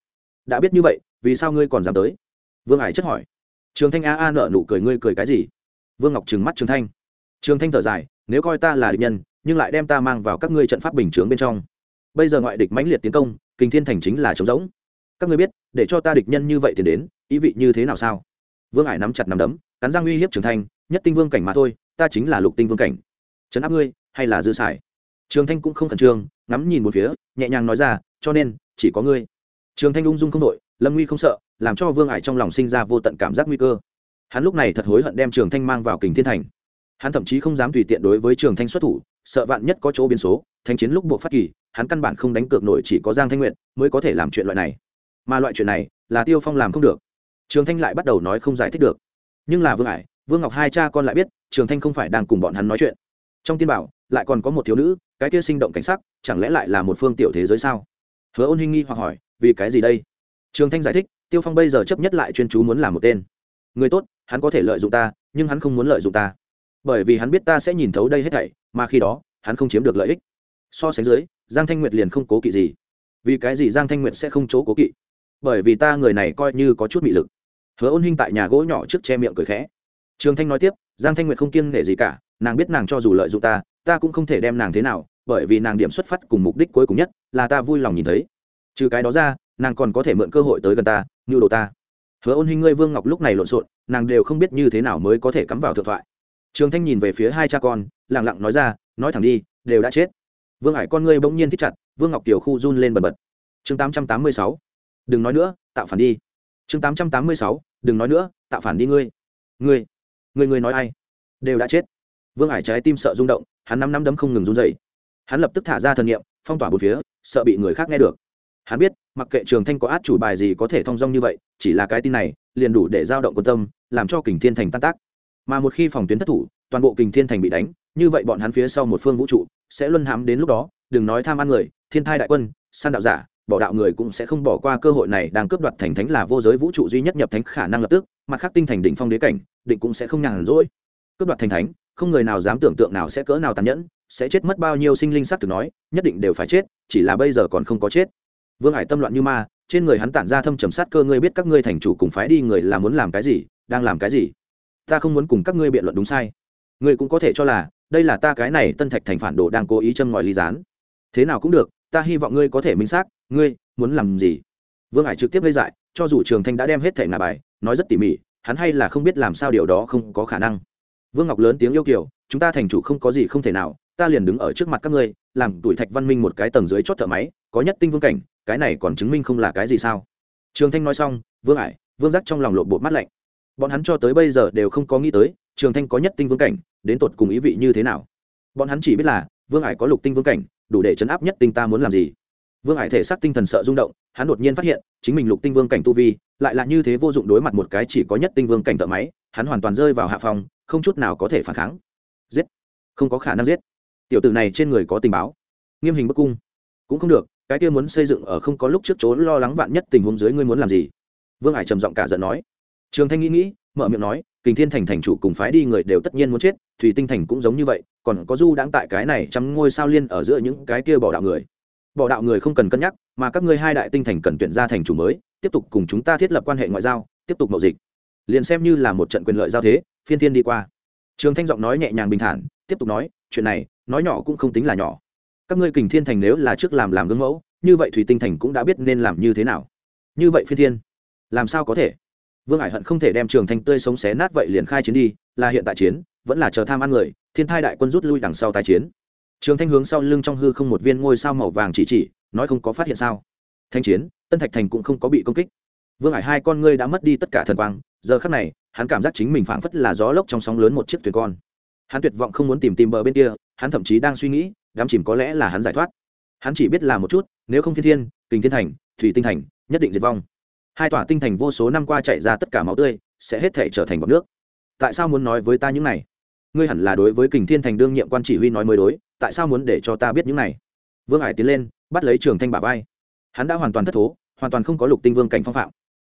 đã biết như vậy, vì sao ngươi còn dám tới? Vương hải chất hỏi. Trường thanh a a nợ nụ cười, ngươi cười cái gì? Vương ngọc trừng mắt trường thanh. Trường thanh thở dài, nếu coi ta là địch nhân, nhưng lại đem ta mang vào các ngươi trận pháp bình chướng bên trong. Bây giờ ngoại địch mãnh liệt tiến công kinh thiên thành chính là trống rỗng. Các ngươi biết, để cho ta địch nhân như vậy thì đến, ý vị như thế nào sao? Vương hải nắm chặt nắm đấm, cắn răng uy hiếp trường thanh, nhất tinh vương cảnh mà thôi, ta chính là lục tinh vương cảnh. Trấn áp ngươi, hay là dư sải trường thanh cũng không khẩn trương, ngắm nhìn một phía, nhẹ nhàng nói ra, cho nên, chỉ có ngươi trường thanh ung dung không đội, lâm nguy không sợ, làm cho vương ải trong lòng sinh ra vô tận cảm giác nguy cơ. Hắn lúc này thật hối hận đem trường thanh mang vào kình thiên thành. Hắn thậm chí không dám tùy tiện đối với trường thanh xuất thủ, sợ vạn nhất có chỗ biến số, thanh chiến lúc buộc phát kỳ, hắn căn bản không đánh cược nổi chỉ có giang thanh nguyện mới có thể làm chuyện loại này. Mà loại chuyện này, là tiêu phong làm không được. Trường thanh lại bắt đầu nói không giải thích được. Nhưng là vương ải vương ngọc hai cha con lại biết, trường thanh không phải đang cùng bọn hắn nói chuyện. Trong tiên bảo, lại còn có một thiếu nữ, cái kia sinh động cảnh sắc, chẳng lẽ lại là một phương tiểu thế giới sao? Hứa ôn hinh nghi hoặc hỏi vì cái gì đây? Trường thanh giải thích, tiêu phong bây giờ chấp nhất lại chuyên chú muốn làm một tên. Người tốt, hắn có thể lợi dụng ta, nhưng hắn không muốn lợi dụng ta. Bởi vì hắn biết ta sẽ nhìn thấu đây hết thảy, mà khi đó, hắn không chiếm được lợi ích. So sánh dưới, giang thanh nguyệt liền không cố kỵ gì. Vì cái gì giang thanh nguyệt sẽ không chỗ cố kỵ? Bởi vì ta người này coi như có chút mị lực. Hứa ôn hinh tại nhà gỗ nhỏ trước che miệng cười khẽ. Trường thanh nói tiếp, giang thanh nguyệt không kiêng nể gì cả, nàng biết nàng cho dù lợi dụng ta ta cũng không thể đem nàng thế nào, bởi vì nàng điểm xuất phát cùng mục đích cuối cùng nhất là ta vui lòng nhìn thấy trừ cái đó ra, nàng còn có thể mượn cơ hội tới gần ta như đồ ta. Hứa ôn hình ngươi vương ngọc lúc này lộn xộn, nàng đều không biết như thế nào mới có thể cắm vào thượng thoại. Trường thanh nhìn về phía hai cha con lẳng lặng nói ra, nói thẳng đi, đều đã chết. Vương hải con ngươi bỗng nhiên thích chặt, vương ngọc kiều khu run lên bần bật. Chương tám trăm tám mươi sáu, đừng nói nữa, tạo phản đi. Chương tám trăm tám mươi sáu, đừng nói nữa, tạo phản đi ngươi. Ngươi ngươi ngươi nói ai? Đều đã chết. Vương hải trái tim sợ rung động, hắn năm năm đấm không ngừng run dậy hắn lập tức thả ra thần nghiệm phong tỏa bốn phía, sợ bị người khác nghe được hắn biết, mặc kệ trường thanh có át chủ bài gì có thể thong dong như vậy, chỉ là cái tin này, liền đủ để giao động quân tâm, làm cho kình thiên thành tan tác. Mà một khi phòng tuyến thất thủ, toàn bộ kình thiên thành bị đánh, như vậy bọn hắn phía sau một phương vũ trụ, sẽ luân hãm đến lúc đó, đừng nói tham ăn người, thiên thai đại quân san đạo giả, bỏ đạo người cũng sẽ không bỏ qua cơ hội này đang cướp đoạt thành thánh là vô giới vũ trụ duy nhất nhập thánh khả năng lập tức, mặt khác tinh thành đỉnh phong đế cảnh, định cũng sẽ không nhàn rỗi. Cướp đoạt thành thánh, không người nào dám tưởng tượng nào sẽ cỡ nào tàn nhẫn, sẽ chết mất bao nhiêu sinh linh sắc từ nói, nhất định đều phải chết, chỉ là bây giờ còn không có chết vương hải tâm loạn như ma, trên người hắn tản ra thâm trầm sát cơ, ngươi biết các ngươi thành chủ cùng phái đi người là muốn làm cái gì, đang làm cái gì? Ta không muốn cùng các ngươi biện luận đúng sai. Ngươi cũng có thể cho là, đây là ta cái này tân thạch thành phản đồ đang cố ý châm ngòi ly gián. Thế nào cũng được, ta hy vọng ngươi có thể minh xác, ngươi muốn làm gì? Vương hải trực tiếp gây dại, cho dù trường thanh đã đem hết thẻ ngà bài, nói rất tỉ mỉ, hắn hay là không biết làm sao điều đó không có khả năng. Vương ngọc lớn tiếng yêu kiều, chúng ta thành chủ không có gì không thể nào, ta liền đứng ở trước mặt các ngươi, làm tuổi thạch văn minh một cái tầng dưới chót thợ máy, có nhất tinh vương cảnh cái này còn chứng minh không là cái gì sao? Trường thanh nói xong, vương ải vương giác trong lòng lộn bột mắt lạnh. Bọn hắn cho tới bây giờ đều không có nghĩ tới, trường thanh có nhất tinh vương cảnh, đến tột cùng ý vị như thế nào? Bọn hắn chỉ biết là, vương ải có lục tinh vương cảnh, đủ để chấn áp nhất tinh ta muốn làm gì? Vương ải thể xác tinh thần sợ rung động, hắn đột nhiên phát hiện, chính mình lục tinh vương cảnh tu vi, lại là như thế vô dụng đối mặt một cái chỉ có nhất tinh vương cảnh thợ máy, hắn hoàn toàn rơi vào hạ phòng không chút nào có thể phản kháng. Giết! Không có khả năng giết! Tiểu tử này trên người có tình báo. Nghiêm hình bức cung. Cũng không được cái kia muốn xây dựng ở không có lúc trước chỗ lo lắng vạn nhất tình huống dưới ngươi muốn làm gì? Vương hải trầm giọng cả giận nói. Trường thanh nghĩ nghĩ, mở miệng nói, kình thiên thành thành chủ cùng phái đi người đều tất nhiên muốn chết, thủy tinh thành cũng giống như vậy, còn có du đáng tại cái này chăm ngôi sao liên ở giữa những cái kia bỏ đạo người. Bỏ đạo người không cần cân nhắc, mà các ngươi hai đại tinh thành cần tuyển ra thành chủ mới, tiếp tục cùng chúng ta thiết lập quan hệ ngoại giao, tiếp tục mậu dịch. Liền xem như là một trận quyền lợi giao thế, phiên thiên đi qua. Trường thanh giọng nói nhẹ nhàng bình thản, tiếp tục nói, chuyện này, nói nhỏ cũng không tính là nhỏ các ngươi kình thiên thành nếu là trước làm làm gương mẫu, như vậy thủy tinh thành cũng đã biết nên làm như thế nào. Như vậy phi thiên, làm sao có thể? Vương ải hận không thể đem trường thanh tươi sống xé nát vậy liền khai chiến đi, là hiện tại chiến, vẫn là chờ tham ăn người, thiên thai đại quân rút lui đằng sau tai chiến. Trường thanh hướng sau lưng trong hư không một viên ngôi sao màu vàng chỉ chỉ, nói không có phát hiện sao. Thanh chiến, tân thạch thành cũng không có bị công kích. Vương ải hai con ngươi đã mất đi tất cả thần quang, giờ khắc này, hắn cảm giác chính mình phảng phất là gió lốc trong sóng lớn một chiếc thuyền con. Hắn tuyệt vọng không muốn tìm tìm bờ bên kia, hắn thậm chí đang suy nghĩ đám chìm có lẽ là hắn giải thoát. Hắn chỉ biết là một chút, nếu không thiên thiên, kình thiên thành, thủy tinh thành, nhất định diệt vong. Hai tòa tinh thành vô số năm qua chạy ra tất cả máu tươi, sẽ hết thể trở thành bọc nước. Tại sao muốn nói với ta những này? Ngươi hẳn là đối với kình thiên thành đương nhiệm quan chỉ huy nói mới đối, tại sao muốn để cho ta biết những này? Vương hải tiến lên, bắt lấy trường thanh bà vai. Hắn đã hoàn toàn thất thố, hoàn toàn không có lục tinh vương cảnh phong phạm.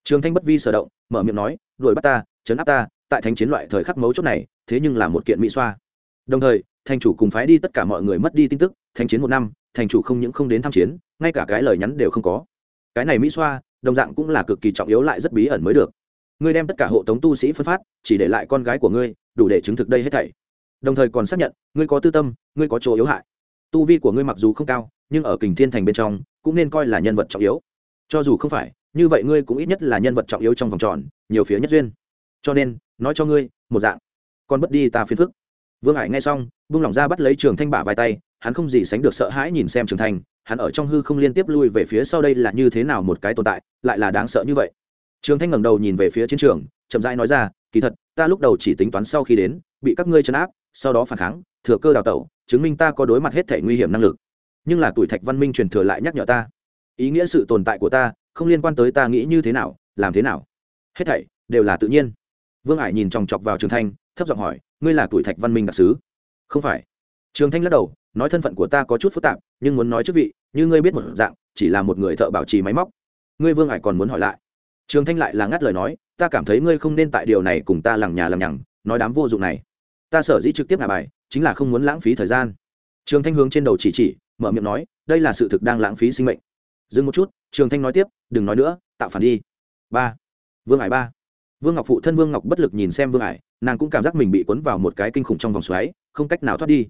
Trường thanh bất vi sở động, mở miệng nói, đuổi bắt ta, chấn áp ta, tại thánh chiến loại thời khắc mấu chốt này, thế nhưng là một kiện mỹ xoa. Đồng thời thành chủ cùng phái đi tất cả mọi người mất đi tin tức thành chiến một năm, thành chủ không những không đến tham chiến, ngay cả cái lời nhắn đều không có. Cái này mỹ xoa, đồng dạng cũng là cực kỳ trọng yếu lại rất bí ẩn mới được. Ngươi đem tất cả hộ tống tu sĩ phân phát, chỉ để lại con gái của ngươi, đủ để chứng thực đây hết thảy. Đồng thời còn xác nhận, ngươi có tư tâm, ngươi có chỗ yếu hại. Tu vi của ngươi mặc dù không cao, nhưng ở kình thiên thành bên trong, cũng nên coi là nhân vật trọng yếu. Cho dù không phải, như vậy ngươi cũng ít nhất là nhân vật trọng yếu trong vòng tròn, nhiều phía nhất duyên. Cho nên, nói cho ngươi, một dạng. Con bất đi ta phiền phức vương hải nghe xong, buông lỏng ra bắt lấy trường thanh bả vai tay, hắn không gì sánh được sợ hãi nhìn xem trường thanh, hắn ở trong hư không liên tiếp lui về phía sau đây là như thế nào một cái tồn tại, lại là đáng sợ như vậy. Trường thanh ngẩng đầu nhìn về phía chiến trường, chậm rãi nói ra, kỳ thật, ta lúc đầu chỉ tính toán sau khi đến, bị các ngươi chấn áp, sau đó phản kháng, thừa cơ đào tẩu, chứng minh ta có đối mặt hết thể nguy hiểm năng lực. Nhưng là tuổi thạch văn minh truyền thừa lại nhắc nhở ta. Ý nghĩa sự tồn tại của ta, không liên quan tới ta nghĩ như thế nào, làm thế nào. Hết thảy đều là tự nhiên. Vương ải nhìn chòng chọc vào trường thanh, thấp giọng hỏi ngươi là tuổi thạch văn minh đặc sứ. Không phải. Trường thanh lắc đầu, nói thân phận của ta có chút phức tạp, nhưng muốn nói chức vị, như ngươi biết một dạng, chỉ là một người thợ bảo trì máy móc. Ngươi vương ải còn muốn hỏi lại. Trường thanh lại là ngắt lời nói, ta cảm thấy ngươi không nên tại điều này cùng ta lằng nhà lằng nhằng, nói đám vô dụng này. Ta sở dĩ trực tiếp ngả bài, chính là không muốn lãng phí thời gian. Trường thanh hướng trên đầu chỉ chỉ, mở miệng nói, đây là sự thực đang lãng phí sinh mệnh. Dừng một chút, trường thanh nói tiếp, đừng nói nữa, tạo phản đi. Ba. Vương ải ba. Vương ngọc phụ thân vương ngọc bất lực nhìn xem vương ải nàng cũng cảm giác mình bị cuốn vào một cái kinh khủng trong vòng xoáy, không cách nào thoát đi.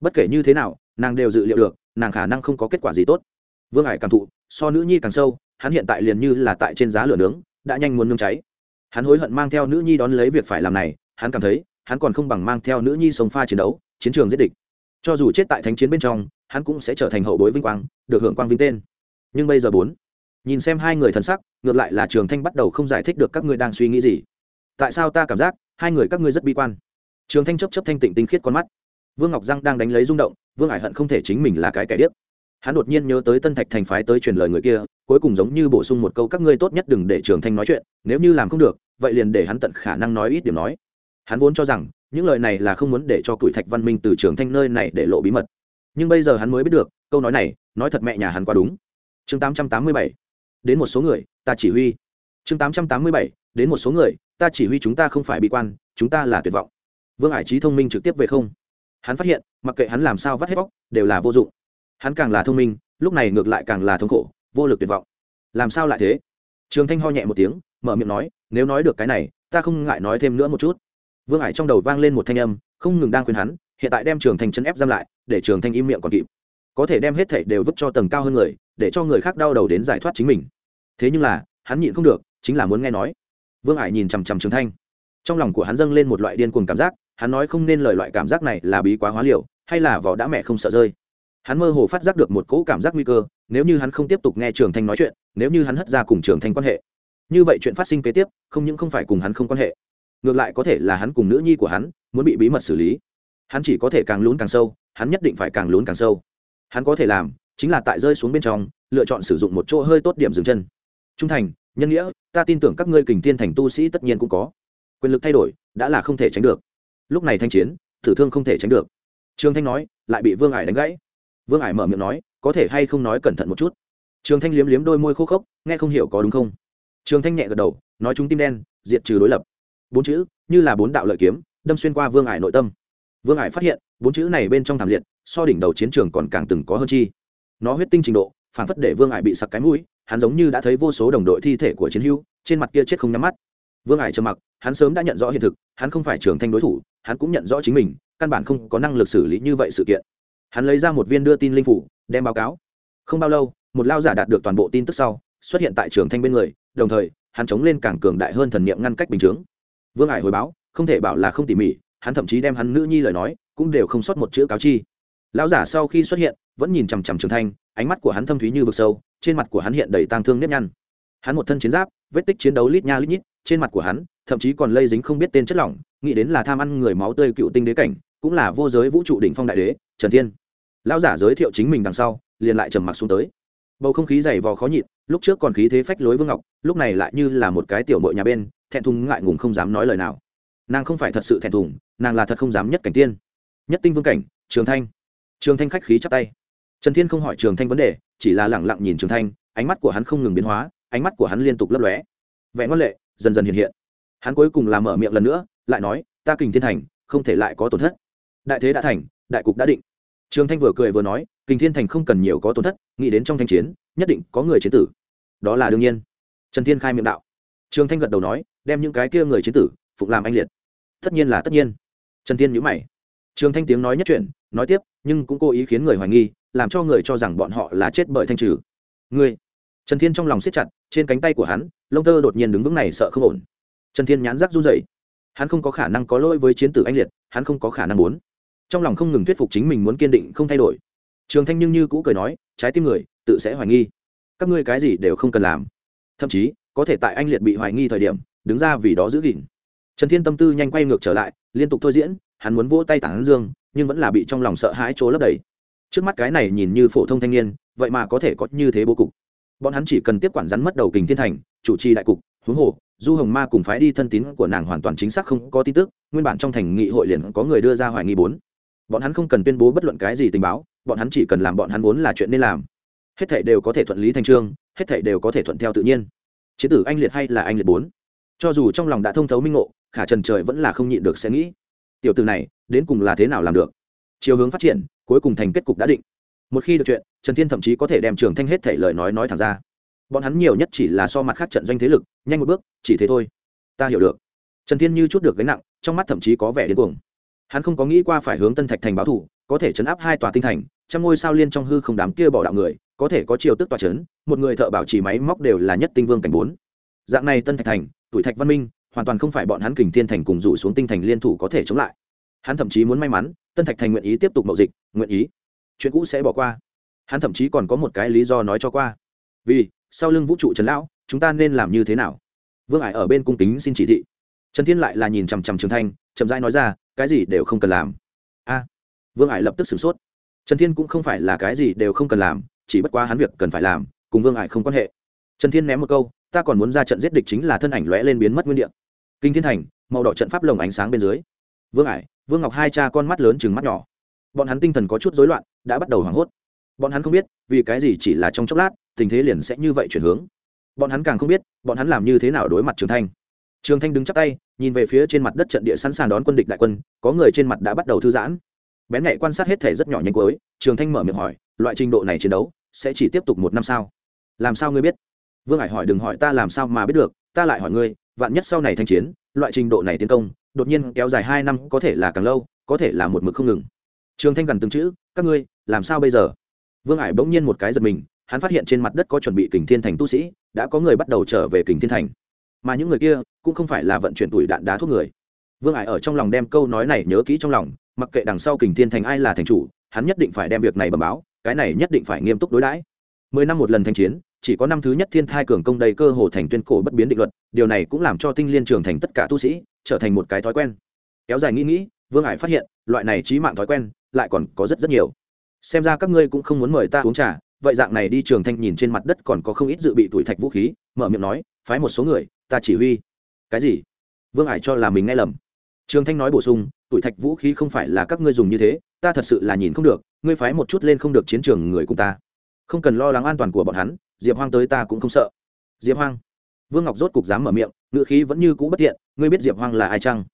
Bất kể như thế nào, nàng đều dự liệu được, nàng khả năng không có kết quả gì tốt. Vương hải cảm thụ, so nữ nhi càng sâu, hắn hiện tại liền như là tại trên giá lửa nướng, đã nhanh muốn nương cháy. Hắn hối hận mang theo nữ nhi đón lấy việc phải làm này, hắn cảm thấy, hắn còn không bằng mang theo nữ nhi sống pha chiến đấu, chiến trường giết địch. Cho dù chết tại thánh chiến bên trong, hắn cũng sẽ trở thành hậu bối vinh quang, được hưởng quang vinh tên. Nhưng bây giờ bốn, nhìn xem hai người thân sắc, ngược lại là trường thanh bắt đầu không giải thích được các ngươi đang suy nghĩ gì. Tại sao ta cảm giác hai người các ngươi rất bi quan. Trường thanh chấp chấp thanh tịnh tinh khiết con mắt. Vương ngọc giang đang đánh lấy rung động, vương ải hận không thể chính mình là cái kẻ điếc. Hắn đột nhiên nhớ tới tân thạch thành phái tới truyền lời người kia, cuối cùng giống như bổ sung một câu, các ngươi tốt nhất đừng để trường thanh nói chuyện, nếu như làm không được, vậy liền để hắn tận khả năng nói ít điểm nói. Hắn vốn cho rằng, những lời này là không muốn để cho tuổi thạch văn minh từ trường thanh nơi này để lộ bí mật. Nhưng bây giờ hắn mới biết được, câu nói này, nói thật mẹ nhà hắn quá đúng. Chương tám trăm tám mươi bảy, đến một số người, ta chỉ huy chương tám trăm tám mươi bảy, đến một số người, ta chỉ huy chúng ta không phải bị quan, chúng ta là tuyệt vọng. Vương hải trí thông minh trực tiếp về không. Hắn phát hiện, mặc kệ hắn làm sao vắt hết bóc đều là vô dụng. Hắn càng là thông minh, lúc này ngược lại càng là thống khổ, vô lực tuyệt vọng. Làm sao lại thế? Trường thanh ho nhẹ một tiếng, mở miệng nói, nếu nói được cái này, ta không ngại nói thêm nữa một chút. Vương hải trong đầu vang lên một thanh âm, không ngừng đang khuyên hắn, hiện tại đem trường thanh chân ép giam lại, để trường thanh im miệng còn kịp. Có thể đem hết thảy đều vứt cho tầng cao hơn người, để cho người khác đau đầu đến giải thoát chính mình. Thế nhưng là, hắn nhịn không được chính là muốn nghe nói. Vương ải nhìn chằm chằm trường thanh. Trong lòng của hắn dâng lên một loại điên cuồng cảm giác, hắn nói không nên lời loại cảm giác này là bí quá hóa liều, hay là vỏ đã mẹ không sợ rơi. Hắn mơ hồ phát giác được một cỗ cảm giác nguy cơ, nếu như hắn không tiếp tục nghe trường thanh nói chuyện, nếu như hắn hất ra cùng trường thanh quan hệ. Như vậy chuyện phát sinh kế tiếp, không những không phải cùng hắn không quan hệ, ngược lại có thể là hắn cùng nữ nhi của hắn muốn bị bí mật xử lý. Hắn chỉ có thể càng lún càng sâu, hắn nhất định phải càng lún càng sâu. Hắn có thể làm, chính là tại rơi xuống bên trong, lựa chọn sử dụng một chỗ hơi tốt điểm dừng chân. Trung thành, nhân nghĩa ta tin tưởng các ngươi kình thiên thành tu sĩ tất nhiên cũng có. Quyền lực thay đổi, đã là không thể tránh được. Lúc này thanh chiến tử thương không thể tránh được. Trương thanh nói, lại bị vương ải đánh gãy. Vương ải mở miệng nói, có thể hay không nói cẩn thận một chút? Trương thanh liếm liếm đôi môi khô khốc, nghe không hiểu có đúng không? Trương thanh nhẹ gật đầu, nói chúng tim đen, diệt trừ đối lập. Bốn chữ, như là bốn đạo lợi kiếm, đâm xuyên qua vương ải nội tâm. Vương ải phát hiện, bốn chữ này bên trong thảm liệt, so đỉnh đầu chiến trường còn càng từng có hơn chi. Nó huyết tinh trình độ phản phất để vương ải bị sặc cái mũi, hắn giống như đã thấy vô số đồng đội thi thể của chiến hữu, trên mặt kia chết không nhắm mắt. Vương ải trầm mặc, hắn sớm đã nhận rõ hiện thực, hắn không phải trường thanh đối thủ, hắn cũng nhận rõ chính mình, căn bản không có năng lực xử lý như vậy sự kiện. Hắn lấy ra một viên đưa tin linh phủ, đem báo cáo. Không bao lâu, một lao giả đạt được toàn bộ tin tức sau, xuất hiện tại trường thanh bên người, đồng thời, hắn chống lên càng cường đại hơn thần niệm ngăn cách bình chướng. Vương ải hồi báo, không thể bảo là không tỉ mỉ, hắn thậm chí đem hắn nữ nhi lời nói, cũng đều không sót một chữ cáo chi. Lão giả sau khi xuất hiện, vẫn nhìn chằm chằm trường thanh ánh mắt của hắn thâm thúy như vực sâu, trên mặt của hắn hiện đầy tang thương nếp nhăn. Hắn một thân chiến giáp, vết tích chiến đấu lít nha lít nhít, trên mặt của hắn, thậm chí còn lây dính không biết tên chất lỏng, nghĩ đến là tham ăn người máu tươi cựu tinh đế cảnh, cũng là vô giới vũ trụ đỉnh phong đại đế, trần thiên. Lão giả giới thiệu chính mình đằng sau, liền lại trầm mặc xuống tới. Bầu không khí dày vò khó nhịn, lúc trước còn khí thế phách lối vương ngọc, lúc này lại như là một cái tiểu mội nhà bên, thẹn thùng ngại ngùng không dám nói lời nào. Nàng không phải thật sự thẹn thùng, nàng là thật không dám nhất cảnh tiên. Nhất tinh vương cảnh, trường thanh. Trường thanh khách khí chắp tay trần thiên không hỏi trường thanh vấn đề, chỉ là lẳng lặng nhìn trường thanh, ánh mắt của hắn không ngừng biến hóa, ánh mắt của hắn liên tục lấp lóe. Vẽ ngoan lệ, dần dần hiện hiện. Hắn cuối cùng làm mở miệng lần nữa, lại nói, ta kình thiên thành, không thể lại có tổn thất. Đại thế đã thành, đại cục đã định. Trường thanh vừa cười vừa nói, kình thiên thành không cần nhiều có tổn thất, nghĩ đến trong thanh chiến, nhất định có người chiến tử. Đó là đương nhiên. Trần thiên khai miệng đạo. Trường thanh gật đầu nói, đem những cái kia người chiến tử, phục làm anh liệt. Tất nhiên là tất nhiên. Trần thiên nhữ mày. Trường thanh tiếng nói nhất chuyện nói tiếp nhưng cũng cố ý khiến người hoài nghi, làm cho người cho rằng bọn họ là chết bởi thanh trừ. Ngươi, trần thiên trong lòng siết chặt, trên cánh tay của hắn, lông tơ đột nhiên đứng vững này sợ không ổn. Trần thiên nhãn rắc run dậy hắn không có khả năng có lỗi với chiến tử anh liệt, hắn không có khả năng muốn. Trong lòng không ngừng thuyết phục chính mình muốn kiên định không thay đổi. Trường thanh nhưng như cũ cười nói, trái tim người, tự sẽ hoài nghi. Các ngươi cái gì đều không cần làm. Thậm chí, có thể tại anh liệt bị hoài nghi thời điểm, đứng ra vì đó giữ gìn. Trần thiên tâm tư nhanh quay ngược trở lại, liên tục thôi diễn, hắn muốn vỗ tay tản dương nhưng vẫn là bị trong lòng sợ hãi chỗ lấp đầy. Trước mắt cái này nhìn như phổ thông thanh niên, vậy mà có thể có như thế bố cục. Bọn hắn chỉ cần tiếp quản rắn mất đầu kình thiên thành, chủ trì đại cục, huống hồ, du hồng ma cùng phái đi thân tín của nàng hoàn toàn chính xác không có tin tức, nguyên bản trong thành nghị hội liền có người đưa ra hoài nghi bốn. Bọn hắn không cần tuyên bố bất luận cái gì tình báo, bọn hắn chỉ cần làm bọn hắn vốn là chuyện nên làm. Hết thảy đều có thể thuận lý thành trương hết thảy đều có thể thuận theo tự nhiên. Chế tử anh liệt hay là anh liệt bốn? Cho dù trong lòng đã thông thấu minh ngộ, khả trần trời vẫn là không nhịn được sẽ nghĩ tiểu từ này, đến cùng là thế nào làm được? Chiều hướng phát triển, cuối cùng thành kết cục đã định. Một khi được chuyện, trần thiên thậm chí có thể đem trường thanh hết thể lời nói nói thẳng ra. Bọn hắn nhiều nhất chỉ là so mặt khác trận doanh thế lực, nhanh một bước, chỉ thế thôi. Ta hiểu được. Trần thiên như chút được gánh nặng, trong mắt thậm chí có vẻ điên cuồng. Hắn không có nghĩ qua phải hướng tân thạch thành báo thủ, có thể chấn áp hai tòa tinh thành, trăm ngôi sao liên trong hư không đám kia bỏ đạo người, có thể có chiều tức tòa chấn, một người thợ bảo trì máy móc đều là nhất tinh vương cảnh bốn. Dạng này tân thạch thành, tuổi thạch văn minh hoàn toàn không phải bọn hắn kình thiên thành cùng rủ xuống tinh thành liên thủ có thể chống lại. Hắn thậm chí muốn may mắn, tân thạch thành nguyện ý tiếp tục mậu dịch, nguyện ý. Chuyện cũ sẽ bỏ qua. Hắn thậm chí còn có một cái lý do nói cho qua. Vì, sau lưng vũ trụ trần lão, chúng ta nên làm như thế nào? Vương ải ở bên cung kính xin chỉ thị. Trần thiên lại là nhìn chằm chằm trường thanh, chậm rãi nói ra, cái gì đều không cần làm. A. Vương ải lập tức sửng sốt. Trần thiên cũng không phải là cái gì đều không cần làm, chỉ bất quá hắn việc cần phải làm, cùng vương ải không quan hệ. Trần thiên ném một câu, ta còn muốn ra trận giết địch chính là thân ảnh lóe lên biến mất nguyên địa kinh thiên thành, màu đỏ trận pháp lồng ánh sáng bên dưới. Vương ải vương ngọc hai cha con mắt lớn chừng mắt nhỏ. Bọn hắn tinh thần có chút rối loạn, đã bắt đầu hoảng hốt. Bọn hắn không biết, vì cái gì chỉ là trong chốc lát, tình thế liền sẽ như vậy chuyển hướng. Bọn hắn càng không biết, bọn hắn làm như thế nào đối mặt trường thanh. Trường thanh đứng chắp tay, nhìn về phía trên mặt đất trận địa sẵn sàng đón quân địch đại quân, có người trên mặt đã bắt đầu thư giãn. Bén nhạy quan sát hết thể rất nhỏ nhanh cuối, trường thanh mở miệng hỏi, loại trình độ này chiến đấu, sẽ chỉ tiếp tục một năm sao? Làm sao ngươi biết? Vương hải hỏi, đừng hỏi ta làm sao mà biết được, ta lại hỏi ngươi vạn nhất sau này thanh chiến, loại trình độ này tiến công, đột nhiên kéo dài hai năm có thể là càng lâu, có thể là một mực không ngừng. Trường thanh gần từng chữ, các ngươi, làm sao bây giờ? Vương hải bỗng nhiên một cái giật mình, hắn phát hiện trên mặt đất có chuẩn bị kình thiên thành tu sĩ, đã có người bắt đầu trở về kình thiên thành. Mà những người kia, cũng không phải là vận chuyển tuổi đạn đá thuốc người. Vương hải ở trong lòng đem câu nói này nhớ kỹ trong lòng, mặc kệ đằng sau kình thiên thành ai là thành chủ, hắn nhất định phải đem việc này bẩm báo, cái này nhất định phải nghiêm túc đối đãi. Mười năm một lần thanh chiến chỉ có năm thứ nhất thiên thai cường công đầy cơ hồ thành tuyên cổ bất biến định luật, điều này cũng làm cho tinh liên trường thành tất cả tu sĩ trở thành một cái thói quen. Kéo dài nghĩ nghĩ, vương ải phát hiện, loại này trí mạng thói quen lại còn có rất rất nhiều. Xem ra các ngươi cũng không muốn mời ta uống trà, vậy dạng này đi trường thanh nhìn trên mặt đất còn có không ít dự bị tuổi thạch vũ khí, mở miệng nói, phái một số người, ta chỉ huy. Cái gì? Vương ải cho là mình nghe lầm. Trường thanh nói bổ sung, tuổi thạch vũ khí không phải là các ngươi dùng như thế, ta thật sự là nhìn không được, ngươi phái một chút lên không được chiến trường người cùng ta. Không cần lo lắng an toàn của bọn hắn diệp hoang tới ta cũng không sợ. Diệp hoang. Vương ngọc rốt cục dám mở miệng ngự khí vẫn như cũ bất tiện ngươi biết diệp hoang là ai chăng?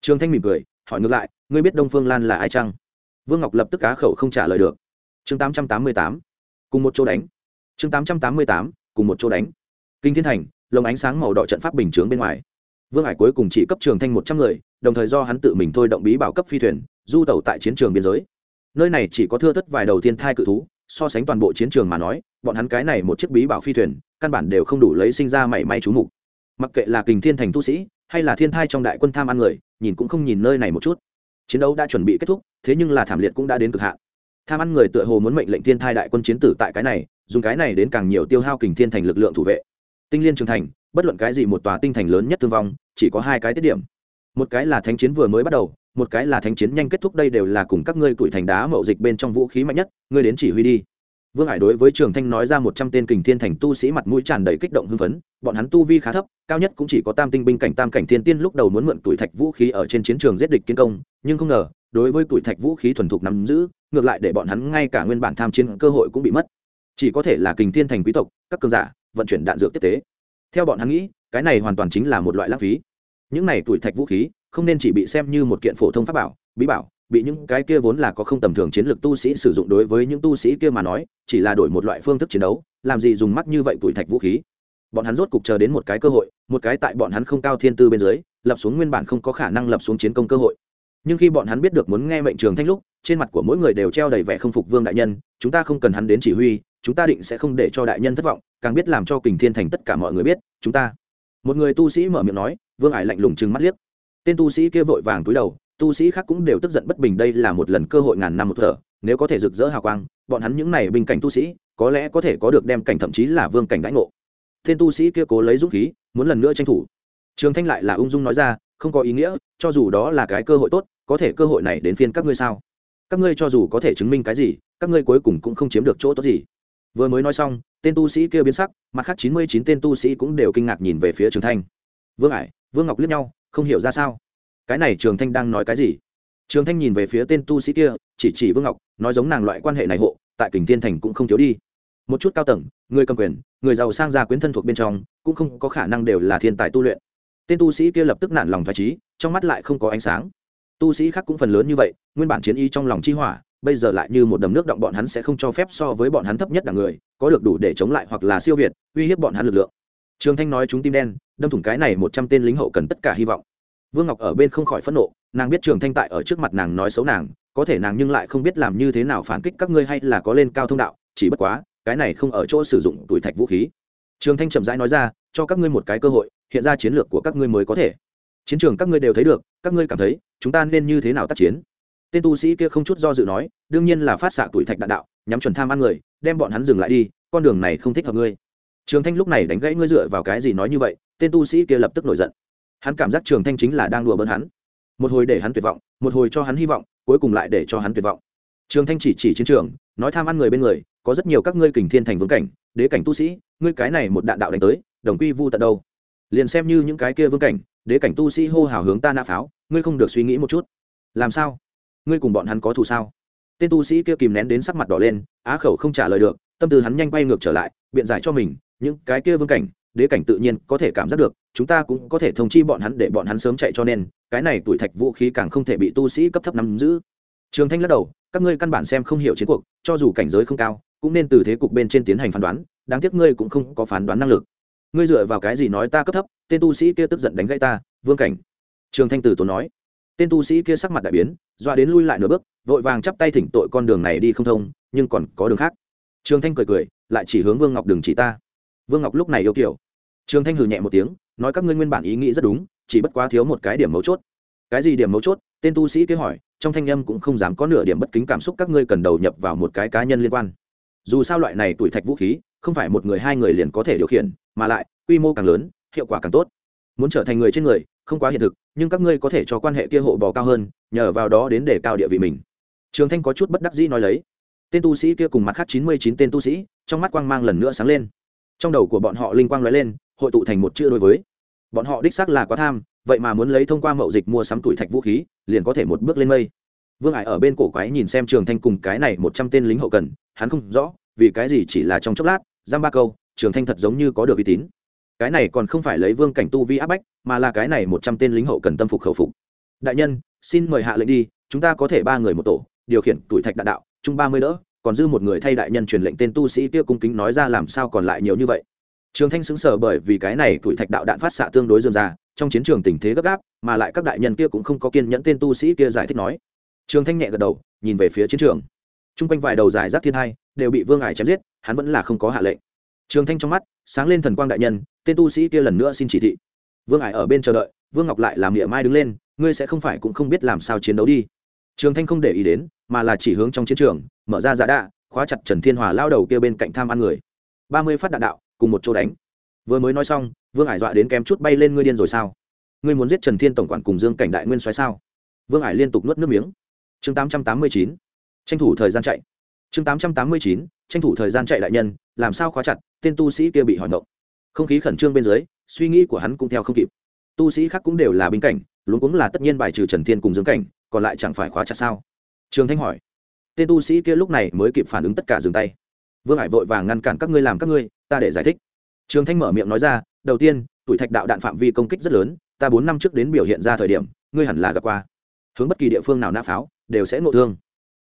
Trường thanh mỉm cười, hỏi ngược lại, ngươi biết đông phương lan là ai chăng? Vương ngọc lập tức cá khẩu không trả lời được. Chương tám trăm tám mươi tám. Cùng một chỗ đánh. Chương tám trăm tám mươi tám. Cùng một chỗ đánh. Kinh thiên thành, lồng ánh sáng màu đỏ trận pháp bình chướng bên ngoài. Vương hải cuối cùng chỉ cấp trường thanh một trăm người, đồng thời do hắn tự mình thôi động bí bảo cấp phi thuyền, du tẩu tại chiến trường biên giới. Nơi này chỉ có thưa thất vài đầu tiên thai cự thú so sánh toàn bộ chiến trường mà nói, bọn hắn cái này một chiếc bí bảo phi thuyền, căn bản đều không đủ lấy sinh ra mảy may chú mục. Mặc kệ là kình thiên thành tu sĩ, hay là thiên thai trong đại quân tham ăn người, nhìn cũng không nhìn nơi này một chút. Chiến đấu đã chuẩn bị kết thúc, thế nhưng là thảm liệt cũng đã đến cực hạn. Tham ăn người tựa hồ muốn mệnh lệnh thiên thai đại quân chiến tử tại cái này, dùng cái này đến càng nhiều tiêu hao kình thiên thành lực lượng thủ vệ. Tinh liên trường thành, bất luận cái gì một tòa tinh thành lớn nhất thương vong, chỉ có hai cái tiết điểm. Một cái là thánh chiến vừa mới bắt đầu một cái là thánh chiến nhanh kết thúc đây đều là cùng các ngươi tuổi thành đá mậu dịch bên trong vũ khí mạnh nhất, ngươi đến chỉ huy đi. Vương hải đối với trường thanh nói ra một trăm tên kình thiên thành tu sĩ mặt mũi tràn đầy kích động hưng phấn, bọn hắn tu vi khá thấp, cao nhất cũng chỉ có tam tinh binh cảnh, tam cảnh thiên tiên lúc đầu muốn mượn tuổi thạch vũ khí ở trên chiến trường giết địch kiến công, nhưng không ngờ, đối với tuổi thạch vũ khí thuần thục nắm giữ, ngược lại để bọn hắn ngay cả nguyên bản tham chiến cơ hội cũng bị mất. Chỉ có thể là kình thiên thành quý tộc, các cường giả, vận chuyển đạn dược tiếp tế. Theo bọn hắn nghĩ, cái này hoàn toàn chính là một loại lãng phí. Những này tuổi thạch vũ khí không nên chỉ bị xem như một kiện phổ thông pháp bảo, bí bảo, bị những cái kia vốn là có không tầm thường chiến lược tu sĩ sử dụng đối với những tu sĩ kia mà nói, chỉ là đổi một loại phương thức chiến đấu, làm gì dùng mắt như vậy tuổi thạch vũ khí. Bọn hắn rốt cục chờ đến một cái cơ hội, một cái tại bọn hắn không cao thiên tư bên dưới, lập xuống nguyên bản không có khả năng lập xuống chiến công cơ hội. Nhưng khi bọn hắn biết được muốn nghe mệnh trường thanh lúc, trên mặt của mỗi người đều treo đầy vẻ không phục vương đại nhân, chúng ta không cần hắn đến chỉ huy, chúng ta định sẽ không để cho đại nhân thất vọng, càng biết làm cho kình thiên thành tất cả mọi người biết, chúng ta. Một người tu sĩ mở miệng nói, vương ải lạnh lùng chừng mắt liếc tên tu sĩ kia vội vàng túi đầu, tu sĩ khác cũng đều tức giận bất bình, đây là một lần cơ hội ngàn năm một thở, nếu có thể rực rỡ hào quang, bọn hắn những này bình cảnh tu sĩ, có lẽ có thể có được đem cảnh thậm chí là vương cảnh đãi ngộ. Tên tu sĩ kia cố lấy dũng khí, muốn lần nữa tranh thủ. Trường thanh lại là ung dung nói ra, không có ý nghĩa, cho dù đó là cái cơ hội tốt, có thể cơ hội này đến phiên các ngươi sao? Các ngươi cho dù có thể chứng minh cái gì, các ngươi cuối cùng cũng không chiếm được chỗ tốt gì. Vừa mới nói xong, tên tu sĩ kia biến sắc, mặt khác chín mươi chín tên tu sĩ cũng đều kinh ngạc nhìn về phía trường thanh. Vương ải vương ngọc liếc nhau không hiểu ra sao. Cái này trường thanh đang nói cái gì? Trường thanh nhìn về phía tên tu sĩ kia, chỉ chỉ vương ngọc, nói giống nàng loại quan hệ này hộ, tại kình thiên thành cũng không thiếu đi. Một chút cao tầng, người cầm quyền, người giàu sang gia quyến thân thuộc bên trong, cũng không có khả năng đều là thiên tài tu luyện. Tên tu sĩ kia lập tức nản lòng thoải trí trong mắt lại không có ánh sáng. Tu sĩ khác cũng phần lớn như vậy, nguyên bản chiến y trong lòng chi hỏa, bây giờ lại như một đầm nước động bọn hắn sẽ không cho phép so với bọn hắn thấp nhất đảng người, có được đủ để chống lại hoặc là siêu việt, uy hiếp bọn hắn lực lượng. Trường thanh nói chúng tim đen đâm thủng cái này một trăm tên lính hậu cần tất cả hy vọng. Vương ngọc ở bên không khỏi phẫn nộ, nàng biết trường thanh tại ở trước mặt nàng nói xấu nàng, có thể nàng nhưng lại không biết làm như thế nào phản kích các ngươi hay là có lên cao thông đạo, chỉ bất quá, cái này không ở chỗ sử dụng tuổi thạch vũ khí. Trường thanh chậm rãi nói ra, cho các ngươi một cái cơ hội, hiện ra chiến lược của các ngươi mới có thể. Chiến trường các ngươi đều thấy được, các ngươi cảm thấy, chúng ta nên như thế nào tác chiến? Tên tu sĩ kia không chút do dự nói, đương nhiên là phát xạ tuổi thạch đạn đạo, nhắm chuẩn tham ăn người, đem bọn hắn dừng lại đi, con đường này không thích hợp ngươi trường thanh lúc này đánh gãy ngươi dựa vào cái gì nói như vậy, tên tu sĩ kia lập tức nổi giận. Hắn cảm giác trường thanh chính là đang đùa bỡn hắn. Một hồi để hắn tuyệt vọng, một hồi cho hắn hy vọng, cuối cùng lại để cho hắn tuyệt vọng. Trường thanh chỉ chỉ chiến trường, nói tham ăn người bên người, có rất nhiều các ngươi kình thiên thành vương cảnh, đế cảnh tu sĩ, ngươi cái này một đạn đạo đánh tới, đồng quy vu tận đâu. Liền xem như những cái kia vương cảnh, đế cảnh tu sĩ hô hào hướng ta nã pháo, ngươi không được suy nghĩ một chút. Làm sao? Ngươi cùng bọn hắn có thù sao? Tên tu sĩ kia kìm nén đến sắc mặt đỏ lên, á khẩu không trả lời được, tâm tư hắn nhanh quay ngược trở lại, biện giải cho mình những cái kia vương cảnh, đế cảnh tự nhiên có thể cảm giác được, chúng ta cũng có thể thông chi bọn hắn để bọn hắn sớm chạy cho nên, cái này tuổi thạch vũ khí càng không thể bị tu sĩ cấp thấp nắm giữ. Trường thanh lắc đầu, các ngươi căn bản xem không hiểu chiến cuộc, cho dù cảnh giới không cao, cũng nên từ thế cục bên trên tiến hành phán đoán, đáng tiếc ngươi cũng không có phán đoán năng lực. Ngươi dựa vào cái gì nói ta cấp thấp, tên tu sĩ kia tức giận đánh gãy ta, vương cảnh? Trường thanh tử tốn nói. Tên tu sĩ kia sắc mặt đại biến, doa đến lui lại nửa bước, vội vàng chắp tay thỉnh tội con đường này đi không thông, nhưng còn có đường khác. Trường thanh cười cười, lại chỉ hướng vương ngọc đường chỉ ta vương ngọc lúc này yêu kiểu. Trường thanh hừ nhẹ một tiếng, nói các ngươi nguyên bản ý nghĩ rất đúng, chỉ bất quá thiếu một cái điểm mấu chốt. Cái gì điểm mấu chốt? Tên tu sĩ kia hỏi, trong thanh âm cũng không dám có nửa điểm bất kính cảm xúc các ngươi cần đầu nhập vào một cái cá nhân liên quan. Dù sao loại này tuổi thạch vũ khí, không phải một người hai người liền có thể điều khiển, mà lại, quy mô càng lớn, hiệu quả càng tốt. Muốn trở thành người trên người, không quá hiện thực, nhưng các ngươi có thể cho quan hệ kia hộ bò cao hơn, nhờ vào đó đến để cao địa vị mình. Trường thanh có chút bất đắc dĩ nói lấy. Tên tu sĩ kia cùng mặt khác chín mươi chín tên tu sĩ, trong mắt quang mang lần nữa sáng lên trong đầu của bọn họ linh quang lóe lên, hội tụ thành một chữ đối với. Bọn họ đích xác là quá tham, vậy mà muốn lấy thông qua mậu dịch mua sắm tuổi thạch vũ khí, liền có thể một bước lên mây. Vương ải ở bên cổ quái nhìn xem trường thanh cùng cái này một trăm tên lính hậu cần, hắn không rõ, vì cái gì chỉ là trong chốc lát, giam ba câu, trường thanh thật giống như có được uy tín. Cái này còn không phải lấy vương cảnh tu vi áp bách, mà là cái này một trăm tên lính hậu cần tâm phục khẩu phục. Đại nhân, xin mời hạ lệnh đi, chúng ta có thể ba người một tổ, điều khiển tuổi thạch đạn đạo, chung ba mươi đỡ còn dư một người thay đại nhân truyền lệnh tên tu sĩ kia cung kính nói ra làm sao còn lại nhiều như vậy. Trường thanh xứng sở bởi vì cái này tuổi thạch đạo đạn phát xạ tương đối dườm ra trong chiến trường tình thế gấp gáp, mà lại các đại nhân kia cũng không có kiên nhẫn tên tu sĩ kia giải thích nói. Trường thanh nhẹ gật đầu, nhìn về phía chiến trường. T r u n g quanh vài đầu giải rác thiên hai đều bị vương ải chém giết, hắn vẫn là không có hạ lệnh. Trường thanh trong mắt, sáng lên thần quang đại nhân, tên tu sĩ kia lần nữa xin chỉ thị. Vương ải ở bên chờ đợi, vương ngọc lại làm địa mai đứng lên, ngươi sẽ không phải cũng không biết làm sao chiến đấu đi trường thanh không để ý đến, mà là chỉ hướng trong chiến trường, mở ra giả đạ, khóa chặt trần thiên hòa lao đầu kia bên cạnh tham ăn người. Ba mươi phát đạn đạo, cùng một chỗ đánh. Vừa mới nói xong, vương ải dọa đến kém chút bay lên ngươi điên rồi sao? Ngươi muốn giết trần thiên tổng quản cùng dương cảnh đại nguyên xoáy sao? Vương ải liên tục nuốt nước miếng. Chương tám trăm tám mươi chín, tranh thủ thời gian chạy. Chương tám trăm tám mươi chín, tranh thủ thời gian chạy đại nhân, làm sao khóa chặt, tên tu sĩ kia bị hỏi ngộng không khí khẩn trương bên dưới, suy nghĩ của hắn cũng theo không kịp. Tu sĩ khác cũng đều là binh cảnh luôn cũng là tất nhiên bài trừ trần thiên cùng dương cảnh còn lại chẳng phải khóa chặt sao? Trường thanh hỏi. Tên tu sĩ kia lúc này mới kịp phản ứng tất cả dừng tay. Vương hải vội vàng ngăn cản các ngươi làm các ngươi, ta để giải thích. Trường thanh mở miệng nói ra, đầu tiên, tuổi thạch đạo đạn phạm vi công kích rất lớn, ta bốn năm trước đến biểu hiện ra thời điểm, ngươi hẳn là gặp qua. Hướng bất kỳ địa phương nào nã pháo, đều sẽ ngộ thương.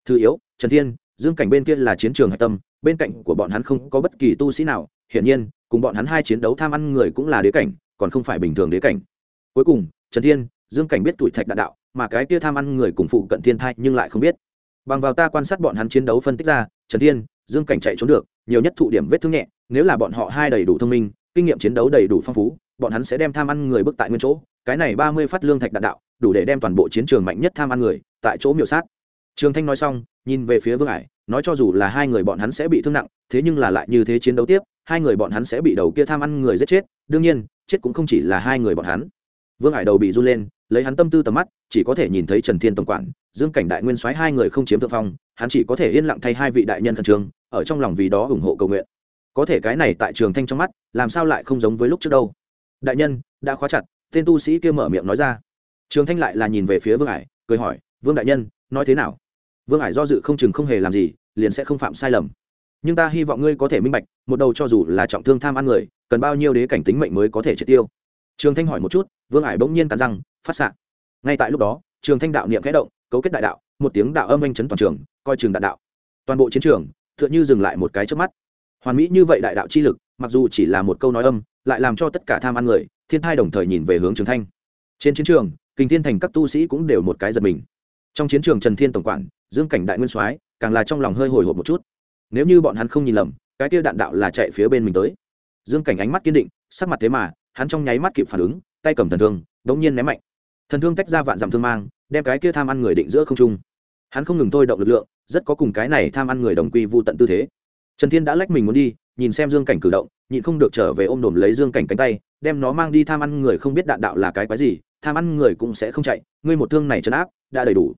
Thứ yếu, trần thiên, dương cảnh bên kia là chiến trường hạch tâm, bên cạnh của bọn hắn không có bất kỳ tu sĩ nào, hiển nhiên, cùng bọn hắn hai chiến đấu tham ăn người cũng là đế cảnh, còn không phải bình thường đế cảnh. Cuối cùng, trần thiên, dương cảnh biết tuổi thạch đạn đạo mà cái kia tham ăn người cùng phụ cận thiên thai nhưng lại không biết. Bằng vào ta quan sát bọn hắn chiến đấu phân tích ra, trần thiên, dương cảnh chạy trốn được, nhiều nhất thụ điểm vết thương nhẹ, nếu là bọn họ hai đầy đủ thông minh, kinh nghiệm chiến đấu đầy đủ phong phú, bọn hắn sẽ đem tham ăn người bước tại nguyên chỗ, cái này ba mươi phát lương thạch đạn đạo, đủ để đem toàn bộ chiến trường mạnh nhất tham ăn người, tại chỗ miểu sát. Trường thanh nói xong, nhìn về phía vương ải nói cho dù là hai người bọn hắn sẽ bị thương nặng, thế nhưng là lại như thế chiến đấu tiếp, hai người bọn hắn sẽ bị đầu kia tham ăn người giết chết, đương nhiên, chết cũng không chỉ là hai người bọn hắn. Vương ải đầu bị run lên lấy hắn tâm tư tầm mắt, chỉ có thể nhìn thấy trần thiên tổng quản, dương cảnh đại nguyên soái hai người không chiếm thượng phong, hắn chỉ có thể yên lặng thay hai vị đại nhân khẩn trương, ở trong lòng vì đó ủng hộ cầu nguyện. Có thể cái này tại trường thanh trong mắt, làm sao lại không giống với lúc trước đâu? Đại nhân, đã khóa chặt, tên tu sĩ kia mở miệng nói ra. Trường thanh lại là nhìn về phía vương ải, cười hỏi, vương đại nhân, nói thế nào? Vương ải do dự không chừng không hề làm gì, liền sẽ không phạm sai lầm. Nhưng ta hy vọng ngươi có thể minh bạch, một đầu cho dù là trọng thương tham ăn người, cần bao nhiêu đế cảnh tính mệnh mới có thể triệt tiêu? Trường thanh hỏi một chút, vương ải bỗng nhiên cắn răng, phát s ngay tại lúc đó, trường thanh đạo niệm kẽ động, cấu kết đại đạo, một tiếng đạo âm anh chấn toàn trường, coi trường đạn đạo. Toàn bộ chiến trường t h ư ợ n h ư dừng lại một cái trước mắt. Hoàn mỹ như vậy đại đạo chi lực, mặc dù chỉ là một câu nói âm, lại làm cho tất cả tham ăn người, thiên thai đồng thời nhìn về hướng trường thanh. Trên chiến trường, kình thiên thành các tu sĩ cũng đều một cái giật mình. Trong chiến trường trần thiên tổng quản, dương cảnh đại nguyên soái, càng là trong lòng hơi hồi hộp một chút. Nếu như bọn hắn không nhìn lầm, cái kia đạn đạo là chạy phía bên mình tới dương cảnh ánh mắt kiên định, sắc mặt thế mà, hắn trong nháy mắt kịp phản ứng, tay cầm thần thương, đống nhiên ném mạnh. Thần thương tách ra vạn dặm thương mang, đem cái kia tham ăn người định giữa không trung. Hắn không ngừng thôi động lực lượng, rất có cùng cái này tham ăn người đồng quy vô tận tư thế. Trần thiên đã lách mình muốn đi, nhìn xem dương cảnh cử động, nhịn không được trở về ôm đồm lấy dương cảnh cánh tay, đem nó mang đi tham ăn người không biết đạn đạo là cái quái gì, tham ăn người cũng sẽ không chạy, ngươi một thương này chấn áp, đã đầy đủ.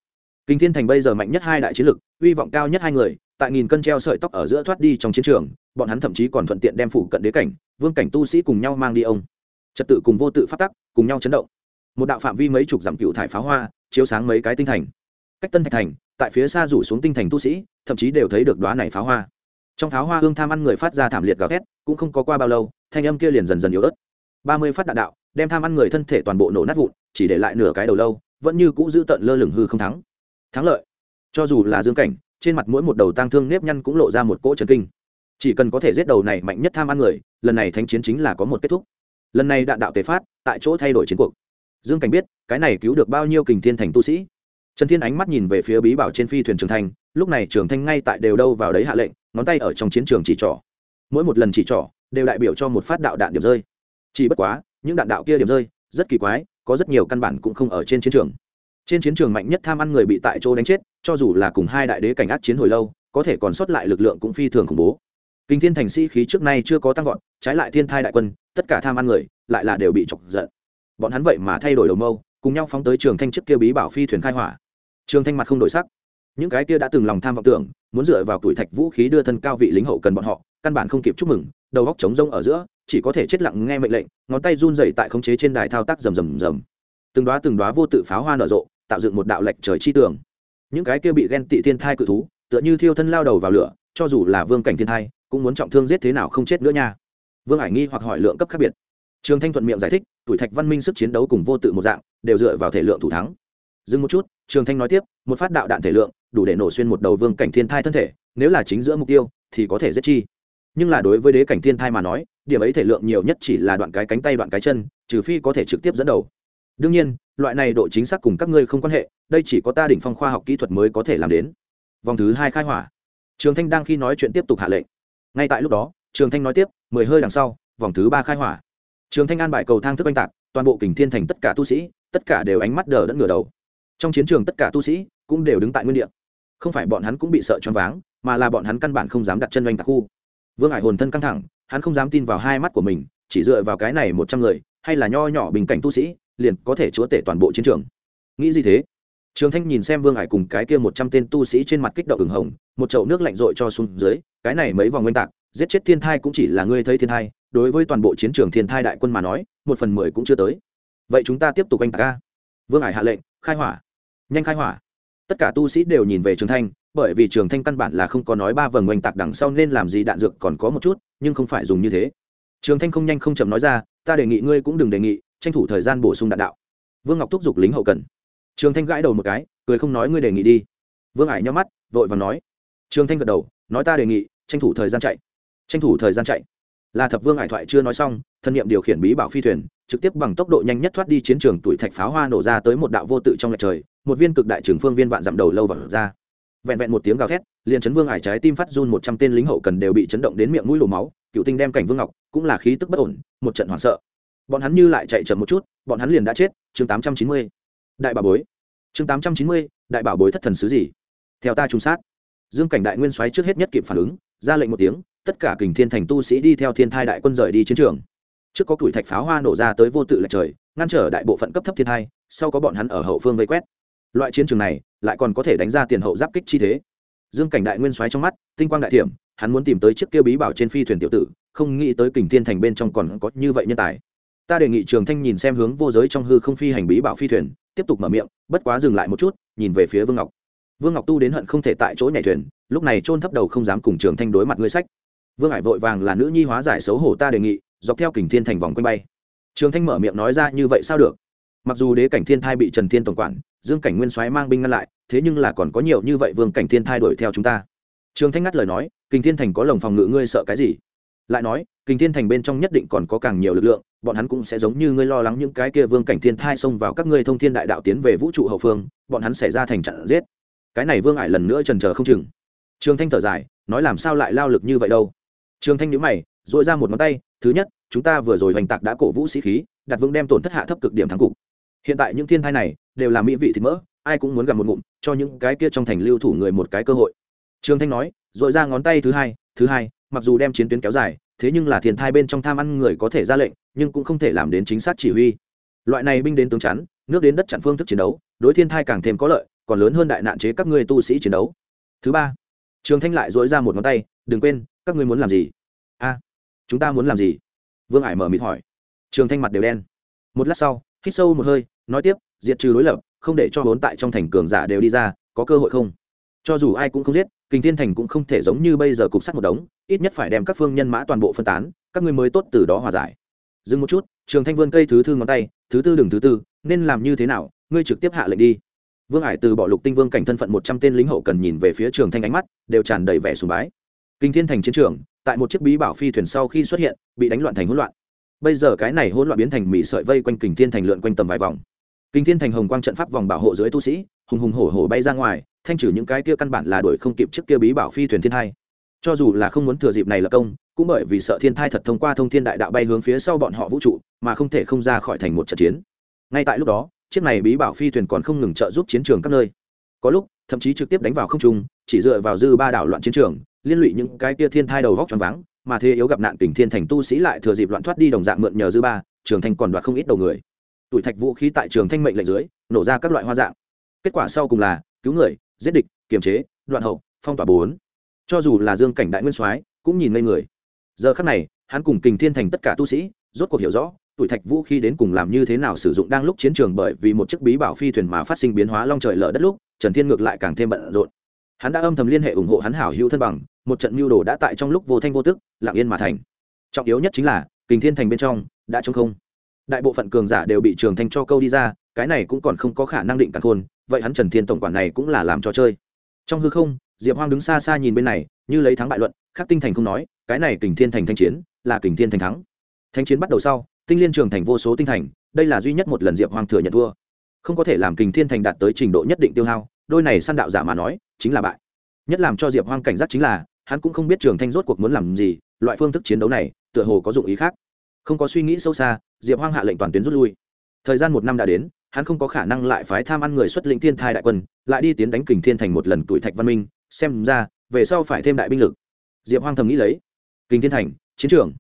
Kinh thiên thành bây giờ mạnh nhất hai đại chiến lực, uy vọng cao nhất hai người, tại nghìn cân treo sợi tóc ở giữa thoát đi trong chiến trường bọn hắn thậm chí còn thuận tiện đem phủ cận đế cảnh, vương cảnh tu sĩ cùng nhau mang đi ông. Trật tự cùng vô tự phát tắc, cùng nhau chấn động. Một đạo phạm vi mấy chục dặm cựu thải pháo hoa, chiếu sáng mấy cái tinh thành. Cách tân thạch thành, tại phía xa rủ xuống tinh thành tu sĩ, thậm chí đều thấy được đoá này pháo hoa. Trong pháo hoa hương tham ăn người phát ra thảm liệt gào thét, cũng không có qua bao lâu, thanh âm kia liền dần dần yếu ớt. Ba mươi phát đạn đạo, đem tham ăn người thân thể toàn bộ nổ nát vụn, chỉ để lại nửa cái đầu lâu, vẫn như cũ giữ tận lơ lửng hư không thắng. Thắng lợi. Cho dù là dương cảnh, trên mặt mỗi một đầu tang thương nếp nhăn cũng lộ ra một cỗ trần kinh chỉ cần có thể giết đầu này mạnh nhất tham ăn người, lần này thánh chiến chính là có một kết thúc. Lần này đạn đạo tề phát, tại chỗ thay đổi chiến cuộc. Dương cảnh biết, cái này cứu được bao nhiêu kình thiên thành tu sĩ. Trần thiên ánh mắt nhìn về phía bí bảo trên phi thuyền trường thanh lúc này trường thanh ngay tại đều đâu vào đấy hạ lệnh, ngón tay ở trong chiến trường chỉ trỏ. Mỗi một lần chỉ trỏ, đều đại biểu cho một phát đạo đạn điểm rơi. Chỉ bất quá, những đạn đạo kia điểm rơi, rất kỳ quái, có rất nhiều căn bản cũng không ở trên chiến trường. Trên chiến trường mạnh nhất tham ăn người bị tại chỗ đánh chết, cho dù là cùng hai đại đế cảnh ác chiến hồi lâu, có thể còn sót lại lực lượng cũng phi thường khủng bố kinh thiên thành sĩ khí trước nay chưa có tăng vọt, trái lại thiên thai đại quân, tất cả tham ăn người, lại là đều bị chọc giận. Bọn hắn vậy mà thay đổi đầu mâu, cùng nhau phóng tới trường thanh trước kia bí bảo phi thuyền khai hỏa. Trường thanh mặt không đổi sắc. Những cái kia đã từng lòng tham vọng tưởng, muốn dựa vào tuổi thạch vũ khí đưa thân cao vị lính hậu cần bọn họ, căn bản không kịp chúc mừng, đầu góc trống rông ở giữa, chỉ có thể chết lặng nghe mệnh lệnh, ngón tay run dày tại khống chế trên đài thao tác rầm rầm rầm. Từng đoá từng đoá vô tự pháo hoa nở rộ, tạo dựng một đạo lệch trời chi tường. Những cái kia bị ghen tị thiên thai cự thú, tựa như thiêu thân lao đầu vào lửa cho dù là vương cảnh thiên thai, cũng muốn trọng thương giết thế nào không chết nữa nha. Vương hải nghi hoặc hỏi lượng cấp khác biệt. Trường thanh thuận miệng giải thích, tuổi thạch văn minh sức chiến đấu cùng vô tự một dạng, đều dựa vào thể lượng thủ thắng. Dừng một chút, trường thanh nói tiếp, một phát đạo đạn thể lượng, đủ để nổ xuyên một đầu vương cảnh thiên thai thân thể, nếu là chính giữa mục tiêu, thì có thể giết chi. Nhưng là đối với đế cảnh thiên thai mà nói, điểm ấy thể lượng nhiều nhất chỉ là đoạn cái cánh tay đoạn cái chân, trừ phi có thể trực tiếp dẫn đầu. Đương nhiên, loại này độ chính xác cùng các ngươi không quan hệ, đây chỉ có ta đỉnh phong khoa học kỹ thuật mới có thể làm đến. Vòng thứ hai khai hỏa trường thanh đang khi nói chuyện tiếp tục hạ lệnh. Ngay tại lúc đó, trường thanh nói tiếp, mười hơi đằng sau, vòng thứ ba khai hỏa. Trường thanh an bại cầu thang thức oanh tạc, toàn bộ kình thiên thành tất cả tu sĩ, tất cả đều ánh mắt đờ đẫn ngửa đầu. Trong chiến trường tất cả tu sĩ cũng đều đứng tại nguyên địa. Không phải bọn hắn cũng bị sợ choáng váng, mà là bọn hắn căn bản không dám đặt chân oanh tạc khu. Vương hải hồn thân căng thẳng, hắn không dám tin vào hai mắt của mình, chỉ dựa vào cái này một trăm người, hay là nho nhỏ bình cảnh tu sĩ, liền có thể chúa tể toàn bộ chiến trường. Nghĩ gì thế? Trường thanh nhìn xem vương hải cùng cái kia một trăm tên tu sĩ trên mặt kích động ửng hồng, một chậu nước lạnh rội cho xuống dưới, cái này mấy vòng nguyên tạc, giết chết thiên thai cũng chỉ là ngươi thấy thiên thai, đối với toàn bộ chiến trường thiên thai đại quân mà nói, một phần mười cũng chưa tới. Vậy chúng ta tiếp tục anh tạc ca vương hải hạ lệnh, khai hỏa. Nhanh khai hỏa. Tất cả tu sĩ đều nhìn về trường thanh, bởi vì trường thanh căn bản là không có nói ba vầng oanh tạc đằng sau nên làm gì đạn dược còn có một chút, nhưng không phải dùng như thế. Trường thanh không nhanh không chậm nói ra, ta đề nghị ngươi cũng đừng đề nghị, tranh thủ thời gian bổ sung đạn đạo. Vương ngọc thúc giục lính hậu cần trường thanh gãi đầu một cái, cười không nói ngươi đề nghị đi. Vương ải nhắm mắt, vội và nói. Trường thanh gật đầu, nói ta đề nghị, tranh thủ thời gian chạy. Tranh thủ thời gian chạy. Là thập vương ải thoại chưa nói xong, thân nhiệm điều khiển bí bảo phi thuyền, trực tiếp bằng tốc độ nhanh nhất thoát đi chiến trường tuổi thạch pháo hoa nổ ra tới một đạo vô tự trong lạch trời, một viên cực đại trường phương viên vạn dặm đầu lâu vào ra. Vẹn vẹn một tiếng gào thét, liền chấn vương ải trái tim phát run một trăm tên lính hậu cần đều bị chấn động đến miệng mũi lổ máu, cựu tinh đem cảnh vương ngọc, cũng là khí tức bất ổn, một trận hoảng sợ. Bọn hắn như lại chạy chậm một chút, bọn hắn liền đã chết, chương tám trăm chín mươi đại bảo bối. Chương tám trăm chín mươi, đại bảo bối thất thần sứ gì? Theo ta trung sát. Dương cảnh đại nguyên soái trước hết nhất kịp phản ứng, ra lệnh một tiếng, tất cả kình thiên thành tu sĩ đi theo thiên thai đại quân rời đi chiến trường. Trước có củi thạch pháo hoa nổ ra tới vô tự lệch trời, ngăn trở đại bộ phận cấp thấp thiên thai, sau có bọn hắn ở hậu phương vây quét. Loại chiến trường này, lại còn có thể đánh ra tiền hậu giáp kích chi thế. Dương cảnh đại nguyên soái trong mắt, tinh quang đại thiểm, hắn muốn tìm tới chiếc kia bí bảo trên phi thuyền tiểu tử, không nghĩ tới kình thiên thành bên trong còn có như vậy nhân tài. Ta đề nghị trường thanh nhìn xem hướng vô giới trong hư không phi hành bí bảo phi thuyền tiếp tục mở miệng, bất quá dừng lại một chút, nhìn về phía vương ngọc. Vương ngọc tu đến hận không thể tại chỗ nhảy thuyền, lúc này trôn thấp đầu không dám cùng trường thanh đối mặt ngươi sách. Vương hải vội vàng là nữ nhi hóa giải xấu hổ ta đề nghị, dọc theo kình thiên thành vòng quanh bay. Trường thanh mở miệng nói ra như vậy sao được? Mặc dù đế cảnh thiên thai bị trần thiên tổng quản, dương cảnh nguyên soái mang binh ngăn lại, thế nhưng là còn có nhiều như vậy vương cảnh thiên thai đuổi theo chúng ta. Trường thanh ngắt lời nói, kình thiên thành có lồng phòng ngự ngươi sợ cái gì? Lại nói, kình thiên thành bên trong nhất định còn có càng nhiều lực lượng, bọn hắn cũng sẽ giống như ngươi lo lắng những cái kia vương cảnh thiên thai xông vào các ngươi thông thiên đại đạo tiến về vũ trụ hậu phương, bọn hắn sẽ ra thành trận giết. Cái này vương ải lần nữa trần chờ không chừng. Trường thanh thở dài, nói làm sao lại lao lực như vậy đâu? Trường thanh nhíu mày dội ra một ngón tay, thứ nhất, chúng ta vừa rồi hoành tạc đã cổ vũ sĩ khí, đặt vững đem tổn thất hạ thấp cực điểm thắng cục. Hiện tại những thiên thai này đều là mỹ vị thịt mỡ, ai cũng muốn gặp một ngụm, cho những cái kia trong thành lưu thủ người một cái cơ hội. Trường thanh nói dội ra ngón tay thứ hai thứ hai mặc dù đem chiến tuyến kéo dài, thế nhưng là thiên thai bên trong tham ăn người có thể ra lệnh, nhưng cũng không thể làm đến chính xác chỉ huy. Loại này binh đến tướng chắn, nước đến đất chặn phương thức chiến đấu, đối thiên thai càng thêm có lợi, còn lớn hơn đại nạn chế các ngươi tu sĩ chiến đấu. Thứ ba, trường thanh lại dối ra một ngón tay, đừng quên, các ngươi muốn làm gì? A, chúng ta muốn làm gì? Vương ải mở mịt hỏi. Trường thanh mặt đều đen. Một lát sau, hít sâu một hơi, nói tiếp, diệt trừ đối lập, không để cho vốn tại trong thành cường giả đều đi ra, có cơ hội không? Cho dù ai cũng không giết kinh thiên thành cũng không thể giống như bây giờ cục sắt một đống, ít nhất phải đem các phương nhân mã toàn bộ phân tán, các ngươi mới tốt từ đó hòa giải. Dừng một chút, trường thanh vươn cây thứ thư ngón tay, thứ tư đừng thứ tư, nên làm như thế nào, ngươi trực tiếp hạ lệnh đi. Vương hải từ bỏ lục tinh vương cảnh thân phận một trăm tên lính hậu cần nhìn về phía trường thanh ánh mắt, đều tràn đầy vẻ sùng bái. Kinh thiên thành chiến trường, tại một chiếc bí bảo phi thuyền sau khi xuất hiện, bị đánh loạn thành hỗn loạn. Bây giờ cái này hỗn loạn biến thành mỹ sợi vây quanh kình thiên thành lượn quanh tầm vài vòng. Kinh thiên thành hồng quang trận pháp vòng bảo hộ dưới tu sĩ, hùng hùng hổ hổ bay ra ngoài thanh trừ những cái kia căn bản là đuổi không kịp trước kia bí bảo phi thuyền thiên thai. Cho dù là không muốn thừa dịp này là công, cũng bởi vì sợ thiên thai thật thông qua thông thiên đại đạo bay hướng phía sau bọn họ vũ trụ, mà không thể không ra khỏi thành một trận chiến. Ngay tại lúc đó, chiếc này bí bảo phi thuyền còn không ngừng trợ giúp chiến trường các nơi. Có lúc, thậm chí trực tiếp đánh vào không trung, chỉ dựa vào dư ba đảo loạn chiến trường, liên lụy những cái kia thiên thai đầu góc tròn vắng mà thế yếu gặp nạn kình thiên thành tu sĩ lại thừa dịp loạn thoát đi đồng dạng mượn nhờ dư ba, trường thanh còn đoạt không ít đầu người. Tuổi thạch vũ khí tại trường thanh mệnh lệnh dưới, nổ ra các loại hoa dạng. Kết quả sau cùng là, cứu người giết địch, kiềm chế, đoạn hậu, phong tỏa bốn. Cho dù là dương cảnh đại nguyên soái cũng nhìn ngây người. Giờ khắc này, hắn cùng kình thiên thành tất cả tu sĩ, rốt cuộc hiểu rõ, tuổi thạch vũ khi đến cùng làm như thế nào sử dụng đang lúc chiến trường bởi vì một chiếc bí bảo phi thuyền mà phát sinh biến hóa long trời lở đất lúc, trần thiên ngược lại càng thêm bận rộn. Hắn đã âm thầm liên hệ ủng hộ hắn hảo hữu thân bằng, một trận mưu đồ đã tại trong lúc vô thanh vô tức, lặng yên mà thành. Trọng yếu nhất chính là, kình thiên thành bên trong, đã trống không. Đại bộ phận cường giả đều bị trường thanh cho câu đi ra, cái này cũng còn không có khả năng định cản khôn vậy hắn trần thiên tổng quản này cũng là làm trò chơi. Trong hư không, diệp hoang đứng xa xa nhìn bên này, như lấy thắng bại luận, khắc tinh thành không nói, cái này kình thiên thành thanh chiến, là kình thiên thành thắng. Thanh chiến bắt đầu sau, tinh liên trường thành vô số tinh thành, đây là duy nhất một lần diệp hoang thừa nhận thua. Không có thể làm kình thiên thành đạt tới trình độ nhất định tiêu hao, đôi này săn đạo giả mà nói, chính là bại. Nhất làm cho diệp hoang cảnh giác chính là, hắn cũng không biết trường thanh rốt cuộc muốn làm gì, loại phương thức chiến đấu này, tựa hồ có dụng ý khác. Không có suy nghĩ sâu xa, diệp hoang hạ lệnh toàn tuyến rút lui thời gian một năm đã đến, hắn không có khả năng lại phái tham ăn người xuất lĩnh thiên thai đại quân, lại đi tiến đánh kình thiên thành một lần tuổi thạch văn minh, xem ra, về sau phải thêm đại binh lực. Diệp hoang thầm nghĩ lấy. Kình thiên thành, chiến trường.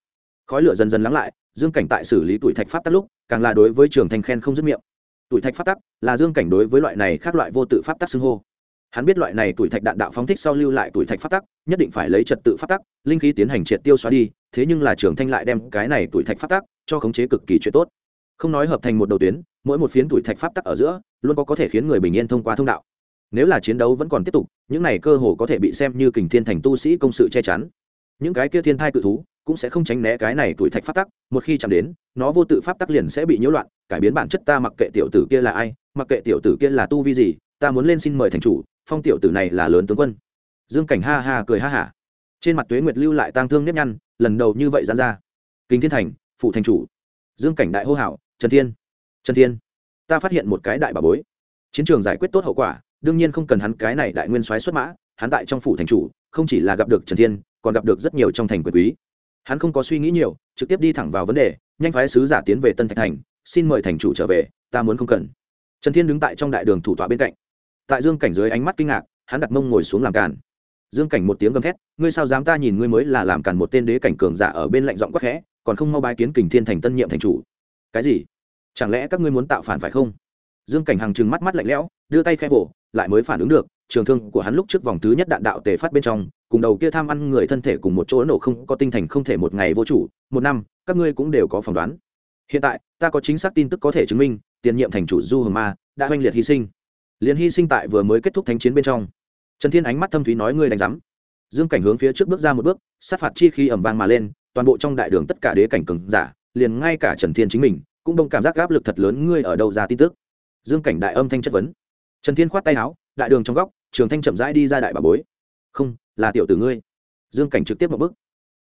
Khói lửa dần dần lắng lại, dương cảnh tại xử lý tuổi thạch pháp tắc lúc, càng là đối với trường thanh khen không dứt miệng. Tuổi thạch pháp tắc là dương cảnh đối với loại này khác loại vô tự pháp tắc xưng hô. Hắn biết loại này tuổi thạch đạn đạo phóng thích sau lưu lại tuổi thạch pháp tắc, nhất định phải lấy trật tự pháp tắc, linh khí tiến hành triệt tiêu xóa đi, thế nhưng là trường thanh lại đem cái này tuổi thạch pháp tắc cho khống chế cực kỳ chuyện tốt không nói hợp thành một đầu tuyến, mỗi một phiến tuổi thạch pháp tắc ở giữa, luôn có có thể khiến người bình yên thông qua thông đạo. Nếu là chiến đấu vẫn còn tiếp tục, những này cơ hồ có thể bị xem như kình thiên thành tu sĩ công sự che chắn. Những cái kia thiên thai cự thú cũng sẽ không tránh né cái này tuổi thạch pháp tắc, một khi chạm đến, nó vô tự pháp tắc liền sẽ bị nhiễu loạn, cải biến bản chất ta mặc kệ tiểu tử kia là ai, mặc kệ tiểu tử kia là tu vi gì, ta muốn lên xin mời thành chủ, phong tiểu tử này là lớn tướng quân. Dương cảnh ha ha cười ha hả. Trên mặt tuế nguyệt lưu lại tang thương nếp nhăn, lần đầu như vậy dán ra. Kinh thiên thành phụ thành chủ. Dương cảnh đại hô hào trần thiên trần thiên, ta phát hiện một cái đại bà bối. Chiến trường giải quyết tốt hậu quả, đương nhiên không cần hắn cái này đại nguyên soái xuất mã, hắn tại trong phủ thành chủ, không chỉ là gặp được trần thiên, còn gặp được rất nhiều trong thành quyền quý. Hắn không có suy nghĩ nhiều, trực tiếp đi thẳng vào vấn đề, nhanh phái sứ giả tiến về tân thạch thành, xin mời thành chủ trở về, ta muốn không cần. Trần thiên đứng tại trong đại đường thủ tọa bên cạnh. Tại dương cảnh dưới ánh mắt kinh ngạc, hắn đặt mông ngồi xuống làm càn. Dương cảnh một tiếng gầm thét, ngươi sao dám ta nhìn ngươi mới là làm càn một tên đế cảnh cường giả ở bên lạnh giọng quắc khẽ, còn không mau bái kiến kình thiên thành tân nhiệm thành chủ cái gì? Chẳng lẽ các ngươi muốn tạo phản phải không? Dương cảnh hàng trừng mắt mắt lạnh lẽo, đưa tay khai vỗ, lại mới phản ứng được, trường thương của hắn lúc trước vòng thứ nhất đạn đạo tề phát bên trong, cùng đầu kia tham ăn người thân thể cùng một chỗ nổ không có tinh thành không thể một ngày vô chủ, một năm, các ngươi cũng đều có phỏng đoán. Hiện tại, ta có chính xác tin tức có thể chứng minh, tiền nhiệm thành chủ du hờ ma đã oanh liệt hy sinh. Liền hy sinh tại vừa mới kết thúc thánh chiến bên trong. Trần thiên ánh mắt thâm thúy nói ngươi đánh giám. Dương cảnh hướng phía trước bước ra một bước, sát phạt chi khi ẩm vang mà lên, toàn bộ trong đại đường tất cả đế cảnh cường giả liền ngay cả trần thiên chính mình cũng đông cảm giác áp lực thật lớn, ngươi ở đâu ra tin tức? Dương cảnh đại âm thanh chất vấn. Trần thiên khoát tay áo, đại đường trong góc, trường thanh chậm rãi đi ra đại bà bối. Không, là tiểu tử ngươi. Dương cảnh trực tiếp một bước.